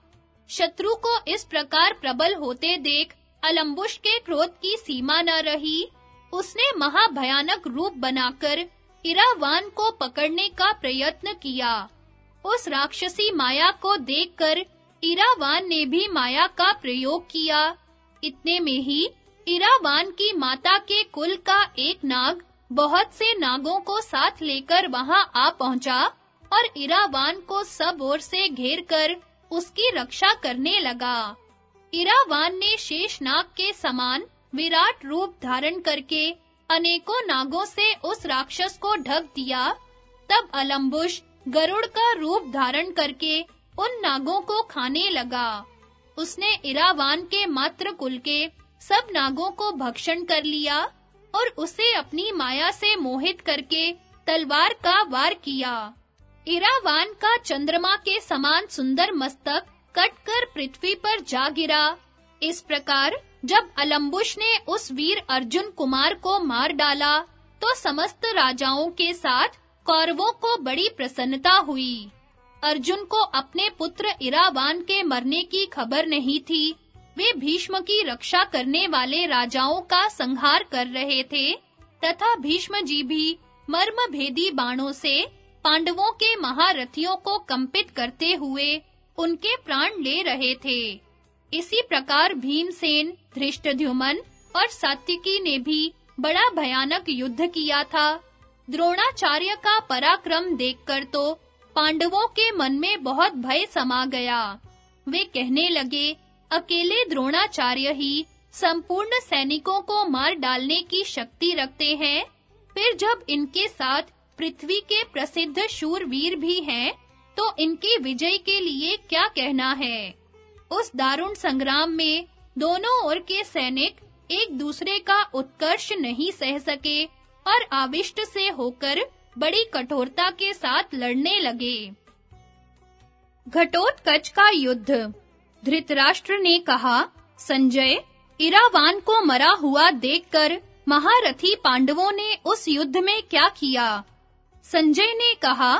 शत्रु को इस प्रकार प्रबल होते देख अलम्बुश के क्रोध की सीमा न रही। उसने महाभयानक रूप बनाकर इरावान को पकड़ने का प्रयत्न किया। उस राक्षसी माया को देखकर इरावान ने भी माया का प्रयोग किया। इतने में ही इरावान की माता के कुल का एक नाग बहुत से नागों को साथ लेकर वहाँ आ पहुँचा और इरावान को सब ओर से घेरकर उसकी रक्षा करने लगा। इरावान ने शेष नाग के समान विराट रूप धारण करके अनेकों नागों से उस राक्षस को ढक दिया। तब अलम्बुश गरुड़ का रूप धारण करके उन नागों को खाने लगा। उसने इरावान के मात्र कुल के सब नागों को भक्षण कर लिया और उसे अपनी माया से मोहित करके तलवार का वार किया। इरावान का चंद्रमा के समान सुंदर मस्तक कटकर पृथ्वी पर जा गिरा। इस प्रकार जब अलम्बुश ने उस वीर अर्जुन कुमार को मार डाला तो समस्त राजाओं के साथ कौरवों को बड़ी प्रसन्नता हुई। अर्जुन को अपने पुत्र इरावान के मरने की खबर नहीं थी। वे भीष्म की रक्षा करने वाले राजाओं का संहार कर रहे थे, तथा भीष्म जी भी मर्म भेदी बाणों से पांडवों के महारथियों को कंपित करते हुए उनके प्राण ले रहे थे। इसी प्रकार भीमसेन, धृष्टद्युमन और सात्यकी ने भी बड़ा भयानक युद्ध किया था। द्रोणाचार्य का पराक्रम देखकर तो पांडवों के मन में बहुत भय समा गया। वे कहने लगे, अकेले द्रोणाचार्य ही संपूर्ण सैनिकों को मार डालने की शक्ति रखते हैं। फिर जब इनके साथ पृथ्वी के प्रसिद्ध शूरवीर भी हैं तो इनकी विजय के लिए क्या कहना है? उस दारुण संग्राम में दोनों ओर के सैनिक एक दूसरे का उत्कर्ष नहीं सह सके और आविष्ट से होकर बड़ी कठोरता के साथ लड़ने लगे। घटोत्कच का युद्ध। धृतराष्ट्र ने कहा, संजय, इरावान को मरा हुआ देखकर महारथी पांडवों ने उस युद्ध में क्या किया? संजय ने कहा,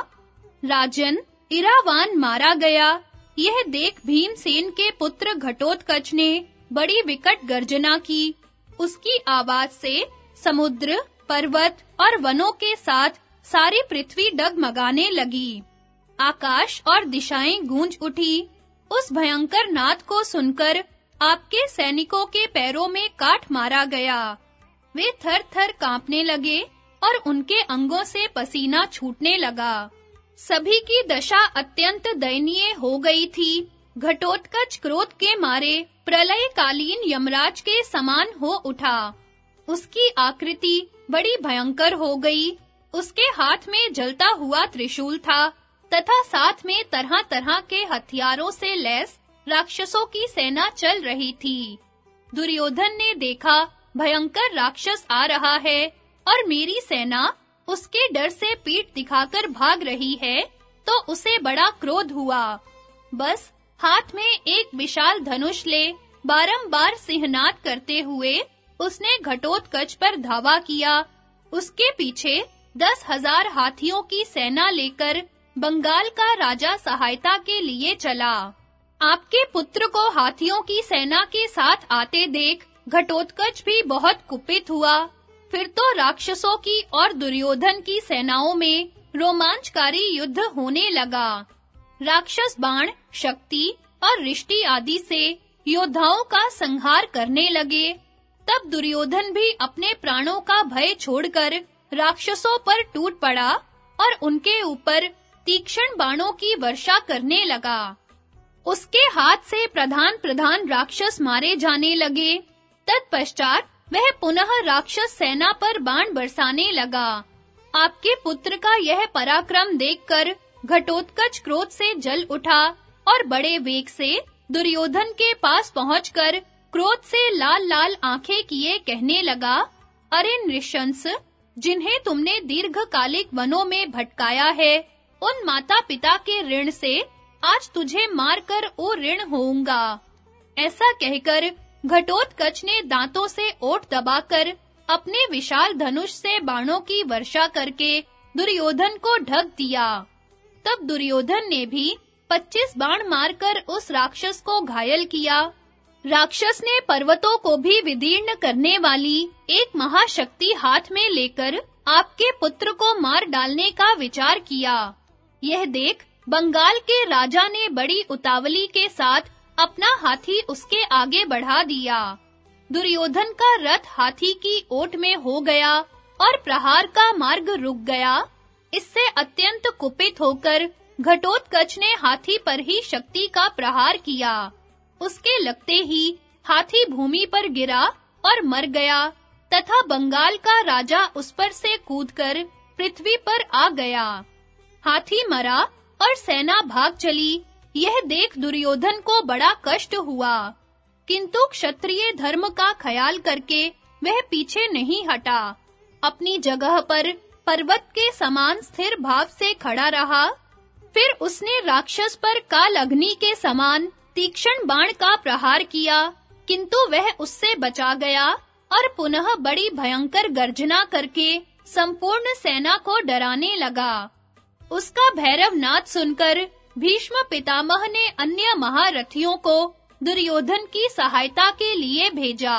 राजन, इरावान मारा गया। यह देख भीमसेन के पुत्र घटोत्कच ने बड़ी विकट गर्जना की। उसकी आवाज़ से समुद्र, पर्वत और वनों के साथ सारी पृथ्वी डगमगाने लगी। आकाश और दिशाएँ गूंज उठी। उस भयंकर नाद को सुनकर आपके सैनिकों के पैरों में काट मारा गया। वे थर-थर कांपने लगे। और उनके अंगों से पसीना छूटने लगा। सभी की दशा अत्यंत दयनीय हो गई थी। घटोत्कच क्रोध के मारे प्रलयकालीन यमराज के समान हो उठा। उसकी आकृति बड़ी भयंकर हो गई। उसके हाथ में जलता हुआ त्रिशूल था तथा साथ में तरह-तरह के हथियारों से लैस राक्षसों की सेना चल रही थी। दुर्योधन ने देखा, भयंकर राक्षस आ रहा है। और मेरी सेना उसके डर से पीठ दिखाकर भाग रही है तो उसे बड़ा क्रोध हुआ। बस हाथ में एक विशाल धनुष ले बारंबार सिंहनाद करते हुए उसने घटोत्कच पर धावा किया। उसके पीछे दस हज़ार हाथियों की सेना लेकर बंगाल का राजा सहायता के लिए चला। आपके पुत्र को हाथियों की सेना के साथ आते देख घटोत्कच भी बहुत कुपित हुआ। फिर तो राक्षसों की और दुर्योधन की सेनाओं में रोमांचकारी युद्ध होने लगा। राक्षस बाण, शक्ति और रिष्टि आदि से योद्धाओं का संहार करने लगे। तब दुर्योधन भी अपने प्राणों का भय छोड़कर राक्षसों पर टूट पड़ा और उनके ऊपर तीक्ष्ण बाणों की वर्षा करने लगा। उसके हाथ से प्रधान प्रधान राक्षस मारे जाने लगे। तत्पश्चात वह पुनः राक्षस सेना पर बाण बरसाने लगा। आपके पुत्र का यह पराक्रम देखकर घटोत्कच क्रोध से जल उठा और बड़े वेग से दुर्योधन के पास पहुंचकर क्रोध से लाल-लाल आँखें किए कहने लगा, अरे नृशंस, जिन्हें तुमने दीर्घकालिक वनों में भटकाया है, उन माता-पिता के ऋण से आज तुझे मारकर ओ ऋण होऊँगा। ऐसा कहकर घटोत्कच ने दांतों से ओठ दबाकर अपने विशाल धनुष से बाणों की वर्षा करके दुर्योधन को ढक दिया। तब दुर्योधन ने भी 25 बाण मारकर उस राक्षस को घायल किया। राक्षस ने पर्वतों को भी विदीर्ण करने वाली एक महाशक्ति हाथ में लेकर आपके पुत्र को मार डालने का विचार किया। यह देख बंगाल के राजा ने बड़ी उतावली के साथ अपना हाथी उसके आगे बढ़ा दिया। दुर्योधन का रथ हाथी की ओट में हो गया और प्रहार का मार्ग रुक गया। इससे अत्यंत कुपित होकर घटोत्कच ने हाथी पर ही शक्ति का प्रहार किया। उसके लगते ही हाथी भूमि पर गिरा और मर गया तथा बंगाल का राजा उस पर से कूदकर पृथ्वी पर आ गया। हाथी मरा और सेना भाग चली। यह देख दुर्योधन को बड़ा कष्ट हुआ। किंतु क्षत्रिय धर्म का ख्याल करके वह पीछे नहीं हटा। अपनी जगह पर पर्वत के समान स्थिर भाव से खड़ा रहा। फिर उसने राक्षस पर काल अग्नि के समान तीक्ष्ण बाण का प्रहार किया, किंतु वह उससे बचा गया और पुनः बड़ी भयंकर गर्जना करके संपूर्ण सेना को डराने लगा। उसका भैरव नाद सुनकर भीष्म पितामह ने अन्य महारथियों को दुर्योधन की सहायता के लिए भेजा।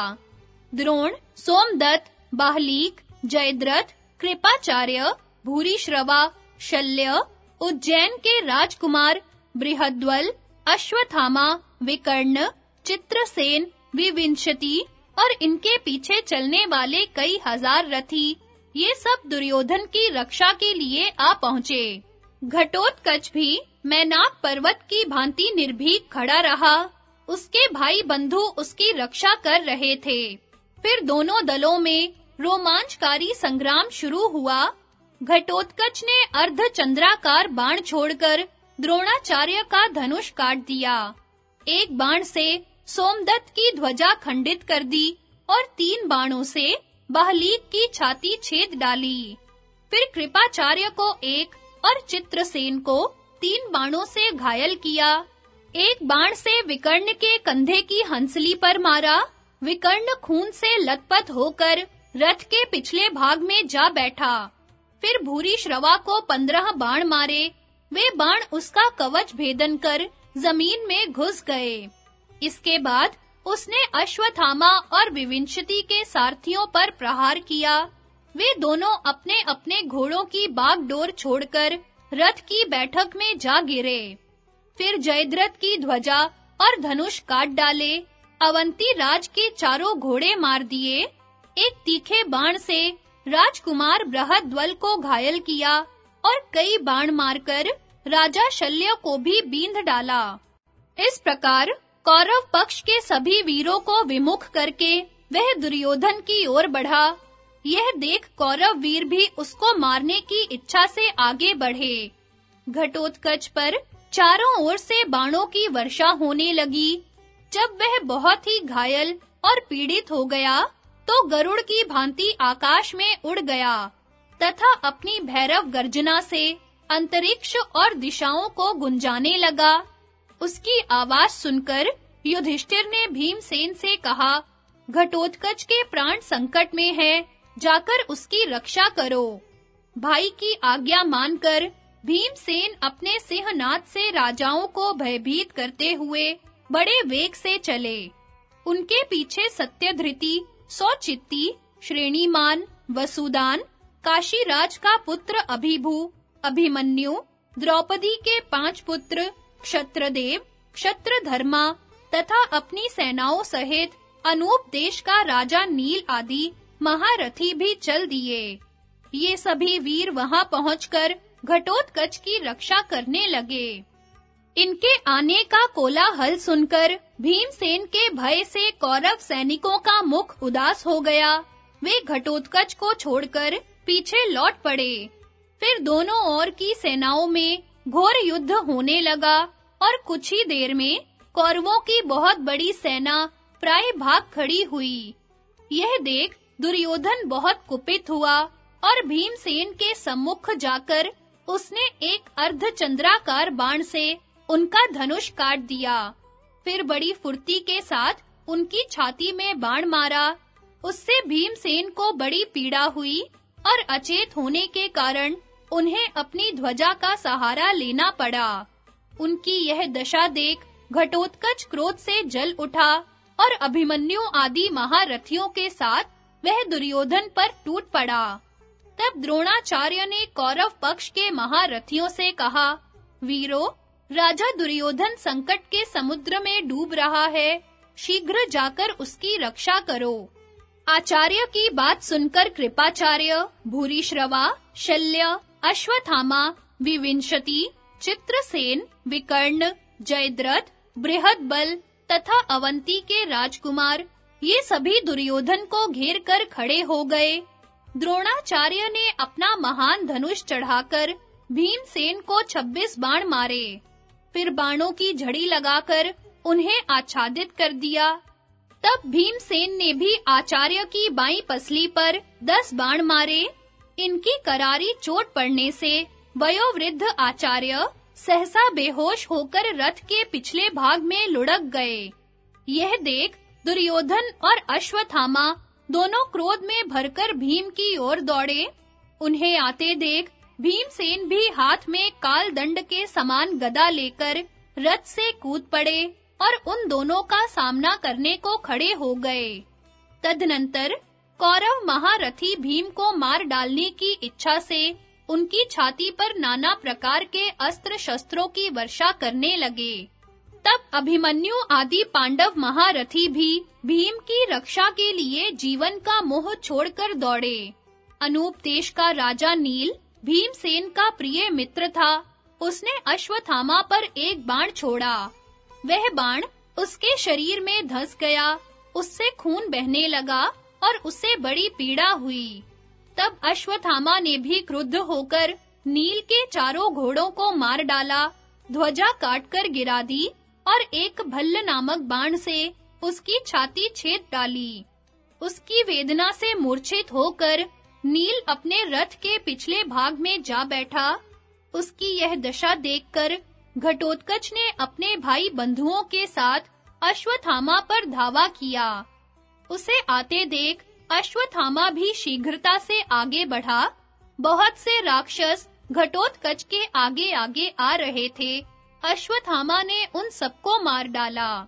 द्रोण, सोमदत्त, बाहलीक, जयद्रथ, कृपाचार्य, भूरिश्रवा, शल्य, उज्जैन के राजकुमार, बृहद्वल अश्वथामा विकर्ण, चित्रसेन, विविंशति और इनके पीछे चलने वाले कई हज़ार रथी, ये सब दुर्योधन की रक्षा के लिए आ पहुँचे। घटोत्कच भी मैनाक पर्वत की भांति निर्भीक खड़ा रहा। उसके भाई बंधु उसकी रक्षा कर रहे थे। फिर दोनों दलों में रोमांचकारी संग्राम शुरू हुआ। घटोत्कच ने अर्ध चंद्राकार बाण छोड़कर द्रोणाचार्य का धनुष काट दिया। एक बाण से सोमदत्त की ध्वजा खंडित कर दी और तीन बाणों से बहलीक की छाती छेद डाली। फिर कृपाचार्य को एक और चित्रसेन को तीन बाणों से घायल किया। एक बाण से विकर्ण के कंधे की हंसली पर मारा। विकर्ण खून से लथपथ होकर रथ के पिछले भाग में जा बैठा। फिर भूरी श्रवा को पंद्रह बाण मारे। वे बाण उसका कवच भेदन कर ज़मीन में घुस गए। इसके बाद उसने अश्वत्थामा और विविंशति के सारथियों पर प्रहार किया। वे दोनों अपने-अपने घोड़ों की बागडोर छोड़कर रथ की बैठक में जा गिरे। फिर जयद्रथ की ध्वजा और धनुष काट डाले, अवंती राज के चारों घोड़े मार दिए। एक तीखे बाण से राजकुमार बृहद्वल को घायल किया और कई बाण मारकर राजा शल्य को भी बींध डाला। इस प्रकार कौरव पक्ष के सभी वीरों को विमुख करके वह दुर्योधन की ओर बढ़ा यह देख कौरव वीर भी उसको मारने की इच्छा से आगे बढ़े। घटोत्कच पर चारों ओर से बाणों की वर्षा होने लगी। जब वह बहुत ही घायल और पीड़ित हो गया तो गरुड़ की भांति आकाश में उड़ गया, तथा अपनी भैरव गर्जना से अंतरिक्ष और दिशाओं को गुंजाने लगा। उसकी आवाज़ सुनकर युधिष्ठिर ने भीमसेन से कहा, घटोत्कच के प्राण संकट में है जाकर उसकी रक्षा करो। भाई की आज्ञा मानकर भीमसेन अपने सिंहनाद से राजाओं को भयभीत करते हुए बड़े वेग से चले। उनके पीछे सत्यधृति, सौचित्ती, श्रेणीमान, वसुदान, काशीराज का पुत्र अभिभू, अभिमन्यु, द्रौपदी के पाँच पुत्र, क्षत्रदेव, क्षत्रधर्मा तथा अपनी सेनाओं सहित अनूप देश का राजा नील आदि महारथी भी चल दिए। ये सभी वीर वहाँ पहुंचकर घटोत्कच की रक्षा करने लगे। इनके आने का कोलाहल सुनकर भीमसेन के भय से कौरव सैनिकों का मुख उदास हो गया। वे घटोत्कच को छोड़कर पीछे लौट पड़े। फिर दोनों ओर की सेनाओं में घोर युद्ध होने लगा और कुछ ही देर में कौरवों की बहुत बड़ी सेना प्राय भाग खड़ी हुई। यह देख दुर्योधन बहुत कुपित हुआ और भीमसेन के सम्मुख जाकर उसने एक अर्धचंद्राकार बाण से उनका धनुष काट दिया। फिर बड़ी फुर्ती के साथ उनकी छाती में बाण मारा। उससे भीमसेन को बड़ी पीड़ा हुई और अचेत होने के कारण उन्हें अपनी ध्वजा का सहारा लेना पड़ा। उनकी यह दशा देख घटोत्कच क्रोध से जल उठा और अभिमन्यु आदि महारथियों के साथ वह दुर्योधन पर टूट पड़ा। तब द्रोणाचार्य ने कौरव पक्ष के महारथियों से कहा, वीरो, राजा दुर्योधन संकट के समुद्र में डूब रहा है। शीघ्र जाकर उसकी रक्षा करो। आचार्य की बात सुनकर कृपाचार्य, भूरिश्रवा, शल्य, अश्वत्थामा, विविंशति, चित्रसेन, विकर्ण, जयद्रथ, बृहदबल तथा अवंती के राजकुमार ये सभी दुर्योधन को घेर कर खड़े हो गए। द्रोणाचार्य ने अपना महान धनुष चढ़ाकर भीमसेन को 26 बाण मारे। फिर बाणों की झड़ी लगाकर उन्हें आच्छादित कर दिया। तब भीमसेन ने भी आचार्य की बाई पसली पर दस बाण मारे। इनकी करारी चोट पड़ने से वयोवृद्ध आचार्य सहसा बेहोश होकर रथ के पिछले भाग में लुढ़क गए। यह देख दुर्योधन और अश्वत्थामा दोनों क्रोध में भरकर भीम की ओर दौड़े। उन्हें आते देख भीमसेन भी हाथ में काल दंड के समान गदा लेकर रथ से कूद पड़े और उन दोनों का सामना करने को खड़े हो गए। तदनंतर कौरव महारथी भीम को मार डालने की इच्छा से उनकी छाती पर नाना प्रकार के अस्त्र शस्त्रों की वर्षा करने लगे। तब अभिमन्यु आदि पांडव महारथी भी भीम की रक्षा के लिए जीवन का मोह छोड़कर दौड़े। अनूप देश का राजा नील, भीमसेन का प्रिय मित्र था। उसने अश्वत्थामा पर एक बाण छोड़ा। वह बाण उसके शरीर में धस गया, उससे खून बहने लगा और उसे बड़ी पीड़ा हुई। तब अश्वत्थामा ने भी क्रुद्ध होकर नील के चारों घोड़ों को मार डाला, ध्वजा काटकर गिरा दी और एक भल्ल नामक बाण से उसकी छाती छेद डाली। उसकी वेदना से मूर्छित होकर नील अपने रथ के पिछले भाग में जा बैठा। उसकी यह दशा देखकर घटोत्कच ने अपने भाई बंधुओं के साथ अश्वत्थामा पर धावा किया। उसे आते देख अश्वत्थामा भी शीघ्रता से आगे बढ़ा। बहुत से राक्षस घटोत्कच के आगे-आगे आ रहे थे। अश्वत्थामा ने उन सबको मार डाला।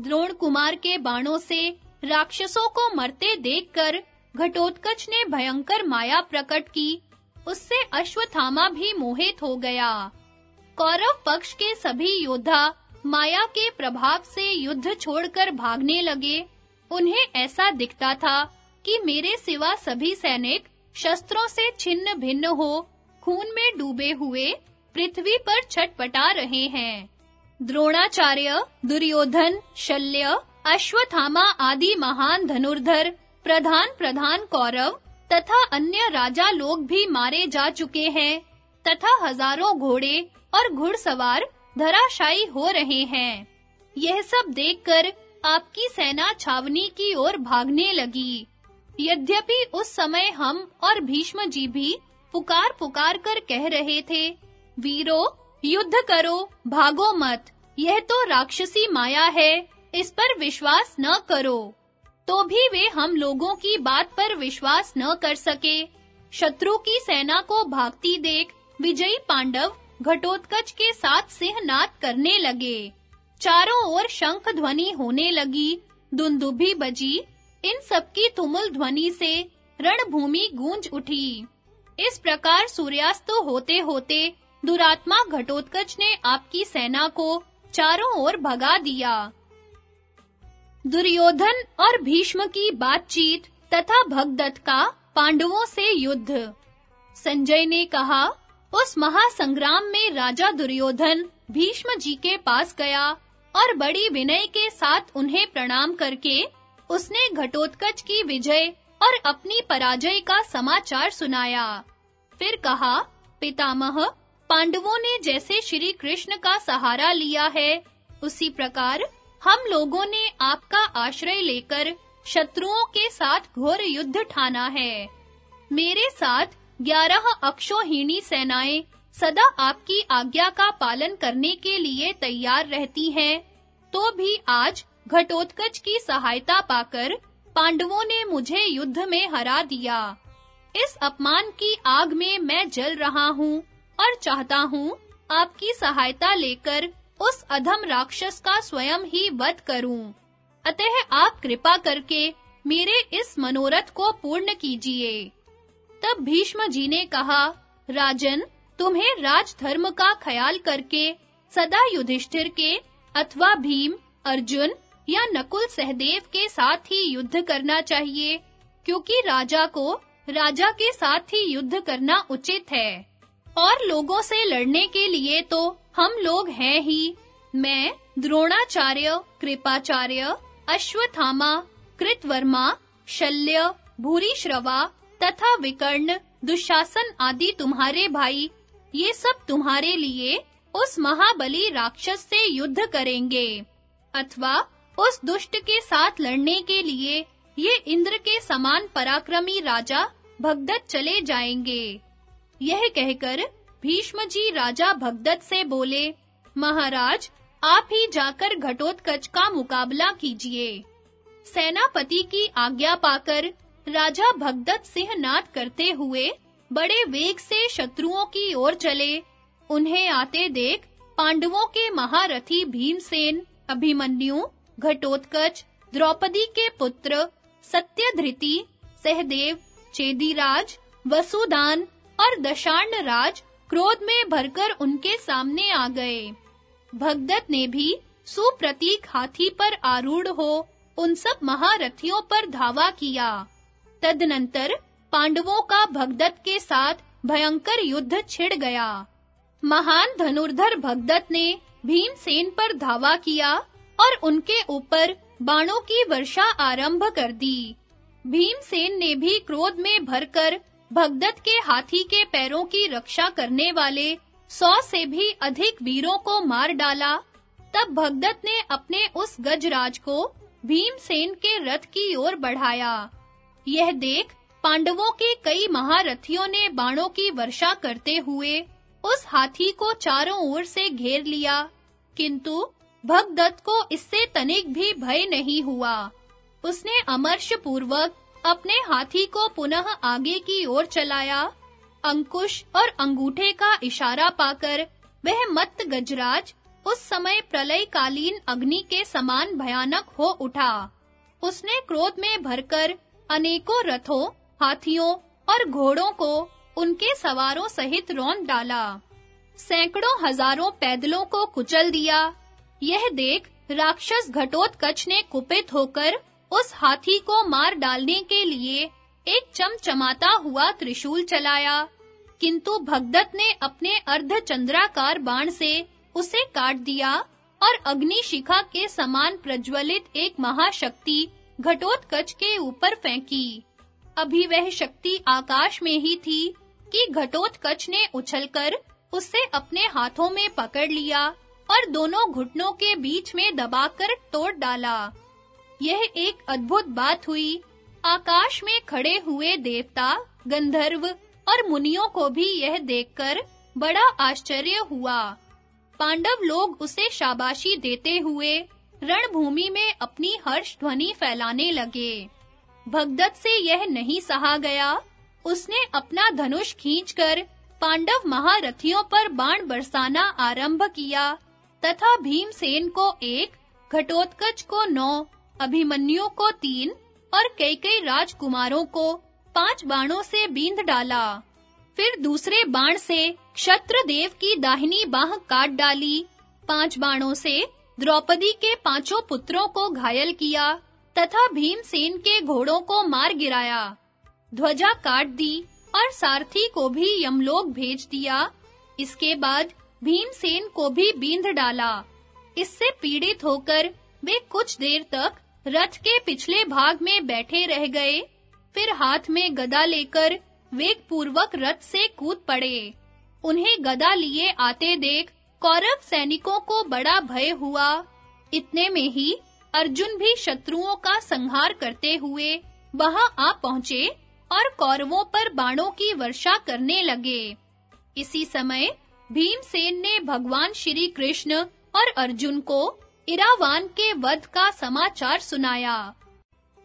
द्रोण कुमार के बाणों से राक्षसों को मरते देखकर घटोत्कच ने भयंकर माया प्रकट की। उससे अश्वत्थामा भी मोहित हो गया। कौरव पक्ष के सभी योद्धा माया के प्रभाव से युद्ध छोड़कर भागने लगे। उन्हें ऐसा दिखता था कि मेरे सिवा सभी सैनिक शस्त्रों से छिन्न भिन्न हो, खून में डूबे हुए पृथ्वी पर छटपटा रहे हैं। द्रोणाचार्य, दुर्योधन, शल्य, अश्वत्थामा आदि महान धनुर्धर, प्रधान प्रधान कौरव तथा अन्य राजा लोग भी मारे जा चुके हैं तथा हज़ारों घोड़े और घुड़सवार धराशायी हो रहे हैं। यह सब देखकर आपकी सेना छावनी की ओर भागने लगी। यद्यपि उस समय हम और भीष्म जी भी पुकार पुकार कर कह रहे थे वीरो, युद्ध करो, भागो मत। यह तो राक्षसी माया है, इस पर विश्वास न करो। तो भी वे हम लोगों की बात पर विश्वास न कर सके। शत्रु की सेना को भागती देख विजयी पांडव घटोत्कच के साथ सिंहनाद करने लगे। चारों ओर शंख ध्वनि होने लगी, दुंदुभी बजी, इन सबकी तुमुल ध्वनि से रणभूमि गूंज उठी। इस प्रकार सूर्यास्त होते होते दुरात्मा घटोत्कच ने आपकी सेना को चारों ओर भगा दिया। दुर्योधन और भीष्म की बातचीत तथा भगदत्त का पांडवों से युद्ध। संजय ने कहा, उस महासंग्राम में राजा दुर्योधन भीष्म जी के पास गया और बड़ी विनय के साथ उन्हें प्रणाम करके उसने घटोत्कच की विजय और अपनी पराजय का समाचार सुनाया। फिर कहा, पितामह पांडवों ने जैसे श्री कृष्ण का सहारा लिया है, उसी प्रकार हम लोगों ने आपका आश्रय लेकर शत्रुओं के साथ घोर युद्ध ठाना है। मेरे साथ ग्यारह अक्षोहिणी सेनाएँ सदा आपकी आज्ञा का पालन करने के लिए तैयार रहती हैं तो भी आज घटोत्कच की सहायता पाकर पांडवों ने मुझे युद्ध में हरा दिया। इस अपमान की आग में मैं जल रहा हूँ। और चाहता हूँ आपकी सहायता लेकर उस अधम राक्षस का स्वयं ही वध करूँ। अतः आप कृपा करके मेरे इस मनोरथ को पूर्ण कीजिए। तब भीष्म जी ने कहा, राजन, तुम्हें राजधर्म का ख्याल करके, सदा युधिष्ठिर के अथवा भीम, अर्जुन या नकुल सहदेव के साथ ही युद्ध करना चाहिए, क्योंकि राजा को राजा के साथ ही युद्ध करना उचित है। और लोगों से लड़ने के लिए तो हम लोग हैं ही। मैं, द्रोणाचार्य, कृपाचार्य, अश्वत्थामा, कृतवर्मा, शल्य, भूरिश्रवा तथा विकर्ण, दुशासन आदि तुम्हारे भाई। ये सब तुम्हारे लिए उस महाबली राक्षस से युद्ध करेंगे। अथवा उस दुष्ट के साथ लड़ने के लिए ये इंद्र के समान पराक्रमी राजा भगदत्त चले जाएँगे। यह कहकर भीष्म जी राजा भगदत्त से बोले, महाराज, आप ही जाकर घटोत्कच का मुकाबला कीजिए। सेनापति की आज्ञा पाकर राजा भगदत्त सिंह नाद करते हुए बड़े वेग से शत्रुओं की ओर चले। उन्हें आते देख पांडवों के महारथी भीमसेन, अभिमन्यु, घटोत्कच, द्रौपदी के पुत्र सत्यधृति, सहदेव, चेदीराज, वसुदान और दशार्ण राज क्रोध में भरकर उनके सामने आ गए। भगदत्त ने भी सुप्रतीक हाथी पर आरूढ़ हो उन सब महारथियों पर धावा किया। तदनंतर पांडवों का भगदत्त के साथ भयंकर युद्ध छिड़ गया। महान धनुर्धर भगदत्त ने भीमसेन पर धावा किया और उनके ऊपर बाणों की वर्षा आरंभ कर दी। भीमसेन ने भी क्रोध में भरकर भगदत्त के हाथी के पैरों की रक्षा करने वाले सौ से भी अधिक वीरों को मार डाला, तब भगदत्त ने अपने उस गजराज को भीमसेन के रथ की ओर बढ़ाया। यह देख पांडवों के कई महारथियों ने बाणों की वर्षा करते हुए उस हाथी को चारों ओर से घेर लिया, किंतु भगदत्त को इससे तनिक भी भय नहीं हुआ। उसने अमर्ष पूर्वक अपने हाथी को पुनः आगे की ओर चलाया। अंकुश और अंगूठे का इशारा पाकर वह मत गजराज उस समय प्रलयकालीन अग्नि के समान भयानक हो उठा। उसने क्रोध में भरकर अनेकों रथों, हाथियों और घोड़ों को उनके सवारों सहित रौंद डाला। सैकड़ों हज़ारों पैदलों को कुचल दिया। यह देख राक्षस घटोत्कच ने कुपित होकर उस हाथी को मार डालने के लिए एक चमचमाता हुआ त्रिशूल चलाया, किंतु भगदत्त ने अपने अर्धचंद्राकार बाण से उसे काट दिया और अग्नि शिखा के समान प्रज्वलित एक महाशक्ति घटोत्कच के ऊपर फेंकी। अभी वह शक्ति आकाश में ही थी कि घटोत्कच ने उछलकर उसे अपने हाथों में पकड़ लिया और दोनों घुटनों के बीच में दबाकर तोड़ डाला। यह एक अद्भुत बात हुई। आकाश में खड़े हुए देवता, गंधर्व और मुनियों को भी यह देखकर बड़ा आश्चर्य हुआ। पांडव लोग उसे शाबाशी देते हुए रणभूमि में अपनी हर्ष ध्वनि फैलाने लगे। भगदत्त से यह नहीं सहा गया। उसने अपना धनुष खींचकर पांडव महारथियों पर बाण बरसाना आरंभ किया तथा भीमसेन को एक घटोत्कच को नौ अभिमन्यु को तीन और कई कई राजकुमारों को पाँच बाणों से बींध डाला। फिर दूसरे बाण से क्षत्रदेव की दाहिनी बाह काट डाली। पाँच बाणों से द्रौपदी के पाँचों पुत्रों को घायल किया तथा भीमसेन के घोड़ों को मार गिराया। ध्वजा काट दी और सारथी को भी यमलोक भेज दिया। इसके बाद भीमसेन को भी बींध डाला। इससे पीड़ित होकर वे कुछ देर तक रथ के पिछले भाग में बैठे रह गए। फिर हाथ में गदा लेकर वेग पूर्वक रथ से कूद पड़े। उन्हें गदा लिए आते देख कौरव सैनिकों को बड़ा भय हुआ। इतने में ही अर्जुन भी शत्रुओं का संहार करते हुए वहाँ आ पहुँचे और कौरवों पर बाणों की वर्षा करने लगे। इसी समय भीमसेन ने भगवान श्री कृष्ण और अर्जुन को इरावान के वध का समाचार सुनाया।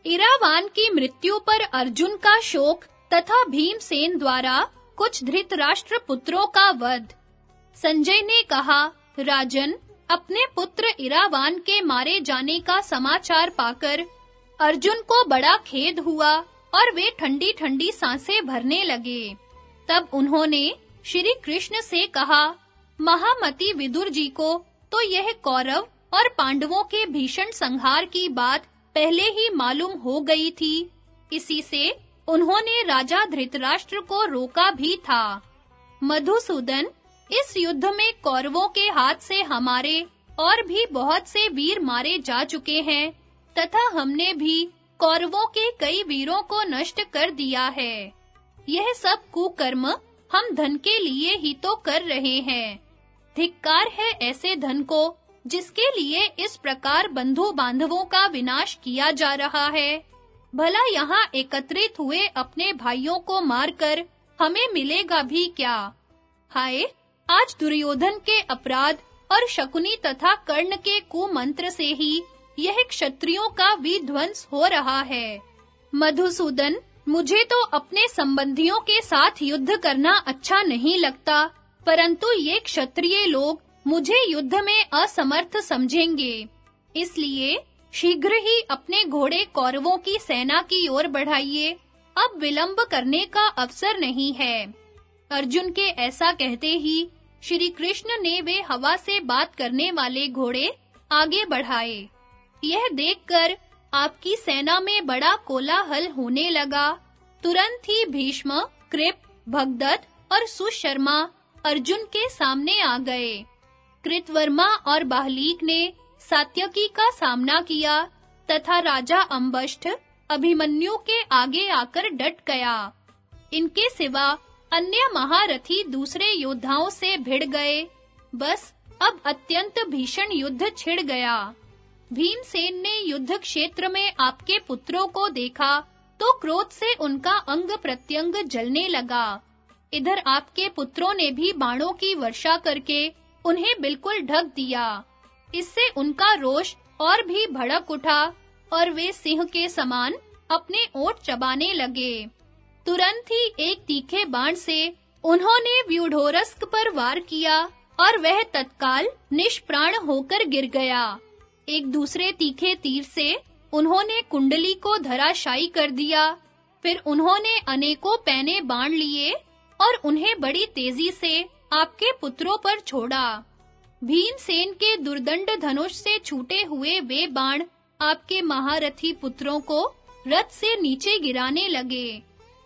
इरावान की मृत्यु पर अर्जुन का शोक तथा भीमसेन द्वारा कुछ धृतराष्ट्र पुत्रों का वध। संजय ने कहा, राजन, अपने पुत्र इरावान के मारे जाने का समाचार पाकर अर्जुन को बड़ा खेद हुआ और वे ठंडी-ठंडी साँसें भरने लगे। तब उन्होंने श्री कृष्ण से कहा, महामती विदुर जी को तो यह कौरव और पांडवों के भीषण संहार की बात पहले ही मालूम हो गई थी। इसी से उन्होंने राजा धृतराष्ट्र को रोका भी था। मधुसूदन इस युद्ध में कौरवों के हाथ से हमारे और भी बहुत से वीर मारे जा चुके हैं, तथा हमने भी कौरवों के कई वीरों को नष्ट कर दिया है। यह सब कुकर्म हम धन के लिए ही तो कर रहे हैं। धिक्कार है ऐसे धन को जिसके लिए इस प्रकार बंधु बांधवों का विनाश किया जा रहा है। भला यहाँ एकत्रित हुए अपने भाइयों को मारकर हमें मिलेगा भी क्या? हाय, आज दुर्योधन के अपराध और शकुनी तथा कर्ण के कुमंत्र से ही यह क्षत्रियों का विध्वंस हो रहा है। मधुसूदन, मुझे तो अपने संबंधियों के साथ युद्ध करना अच्छा नहीं लगता, परंतु ये क्षत्रिय लोग मुझे युद्ध में असमर्थ समझेंगे। इसलिए शीघ्र ही अपने घोड़े कौरवों की सेना की ओर बढ़ाइए। अब विलंब करने का अवसर नहीं है। अर्जुन के ऐसा कहते ही श्री कृष्ण ने वे हवा से बात करने वाले घोड़े आगे बढ़ाए। यह देखकर आपकी सेना में बड़ा कोलाहल होने लगा। तुरंत ही भीष्म, कृप, भगदत्त और सुशर्मा अर्जुन के सामने आ गए। कृतवर्मा और बाहलीक ने सात्यकी का सामना किया तथा राजा अंबष्ठ अभिमन्यु के आगे आकर डट गया। इनके सिवा अन्य महारथी दूसरे योद्धाओं से भिड़ गए। बस अब अत्यंत भीषण युद्ध छिड़ गया। भीमसेन ने युद्ध क्षेत्र में आपके पुत्रों को देखा तो क्रोध से उनका अंग प्रत्यंग जलने लगा। इधर आपके पुत्रों ने भी बाणों की वर्षा करके उन्हें बिल्कुल ढक दिया। इससे उनका रोष और भी भड़क उठा और वे सिंह के समान अपने ओट चबाने लगे। तुरंत ही एक तीखे बाण से उन्होंने व्यूढोरस्क पर वार किया और वह तत्काल निष्प्राण होकर गिर गया। एक दूसरे तीखे तीर से उन्होंने कुंडली को धराशायी कर दिया। फिर उन्होंने अनेकों पैने बाण लिए और उन्हें बड़ी तेज़ी से आपके पुत्रों पर छोड़ा। भीमसेन के दुर्दंड धनुष से छूटे हुए वे बाण आपके महारथी पुत्रों को रथ से नीचे गिराने लगे।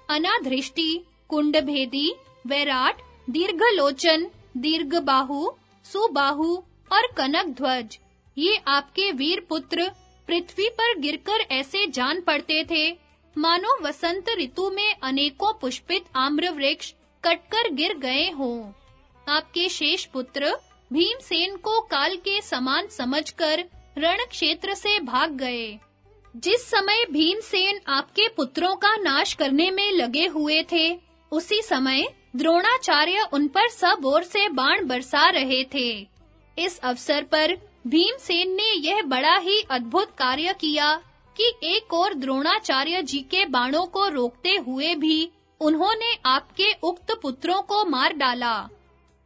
अनाधृष्टि, कुंडभेदी, वैराट, दीर्घलोचन, दीर्घबाहु, सुबाहु और कनक ध्वज ये आपके वीर पुत्र पृथ्वी पर गिरकर ऐसे जान पड़ते थे। मानो वसंत ऋतु में अनेकों पुष्पित आम्र वृक्ष कटकर गिर गए हों। आपके शेष पुत्र भीमसेन को काल के समान समझकर रण क्षेत्र से भाग गए। जिस समय भीमसेन आपके पुत्रों का नाश करने में लगे हुए थे, उसी समय द्रोणाचार्य उन पर सब ओर से बाण बरसा रहे थे। इस अवसर पर भीमसेन ने यह बड़ा ही अद्भुत कार्य किया कि एक और द्रोणाचार्य जी के बाणों को रोकते हुए भी उन्होंने आपके उक्त पुत्रों को मार डाला।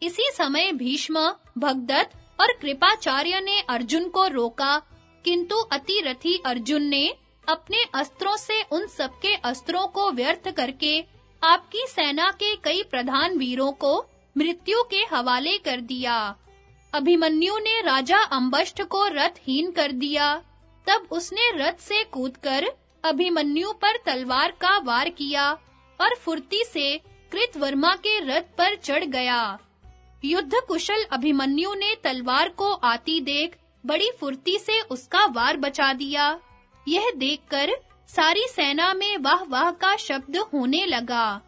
इसी समय भीष्म, भगदत्त और कृपाचार्य ने अर्जुन को रोका, किंतु अतिरथी अर्जुन ने अपने अस्त्रों से उन सबके अस्त्रों को व्यर्थ करके आपकी सेना के कई प्रधान वीरों को मृत्यु के हवाले कर दिया। अभिमन्यु ने राजा अंबष्ठ को रथहीन कर दिया। तब उसने रथ से कूदकर अभिमन्यु पर तलवार का वार किया और फुर्ती से कृतवर्मा के रथ पर चढ़ गया। युद्ध कुशल अभिमन्यु ने तलवार को आती देख बड़ी फुर्ती से उसका वार बचा दिया। यह देखकर सारी सेना में वाह वाह का शब्द होने लगा।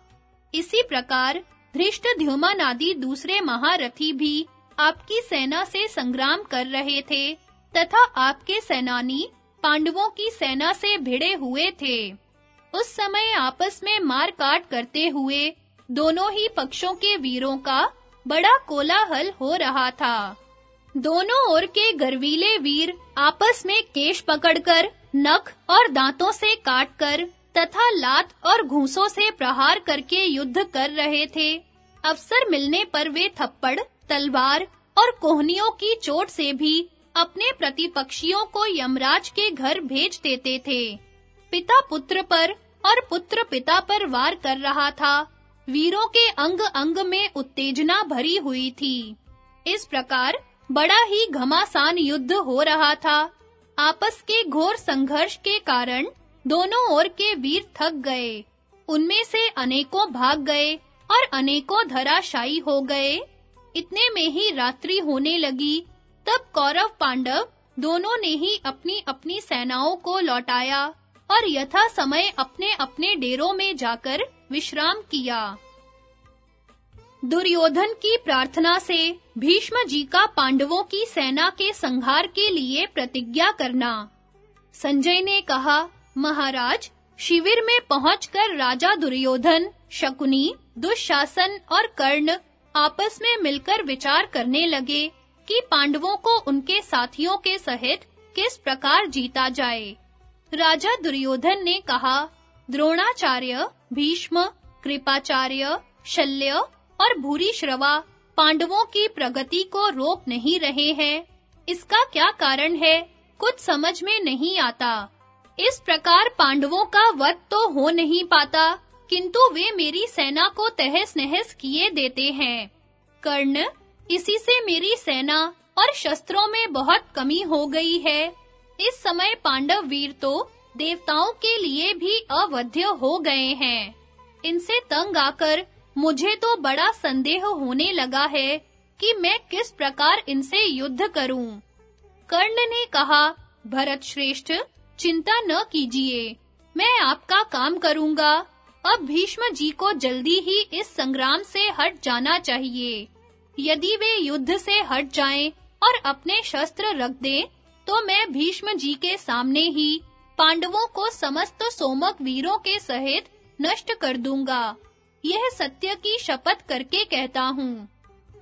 इसी प्रकार धृष्टद्युम्न आदि दूसरे महारथी भी आपकी सेना से संग्राम कर रहे थे तथा आपके सेनानी पांडवों की सेना से भिड़े हुए थे। उस समय आपस में मार काट करते हुए दोनों ही पक्षों के वीरों का बड़ा कोलाहल हो रहा था। दोनों ओर के गर्वीले वीर आपस में केश पकड़कर, नख और दांतों से काटकर तथा लात और घूंसों से प्रहार करके युद्ध कर रहे थे। अवसर मिलने पर वे थप्पड़, तलवार और कोहनियों की चोट से भी अपने प्रतिपक्षियों को यमराज के घर भेज देते थे। पिता पुत्र पर और पुत्र पिता पर वार कर रहा था। वीरों के अंग-अंग में उत्तेजना भरी हुई थी। इस प्रकार बड़ा ही घमासान युद्ध हो रहा था। आपस के घोर संघर्ष के कारण दोनों ओर के वीर थक गए। उनमें से अनेकों भाग गए और अनेकों धराशायी हो गए। इतने में ही रात्रि होने लगी, तब कौरव पांडव दोनों ने ही अपनी-अपनी सेनाओं को लौटाया और यथा समय अपने-अपने डेरों में जाकर विश्राम किया। दुर्योधन की प्रार्थना से भीष्म जी का पांडवों की सेना के संहार के लिए प्रतिज्ञा करना। संजय ने कहा, महाराज, शिविर में पहुंचकर राजा दुर्योधन, शकुनी, दुशासन और कर्ण आपस में मिलकर विचार करने लगे कि पांडवों को उनके साथियों के सहित किस प्रकार जीता जाए। राजा दुर्योधन ने कहा, द्रोणाचार्य भीष्म, कृपाचार्य, शल्य और भूरी श्रवा पांडवों की प्रगति को रोक नहीं रहे हैं। इसका क्या कारण है? कुछ समझ में नहीं आता। इस प्रकार पांडवों का वध तो हो नहीं पाता, किंतु वे मेरी सेना को तहस-नहस किए देते हैं। कर्ण, इसी से मेरी सेना और शस्त्रों में बहुत कमी हो गई है। इस समय पांडव वीर तो देवताओं के लिए भी अवध्य हो गए हैं। इनसे तंग आकर मुझे तो बड़ा संदेह होने लगा है कि मैं किस प्रकार इनसे युद्ध करूँ। कर्ण ने कहा, भरत श्रेष्ठ, चिंता न कीजिए। मैं आपका काम करूँगा। अब भीष्म जी को जल्दी ही इस संग्राम से हट जाना चाहिए। यदि वे युद्ध से हट जाएँ और अपने शस्त्र रख दें तो मैं भीष्म जी के सामने ही पांडवों को समस्त सोमक वीरों के सहित नष्ट कर दूँगा। यह सत्य की शपथ करके कहता हूँ।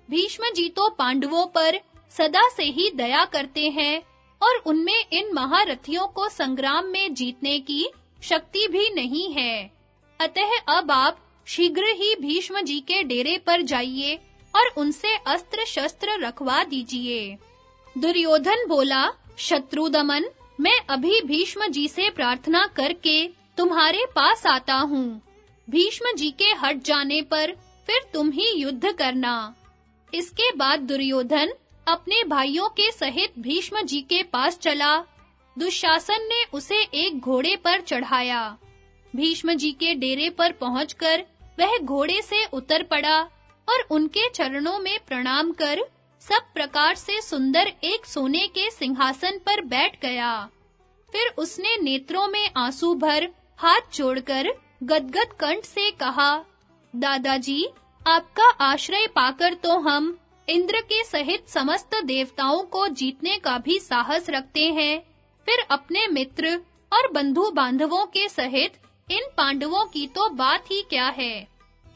भीष्म जी तो पांडवों पर सदा से ही दया करते हैं और उनमें इन महारथियों को संग्राम में जीतने की शक्ति भी नहीं है। अतः अब आप शीघ्र ही भीष्म जी के डेरे पर जाइए और उनसे अस्त्र शस्त्र रखवा दीजिए। दुर्योधन बोला, शत्रु दमन मैं अभी भीष्म जी से प्रार्थना करके तुम्हारे पास आता हूँ। भीष्म जी के हट जाने पर फिर तुम ही युद्ध करना। इसके बाद दुर्योधन अपने भाइयों के सहित भीष्म जी के पास चला। दुशासन ने उसे एक घोड़े पर चढ़ाया। भीष्म जी के डेरे पर पहुंचकर वह घोड़े से उतर पड़ा और उनके चरणों में प्रणाम कर सब प्रकार से सुंदर एक सोने के सिंहासन पर बैठ गया। फिर उसने नेत्रों में आँसू भर हाथ जोड़कर गदगद कंठ से कहा, दादाजी, आपका आश्रय पाकर तो हम इंद्र के सहित समस्त देवताओं को जीतने का भी साहस रखते हैं। फिर अपने मित्र और बंधु बांधवों के सहित इन पांडवों की तो बात ही क्या है?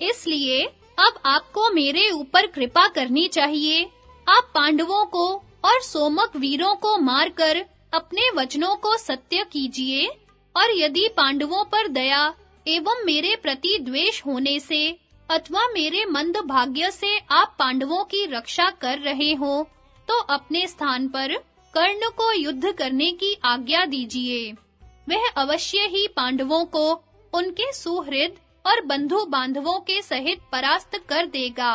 इसलिए अब आपको मेरे ऊपर कृपा करनी चाहिए। आप पांडवों को और सोमक वीरों को मारकर अपने वचनों को सत्य कीजिए, और यदि पांडवों पर दया एवं मेरे प्रति द्वेष होने से अथवा मेरे मंद भाग्य से आप पांडवों की रक्षा कर रहे हो तो अपने स्थान पर कर्ण को युद्ध करने की आज्ञा दीजिए। वह अवश्य ही पांडवों को उनके सुहृद और बंधु बांधवों के सहित परास्त कर देगा।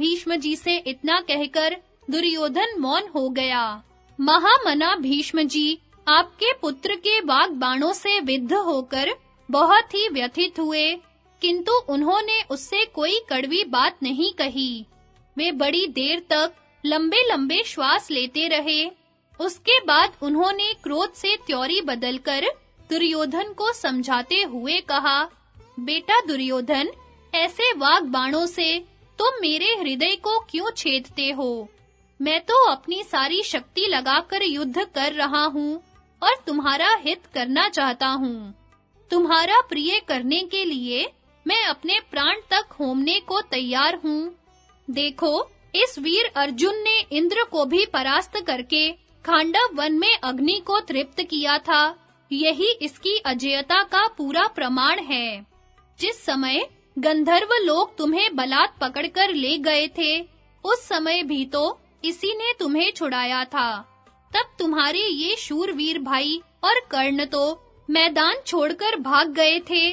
भीष्म जी से इतना कहकर दुर्योधन मौन हो गया। महामना भीष्म जी आपके पुत्र के बाग बाणों से विद्ध होकर बहुत ही व्यथित हुए, किंतु उन्होंने उससे कोई कड़वी बात नहीं कही। वे बड़ी देर तक लंबे-लंबे श्वास लेते रहे। उसके बाद उन्होंने क्रोध से त्योरी बदलकर दुर्योधन को समझाते हुए कहा, बेटा दुर्योधन, ऐसे वाग बाणों से तुम मेरे हृदय को क्यों छेदते हो? मैं तो अपनी सारी शक्ति लगाकर युद्ध कर रहा हूँ और तुम्हारा हित करना चाहता हूँ। तुम्हारा प्रिय करने के लिए मैं अपने प्राण तक होमने को तैयार हूँ। देखो, इस वीर अर्जुन ने इंद्र को भी परास्त करके खांडव वन में अग्नि को तृप्त किया था। यही इसकी अजयता का पूरा प्रमाण है। जिस समय गंधर्व लोग तुम्हें बलात् पकड़कर ले गए थे। उस समय भी तो इसी ने तुम्हें छुड़ाया था। तब तुम्हारे ये शूरवीर भाई और कर्ण तो मैदान छोड़कर भाग गए थे।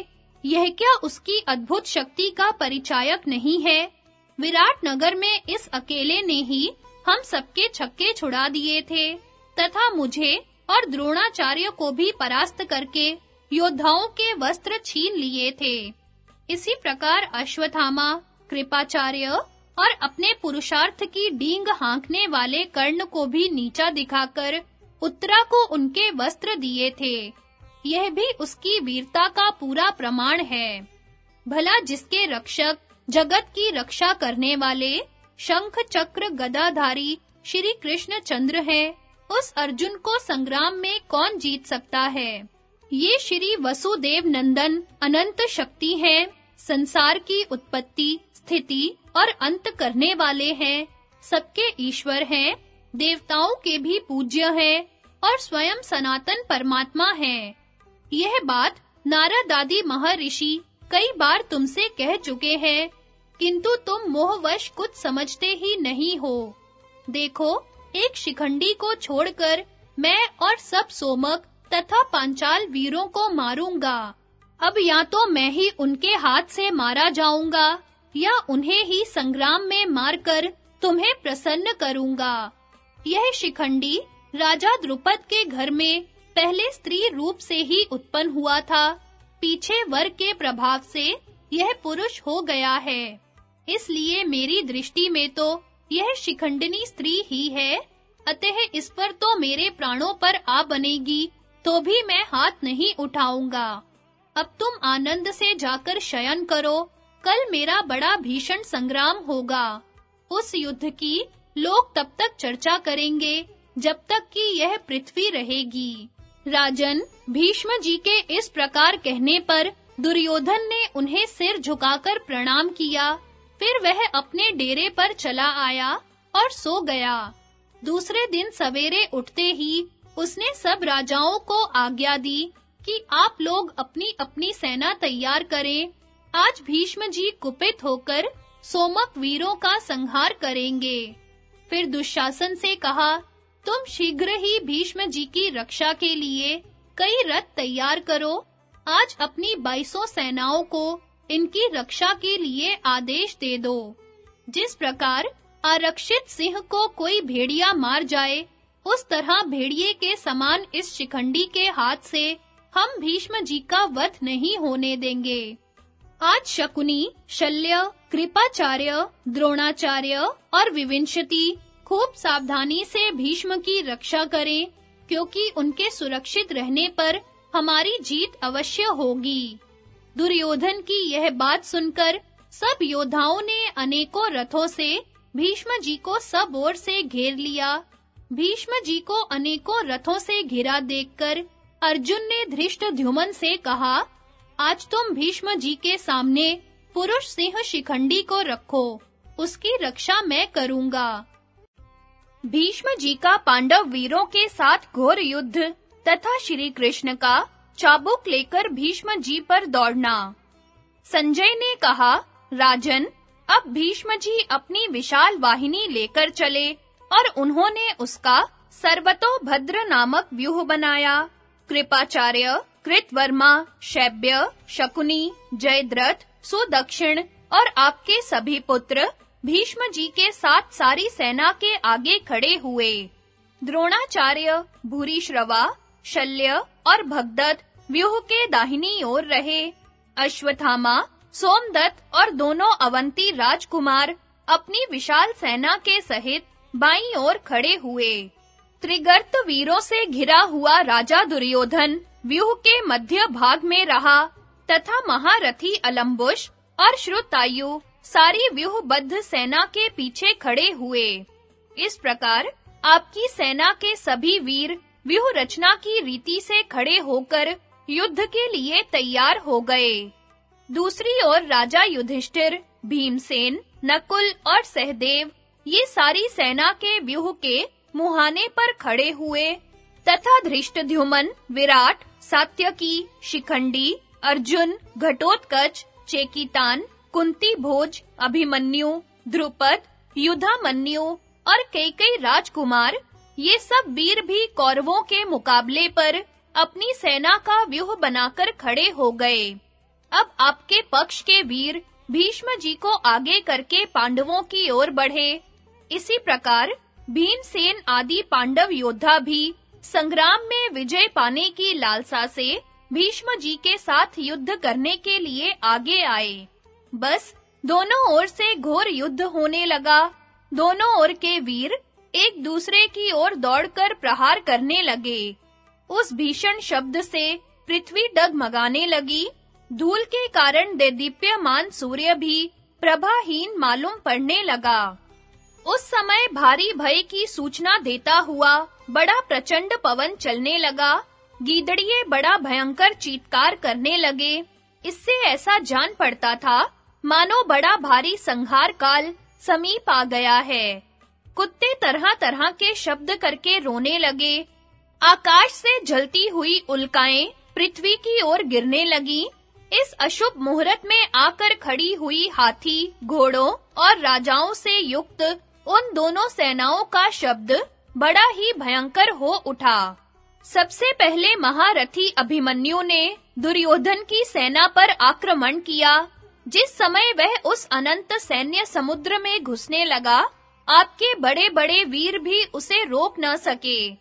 यह क्या उसकी अद्भुत शक्ति का परिचायक नहीं है? विराट नगर में इस अकेले ने ही हम सबके छक्के छुड़ा दिए थे। तथा मुझे और द्रोणाचार्य को भी परास्त करके योद्धाओं के वस्त्र छीन लिए थे। इसी प्रकार अश्वथामा कृपाचार्य और अपने पुरुषार्थ की डींग हांकने वाले कर्ण को भी नीचा दिखाकर उत्तरा को उनके वस्त्र दिए थे। यह भी उसकी वीरता का पूरा प्रमाण है। भला जिसके रक्षक, जगत की रक्षा करने वाले शंख चक्र गदाधारी श्री कृष्ण चंद्र हैं, उस अर्जुन को संग्राम में कौन जीत सकता है? ये श्री वसुदेव नंदन अनंत शक्ति हैं, संसार की उत्पत्ति, स्थिति और अंत करने वाले हैं। सबके ईश्वर हैं, देवताओं के भी पूज्य हैं और स्वयं सनातन परमात्मा हैं। यह बात नारद आदि महर्षि कई बार तुमसे कह चुके हैं, किंतु तुम मोहवश कुछ समझते ही नहीं हो। देखो, एक शिखंडी को छोड़कर मैं और सब सोमक तथा पांचाल वीरों को मारूँगा। अब या तो मैं ही उनके हाथ से मारा जाऊँगा, या उन्हें ही संग्राम में मारकर तुम्हें प्रसन्न करूँगा। यह शिखंडी राजा द्रुपद के घर में पहले स्त्री रूप से ही उत्पन्न हुआ था। पीछे वर के प्रभाव से यह पुरुष हो गया है। इसलिए मेरी दृष्टि में तो यह शिखंडनी स्त्री ही है, अतः इस पर तो मेरे प्राणों पर आ बनेगी। तो भी मैं हाथ नहीं उठाऊँगा। अब तुम आनंद से जाकर शयन करो। कल मेरा बड़ा भीषण संग्राम होगा। उस युद्ध की लोग तब तक चर्चा करेंगे, जब तक कि यह पृथ्वी रहेगी। राजन, भीष्म जी के इस प्रकार कहने पर दुर्योधन ने उन्हें सिर झुकाकर प्रणाम किया। फिर वह अपने डेरे पर चला आया और सो गया। दूसरे दिन सवेरे उठते ही उसने सब राजाओं को आज्ञा दी कि आप लोग अपनी-अपनी सेना तैयार करें। आज भीष्म जी कुपित होकर सोमक वीरों का संहार करेंगे। फिर दुशासन से कहा, तुम शीघ्र ही भीष्म जी की रक्षा के लिए कई रथ तैयार करो। आज अपनी बाईसों सेनाओं को इनकी रक्षा के लिए आदेश दे दो। जिस प्रकार आरक्षित सिंह को कोई भेड़िया मार जाए उस तरह भेड़िए के समान इस शिखंडी के हाथ से हम भीष्म जी का वध नहीं होने देंगे। आज शकुनी, शल्य, कृपाचार्य, द्रोणाचार्य और विविंशति खूब सावधानी से भीष्म की रक्षा करें, क्योंकि उनके सुरक्षित रहने पर हमारी जीत अवश्य होगी। दुर्योधन की यह बात सुनकर सब योद्धाओं ने अनेकों रथों से भीष्म जी को सब ओर से घेर लिया। भीष्म जी को अनेकों रथों से घिरा देखकर अर्जुन ने धृष्टद्युमन से कहा, आज तुम भीष्म जी के सामने पुरुष सिंह शिखंडी को रखो, उसकी रक्षा मैं करूँगा। भीष्म जी का पांडव वीरों के साथ घोर युद्ध तथा श्री कृष्ण का चाबुक लेकर भीष्म जी पर दौड़ना। संजय ने कहा, राजन, अब भीष्म जी अपनी विशाल वाहिनी लेकर चले और उन्होंने उसका सर्वतो भद्र नामक व्यूह बनाया। कृपाचार्य, कृतवर्मा, शैब्य, शकुनी, जयद्रथ, सुदक्षिण और आपके सभी पुत्र भीष्म जी के साथ सारी सेना के आगे खड़े हुए। द्रोणाचार्य, भूरिश्रवा, शल्य और भगदत्त व्यूह के दाहिनी ओर रहे। अश्वत्थामा, सोमदत्त और दोनों अवंती राजकुमार अपनी विशाल सेना के सहित बाईं ओर खड़े हुए। त्रिगर्त वीरों से घिरा हुआ राजा दुर्योधन व्यूह के मध्य भाग में रहा, तथा महारथी अलम्बुश और श्रुतायु सारी व्यूहबद्ध सेना के पीछे खड़े हुए। इस प्रकार आपकी सेना के सभी वीर व्यूह रचना की रीति से खड़े होकर युद्ध के लिए तैयार हो गए। दूसरी ओर राजा युधिष्ठिर, भीमसेन, नकुल और सहदेव ये सारी सेना के व्यूह के मुहाने पर खड़े हुए। तथा धृष्टद्युमन, विराट, सात्यकी, शिखंडी, अर्जुन, घटोत्कच, चेकितान, कुंती भोज, अभिमन्यु, द्रुपद, युधामन्यु और कई कई राजकुमार, ये सब वीर भी कौरवों के मुकाबले पर अपनी सेना का व्यूह बनाकर खड़े हो गए। अब आपके पक्ष के वीर भीष्म जी को आगे करके पांडवों की ओर बढ़े। इसी प्रकार भीमसेन आदि पांडव योद्धा भी संग्राम में विजय पाने की लालसा से भीष्म जी के साथ युद्ध करने के लिए आगे आए। बस दोनों ओर से घोर युद्ध होने लगा। दोनों ओर के वीर एक दूसरे की ओर दौड़कर प्रहार करने लगे। उस भीषण शब्द से पृथ्वी डगमगाने लगी। धूल के कारण देदीप्यमान सूर्य भी प्रभाहीन मालूम पड़ने लगा। उस समय भारी भय की सूचना देता हुआ बड़ा प्रचंड पवन चलने लगा। गीदड़िए बड़ा भयंकर चीत्कार करने लगे। इससे ऐसा जान पड़ता था, मानो बड़ा भारी संहार काल समीप आ गया है। कुत्ते तरह-तरह के शब्द करके रोने लगे। आकाश से जलती हुई उल्काएँ पृथ्वी की ओर गिरने लगी। इस अशुभ मुहूर्त में आकर खड़ी हुई हाथी, घोड़ों और राजाओं से युक्त उन दोनों सेनाओं का शब्द बड़ा ही भयंकर हो उठा। सबसे पहले महारथी अभिमन्यु ने दुर्योधन की सेना पर आक्रमण किया, जिस समय वह उस अनंत सैन्य समुद्र में घुसने लगा, आपके बड़े-बड़े वीर भी उसे रोक न सके।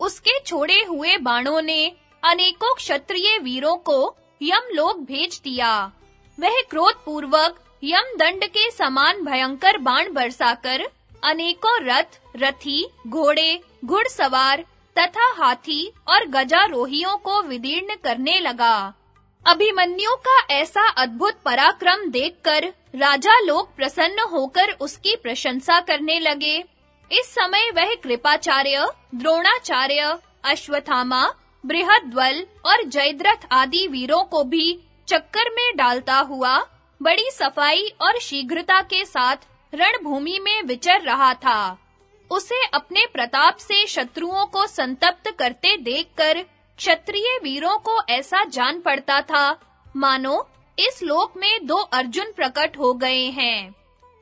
उसके छोड़े हुए बाणों ने अनेकों क्षत्रिय वीरों को यमलोक भेज दिया। वह क्रोध पूर्वक यम दंड के समान भयंकर बाण बरसाकर अनेकों रथ, रथी, घोड़े, घुड़सवार तथा हाथी और गजारोहियों को विदीर्ण करने लगा। अभिमन्यु का ऐसा अद्भुत पराक्रम देखकर राजा लोग प्रसन्न होकर उसकी प्रशंसा करने लगे। इस समय वह कृपाचार्य, द्रोणाचार्य, अश्वत्थामा, बृहद्वल और जयद्रथ आदि वीरों को भी चक्कर में डालता हुआ बड़ी सफ़ाई और शीघ्रता के साथ रणभूमि में विचर रहा था। उसे अपने प्रताप से शत्रुओं को संतप्त करते देखकर क्षत्रिय वीरों को ऐसा जान पड़ता था, मानो इस लोक में दो अर्जुन प्रकट हो गए हैं।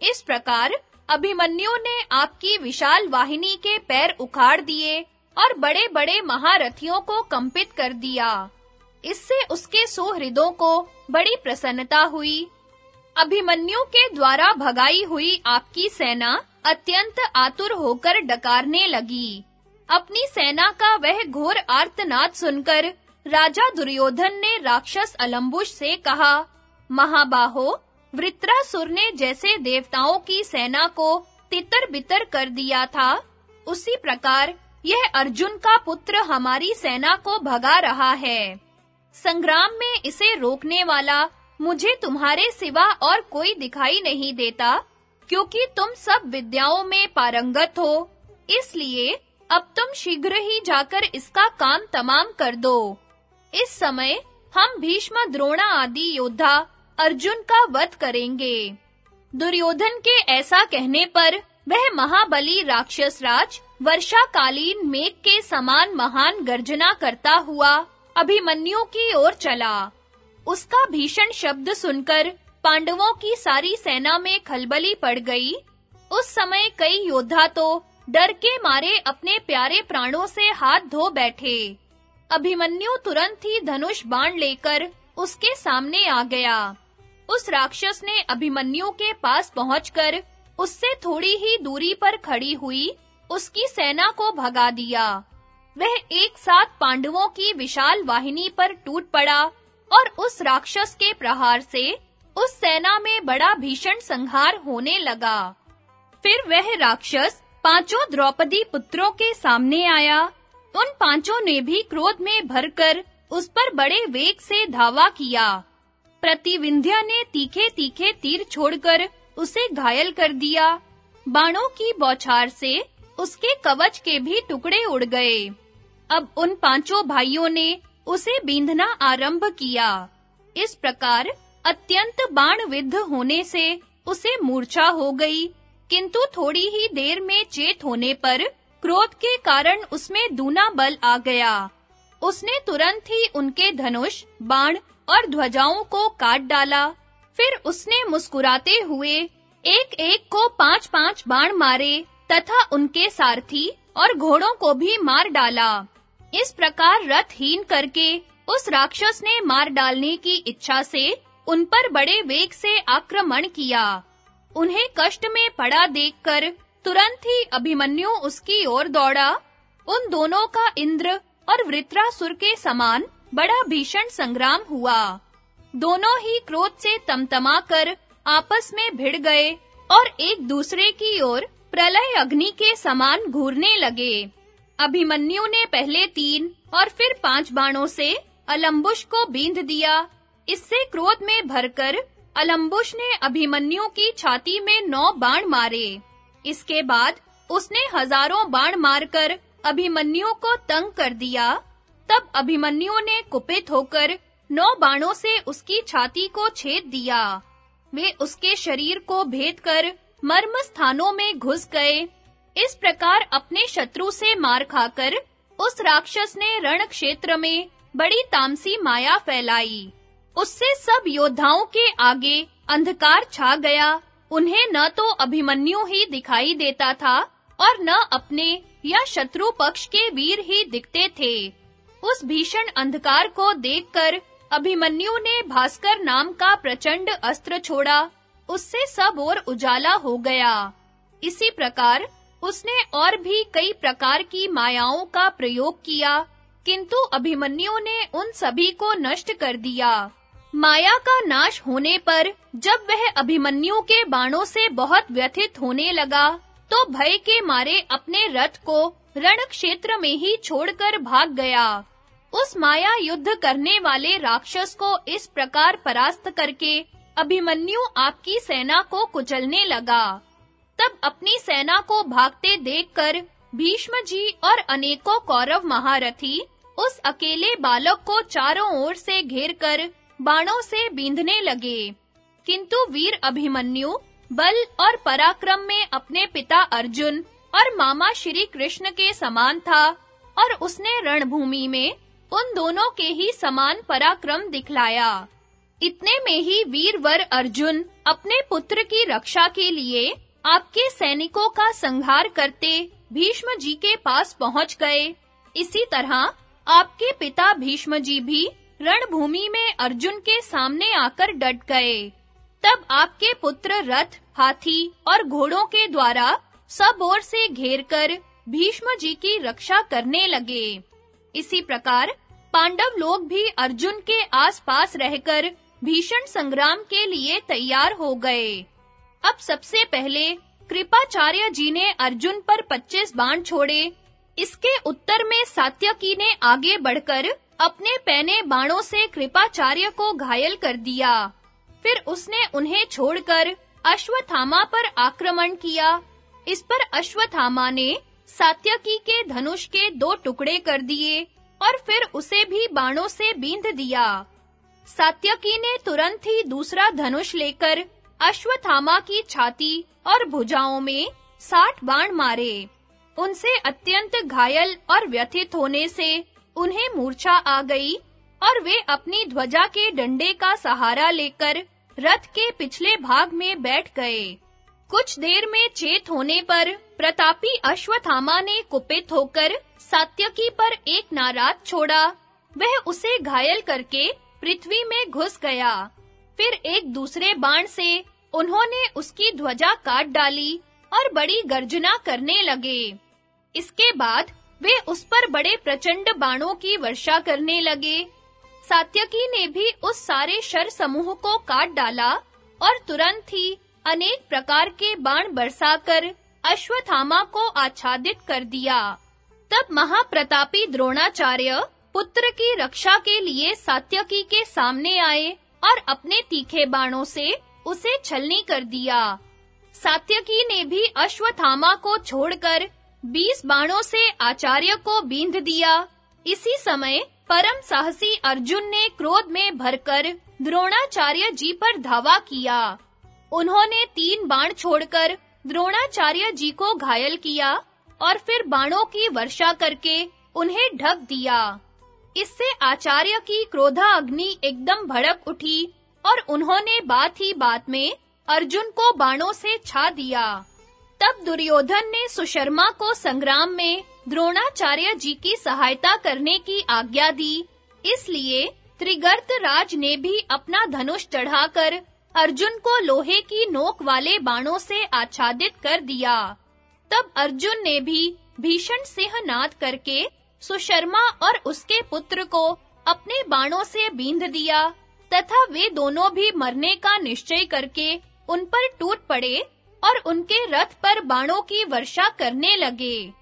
इस प्रकार अभिमन्यु ने आपकी विशाल वाहिनी के पैर उखाड़ दिए और बड़े-बड़े महारथियों को कंपित कर दिया। इससे उसके सुहृदों को बड़ी प्रसन्नता हुई। अभिमन्यु के द्वारा भगाई हुई आपकी सेना अत्यंत आतुर होकर डकारने लगी। अपनी सेना का वह घोर आर्तनाद सुनकर राजा दुर्योधन ने राक्षस अलंबुश से कहा, महाबाहो वृत्रासुर ने जैसे देवताओं की सेना को तितर-बितर कर दिया था। उसी प्रकार यह अर्जुन का पुत्र हमारी सेना को भगा रहा है। संग्राम में इसे रोकने वाला मुझे तुम्हारे सिवा और कोई दिखाई नहीं देता, क्योंकि तुम सब विद्याओं में पारंगत हो। इसलिए अब तुम शीघ्र ही जाकर इसका काम तमाम कर दो। इस समय हम भीष्म द्रोणा आदि योद्धा अर्जुन का वध करेंगे। दुर्योधन के ऐसा कहने पर वह महाबली राक्षस राज वर्षाकालीन मेघ के समान महान गर्जना करता हुआ अभिमन्यु की ओर चला। उसका भीषण शब्द सुनकर पांडवों की सारी सेना में खलबली पड़ गई। उस समय कई योद्धा तो डर के मारे अपने प्यारे प्राणों से हाथ धो बैठे। अभिमन्यु तुरंत ही धनुष बाण लेकर उसके सामने आ गया। उस राक्षस ने अभिमन्यु के पास पहुंचकर उससे थोड़ी ही दूरी पर खड़ी हुई, उसकी सेना को भगा दिया। वह एक साथ पांडवों की विशाल वाहिनी पर टूट पड़ा। और उस राक्षस के प्रहार से उस सेना में बड़ा भीषण संहार होने लगा। फिर वह राक्षस पाँचों द्रौपदी पुत्रों के सामने आया। उन पाँचों ने भी क्रोध में भरकर उस पर बड़े वेग से धावा किया। प्रतिविंध्या ने तीखे-तीखे तीर छोड़कर उसे घायल कर दिया। बाणों की बौछार से उसके कवच के भी टुकड़े उड़ गए। अब उन पाँचों भाइयों ने उसे बींधना आरंभ किया। इस प्रकार अत्यंत बाण विद्ध होने से उसे मूर्छा हो गई। किंतु थोड़ी ही देर में चेत होने पर क्रोध के कारण उसमें दूना बल आ गया। उसने तुरंत ही उनके धनुष, बाण और ध्वजाओं को काट डाला। फिर उसने मुस्कुराते हुए एक-एक को पांच-पांच बाण मारे तथा उनके सारथी और घोड़ों को भी मार डाला। इस प्रकार रथहीन करके उस राक्षस ने मार डालने की इच्छा से उन पर बड़े वेग से आक्रमण किया। उन्हें कष्ट में पड़ा देखकर तुरंत ही अभिमन्यु उसकी ओर दौड़ा। उन दोनों का इंद्र और वृत्रासुर के समान बड़ा भीषण संग्राम हुआ। दोनों ही क्रोध से तमतमाकर आपस में भिड़ गए और एक दूसरे की ओर प्रलय अग्नि के समान घूरने लगे। अभिमन्यु ने पहले तीन और फिर पाँच बाणों से अलंबुश को बींध दिया। इससे क्रोध में भरकर अलम्बुश ने अभिमन्यु की छाती में नौ बाण मारे। इसके बाद उसने हज़ारों बाण मारकर अभिमन्यु को तंग कर दिया। तब अभिमन्यु ने कुपित होकर नौ बाणों से उसकी छाती को छेद दिया। वे उसके शरीर को भेद कर मर्म स्थानों में घुस गए। इस प्रकार अपने शत्रु से मार खाकर उस राक्षस ने रण क्षेत्र में बड़ी तामसी माया फैलाई। उससे सब योद्धाओं के आगे अंधकार छा गया। उन्हें न तो अभिमन्यु ही दिखाई देता था और न अपने या शत्रु पक्ष के वीर ही दिखते थे। उस भीषण अंधकार को देखकर अभिमन्यु ने भास्कर नाम का प्रचंड अस्त्र छोड़ा। उससे सब और उजाला हो गया। इसी प्रकार उसने और भी कई प्रकार की मायाओं का प्रयोग किया, किंतु अभिमन्यु ने उन सभी को नष्ट कर दिया। माया का नाश होने पर जब वह अभिमन्यु के बाणों से बहुत व्यथित होने लगा तो भय के मारे अपने रथ को रण क्षेत्र में ही छोड़कर भाग गया। उस माया युद्ध करने वाले राक्षस को इस प्रकार परास्त करके अभिमन्यु आपकी सेना को कुचलने लगा। तब अपनी सेना को भागते देखकर भीष्म जी और अनेकों कौरव महारथी उस अकेले बालक को चारों ओर से घेरकर बाणों से बींधने लगे। किंतु वीर अभिमन्यु बल और पराक्रम में अपने पिता अर्जुन और मामा श्री कृष्ण के समान था और उसने रणभूमि में उन दोनों के ही समान पराक्रम दिखलाया। इतने में ही वीरवर अर्जुन अपने पुत्र की रक्षा के लिए आपके सैनिकों का संहार करते भीष्म जी के पास पहुँच गए। इसी तरह आपके पिता भीष्म जी भी रणभूमि में अर्जुन के सामने आकर डट गए। तब आपके पुत्र रथ, हाथी और घोड़ों के द्वारा सब ओर से घेरकर भीष्म जी की रक्षा करने लगे। इसी प्रकार पांडव लोग भी अर्जुन के आसपास रहकर भीषण संग्राम के लिए तैयार हो गए। अब सबसे पहले कृपाचार्य जी ने अर्जुन पर 25 बाण छोड़े। इसके उत्तर में सात्यकी ने आगे बढ़कर अपने पैने बाणों से कृपाचार्य को घायल कर दिया। फिर उसने उन्हें छोड़कर अश्वत्थामा पर आक्रमण किया। इस पर अश्वत्थामा ने सात्यकी के धनुष के दो टुकड़े कर दिए और फिर उसे भी बाणों से बींध दिया। सात्यकी ने तुरंत ही दूसरा धनुष लेकर अश्वत्थामा की छाती और भुजाओं में साठ बाण मारे। उनसे अत्यंत घायल और व्यथित होने से उन्हें मूर्छा आ गई और वे अपनी ध्वजा के डंडे का सहारा लेकर रथ के पिछले भाग में बैठ गए। कुछ देर में चेत होने पर प्रतापी अश्वत्थामा ने कुपित होकर सात्यकी पर एक नाराज़ छोड़ा। वह उसे घायल करके पृथ्वी में घुस गया। फिर एक दूसरे बाण से उन्होंने उसकी ध्वजा काट डाली और बड़ी गर्जना करने लगे। इसके बाद वे उस पर बड़े प्रचंड बाणों की वर्षा करने लगे। सात्यकी ने भी उस सारे शर समूह को काट डाला और तुरंत ही अनेक प्रकार के बाण बरसाकर अश्वत्थामा को आच्छादित कर दिया। तब महाप्रतापी द्रोणाचार्य पुत्र की रक्षा के लिए सात्यकी के सामने आए और अपने तीखे बाणों से उसे छलनी कर दिया। सात्यकी ने भी अश्वत्थामा को छोड़कर बीस बाणों से आचार्य को बींध दिया। इसी समय परम साहसी अर्जुन ने क्रोध में भरकर द्रोणाचार्य जी पर धावा किया। उन्होंने तीन बाण छोड़कर द्रोणाचार्य जी को घायल किया और फिर बाणों की वर्षा करके उन्हें ढक दिया। इससे आचार्य की क्रोधा अग्नि एकदम भड़क उठी और उन्होंने बात ही बात में अर्जुन को बाणों से छा दिया। तब दुर्योधन ने सुशर्मा को संग्राम में द्रोणाचार्य जी की सहायता करने की आज्ञा दी। इसलिए त्रिगर्त राज ने भी अपना धनुष चढ़ाकर अर्जुन को लोहे की नोक वाले बाणों से आच्छादित कर दिया। तब अर्जुन ने भी भीषण सिंह नाद करके सुशर्मा और उसके पुत्र को अपने बाणों से बींध दिया, तथा वे दोनों भी मरने का निश्चय करके उन पर टूट पड़े और उनके रथ पर बाणों की वर्षा करने लगे।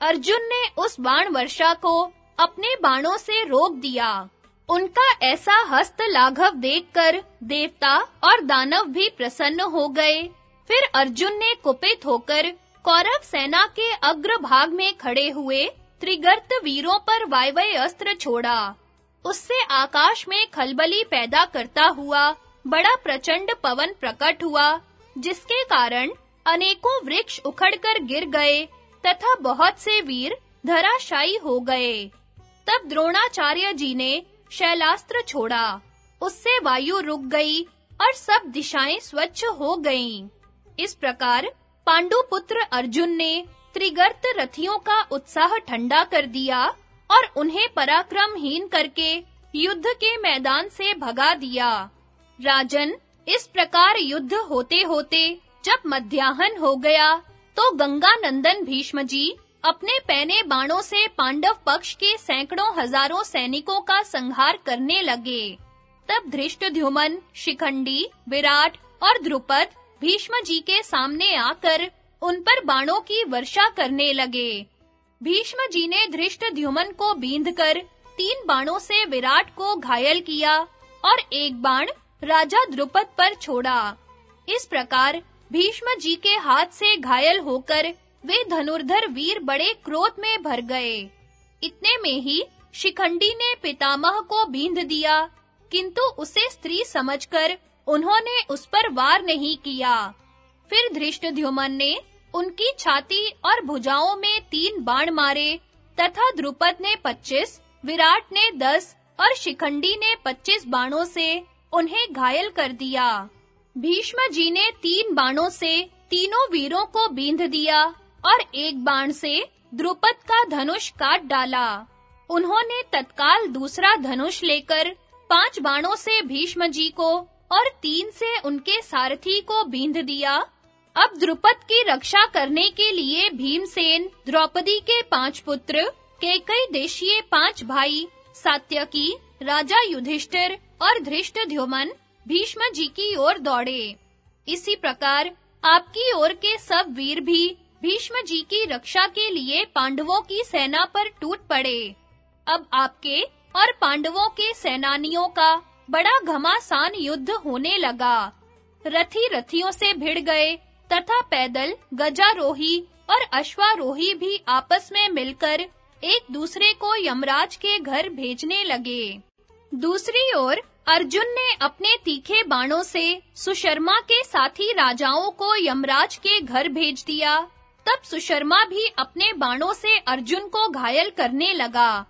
अर्जुन ने उस बाण वर्षा को अपने बाणों से रोक दिया। उनका ऐसा हस्त लाघव देखकर देवता और दानव भी प्रसन्न हो गए। फिर अर्जुन ने कुपित होकर कौरव सेना के अग्रभाग में खड़े हुए त्रिगर्त वीरों पर वायवय अस्त्र छोड़ा। उससे आकाश में खलबली पैदा करता हुआ, बड़ा प्रचंड पवन प्रकट हुआ, जिसके कारण अनेकों वृक्ष उखड़कर गिर गए, तथा बहुत से वीर धराशायी हो गए। तब द्रोणाचार्य जी ने शैलास्त्र छोड़ा। उससे वायु रुक गई और सब दिशाएँ स्वच्छ हो गईं। इस प्रकार पांडुपुत्र अर्जुन ने त्रिगर्त रथियों का उत्साह ठंडा कर दिया और उन्हें पराक्रमहीन करके युद्ध के मैदान से भगा दिया। राजन, इस प्रकार युद्ध होते-होते जब मध्याहन हो गया तो गंगा नंदन भीष्म जी अपने पैने बाणों से पांडव पक्ष के सैकड़ों हज़ारों सैनिकों का संहार करने लगे। तब धृष्टद्युमन शिखंडी, विराट और द्रुपद भीष्म जी के सामने आकर उन पर बाणों की वर्षा करने लगे। भीष्म जी ने धृष्टद्युमन को बींधकर तीन बाणों से विराट को घायल किया और एक बाण राजा द्रुपद पर छोड़ा। इस प्रकार भीष्म जी के हाथ से घायल होकर वे धनुर्धर वीर बड़े क्रोध में भर गए। इतने में ही शिखंडी ने पितामह को बींध दिया, किंतु उसे स्त्री समझकर उन्होंने उस पर वार नहीं किया। फिर धृष्टद्युमन ने उनकी छाती और भुजाओं में तीन बाण मारे, तथा द्रुपद ने पच्चीस, विराट ने दस और शिखंडी ने पच्चीस बाणों से उन्हें घायल कर दिया। भीष्म जी ने तीन बाणों से तीनों वीरों को बींध दिया और एक बाण से द्रुपद का धनुष काट डाला। उन्होंने तत्काल दूसरा धनुष लेकर पाँच बाणों से भीष्म जी को और तीन से उनके सारथी को बींध दिया अब द्रुपद की रक्षा करने के लिए भीमसेन द्रौपदी के पाँच पुत्र, केकई देशीय पाँच भाई, सात्यकी, राजा युधिष्ठिर और धृष्टद्युमन भीष्म जी की ओर दौड़े। इसी प्रकार आपकी ओर के सब वीर भी भीष्म जी की रक्षा के लिए पांडवों की सेना पर टूट पड़े। अब आपके और पांडवों के सेनानियों का बड़ा घमासान युद्ध होने लगा। रथी रथियों से भिड़ गए। तथा पैदल गजारोही और अश्वारोही भी आपस में मिलकर एक दूसरे को यमराज के घर भेजने लगे। दूसरी ओर अर्जुन ने अपने तीखे बाणों से सुशर्मा के साथी राजाओं को यमराज के घर भेज दिया। तब सुशर्मा भी अपने बाणों से अर्जुन को घायल करने लगा।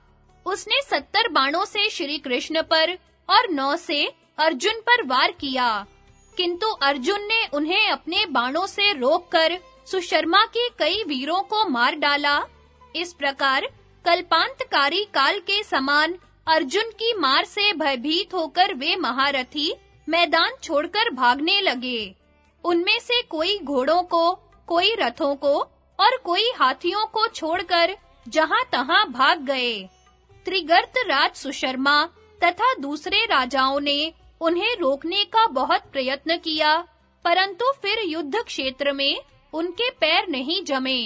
उसने सत्तर बाणों से श्री कृष्ण पर और नौ से अर्जुन पर वार किया। किंतु अर्जुन ने उन्हें अपने बाणों से रोककर सुशर्मा के कई वीरों को मार डाला। इस प्रकार कल्पांतकारी काल के समान अर्जुन की मार से भयभीत होकर वे महारथी मैदान छोड़कर भागने लगे। उनमें से कोई घोड़ों को, कोई रथों को और कोई हाथियों को छोड़कर जहां-तहां भाग गए। त्रिगर्त राज सुशर्मा तथा दूसरे राजाओं ने उन्हें रोकने का बहुत प्रयत्न किया, परंतु फिर युद्ध क्षेत्र में उनके पैर नहीं जमे।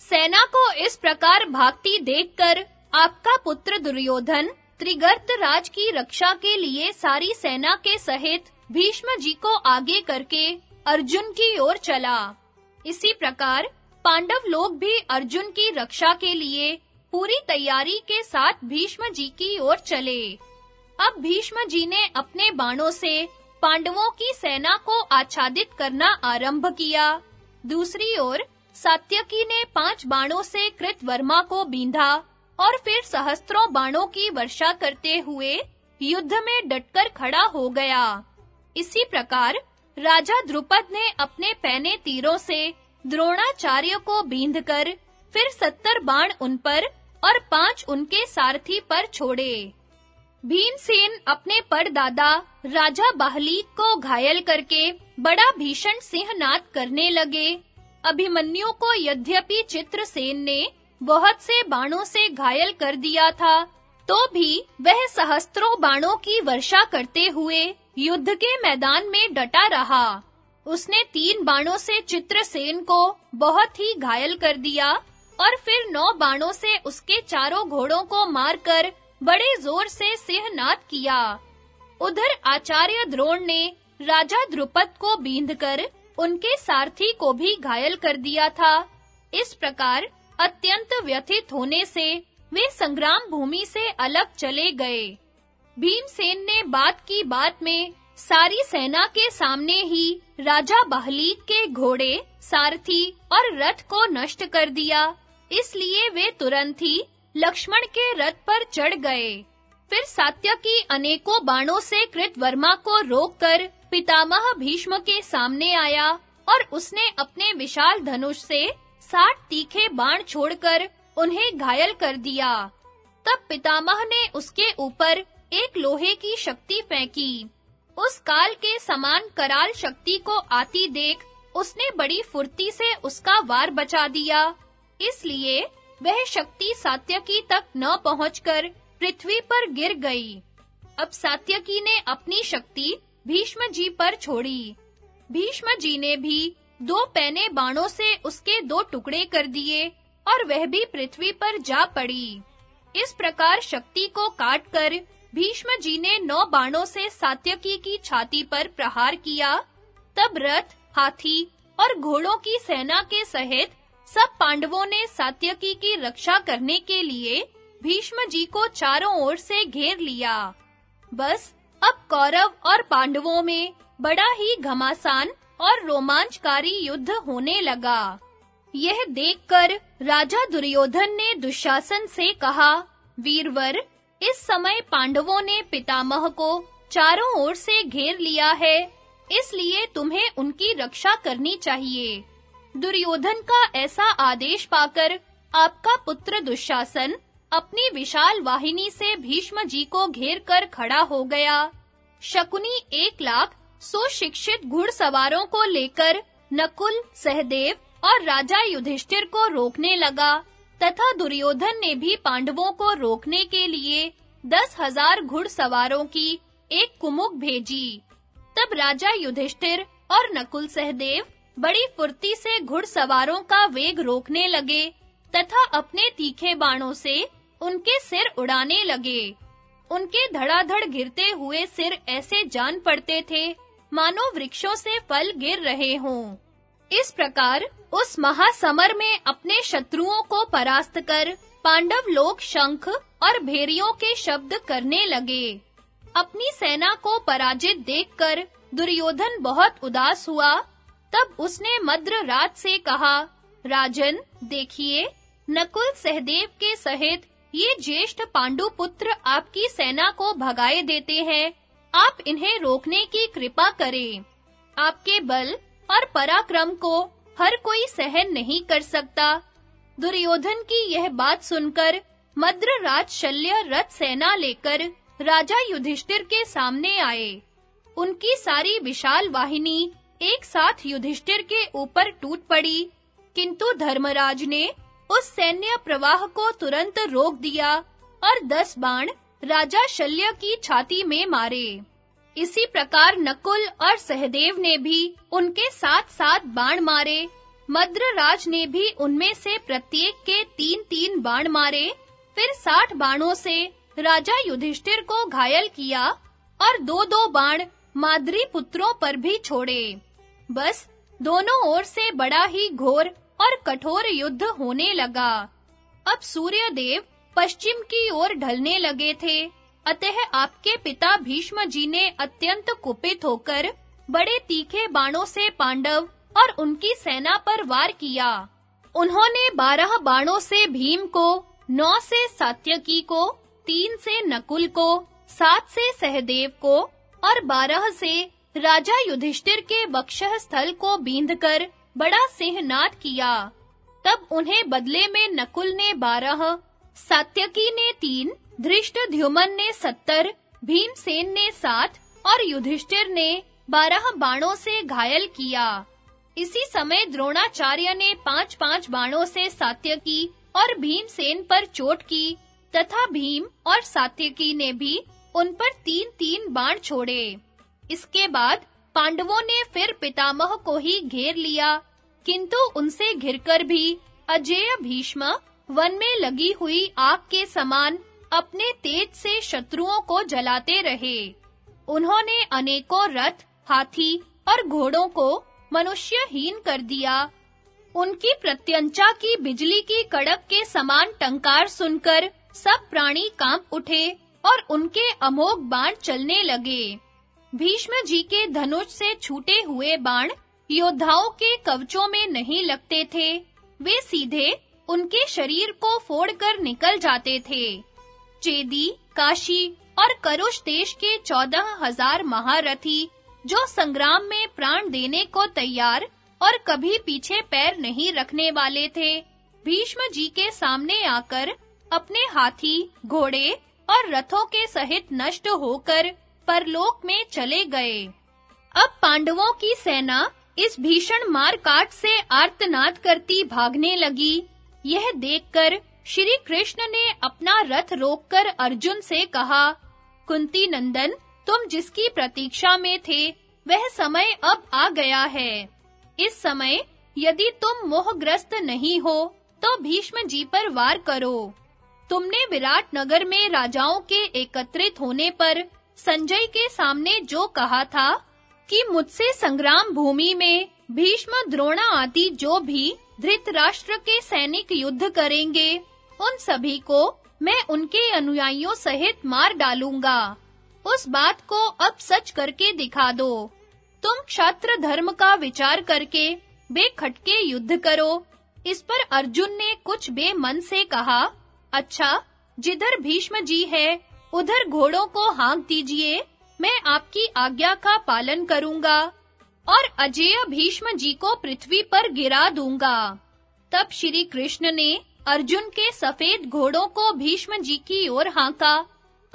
सेना को इस प्रकार भागती देखकर आपका पुत्र दुर्योधन त्रिगर्त राज की रक्षा के लिए सारी सेना के सहित भीष्म जी को आगे करके अर्जुन की ओर चला। इसी प्रकार पांडव लोग भी अर्जुन की रक्षा के लिए पूरी तैयारी के साथ भीष्म जी की ओर चले। अब भीष्म जी ने अपने बाणों से पांडवों की सेना को आच्छादित करना आरंभ किया। दूसरी ओर, सात्यकी ने पाँच बाणों से कृतवर्मा को बींधा और फिर सहस्त्रों बाणों की वर्षा करते हुए युद्ध में डटकर खड़ा हो गया। इसी प्रकार, राजा द्रुपद ने अपने पैने तीरों से द्रोणाचार्य को बींधकर फिर सत्तर बाण उन पर और पाँच उनके सारथी पर छोड़े। भीमसेन अपने परदादा राजा बाहलीक को घायल करके बड़ा भीषण सिंहनाद करने लगे। अभिमन्यु को यद्यपि चित्रसेन ने बहुत से बाणों से घायल कर दिया था तो भी वह सहस्त्रों बाणों की वर्षा करते हुए युद्ध के मैदान में डटा रहा। उसने तीन बाणों से चित्रसेन को बहुत ही घायल कर दिया और फिर नौ बाणों से उसके चारों घोड़ों को मारकर बड़े ज़ोर से सिंहनाद किया। उधर आचार्य द्रोण ने राजा द्रुपद को बींधकर उनके सारथी को भी घायल कर दिया था। इस प्रकार अत्यंत व्यथित होने से वे संग्राम भूमि से अलग चले गए। भीमसेन ने बात की बात में सारी सेना के सामने ही राजा बहलीक के घोड़े, सारथी और रथ को नष्ट कर दिया। इसलिए वे तुरंत ही लक्ष्मण के रथ पर चढ़ गए। फिर सात्यकी अनेकों बाणों से कृतवर्मा को रोककर पितामह भीष्म के सामने आया और उसने अपने विशाल धनुष से साठ तीखे बाण छोड़कर उन्हें घायल कर दिया। तब पितामह ने उसके ऊपर एक लोहे की शक्ति फेंकी उस काल के समान कराल शक्ति को आती देख उसने बड़ी फुर्ती से उसका वार बचा दिया इसलिए वह शक्ति सात्यकी तक न पहुंचकर पृथ्वी पर गिर गई। अब सात्यकी ने अपनी शक्ति भीष्म जी पर छोड़ी। भीष्म जी ने भी दो पैने बाणों से उसके दो टुकड़े कर दिए और वह भी पृथ्वी पर जा पड़ी। इस प्रकार शक्ति को काटकर भीष्म जी ने नौ बाणों से सात्यकी की छाती पर प्रहार किया। तब रथ, हाथी और घोड़ों की सेना के सहित सब पांडवों ने सात्यकी की रक्षा करने के लिए भीष्म जी को चारों ओर से घेर लिया। बस अब कौरव और पांडवों में बड़ा ही घमासान और रोमांचकारी युद्ध होने लगा। यह देखकर राजा दुर्योधन ने दुशासन से कहा, वीरवर, इस समय पांडवों ने पितामह को चारों ओर से घेर लिया है, इसलिए तुम्हें उनकी रक्षा करनी चाहिए। दुर्योधन का ऐसा आदेश पाकर आपका पुत्र दुशासन अपनी विशाल वाहिनी से भीष्म जी को घेर कर खड़ा हो गया। शकुनी एक लाख सुशिक्षित घुड़सवारों को लेकर नकुल, सहदेव और राजा युधिष्ठिर को रोकने लगा तथा दुर्योधन ने भी पांडवों को रोकने के लिए दस हज़ार घुड़सवारों की एक कुमुक भेजी। तब राजा युधिष्ठिर और नकुल, सहदेव बड़ी फुर्ती से घुड़सवारों का वेग रोकने लगे तथा अपने तीखे बाणों से उनके सिर उड़ाने लगे। उनके धड़ाधड़ गिरते हुए सिर ऐसे जान पड़ते थे, मानो वृक्षों से फल गिर रहे हों। इस प्रकार उस महासमर में अपने शत्रुओं को परास्त कर पांडव लोग शंख और भेरियों के शब्द करने लगे। अपनी सेना को पराजित देखकर दुर्योधन बहुत उदास हुआ तब उसने मद्र राज से कहा, राजन, देखिए, नकुल सहदेव के सहित ये ज्येष्ठ पांडु पुत्र आपकी सेना को भगाए देते हैं। आप इन्हें रोकने की कृपा करें। आपके बल और पराक्रम को हर कोई सहन नहीं कर सकता। दुर्योधन की यह बात सुनकर मद्र मद्रराज शल्य रथ सेना लेकर राजा युधिष्ठिर के सामने आए। उनकी सारी विशाल वाहिनी एक साथ युधिष्ठिर के ऊपर टूट पड़ी। किंतु धर्मराज ने उस सैन्य प्रवाह को तुरंत रोक दिया और दस बाण राजा शल्य की छाती में मारे। इसी प्रकार नकुल और सहदेव ने भी उनके साथ-साथ बाण मारे। मद्रराज ने भी उनमें से प्रत्येक के तीन-तीन बाण मारे। फिर साठ बाणों से राजा युधिष्ठिर को घायल किया और दो-दो बाण माद्री पुत्रों पर भी छोड़े। बस दोनों ओर से बड़ा ही घोर और कठोर युद्ध होने लगा। अब सूर्य देव पश्चिम की ओर ढलने लगे थे। अतः आपके पिता भीष्म जी ने अत्यंत कुपित होकर बड़े तीखे बाणों से पांडव और उनकी सेना पर वार किया। उन्होंने बारह बाणों से भीम को, नौ से सात्यकी को, तीन से नकुल को, सात से सहदेव को और बारह से राजा युधिष्ठिर के वक्षः स्थल को बींधकर बड़ा सिंहनाद किया। तब उन्हें बदले में नकुल ने बारह, सात्यकी ने तीन धृष्टद्युमन ने सत्तर, भीमसेन ने सात और युधिष्ठिर ने बारह बाणों से घायल किया। इसी समय द्रोणाचार्य ने पांच-पांच बाणों से सात्यकी और भीमसेन पर चोट की तथा भीम और सात्यकी ने भी उन पर तीन-तीन बाण छोड़े। इसके बाद पांडवों ने फिर पितामह को ही घेर लिया, किंतु उनसे घिरकर भी अजेय भीष्म वन में लगी हुई आग के समान अपने तेज से शत्रुओं को जलाते रहे। उन्होंने अनेकों रथ, हाथी और घोड़ों को मनुष्यहीन कर दिया। उनकी प्रत्यंचा की बिजली की कड़क के समान टंकार सुनकर सब प्राणी काँप उठे और उनके अमोघ बाण चलने लगे। भीष्म जी के धनुष से छूटे हुए बाण योद्धाओं के कवचों में नहीं लगते थे। वे सीधे उनके शरीर को फोड़कर निकल जाते थे। चेदी, काशी और करुष देश के चौदह हज़ार महारथी जो संग्राम में प्राण देने को तैयार और कभी पीछे पैर नहीं रखने वाले थे भीष्म जी के सामने आकर अपने हाथी, घोड़े और रथों के सहित नष्ट होकर परलोक में चले गए। अब पांडवों की सेना इस भीषण मारकाट से आर्तनाद करती भागने लगी। यह देखकर श्री कृष्ण ने अपना रथ रोककर अर्जुन से कहा, कुंती नंदन, तुम जिसकी प्रतीक्षा में थे, वह समय अब आ गया है। इस समय यदि तुम मोहग्रस्त नहीं हो तो भीष्म जी पर वार करो। तुमने विराट नगर में राजाओं के एकत्रित होने पर संजय के सामने जो कहा था कि मुझसे संग्राम भूमि में भीष्म द्रोणा आदि जो भी धृतराष्ट्र के सैनिक युद्ध करेंगे, उन सभी को मैं उनके अनुयायियों सहित मार डालूँगा। उस बात को अब सच करके दिखा दो। तुम क्षात्र धर्म का विचार करके बेखटके युद्ध करो। इस पर अर्जुन ने कुछ बेमन से कहा अच्छा जिधर भीष्म जी है उधर घोड़ों को हाँक दीजिए। मैं आपकी आज्ञा का पालन करूँगा और अजय भीष्म जी को पृथ्वी पर गिरा दूँगा। तब श्री कृष्ण ने अर्जुन के सफ़ेद घोड़ों को भीष्म जी की ओर हाँका।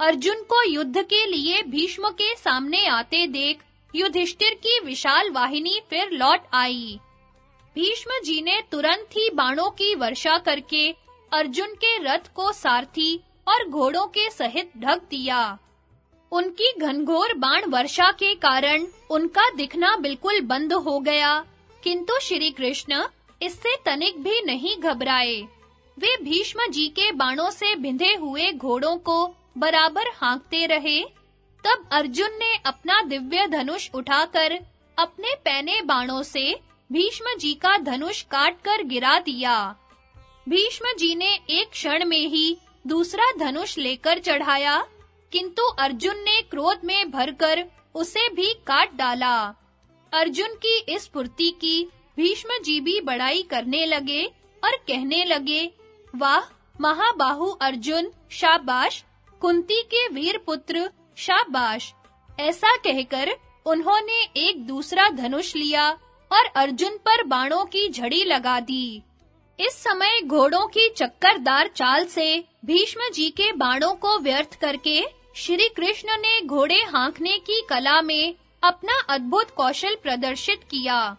अर्जुन को युद्ध के लिए भीष्म के सामने आते देख युधिष्ठिर की विशाल वाहिनी फिर लौट आई। भीष्म जी ने तुरंत ही बाणों की वर्षा करके अर्जुन के रथ को सारथी और घोड़ों के सहित ढक दिया। उनकी घनघोर बाण वर्षा के कारण उनका दिखना बिल्कुल बंद हो गया। किंतु श्री कृष्ण इससे तनिक भी नहीं घबराए। वे भीष्म जी के बाणों से बिंधे हुए घोड़ों को बराबर हाँकते रहे। तब अर्जुन ने अपना दिव्य धनुष उठाकर अपने पैने बाणों से भीष्म जी का धनुष काटकर गिरा दिया। भीष्म जी ने एक क्षण में ही दूसरा धनुष लेकर चढ़ाया, किंतु अर्जुन ने क्रोध में भरकर उसे भी काट डाला। अर्जुन की इस फुर्ती की भीष्म जी भी बड़ाई करने लगे और कहने लगे, वाह, महाबाहु अर्जुन, शाबाश, कुंती के वीर पुत्र, शाबाश। ऐसा कहकर उन्होंने एक दूसरा धनुष लिया और अर्जुन पर बाणों की झड़ी लगा दी। इस समय घोड़ों की चक्करदार चाल से भीष्म जी के बाणों को व्यर्थ करके श्री कृष्ण ने घोड़े हाँकने की कला में अपना अद्भुत कौशल प्रदर्शित किया।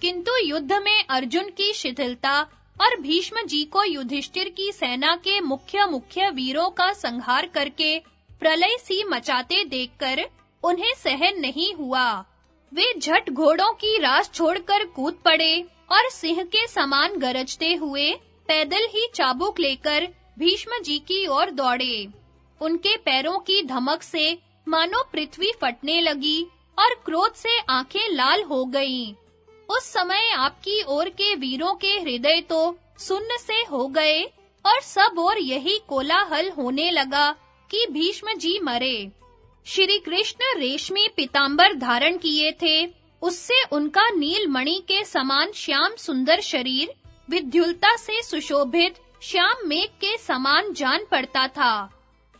किंतु युद्ध में अर्जुन की शिथिलता और भीष्म जी को युधिष्ठिर की सेना के मुख्य मुख्य वीरों का संहार करके प्रलय सी मचाते देखकर उन्हें सहन नहीं हुआ। वे झट घोड़ों की रास छोड़कर कूद पड़े। और सिंह के समान गरजते हुए पैदल ही चाबुक लेकर भीष्म जी की ओर दौड़े। उनके पैरों की धमक से मानो पृथ्वी फटने लगी और क्रोध से आँखें लाल हो गईं। उस समय आपकी ओर के वीरों के हृदय तो सुन्न से हो गए और सब ओर यही कोलाहल होने लगा कि भीष्म जी मरे। श्री कृष्ण रेशमी पीतांबर धारण किए थे उससे उनका नील मणि के समान श्याम सुंदर शरीर, विद्युलता से सुशोभित, श्याम मेघ के समान जान पड़ता था।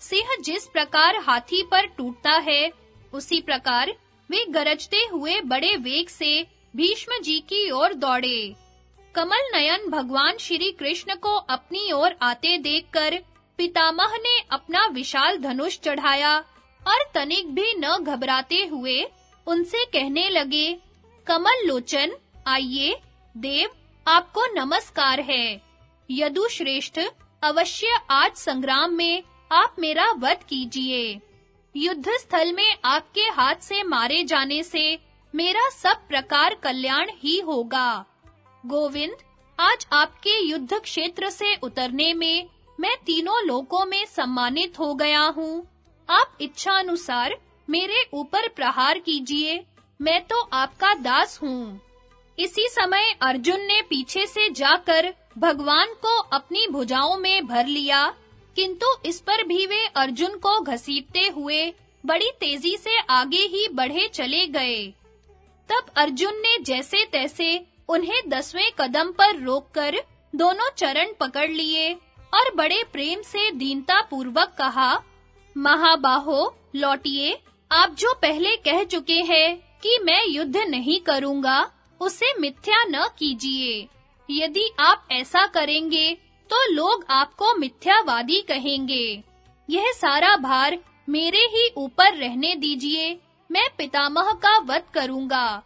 सिंह जिस प्रकार हाथी पर टूटता है, उसी प्रकार वे गरजते हुए बड़े वेग से भीष्म जी की ओर दौड़े। कमल नयन भगवान श्री कृष्ण को अपनी ओर आते देखकर पितामह ने अपना विशाल धनुष चढ़ाया और तनिक भी न घबराते हुए उनसे कहने लगे, कमल लोचन, आइए, देव, आपको नमस्कार है। यदु श्रेष्ठ, अवश्य आज संग्राम में आप मेरा वध कीजिए। युद्ध स्थल में आपके हाथ से मारे जाने से मेरा सब प्रकार कल्याण ही होगा। गोविंद, आज आपके युद्ध क्षेत्र से उतरने में मैं तीनों लोकों में सम्मानित हो गया हूँ। आप इच्छा अनुसार मेरे ऊपर प्रहार कीजिए। मैं तो आपका दास हूँ। इसी समय अर्जुन ने पीछे से जाकर भगवान को अपनी भुजाओं में भर लिया। किंतु इस पर भी वे अर्जुन को घसीटते हुए बड़ी तेज़ी से आगे ही बढ़े चले गए। तब अर्जुन ने जैसे तैसे उन्हें दसवें कदम पर रोककर दोनों चरण पकड़ लिए और बड़े प्रेम से दीनता पूर्वक कहा, महाबाहो, लौटिए। आप जो पहले कह चुके हैं कि मैं युद्ध नहीं करूँगा, उसे मिथ्या न कीजिए। यदि आप ऐसा करेंगे तो लोग आपको मिथ्यावादी कहेंगे। यह सारा भार मेरे ही ऊपर रहने दीजिए, मैं पितामह का वध करूँगा।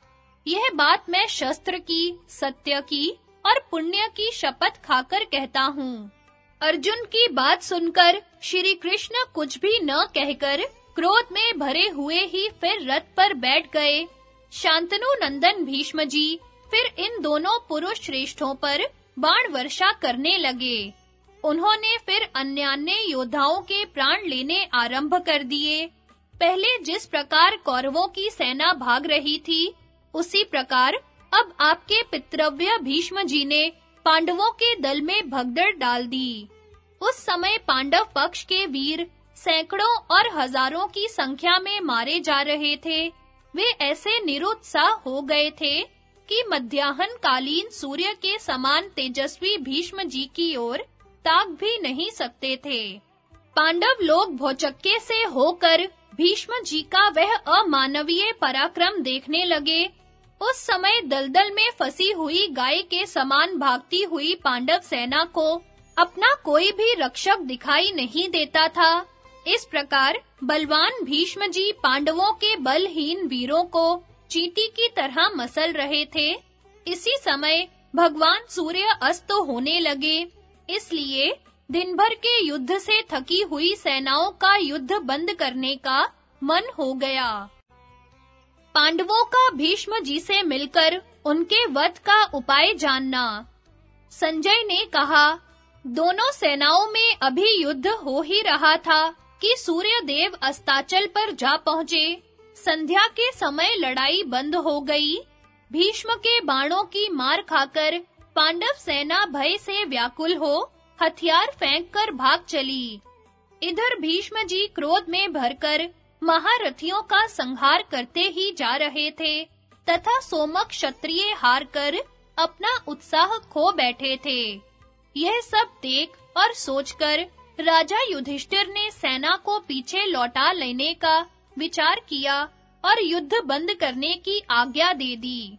यह बात मैं शस्त्र की, सत्य की और पुण्य की शपथ खाकर कहता हूँ। अर्जुन की बात सुनकर श्री कृष्ण कुछ भी न कहकर क्रोध में भरे हुए ही फिर रथ पर बैठ गए। शांतनु नंदन भीष्म जी फिर इन दोनों पुरुष श्रेष्ठों पर बाण वर्षा करने लगे। उन्होंने फिर अन्य योद्धाओं के प्राण लेने आरंभ कर दिए। पहले जिस प्रकार कौरवों की सेना भाग रही थी, उसी प्रकार अब आपके पितृव्य भीष्म जी ने पांडवों के दल में भगदड़ डाल दी। उस समय पांडव पक्ष के वीर सैकड़ों और हज़ारों की संख्या में मारे जा रहे थे। वे ऐसे निरुत्साह हो गए थे कि मध्याह्न कालीन सूर्य के समान तेजस्वी भीष्म जी की ओर ताक भी नहीं सकते थे। पांडव लोग भोचक्के से होकर भीष्म जी का वह अमानवीय पराक्रम देखने लगे। उस समय दलदल में फंसी हुई गाय के समान भागती हुई पांडव सेना को अपना कोई भी रक्षक दिखाई नहीं देता था। इस प्रकार बलवान भीष्म जी पांडवों के बलहीन वीरों को चीटी की तरह मसल रहे थे। इसी समय भगवान सूर्य अस्त होने लगे। इसलिए दिन भर के युद्ध से थकी हुई सेनाओं का युद्ध बंद करने का मन हो गया। पांडवों का भीष्म जी से मिलकर उनके वध का उपाय जानना। संजय ने कहा, दोनों सेनाओं में अभी युद्ध हो ही रहा था। कि सूर्य देव अस्ताचल पर जा पहुँचे। संध्या के समय लड़ाई बंद हो गई। भीष्म के बाणों की मार खाकर पांडव सेना भय से व्याकुल हो, हथियार फेंककर भाग चली। इधर भीष्म जी क्रोध में भरकर महारथियों का संहार करते ही जा रहे थे, तथा सोमक क्षत्रिय हार कर अपना उत्साह खो बैठे थे। यह सब देख और सोचकर राजा युधिष्ठिर ने सेना को पीछे लौटा लेने का विचार किया और युद्ध बंद करने की आज्ञा दे दी।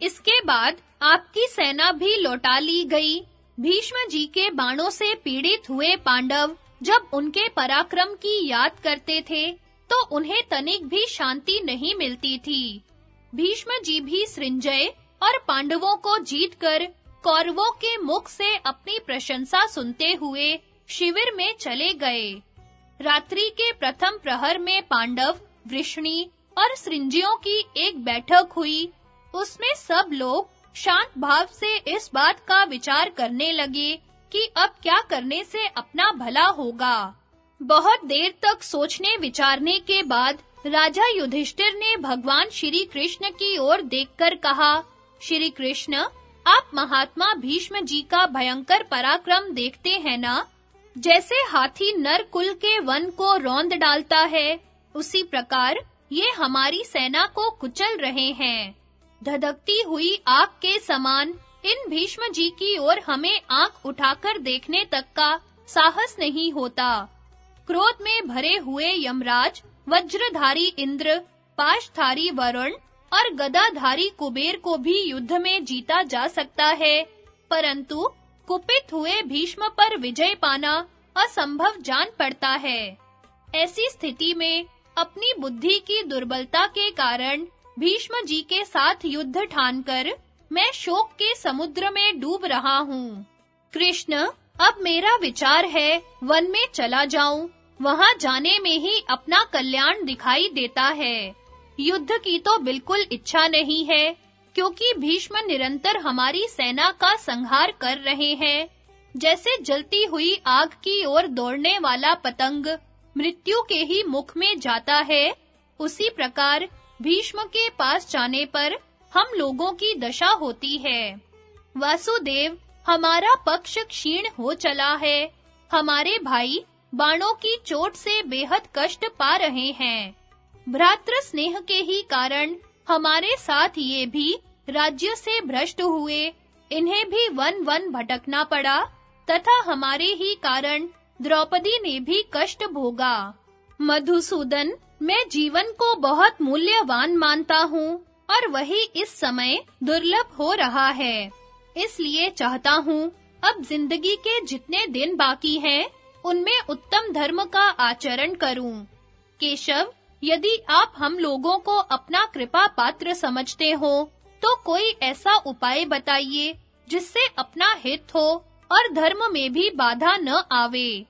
इसके बाद आपकी सेना भी लौटा ली गई। भीष्म जी के बाणों से पीड़ित हुए पांडव जब उनके पराक्रम की याद करते थे तो उन्हें तनिक भी शांति नहीं मिलती थी। भीष्म जी भी सृंजय और पांडवों को जीतकर कौरवों के मुख से अपनी प्रशंसा सुनते हुए शिविर में चले गए। रात्रि के प्रथम प्रहर में पांडव, वृष्णि और सृंजियों की एक बैठक हुई। उसमें सब लोग शांत भाव से इस बात का विचार करने लगे कि अब क्या करने से अपना भला होगा। बहुत देर तक सोचने विचारने के बाद राजा युधिष्ठिर ने भगवान श्री कृष्ण की ओर देखकर कहा, श्री कृष्ण, आप महात्मा भीष्म जी का भयंकर पराक्रम देखते हैं ना? जैसे हाथी नर कुल के वन को रौंद डालता है, उसी प्रकार ये हमारी सेना को कुचल रहे हैं। धधकती हुई आग के समान, इन भीष्म जी की ओर हमें आँख उठाकर देखने तक का साहस नहीं होता। क्रोध में भरे हुए यमराज, वज्रधारी इंद्र, पाशधारी वरुण और गदाधारी कुबेर को भी युद्ध में जीता जा सकता है, परंतु कुपित हुए भीष्म पर विजय पाना असंभव जान पड़ता है। ऐसी स्थिति में अपनी बुद्धि की दुर्बलता के कारण भीष्म जी के साथ युद्ध ठानकर मैं शोक के समुद्र में डूब रहा हूँ। कृष्ण, अब मेरा विचार है, वन में चला जाऊँ, वहाँ जाने में ही अपना कल्याण दिखाई देता है। युद्ध की तो बिल्कुल इच्छा नहीं है क्योंकि भीष्म निरंतर हमारी सेना का संहार कर रहे हैं। जैसे जलती हुई आग की ओर दौड़ने वाला पतंग मृत्यु के ही मुख में जाता है, उसी प्रकार भीष्म के पास जाने पर हम लोगों की दशा होती है। वासुदेव, हमारा पक्ष क्षीण हो चला है। हमारे भाई बाणों की चोट से बेहद कष्ट पा रहे हैं। भ्रातृ स्नेह के ही कारण हमारे साथ ये भी राज्य से भ्रष्ट हुए। इन्हें भी वन-वन भटकना पड़ा, तथा हमारे ही कारण द्रौपदी ने भी कष्ट भोगा। मधुसूदन, मैं जीवन को बहुत मूल्यवान मानता हूँ, और वही इस समय दुर्लभ हो रहा है। इसलिए चाहता हूँ, अब ज़िंदगी के जितने दिन बाकी हैं, उनमें उत्तम धर्म का आचरण करूँ। केशव यदि आप हम लोगों को अपना कृपा पात्र समझते हो तो कोई ऐसा उपाय बताइए जिससे अपना हित हो और धर्म में भी बाधा न आवे।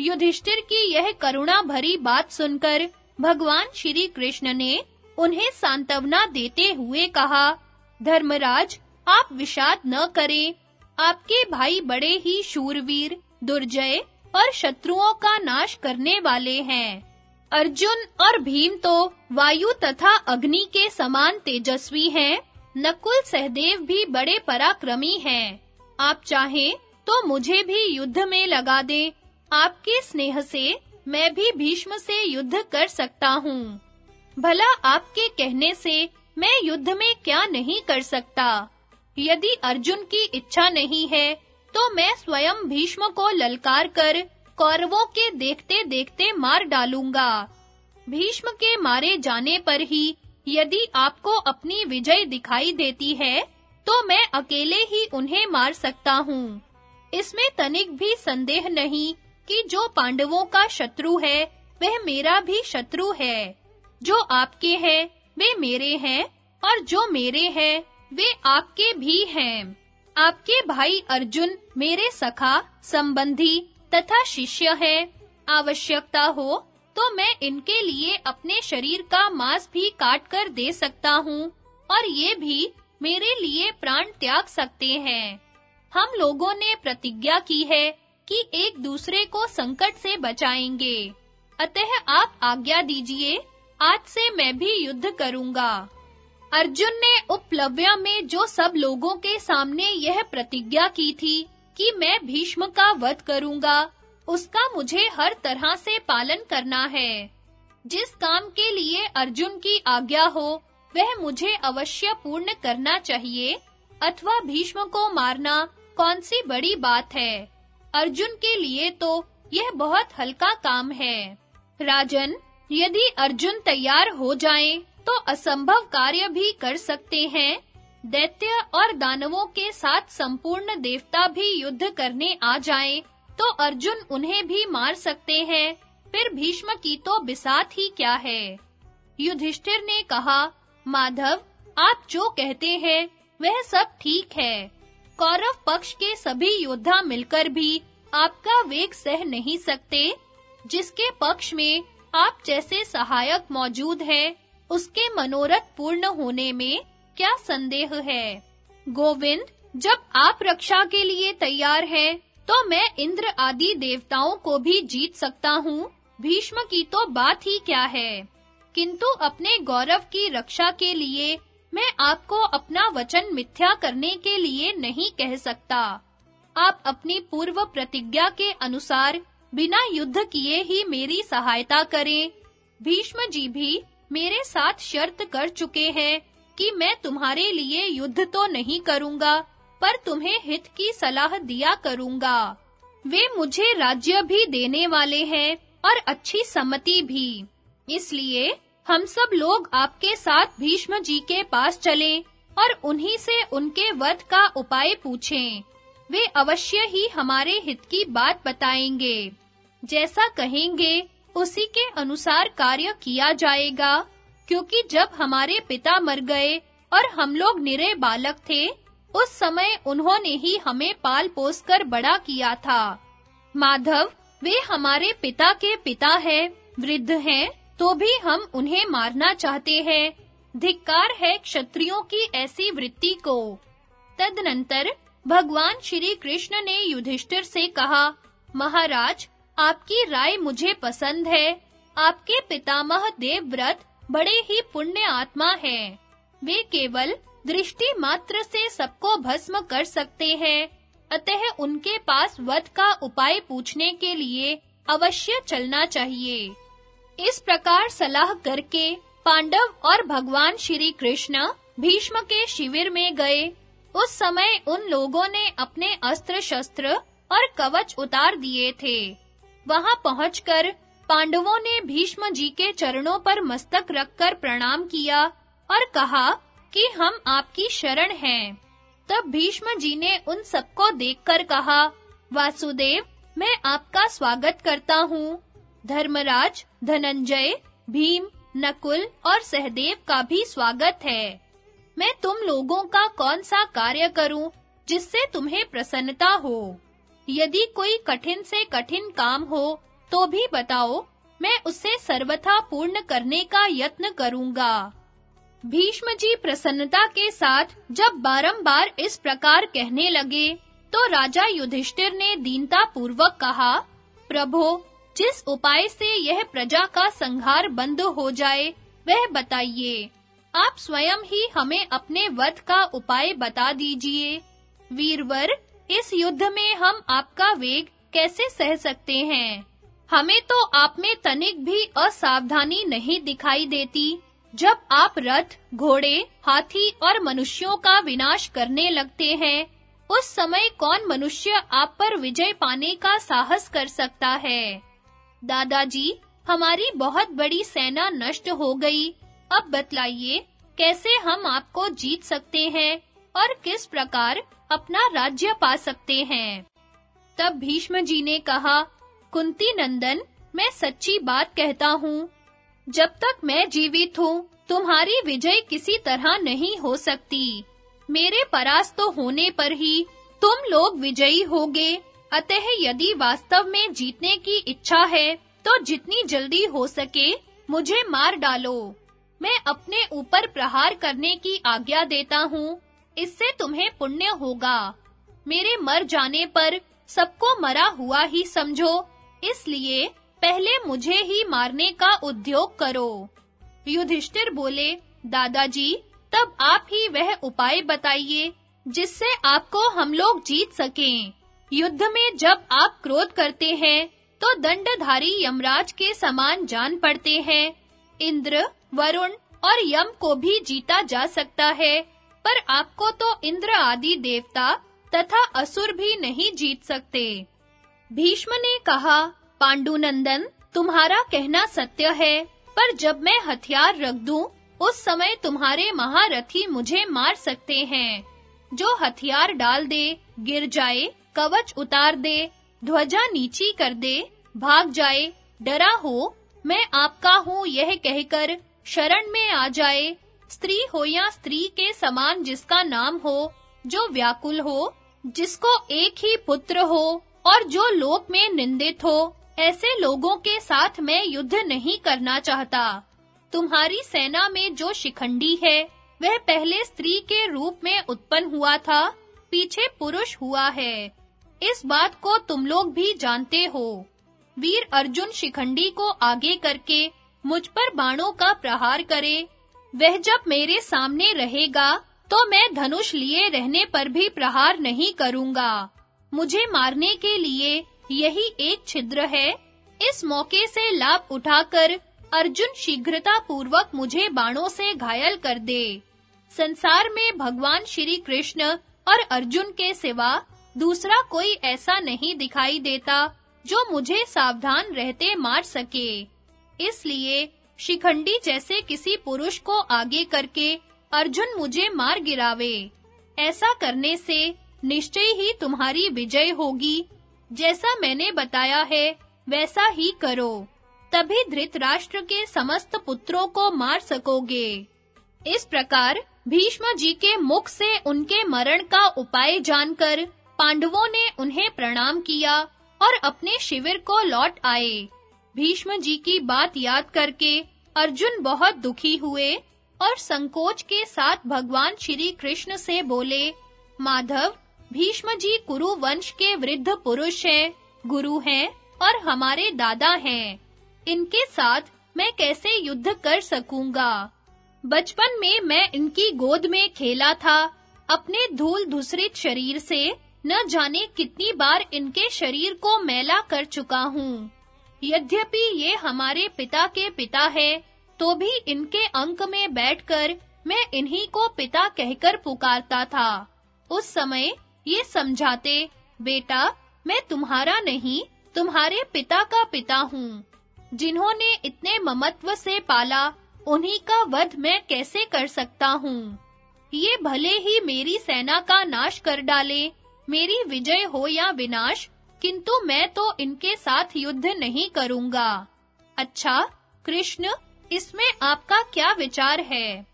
युधिष्ठिर की यह करुणा भरी बात सुनकर भगवान श्री कृष्ण ने उन्हें सांत्वना देते हुए कहा, धर्मराज, आप विषाद न करें। आपके भाई बड़े ही शूरवीर, दुर्जय और शत्रुओं का नाश करने वाले हैं। अर्जुन और भीम तो वायु तथा अग्नि के समान तेजस्वी हैं, नकुल सहदेव भी बड़े पराक्रमी हैं। आप चाहें तो मुझे भी युद्ध में लगा दें, आपके स्नेह से मैं भी भीष्म से युद्ध कर सकता हूँ। भला आपके कहने से मैं युद्ध में क्या नहीं कर सकता? यदि अर्जुन की इच्छा नहीं है तो मैं स्वयं भीष्म को ललकार कर कौरवों के देखते-देखते मार डालूँगा। भीष्म के मारे जाने पर ही यदि आपको अपनी विजय दिखाई देती है तो मैं अकेले ही उन्हें मार सकता हूँ। इसमें तनिक भी संदेह नहीं कि जो पांडवों का शत्रु है, वह मेरा भी शत्रु है। जो आपके हैं, वे मेरे हैं, और जो मेरे हैं, वे आपके भी हैं। आपके भाई अर्जुन, मेरे सखा, संबंधी तथा शिष्य है। आवश्यकता हो तो मैं इनके लिए अपने शरीर का मांस भी काट कर दे सकता हूँ और ये भी मेरे लिए प्राण त्याग सकते हैं। हम लोगों ने प्रतिज्ञा की है कि एक दूसरे को संकट से बचाएँगे। अतः आप आज्ञा दीजिए, आज से मैं भी युद्ध करूँगा। अर्जुन ने उपलव्य में जो सब लोगों के सामने यह प्रतिज्ञा की थी कि मैं भीष्म का वध करूँगा। उसका मुझे हर तरह से पालन करना है। जिस काम के लिए अर्जुन की आज्ञा हो, वह मुझे अवश्य पूर्ण करना चाहिए, अथवा भीष्म को मारना कौन सी बड़ी बात है। अर्जुन के लिए तो यह बहुत हल्का काम है। राजन, यदि अर्जुन तैयार हो जाएँ तो असंभव कार्य भी कर सकते हैं। दैत्य और दानवों के साथ संपूर्ण देवता भी युद्ध करने आ जाएँ तो अर्जुन उन्हें भी मार सकते हैं। फिर भीष्म की तो बिसात ही क्या है? युधिष्ठिर ने कहा, माधव, आप जो कहते हैं, वह सब ठीक है। कौरव पक्ष के सभी योद्धा मिलकर भी आपका वेग सह नहीं सकते। जिसके पक्ष में आप जैसे सहायक मौजूद हैं, उसके मनोरथ पूर्ण होने में क्या संदेह है? गोविंद, जब आप रक्षा के लिए तैयार हैं तो मैं इंद्र आदि देवताओं को भी जीत सकता हूँ। भीष्म की तो बात ही क्या है? किंतु अपने गौरव की रक्षा के लिए मैं आपको अपना वचन मिथ्या करने के लिए नहीं कह सकता। आप अपनी पूर्व प्रतिज्ञा के अनुसार बिना युद्ध किए ही मेरी सहायता करें। भीष्म जी भी मेरे साथ शर्त कर चुके हैं। कि मैं तुम्हारे लिए युद्ध तो नहीं करूँगा, पर तुम्हें हित की सलाह दिया करूँगा। वे मुझे राज्य भी देने वाले हैं और अच्छी सम्मति भी। इसलिए हम सब लोग आपके साथ भीष्म जी के पास चलें और उन्हीं से उनके वध का उपाय पूछें। वे अवश्य ही हमारे हित की बात बताएँगे। जैसा कहेंगे, उसी के अनुसार कार्य किया जाएगा। क्योंकि जब हमारे पिता मर गए और हम लोग निरे बालक थे, उस समय उन्होंने ही हमें पाल पोस कर बड़ा किया था। माधव, वे हमारे पिता के पिता हैं, वृद्ध हैं तो भी हम उन्हें मारना चाहते हैं। धिक्कार है क्षत्रियों की ऐसी वृत्ति को। तदनंतर भगवान श्री कृष्ण ने युधिष्ठिर से कहा, महाराज, आपकी राय मुझे पसंद है। आपके पितामह देवव्रत बड़े ही पुण्य आत्मा हैं। वे केवल दृष्टि मात्र से सबको भस्म कर सकते हैं। अतः उनके पास वध का उपाय पूछने के लिए अवश्य चलना चाहिए। इस प्रकार सलाह करके पांडव और भगवान श्री कृष्ण भीष्म के शिविर में गए। उस समय उन लोगों ने अपने अस्त्र शस्त्र और कवच उतार दिए थे। वहाँ पहुंचकर पांडवों ने भीष्म जी के चरणों पर मस्तक रखकर प्रणाम किया और कहा कि हम आपकी शरण हैं। तब भीष्म जी ने उन सबको देखकर कहा, वासुदेव, मैं आपका स्वागत करता हूँ। धर्मराज, धनंजय, भीम, नकुल और सहदेव का भी स्वागत है। मैं तुम लोगों का कौन सा कार्य करूँ जिससे तुम्हें प्रसन्नता हो? यदि कोई कठिन से कठिन काम हो तो भी बताओ, मैं उसे सर्वथा पूर्ण करने का यत्न करूँगा। भीष्म जी प्रसन्नता के साथ जब बारंबार इस प्रकार कहने लगे तो राजा युधिष्ठिर ने दीनता पूर्वक कहा, प्रभु, जिस उपाय से यह प्रजा का संहार बंद हो जाए, वह बताइए। आप स्वयं ही हमें अपने वध का उपाय बता दीजिए। वीरवर, इस युद्ध में हम आपका वेग कैसे सह सकते हैं? हमें तो आप में तनिक भी असावधानी नहीं दिखाई देती। जब आप रथ, घोड़े, हाथी और मनुष्यों का विनाश करने लगते हैं, उस समय कौन मनुष्य आप पर विजय पाने का साहस कर सकता है? दादाजी, हमारी बहुत बड़ी सेना नष्ट हो गई। अब बतलाइए, कैसे हम आपको जीत सकते हैं और किस प्रकार अपना राज्य पा सकते हैं? तब भीष्म जी ने कहा कुंती नंदन, मैं सच्ची बात कहता हूँ, जब तक मैं जीवित हूँ, तुम्हारी विजय किसी तरह नहीं हो सकती। मेरे परास्त होने पर ही तुम लोग विजयी होगे। अतः यदि वास्तव में जीतने की इच्छा है तो जितनी जल्दी हो सके मुझे मार डालो। मैं अपने ऊपर प्रहार करने की आज्ञा देता हूँ, इससे तुम्हें पुण्य होगा। मेरे मर जाने पर सबको मरा हुआ ही समझो इसलिए पहले मुझे ही मारने का उद्योग करो। युधिष्ठिर बोले, दादाजी, तब आप ही वह उपाय बताइए, जिससे आपको हम लोग जीत सकें। युद्ध में जब आप क्रोध करते हैं तो दंडधारी यमराज के समान जान पड़ते हैं। इंद्र, वरुण और यम को भी जीता जा सकता है, पर आपको तो इंद्र आदि देवता तथा असुर भी नहीं जीत सकते। भीष्म ने कहा, पांडुनंदन, तुम्हारा कहना सत्य है, पर जब मैं हथियार रख दूँ, उस समय तुम्हारे महारथी मुझे मार सकते हैं। जो हथियार डाल दे, गिर जाए, कवच उतार दे, ध्वजा नीची कर दे, भाग जाए, डरा हो, मैं आपका हूँ यह कहकर शरण में आ जाए। स्त्री हो या स्त्री के समान जिसका नाम हो, जो व्याकुल हो, जिसको एक ही पुत्र हो और जो लोक में निंदित हो, ऐसे लोगों के साथ मैं युद्ध नहीं करना चाहता। तुम्हारी सेना में जो शिखंडी है, वह पहले स्त्री के रूप में उत्पन्न हुआ था, पीछे पुरुष हुआ है। इस बात को तुम लोग भी जानते हो। वीर अर्जुन शिखंडी को आगे करके मुझ पर बाणों का प्रहार करे। वह जब मेरे सामने रहेगा तो मैं धनुष लिए रहने पर भी प्रहार नहीं करूँगा। मुझे मारने के लिए यही एक छिद्र है। इस मौके से लाभ उठाकर अर्जुन शीघ्रता पूर्वक मुझे बाणों से घायल कर दे। संसार में भगवान श्री कृष्ण और अर्जुन के सिवा दूसरा कोई ऐसा नहीं दिखाई देता जो मुझे सावधान रहते मार सके। इसलिए शिखंडी जैसे किसी पुरुष को आगे करके अर्जुन मुझे मार गिरावे। ऐसा करने से निश्चय ही तुम्हारी विजय होगी। जैसा मैंने बताया है, वैसा ही करो। तभी धृतराष्ट्र के समस्त पुत्रों को मार सकोगे। इस प्रकार भीष्म जी के मुख से उनके मरण का उपाय जानकर पांडवों ने उन्हें प्रणाम किया और अपने शिविर को लौट आए। भीष्म जी की बात याद करके अर्जुन बहुत दुखी हुए और संकोच के साथ भगवान श्री कृष्ण से बोले, माधव भीष्म जी कुरु वंश के वृद्ध पुरुष हैं, गुरु हैं और हमारे दादा हैं। इनके साथ मैं कैसे युद्ध कर सकूँगा? बचपन में मैं इनकी गोद में खेला था, अपने धूल धूसरित शरीर से न जाने कितनी बार इनके शरीर को मैला कर चुका हूँ। यद्यपि ये हमारे पिता के पिता है, तो भी इनके अंक में बैठकर मैं इन्हीं को पिता कहकर पुकारता था। उस समय ये समझाते, बेटा, मैं तुम्हारा नहीं, तुम्हारे पिता का पिता हूँ। जिन्होंने इतने ममत्व से पाला, उन्हीं का वध मैं कैसे कर सकता हूँ? ये भले ही मेरी सेना का नाश कर डाले, मेरी विजय हो या विनाश, किंतु मैं तो इनके साथ युद्ध नहीं करूँगा अच्छा, कृष्ण, इसमें आपका क्या विचार है?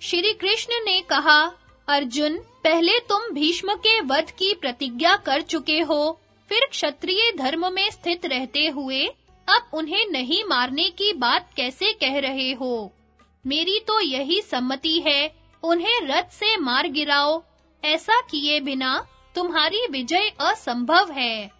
श्री कृष्ण ने कहा, अर्जुन, पहले तुम भीष्म के वध की प्रतिज्ञा कर चुके हो, फिर क्षत्रिय धर्म में स्थित रहते हुए अब उन्हें नहीं मारने की बात कैसे कह रहे हो? मेरी तो यही सम्मति है, उन्हें रथ से मार गिराओ। ऐसा किए बिना तुम्हारी विजय असंभव है।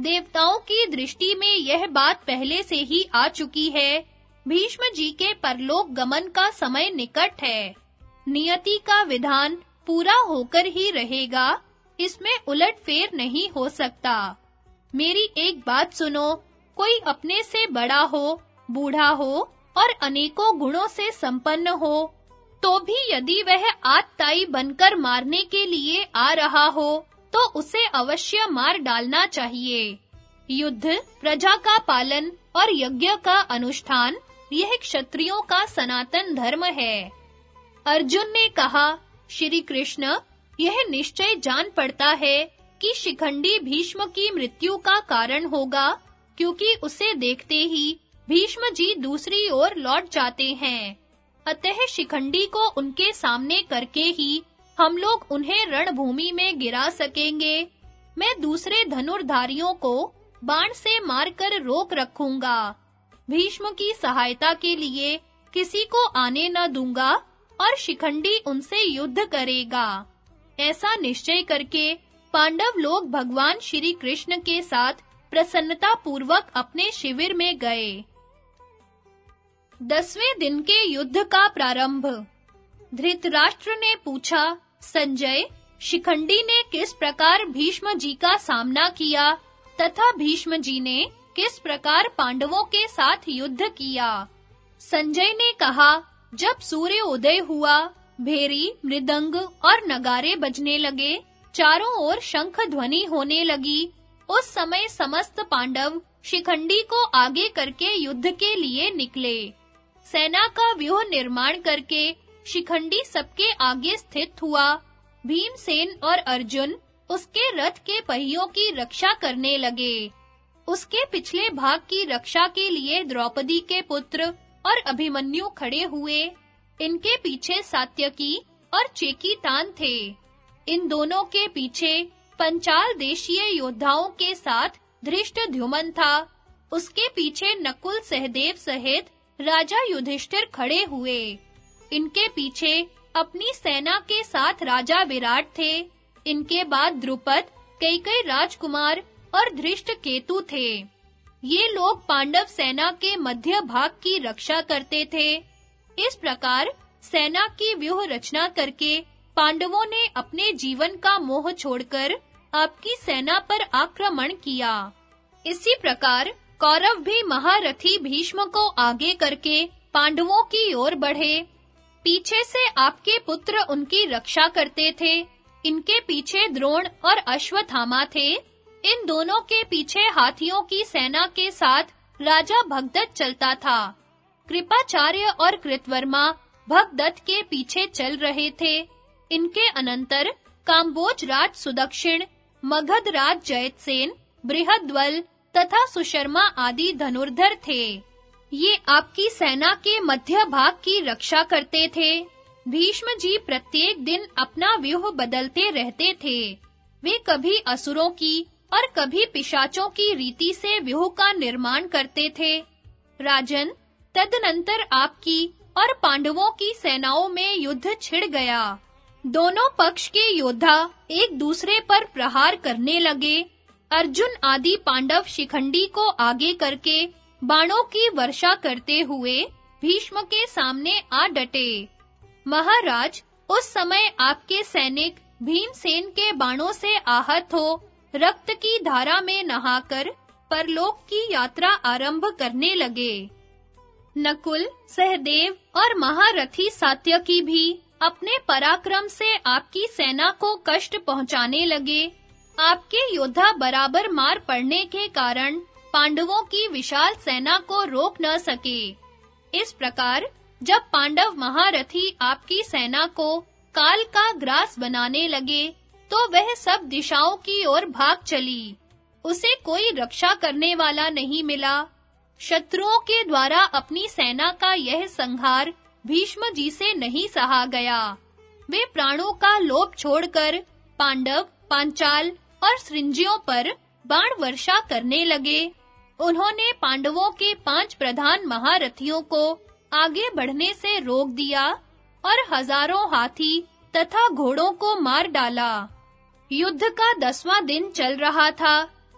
देवताओं की दृष्टि में यह बात पहले से ही आ चुकी है भीष्म जी के परलोक गमन का समय निकट है नियति का विधान पूरा होकर ही रहेगा, इसमें उलट फेर नहीं हो सकता। मेरी एक बात सुनो, कोई अपने से बड़ा हो, बूढ़ा हो और अनेकों गुणों से संपन्न हो तो भी यदि वह आत्ताई बनकर मारने के लिए आ रहा हो तो उसे अवश्य मार डालना चाहिए। युद्ध, प्रजा का पालन और यज्ञ का अनुष्ठान, यह क्षत्रियों का सनातन धर्म है। अर्जुन ने कहा, श्री कृष्ण, यह निश्चय जान पड़ता है कि शिखंडी भीष्म की मृत्यु का कारण होगा, क्योंकि उसे देखते ही भीष्म जी दूसरी ओर लौट जाते हैं। अतः शिखंडी को उनके सामने करके ही हम लोग उन्हें रणभूमि में गिरा सकेंगे। मैं दूसरे धनुर्धारियों को बाण से मारकर रोक रखूँगा। भीष्म की सहायता के लिए किसी को आने न दूँगा। और शिखंडी उनसे युद्ध करेगा। ऐसा निश्चय करके पांडव लोग भगवान श्री कृष्ण के साथ प्रसन्नता पूर्वक अपने शिविर में गए। दसवें दिन के युद्ध का प्रारंभ। धृतराष्ट्र ने पूछा, संजय, शिखंडी ने किस प्रकार भीष्म जी का सामना किया तथा भीष्म जी ने किस प्रकार पांडवों के साथ युद्ध किया? संजय ने कहा जब सूर्य उदय हुआ, भेरी, मृदंग और नगारे बजने लगे, चारों ओर शंख ध्वनि होने लगी। उस समय समस्त पांडव शिखंडी को आगे करके युद्ध के लिए निकले। सेना का व्यूह निर्माण करके शिखंडी सबके आगे स्थित हुआ। भीमसेन और अर्जुन उसके रथ के पहियों की रक्षा करने लगे। उसके पिछले भाग की रक्षा के लिए द्रौपदी के पुत्र और अभिमन्यु खड़े हुए। इनके पीछे सात्यकी और चेकी तान थे। इन दोनों के पीछे पंचाल देशीय योद्धाओं के साथ धृष्टद्युमन था। उसके पीछे नकुल सहदेव सहित राजा युधिष्ठिर खड़े हुए। इनके पीछे अपनी सेना के साथ राजा विराट थे। इनके बाद द्रुपद कई कई राजकुमार और धृष्ट केतु थे। ये लोग पांडव सेना के मध्य भाग की रक्षा करते थे। इस प्रकार सेना की व्यूह रचना करके पांडवों ने अपने जीवन का मोह छोड़कर आपकी सेना पर आक्रमण किया। इसी प्रकार कौरव भी महारथी भीष्म को आगे करके पांडवों की ओर बढ़े। पीछे से आपके पुत्र उनकी रक्षा करते थे। इनके पीछे द्रोण और अश्वत्थामा थे। इन दोनों के पीछे हाथियों की सेना के साथ राजा भगदत्त चलता था। कृपाचार्य और कृतवर्मा भगदत्त के पीछे चल रहे थे। इनके अनंतर काम्बोज राज सुदक्षिण, मगध राज जयतसेन बृहद्वल तथा सुशर्मा आदि धनुर्धर थे। ये आपकी सेना के मध्य भाग की रक्षा करते थे। भीष्म जी प्रत्येक दिन अपना व्यूह बदलते रहते थे। वे कभी असुरों की और कभी पिशाचों की रीति से व्यूह का निर्माण करते थे। राजन, तदनंतर आपकी और पांडवों की सेनाओं में युद्ध छिड़ गया। दोनों पक्ष के योद्धा एक दूसरे पर प्रहार करने लगे। अर्जुन आदि पांडव शिखंडी को आगे करके बाणों की वर्षा करते हुए भीष्म के सामने आ डटे। महाराज, उस समय आपके सैनिक भीमसेन के बाणों से आहत हो रक्त की धारा में नहाकर परलोक की यात्रा आरंभ करने लगे। नकुल, सहदेव और महारथी सात्यकी भी अपने पराक्रम से आपकी सेना को कष्ट पहुँचाने लगे। आपके योद्धा बराबर मार पड़ने के कारण पांडवों की विशाल सेना को रोक न सके। इस प्रकार जब पांडव महारथी आपकी सेना को काल का ग्रास बनाने लगे तो वह सब दिशाओं की ओर भाग चली। उसे कोई रक्षा करने वाला नहीं मिला। शत्रुओं के द्वारा अपनी सेना का यह संहार भीष्म जी से नहीं सहा गया। वे प्राणों का लोभ छोड़कर पांडव, पांचाल और सृंजियों पर बाण वर्षा करने लगे। उन्होंने पांडवों के पाँच प्रधान महारथियों को आगे बढ़ने से रोक दिया और हज़ारों हाथी तथा घोड़ों को मार डाला। युद्ध का दसवां दिन चल रहा था।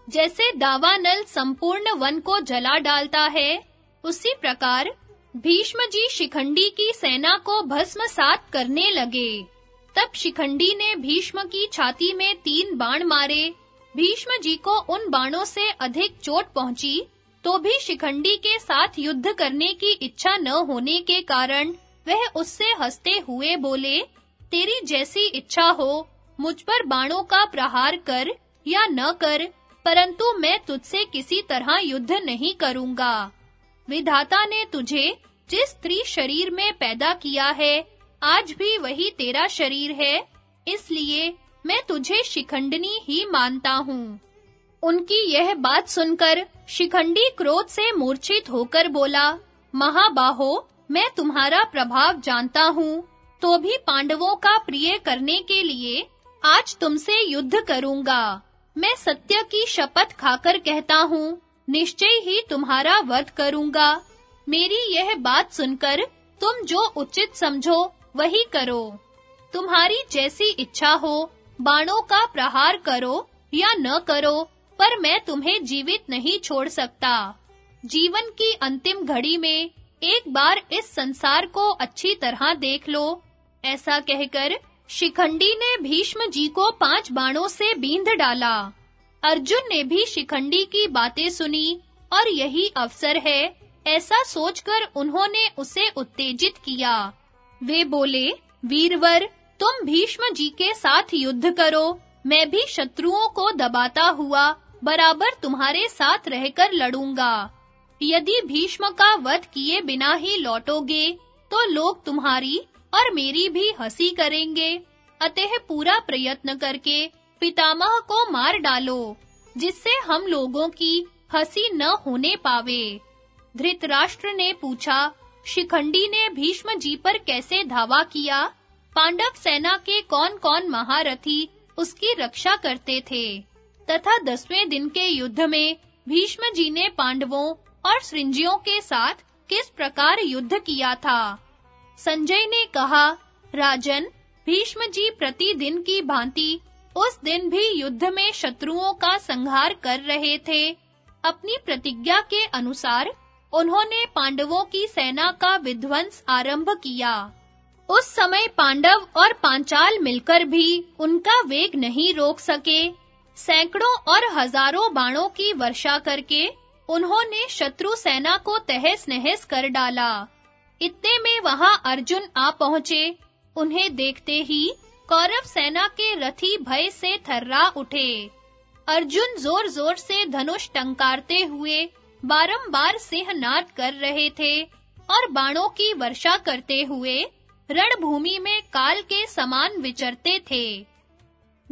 जैसे दावानल संपूर्ण वन को जला डालता है, उसी प्रकार भीष्म जी शिखंडी की सेना को भस्मसात करने लगे। तब शिखंडी ने भीष्म की छाती में तीन बाण मारे। भीष्म जी को उन बाणों से अधिक चोट पहुँची तो भी शिखंडी के साथ युद्ध करने की इच्छा न होने के कारण वह उससे हँसते हुए बोले, तेरी जैसी इच्छा हो मुझ पर बाणों का प्रहार कर या न कर, परंतु मैं तुझसे किसी तरह युद्ध नहीं करूँगा। विधाता ने तुझे जिस स्त्री शरीर में पैदा किया है, आज भी वही तेरा शरीर है, इसलिए मैं तुझे शिखंडनी ही मानता हूँ। उनकी यह बात सुनकर शिखंडी क्रोध से मूर्छित होकर बोला, महाबाहो, मैं तुम्हारा प्रभाव जानता हूँ तो भी पांडवों का प्रिय करने के लिए आज तुमसे युद्ध करूँगा। मैं सत्य की शपथ खाकर कहता हूँ, निश्चय ही तुम्हारा वध करूँगा। मेरी यह बात सुनकर तुम जो उचित समझो, वही करो। तुम्हारी जैसी इच्छा हो, बाणों का प्रहार करो या न करो, पर मैं तुम्हें जीवित नहीं छोड़ सकता। जीवन की अंतिम घड़ी में एक बार इस संसार को अच्छी तरह देख लो, ऐसा कहकर शिखंडी ने भीष्म जी को पाँच बाणों से बींध डाला। अर्जुन ने भी शिखंडी की बातें सुनी, और यही अवसर है, ऐसा सोचकर उन्होंने उसे उत्तेजित किया। वे बोले, वीरवर, तुम भीष्म जी के साथ युद्ध करो। मैं भी शत्रुओं को दबाता हुआ बराबर तुम्हारे साथ रहकर लड़ूँगा। यदि भीष्म का वध किए बिना ही लौटोगे तो लोग तुम्हारी और मेरी भी हँसी करेंगे। अतः पूरा प्रयत्न करके पितामह को मार डालो, जिससे हम लोगों की हँसी न होने पावे। धृतराष्ट्र ने पूछा, शिखंडी ने भीष्म जी पर कैसे धावा किया? पांडव सेना के कौन-कौन महारथी उसकी रक्षा करते थे? तथा दसवें दिन के युद्ध में भीष्म जी ने पांडवों और सृंजियों के साथ किस प्रकार युद्ध किया था? संजय ने कहा, राजन भीष्म जी प्रतिदिन की भांति उस दिन भी युद्ध में शत्रुओं का संहार कर रहे थे। अपनी प्रतिज्ञा के अनुसार उन्होंने पांडवों की सेना का विध्वंस आरंभ किया। उस समय पांडव और पांचाल मिलकर भी उनका वेग नहीं रोक सके। सैकड़ों और हज़ारों बाणों की वर्षा करके उन्होंने शत्रु सेना को तहस-नहस कर डाला। इतने में वहाँ अर्जुन आ पहुँचे। उन्हें देखते ही कौरव सेना के रथी भय से थर्रा उठे। अर्जुन जोर-जोर से धनुष टंकारते हुए बारंबार सिंहनाद कर रहे थे और बाणों की वर्षा करते हुए रणभूमि में काल के समान विचरते थे।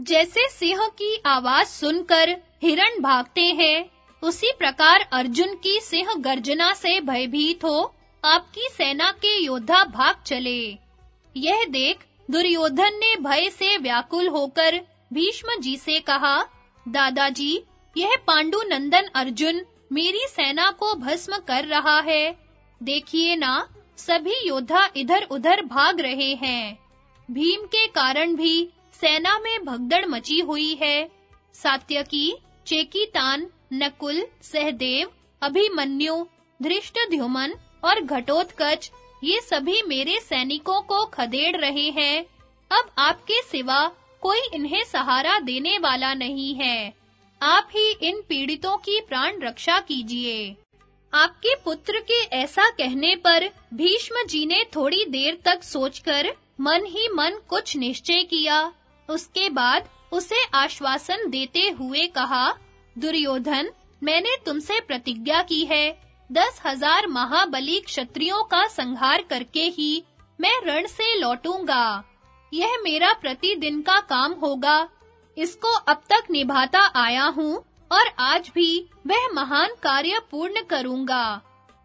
जैसे सिंह की आवाज़ सुनकर हिरण भागते हैं, उसी प्रकार अर्जुन की सिंह गर्जना से भयभीत हो आपकी सेना के योद्धा भाग चले। यह देख दुर्योधन ने भय से व्याकुल होकर भीष्म जी से कहा, दादाजी, यह पांडु नंदन अर्जुन मेरी सेना को भस्म कर रहा है। देखिए ना, सभी योद्धा इधर-उधर भाग रहे हैं। भीम के कारण भी सेना में भगदड़ मची हुई है। सात्यकी, चेकीतान, नकुल, सहदेव, अभिमन्यु धृष्टद्युमन और घटोत्कच, ये सभी मेरे सैनिकों को खदेड़ रहे हैं। अब आपके सिवा कोई इन्हें सहारा देने वाला नहीं है। आप ही इन पीड़ितों की प्राण रक्षा कीजिए। आपके पुत्र के ऐसा कहने पर भीष्म जी ने थोड़ी देर तक सोचकर मन ही मन कुछ निश्चय किया। उसके बाद उसे आश्वासन देते हुए कहा, दुर्योधन, मैंने तुमसे प्रतिज्ञा की है। दस हज़ार महाबली क्षत्रियों का संहार करके ही मैं रण से लौटूँगा। यह मेरा प्रतिदिन का काम होगा। इसको अब तक निभाता आया हूँ और आज भी वह महान कार्य पूर्ण करूँगा।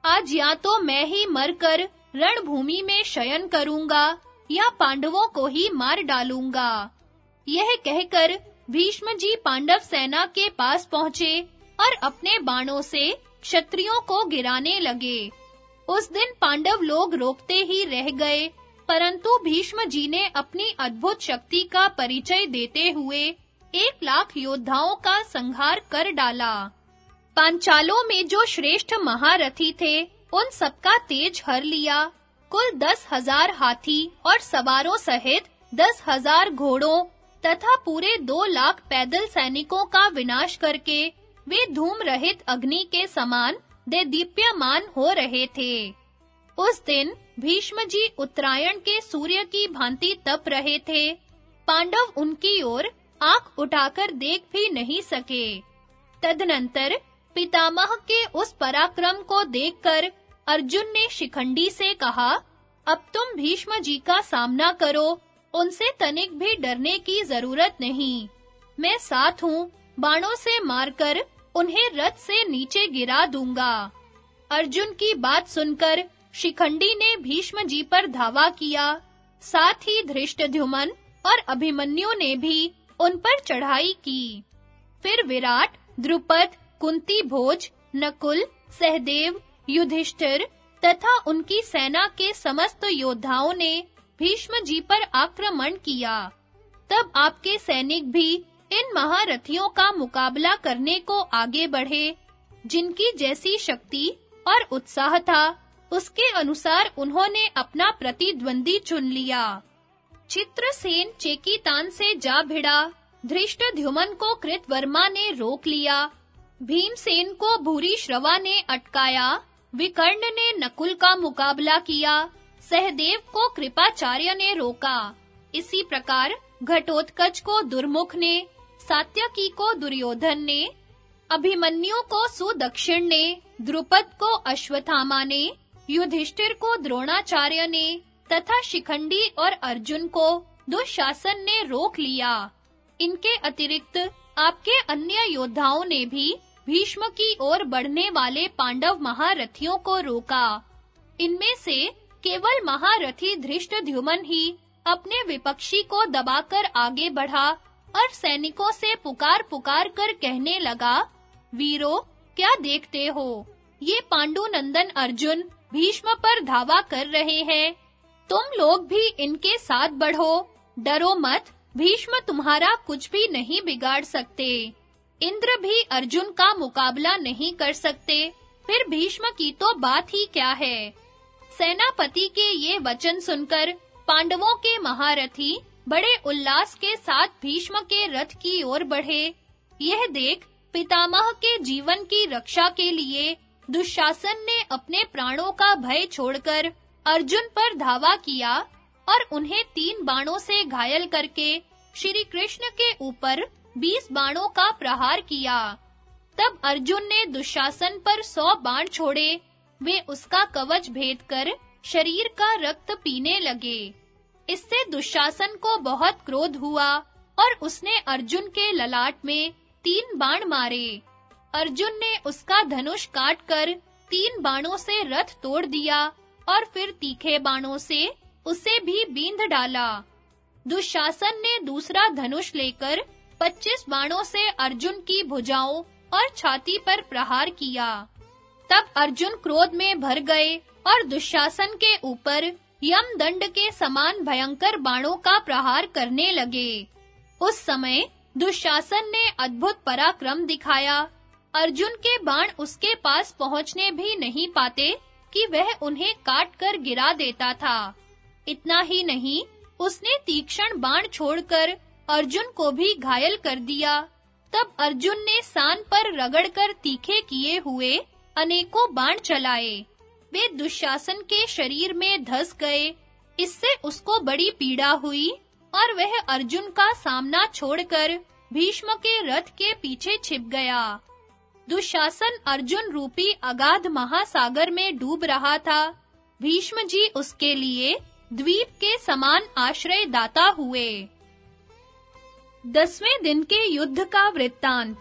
आज या तो मैं ही मरकर रणभूमि में शयन करूँगा या पांडवों को ही मार डालूँगा। यह कहकर भीष्म जी पांडव सेना के पास पहुँचे और अपने बाणों से क्षत्रियों को गिराने लगे। उस दिन पांडव लोग रोकते ही रह गए, परंतु भीष्म जी ने अपनी अद्भुत शक्ति का परिचय देते हुए एक लाख योद्धाओं का संहार कर डाला। पांचालों में जो श्रेष्ठ महारथी थे, उन सबका तेज हर लिया। कुल दस हज़ार हाथी और सवारों सहित दस हज़ार घोड़ों तथा पूरे दो लाख पैदल सैनिकों का विनाश करके वे धूम रहित अग्नि के समान दे दीप्यमान हो रहे थे। उस दिन भीष्म जी उत्तरायण के सूर्य की भांति तप रहे थे। पांडव उनकी ओर आँख उठाकर देख भी नहीं सके। तदनंतर पितामह के उस पराक्रम को देखकर अर्जुन ने शिखंडी से कहा, अब तुम भीष्म जी का सामना करो। उनसे तनिक भी डरने की ज़रूरत नहीं। मैं साथ हूँ, बाणों से मारकर उन्हें रथ से नीचे गिरा दूँगा। अर्जुन की बात सुनकर शिखंडी ने भीष्म जी पर धावा किया। साथ ही धृष्टद्युमन और अभिमन्यु ने भी उन पर चढ़ाई की। फिर विराट, द्रुपद, कुंती भोज, नकुल, सहदेव, युधिष्ठिर तथा उनकी सेना के समस्त योद्धाओं ने भीष्म जी पर आक्रमण किया। तब आपके सैनिक भी इन महारथियों का मुकाबला करने को आगे बढ़े। जिनकी जैसी शक्ति और उत्साह था, उसके अनुसार उन्होंने अपना प्रतिद्वंदी चुन लिया। चित्रसेन चेकीतान से जा भिड़ा। धृष्टद्युमन को कृतवर्मा ने रोक लिया। भीमसेन को भूरी श्रवा ने अटकाया। विकर्ण ने नकुल का मुकाबला किया। सहदेव को कृपाचार्य ने रोका। इसी प्रकार घटोत्कच को दुर्मुख ने सात्यकी को दुर्योधन ने अभिमन्यु को सुदक्षिण ने द्रुपद को अश्वत्थामा ने युधिष्ठिर को द्रोणाचार्य ने, तथा शिखंडी और अर्जुन को दुशासन ने रोक लिया। इनके अतिरिक्त आपके अन्य योद्धाओं ने भी भीष्म की ओर बढ़ने वाले पांडव महारथियों को रोका। इनमें से केवल महारथी धृष्टद्युमन ही अपने विपक्षी को दबाकर आगे बढ़ा और सैनिकों से पुकार-पुकार कर कहने लगा, वीरो, क्या देखते हो? ये पांडुनंदन अर्जुन भीष्म पर धावा कर रहे हैं। तुम लोग भी इनके साथ बढ़ो। डरो मत, भीष्म तुम्हारा कुछ भी नहीं बिगाड़ सकते। इंद्र भी अर्जुन का मुकाबला नहीं कर सकते। फिर भीष्म की तो बात ही क्या है? सेनापति के ये वचन सुनकर पांडवों के महारथी बड़े उल्लास के साथ भीष्म के रथ की ओर बढ़े। यह देख पितामह के जीवन की रक्षा के लिए दुशासन ने अपने प्राणों का भय छोड़कर अर्जुन पर धावा किया और उन्हें तीन बाणों से घायल करके श्री कृष्ण के ऊपर बीस बाणों का प्रहार किया। तब अर्जुन ने दुशासन पर सौ बाण छोड़े। वे उसका कवच भेद कर शरीर का रक्त पीने लगे। इससे दुशासन को बहुत क्रोध हुआ और उसने अर्जुन के ललाट में तीन बाण मारे। अर्जुन ने उसका धनुष काटकर तीन बाणों से रथ तोड़ दिया और फिर तीखे बाणों से उसे भी बींध डाला। दुशासन ने दूसरा धनुष लेकर 25 बाणों से अर्जुन की भुजाओं और छाती पर प्रहार किया। तब अर्जुन क्रोध में भर गए और दुशासन के ऊपर यम दंड के समान भयंकर बाणों का प्रहार करने लगे। उस समय दुशासन ने अद्भुत पराक्रम दिखाया। अर्जुन के बाण उसके पास पहुँचने भी नहीं पाते कि वह उन्हें काट कर गिरा देता था। इतना ही नहीं, उसने तीक्ष्ण बाण छोड़कर अर्जुन को भी घायल कर दिया। तब अर्जुन ने सान पर रगड़कर तीखे किए हुए अनेकों बाण चलाए। वे दुशासन के शरीर में धस गए। इससे उसको बड़ी पीड़ा हुई और वह अर्जुन का सामना छोड़कर भीष्म के रथ के पीछे छिप गया। दुशासन अर्जुन रूपी अगाध महासागर में डूब रहा था। भीष्म जी उसके लिए द्वीप के समान आश्रय दाता हुए। दसवें दिन के युद्ध का वृत्तांत।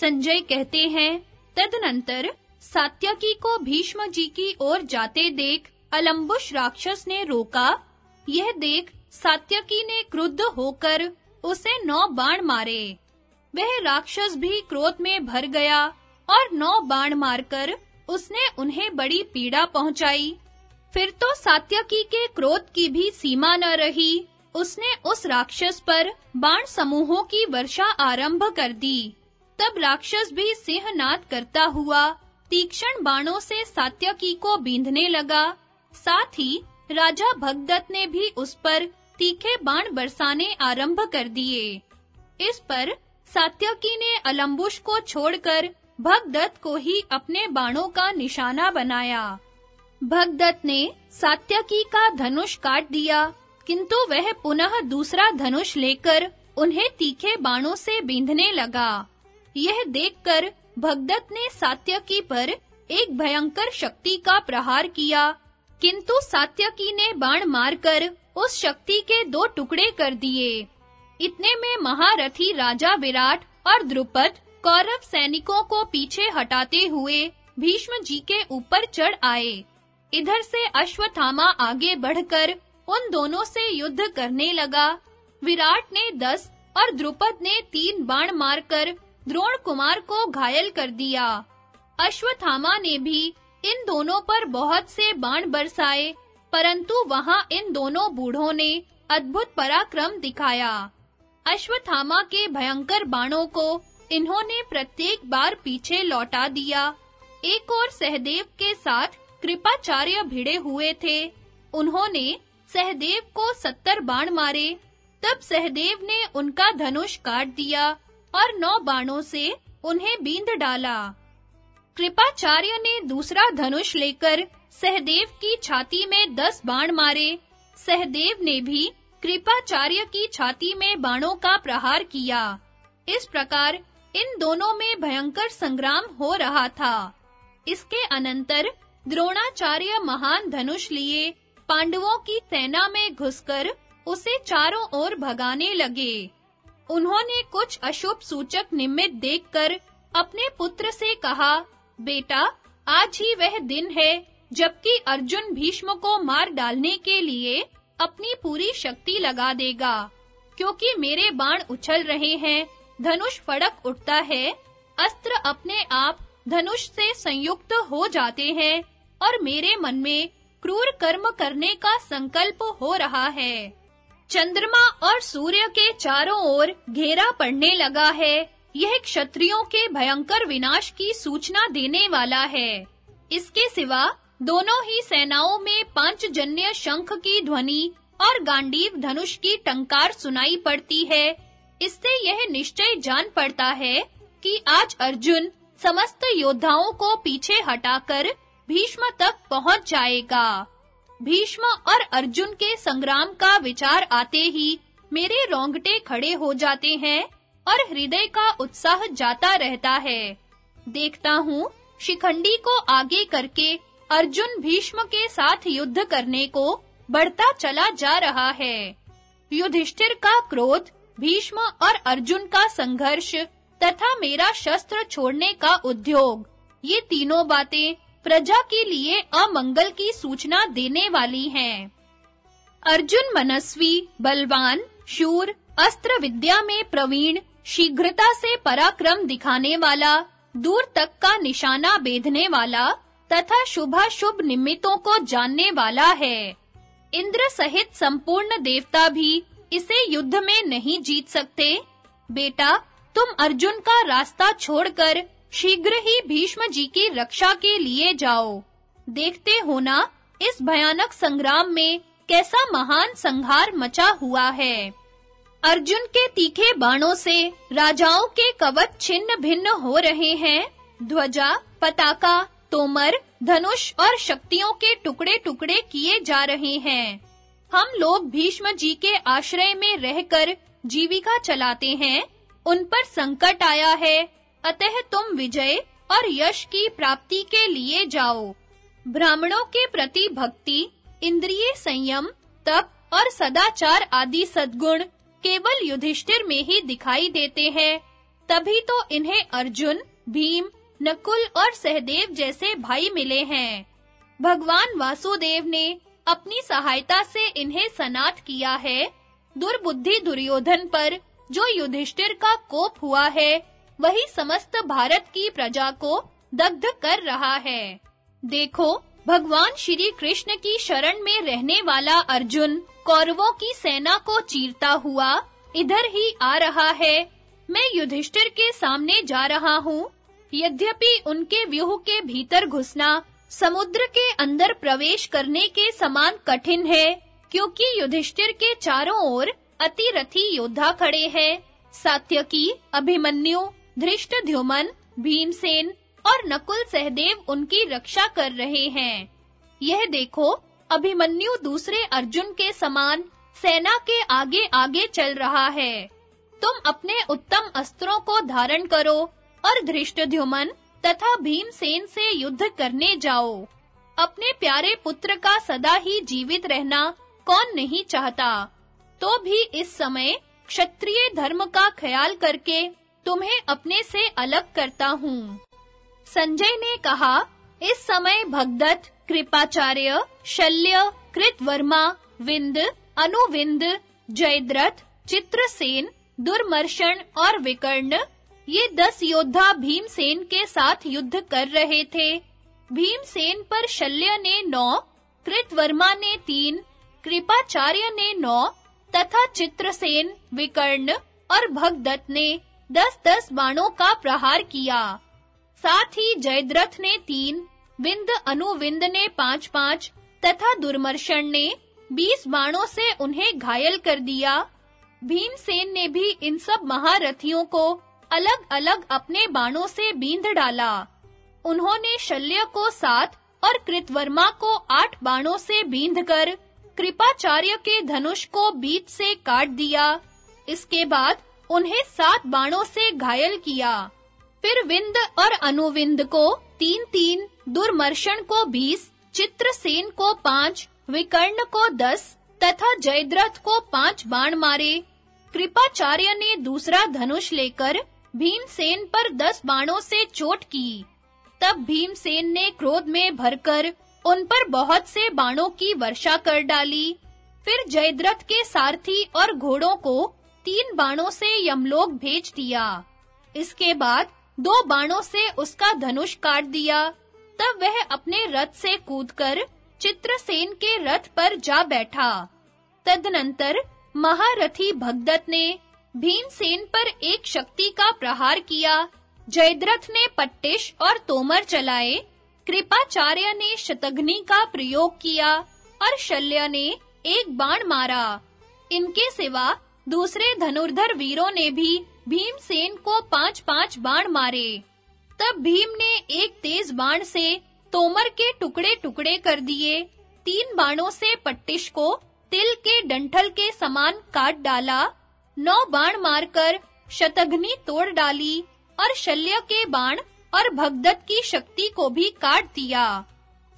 संजय कहते हैं, तदनंतर सात्यकी को भीष्म जी की ओर जाते देख अलंबुश राक्षस ने रोका। यह देख सात्यकी ने क्रुद्ध होकर उसे नौ बाण मारे। वह राक्षस भी क्रोध में भर गया और नौ बाण मारकर उसने उन्हें बड़ी पीड़ा पहुंचाई। फिर तो सात्यकी के क्रोध की भी सीमा न रही। उसने उस राक्षस पर बाण समूहों की वर्षा आरंभ कर दी। तब राक्षस भी सिंहनाद करता हुआ तीक्ष्ण बाणों से सात्यकी को बींधने लगा। साथ ही राजा भगदत्त ने भी उस पर तीखे बाण बरसाने आरंभ कर दिए। इस पर सात्यकी ने अलंबुश को छोड़कर भगदत्त को ही अपने बाणों का निशाना बनाया। भगदत्त ने सात्यकी का धनुष काट दिया, किंतु वह पुनः दूसरा धनुष लेकर उन्हें तीखे बाणों से बींधने लगा। यह देखकर भगदत्त ने सात्यकी पर एक भयंकर शक्ति का प्रहार किया, किंतु सात्यकी ने बाण मारकर उस शक्ति के दो टुकड़े कर दिए। इतने में महारथी राजा विराट और द्रुपद कौरव सैनिकों को पीछे हटाते हुए भीष्म जी के ऊपर चढ़ आए। इधर से अश्वत्थामा आगे बढ़कर उन दोनों से युद्ध करने लगा। विराट ने दस और द्रुपद ने तीन बाण मारकर द्रोण कुमार को घायल कर दिया। अश्वत्थामा ने भी इन दोनों पर बहुत से बाण बरसाए, परंतु वहाँ इन दोनों बूढ़ों ने अद्भुत पराक्रम दिखाया। अश्वत्थामा के भयंकर बाणों को इन्होंने प्रत्येक बार पीछे लौटा दिया। एक और सहदेव के साथ कृपाचार्य भिड़े हुए थे। उन्होंने सहदेव को सत्तर बाण मारे। तब सहदेव ने उनका धनुष काट दिया। और नौ बाणों से उन्हें बींद डाला। कृपाचार्य ने दूसरा धनुष लेकर सहदेव की छाती में दस बाण मारे। सहदेव ने भी कृपाचार्य की छाती में बाणों का प्रहार किया। इस प्रकार इन दोनों में भयंकर संग्राम हो रहा था। इसके अनंतर द्रोणाचार्य महान धनुष लिए पांडवों की सेना में घुसकर उसे चारों ओर भगाने लगे। उन्होंने कुछ अशुभ सूचक निमित्त देखकर अपने पुत्र से कहा, बेटा, आज ही वह दिन है, जबकि अर्जुन भीष्म को मार डालने के लिए अपनी पूरी शक्ति लगा देगा। क्योंकि मेरे बाण उछल रहे हैं, धनुष फड़क उठता है, अस्त्र अपने आप धनुष से संयुक्त हो जाते हैं, और मेरे मन में क्रूर कर्म करने का संकल्प हो रहा है। चंद्रमा और सूर्य के चारों ओर घेरा पड़ने लगा है। यह क्षत्रियों के भयंकर विनाश की सूचना देने वाला है। इसके सिवा दोनों ही सेनाओं में पाँच जन्य शंख की ध्वनि और गांडीव धनुष की टंकार सुनाई पड़ती है। इससे यह निश्चय जान पड़ता है कि आज अर्जुन समस्त योद्धाओं को पीछे हटाकर भीष्म तक पहुँच जाएगा। भीष्म और अर्जुन के संग्राम का विचार आते ही मेरे रोंगटे खड़े हो जाते हैं और हृदय का उत्साह जाता रहता है। देखता हूँ शिखंडी को आगे करके अर्जुन भीष्म के साथ युद्ध करने को बढ़ता चला जा रहा है। युधिष्ठिर का क्रोध, भीष्म और अर्जुन का संघर्ष तथा मेरा शस्त्र छोड़ने का उद्योग, ये तीनों बातें प्रजा के लिए अमंगल की सूचना देने वाली हैं। अर्जुन मनस्वी, बलवान, शूर, अस्त्र विद्या में प्रवीण, शीघ्रता से पराक्रम दिखाने वाला, दूर तक का निशाना बेधने वाला, तथा शुभ शुभ निमित्तों को जानने वाला है। इंद्र सहित संपूर्ण देवता भी इसे युद्ध में नहीं जीत सकते। बेटा, तुम अर्जुन का रास्ता छोड़कर शीघ्र ही भीष्म जी की रक्षा के लिए जाओ। देखते हो ना, इस भयानक संग्राम में कैसा महान संहार मचा हुआ है। अर्जुन के तीखे बाणों से राजाओं के कवच छिन्न भिन्न हो रहे हैं। ध्वजा, पताका, तोमर, धनुष और शक्तियों के टुकड़े-टुकड़े किए जा रहे हैं। हम लोग भीष्म जी के आश्रय में रहकर जीविका चलाते हैं। उन पर संकट आया है। अतः तुम विजय और यश की प्राप्ति के लिए जाओ। ब्राह्मणों के प्रति भक्ति, इंद्रिय संयम, तप और सदाचार आदि सद्गुण केवल युधिष्ठिर में ही दिखाई देते हैं। तभी तो इन्हें अर्जुन, भीम, नकुल और सहदेव जैसे भाई मिले हैं। भगवान वासुदेव ने अपनी सहायता से इन्हें सनाथ किया है। दुर्बुद्धि दुर्योधन पर जो युधिष्ठिर का कोप हुआ है वही समस्त भारत की प्रजा को दग्ध कर रहा है। देखो, भगवान श्री कृष्ण की शरण में रहने वाला अर्जुन कौरवों की सेना को चीरता हुआ इधर ही आ रहा है। मैं युधिष्ठिर के सामने जा रहा हूँ। यद्यपि उनके व्यूह के भीतर घुसना समुद्र के अंदर प्रवेश करने के समान कठिन है, क्योंकि युधिष्ठिर के चारों ओर अतिरथी योद्धा खड़े हैं। सात्यकी, अभिमन्यु धृष्टद्युमन भीमसेन और नकुल सहदेव उनकी रक्षा कर रहे हैं। यह देखो, अभिमन्यु दूसरे अर्जुन के समान सेना के आगे-आगे चल रहा है। तुम अपने उत्तम अस्त्रों को धारण करो और धृष्टद्युमन तथा भीमसेन से युद्ध करने जाओ। अपने प्यारे पुत्र का सदा ही जीवित रहना कौन नहीं चाहता। तो भी इस समय क्षत्रिय धर्म का ख्याल करके तुम्हें अपने से अलग करता हूँ। संजय ने कहा, इस समय भगदत्त, कृपाचार्य, शल्य, कृतवर्मा, विंद, अनुविंद, जयद्रथ, चित्रसेन दुर्मर्शन और विकर्ण, ये दस योद्धा भीमसेन के साथ युद्ध कर रहे थे। भीमसेन पर शल्य ने नौ, कृतवर्मा ने तीन, कृपाचार्य ने नौ, तथा चित्रसेन, विकर्ण और भगदत्त ने दस-दस बाणों का प्रहार किया। साथ ही जयद्रथ ने तीन, विंद अनुविंद ने पांच-पांच, तथा दुर्मर्शन ने बीस बाणों से उन्हें घायल कर दिया। भीमसेन ने भी इन सब महारथियों को अलग-अलग अपने बाणों से बींध डाला। उन्होंने शल्य को सात और कृतवर्मा को आठ बाणों से बींधकर कृपाचार्य के धनुष को बीच से काट दिया। इसके बाद उन्हें सात बाणों से घायल किया। फिर विंद और अनुविंद को तीन-तीन, दुर्मर्शन को बीस, चित्रसेन को पाँच, विकर्ण को दस तथा जयद्रथ को पाँच बाण मारे। कृपाचार्य ने दूसरा धनुष लेकर भीमसेन पर दस बाणों से चोट की। तब भीमसेन ने क्रोध में भरकर उन पर बहुत से बाणों की वर्षा कर डाली। फिर जयद्रथ के सारथी और घोड़ों को तीन बाणों से यमलोक भेज दिया। इसके बाद दो बाणों से उसका धनुष काट दिया। तब वह अपने रथ से कूदकर चित्रसेन के रथ पर जा बैठा। तदनंतर महारथी भगदत्त ने भीमसेन पर एक शक्ति का प्रहार किया। जयद्रथ ने पट्टिश और तोमर चलाए। कृपाचार्य ने शतघ्नि का प्रयोग किया और शल्य ने एक बाण मारा। इनके सिवा दूसरे धनुर्धर वीरों ने भी भीमसेन को पांच-पांच बाण मारे। तब भीम ने एक तेज बाण से तोमर के टुकड़े-टुकड़े कर दिए। तीन बाणों से पट्टिश को तिल के डंठल के समान काट डाला। नौ बाण मारकर शतघ्नि तोड़ डाली और शल्य के बाण और भगदत्त की शक्ति को भी काट दिया।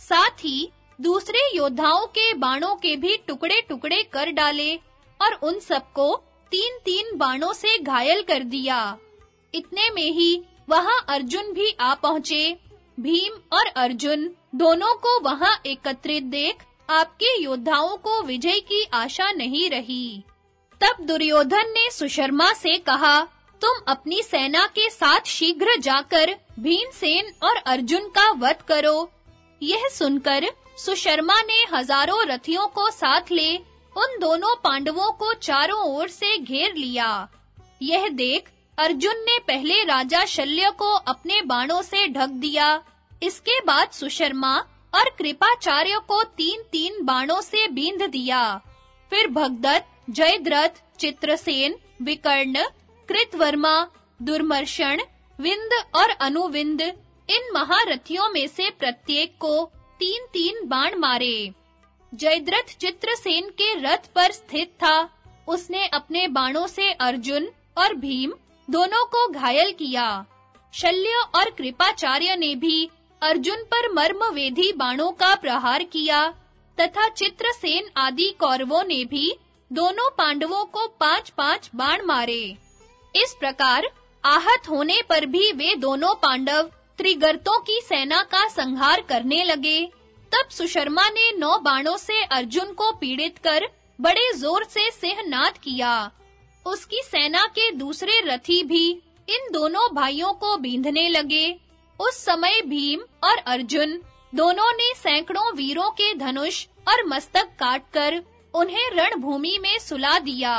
साथ ही दूसरे योद्धाओं के बाणों के भी टुकड़े-टुकड़े कर डाले। और उन सबको तीन-तीन बाणों से घायल कर दिया। इतने में ही वहाँ अर्जुन भी आ पहुँचे। भीम और अर्जुन दोनों को वहाँ एकत्रित देख आपके योद्धाओं को विजय की आशा नहीं रही। तब दुर्योधन ने सुशर्मा से कहा, तुम अपनी सेना के साथ शीघ्र जाकर भीमसेन और अर्जुन का वध करो। यह सुनकर सुशर्मा ने हज़ारों रथियों को साथ ले उन दोनों पांडवों को चारों ओर से घेर लिया। यह देख अर्जुन ने पहले राजा शल्य को अपने बाणों से ढक दिया। इसके बाद सुशर्मा और कृपाचार्य को तीन-तीन बाणों से बींध दिया। फिर भगदत्त, जयद्रथ, चित्रसेन, विकर्ण, कृतवर्मा दुर्मर्शन विंद और अनुविंद इन महारथियों में से प्रत्येक को तीन-तीन बाण मारे। जयद्रथ चित्रसेन के रथ पर स्थित था। उसने अपने बाणों से अर्जुन और भीम दोनों को घायल किया। शल्य और कृपाचार्य ने भी अर्जुन पर मर्मवेधी बाणों का प्रहार किया तथा चित्रसेन आदि कौरवों ने भी दोनों पांडवों को पांच-पांच बाण मारे। इस प्रकार आहत होने पर भी वे दोनों पांडव त्रिगर्तों की सेना का संहार करने लगे। तब सुशर्मा ने नौ बाणों से अर्जुन को पीड़ित कर बड़े ज़ोर से सिंहनाद किया। उसकी सेना के दूसरे रथी भी इन दोनों भाइयों को बींधने लगे। उस समय भीम और अर्जुन दोनों ने सैकड़ों वीरों के धनुष और मस्तक काटकर उन्हें रणभूमि में सुला दिया।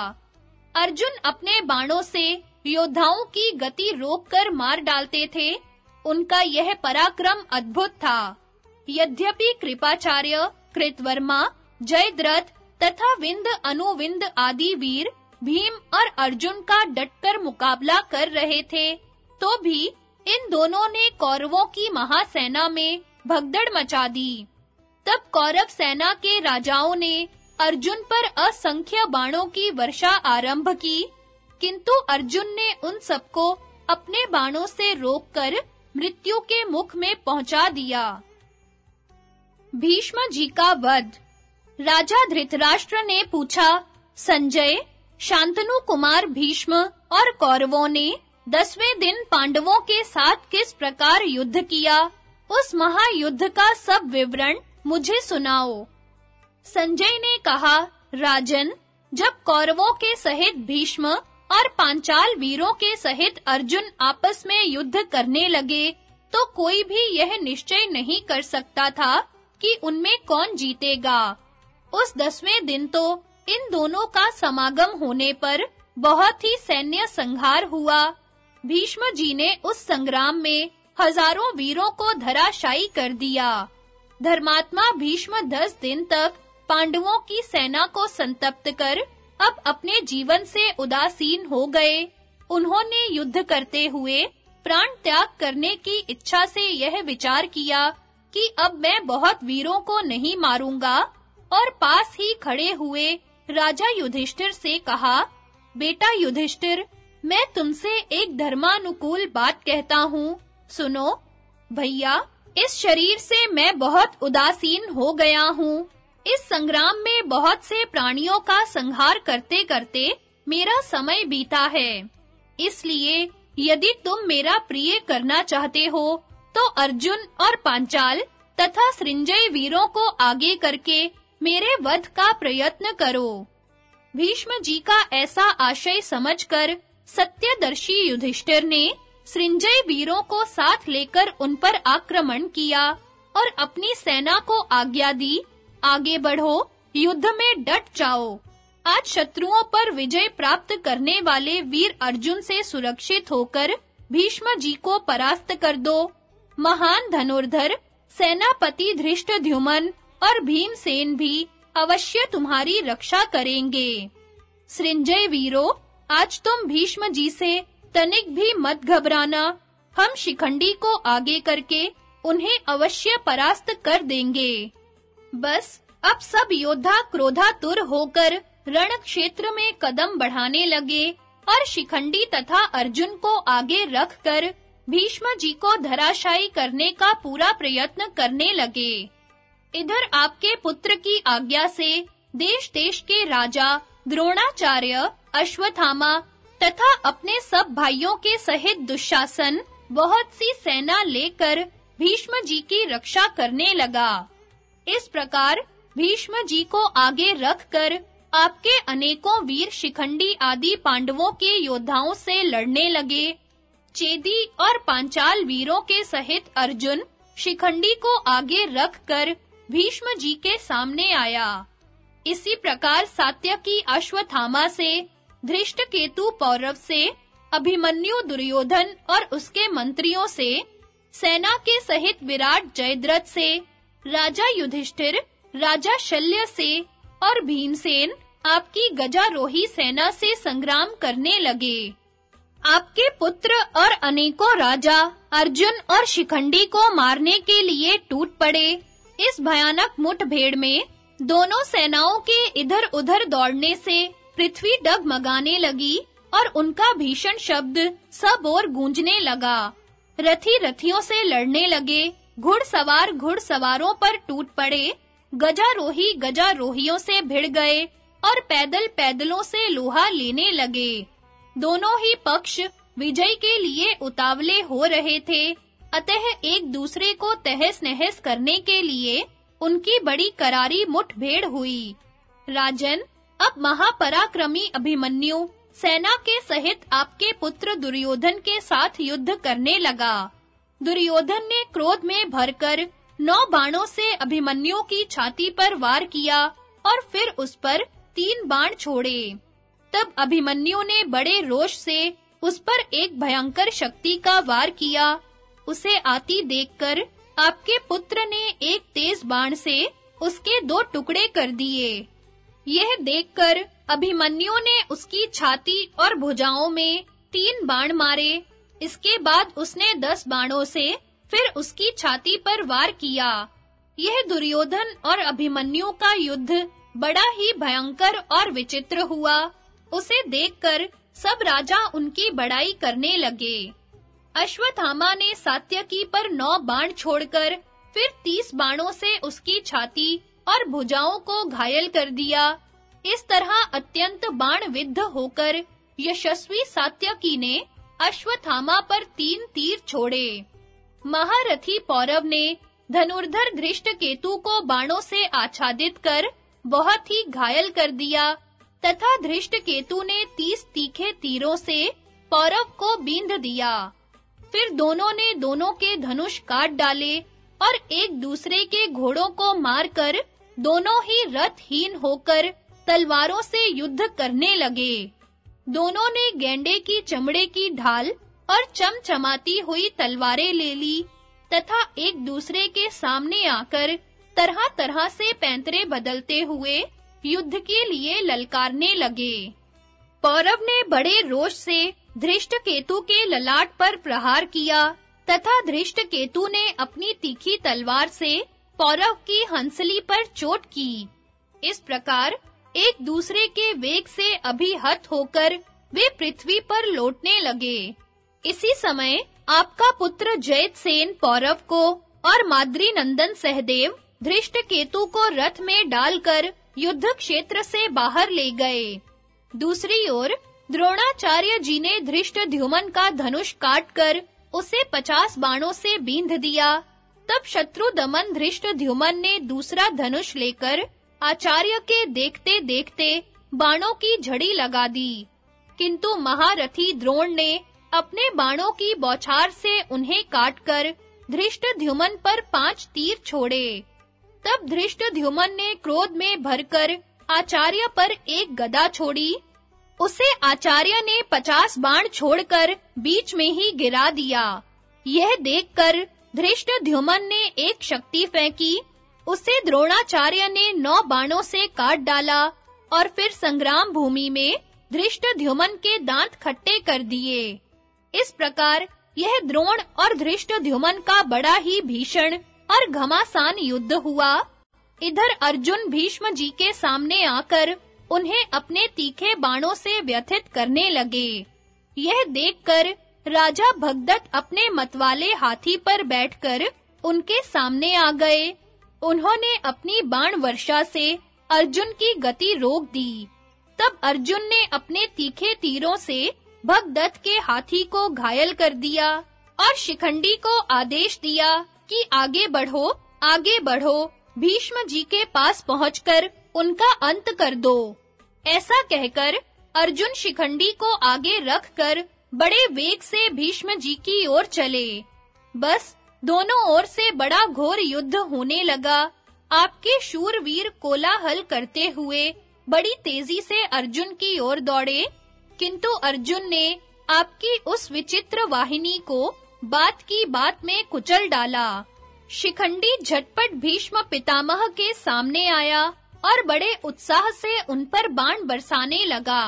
अर्जुन अपने बाणों से योद्धाओं की गति रोककर मार डालते थे। उनका यह पराक्रम अद्भुत था। यद्यपि कृपाचार्य, कृतवर्मा, जयद्रथ तथा विंद अनुविंद आदि वीर भीम और अर्जुन का डटकर मुकाबला कर रहे थे तो भी इन दोनों ने कौरवों की महासेना में भगदड़ मचा दी। तब कौरव सेना के राजाओं ने अर्जुन पर असंख्य बाणों की वर्षा आरंभ की, किंतु अर्जुन ने उन सबको अपने बाणों से रोककर मृत्यु के मुख में पहुँचा दिया। भीष्म जी का वध। राजा धृतराष्ट्र ने पूछा, संजय, शांतनु कुमार भीष्म और कौरवों ने दसवें दिन पांडवों के साथ किस प्रकार युद्ध किया? उस महायुद्ध का सब विवरण मुझे सुनाओ। संजय ने कहा, राजन, जब कौरवों के सहित भीष्म और पांचाल वीरों के सहित अर्जुन आपस में युद्ध करने लगे तो कोई भी यह निश्चय नहीं कर सकता था कि उनमें कौन जीतेगा। उस दसवें दिन तो इन दोनों का समागम होने पर बहुत ही सैन्य संहार हुआ। भीष्म जी ने उस संग्राम में हज़ारों वीरों को धराशायी कर दिया। धर्मात्मा भीष्म दस दिन तक पांडवों की सेना को संतप्त कर अब अपने जीवन से उदासीन हो गए। उन्होंने युद्ध करते हुए प्राण त्याग करने की इच्छा से यह विचार किया कि अब मैं बहुत वीरों को नहीं मारूँगा। और पास ही खड़े हुए राजा युधिष्ठिर से कहा, बेटा युधिष्ठिर, मैं तुमसे एक धर्मानुकूल बात कहता हूँ। सुनो, भैया, इस शरीर से मैं बहुत उदासीन हो गया हूँ। इस संग्राम में बहुत से प्राणियों का संहार करते-करते मेरा समय बीता है। इसलिए यदि तुम मेरा प्रिय करना चाहते हो तो अर्जुन और पांचाल तथा सृंजय वीरों को आगे करके मेरे वध का प्रयत्न करो। भीष्म जी का ऐसा आशय समझकर सत्यदर्शी युधिष्ठिर ने सृंजय वीरों को साथ लेकर उन पर आक्रमण किया और अपनी सेना को आज्ञा दी, आगे बढ़ो, युद्ध में डट जाओ। आज शत्रुओं पर विजय प्राप्त करने वाले वीर अर्जुन से सुरक्षित होकर भीष्म जी को परास्त कर दो। महान धनुर्धर, सेनापति धृष्टद्युमन और भीमसेन भी अवश्य तुम्हारी रक्षा करेंगे। सृंजय वीरो, आज तुम भीष्म जी से तनिक भी मत घबराना। हम शिखंडी को आगे करके उन्हें अवश्य परास्त कर देंगे। बस, अब सब योद्धा क्रोधातुर होकर रण क्षेत्र में कदम बढ़ाने लगे और शिखंडी तथा अर्जुन को आगे रखकर भीष्म जी को धराशायी करने का पूरा प्रयत्न करने लगे। इधर आपके पुत्र की आज्ञा से देश-देश के राजा द्रोणाचार्य, अश्वत्थामा तथा अपने सब भाइयों के सहित दुशासन, बहुत सी सेना लेकर भीष्म जी की रक्षा करने लगा। इस प्रकार भीष्म जी को आगे रखकर आपके अनेकों वीर शिखंडी आदि पांडवों के योद्धाओं से लड़ने लगे। चेदी और पांचाल वीरों के सहित अर्जुन शिखंडी को आगे रखकर भीष्म जी के सामने आया। इसी प्रकार सात्यकी अश्वत्थामा से, धृष्टकेतु पौरव से, अभिमन्यु दुर्योधन और उसके मंत्रियों से, सेना के सहित विराट जयद्रथ से, राजा युधिष्ठिर, राजा शल्य से और भीमसेन आपकी गजारोही सेना से संग्राम करने लगे। आपके पुत्र और अनेकों राजा, अर्जुन और शिखंडी को मारने के लिए टूट पड़े। इस भयानक मुठभेड़ में दोनों सेनाओं के इधर-उधर दौड़ने से पृथ्वी डगमगाने लगी और उनका भीषण शब्द सब ओर गूंजने लगा। रथी रथियों से लड़ने लगे, घुड़सवार घुड़सवारों पर टूट पड़े। गजारोही गजारोहियों से भिड़ गए और पैदल पैदलों से लोहा लेने लगे। दोनों ही पक्ष विजय के लिए उतावले हो रहे थे। अतः एक दूसरे को तहस-नहस करने के लिए उनकी बड़ी करारी मुठभेड़ हुई। राजन, अब महापराक्रमी अभिमन्यु, सेना के सहित आपके पुत्र दुर्योधन के साथ युद्ध करने लगा। दुर्योधन ने क्रोध में भरकर नौ बाणों से अभिमन्यु की छाती पर वार किया और फिर उस पर तीन बाण छोड़े। तब अभिमन्यु ने बड़े रोष से उस पर एक भयंकर शक्ति का वार किया। उसे आती देखकर आपके पुत्र ने एक तेज बाण से उसके दो टुकड़े कर दिए। यह देखकर अभिमन्यु ने उसकी छाती और भुजाओं में तीन बाण मारे। इसके बाद उसने दस बाणों से फिर उसकी छाती पर वार किया। यह दुर्योधन और अभिमन्यु का युद्ध बड़ा ही भयंकर और विचित्र हुआ। उसे देखकर सब राजा उनकी बड़ाई करने लगे। अश्वत्थामा ने सात्यकी पर नौ बाण छोड़कर फिर तीस बाणों से उसकी छाती और भुजाओं को घायल कर दिया। इस तरह अत्यंत बाण विद्ध होकर यशस्वी सात्यकी ने अश्वत्थामा पर तीन तीर छोड़े। महारथी पौरव ने धनुर्धर धृष्ट केतु को बाणों से आच्छादित कर बहुत ही घायल कर दिया। तथा धृष्ट केतु ने तीस तीखे तीरों से पौरव को बींध दिया। फिर दोनों ने दोनों के धनुष काट डाले और एक दूसरे के घोड़ों को मारकर दोनों ही रथहीन होकर तलवारों से युद्ध करने लगे। दोनों ने गेंडे की, चमड़े की ढाल और चमचमाती हुई तलवारें ले ली तथा एक दूसरे के सामने आकर तरह-तरह से पैंतरे बदलते हुए युद्ध के लिए ललकारने लगे। पौरव ने बड़े रोष से धृष्टकेतु के ललाट पर प्रहार किया, तथा धृष्टकेतु ने अपनी तीखी तलवार से पौरव की हंसली पर चोट की। इस प्रकार एक दूसरे के वेग से अभिहत होकर वे पृथ्वी पर लौटने लगे। इसी समय आपका पुत्र जयतसेन पौरव को और माद्री नंदन सहदेव धृष्ट केतु को रथ में डालकर युद्ध क्षेत्र से बाहर ले गए। दूसरी ओर, द्रोणाचार्य जी ने धृष्ट ध्युमन का धनुष काटकर उसे पचास बाणों से बींध दिया। तब शत्रु दमन धृष्ट ध्युमन ने दूसरा धनुष लेकर आचार्य के देखते-देखते बाणों की झड़ी लगा दी। किंतु महारथी द्रोण ने अपने बाणों की बौछार से उन्हें काटकर धृष्टद्युमन पर पाँच तीर छोड़े। तब धृष्टद्युमन ने क्रोध में भरकर आचार्य पर एक गदा छोड़ी। उसे आचार्य ने पचास बाण छोड़कर बीच में ही गिरा दिया। यह देखकर धृष्टद्युमन ने एक शक्ति फेंकी। उसे द्रोणाचार्य ने नौ बाणों से काट डाला और फिर संग्राम भूमि में धृष्टद्युमन के दांत खट्टे कर दिए। इस प्रकार यह द्रोण और धृष्टद्युमन का बड़ा ही भीषण और घमासान युद्ध हुआ। इधर अर्जुन भीष्म जी के सामने आकर उन्हें अपने तीखे बाणों से व्यथित करने लगे। यह देखकर राजा भगदत्त अपने मतवाले हाथी पर बैठकर उनके सामने आ गए। उन्होंने अपनी बाण वर्षा से अर्जुन की गति रोक दी। तब अर्जुन ने अपने तीखे तीरों से भगदत्त के हाथी को घायल कर दिया और शिखंडी को आदेश दिया कि आगे बढ़ो आगे बढ़ो, भीष्म जी के पास पहुंचकर उनका अंत कर दो। ऐसा कहकर अर्जुन शिखंडी को आगे रखकर बड़े वेग से भीष्म जी की ओर चले। बस दोनों ओर से बड़ा घोर युद्ध होने लगा। आपके शूरवीर कोलाहल करते हुए बड़ी तेज़ी से अर्जुन की ओर दौड़े, किंतु अर्जुन ने आपकी उस विचित्र वाहिनी को बात की बात में कुचल डाला। शिखंडी झटपट भीष्म पितामह के सामने आया और बड़े उत्साह से उन पर बाण बरसाने लगा।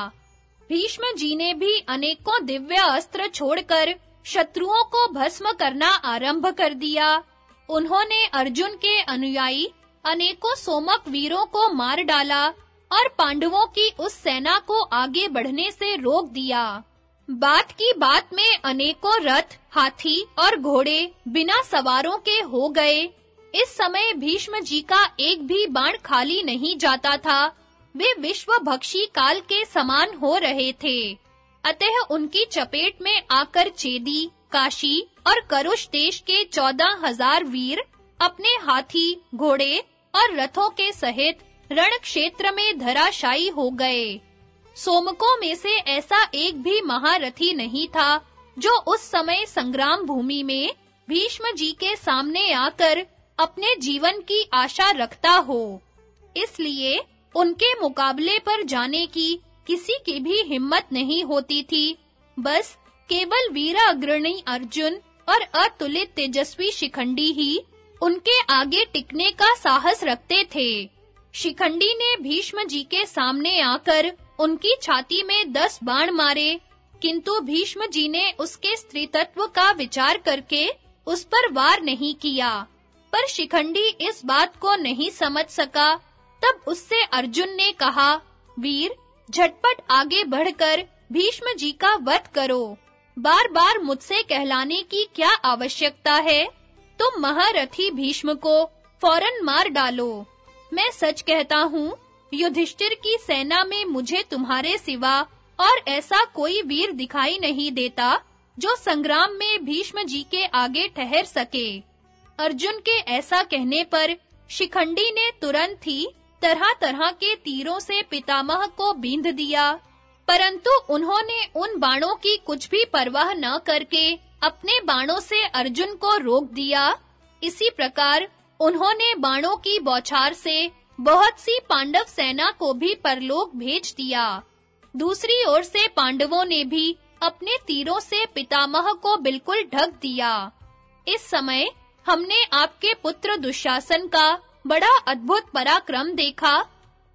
भीष्म जी ने भी अनेकों दिव्य अस्त्र छोड़कर शत्रुओं को भस्म करना आरंभ कर दिया। उन्होंने अर्जुन के अनुयायी अनेकों सोमक वीरों को मार डाला और पांडवों की उस सेना को आगे बढ़ने से रोक दिया। बात की बात में अनेकों रथ, हाथी और घोड़े बिना सवारों के हो गए। इस समय भीष्म जी का एक भी बाण खाली नहीं जाता था। वे विश्व भक्षी काल के समान हो रहे थे। अतः उनकी चपेट में आकर चेदी, काशी और करुष देश के चौदह हज़ार वीर अपने हाथी, घोड़े और रथों के सहित रण क्षेत्र में धराशायी हो गए। सोमकों में से ऐसा एक भी महारथी नहीं था, जो उस समय संग्राम भूमि में भीष्म जी के सामने आकर अपने जीवन की आशा रखता हो। इसलिए उनके मुकाबले पर जाने की किसी की भी हिम्मत नहीं होती थी। बस केवल वीर अग्रणी अर्जुन और अतुलित तेजस्वी शिखंडी ही उनके आगे टिकने का साहस रखते थे। शिखंडी ने भीष्म जी के सामने आकर उनकी छाती में दस बाण मारे, किंतु भीष्म जी ने उसके स्त्री तत्व का विचार करके उस पर वार नहीं किया। पर शिखंडी इस बात को नहीं समझ सका। तब उससे अर्जुन ने कहा, वीर, झटपट आगे बढ़कर भीष्म जी का वध करो। बार-बार मुझसे कहलाने की क्या आवश्यकता है? तुम महारथी भीष्म को फ़ौरन मार डालो। मैं सच कहता हूँ युधिष्ठिर की सेना में मुझे तुम्हारे सिवा और ऐसा कोई वीर दिखाई नहीं देता जो संग्राम में भीष्म जी के आगे ठहर सके। अर्जुन के ऐसा कहने पर शिखंडी ने तुरंत ही तरह-तरह के तीरों से पितामह को बींध दिया, परंतु उन्होंने उन बाणों की कुछ भी परवाह न करके अपने बाणों से अर्जुन को रोक दिया। इसी प्रकार उन्होंने बाणों की बौछार से बहुत सी पांडव सेना को भी परलोक भेज दिया। दूसरी ओर से पांडवों ने भी अपने तीरों से पितामह को बिल्कुल ढक दिया। इस समय हमने आपके पुत्र दुशासन का बड़ा अद्भुत पराक्रम देखा।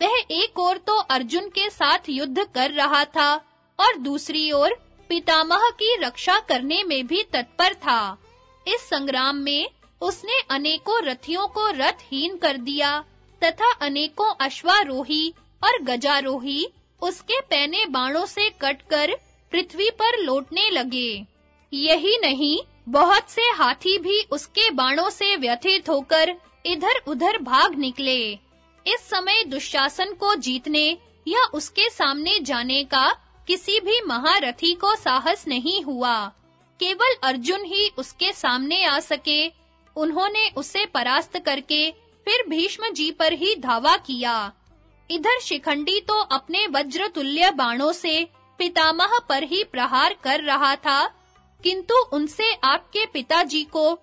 वह एक ओर तो अर्जुन के साथ युद्ध कर रहा था और दूसरी ओर पितामह की रक्षा करने में भी तत्पर था। इस संग्राम में उसने अनेकों रथियों को रथहीन कर दिया। तथा अनेकों अश्वारोही और गजारोही उसके पैने बाणों से कटकर पृथ्वी पर लौटने लगे। यही नहीं, बहुत से हाथी भी उसके बाणों से व्यथित होकर इधर-उधर भाग निकले। इस समय दुशासन को जीतने या उसके सामने जाने का किसी भी महारथी को साहस नहीं हुआ। केवल अर्जुन ही उसके सामने आ सके, उन्होंने उसे परास्त करके फिर भीष्म जी पर ही धावा किया। इधर शिखंडी तो अपने वज्र तुल्य बाणों से पितामह पर ही प्रहार कर रहा था, किंतु उनसे आपके पिताजी को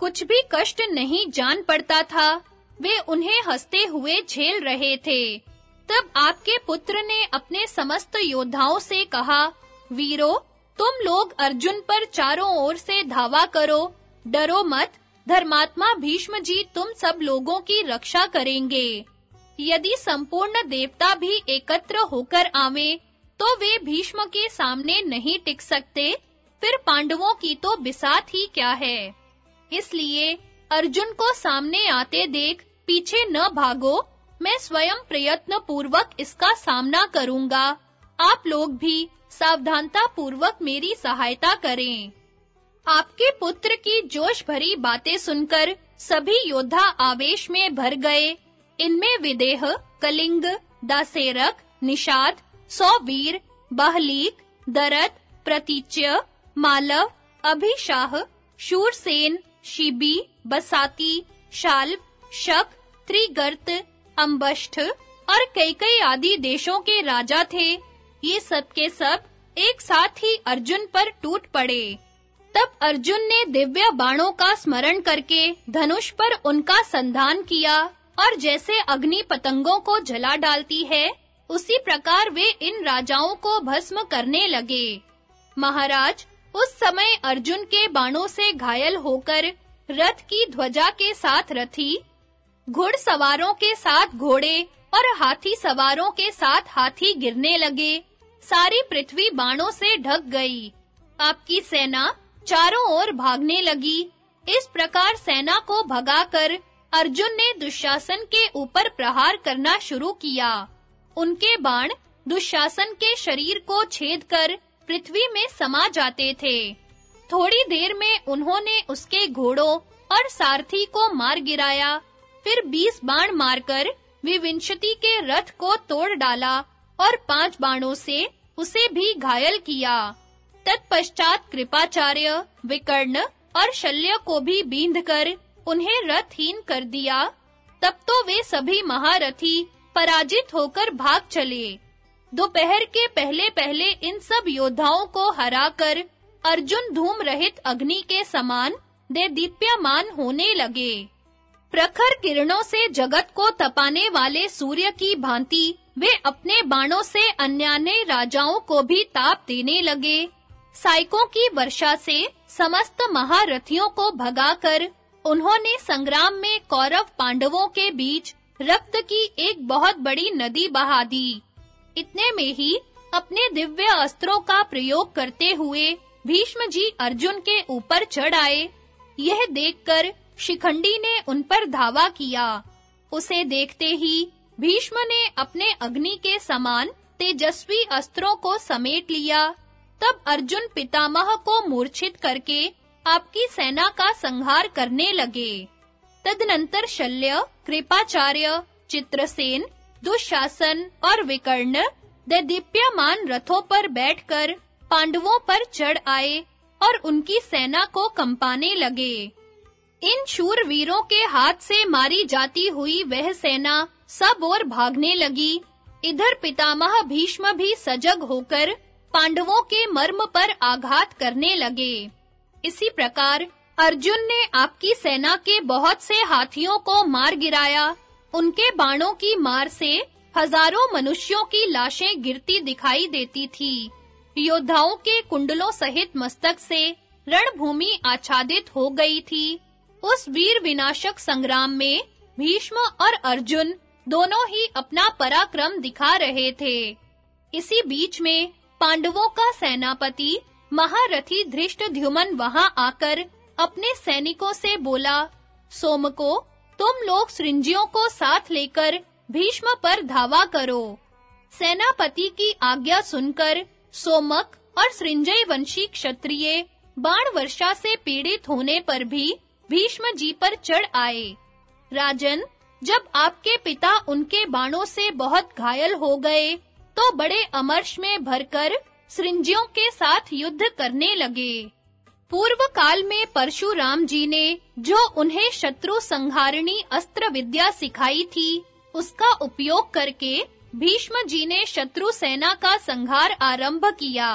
कुछ भी कष्ट नहीं जान पड़ता था। वे उन्हें हँसते हुए झेल रहे थे। तब आपके पुत्र ने अपने समस्त योद्धाओं से कहा, वीरो, तुम लोग अर्जुन पर चारों ओर से धावा करो, डरो मत धर्मात्मा भीष्म जी तुम सब लोगों की रक्षा करेंगे। यदि संपूर्ण देवता भी एकत्र होकर आवे तो वे भीष्म के सामने नहीं टिक सकते। फिर पांडवों की तो बिसात ही क्या है। इसलिए अर्जुन को सामने आते देख पीछे न भागो, मैं स्वयं प्रयत्न पूर्वक इसका सामना करूँगा। आप लोग भी सावधानता पूर्वक मेरी सहायता करें। आपके पुत्र की जोश भरी बातें सुनकर सभी योद्धा आवेश में भर गए। इनमें विदेह, कलिंग, दासेरक, निषाद, सौवीर, बहलीक दरत प्रतीच्य, मालव, अभिशाह, शूरसेन, शिबी, बसाती, शाल्व, शक, त्रिगर्त, अंबष्ठ और कई कई आदि देशों के राजा थे। ये सब के सब एक साथ ही अर्जुन पर टूट पड़े। तब अर्जुन ने दिव्य बाणों का स्मरण करके धनुष पर उनका संधान किया और जैसे अग्नि पतंगों को जला डालती है, उसी प्रकार वे इन राजाओं को भस्म करने लगे। महाराज, उस समय अर्जुन के बाणों से घायल होकर रथ की ध्वजा के साथ रथी घुड़सवारों के साथ घोड़े और हाथी सवारों के साथ हाथी गिरने लगे। सारी पृथ्वी बाणों से ढक गई। आपकी सेना चारों ओर भागने लगी। इस प्रकार सेना को भगाकर अर्जुन ने दुशासन के ऊपर प्रहार करना शुरू किया। उनके बाण दुशासन के शरीर को छेद कर पृथ्वी में समा जाते थे। थोड़ी देर में उन्होंने उसके घोड़ों और सारथी को मार गिराया। फिर बीस बाण मारकर विविंशति के रथ को तोड़ डाला और पाँच बाणों से उसे भी घायल किया। तत्पश्चात कृपाचार्य, विकर्ण और शल्य को भी बींधकर उन्हें रथहीन कर दिया। तब तो वे सभी महारथी पराजित होकर भाग चले। दोपहर के पहले-पहले इन सब योद्धाओं को हराकर अर्जुन धूम रहित अग्नि के समान दे दीप्यमान होने लगे। प्रखर किरणों से जगत को तपाने वाले सूर्य की भांति वे अपने बाणों से अन्यान्य राजाओं को भी ताप देने लगे। साइकों की वर्षा से समस्त महारथियों को भगाकर उन्होंने संग्राम में कौरव पांडवों के बीच रक्त की एक बहुत बड़ी नदी बहा दी। इतने में ही अपने दिव्य अस्त्रों का प्रयोग करते हुए भीष्म जी अर्जुन के ऊपर चढ़ आए। यह देखकर शिखंडी ने उन पर धावा किया। उसे देखते ही भीष्म ने अपने अग्नि के समान तेजस्वी अस्त्रों को समेट लिया। तब अर्जुन पितामह को मूर्छित करके आपकी सेना का संहार करने लगे। तदनंतर शल्य, कृपाचार्य, चित्रसेन, दुशासन और विकर्ण दीप्यमान रथों पर बैठकर पांडवों पर चढ़ आए और उनकी सेना को कंपाने लगे। इन शूर वीरों के हाथ से मारी जाती हुई वह सेना सब ओर भागने लगी। इधर पितामह भीष्म भी सजग होकर पांडवों के मर्म पर आघात करने लगे। इसी प्रकार अर्जुन ने आपकी सेना के बहुत से हाथियों को मार गिराया। उनके बाणों की मार से हज़ारों मनुष्यों की लाशें गिरती दिखाई देती थी। योद्धाओं के कुंडलों सहित मस्तक से रणभूमि आच्छादित हो गई थी। उस वीर विनाशक संग्राम में भीष्म और अर्जुन दोनों ही अपना पराक्रम दिखा रहे थे। इसी बीच में पांडवों का सेनापति महारथी धृष्टद्युम्न वहाँ आकर अपने सैनिकों से बोला, सोमको, तुम लोग सृंजियों को साथ लेकर भीष्म पर धावा करो। सेनापति की आज्ञा सुनकर सोमक और सृंजय वंशी क्षत्रिय बाण वर्षा से पीड़ित होने पर भी भीष्म जी पर चढ़ आए। राजन, जब आपके पिता उनके बाणों से बहुत घायल हो गए तो बड़े अमर्ष में भरकर सृंजियों के साथ युद्ध करने लगे। पूर्व काल में परशुराम जी ने जो उन्हें शत्रु संहारणी अस्त्र विद्या सिखाई थी, उसका उपयोग करके भीष्म जी ने शत्रु सेना का संहार आरंभ किया।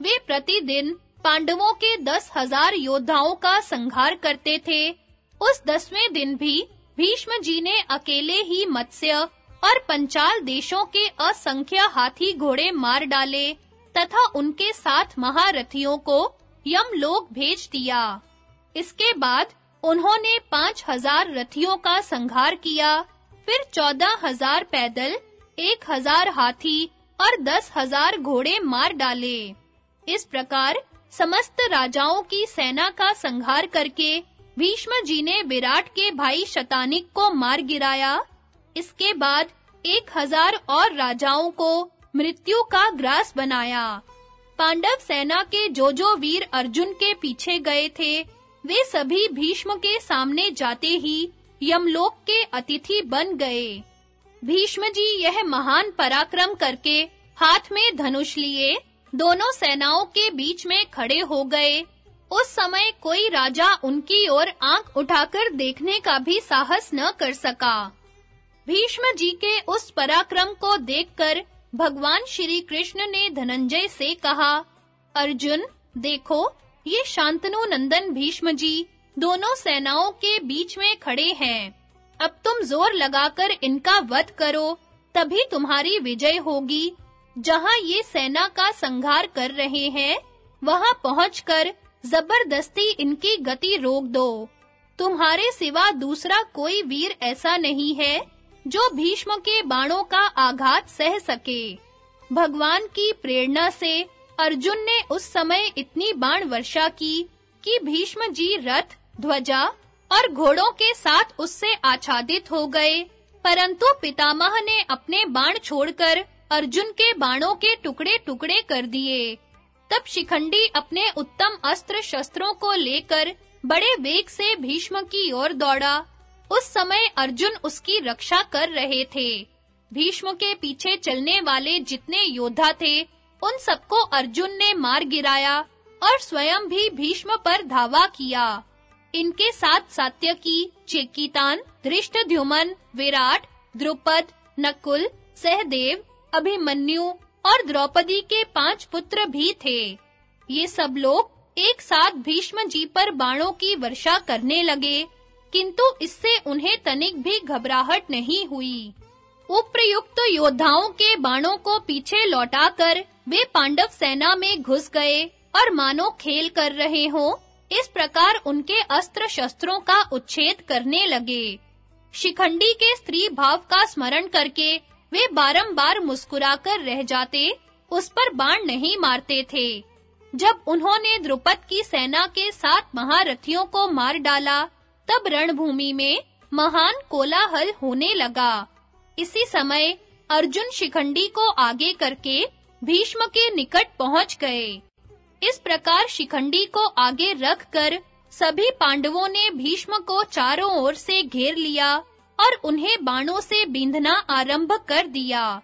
वे प्रतिदिन पांडवों के दस हज़ार योद्धाओं का संहार करते थे। उस दसवें दिन भी भीष्म जी ने अकेले ही मत्स्य और पंचाल देशों के असंख्य हाथी घोड़े मार डाले, तथा उनके साथ महारथियों को यमलोक भेज दिया। इसके बाद उन्होंने पाँच हज़ार रथियों का संहार किया, फिर चौदह हज़ार पैदल, एक हज़ार हाथी और दस हज़ार घोड़े मार डाले। इस प्रकार समस्त राजाओं की सेना का संहार करके भीष्म जी ने विराट के भाई शतानिक को मार गिराया इसके बाद एक हज़ार और राजाओं को मृत्यु का ग्रास बनाया। पांडव सेना के जो जो वीर अर्जुन के पीछे गए थे। वे सभी भीष्म के सामने जाते ही यमलोक के अतिथि बन गए। भीष्म जी यह महान पराक्रम करके हाथ में धनुष लिए दोनों सेनाओं के बीच में खड़े हो गए। उस समय कोई राजा उनकी ओर आँख उठाकर देखने का भी साहस न कर सका। भीष्म जी के उस पराक्रम को देखकर भगवान श्री कृष्ण ने धनंजय से कहा, अर्जुन, देखो, ये शांतनु नंदन भीष्म जी दोनों सेनाओं के बीच में खड़े हैं। अब तुम ज़ोर लगाकर इनका वध करो, तभी तुम्हारी विजय होगी। जहाँ ये सेना का संघार कर रहे हैं, वहाँ पहुंचकर ज़बरदस्ती इनकी गति रोक दो। तुम्हारे सिवा दूसरा कोई वीर ऐसा नहीं है। जो भीष्म के बाणों का आघात सह सके। भगवान की प्रेरणा से अर्जुन ने उस समय इतनी बाण वर्षा की कि भीष्म जी रथ, ध्वजा और घोड़ों के साथ उससे आच्छादित हो गए। परंतु पितामह ने अपने बाण छोड़कर अर्जुन के बाणों के टुकड़े-टुकड़े कर दिए। तब शिखंडी अपने उत्तम अस्त्र शस्त्रों को लेकर बड़े वेग से भीष्म की ओर दौड़ा। उस समय अर्जुन उसकी रक्षा कर रहे थे। भीष्म के पीछे चलने वाले जितने योद्धा थे, उन सबको अर्जुन ने मार गिराया और स्वयं भी भीष्म पर धावा किया। इनके साथ सात्यकी, चेकितान धृष्टद्युमन विराट, द्रुपद, नकुल, सहदेव, अभिमन्यु और द्रौपदी के पाँच पुत्र भी थे। ये सब लोग एक साथ भीष्म जी पर बाणों की वर्षा करने लगे किंतु इससे उन्हें तनिक भी घबराहट नहीं हुई। उपयुक्त योद्धाओं के बाणों को पीछे लौटाकर वे पांडव सेना में घुस गए और मानो खेल कर रहे हो, इस प्रकार उनके अस्त्र शस्त्रों का उच्छेद करने लगे। शिखंडी के स्त्री भाव का स्मरण करके वे बारंबार मुस्कुराकर रह जाते, उस पर बाण नहीं मारते थे। जब उन्होंने द्रुपद की सेना के सात महारथियों को मार डाला तब रणभूमि में महान कोलाहल होने लगा। इसी समय अर्जुन शिखंडी को आगे करके भीष्म के निकट पहुँच गए। इस प्रकार शिखंडी को आगे रखकर सभी पांडवों ने भीष्म को चारों ओर से घेर लिया और उन्हें बाणों से बींधना आरंभ कर दिया।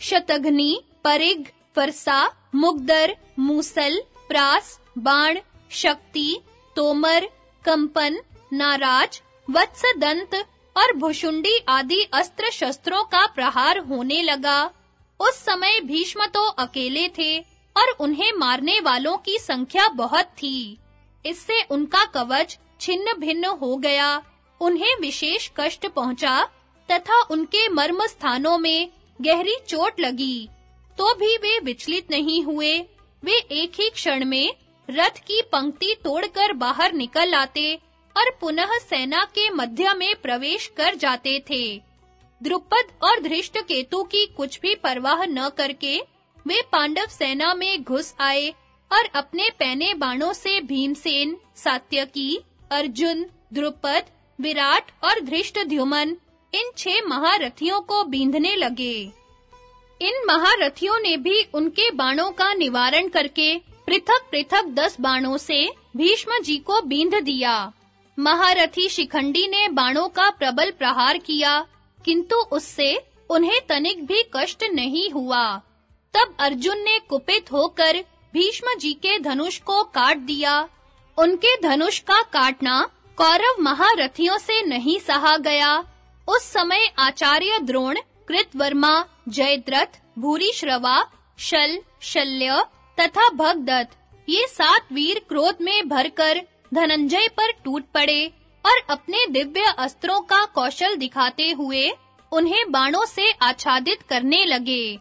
शतघ्नि परिग फरसा, मुगदर, मूसल, प्रास, बाण, शक्ति, तोमर, कंपन नाराज़, वत्सदंत और भुशुंडी आदि अस्त्र शस्त्रों का प्रहार होने लगा। उस समय भीष्म तो अकेले थे और उन्हें मारने वालों की संख्या बहुत थी। इससे उनका कवच छिन्न भिन्न हो गया। उन्हें विशेष कष्ट पहुँचा तथा उनके मर्म स्थानों में गहरी चोट लगी। तो भी वे विचलित नहीं हुए। वे एक ही क्षण में रथ की पंक्ति तोड़कर बाहर निकल आते और पुनः सेना के मध्य में प्रवेश कर जाते थे। द्रुपद और धृष्टकेतु की कुछ भी परवाह न करके वे पांडव सेना में घुस आए और अपने पैने बाणों से भीमसेन, सात्यकी, अर्जुन, द्रुपद, विराट और धृष्टद्युमन इन छह महारथियों को बींधने लगे। इन महारथियों ने भी उनके बाणों का निवारण करके पृथक-पृथक दस बाणों से भीष्म जी को बींध दिया। महारथी शिखंडी ने बाणों का प्रबल प्रहार किया, किंतु उससे उन्हें तनिक भी कष्ट नहीं हुआ। तब अर्जुन ने कुपित होकर भीष्म जी के धनुष को काट दिया। उनके धनुष का काटना कौरव महारथियों से नहीं सहा गया। उस समय आचार्य द्रोण, कृतवर्मा, जयद्रथ, भूरिश्रवा, शल, शल्य तथा भगदत्त, ये सात वीर क्रोध में भरकर धनंजय पर टूट पड़े और अपने दिव्य अस्त्रों का कौशल दिखाते हुए उन्हें बाणों से आच्छादित करने लगे।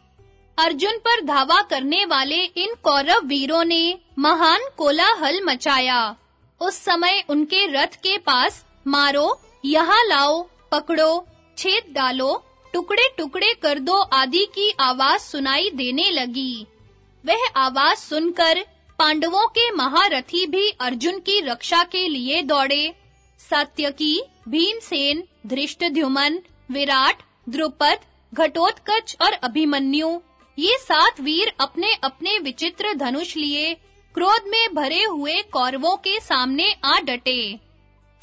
अर्जुन पर धावा करने वाले इन कौरव वीरों ने महान कोलाहल मचाया। उस समय उनके रथ के पास मारो, यहाँ लाओ, पकड़ो, छेद डालो, टुकड़े-टुकड़े कर दो आदि की आवाज़ सुनाई देने लगी। वह आवाज़ सुनकर पांडवों के महारथी भी अर्जुन की रक्षा के लिए दौड़े। सात्यकी, भीमसेन, धृष्टद्युमन, विराट, द्रुपद, घटोत्कच और अभिमन्यु, ये सात वीर अपने-अपने विचित्र धनुष लिए क्रोध में भरे हुए कौरवों के सामने आ डटे।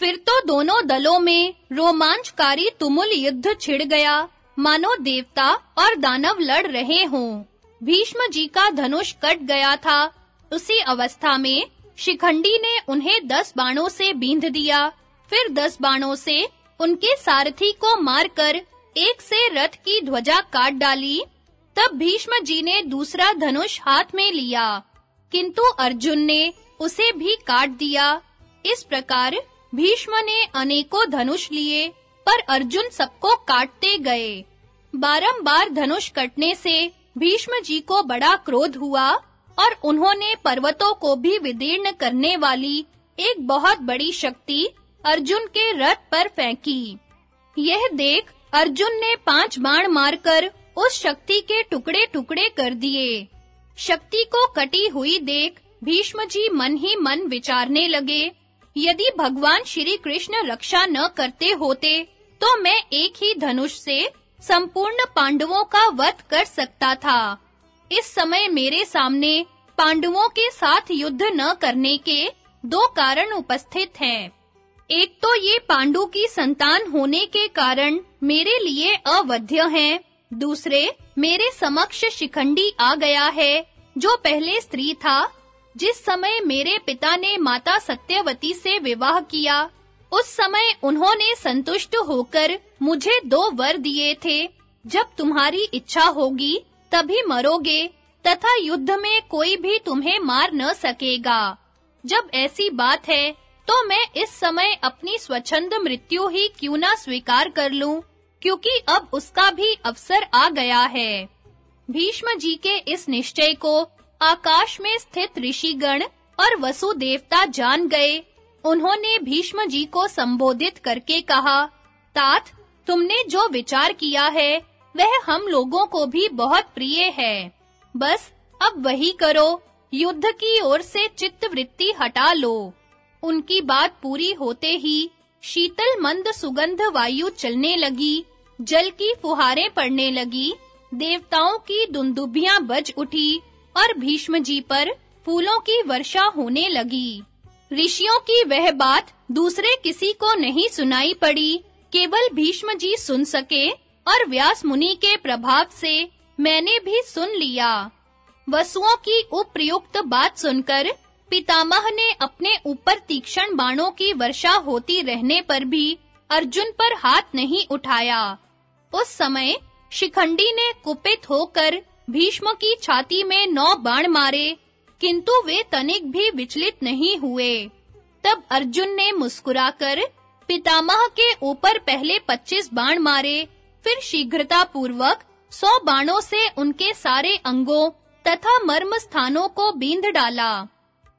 फिर तो दोनों दलों में रोमांचकारी तुमुल युद्ध छिड़ गया। मानो देवता और दानव लड़ रहे हों। भीष्म जी का धनुष कट गया था। उसी अवस्था में शिखंडी ने उन्हें दस बाणों से बींध दिया। फिर दस बाणों से उनके सारथी को मारकर एक से रथ की ध्वजा काट डाली। तब भीष्म जी ने दूसरा धनुष हाथ में लिया। किंतु अर्जुन ने उसे भी काट दिया। इस प्रकार भीष्म ने अनेकों धनुष लिए, पर अर्जुन सबको काटते गए। बारंबार धनुष कटने से भीष्म जी को बड़ा क्रोध हुआ। और उन्होंने पर्वतों को भी विदीर्ण करने वाली एक बहुत बड़ी शक्ति अर्जुन के रथ पर फेंकी। यह देख अर्जुन ने पाँच बाण मारकर उस शक्ति के टुकड़े-टुकड़े कर दिए। शक्ति को कटी हुई देख भीष्म जी मन ही मन विचारने लगे, यदि भगवान श्री कृष्ण रक्षा न करते होते तो मैं एक ही धनुष से संपूर्ण पांडवों का वध कर सकता था। इस समय मेरे सामने पांडवों के साथ युद्ध न करने के दो कारण उपस्थित हैं। एक तो ये पांडु की संतान होने के कारण मेरे लिए अवध्य हैं। दूसरे, मेरे समक्ष शिखंडी आ गया है, जो पहले स्त्री था, जिस समय मेरे पिता ने माता सत्यवती से विवाह किया, उस समय उन्होंने संतुष्ट होकर मुझे दो वर दिए थे। जब तुम्हारी इच्छा होगी तभी मरोगे, तथा युद्ध में कोई भी तुम्हें मार न सकेगा। जब ऐसी बात है तो मैं इस समय अपनी स्वच्छंद मृत्यु ही क्यों ना स्वीकार कर लूँ, क्योंकि अब उसका भी अवसर आ गया है। भीष्म जी के इस निश्चय को आकाश में स्थित ऋषिगण और वसु देवता जान गए। उन्होंने भीष्म जी को संबोधित करके कहा, तात, तुमने जो विचार किया है वह हम लोगों को भी बहुत प्रिय है। बस, अब वही करो। युद्ध की ओर से चित्त वृत्ति हटा लो। उनकी बात पूरी होते ही शीतल मंद सुगंध वायु चलने लगी, जल की फुहारें पड़ने लगी, देवताओं की दुंदुभियाँ बज उठी और भीष्म जी पर फूलों की वर्षा होने लगी। ऋषियों की वह बात दूसरे किसी को नहीं सुनाई पड़ी, केवल भीष्म जी सुन सके और व्यास मुनि के प्रभाव से मैंने भी सुन लिया। वसुओं की उपयुक्त बात सुनकर पितामह ने अपने ऊपर तीक्ष्ण बाणों की वर्षा होती रहने पर भी अर्जुन पर हाथ नहीं उठाया। उस समय शिखंडी ने कुपित होकर भीष्म की छाती में नौ बाण मारे, किंतु वे तनिक भी विचलित नहीं हुए। तब अर्जुन ने मुस्कुराकर पितामह के ऊपर पहले 25 बाण मारे फिर शीघ्रता पूर्वक सौ बाणों से उनके सारे अंगों तथा मर्म स्थानों को बींध डाला।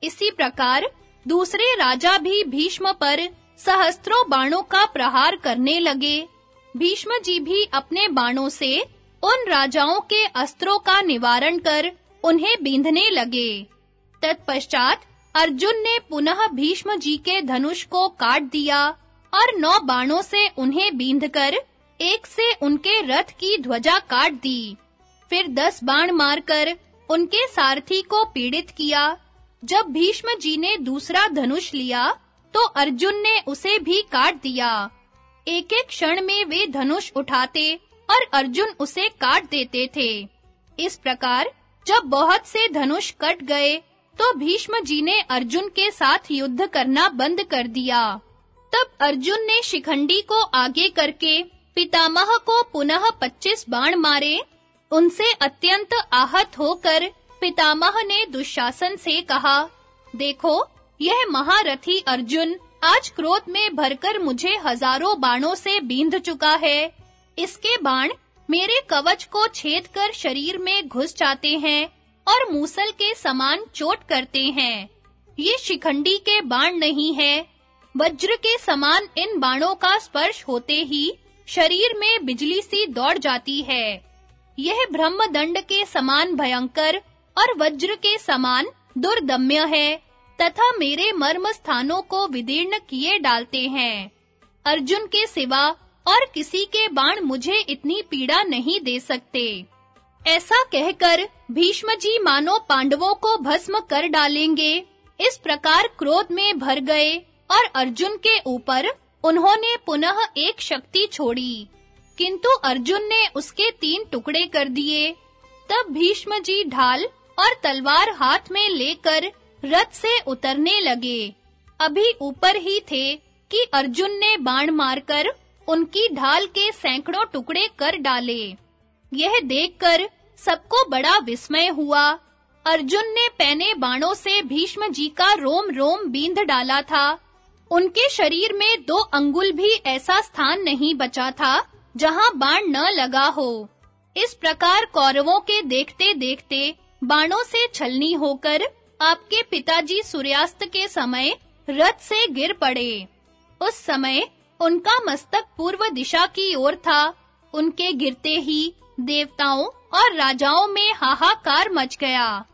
इसी प्रकार दूसरे राजा भी भीष्म पर सहस्त्रों बाणों का प्रहार करने लगे। भीष्म जी भी अपने बाणों से उन राजाओं के अस्त्रों का निवारण कर उन्हें बींधने लगे। तत्पश्चात अर्जुन ने पुनः भीष्म जी के धनुष को काट दिया और नौ बाणों से उन्हें बींधकर एक से उनके रथ की ध्वजा काट दी। फिर दस बाण मारकर उनके सारथी को पीड़ित किया। जब भीष्म जी ने दूसरा धनुष लिया तो अर्जुन ने उसे भी काट दिया। एक-एक क्षण में वे धनुष उठाते और अर्जुन उसे काट देते थे। इस प्रकार जब बहुत से धनुष कट गए तो भीष्म जी ने अर्जुन के साथ युद्ध करना बंद कर दिया। तब अर्जुन ने शिखंडी को आगे करके पितामह को पुनः 25 बाण मारे। उनसे अत्यंत आहत होकर पितामह ने दुशासन से कहा, देखो, यह महारथी अर्जुन, आज क्रोध में भरकर मुझे हज़ारों बाणों से बींध चुका है। इसके बाण मेरे कवच को छेद कर शरीर में घुस जाते हैं और मूसल के समान चोट करते हैं। ये शिखंडी के बाण नहीं है। वज्र के समान इन बाणों का स्पर्श होते ही शरीर में बिजली सी दौड़ जाती है। यह ब्रह्मदंड के समान भयंकर और वज्र के समान दुर्दम्य है, तथा मेरे मर्म स्थानों को विदीर्ण किए डालते हैं। अर्जुन के सिवा और किसी के बाण मुझे इतनी पीड़ा नहीं दे सकते। ऐसा कहकर भीष्म जी मानो पांडवों को भस्म कर डालेंगे। इस प्रकार क्रोध में भर गए और अर्जुन के ऊपर उन्होंने पुनः एक शक्ति छोड़ी। किंतु अर्जुन ने उसके तीन टुकड़े कर दिए। तब भीष्म जी ढाल और तलवार हाथ में लेकर रथ से उतरने लगे। अभी ऊपर ही थे कि अर्जुन ने बाण मारकर उनकी ढाल के सैकड़ों टुकड़े कर डाले। यह देखकर सबको बड़ा विस्मय हुआ। अर्जुन ने पैने बाणों से भीष्म जी का रोम रोम बींध डाला था। उनके शरीर में दो अंगुल भी ऐसा स्थान नहीं बचा था, जहाँ बाण न लगा हो। इस प्रकार कौरवों के देखते-देखते बाणों से छलनी होकर आपके पिताजी सूर्यास्त के समय रथ से गिर पड़े। उस समय उनका मस्तक पूर्व दिशा की ओर था। उनके गिरते ही देवताओं और राजाओं में हाहाकार मच गया।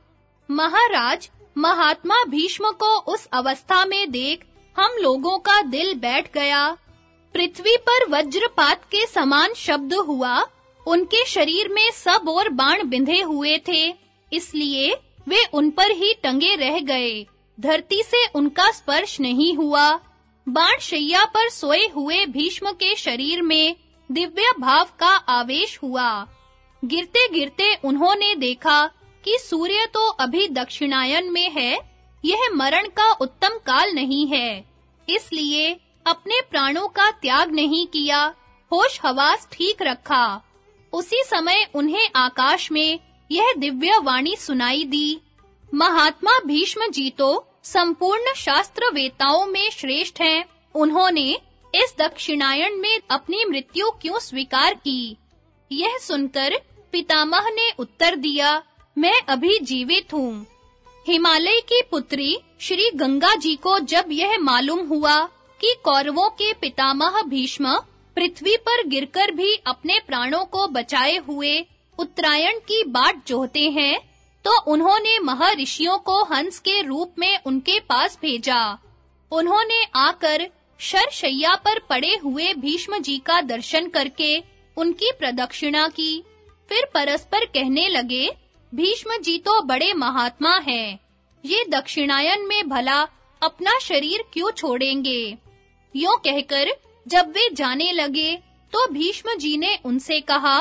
महाराज महात्मा भीष्म को उस अवस्था में देख हम लोगों का दिल बैठ गया। पृथ्वी पर वज्रपात के समान शब्द हुआ। उनके शरीर में सब और बाण बिंधे हुए थे, इसलिए वे उन पर ही टंगे रह गए। धरती से उनका स्पर्श नहीं हुआ। बाण शैया पर सोए हुए भीष्म के शरीर में दिव्य भाव का आवेश हुआ। गिरते-गिरते उन्होंने देखा कि सूर्य तो अभी दक्षिणायन में है यह मरण का उत्तम काल नहीं है। इसलिए अपने प्राणों का त्याग नहीं किया, होश हवास ठीक रखा। उसी समय उन्हें आकाश में यह दिव्य वाणी सुनाई दी। महात्मा भीष्म जी तो संपूर्ण शास्त्र वेताओं में श्रेष्ठ हैं। उन्होंने इस दक्षिणायन में अपनी मृत्यु क्यों स्वीकार की? यह सुनकर पितामह ने उत्तर दिया, मैं अभी जीवित हूँ। हिमालय की पुत्री श्री गंगा जी को जब यह मालूम हुआ कि कौरवों के पितामह भीष्म पृथ्वी पर गिरकर भी अपने प्राणों को बचाए हुए उत्तरायण की बाट जोहते हैं तो उन्होंने महर्षियों को हंस के रूप में उनके पास भेजा। उन्होंने आकर शरशैया पर पड़े हुए भीष्म जी का दर्शन करके उनकी प्रदक्षिणा की। फिर परस्पर कहने लगे भीष्म जी तो बड़े महात्मा हैं। ये दक्षिणायन में भला अपना शरीर क्यों छोड़ेंगे? यूँ कहकर जब वे जाने लगे तो भीष्म जी ने उनसे कहा,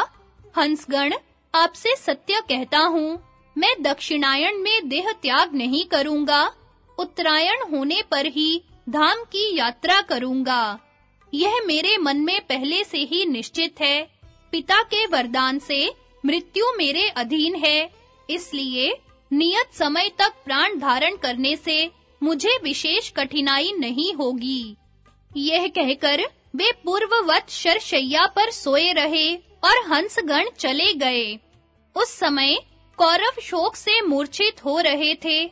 हंसगण, आपसे सत्य कहता हूँ, मैं दक्षिणायन में देह त्याग नहीं करूँगा। उत्तरायण होने पर ही धाम की यात्रा करूँगा। यह मेरे मन में पहले से ही निश्चित है। पिता के वरदान से मृत्यु मेरे अधीन है। इसलिए नियत समय तक प्राण धारण करने से मुझे विशेष कठिनाई नहीं होगी। यह कहकर वे पूर्ववत शरशैया पर सोए रहे और हंसगण चले गए। उस समय कौरव शोक से मूर्छित हो रहे थे।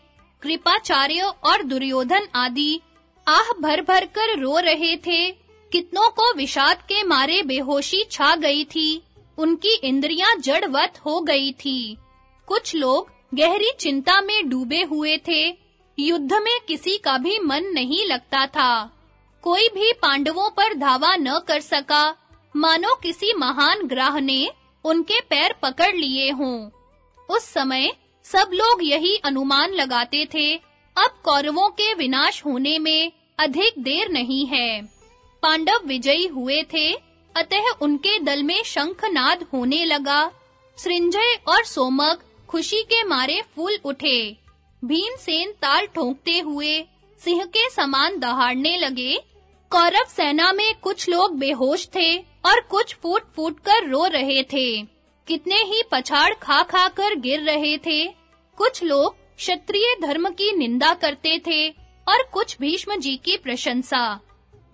कृपाचार्य और दुर्योधन आदि आह भर-भर कर रो रहे थे। कितनों को विषाद के मारे बेहोशी छा गई थी। उनकी इंद्रियाँ जड़वत हो गई थी। कुछ लोग गहरी चिंता में डूबे हुए थे। युद्ध में किसी का भी मन नहीं लगता था। कोई भी पांडवों पर धावा न कर सका। मानो किसी महान ग्राह ने उनके पैर पकड़ लिए हों। उस समय सब लोग यही अनुमान लगाते थे, अब कौरवों के विनाश होने में अधिक देर नहीं है। पांडव विजयी हुए थे, अतः उनके दल में शंखनाद होने लगा। सृंजय और सोमक खुशी के मारे फूल उठे। भीमसेन ताल ठोंकते हुए सिंह के समान दहाड़ने लगे। कौरव सेना में कुछ लोग बेहोश थे और कुछ फूट-फूट कर रो रहे थे। कितने ही पछाड़ खा-खा कर गिर रहे थे। कुछ लोग क्षत्रिय धर्म की निंदा करते थे और कुछ भीष्म जी की प्रशंसा।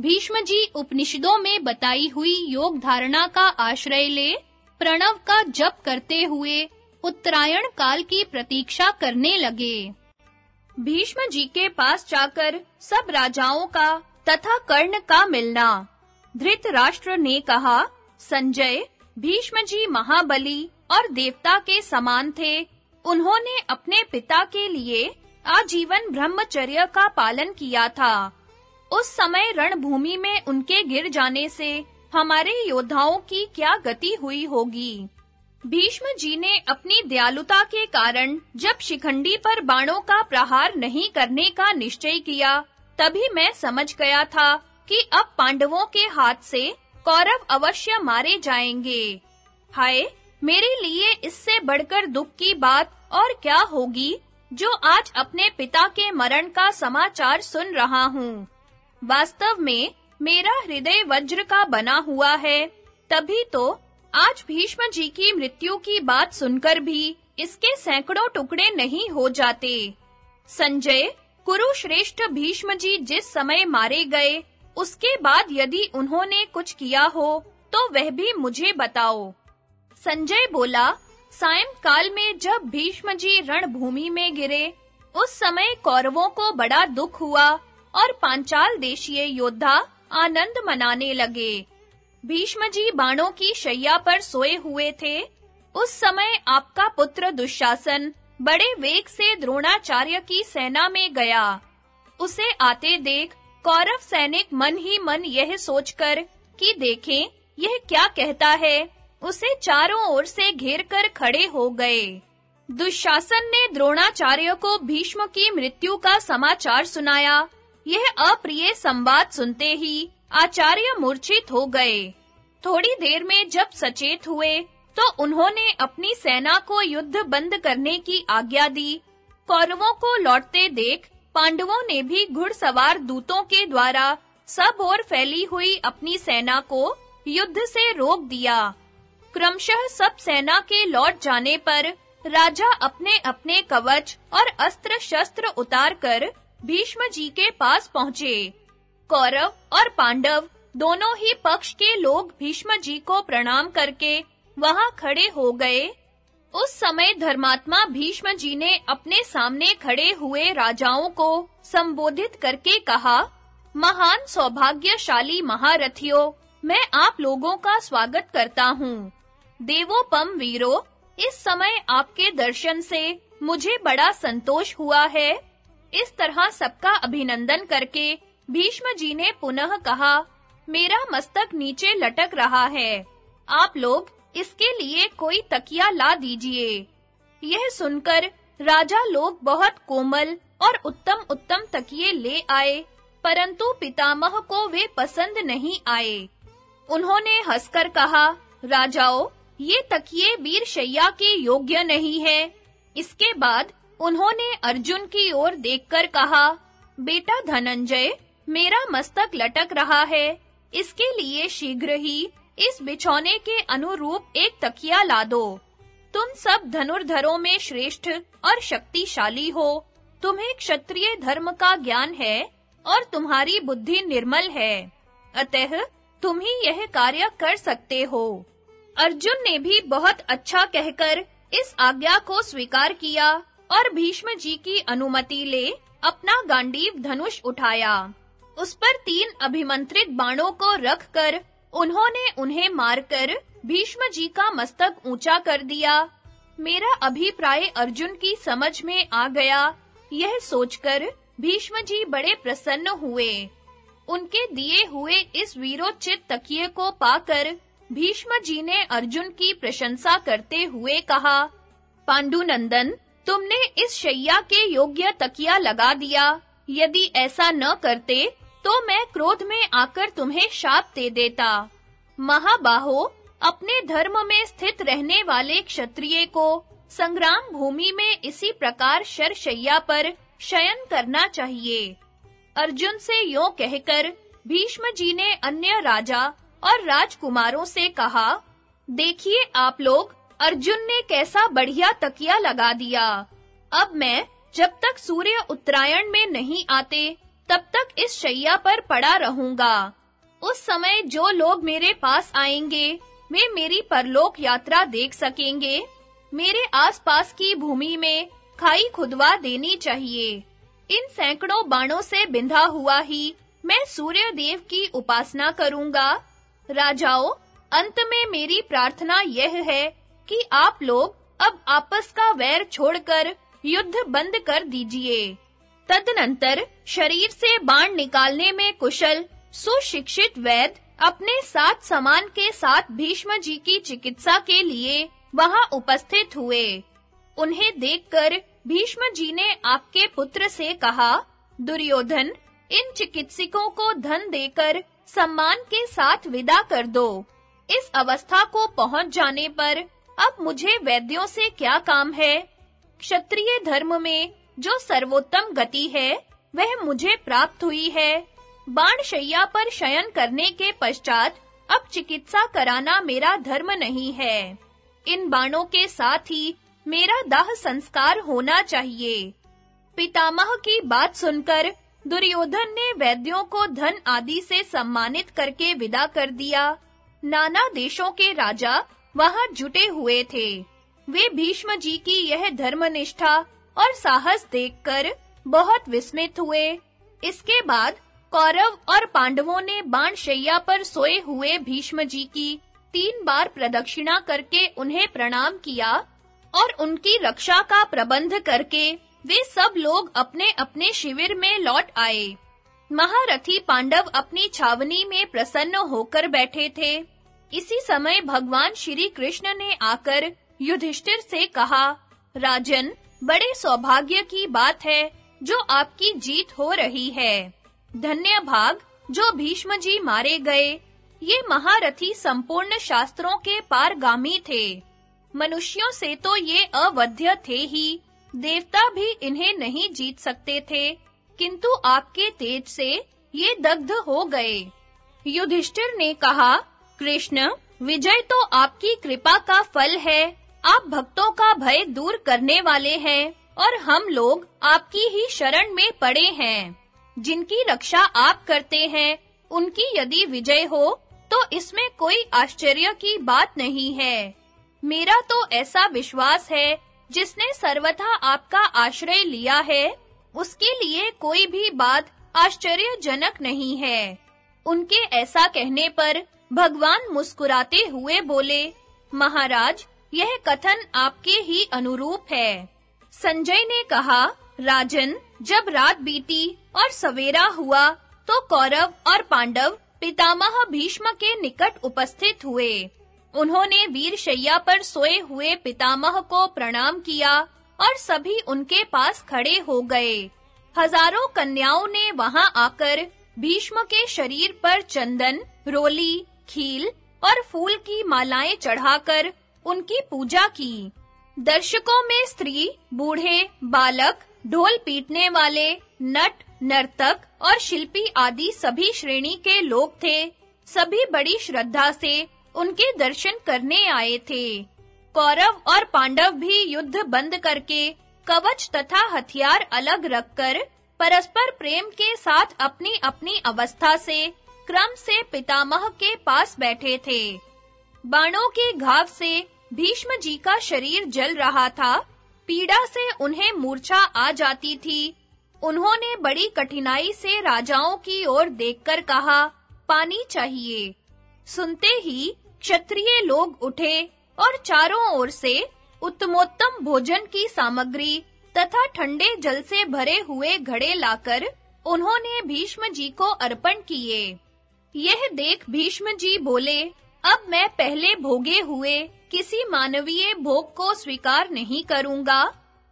भीष्म जी उपनिषदों में बताई हुई योग धारणा का आश्रय ले, प्रणव का जप करते हुए उत्तरायण काल की प्रतीक्षा करने लगे। भीष्म जी के पास जाकर सब राजाओं का तथा कर्ण का मिलना। धृतराष्ट्र ने कहा, संजय, भीष्म जी महाबली और देवता के समान थे। उन्होंने अपने पिता के लिए आजीवन ब्रह्मचर्य का पालन किया था। उस समय रणभूमि में उनके गिर जाने से हमारे योद्धाओं की क्या गति हुई होगी? भीष्म जी ने अपनी दयालुता के कारण जब शिखंडी पर बाणों का प्रहार नहीं करने का निश्चय किया, तभी मैं समझ गया था कि अब पांडवों के हाथ से कौरव अवश्य मारे जाएँगे। हाय, मेरे लिए इससे बढ़कर दुख की बात और क्या होगी, जो आज अपने पिता के मरण का समाचार सुन रहा हूँ। वास्तव में मेरा हृदय वज्र का बना हुआ है, तभी तो आज भीष्म जी की मृत्यु की बात सुनकर भी इसके सैकड़ों टुकड़े नहीं हो जाते। संजय, कुरुश्रेष्ठ भीष्म जी जिस समय मारे गए, उसके बाद यदि उन्होंने कुछ किया हो तो वह भी मुझे बताओ। संजय बोला, सायंकाल में जब भीष्म जी रणभूमि में गिरे, उस समय कौरवों को बड़ा दुख हुआ और पांचाल देशीय योद्धा आनंद मनाने लगे। भीष्म जी बाणों की शैया पर सोए हुए थे। उस समय आपका पुत्र दुशासन बड़े वेग से द्रोणाचार्य की सेना में गया। उसे आते देख कौरव सैनिक मन ही मन यह सोचकर कि देखें, यह क्या कहता है? उसे चारों ओर से घेरकर खड़े हो गए। दुशासन ने द्रोणाचार्य को भीष्म की मृत्यु का समाचार सुनाया। यह अप्रिय संवाद सुनते ही आचार्य मूर्छित हो गए। थोड़ी देर में जब सचेत हुए तो उन्होंने अपनी सेना को युद्ध बंद करने की आज्ञा दी। कौरवों को लौटते देख पांडवों ने भी घुड़सवार दूतों के द्वारा सब ओर फैली हुई अपनी सेना को युद्ध से रोक दिया। क्रमशः सब सेना के लौट जाने पर राजा अपने-अपने कवच और अस्त्र-शस्त्र उतारकर भीष्म जी के पास पहुँचे। कौरव और पांडव दोनों ही पक्ष के लोग भीष्म जी को प्रणाम करके वहाँ खड़े हो गए। उस समय धर्मात्मा भीष्म जी ने अपने सामने खड़े हुए राजाओं को संबोधित करके कहा, महान सौभाग्यशाली महारथियों, मैं आप लोगों का स्वागत करता हूँ। देवोपम वीरो, इस समय आपके दर्शन से मुझे बड़ा संतोष हुआ है। इस तरह सबका अभिनंदन करके भीष्म जी ने पुनः कहा, मेरा मस्तक नीचे लटक रहा है। आप लोग इसके लिए कोई तकिया ला दीजिए। यह सुनकर राजा लोग बहुत कोमल और उत्तम-उत्तम तकिए ले आए, परंतु पितामह को वे पसंद नहीं आए। उन्होंने हंसकर कहा, राजाओं, ये तकिए वीर शैया के योग्य नहीं है। इसके बाद उन्होंने अर्जुन की ओर देखकर कहा, बेटा धनंजय मेरा मस्तक लटक रहा है। इसके लिए शीघ्र ही इस बिछौने के अनुरूप एक तकिया ला दो। तुम सब धनुर्धरों में श्रेष्ठ और शक्तिशाली हो। तुम्हें क्षत्रिय धर्म का ज्ञान है और तुम्हारी बुद्धि निर्मल है। अतः तुम ही यह कार्य कर सकते हो। अर्जुन ने भी बहुत अच्छा कहकर इस आज्ञा को स्वीकार किया और भीष्म जी की अनुमति ले अपना गांडीव धनुष उठाया। उस पर तीन अभिमंत्रित बाणों को रखकर उन्होंने उन्हें मारकर भीष्म जी का मस्तक ऊँचा कर दिया। मेरा अभिप्राय अर्जुन की समझ में आ गया। यह सोचकर भीष्म जी बड़े प्रसन्न हुए। उनके दिए हुए इस वीरोचित तकिए को पाकर भीष्म जी ने अर्जुन की प्रशंसा करते हुए कहा, पांडुनंदन, तुमने इस शैया के योग्य तकिया लगा दिया। यदि ऐसा न करते तो मैं क्रोध में आकर तुम्हें शाप दे देता। महाबाहो, अपने धर्म में स्थित रहने वाले क्षत्रिय को संग्राम भूमि में इसी प्रकार शरशैया पर शयन करना चाहिए। अर्जुन से यो कहकर भीष्म जी ने अन्य राजा और राजकुमारों से कहा, देखिए आप लोग, अर्जुन ने कैसा बढ़िया तकिया लगा दिया। अब मैं जब तक सूर्य उत्तरायण में नहीं आते तब तक इस शैया पर पड़ा रहूँगा। उस समय जो लोग मेरे पास आएँगे, वे मेरी परलोक यात्रा देख सकेंगे। मेरे आसपास की भूमि में खाई खुदवा देनी चाहिए। इन सैकड़ों बाणों से बिंधा हुआ ही मैं सूर्य देव की उपासना करूँगा। राजाओं, अंत में मेरी प्रार्थना यह है कि आप लोग अब आपस का वैर छोड़कर युद्ध बंद कर दीजिए। तदनंतर शरीर से बाण निकालने में कुशल, सुशिक्षित वैद्य अपने साथ समान के साथ भीष्म जी की चिकित्सा के लिए वहाँ उपस्थित हुए। उन्हें देखकर भीष्म जी ने आपके पुत्र से कहा, दुर्योधन, इन चिकित्सकों को धन देकर सम्मान के साथ विदा कर दो। इस अवस्था को पहुँच जाने पर अब मुझे वैद्यों से क्या काम है? क्षत्रिय धर्म में जो सर्वोत्तम गति है, वह मुझे प्राप्त हुई है। बाण शैया पर शयन करने के पश्चात अब चिकित्सा कराना मेरा धर्म नहीं है। इन बाणों के साथ ही मेरा दाह संस्कार होना चाहिए। पितामह की बात सुनकर दुर्योधन ने वैद्यों को धन आदि से सम्मानित करके विदा कर दिया। नाना देशों के राजा वहाँ जुटे हुए थे। वे भीष्म जी की यह धर्मनिष्ठा और साहस देखकर बहुत विस्मित हुए। इसके बाद कौरव और पांडवों ने बाण शैया पर सोए हुए भीष्म जी की तीन बार प्रदक्षिणा करके उन्हें प्रणाम किया और उनकी रक्षा का प्रबंध करके वे सब लोग अपने-अपने शिविर में लौट आए। महारथी पांडव अपनी छावनी में प्रसन्न होकर बैठे थे। इसी समय भगवान श्री कृष्ण ने आकर युधिष्ठिर से कहा, राजन बड़े सौभाग्य की बात है जो आपकी जीत हो रही है। धन्य भाग, जो भीष्म जी मारे गए। ये महारथी संपूर्ण शास्त्रों के पारगामी थे। मनुष्यों से तो ये अवध्य थे ही। देवता भी इन्हें नहीं जीत सकते थे, किंतु आपके तेज से ये दग्ध हो गए। युधिष्ठिर ने कहा, कृष्ण, विजय तो आपकी कृपा का फल है। आप भक्तों का भय दूर करने वाले हैं और हम लोग आपकी ही शरण में पड़े हैं। जिनकी रक्षा आप करते हैं, उनकी यदि विजय हो तो इसमें कोई आश्चर्य की बात नहीं है। मेरा तो ऐसा विश्वास है, जिसने सर्वथा आपका आश्रय लिया है, उसके लिए कोई भी बात आश्चर्यजनक नहीं है। उनके ऐसा कहने पर भगवान मुस्कुराते हुए बोले, महाराज यह कथन आपके ही अनुरूप है। संजय ने कहा, राजन, जब रात बीती और सवेरा हुआ तो कौरव और पांडव पितामह भीष्म के निकट उपस्थित हुए। उन्होंने वीर शैया पर सोए हुए पितामह को प्रणाम किया और सभी उनके पास खड़े हो गए। हज़ारों कन्याओं ने वहाँ आकर भीष्म के शरीर पर चंदन, रोली, खील और फूल की मालाएँ चढ़ाकर उनकी पूजा की। दर्शकों में स्त्री, बूढ़े, बालक, ढोल पीटने वाले, नट, नर्तक और शिल्पी आदि सभी श्रेणी के लोग थे। सभी बड़ी श्रद्धा से उनके दर्शन करने आए थे। कौरव और पांडव भी युद्ध बंद करके कवच तथा हथियार अलग रखकर परस्पर प्रेम के साथ अपनी-अपनी अवस्था से, क्रम से पितामह के पास बैठे थे। बाणों के घाव से भीष्म जी का शरीर जल रहा था। पीड़ा से उन्हें मूर्छा आ जाती थी। उन्होंने बड़ी कठिनाई से राजाओं की ओर देखकर कहा, पानी चाहिए। सुनते ही क्षत्रिय लोग उठे और चारों ओर से उत्तमोत्तम भोजन की सामग्री तथा ठंडे जल से भरे हुए घड़े लाकर उन्होंने भीष्म जी को अर्पण किए। यह देख भीष्म जी बोले, अब मैं पहले भोगे हुए किसी मानवीय भोग को स्वीकार नहीं करूँगा,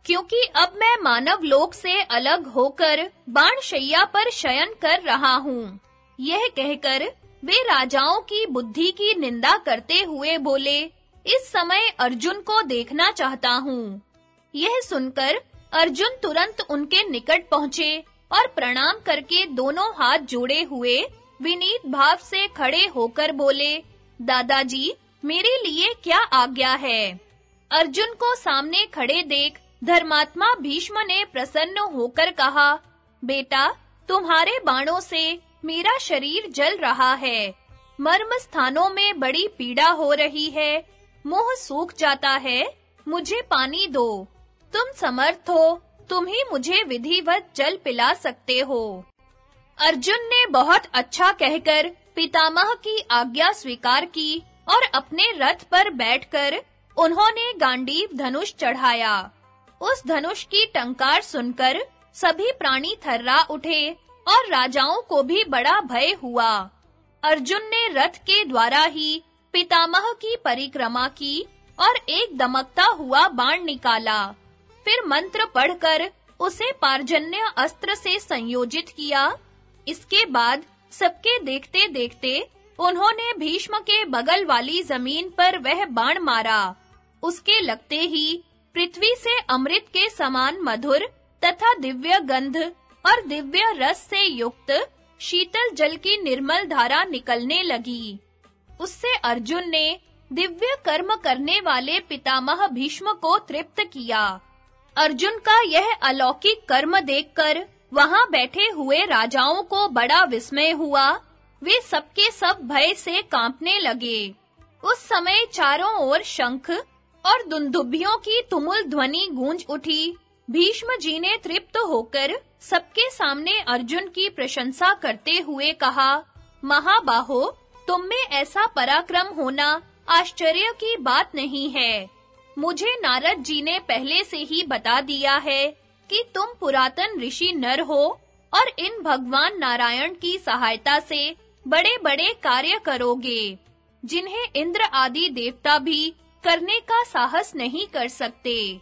क्योंकि अब मैं मानव लोक से अलग होकर बाण शैया पर शयन कर रहा हूँ। यह कहकर वे राजाओं की बुद्धि की निंदा करते हुए बोले, इस समय अर्जुन को देखना चाहता हूँ। यह सुनकर अर्जुन तुरंत उनके निकट पहुँचे और प्रणाम करके दोनों हाथ जोड़े हुए विनीत भाव से खड़े होकर बोले, दादाजी मेरे लिए क्या आज्ञा है? अर्जुन को सामने खड़े देख धर्मात्मा भीष्म ने प्रसन्न होकर कहा, बेटा, तुम्हारे बाणों से मेरा शरीर जल रहा है। मर्म स्थानों में बड़ी पीड़ा हो रही है। मुँह सूख जाता है। मुझे पानी दो। तुम समर्थ हो। तुम ही मुझे विधिवत जल पिला सकते हो। अर्जुन ने बहुत अच्छा कहकर पितामह की आज्ञा स्वीकार की। और अपने रथ पर बैठकर उन्होंने गांडीव धनुष चढ़ाया। उस धनुष की टंकार सुनकर सभी प्राणी थर्रा उठे और राजाओं को भी बड़ा भय हुआ। अर्जुन ने रथ के द्वारा ही पितामह की परिक्रमा की और एक दमकता हुआ बाण निकाला। फिर मंत्र पढ़कर उसे पारजन्य अस्त्र से संयोजित किया। इसके बाद सबके देखते-देखते उन्होंने भीष्म के बगल वाली ज़मीन पर वह बाण मारा। उसके लगते ही पृथ्वी से अमृत के समान मधुर तथा दिव्य गंध और दिव्य रस से युक्त शीतल जल की निर्मल धारा निकलने लगी। उससे अर्जुन ने दिव्य कर्म करने वाले पितामह भीष्म को तृप्त किया। अर्जुन का यह अलौकिक कर्म देखकर वहाँ बैठे हुए राजाओं को बड़ा विस्मय हुआ। वे सबके सब भय से कांपने लगे। उस समय चारों ओर शंख और दुंदुभियों की तुमुल ध्वनि गूंज उठी। भीष्म जी ने तृप्त होकर सबके सामने अर्जुन की प्रशंसा करते हुए कहा, महाबाहो, तुम में ऐसा पराक्रम होना आश्चर्य की बात नहीं है। मुझे नारद जी ने पहले से ही बता दिया है कि तुम पुरातन ऋषि नर हो और इन भगवान नारायण की सहायता से बड़े-बड़े कार्य करोगे, जिन्हें इंद्र आदि देवता भी करने का साहस नहीं कर सकते।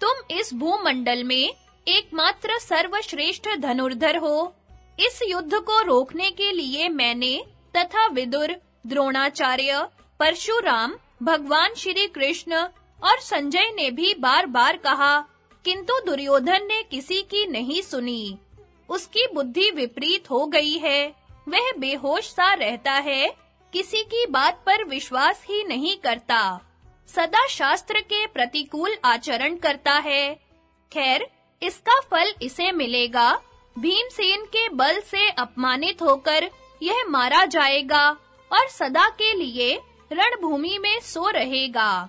तुम इस भूमंडल में एकमात्र सर्वश्रेष्ठ धनुर्धर हो। इस युद्ध को रोकने के लिए मैंने तथा विदुर, द्रोणाचार्य, परशुराम, भगवान श्री कृष्ण और संजय ने भी बार-बार कहा, किंतु दुर्योधन ने किसी की नहीं सुनी। उसकी बुद्धि विपरीत हो गई है। वह बेहोश सा रहता है, किसी की बात पर विश्वास ही नहीं करता। सदा शास्त्र के प्रतिकूल आचरण करता है। खैर, इसका फल इसे मिलेगा। भीमसेन के बल से अपमानित होकर यह मारा जाएगा और सदा के लिए रणभूमि में सो रहेगा।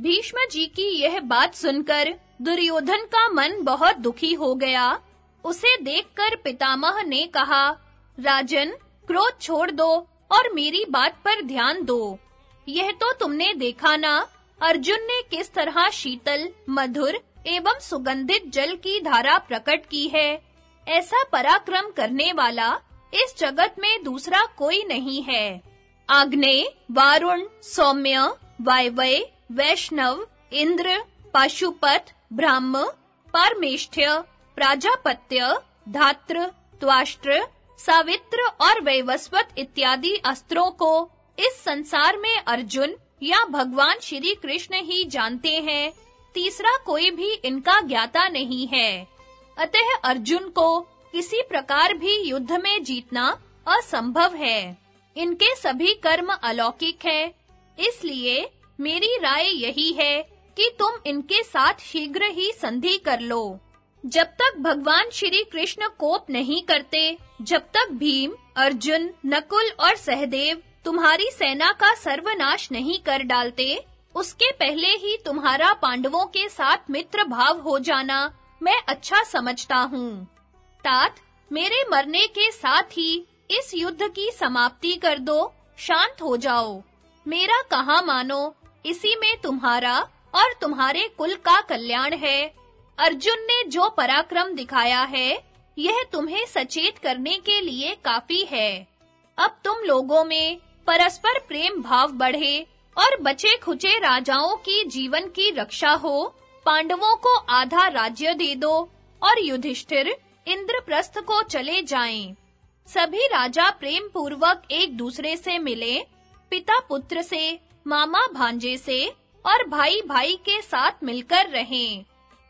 भीष्म जी की यह बात सुनकर दुर्योधन का मन बहुत दुखी हो गया। उसे देखकर पितामह ने कहा राजन, क्रोध छोड़ दो और मेरी बात पर ध्यान दो। यह तो तुमने देखा ना, अर्जुन ने किस तरह शीतल, मधुर एवं सुगंधित जल की धारा प्रकट की है। ऐसा पराक्रम करने वाला इस जगत में दूसरा कोई नहीं है। आग्नेय वारुण, सौम्य वायवय वैष्णव, इंद्र, पाशुपत, ब्राह्म, परमेष्ठ्य, प्राजापत्य, धात्र, त्वाष्ट्र सावित्र और वैवस्वत इत्यादि अस्त्रों को इस संसार में अर्जुन या भगवान श्री कृष्ण ही जानते हैं। तीसरा कोई भी इनका ज्ञाता नहीं है। अतः अर्जुन को किसी प्रकार भी युद्ध में जीतना असंभव है। इनके सभी कर्म अलौकिक है, इसलिए मेरी राय यही है कि तुम इनके साथ शीघ्र ही संधि कर लो। जब तक भगवान श्री कृष्ण कोप नहीं करते, जब तक भीम, अर्जुन, नकुल और सहदेव तुम्हारी सेना का सर्वनाश नहीं कर डालते, उसके पहले ही तुम्हारा पांडवों के साथ मित्र भाव हो जाना मैं अच्छा समझता हूँ। तात, मेरे मरने के साथ ही इस युद्ध की समाप्ति कर दो, शांत हो जाओ। मेरा कहा मानो, इसी में तुम्हारा और तुम्हारे कुल का कल्याण है। अर्जुन ने जो पराक्रम दिखाया है, यह तुम्हें सचेत करने के लिए काफ़ी है। अब तुम लोगों में परस्पर प्रेम भाव बढ़े और बचे खुचे राजाओं की जीवन की रक्षा हो, पांडवों को आधा राज्य दे दो और युधिष्ठिर इंद्रप्रस्थ को चले जाएँ। सभी राजा प्रेम पूर्वक एक दूसरे से मिले पिता पुत्र से मामा भांजे से और भाई भाई के साथ मिलकर रहें।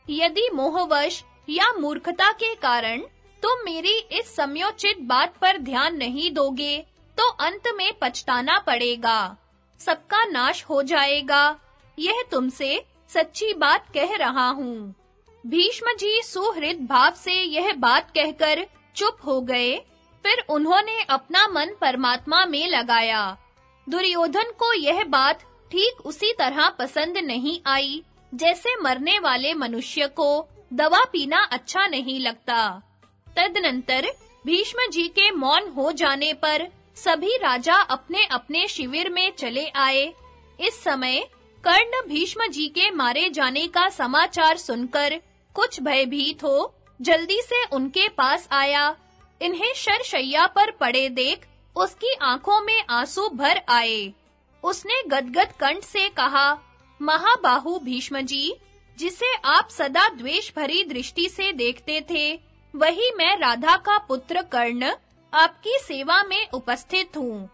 यदि मोहवश या मूर्खता के कारण तुम मेरी इस समयोचित बात पर ध्यान नहीं दोगे तो अंत में पछताना पड़ेगा। सबका नाश हो जाएगा। यह तुमसे सच्ची बात कह रहा हूँ। भीष्म जी सुहृद भाव से यह बात कहकर चुप हो गए। फिर उन्होंने अपना मन परमात्मा में लगाया। दुर्योधन को यह बात ठीक उसी तरह पसंद नहीं आई। जैसे मरने वाले मनुष्य को दवा पीना अच्छा नहीं लगता। तदनंतर भीष्म जी के मौन हो जाने पर सभी राजा अपने-अपने शिविर में चले आए। इस समय कर्ण भीष्म जी के मारे जाने का समाचार सुनकर कुछ भयभीत हो जल्दी से उनके पास आया। इन्हें शरशैया पर पड़े देख उसकी आँखों में आँसू भर आए। उसने गदगद कंठ से कहा महाबाहु भीष्म जी, जिसे आप सदा द्वेष भरी दृष्टि से देखते थे, वही मैं राधा का पुत्र कर्ण आपकी सेवा में उपस्थित हूँ।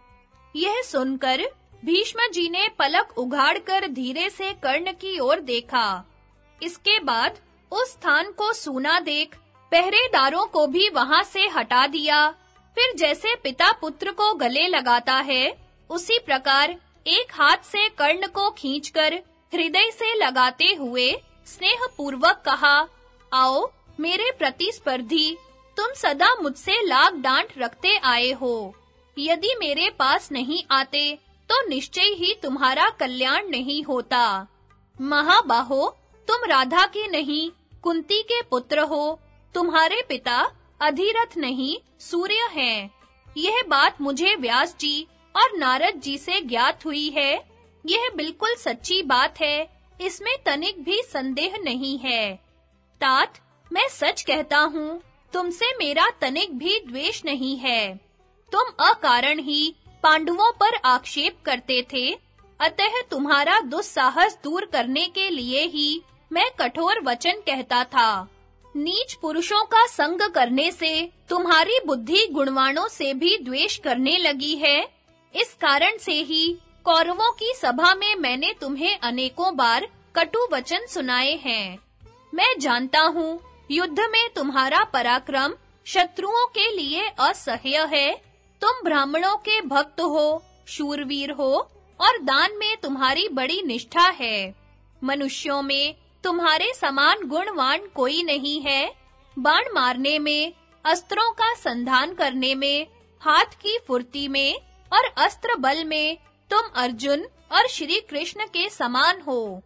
यह सुनकर भीष्म जी ने पलक उघाड़कर धीरे से कर्ण की ओर देखा। इसके बाद उस स्थान को सूना देख, पहरेदारों को भी वहाँ से हटा दिया। फिर जैसे पिता पुत्र को गले लगाता है, उसी प्रकार एक हाथ से कर्ण को खींचकर हृदय से लगाते हुए स्नेह पूर्वक कहा, आओ, मेरे प्रतिस्पर्धी, तुम सदा मुझसे लाग डांट रखते आए हो। यदि मेरे पास नहीं आते तो निश्चय ही तुम्हारा कल्याण नहीं होता। महाबाहो, तुम राधा के नहीं, कुंती के पुत्र हो। तुम्हारे पिता अधिरथ नहीं, सूर्य हैं। यह बात मुझे व्यास जी और नारद जी से ज्ञात हुई है। यह बिल्कुल सच्ची बात है। इसमें तनिक भी संदेह नहीं है। तात, मैं सच कहता हूँ, तुमसे मेरा तनिक भी द्वेष नहीं है। तुम अकारण ही पांडवों पर आक्षेप करते थे। अतः तुम्हारा दुस्साहस दूर करने के लिए ही मैं कठोर वचन कहता था। नीच पुरुषों का संग करने से तुम्हारी बुद्धि गुणवानों से भी द्वेष करने लगी है। इस कारण से ही कौरवों की सभा में मैंने तुम्हें अनेकों बार कटु वचन सुनाए हैं। मैं जानता हूँ, युद्ध में तुम्हारा पराक्रम शत्रुओं के लिए असह्य है। तुम ब्राह्मणों के भक्त हो, शूरवीर हो, और दान में तुम्हारी बड़ी निष्ठा है। मनुष्यों में तुम्हारे समान गुणवान कोई नहीं है। बाण मारने में, अस्त्रों का संधान करने में, हाथ की फुर्ती में, और अस्त्र बल में तुम अर्जुन और श्री कृष्ण के समान हो।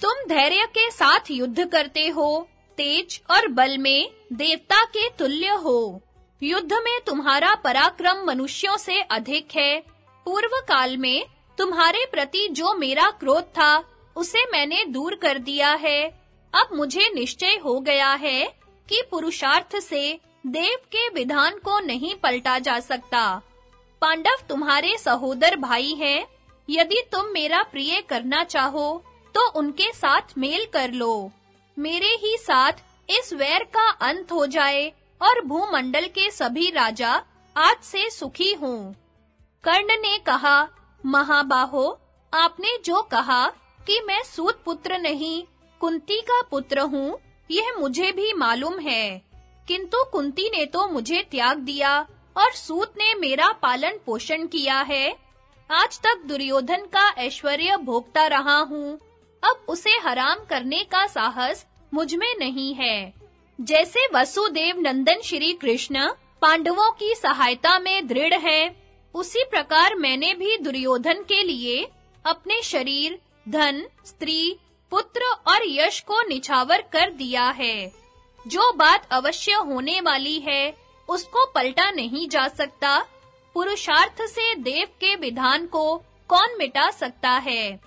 तुम धैर्य के साथ युद्ध करते हो, तेज और बल में देवता के तुल्य हो। युद्ध में तुम्हारा पराक्रम मनुष्यों से अधिक है। पूर्व काल में तुम्हारे प्रति जो मेरा क्रोध था, उसे मैंने दूर कर दिया है। अब मुझे निश्चय हो गया है कि पुरुषार्थ से देव के विधान को नहीं पलटा जा सकता। पांडव तुम्हारे सहोदर भाई हैं। यदि तुम मेरा प्रिय करना चाहो तो उनके साथ मेल कर लो। मेरे ही साथ इस वैर का अंत हो जाए और भूमंडल के सभी राजा आज से सुखी हों। कर्ण ने कहा, महाबाहो, आपने जो कहा कि मैं सूत पुत्र नहीं, कुंती का पुत्र हूँ, यह मुझे भी मालूम है। किंतु कुंती ने तो मुझे त्याग दिया और सूत ने मेरा पालन पोषण किया है। आज तक दुर्योधन का ऐश्वर्य भोगता रहा हूँ। अब उसे हराम करने का साहस मुझमें नहीं है। जैसे वसुदेव नंदन श्री कृष्ण पांडवों की सहायता में दृढ़ है, उसी प्रकार मैंने भी दुर्योधन के लिए अपने शरीर, धन, स्त्री, पुत्र और यश को निछावर कर दिया है। जो बात अवश्य होने वाली है उसको पलटा नहीं जा सकता। पुरुषार्थ से देव के विधान को कौन मिटा सकता है?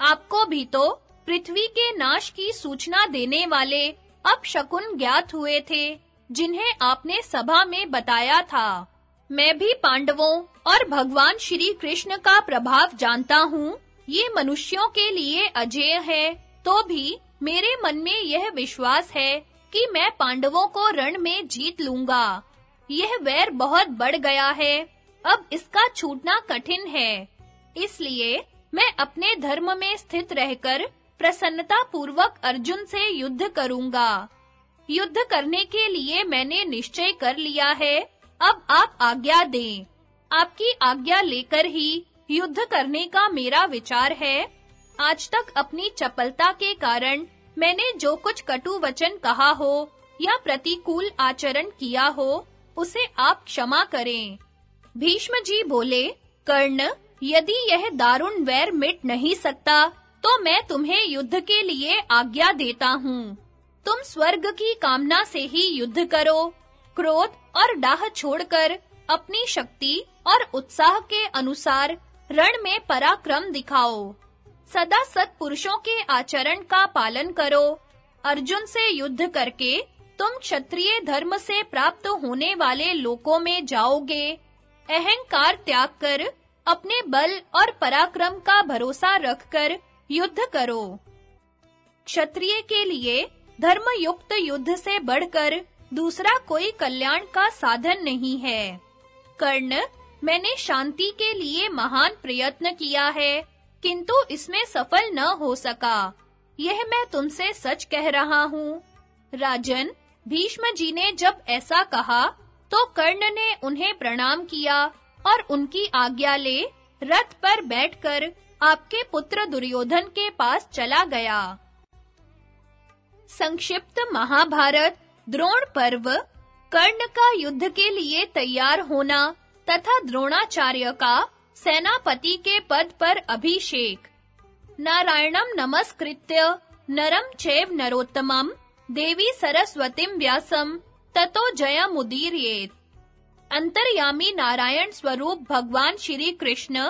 आपको भी तो पृथ्वी के नाश की सूचना देने वाले अब शकुन ज्ञात हुए थे, जिन्हें आपने सभा में बताया था। मैं भी पांडवों और भगवान श्री कृष्ण का प्रभाव जानता हूँ। ये मनुष्यों के लिए अजेय है तो भी मेरे मन में यह विश्वास है कि मैं पांडवों को रण में जीत लूँगा। यह वैर बहुत बढ़ गया है। अब इसका छूटना कठिन है। इसलिए मैं अपने धर्म में स्थित रहकर प्रसन्नता पूर्वक अर्जुन से युद्ध करूँगा। युद्ध करने के लिए मैंने निश्चय कर लिया है। अब आप आज्ञा दें। आपकी आज्ञा लेकर ही युद्ध करने का मेरा विचार है। आज तक अपनी चपलता के कारण मैंने जो कुछ कटु वचन कहा हो या प्रतिकूल आचरण किया हो उसे आप क्षमा करें। भीष्म जी बोले, कर्ण, यदि यह दारुण वैर मिट नहीं सकता तो मैं तुम्हें युद्ध के लिए आज्ञा देता हूँ। तुम स्वर्ग की कामना से ही युद्ध करो। क्रोध और डाह छोड़कर अपनी शक्ति और उत्साह के अनुसार रण में पराक्रम दिखाओ। सदा सत्पुरुषों के आचरण का पालन करो। अर्जुन से युद्ध करके तुम क्षत्रिय धर्म से प्राप्त होने वाले लोकों में जाओगे। अहंकार त्याग कर, अपने बल और पराक्रम का भरोसा रखकर युद्ध करो। क्षत्रिय के लिए धर्म युक्त युद्ध से बढ़कर दूसरा कोई कल्याण का साधन नहीं है। कर्ण, मैंने शांति के लिए महान प्रयत्न किया है, किंतु इसमें सफल न हो सका। यह मैं तुमसे सच कह रहा हूँ। राजन भीष्म जी ने जब ऐसा कहा तो कर्ण ने उन्हें प्रणाम किया और उनकी आज्ञा ले, रथ पर बैठकर आपके पुत्र दुर्योधन के पास चला गया। संक्षिप्त महाभारत, द्रोण पर्व, कर्ण का युद्ध के लिए तैयार होना तथा द्रोणाचार्य का सेनापति के पद पर अभिषेक। नारायणम नमस्कृत्य, नरम चैव नरोत्तमम। देवी सरस्वतीम व्यासम ततो जयमुदीरयेत। अंतर्यामी नारायण स्वरूप भगवान श्री कृष्ण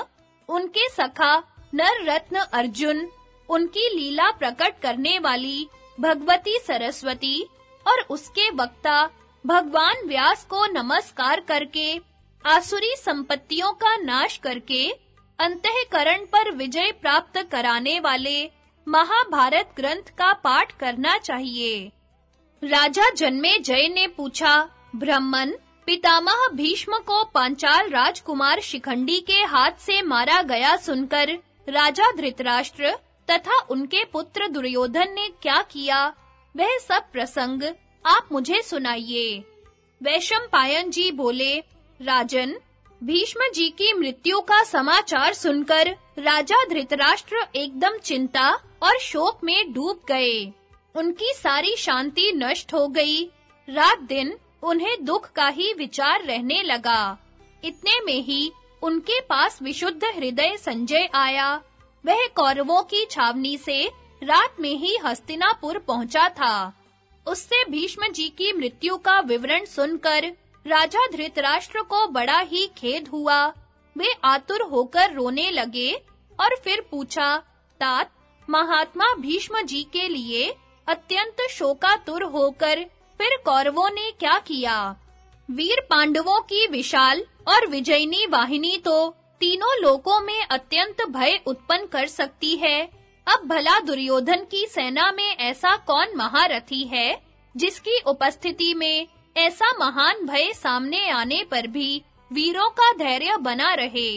उनके सखा नर रत्न अर्जुन, उनकी लीला प्रकट करने वाली भगवती सरस्वती और उसके वक्ता भगवान व्यास को नमस्कार करके, आसुरी संपत्तियों का नाश करके, अंतःकरण पर विजय प्राप्त कराने वाले महाभारत ग्रंथ का पाठ करना चाहिए। राजा जन्मे जय ने पूछा, ब्राह्मण, पितामह भीष्म को पांचाल राजकुमार शिखंडी के हाथ से मारा गया सुनकर राजा धृतराष्ट्र तथा उनके पुत्र दुर्योधन ने क्या किया? वह सब प्रसंग आप मुझे सुनाइए। वैशम पायन जी बोले, राजन, भीष्म जी की मृत्यु का समाचार सुनकर राजा धृतराष्ट्र एकदम चिंता और शोक में डूब गए। उनकी सारी शांति नष्ट हो गई। रात दिन उन्हें दुख का ही विचार रहने लगा। इतने में ही उनके पास विशुद्ध हृदय संजय आया। वह कौरवों की छावनी से रात में ही हस्तिनापुर पहुँचा था। उससे भीष्म जी की मृत्यु का विवरण सुनकर राजा धृतराष्ट्र को बड़ा ही खेद हुआ। वे आतुर होकर रोने लगे और फिर पूछा, तात, महात्मा भीष्म जी के लिए अत्यंत शोकातुर होकर फिर कौरवों ने क्या किया? वीर पांडवों की विशाल और विजयनी वाहिनी तो तीनों लोकों में अत्यंत भय उत्पन्न कर सकती है। अब भला दुर्योधन की सेना में ऐसा कौन महारथी है, जिसकी उपस्थिति में ऐसा महान भय सामने आने पर भी वीरों का धैर्य बना रहे?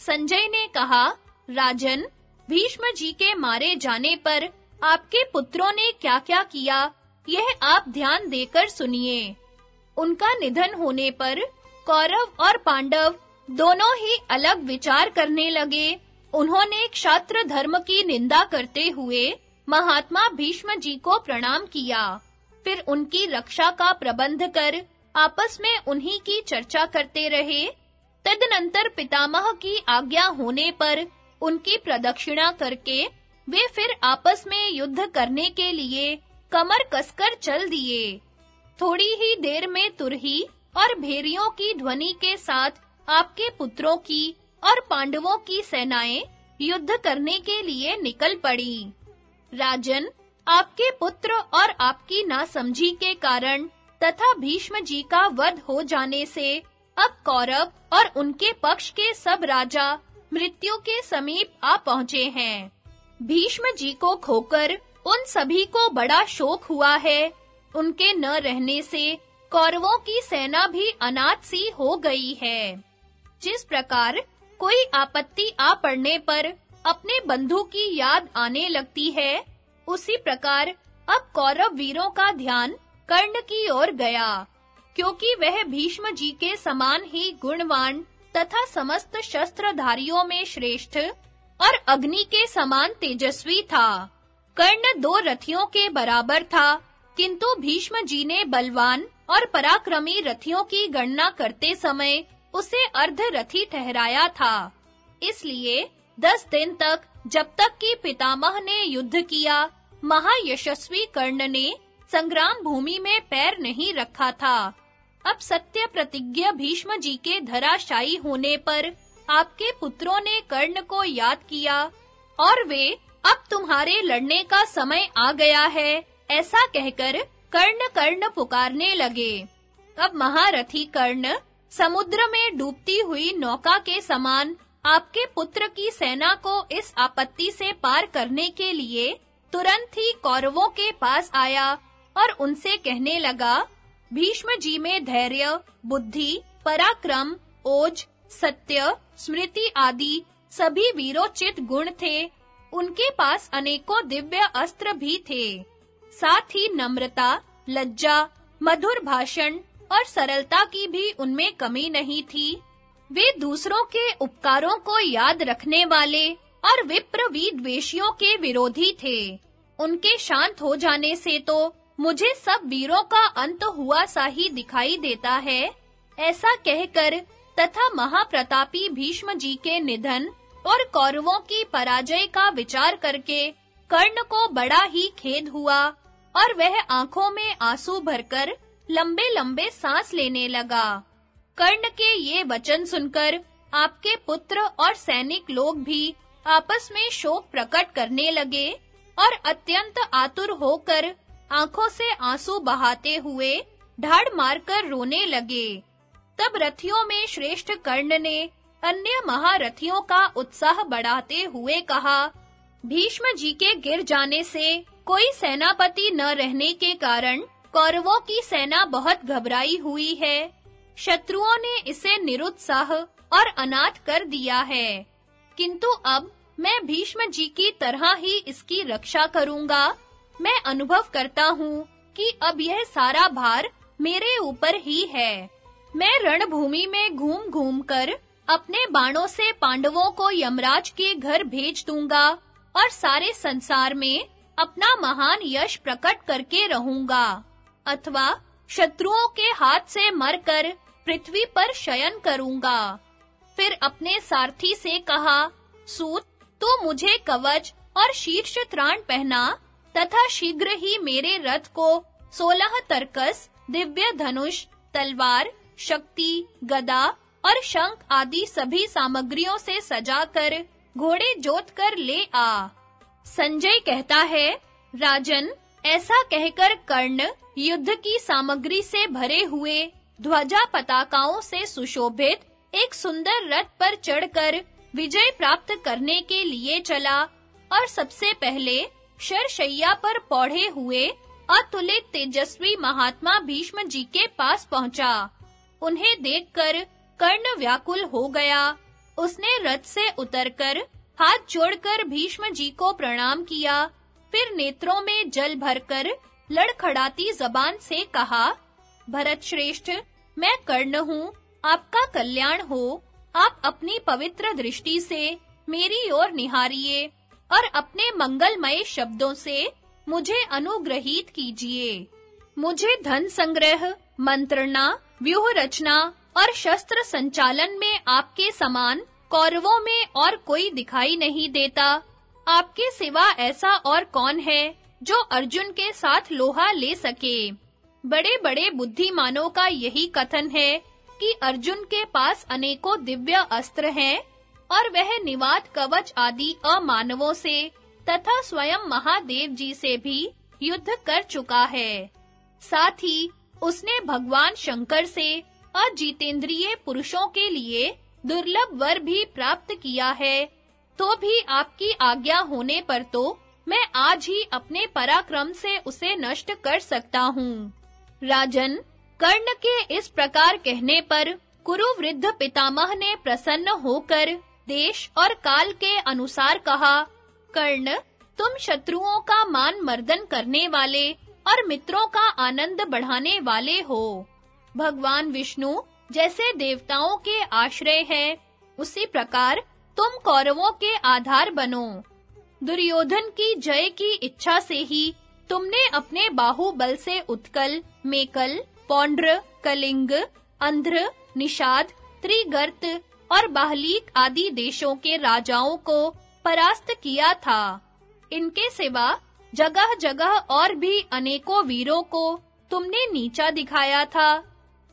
संजय ने कहा राजन भीष्म जी के मारे जाने पर आपके पुत्रों ने क्या-क्या किया, यह आप ध्यान देकर सुनिए। उनका निधन होने पर कौरव और पांडव दोनों ही अलग विचार करने लगे। उन्होंने क्षात्र धर्म की निंदा करते हुए महात्मा भीष्म जी को प्रणाम किया। फिर उनकी रक्षा का प्रबंध कर आपस में उन्हीं की चर्चा करते रहे। तदनंतर पितामह की आज्ञा होने पर उनकी प्रदक्षिणा करके वे फिर आपस में युद्ध करने के लिए कमर कसकर चल दिए। थोड़ी ही देर में तुरही और भेरियों की ध्वनि के साथ आपके पुत्रों की और पांडवों की सेनाएँ युद्ध करने के लिए निकल पड़ी। राजन, आपके पुत्र और आपकी नासमझी के कारण तथा भीष्म जी का वध हो जाने से अब कौरव और उनके पक्ष के सब राजा मृत्यु के समीप आ पहुँचे हैं। भीष्म जी को खोकर उन सभी को बड़ा शोक हुआ है। उनके न रहने से कौरवों की सेना भी अनाथ सी हो गई है। जिस प्रकार कोई आपत्ति आ पड़ने पर अपने बंधु की याद आने लगती है, उसी प्रकार अब कौरव वीरों का ध्यान कर्ण की ओर गया, क्योंकि वह भीष्म जी के समान ही गुणवान तथा समस्त शस्त्रधारियों में श्रेष्ठ और अग्नि के समान तेजस्वी था। कर्ण दो रथियों के बराबर था, किंतु भीष्म जी ने बलवान और पराक्रमी रथियों की गणना करते समय उसे अर्ध रथी ठहराया था। इसलिए दस दिन तक जब तक कि पितामह ने युद्ध किया, महायशस्वी कर्ण ने संग्राम भूमि में पैर नहीं रखा था। अब सत्य प्रतिज्ञा भीष्म जी के धराशायी होने पर आपके पुत्रों ने कर्ण को याद किया और वे अब तुम्हारे लड़ने का समय आ गया है, ऐसा कहकर कर्ण कर्ण पुकारने लगे। अब महारथी कर्ण समुद्र में डूबती हुई नौका के समान आपके पुत्र की सेना को इस आपत्ति से पार करने के लिए तुरंत ही कौरवों के पास आया और उनसे कहने लगा भीष्म जी में धैर्य, बुद्धि, पराक्रम, ओज, सत्य, स्मृति आदि सभी वीरोचित गुण थे। उनके पास अनेकों दिव्य अस्त्र भी थे। साथ ही नम्रता, लज्जा, मधुर भाषण और सरलता की भी उनमें कमी नहीं थी। वे दूसरों के उपकारों को याद रखने वाले और विप्र विद्वेषियों के विरोधी थे। उनके शांत हो जाने से तो मुझे सब वीरों का अंत हुआ सा ही दिखाई देता है। ऐसा कहकर तथा महाप्रतापी भीष्म जी के निधन और कौरवों की पराजय का विचार करके कर्ण को बड़ा ही खेद हुआ और वह आँखों में आँसू भरकर लंबे-लंबे सांस लेने लगा। कर्ण के ये वचन सुनकर आपके पुत्र और सैनिक लोग भी आपस में शोक प्रकट करने लगे और अत्यंत आतुर होकर आँखों से आँसू बहाते हुए ढाड़ मारकर रोने लगे। तब रथियों में श्रेष्ठ कर्ण ने अन्य महारथियों का उत्साह बढ़ाते हुए कहा, भीष्म जी के गिर जाने से कोई सेनापति न रहने के कारण कौरवों की सेना बहुत घबराई हुई है। शत्रुओं ने इसे निरुत्साह और अनाथ कर दिया है। किंतु अब मैं भीष्म जी की तरह ही इसकी रक्षा करूँगा। मैं अनुभव करता हूँ कि अब यह सारा भार मेरे ऊपर ही है। मैं रणभूमि में घूम-घूम कर अपने बाणों से पांडवों को यमराज के घर भेज दूँगा और सारे संसार में अपना महान यश प्रकट करके रहूँगा। अथवा शत्रुओं के हाथ से मरकर पृथ्वी पर शयन करूँगा। फिर अपने सारथी से कहा, सूत, तू मुझे कवच और शीर्ष त्राण पहना तथा शीघ्र ही मेरे रथ को सोलह तरकस, दिव्य धनुष, तलवार, शक्ति, गदा और शंख आदि सभी सामग्रियों से सजाकर घोड़े जोत कर ले आ। संजय कहता है, राजन, ऐसा कहकर कर्ण युद्ध की सामग्री से भरे हुए ध्वजा पताकाओं से सुशोभित एक सुंदर रथ पर चढ़कर विजय प्राप्त करने के लिए चला और सबसे पहले शरशैया पर पौड़े हुए अतुलित तेजस्वी महात्मा भीष्म जी के पास पहुँचा। उन्हें देखकर कर्ण व्याकुल हो गया। उसने रथ से उतरकर हाथ जोड़कर भीष्म जी को प्रणाम किया। फिर नेत्रों में जल भरकर लड़खड़ाती जबान से कहा, भरत श्रेष्ठ, मैं कर्ण हूँ, आपका कल्याण हो। आप अपनी पवित्र दृष्टि से मेरी ओर निहारिए। और अपने मंगलमय शब्दों से मुझे अनुग्रहित कीजिए। मुझे धन संग्रह, मंत्रणा, व्यूह रचना और शस्त्र संचालन में आपके समान कौरवों में और कोई दिखाई नहीं देता। आपके सिवा ऐसा और कौन है जो अर्जुन के साथ लोहा ले सके? बड़े-बड़े बुद्धिमानों का यही कथन है कि अर्जुन के पास अनेकों दिव्य अस्त्र हैं और वह निवात कवच आदि अमानवों से तथा स्वयं महादेव जी से भी युद्ध कर चुका है। साथ ही उसने भगवान शंकर से अजीतेंद्रिय पुरुषों के लिए दुर्लभ वर भी प्राप्त किया है। तो भी आपकी आज्ञा होने पर तो मैं आज ही अपने पराक्रम से उसे नष्ट कर सकता हूँ। राजन, कर्ण के इस प्रकार कहने पर कुरु वृद्ध पितामह ने प्रसन्न होकर देश और काल के अनुसार कहा, कर्ण, तुम शत्रुओं का मान मर्दन करने वाले और मित्रों का आनंद बढ़ाने वाले हो। भगवान विष्णु जैसे देवताओं के आश्रय हैं, उसी प्रकार तुम कौरवों के आधार बनो। दुर्योधन की जय की इच्छा से ही तुमने अपने बाहुबल से उत्कल, मेकल, पौंड्र, कलिंग, अंध्र, निषाद, त्रिगर्त और बाहलीक आदि देशों के राजाओं को परास्त किया था। इनके सिवा जगह-जगह और भी अनेकों वीरों को तुमने नीचा दिखाया था।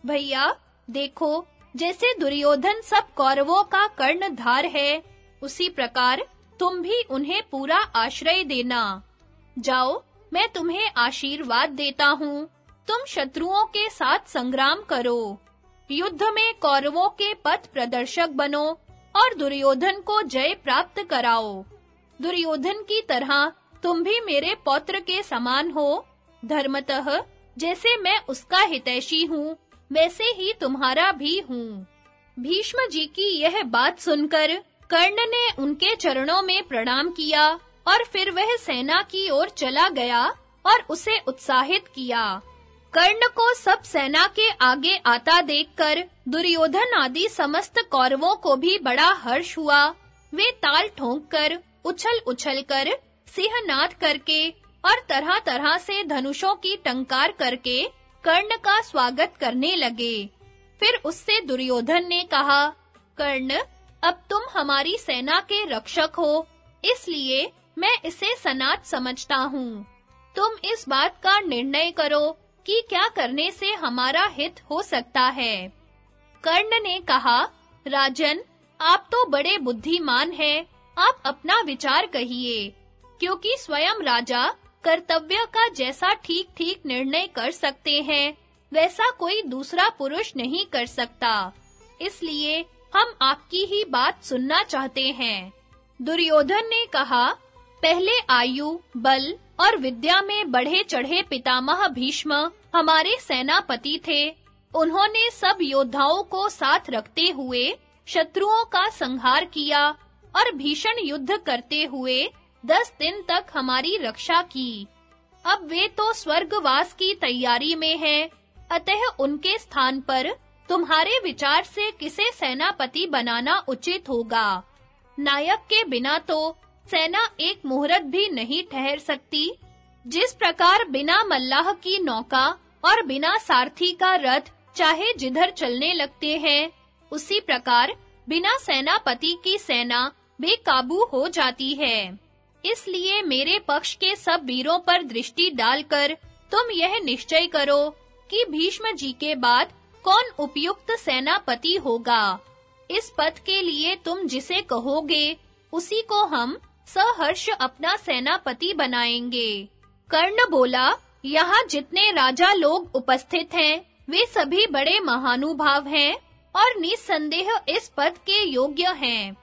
भैया, देखो, जैसे दुर्योधन सब कौरवों का कर्णधार है, उसी प्रकार तुम भी उन्हें पूरा आश्रय देना। जाओ, मैं तुम्हें आशीर्वाद देता हूँ। तुम शत्रुओं के साथ संग्राम करो। युद्ध में कौरवों के पथ प्रदर्शक बनो और दुर्योधन को जय प्राप्त कराओ। दुर्योधन की तरह तुम भी मेरे पौत्र के समान हो। धर्मतः जैसे मैं उसका हितैषी हूँ, वैसे ही तुम्हारा भी हूँ। भीष्म जी की यह बात सुनकर कर्ण ने उनके चरणों में प्रणाम किया और फिर वह सेना की ओर चला गया और उसे उत्साहित किया। कर्ण को सब सेना के आगे आता देखकर दुर्योधन आदि समस्त कौरवों को भी बड़ा हर्ष हुआ। वे ताल ठोंक कर उछल-उछल कर, सिंहनाद करके और तरह-तरह से धनुषों की टंकार करके कर्ण का स्वागत करने लगे। फिर उससे दुर्योधन ने कहा, कर्ण, अब तुम हमारी सेना के रक्षक हो, इसलिए मैं इसे सनात समझता हूँ। तुम इस बात का निर्णय करो कि क्या करने से हमारा हित हो सकता है। कर्ण ने कहा, राजन, आप तो बड़े बुद्धिमान हैं, आप अपना विचार कहिए। क्योंकि स्वयं राजा कर्तव्य का जैसा ठीक-ठीक निर्णय कर सकते हैं, वैसा कोई दूसरा पुरुष नहीं कर सकता। इसलिए हम आपकी ही बात सुनना चाहते हैं। दुर्योधन ने कहा, पहले आयु, बल और विद्या में बढ़े चढ़े पितामह भीष्म हमारे सेनापति थे। उन्होंने सब योद्धाओं को साथ रखते हुए शत्रुओं का संहार किया और भीषण युद्ध करते हुए दस दिन तक हमारी रक्षा की। अब वे तो स्वर्गवास की तैयारी में हैं। अतः उनके स्थान पर तुम्हारे विचार से किसे सेनापति बनाना उचित होगा? नायक के बिना तो सेना एक मुहूर्त भी नहीं ठहर सकती, जिस प्रकार बिना मल्लाह की नौका और बिना सारथी का रथ चाहे जिधर चलने लगते हैं, उसी प्रकार बिना सेनापति की सेना बेकाबू हो जाती है। इसलिए मेरे पक्ष के सब वीरों पर दृष्टि डालकर तुम यह निश्चय करो कि भीष्म जी के बाद कौन उपयुक्त सेनापति होगा। इस पद के लिए तुम जिसे कहोगे, उसी को हम सहर्ष अपना सेनापति बनाएँगे। कर्ण बोला, यहाँ जितने राजा लोग उपस्थित हैं, वे सभी बड़े महानुभाव हैं और निसंदेह इस पद के योग्य हैं।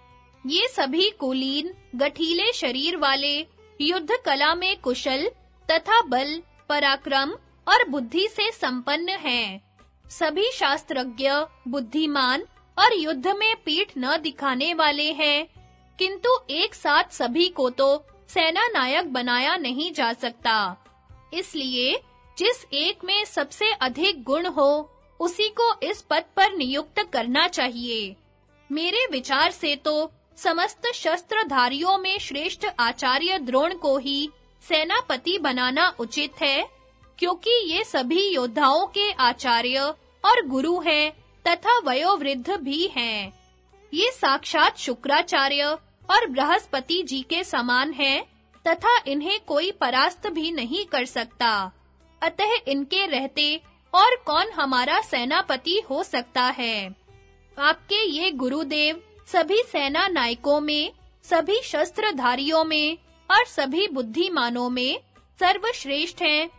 ये सभी कुलीन, गठीले शरीर वाले, युद्ध कला में कुशल तथा बल, पराक्रम और बुद्धि से संपन्न हैं। सभी शास्त्रज्ञ, बुद्धिमान और युद्ध में पीठ न दिखाने वाले हैं। किंतु एक साथ सभी को तो सेना नायक बनाया नहीं जा सकता। इसलिए जिस एक में सबसे अधिक गुण हो, उसी को इस पद पर नियुक्त करना चाहिए। मेरे विचार से तो समस्त शस्त्रधारियों में श्रेष्ठ आचार्य द्रोण को ही सेनापति बनाना उचित है, क्योंकि ये सभी योद्धाओं के आचार्य और गुरु हैं तथा वयोवृद्ध भी हैं। ये साक्षात शुक्राचार्य और बृहस्पति जी के समान हैं, तथा इन्हें कोई परास्त भी नहीं कर सकता। अतः इनके रहते और कौन हमारा सेनापति हो सकता है? आपके ये गुरुदेव सभी सेना नायकों में, सभी शस्त्रधारियों में और सभी बुद्धिमानों में सर्वश्रेष्ठ हैं।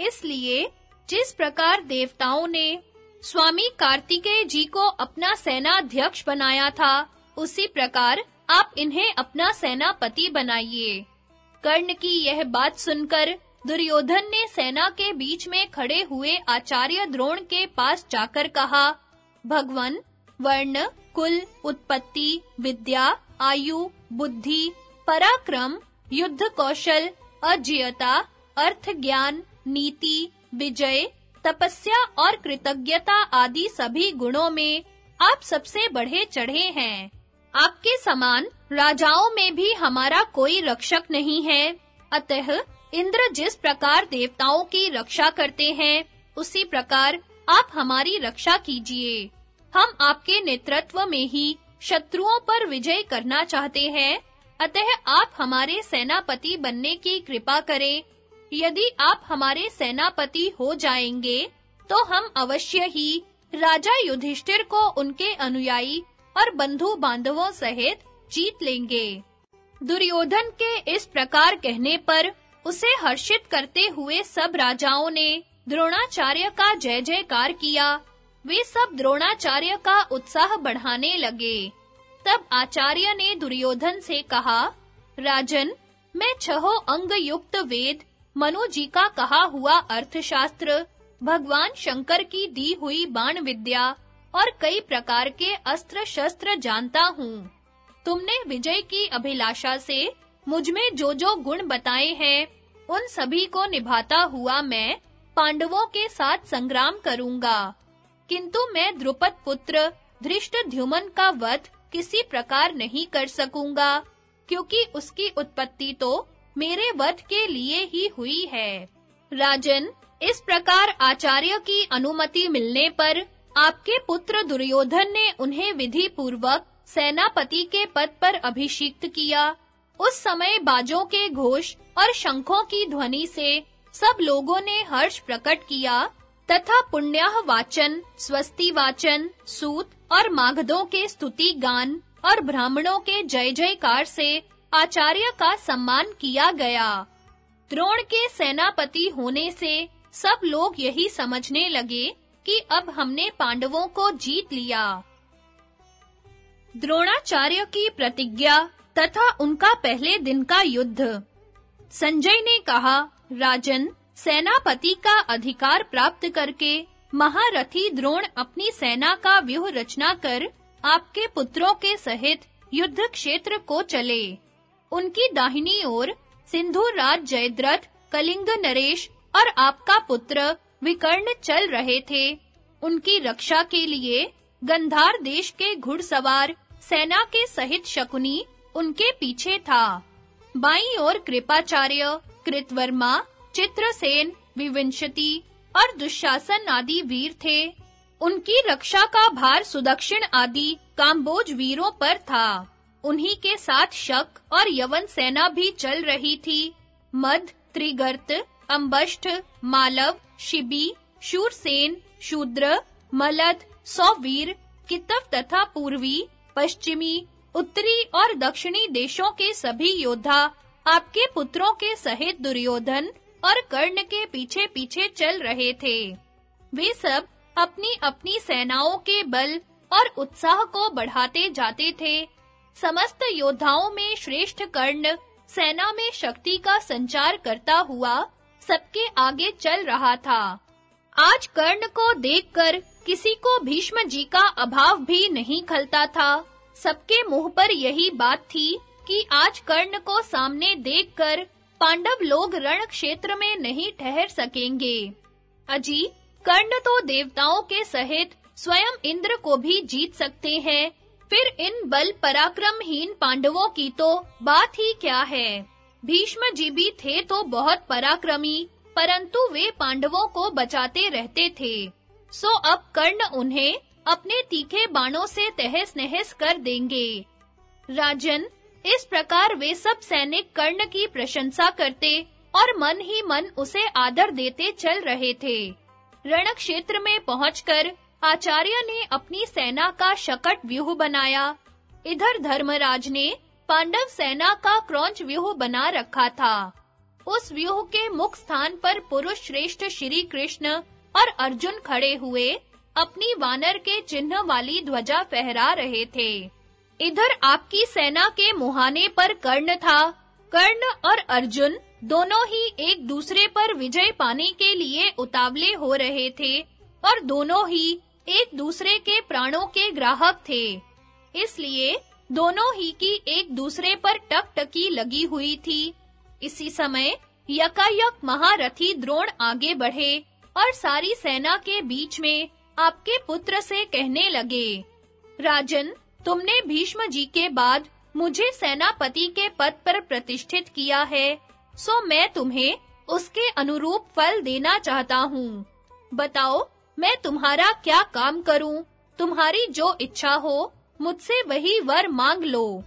इसलिए जिस प्रकार देवताओं ने स्वामी कार्तिकेय जी को अपना सेना अध्यक्ष बनाया था, उसी प्रकार आप इन्हें अपना सेनापति बनाइए। कर्ण की यह बात सुनकर दुर्योधन ने सेना के बीच में खड़े हुए आचार्य द्रोण के पास जाकर कहा, भगवन, वर्ण, कुल, उत्पत्ति, विद्या, आयु, बुद्धि, पराक्रम, युद्ध कौशल अजयता अर्थ ज्ञान नीति, विजय, तपस्या और कृतज्ञता आदि सभी गुणों में आप सबसे बढ़े चढ़े हैं। आपके समान राजाओं में भी हमारा कोई रक्षक नहीं है। अतः इंद्र जिस प्रकार देवताओं की रक्षा करते हैं, उसी प्रकार आप हमारी रक्षा कीजिए। हम आपके नेतृत्व में ही शत्रुओं पर विजय करना चाहते हैं। अतः आप हमारे सेनापति बनने की कृपा करें। यदि आप हमारे सेनापति हो जाएँगे तो हम अवश्य ही राजा युधिष्ठिर को उनके अनुयायी और बंधु बांधवों सहित जीत लेंगे। दुर्योधन के इस प्रकार कहने पर उसे हर्षित करते हुए सब राजाओं ने द्रोणाचार्य का जय जयकार किया। वे सब द्रोणाचार्य का उत्साह बढ़ाने लगे। तब आचार्य ने दुर्योधन से कहा, राजन, मैं छहो अंग युक्त वेद, मनु जी का कहा हुआ अर्थशास्त्र, भगवान शंकर की दी हुई बाण विद्या और कई प्रकार के अस्त्र शस्त्र जानता हूँ। तुमने विजय की अभिलाषा से मुझमें जो जो गुण बताए हैं, उन सभी को निभाता हुआ मैं पांडवों के साथ संग्राम करूँगा। किंतु मैं द्रुपद पुत्र धृष्टद्युमन का वध किसी प्रकार नहीं कर सकूँगा, क्योंकि उसकी उत्पत्ति तो मेरे वध के लिए ही हुई है। राजन, इस प्रकार आचार्य की अनुमति मिलने पर आपके पुत्र दुर्योधन ने उन्हें विधि पूर्वक सेनापति के पद पर अभिषिक्त किया। उस समय बाजों के घोष और शंखों की ध्वनि से सब लोगों ने हर्ष प्रकट किया, तथा पुण्याह वाचन, स्वस्ति वाचन, सूत और मागधों के स्तुति गान और ब्राह्मणों के जय जयकार से आचार्य का सम्मान किया गया। द्रोण के सेनापति होने से सब लोग यही समझने लगे कि अब हमने पांडवों को जीत लिया। द्रोणाचार्य की प्रतिज्ञा तथा उनका पहले दिन का युद्ध। संजय ने कहा, राजन, सेनापति का अधिकार प्राप्त करके महारथी द्रोण अपनी सेना का व्यूह रचना कर आपके पुत्रों के सहित युद्ध क्षेत्र को चले। उनकी दाहिनी ओर सिंधु राज जयद्रथ, कलिंग नरेश और आपका पुत्र विकर्ण चल रहे थे। उनकी रक्षा के लिए गंधार देश के घुड़सवार, सेना के सहित शकुनी उनके पीछे था। बाईं ओर कृपाचार्य, कृतवर्मा, चित्रसेन, विविंशति और दुशासन आदि वीर थे। उनकी रक्षा का भार सुदक्षिण आदि काम्बोज वीरों पर था। उन्हीं के साथ शक और यवन सेना भी चल रही थी। मद, त्रिगर्त, अंबष्ठ, मालव शिबी, शूरसेन, शूद्र मलद सौवीर कितव तथा पूर्वी, पश्चिमी, उत्तरी और दक्षिणी देशों के सभी योद्धा, आपके पुत्रों के सहित दुर्योधन और कर्ण के पीछे-पीछे चल रहे थे। वे सब अपनी-अपनी सेनाओं के बल और उत्साह को बढ़ाते जाते थे। समस्त योद्धाओं में श्रेष्ठ कर्ण सेना में शक्ति का संचार करता हुआ सबके आगे चल रहा था। आज कर्ण को देखकर किसी को भीष्म जी का अभाव भी नहीं खलता था। सबके मुँह पर यही बात थी कि आज कर्ण को सामने देखकर पांडव लोग रण क्षेत्र में नहीं ठहर सकेंगे। अजी, कर्ण तो देवताओं के सहित स्वयं इंद्र को भी जीत सकते हैं। फिर इन बल पराक्रमहीन पांडवों की तो बात ही क्या है? भीष्म जी भी थे तो बहुत पराक्रमी, परंतु वे पांडवों को बचाते रहते थे। सो अब कर्ण उन्हें अपने तीखे बाणों से तहस-नहस कर देंगे। राजन, इस प्रकार वे सब सैनिक कर्ण की प्रशंसा करते और मन ही मन उसे आदर देते चल रहे थे। रण क्षेत्र में पहुंचकर आचार्य ने अपनी सेना का शकट व्यूह बनाया। इधर धर्मराज ने पांडव सेना का क्रौंच व्यूह बना रखा था। उस व्यूह के मुख स्थान पर पुरुष श्रेष्ठ श्री कृष्ण और अर्जुन खड़े हुए अपनी वानर के चिन्ह वाली ध्वजा फहरा रहे थे। इधर आपकी सेना के मुहाने पर कर्ण था। कर्ण और अर्जुन दोनों ही एक दूसरे पर विजय पाने के लिए उतावले हो रहे थे और दोनों ही एक दूसरे के प्राणों के ग्राहक थे। इसलिए दोनों ही की एक दूसरे पर टकटकी लगी हुई थी। इसी समय यकायक महारथी द्रोण आगे बढ़े और सारी सेना के बीच में आपके पुत्र से कहने लगे, राजन, तुमने भीष्म जी के बाद मुझे सेनापति के पद पर प्रतिष्ठित किया है, सो मैं तुम्हें उसके अनुरूप फल देना चाहता हूँ। बताओ, मैं तुम्हारा क्या काम करूँ? तुम्हारी जो इच्छा हो मुझसे वही वर मांग लो।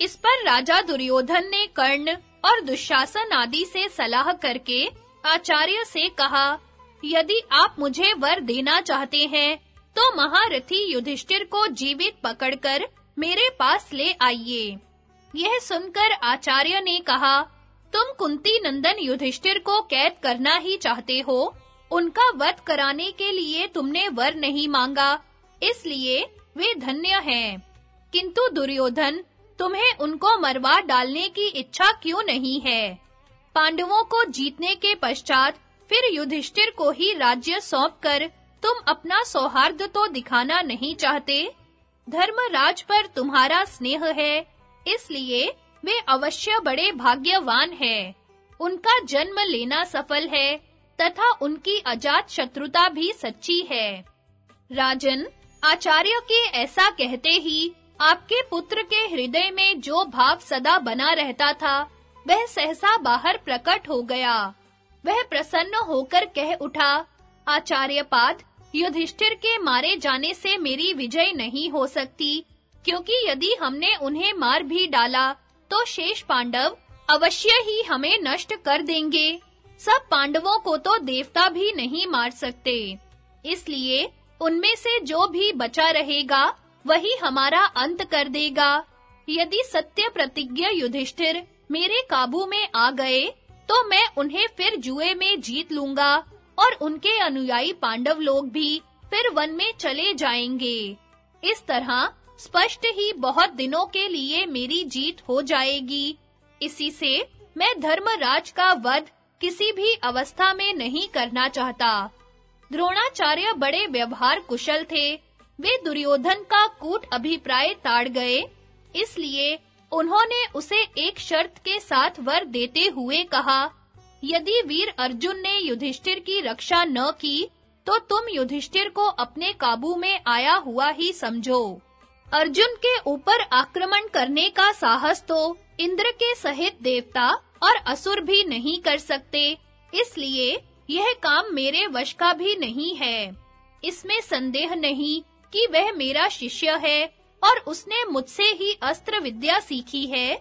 इस पर राजा दुर्योधन ने कर्ण और दुशासन आदि से सलाह करके आचार्य से कहा, यदि आप मुझे वर देना चाहते हैं तो महारथी युधिष्ठिर को जीवित पकड़कर मेरे पास ले आइए। यह सुनकर आचार्य ने कहा, तुम कुंती नंदन युधिष्ठिर को कैद करना ही चाहते हो, उनका वध कराने के लिए तुमने वर नहीं मांगा, इसलिए वे धन्य हैं। किंतु दुर्योधन, तुम्हें उनको मरवा डालने की इच्छा क्यों नहीं है? पांडवों को जीतने के पश्चात फिर युधिष्ठिर को ही राज्य सौंपकर तुम अपना सौहार्द तो दिखाना नहीं चाहते? धर्मराज पर तुम्हारा स्नेह है, इसलिए वे अवश्य बड़े भाग्यवान हैं। उनका जन्म लेना सफल है, तथा उनकी अजात शत्रुता भी सच्ची है। राजन आचार्य के ऐसा कहते ही, आपके पुत्र के हृदय में जो भाव सदा बना रहता था, वह सहसा बाहर प्रकट हो गया। वह प्रसन्न होकर कह उठा आचार्य पाद युधिष्ठिर के मारे जाने से मेरी विजय नहीं हो सकती, क्योंकि यदि हमने उन्हें मार भी डाला तो शेष पांडव अवश्य ही हमें नष्ट कर देंगे। सब पांडवों को तो देवता भी नहीं मार सकते। इसलिए उनमें से जो भी बचा रहेगा, वही हमारा अंत कर देगा। यदि सत्य प्रतिज्ञा युधिष्ठिर मेरे काबू में आ गए तो मैं उन्हें फिर जुए में जीत लूँगा और उनके अनुयायी पांडव लोग भी फिर वन में चले जाएँगे। इस तरह स्पष्ट ही बहुत दिनों के लिए मेरी जीत हो जाएगी। इसी से मैं धर्मराज का वध किसी भी अवस्था में नहीं करना चाहता। द्रोणाचार्य बड़े व्यवहार कुशल थे। वे दुर्योधन का कूट अभिप्राय ताड़ गए। इसलिए उन्होंने उसे एक शर्त के साथ वर देते हुए कहा, यदि वीर अर्जुन ने युधिष्ठिर की रक्षा न की तो तुम युधिष्ठिर को अपने काबू में आया हुआ ही समझो। अर्जुन के ऊपर आक्रमण करने का साहस तो इंद्र के सहित देवता और असुर भी नहीं कर सकते। इसलिए यह काम मेरे वश का भी नहीं है। इसमें संदेह नहीं कि वह मेरा शिष्य है और उसने मुझसे ही अस्त्र विद्या सीखी है,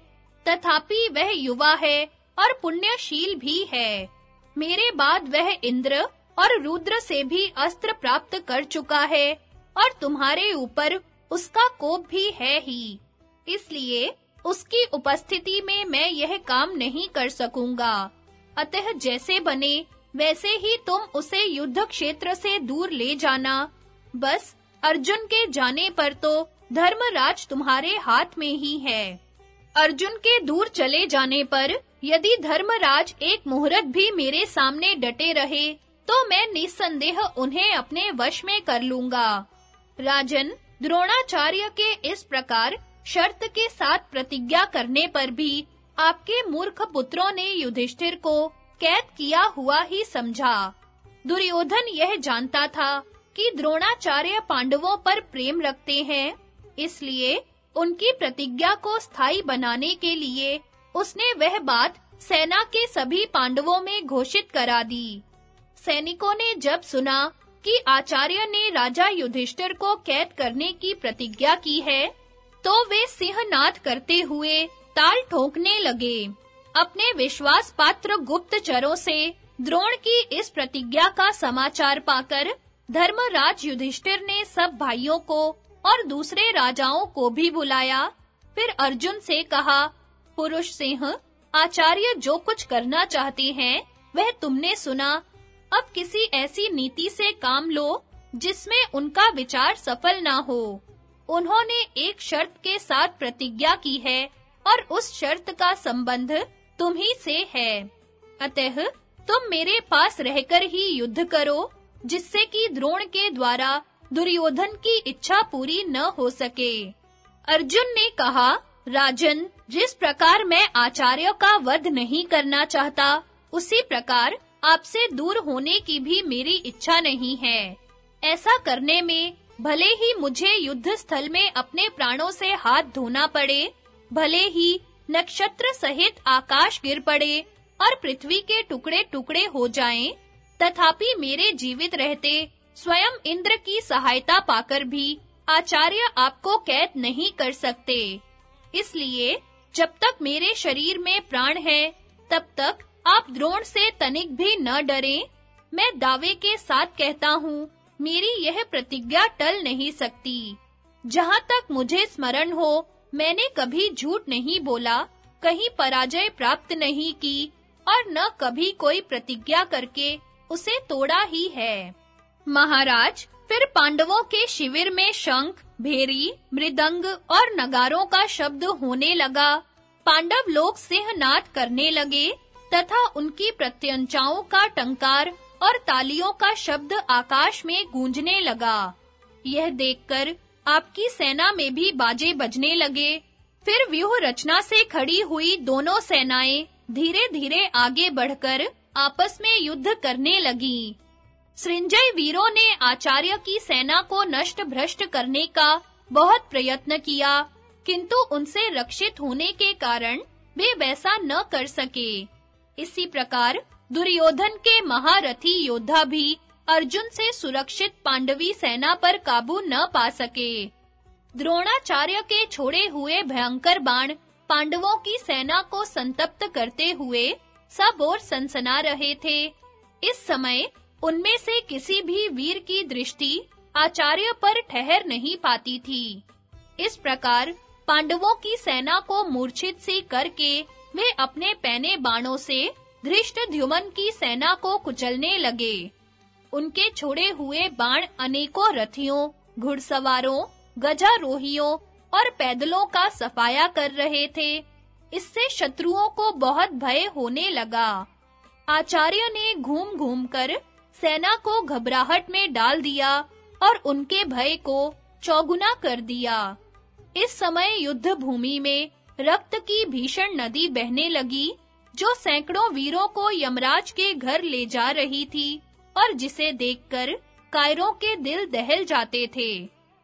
तथापि वह युवा है और पुण्यशील भी है। मेरे बाद वह इंद्र और रुद्र से भी अस्त्र प्राप्त कर चुका है और तुम्हारे ऊपर उसका कोप भी है ही। इसलिए उसकी उपस्थिति में मैं यह काम नहीं कर सकूँगा। अतः जैसे बने वैसे ही तुम उसे युद्ध क्षेत्र से दूर ले जाना। बस, अर्जुन के जाने पर तो धर्मराज तुम्हारे हाथ में ही है। अर्जुन के दूर चले जाने पर यदि धर्मराज एक मुहूर्त भी मेरे सामने डटे रहे तो मैं निसंदेह उन्हें अपने वश में कर लूँगा। राजन, द्रोणाचार्य के इस प्रकार शर्त के साथ प्रतिज्ञा करने पर भी आपके मूर्ख पुत्रों ने युधिष्ठिर को कैद किया हुआ ही समझा। दुर्योधन यह जानता था कि द्रोणाचार्य पांडवों पर प्रेम रखते हैं, इसलिए उनकी प्रतिज्ञा को स्थायी बनाने के लिए उसने वह बात सेना के सभी पांडवों में घोषित करा दी। सैनिकों ने जब सुना कि आचार्य ने राजा युधिष्ठिर को कैद करने की प्रतिज्ञा की है तो वे सिंहनाद करते हुए ताल ठोकने लगे। अपने विश्वास पात्र गुप्तचरों से द्रोण की इस प्रतिज्ञा का समाचार पाकर धर्मराज युधिष्ठिर ने सब भाइयों को और दूसरे राजाओं को भी बुलाया। फिर अर्जुन से कहा, पुरुष सिंह, आचार्य जो कुछ करना चाहते हैं, वह तुमने सुना। अब किसी ऐसी नीति से काम लो, जिसमें उनका विचार सफल ना हो। उन्होंने एक शर्त के साथ प्रतिज्ञा की है और उस शर्त का संबंध तुम ही से है। अतः तुम मेरे पास रहकर ही युद्ध करो, जिससे कि द्रोण के द्वारा दुर्योधन की इच्छा पूरी न हो सके। अर्जुन ने कहा, राजन, जिस प्रकार मैं आचार्य का वध नहीं करना चाहता, उसी प्रकार आपसे दूर होने की भी मेरी इच्छा नहीं है। ऐसा करने में भले ही मुझे युद्ध स्थल में अपने प्राणों से हाथ धोना पड़े, भले ही नक्षत्र सहित आकाश गिर पड़े और पृथ्वी के टुकड़े-टुकड़े हो जाएँ, तथापि मेरे जीवित रहते स्वयं इंद्र की सहायता पाकर भी आचार्य आपको कैद नहीं कर सकते। इसलिए जब तक मेरे शरीर में प्राण है, तब तक आप द्रोण से तनिक भी न डरें। मैं दावे के साथ कहता हूँ, मेरी यह प्रतिज्ञा टल नहीं सकती। जहाँ तक मुझे स्मरण हो मैंने कभी झूठ नहीं बोला, कहीं पराजय प्राप्त नहीं की, और न कभी कोई प्रतिज्ञा करके उसे तोड़ा ही है। महाराज, फिर पांडवों के शिविर में शंख, भेरी, मृदंग और नगारों का शब्द होने लगा। पांडव लोग सिंहनाद करने लगे, तथा उनकी प्रत्यंचाओं का टंकार और तालियों का शब्द आकाश में गूंजने लगा। यह देखकर आपकी सेना में भी बाजे बजने लगे। फिर व्यूह रचना से खड़ी हुई दोनों सेनाएँ धीरे-धीरे आगे बढ़कर आपस में युद्ध करने लगीं। सृंजय वीरों ने आचार्य की सेना को नष्ट भ्रष्ट करने का बहुत प्रयत्न किया, किंतु उनसे रक्षित होने के कारण वे वैसा न कर सके। इसी प्रकार दुर्योधन के महारथी योद्धा भी अर्जुन से सुरक्षित पांडवी सेना पर काबू न पा सके। द्रोणाचार्य के छोड़े हुए भयंकर बाण पांडवों की सेना को संतप्त करते हुए सब ओर सनसना रहे थे। इस समय उनमें से किसी भी वीर की दृष्टि आचार्य पर ठहर नहीं पाती थी। इस प्रकार पांडवों की सेना को मूर्छित सी करके वे अपने पैने बाणों से धृष्टद्युमन की सेना को कुचलने लगे। उनके छोड़े हुए बाण अनेकों रथियों, घुड़सवारों, गजारोहियों और पैदलों का सफाया कर रहे थे। इससे शत्रुओं को बहुत भय होने लगा। आचार्य ने घूम-घूम कर सेना को घबराहट में डाल दिया और उनके भय को चौगुना कर दिया। इस समय युद्ध भूमि में रक्त की भीषण नदी बहने लगी, जो सैकड़ों वीरों को यमराज के घर ले जा रही थी। और जिसे देखकर कायरों के दिल दहल जाते थे।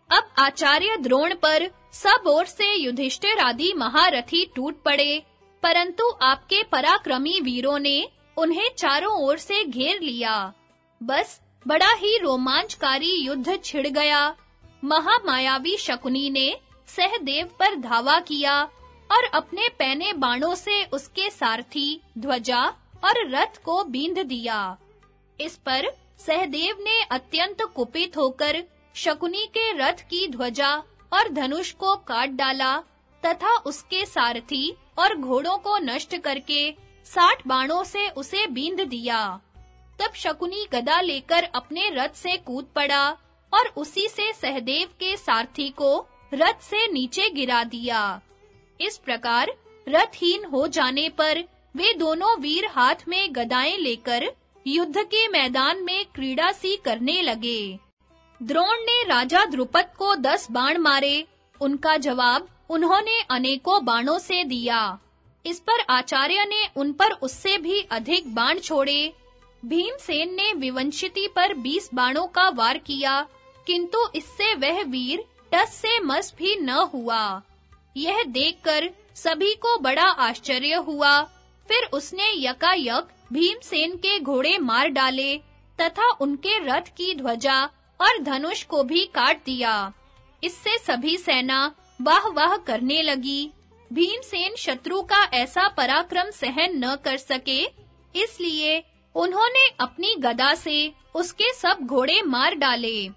अब आचार्य द्रोण पर सब ओर से युधिष्ठिर आदि महारथी टूट पड़े, परंतु आपके पराक्रमी वीरों ने उन्हें चारों ओर से घेर लिया। बस बड़ा ही रोमांचकारी युद्ध छिड़ गया। महामायावी शकुनी ने सहदेव पर धावा किया और अपने पैने बाणों से उसके सारथी, ध्वजा और रथ को बींध दिया। इस पर सहदेव ने अत्यंत कुपित होकर शकुनी के रथ की ध्वजा और धनुष को काट डाला तथा उसके सारथी और घोड़ों को नष्ट करके साठ बाणों से उसे बींध दिया। तब शकुनी गदा लेकर अपने रथ से कूद पड़ा और उसी से सहदेव के सारथी को रथ से नीचे गिरा दिया। इस प्रकार रथहीन हो जाने पर वे दोनों वीर हाथ में गदाएँ लेकर युद्ध के मैदान में क्रीड़ा सी करने लगे। द्रोण ने राजा द्रुपद को दस बाण मारे। उनका जवाब उन्होंने अनेकों बाणों से दिया। इस पर आचार्य ने उन पर उससे भी अधिक बाण छोड़े। भीमसेन ने विवंशिति पर बीस बाणों का वार किया, किंतु इससे वह वीर टस से मस भी न हुआ। यह देखकर सभी को बड़ा आश्चर्य हुआ। फिर उसने यकायक भीमसेन के घोड़े मार डाले, तथा उनके रथ की ध्वजा और धनुष को भी काट दिया। इससे सभी सेना वाह वाह करने लगी। भीमसेन शत्रु का ऐसा पराक्रम सहन न कर सके, इसलिए उन्होंने अपनी गदा से उसके सब घोड़े मार डाले।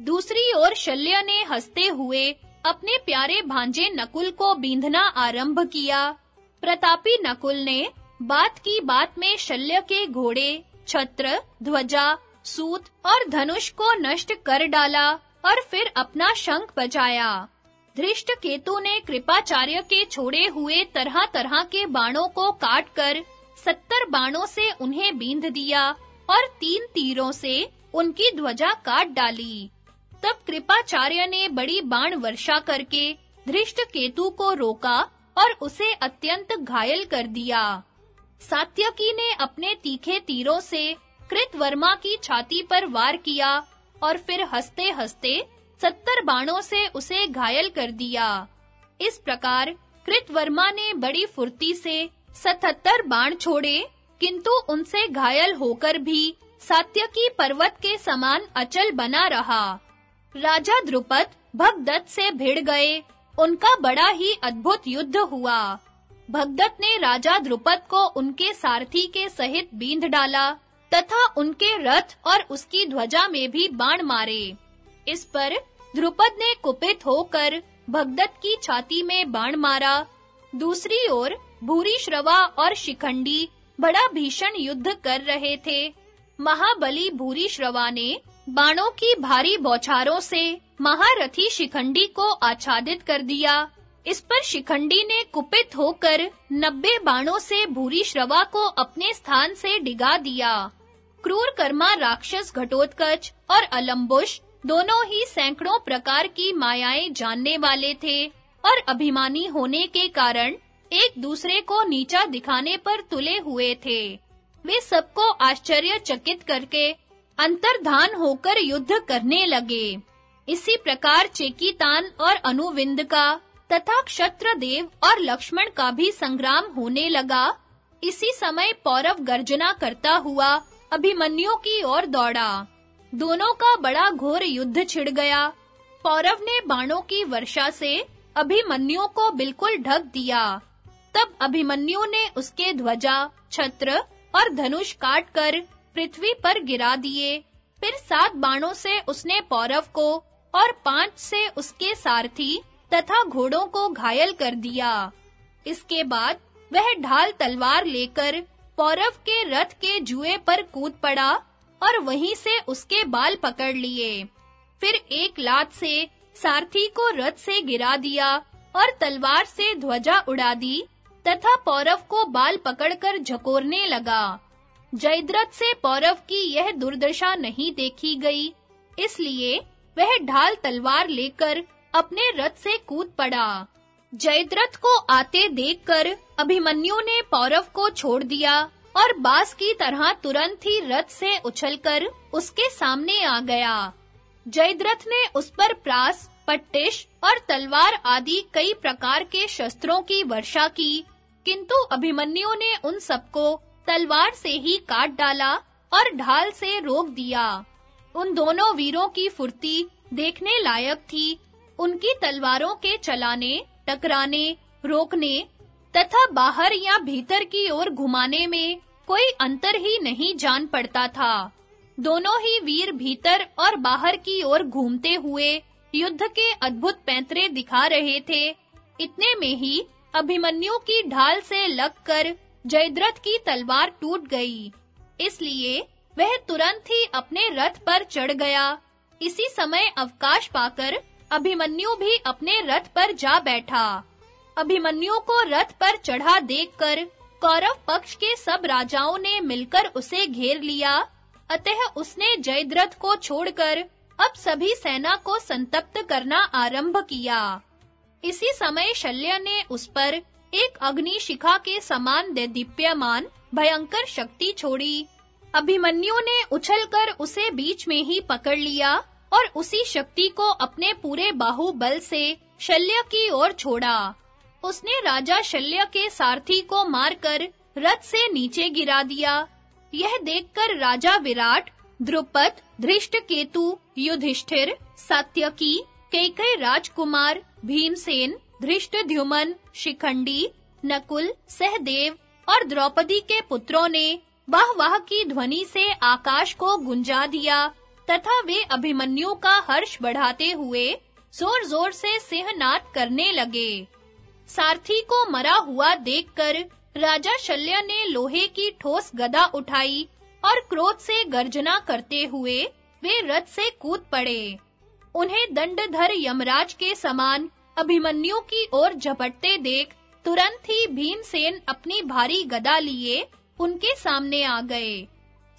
दूसरी ओर शल्य ने हँसते हुए अपने प्यारे भांजे नकुल को बींधना आरंभ किया। प्रतापी नकुल ने बात की बात में शल्य के घोड़े, छत्र, ध्वजा, सूत और धनुष को नष्ट कर डाला और फिर अपना शंख बजाया। धृष्ट केतु ने कृपाचार्य के छोड़े हुए तरह-तरह के बाणों को काटकर सत्तर बाणों से उन्हें बींध दिया और तीन तीरों से उनकी ध्वजा काट डाली। तब कृपाचार्य ने बड़ी बाण वर्षा करके धृष्ट केतु को रोका और उसे अत्यंत घायल कर दिया। सात्यकी ने अपने तीखे तीरों से कृतवर्मा की छाती पर वार किया और फिर हंसते-हंसते सत्तर बाणों से उसे घायल कर दिया। इस प्रकार कृतवर्मा ने बड़ी फुर्ती से सतहत्तर बाण छोड़े, किंतु उनसे घायल होकर भी सात्यकी पर्वत के समान अचल बना रहा। राजा द्रुपद भगदत्त से भिड़ गए। उनका बड़ा ही अद्भुत युद्ध हुआ। भगदत्त ने राजा द्रुपद को उनके सारथी के सहित बींध डाला तथा उनके रथ और उसकी ध्वजा में भी बाण मारे। इस पर ध्रुपद ने कुपित होकर भगदत्त की छाती में बाण मारा। दूसरी ओर भूरी श्रवा और शिखंडी बड़ा भीषण युद्ध कर रहे थे। महाबली भूरी श्रवा ने बाणों की भारी बौछारों से महारथी शिखंडी को आच्छादित कर दिया। इस पर शिखंडी ने कुपित होकर नब्बे बाणों से भूरी श्रवा को अपने स्थान से डिगा दिया। क्रूर कर्मा राक्षस, घटोत्कच और अलम्बुश दोनों ही सैकड़ों प्रकार की मायाएँ जानने वाले थे और अभिमानी होने के कारण एक दूसरे को नीचा दिखाने पर तुले हुए थे। वे सबको आश्चर्यचकित करके अंतर्धान होकर युद्ध करने लगे। इसी प्रकार चेकीतान और अनुविंद का तथा क्षत्रदेव और लक्ष्मण का भी संग्राम होने लगा। इसी समय पौरव गर्जना करता हुआ अभिमन्यु की ओर दौड़ा। दोनों का बड़ा घोर युद्ध छिड़ गया। पौरव ने बाणों की वर्षा से अभिमन्यु को बिल्कुल ढक दिया। तब अभिमन्यु ने उसके ध्वजा, छत्र और धनुष काटकर पृथ्वी पर गिरा दिए। फिर सात बाणों से उसने पौरव को और पाँच से उसके सारथी तथा घोड़ों को घायल कर दिया। इसके बाद वह ढाल तलवार लेकर पौरव के रथ के जुए पर कूद पड़ा और वहीं से उसके बाल पकड़ लिए। फिर एक लात से सारथी को रथ से गिरा दिया और तलवार से ध्वजा उड़ा दी तथा पौरव को बाल पकड़कर झकोरने लगा। जयद्रथ से पौरव की यह दुर्दशा नहीं देखी गई, इसलिए वह ढाल तलवार लेकर अपने रथ से कूद पड़ा। जयद्रथ को आते देखकर अभिमन्यु ने पौरव को छोड़ दिया और बास की तरह तुरंत ही रथ से उछलकर उसके सामने आ गया। जयद्रथ ने उस पर प्रास, पट्टिश और तलवार आदि कई प्रकार के शस्त्रों की वर्षा की, किंतु अभिमन्यु ने उन सबको तलवार से ही काट डाला और ढाल से रोक दिया। उन दोनों वीरों की फुर्ती देखने लायक थी उनकी तलवारों के चलाने, टकराने, रोकने तथा बाहर या भीतर की ओर घुमाने में कोई अंतर ही नहीं जान पड़ता था। दोनों ही वीर भीतर और बाहर की ओर घूमते हुए युद्ध के अद्भुत पैंतरे दिखा रहे थे। इतने में ही अभिमन्यु की ढाल से लगकर जयद्रथ की तलवार टूट गई। इसलिए वह तुरंत ही अपने रथ पर चढ़ गया। इसी समय अवकाश पाकर अभिमन्यु भी अपने रथ पर जा बैठा। अभिमन्यु को रथ पर चढ़ा देखकर कौरव पक्ष के सब राजाओं ने मिलकर उसे घेर लिया। अतः उसने जयद्रथ को छोड़कर अब सभी सेना को संतप्त करना आरंभ किया। इसी समय शल्य ने उस पर एक अग्नि शिखा के समान दीप्यमान भयंकर शक्ति छोड़ी। अभिमन्यु ने उछलकर उसे बीच में ही पकड़ लिया। और उसी शक्ति को अपने पूरे बाहुबल से शल्य की ओर छोड़ा। उसने राजा शल्य के सारथी को मारकर रथ से नीचे गिरा दिया। यह देखकर राजा विराट, द्रुपद, धृष्टकेतु, युधिष्ठिर, सात्यकी कैकेयी राजकुमार, भीमसेन, धृष्टद्युमन, शिखंडी, नकुल, सहदेव और द्रौपदी के पुत्रों ने वाह वाह की ध्वनि से आकाश को गुंजा दिया। तथा वे अभिमन्यु का हर्ष बढ़ाते हुए जोर-जोर से सिंहनाद करने लगे। सारथी को मरा हुआ देखकर राजा शल्य ने लोहे की ठोस गदा उठाई और क्रोध से गर्जना करते हुए वे रथ से कूद पड़े। उन्हें दंडधर यमराज के समान अभिमन्यु की ओर झपटते देख तुरंत ही भीमसेन अपनी भारी गदा लिए उनके सामने आ गए।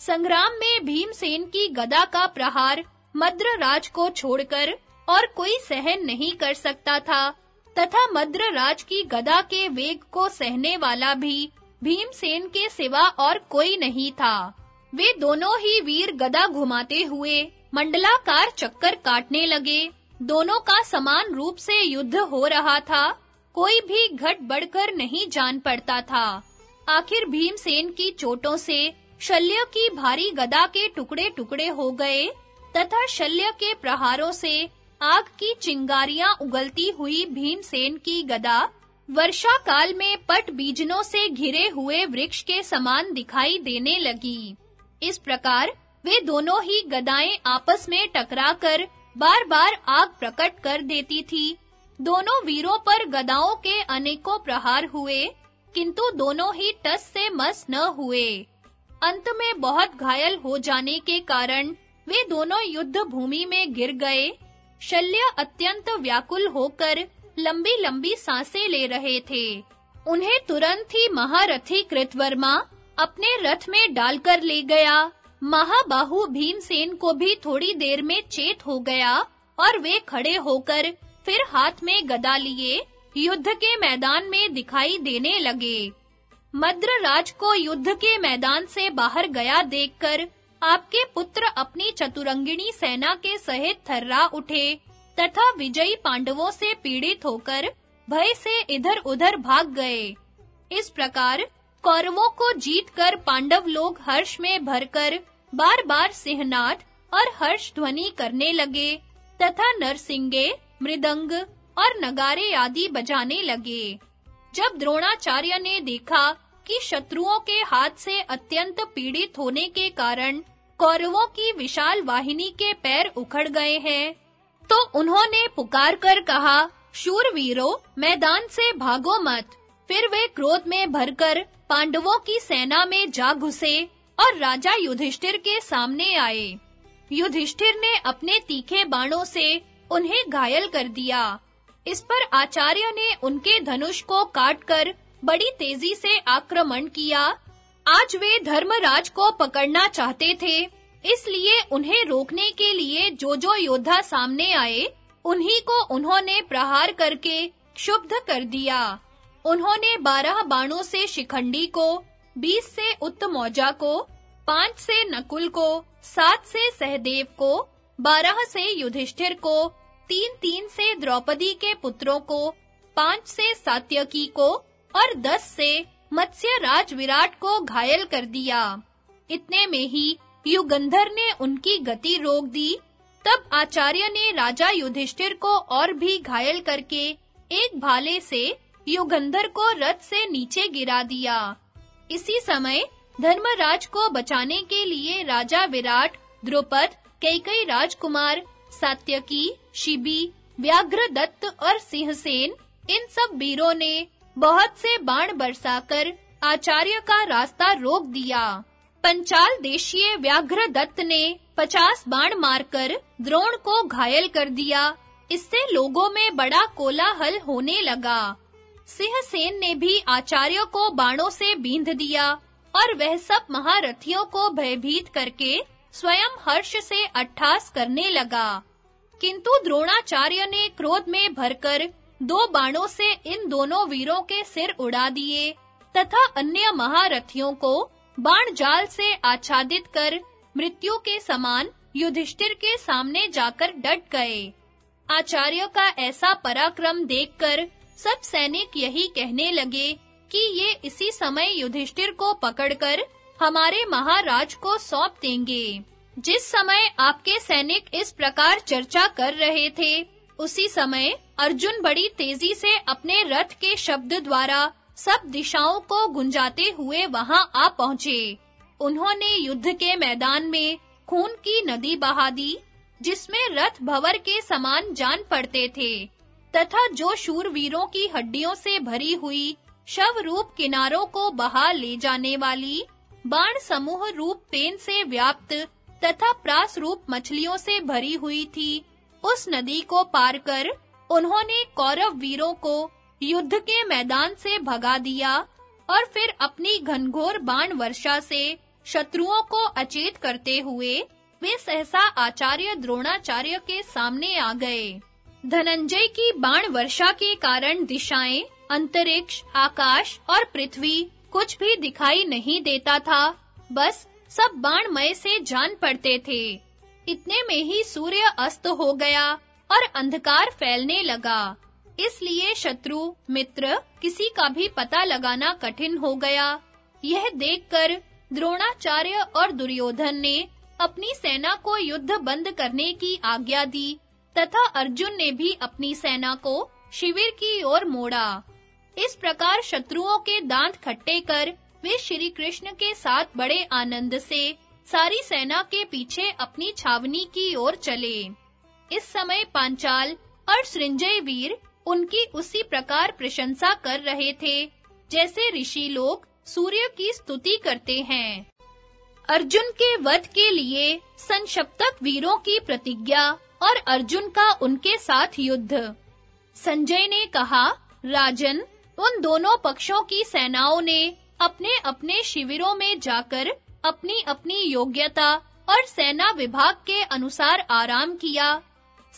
संग्राम में भीमसेन की गदा का प्रहार मद्रराज को छोड़कर और कोई सहन नहीं कर सकता था, तथा मद्रराज की गदा के वेग को सहने वाला भी भीमसेन के सिवा और कोई नहीं था। वे दोनों ही वीर गदा घुमाते हुए मंडलाकार चक्कर काटने लगे। दोनों का समान रूप से युद्ध हो रहा था, कोई भी घट बढ़कर नहीं जान पड़ता था। आखिर भीमसेन की चोटों से शल्य की भारी गदा के टुकड़े-टुकड़े हो गए, तथा शल्य के प्रहारों से आग की चिंगारियाँ उगलती हुई भीमसेन की गदा, वर्षा काल में पट बीजनों से घिरे हुए वृक्ष के समान दिखाई देने लगी। इस प्रकार वे दोनों ही गदाएँ आपस में टकराकर बार-बार आग प्रकट कर देती थी। दोनों वीरों पर गदाओं के अनेकों प्रहार हुए, किंतु दोनों ही टस से मस न हुए। अंत में बहुत घायल हो जाने के कारण वे दोनों युद्ध भूमि में गिर गए। शल्य अत्यंत व्याकुल होकर लंबी-लंबी साँसें ले रहे थे। उन्हें तुरंत ही महारथी कृतवर्मा अपने रथ में डालकर ले गया। महाबाहु भीमसेन को भी थोड़ी देर में चेत हो गया और वे खड़े होकर फिर हाथ में गदा लिए युद्ध के मैदान में दिखाई देने लगे। मद्रराज को युद्ध के मैदान से बाहर गया देखकर आपके पुत्र अपनी चतुरंगिणी सेना के सहित थर्रा उठे तथा विजयी पांडवों से पीड़ित होकर भय से इधर-उधर भाग गए। इस प्रकार कौरवों को जीतकर पांडव लोग हर्ष में भरकर बार-बार सिंहनाद और हर्ष ध्वनि करने लगे तथा नरसिंगे, मृदंग और नगारे आदि बजाने लगे। जब द्रोणाचार्य ने देखा कि शत्रुओं के हाथ से अत्यंत पीड़ित होने के कारण कौरवों की विशाल वाहिनी के पैर उखड़ गए हैं। तो उन्होंने पुकार कर कहा शूरवीरों मैदान से भागो मत। फिर वे क्रोध में भरकर पांडवों की सेना में जा घुसे और राजा युधिष्ठिर के सामने आए। युधिष्ठिर ने अपने तीखे बाणों से उन्हें घायल कर दिया। इस पर आचार्य ने उनके धनुष को काटकर बड़ी तेज़ी से आक्रमण किया। आज वे धर्मराज को पकड़ना चाहते थे, इसलिए उन्हें रोकने के लिए जो जो योद्धा सामने आए, उन्हीं को उन्होंने प्रहार करके क्षुब्ध कर दिया। उन्होंने बारह बाणों से शिखंडी को, बीस से उत्तमौजा को, पाँच से नकुल को, सात से सहदेव को, बारह से युधिष्ठिर को तीन-तीन से द्रौपदी के पुत्रों को, पाँच से सात्यकी को और दस से मत्स्य राज विराट को घायल कर दिया। इतने में ही युगंधर ने उनकी गति रोक दी। तब आचार्य ने राजा युधिष्ठिर को और भी घायल करके एक भाले से युगंधर को रथ से नीचे गिरा दिया। इसी समय धर्मराज को बचाने के लिए राजा विराट, द्रुपद कई कई राजकुमार, सात्यकी, शिबी, व्याघ्रदत्त और सिंहसेन इन सब वीरों ने बहुत से बाण बरसाकर आचार्य का रास्ता रोक दिया। पंचाल देशीय व्याघ्र दत्त ने पचास बाण मारकर द्रोण को घायल कर दिया। इससे लोगों में बड़ा कोलाहल होने लगा। सिंहसेन ने भी आचार्य को बाणों से बींध दिया और वह सब महारथियों को भयभीत करके स्वयं हर्ष से अट्ठास करने लगा। किंतु द्रोणाचार्य ने क्रोध में भरकर दो बाणों से इन दोनों वीरों के सिर उड़ा दिए, तथा अन्य महारथियों को बाण जाल से आच्छादित कर मृत्यु के समान युधिष्ठिर के सामने जाकर डट गए। आचार्य का ऐसा पराक्रम देखकर सब सैनिक यही कहने लगे कि ये इसी समय युधिष्ठिर को पकड़कर हमारे महाराज को सौंप देंगे। जिस समय आपके सैनिक इस प्रकार चर्चा कर रहे थे, उसी समय अर्जुन बड़ी तेज़ी से अपने रथ के शब्द द्वारा सब दिशाओं को गुंजाते हुए वहाँ आ पहुँचे। उन्होंने युद्ध के मैदान में खून की नदी बहा दी, जिसमें रथ भवर के समान जान पड़ते थे, तथा जो शूरवीरों की हड्डियों से भरी हुई शव रूप किनारों को बहा ले जाने वाली बाण समूह रूप पेन से व्याप्त तथा प्रास रूप मछलियों से भरी हुई थी, उस नदी को पार कर उन्होंने कौरव वीरों को युद्ध के मैदान से भगा दिया और फिर अपनी घनघोर बाण वर्षा से शत्रुओं को अचेत करते हुए वे सहसा आचार्य द्रोणाचार्य के सामने आ गए। धनंजय की बाण वर्षा के कारण दिशाएँ, अंतरिक्ष, आकाश और पृथ्वी कुछ भी दिखाई नहीं देता था। बस सब बाणमय से जान पड़ते थे। इतने में ही सूर्य अस्त हो गया। और अंधकार फैलने लगा। इसलिए शत्रु, मित्र, किसी का भी पता लगाना कठिन हो गया। यह देखकर द्रोणाचार्य और दुर्योधन ने अपनी सेना को युद्ध बंद करने की आज्ञा दी, तथा अर्जुन ने भी अपनी सेना को शिविर की ओर मोड़ा। इस प्रकार शत्रुओं के दांत खट्टे कर वे श्री कृष्ण के साथ बड़े आनंद से सारी सेना के पीछे अपनी छावनी की ओर चले। इस समय पांचाल और सृंजय वीर उनकी उसी प्रकार प्रशंसा कर रहे थे, जैसे ऋषि लोग सूर्य की स्तुति करते हैं। अर्जुन के वध के लिए संशप्तक वीरों की प्रतिज्ञा और अर्जुन का उनके साथ युद्ध। संजय ने कहा, राजन, उन दोनों पक्षों की सेनाओं ने अपने-अपने शिविरों में जाकर अपनी-अपनी योग्यता और सेना विभाग के अनुसार आराम किया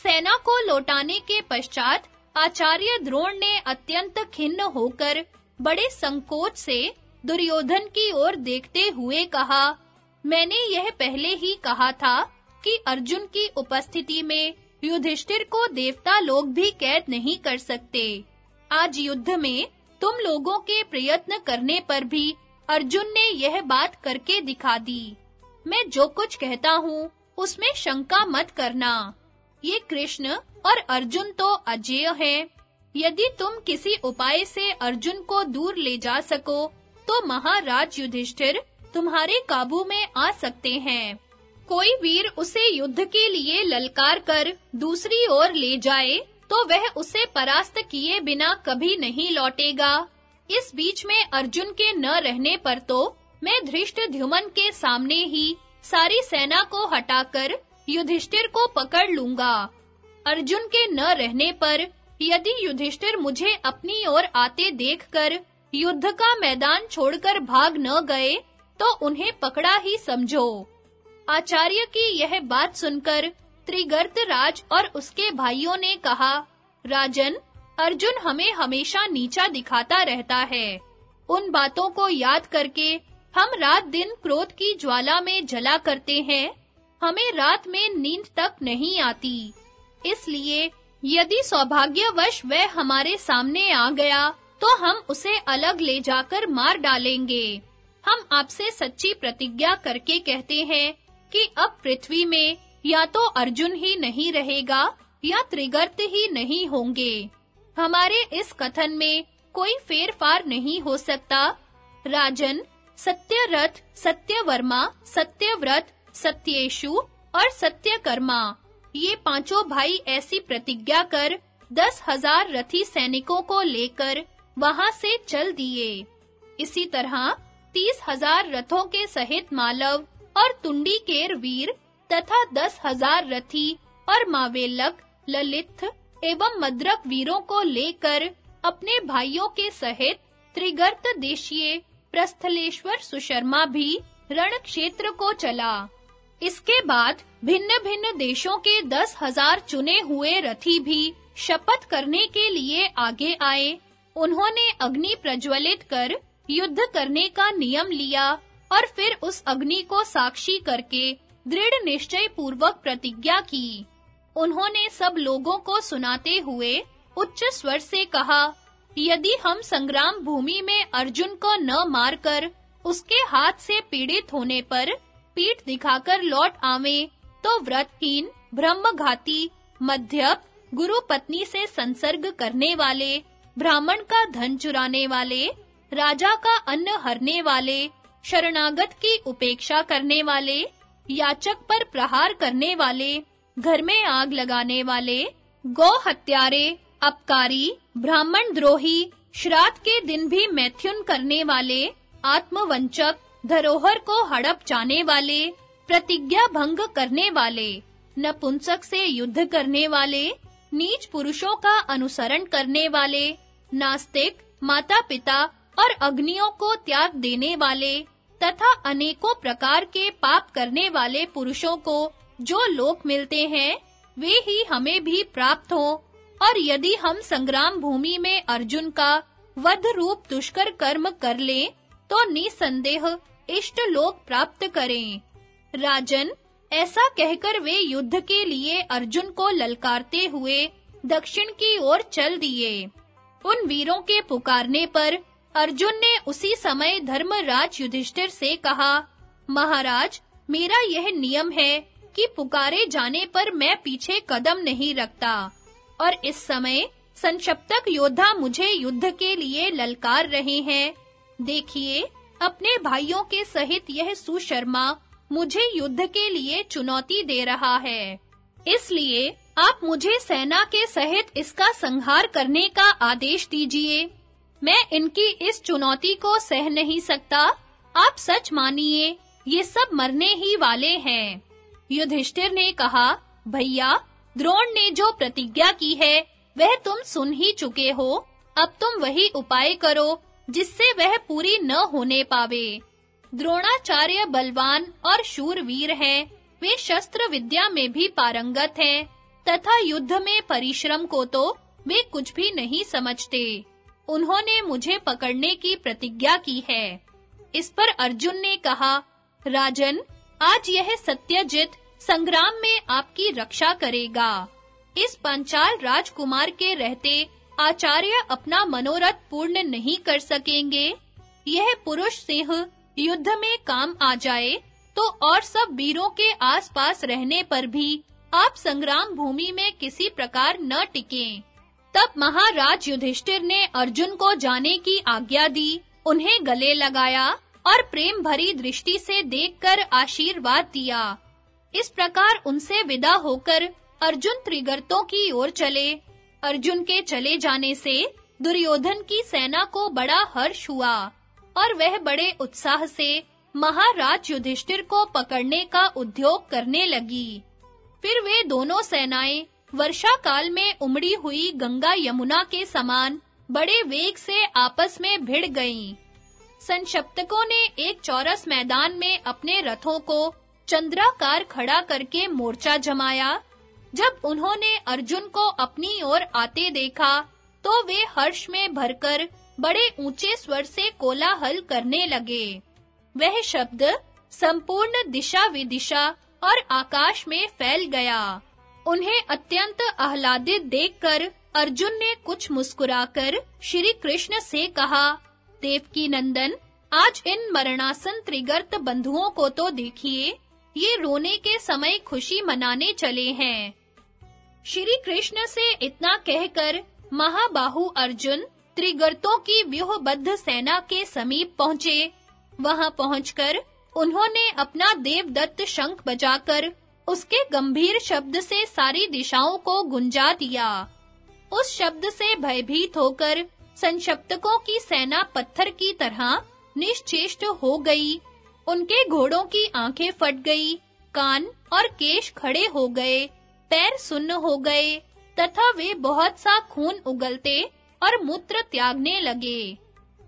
सेना को लौटाने के पश्चात आचार्य द्रोण ने अत्यंत खिन्न होकर बड़े संकोच से दुर्योधन की ओर देखते हुए कहा, मैंने यह पहले ही कहा था कि अर्जुन की उपस्थिति में युधिष्ठिर को देवता लोग भी कैद नहीं कर सकते। आज युद्ध में तुम लोगों के प्रयत्न करने पर भी अर्जुन ने यह बात करके दिखा दी। मैं जो कुछ कहता हूँ, उसमें शंका मत करना। ये कृष्ण और अर्जुन तो अजेय हैं। यदि तुम किसी उपाय से अर्जुन को दूर ले जा सको तो महाराज युधिष्ठिर तुम्हारे काबू में आ सकते हैं। कोई वीर उसे युद्ध के लिए ललकार कर दूसरी ओर ले जाए तो वह उसे परास्त किए बिना कभी नहीं लौटेगा। इस बीच में अर्जुन के न रहने पर तो मैं धृष्ट ध्युमन के सामने ही सारी सेना को हटाकर युधिष्ठिर को पकड़ लूँगा। अर्जुन के न रहने पर, यदि युधिष्ठिर मुझे अपनी ओर आते देखकर युद्ध का मैदान छोड़कर भाग न गए तो उन्हें पकड़ा ही समझो। आचार्य की यह बात सुनकर त्रिगर्त राज और उसके भाइयों ने कहा, राजन, अर्जुन हमें हमेशा नीचा दिखाता रहता है। उन बातों को याद करके हम रात दिन क्रोध की ज्वाला में जला करते हैं। हमें रात में नींद तक नहीं आती। इसलिए यदि सौभाग्यवश वह हमारे सामने आ गया तो हम उसे अलग ले जाकर मार डालेंगे। हम आपसे सच्ची प्रतिज्ञा करके कहते हैं कि अब पृथ्वी में या तो अर्जुन ही नहीं रहेगा, या त्रिगर्त ही नहीं होंगे। हमारे इस कथन में कोई फेरफार नहीं हो सकता। राजन, सत्यरथ, सत्यवर्मा, सत्यव्रत सत्येशु और सत्यकर्मा। ये पाँचों भाई ऐसी प्रतिज्ञा कर दस हज़ार रथी सैनिकों को लेकर वहाँ से चल दिए। इसी तरह तीस हज़ार रथों के सहित मालव और तुंडी केर वीर तथा दस हज़ार रथी और मावेलक, ललित एवं मद्रक वीरों को लेकर अपने भाइयों के सहित त्रिगर्त देशीय प्रस्थलेश्वर सुशर्मा भी रण क्षेत्र को चला। इसके बाद भिन्न-भिन्न देशों के दस हज़ार चुने हुए रथी भी शपथ करने के लिए आगे आए। उन्होंने अग्नि प्रज्वलित कर युद्ध करने का नियम लिया और फिर उस अग्नि को साक्षी करके दृढ़ निश्चय पूर्वक प्रतिज्ञा की। उन्होंने सब लोगों को सुनाते हुए उच्च स्वर से कहा, यदि हम संग्राम भूमि में अर्जुन को न मारकर उसके हाथ से पीड़ित होने पर पीठ दिखाकर लौट आवे। तो व्रतहीन, ब्रह्मघाती, मध्यप गुरु पत्नी से संसर्ग करने वाले, ब्राह्मण का धन चुराने वाले, राजा का अन्न हरने वाले, शरणागत की उपेक्षा करने वाले, याचक पर प्रहार करने वाले, घर में आग लगाने वाले, गौ हत्यारे, अपकारी, ब्राह्मण द्रोही, श्राद्ध के दिन भी मैथुन करने वाले, आत्मवंचक धरोहर को हड़प जाने वाले, प्रतिज्ञा भंग करने वाले, नपुंसक से युद्ध करने वाले, नीच पुरुषों का अनुसरण करने वाले, नास्तिक, माता-पिता और अग्नियों को त्याग देने वाले तथा अनेकों प्रकार के पाप करने वाले पुरुषों को जो लोक मिलते हैं, वे ही हमें भी प्राप्त हो। और यदि हम संग्राम भूमि में अर्जुन का वध रूप दुष्कर कर्म कर लें तो निसंदेह इष्ट लोक प्राप्त करें। राजन, ऐसा कहकर वे युद्ध के लिए अर्जुन को ललकारते हुए दक्षिण की ओर चल दिए। उन वीरों के पुकारने पर अर्जुन ने उसी समय धर्मराज युधिष्ठिर से कहा, महाराज, मेरा यह नियम है कि पुकारे जाने पर मैं पीछे कदम नहीं रखता, और इस समय संक्षप्तक योद्धा मुझे युद्ध के लिए ललकार रहे हैं। देखिए, अपने भाइयों के सहित यह सुशर्मा मुझे युद्ध के लिए चुनौती दे रहा है। इसलिए आप मुझे सेना के सहित इसका संहार करने का आदेश दीजिए। मैं इनकी इस चुनौती को सह नहीं सकता। आप सच मानिए, ये सब मरने ही वाले हैं। युधिष्ठिर ने कहा, भैया, द्रोण ने जो प्रतिज्ञा की है, वह तुम सुन ही चुके हो। अब तुम वही उपाय करो जिससे वह पूरी न होने पावे। द्रोणाचार्य बलवान और शूरवीर हैं। वे शस्त्र विद्या में भी पारंगत हैं। तथा युद्ध में परिश्रम को तो वे कुछ भी नहीं समझते। उन्होंने मुझे पकड़ने की प्रतिज्ञा की है। इस पर अर्जुन ने कहा, राजन, आज यह सत्यजित संग्राम में आपकी रक्षा करेगा। इस पंचाल राजकुमार के रहते आचार्य अपना मनोरथ पूर्ण नहीं कर सकेंगे। यह पुरुष सिंह, युद्ध में काम आ जाए तो और सब वीरों के आसपास रहने पर भी आप संग्राम भूमि में किसी प्रकार न टिकें। तब महाराज युधिष्ठिर ने अर्जुन को जाने की आज्ञा दी, उन्हें गले लगाया और प्रेम भरी दृष्टि से देखकर आशीर्वाद दिया। इस प्रकार उनसे विदा होकर अर्जुन त्रिगर्तों की ओर चले। अर्जुन के चले जाने से दुर्योधन की सेना को बड़ा हर्ष हुआ और वह बड़े उत्साह से महाराज युधिष्ठिर को पकड़ने का उद्योग करने लगी। फिर वे दोनों सेनाएँ वर्षा काल में उमड़ी हुई गंगा यमुना के समान बड़े वेग से आपस में भिड़ गईं। संशप्तकों ने एक चौरस मैदान में अपने रथों को चंद्राकार खड़ा करके मोर्चा जमाया जब उन्होंने अर्जुन को अपनी ओर आते देखा तो वे हर्ष में भरकर बड़े ऊँचे स्वर से कोलाहल करने लगे। वह शब्द संपूर्ण दिशा विदिशा और आकाश में फैल गया। उन्हें अत्यंत आह्लादित देखकर अर्जुन ने कुछ मुस्कुराकर श्री कृष्ण से कहा देवकी नंदन आज इन मरणासन त्रिगर्त बंधुओं को तो देखिए ये रोने के समय खुशी मनाने चले हैं। श्री कृष्ण से इतना कहकर महाबाहु अर्जुन त्रिगर्तों की व्यूहबद्ध सेना के समीप पहुँचे। वहाँ पहुंचकर उन्होंने अपना देवदत्त शंख बजाकर उसके गंभीर शब्द से सारी दिशाओं को गुंजा दिया। उस शब्द से भयभीत होकर संशप्तकों की सेना पत्थर की तरह निश्चेष्ट हो गई। उनके घोड़ों की आँखें फट गई, कान और केश खड़े हो गए, पैर सुन्न हो गए, तथा वे बहुत सा खून उगलते और मूत्र त्यागने लगे।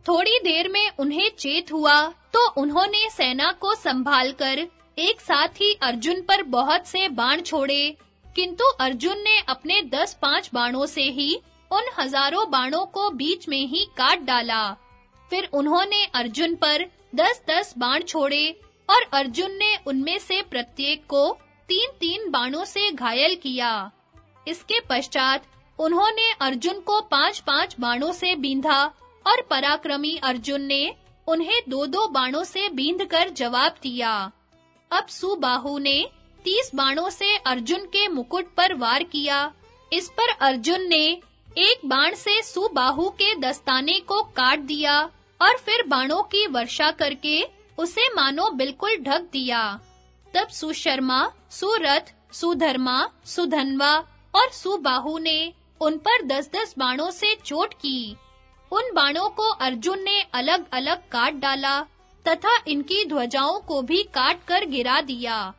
थोड़ी देर में उन्हें चेत हुआ तो उन्होंने सेना को संभालकर एक साथ ही अर्जुन पर बहुत से बाण छोड़े, किंतु अर्जुन ने अपने दस पाँच बाणों से ही उन हज़ारों बाणों को बीच में ही काट डाला। फिर उन्होंने अर्जुन पर दस-दस बाण छोड़े और अर्जुन ने उनमें से प्रत्येक को तीन-तीन बाणों से घायल किया। इसके पश्चात उन्होंने अर्जुन को पांच-पांच बाणों से बींधा और पराक्रमी अर्जुन ने उन्हें दो-दो बाणों से बींधकर जवाब दिया। अब सुबाहु ने तीस बाणों से अर्जुन के मुकुट पर वार किया। इस पर अर्जुन ने एक बाण से सुबाहु के दस्ताने को काट दिया। और फिर बाणों की वर्षा करके उसे मानो बिल्कुल ढक दिया। तब सुशर्मा, सुरथ, सुधर्मा, सुधनवा और सुबाहु ने उन पर दस-दस बाणों से चोट की। उन बाणों को अर्जुन ने अलग-अलग काट डाला तथा इनकी ध्वजाओं को भी काट कर गिरा दिया।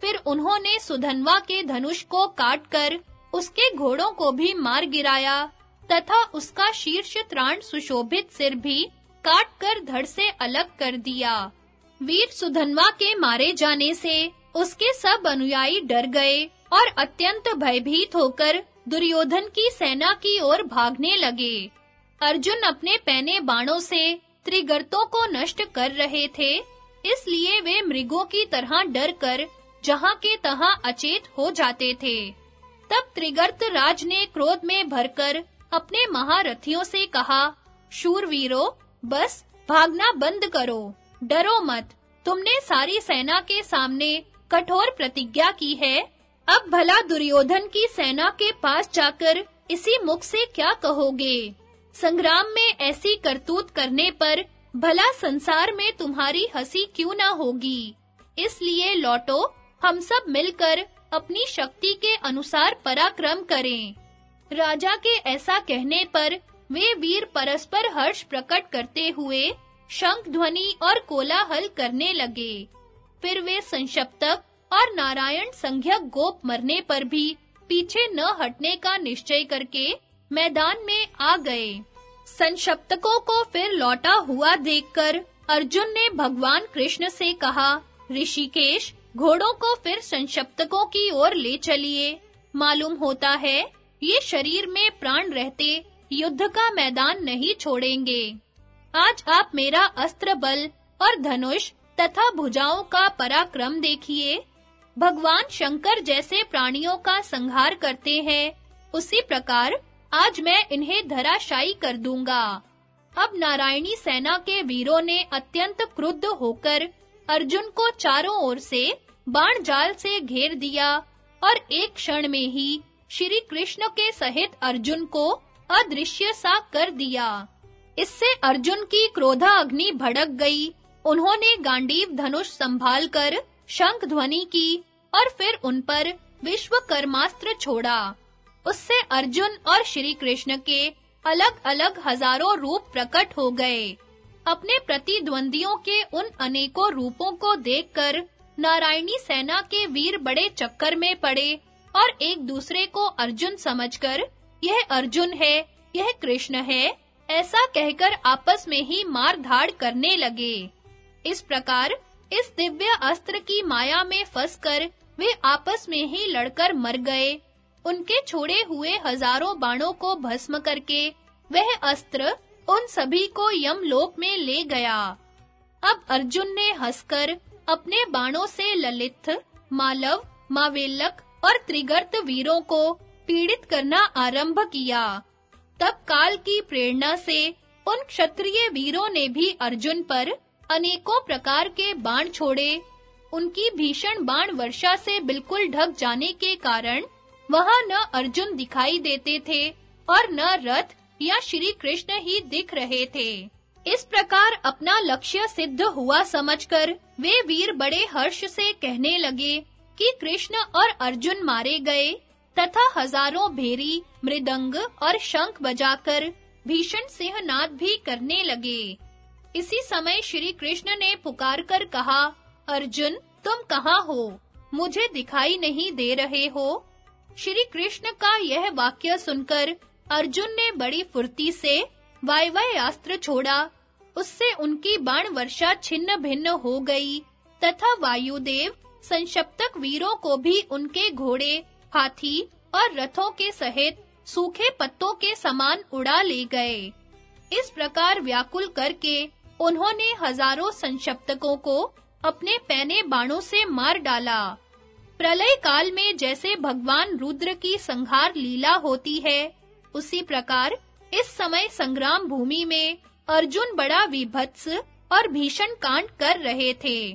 फिर उन्होंने सुधनवा के धनुष को काटकर उसके घोड़ों को भी मार गिराया तथा उसका शीर्ष त्राण सुशोभित सिर भी काट कर धड़ से अलग कर दिया। वीर सुधनवा के मारे जाने से उसके सब अनुयायी डर गए और अत्यंत भयभीत होकर दुर्योधन की सेना की ओर भागने लगे। अर्जुन अपने पैने बाणों से त्रिगर्तों को नष्ट कर रहे थे, इसलिए वे मृगों की तरह डर कर जहाँ के तहां अचेत हो जाते थे। तब त्रिगर्त राज ने क्रोध में भरकर अपने महारथियों से कहा, शूरवीरों बस भागना बंद करो। डरो मत। तुमने सारी सेना के सामने कठोर प्रतिज्ञा की है। अब भला दुर्योधन की सेना के पास जाकर इसी मुख से क्या कहोगे? संग्राम में ऐसी करतूत करने पर भला संसार में तुम्हारी हँसी क्यों ना होगी? इसलिए लौटो, हम सब मिलकर अपनी शक्ति के अनुसार पराक्रम करें। राजा के ऐसा कहने पर वे वीर परस्पर हर्ष प्रकट करते हुए शंख ध्वनि और कोलाहल करने लगे। फिर वे संशप्तक और नारायण संज्ञक गोप मरने पर भी पीछे न हटने का निश्चय करके मैदान में आ गए। संशप्तकों को फिर लौटा हुआ देखकर अर्जुन ने भगवान कृष्ण से कहा, ऋषिकेश, घोड़ों को फिर संशप्तकों की ओर ले चलिए। मालूम होता है, ये शरीर में प्राण रहते युद्ध का मैदान नहीं छोड़ेंगे। आज आप मेरा अस्त्र बल और धनुष तथा भुजाओं का पराक्रम देखिए। भगवान शंकर जैसे प्राणियों का संहार करते हैं। उसी प्रकार आज मैं इन्हें धराशायी कर दूँगा। अब नारायणी सेना के वीरों ने अत्यंत क्रुद्ध होकर अर्जुन को चारों ओर से बाण जाल से घेर दिया और एक क्षण में ही श्री कृष्ण के सहित अर्जुन को अदृश्य सा कर दिया। इससे अर्जुन की क्रोधा अग्नि भड़क गई। उन्होंने गांडीव धनुष संभालकर शंख ध्वनि की और फिर उन पर विश्वकर्मास्त्र छोड़ा। उससे अर्जुन और श्री कृष्ण के अलग-अलग हज़ारों रूप प्रकट हो गए। अपने प्रतिद्वंदियों के उन अनेकों रूपों को देखकर नारायणी सेना के वीर बड़े चक्कर में पड़े और एक दूसरे को अर्जुन समझकर यह अर्जुन है, यह कृष्ण है, ऐसा कहकर आपस में ही मार धाड़ करने लगे। इस प्रकार इस दिव्य अस्त्र की माया में फंसकर वे आपस में ही लड़कर मर गए। उनके छोड़े हुए हज़ारों बाणों को भस्म करके वह अस्त्र उन सभी को यमलोक में ले गया। अब अर्जुन ने हंसकर अपने बाणों से ललित, मालव, मावेलक और त्रिगर्त वीरों को पीड़ित करना आरंभ किया। तब काल की प्रेरणा से उन क्षत्रिय वीरों ने भी अर्जुन पर अनेकों प्रकार के बाण छोड़े। उनकी भीषण बाण वर्षा से बिल्कुल ढक जाने के कारण वहाँ न अर्जुन दिखाई देते थे और न रथ या श्री कृष्ण ही दिख रहे थे। इस प्रकार अपना लक्ष्य सिद्ध हुआ समझकर वे वीर बड़े हर्ष से कहने लगे कि कृष्ण और अर्जुन मारे गए। तथा हज़ारों भेरी, मृदंग और शंख बजाकर भीषण सिंहनाद भी करने लगे। इसी समय श्री कृष्ण ने पुकार कर कहा, अर्जुन, तुम कहाँ हो? मुझे दिखाई नहीं दे रहे हो। श्री कृष्ण का यह वाक्य सुनकर अर्जुन ने बड़ी फुर्ती से वायवय अस्त्र छोड़ा। उससे उनकी बाण वर्षा छिन्न भिन्न हो गई तथा वायुदेव, संशप्तक वीरों को भी उनके घोड़े हाथी और रथों के सहित सूखे पत्तों के समान उड़ा ले गए। इस प्रकार व्याकुल करके उन्होंने हज़ारों संशप्तकों को अपने पैने बाणों से मार डाला। प्रलय काल में जैसे भगवान रुद्र की संहार लीला होती है, उसी प्रकार इस समय संग्राम भूमि में अर्जुन बड़ा विभत्स और भीषण कांड कर रहे थे।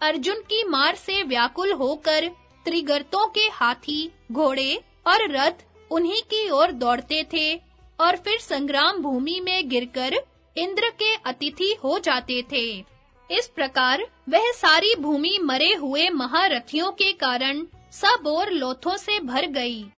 अर्जुन की मार से व्याकुल होकर त्रिगर्तों के हाथी, घोड़े और रथ उन्हीं की ओर दौड़ते थे और फिर संग्राम भूमि में गिरकर इंद्र के अतिथि हो जाते थे। इस प्रकार वह सारी भूमि मरे हुए महारथियों के कारण सब और लोथों से भर गई।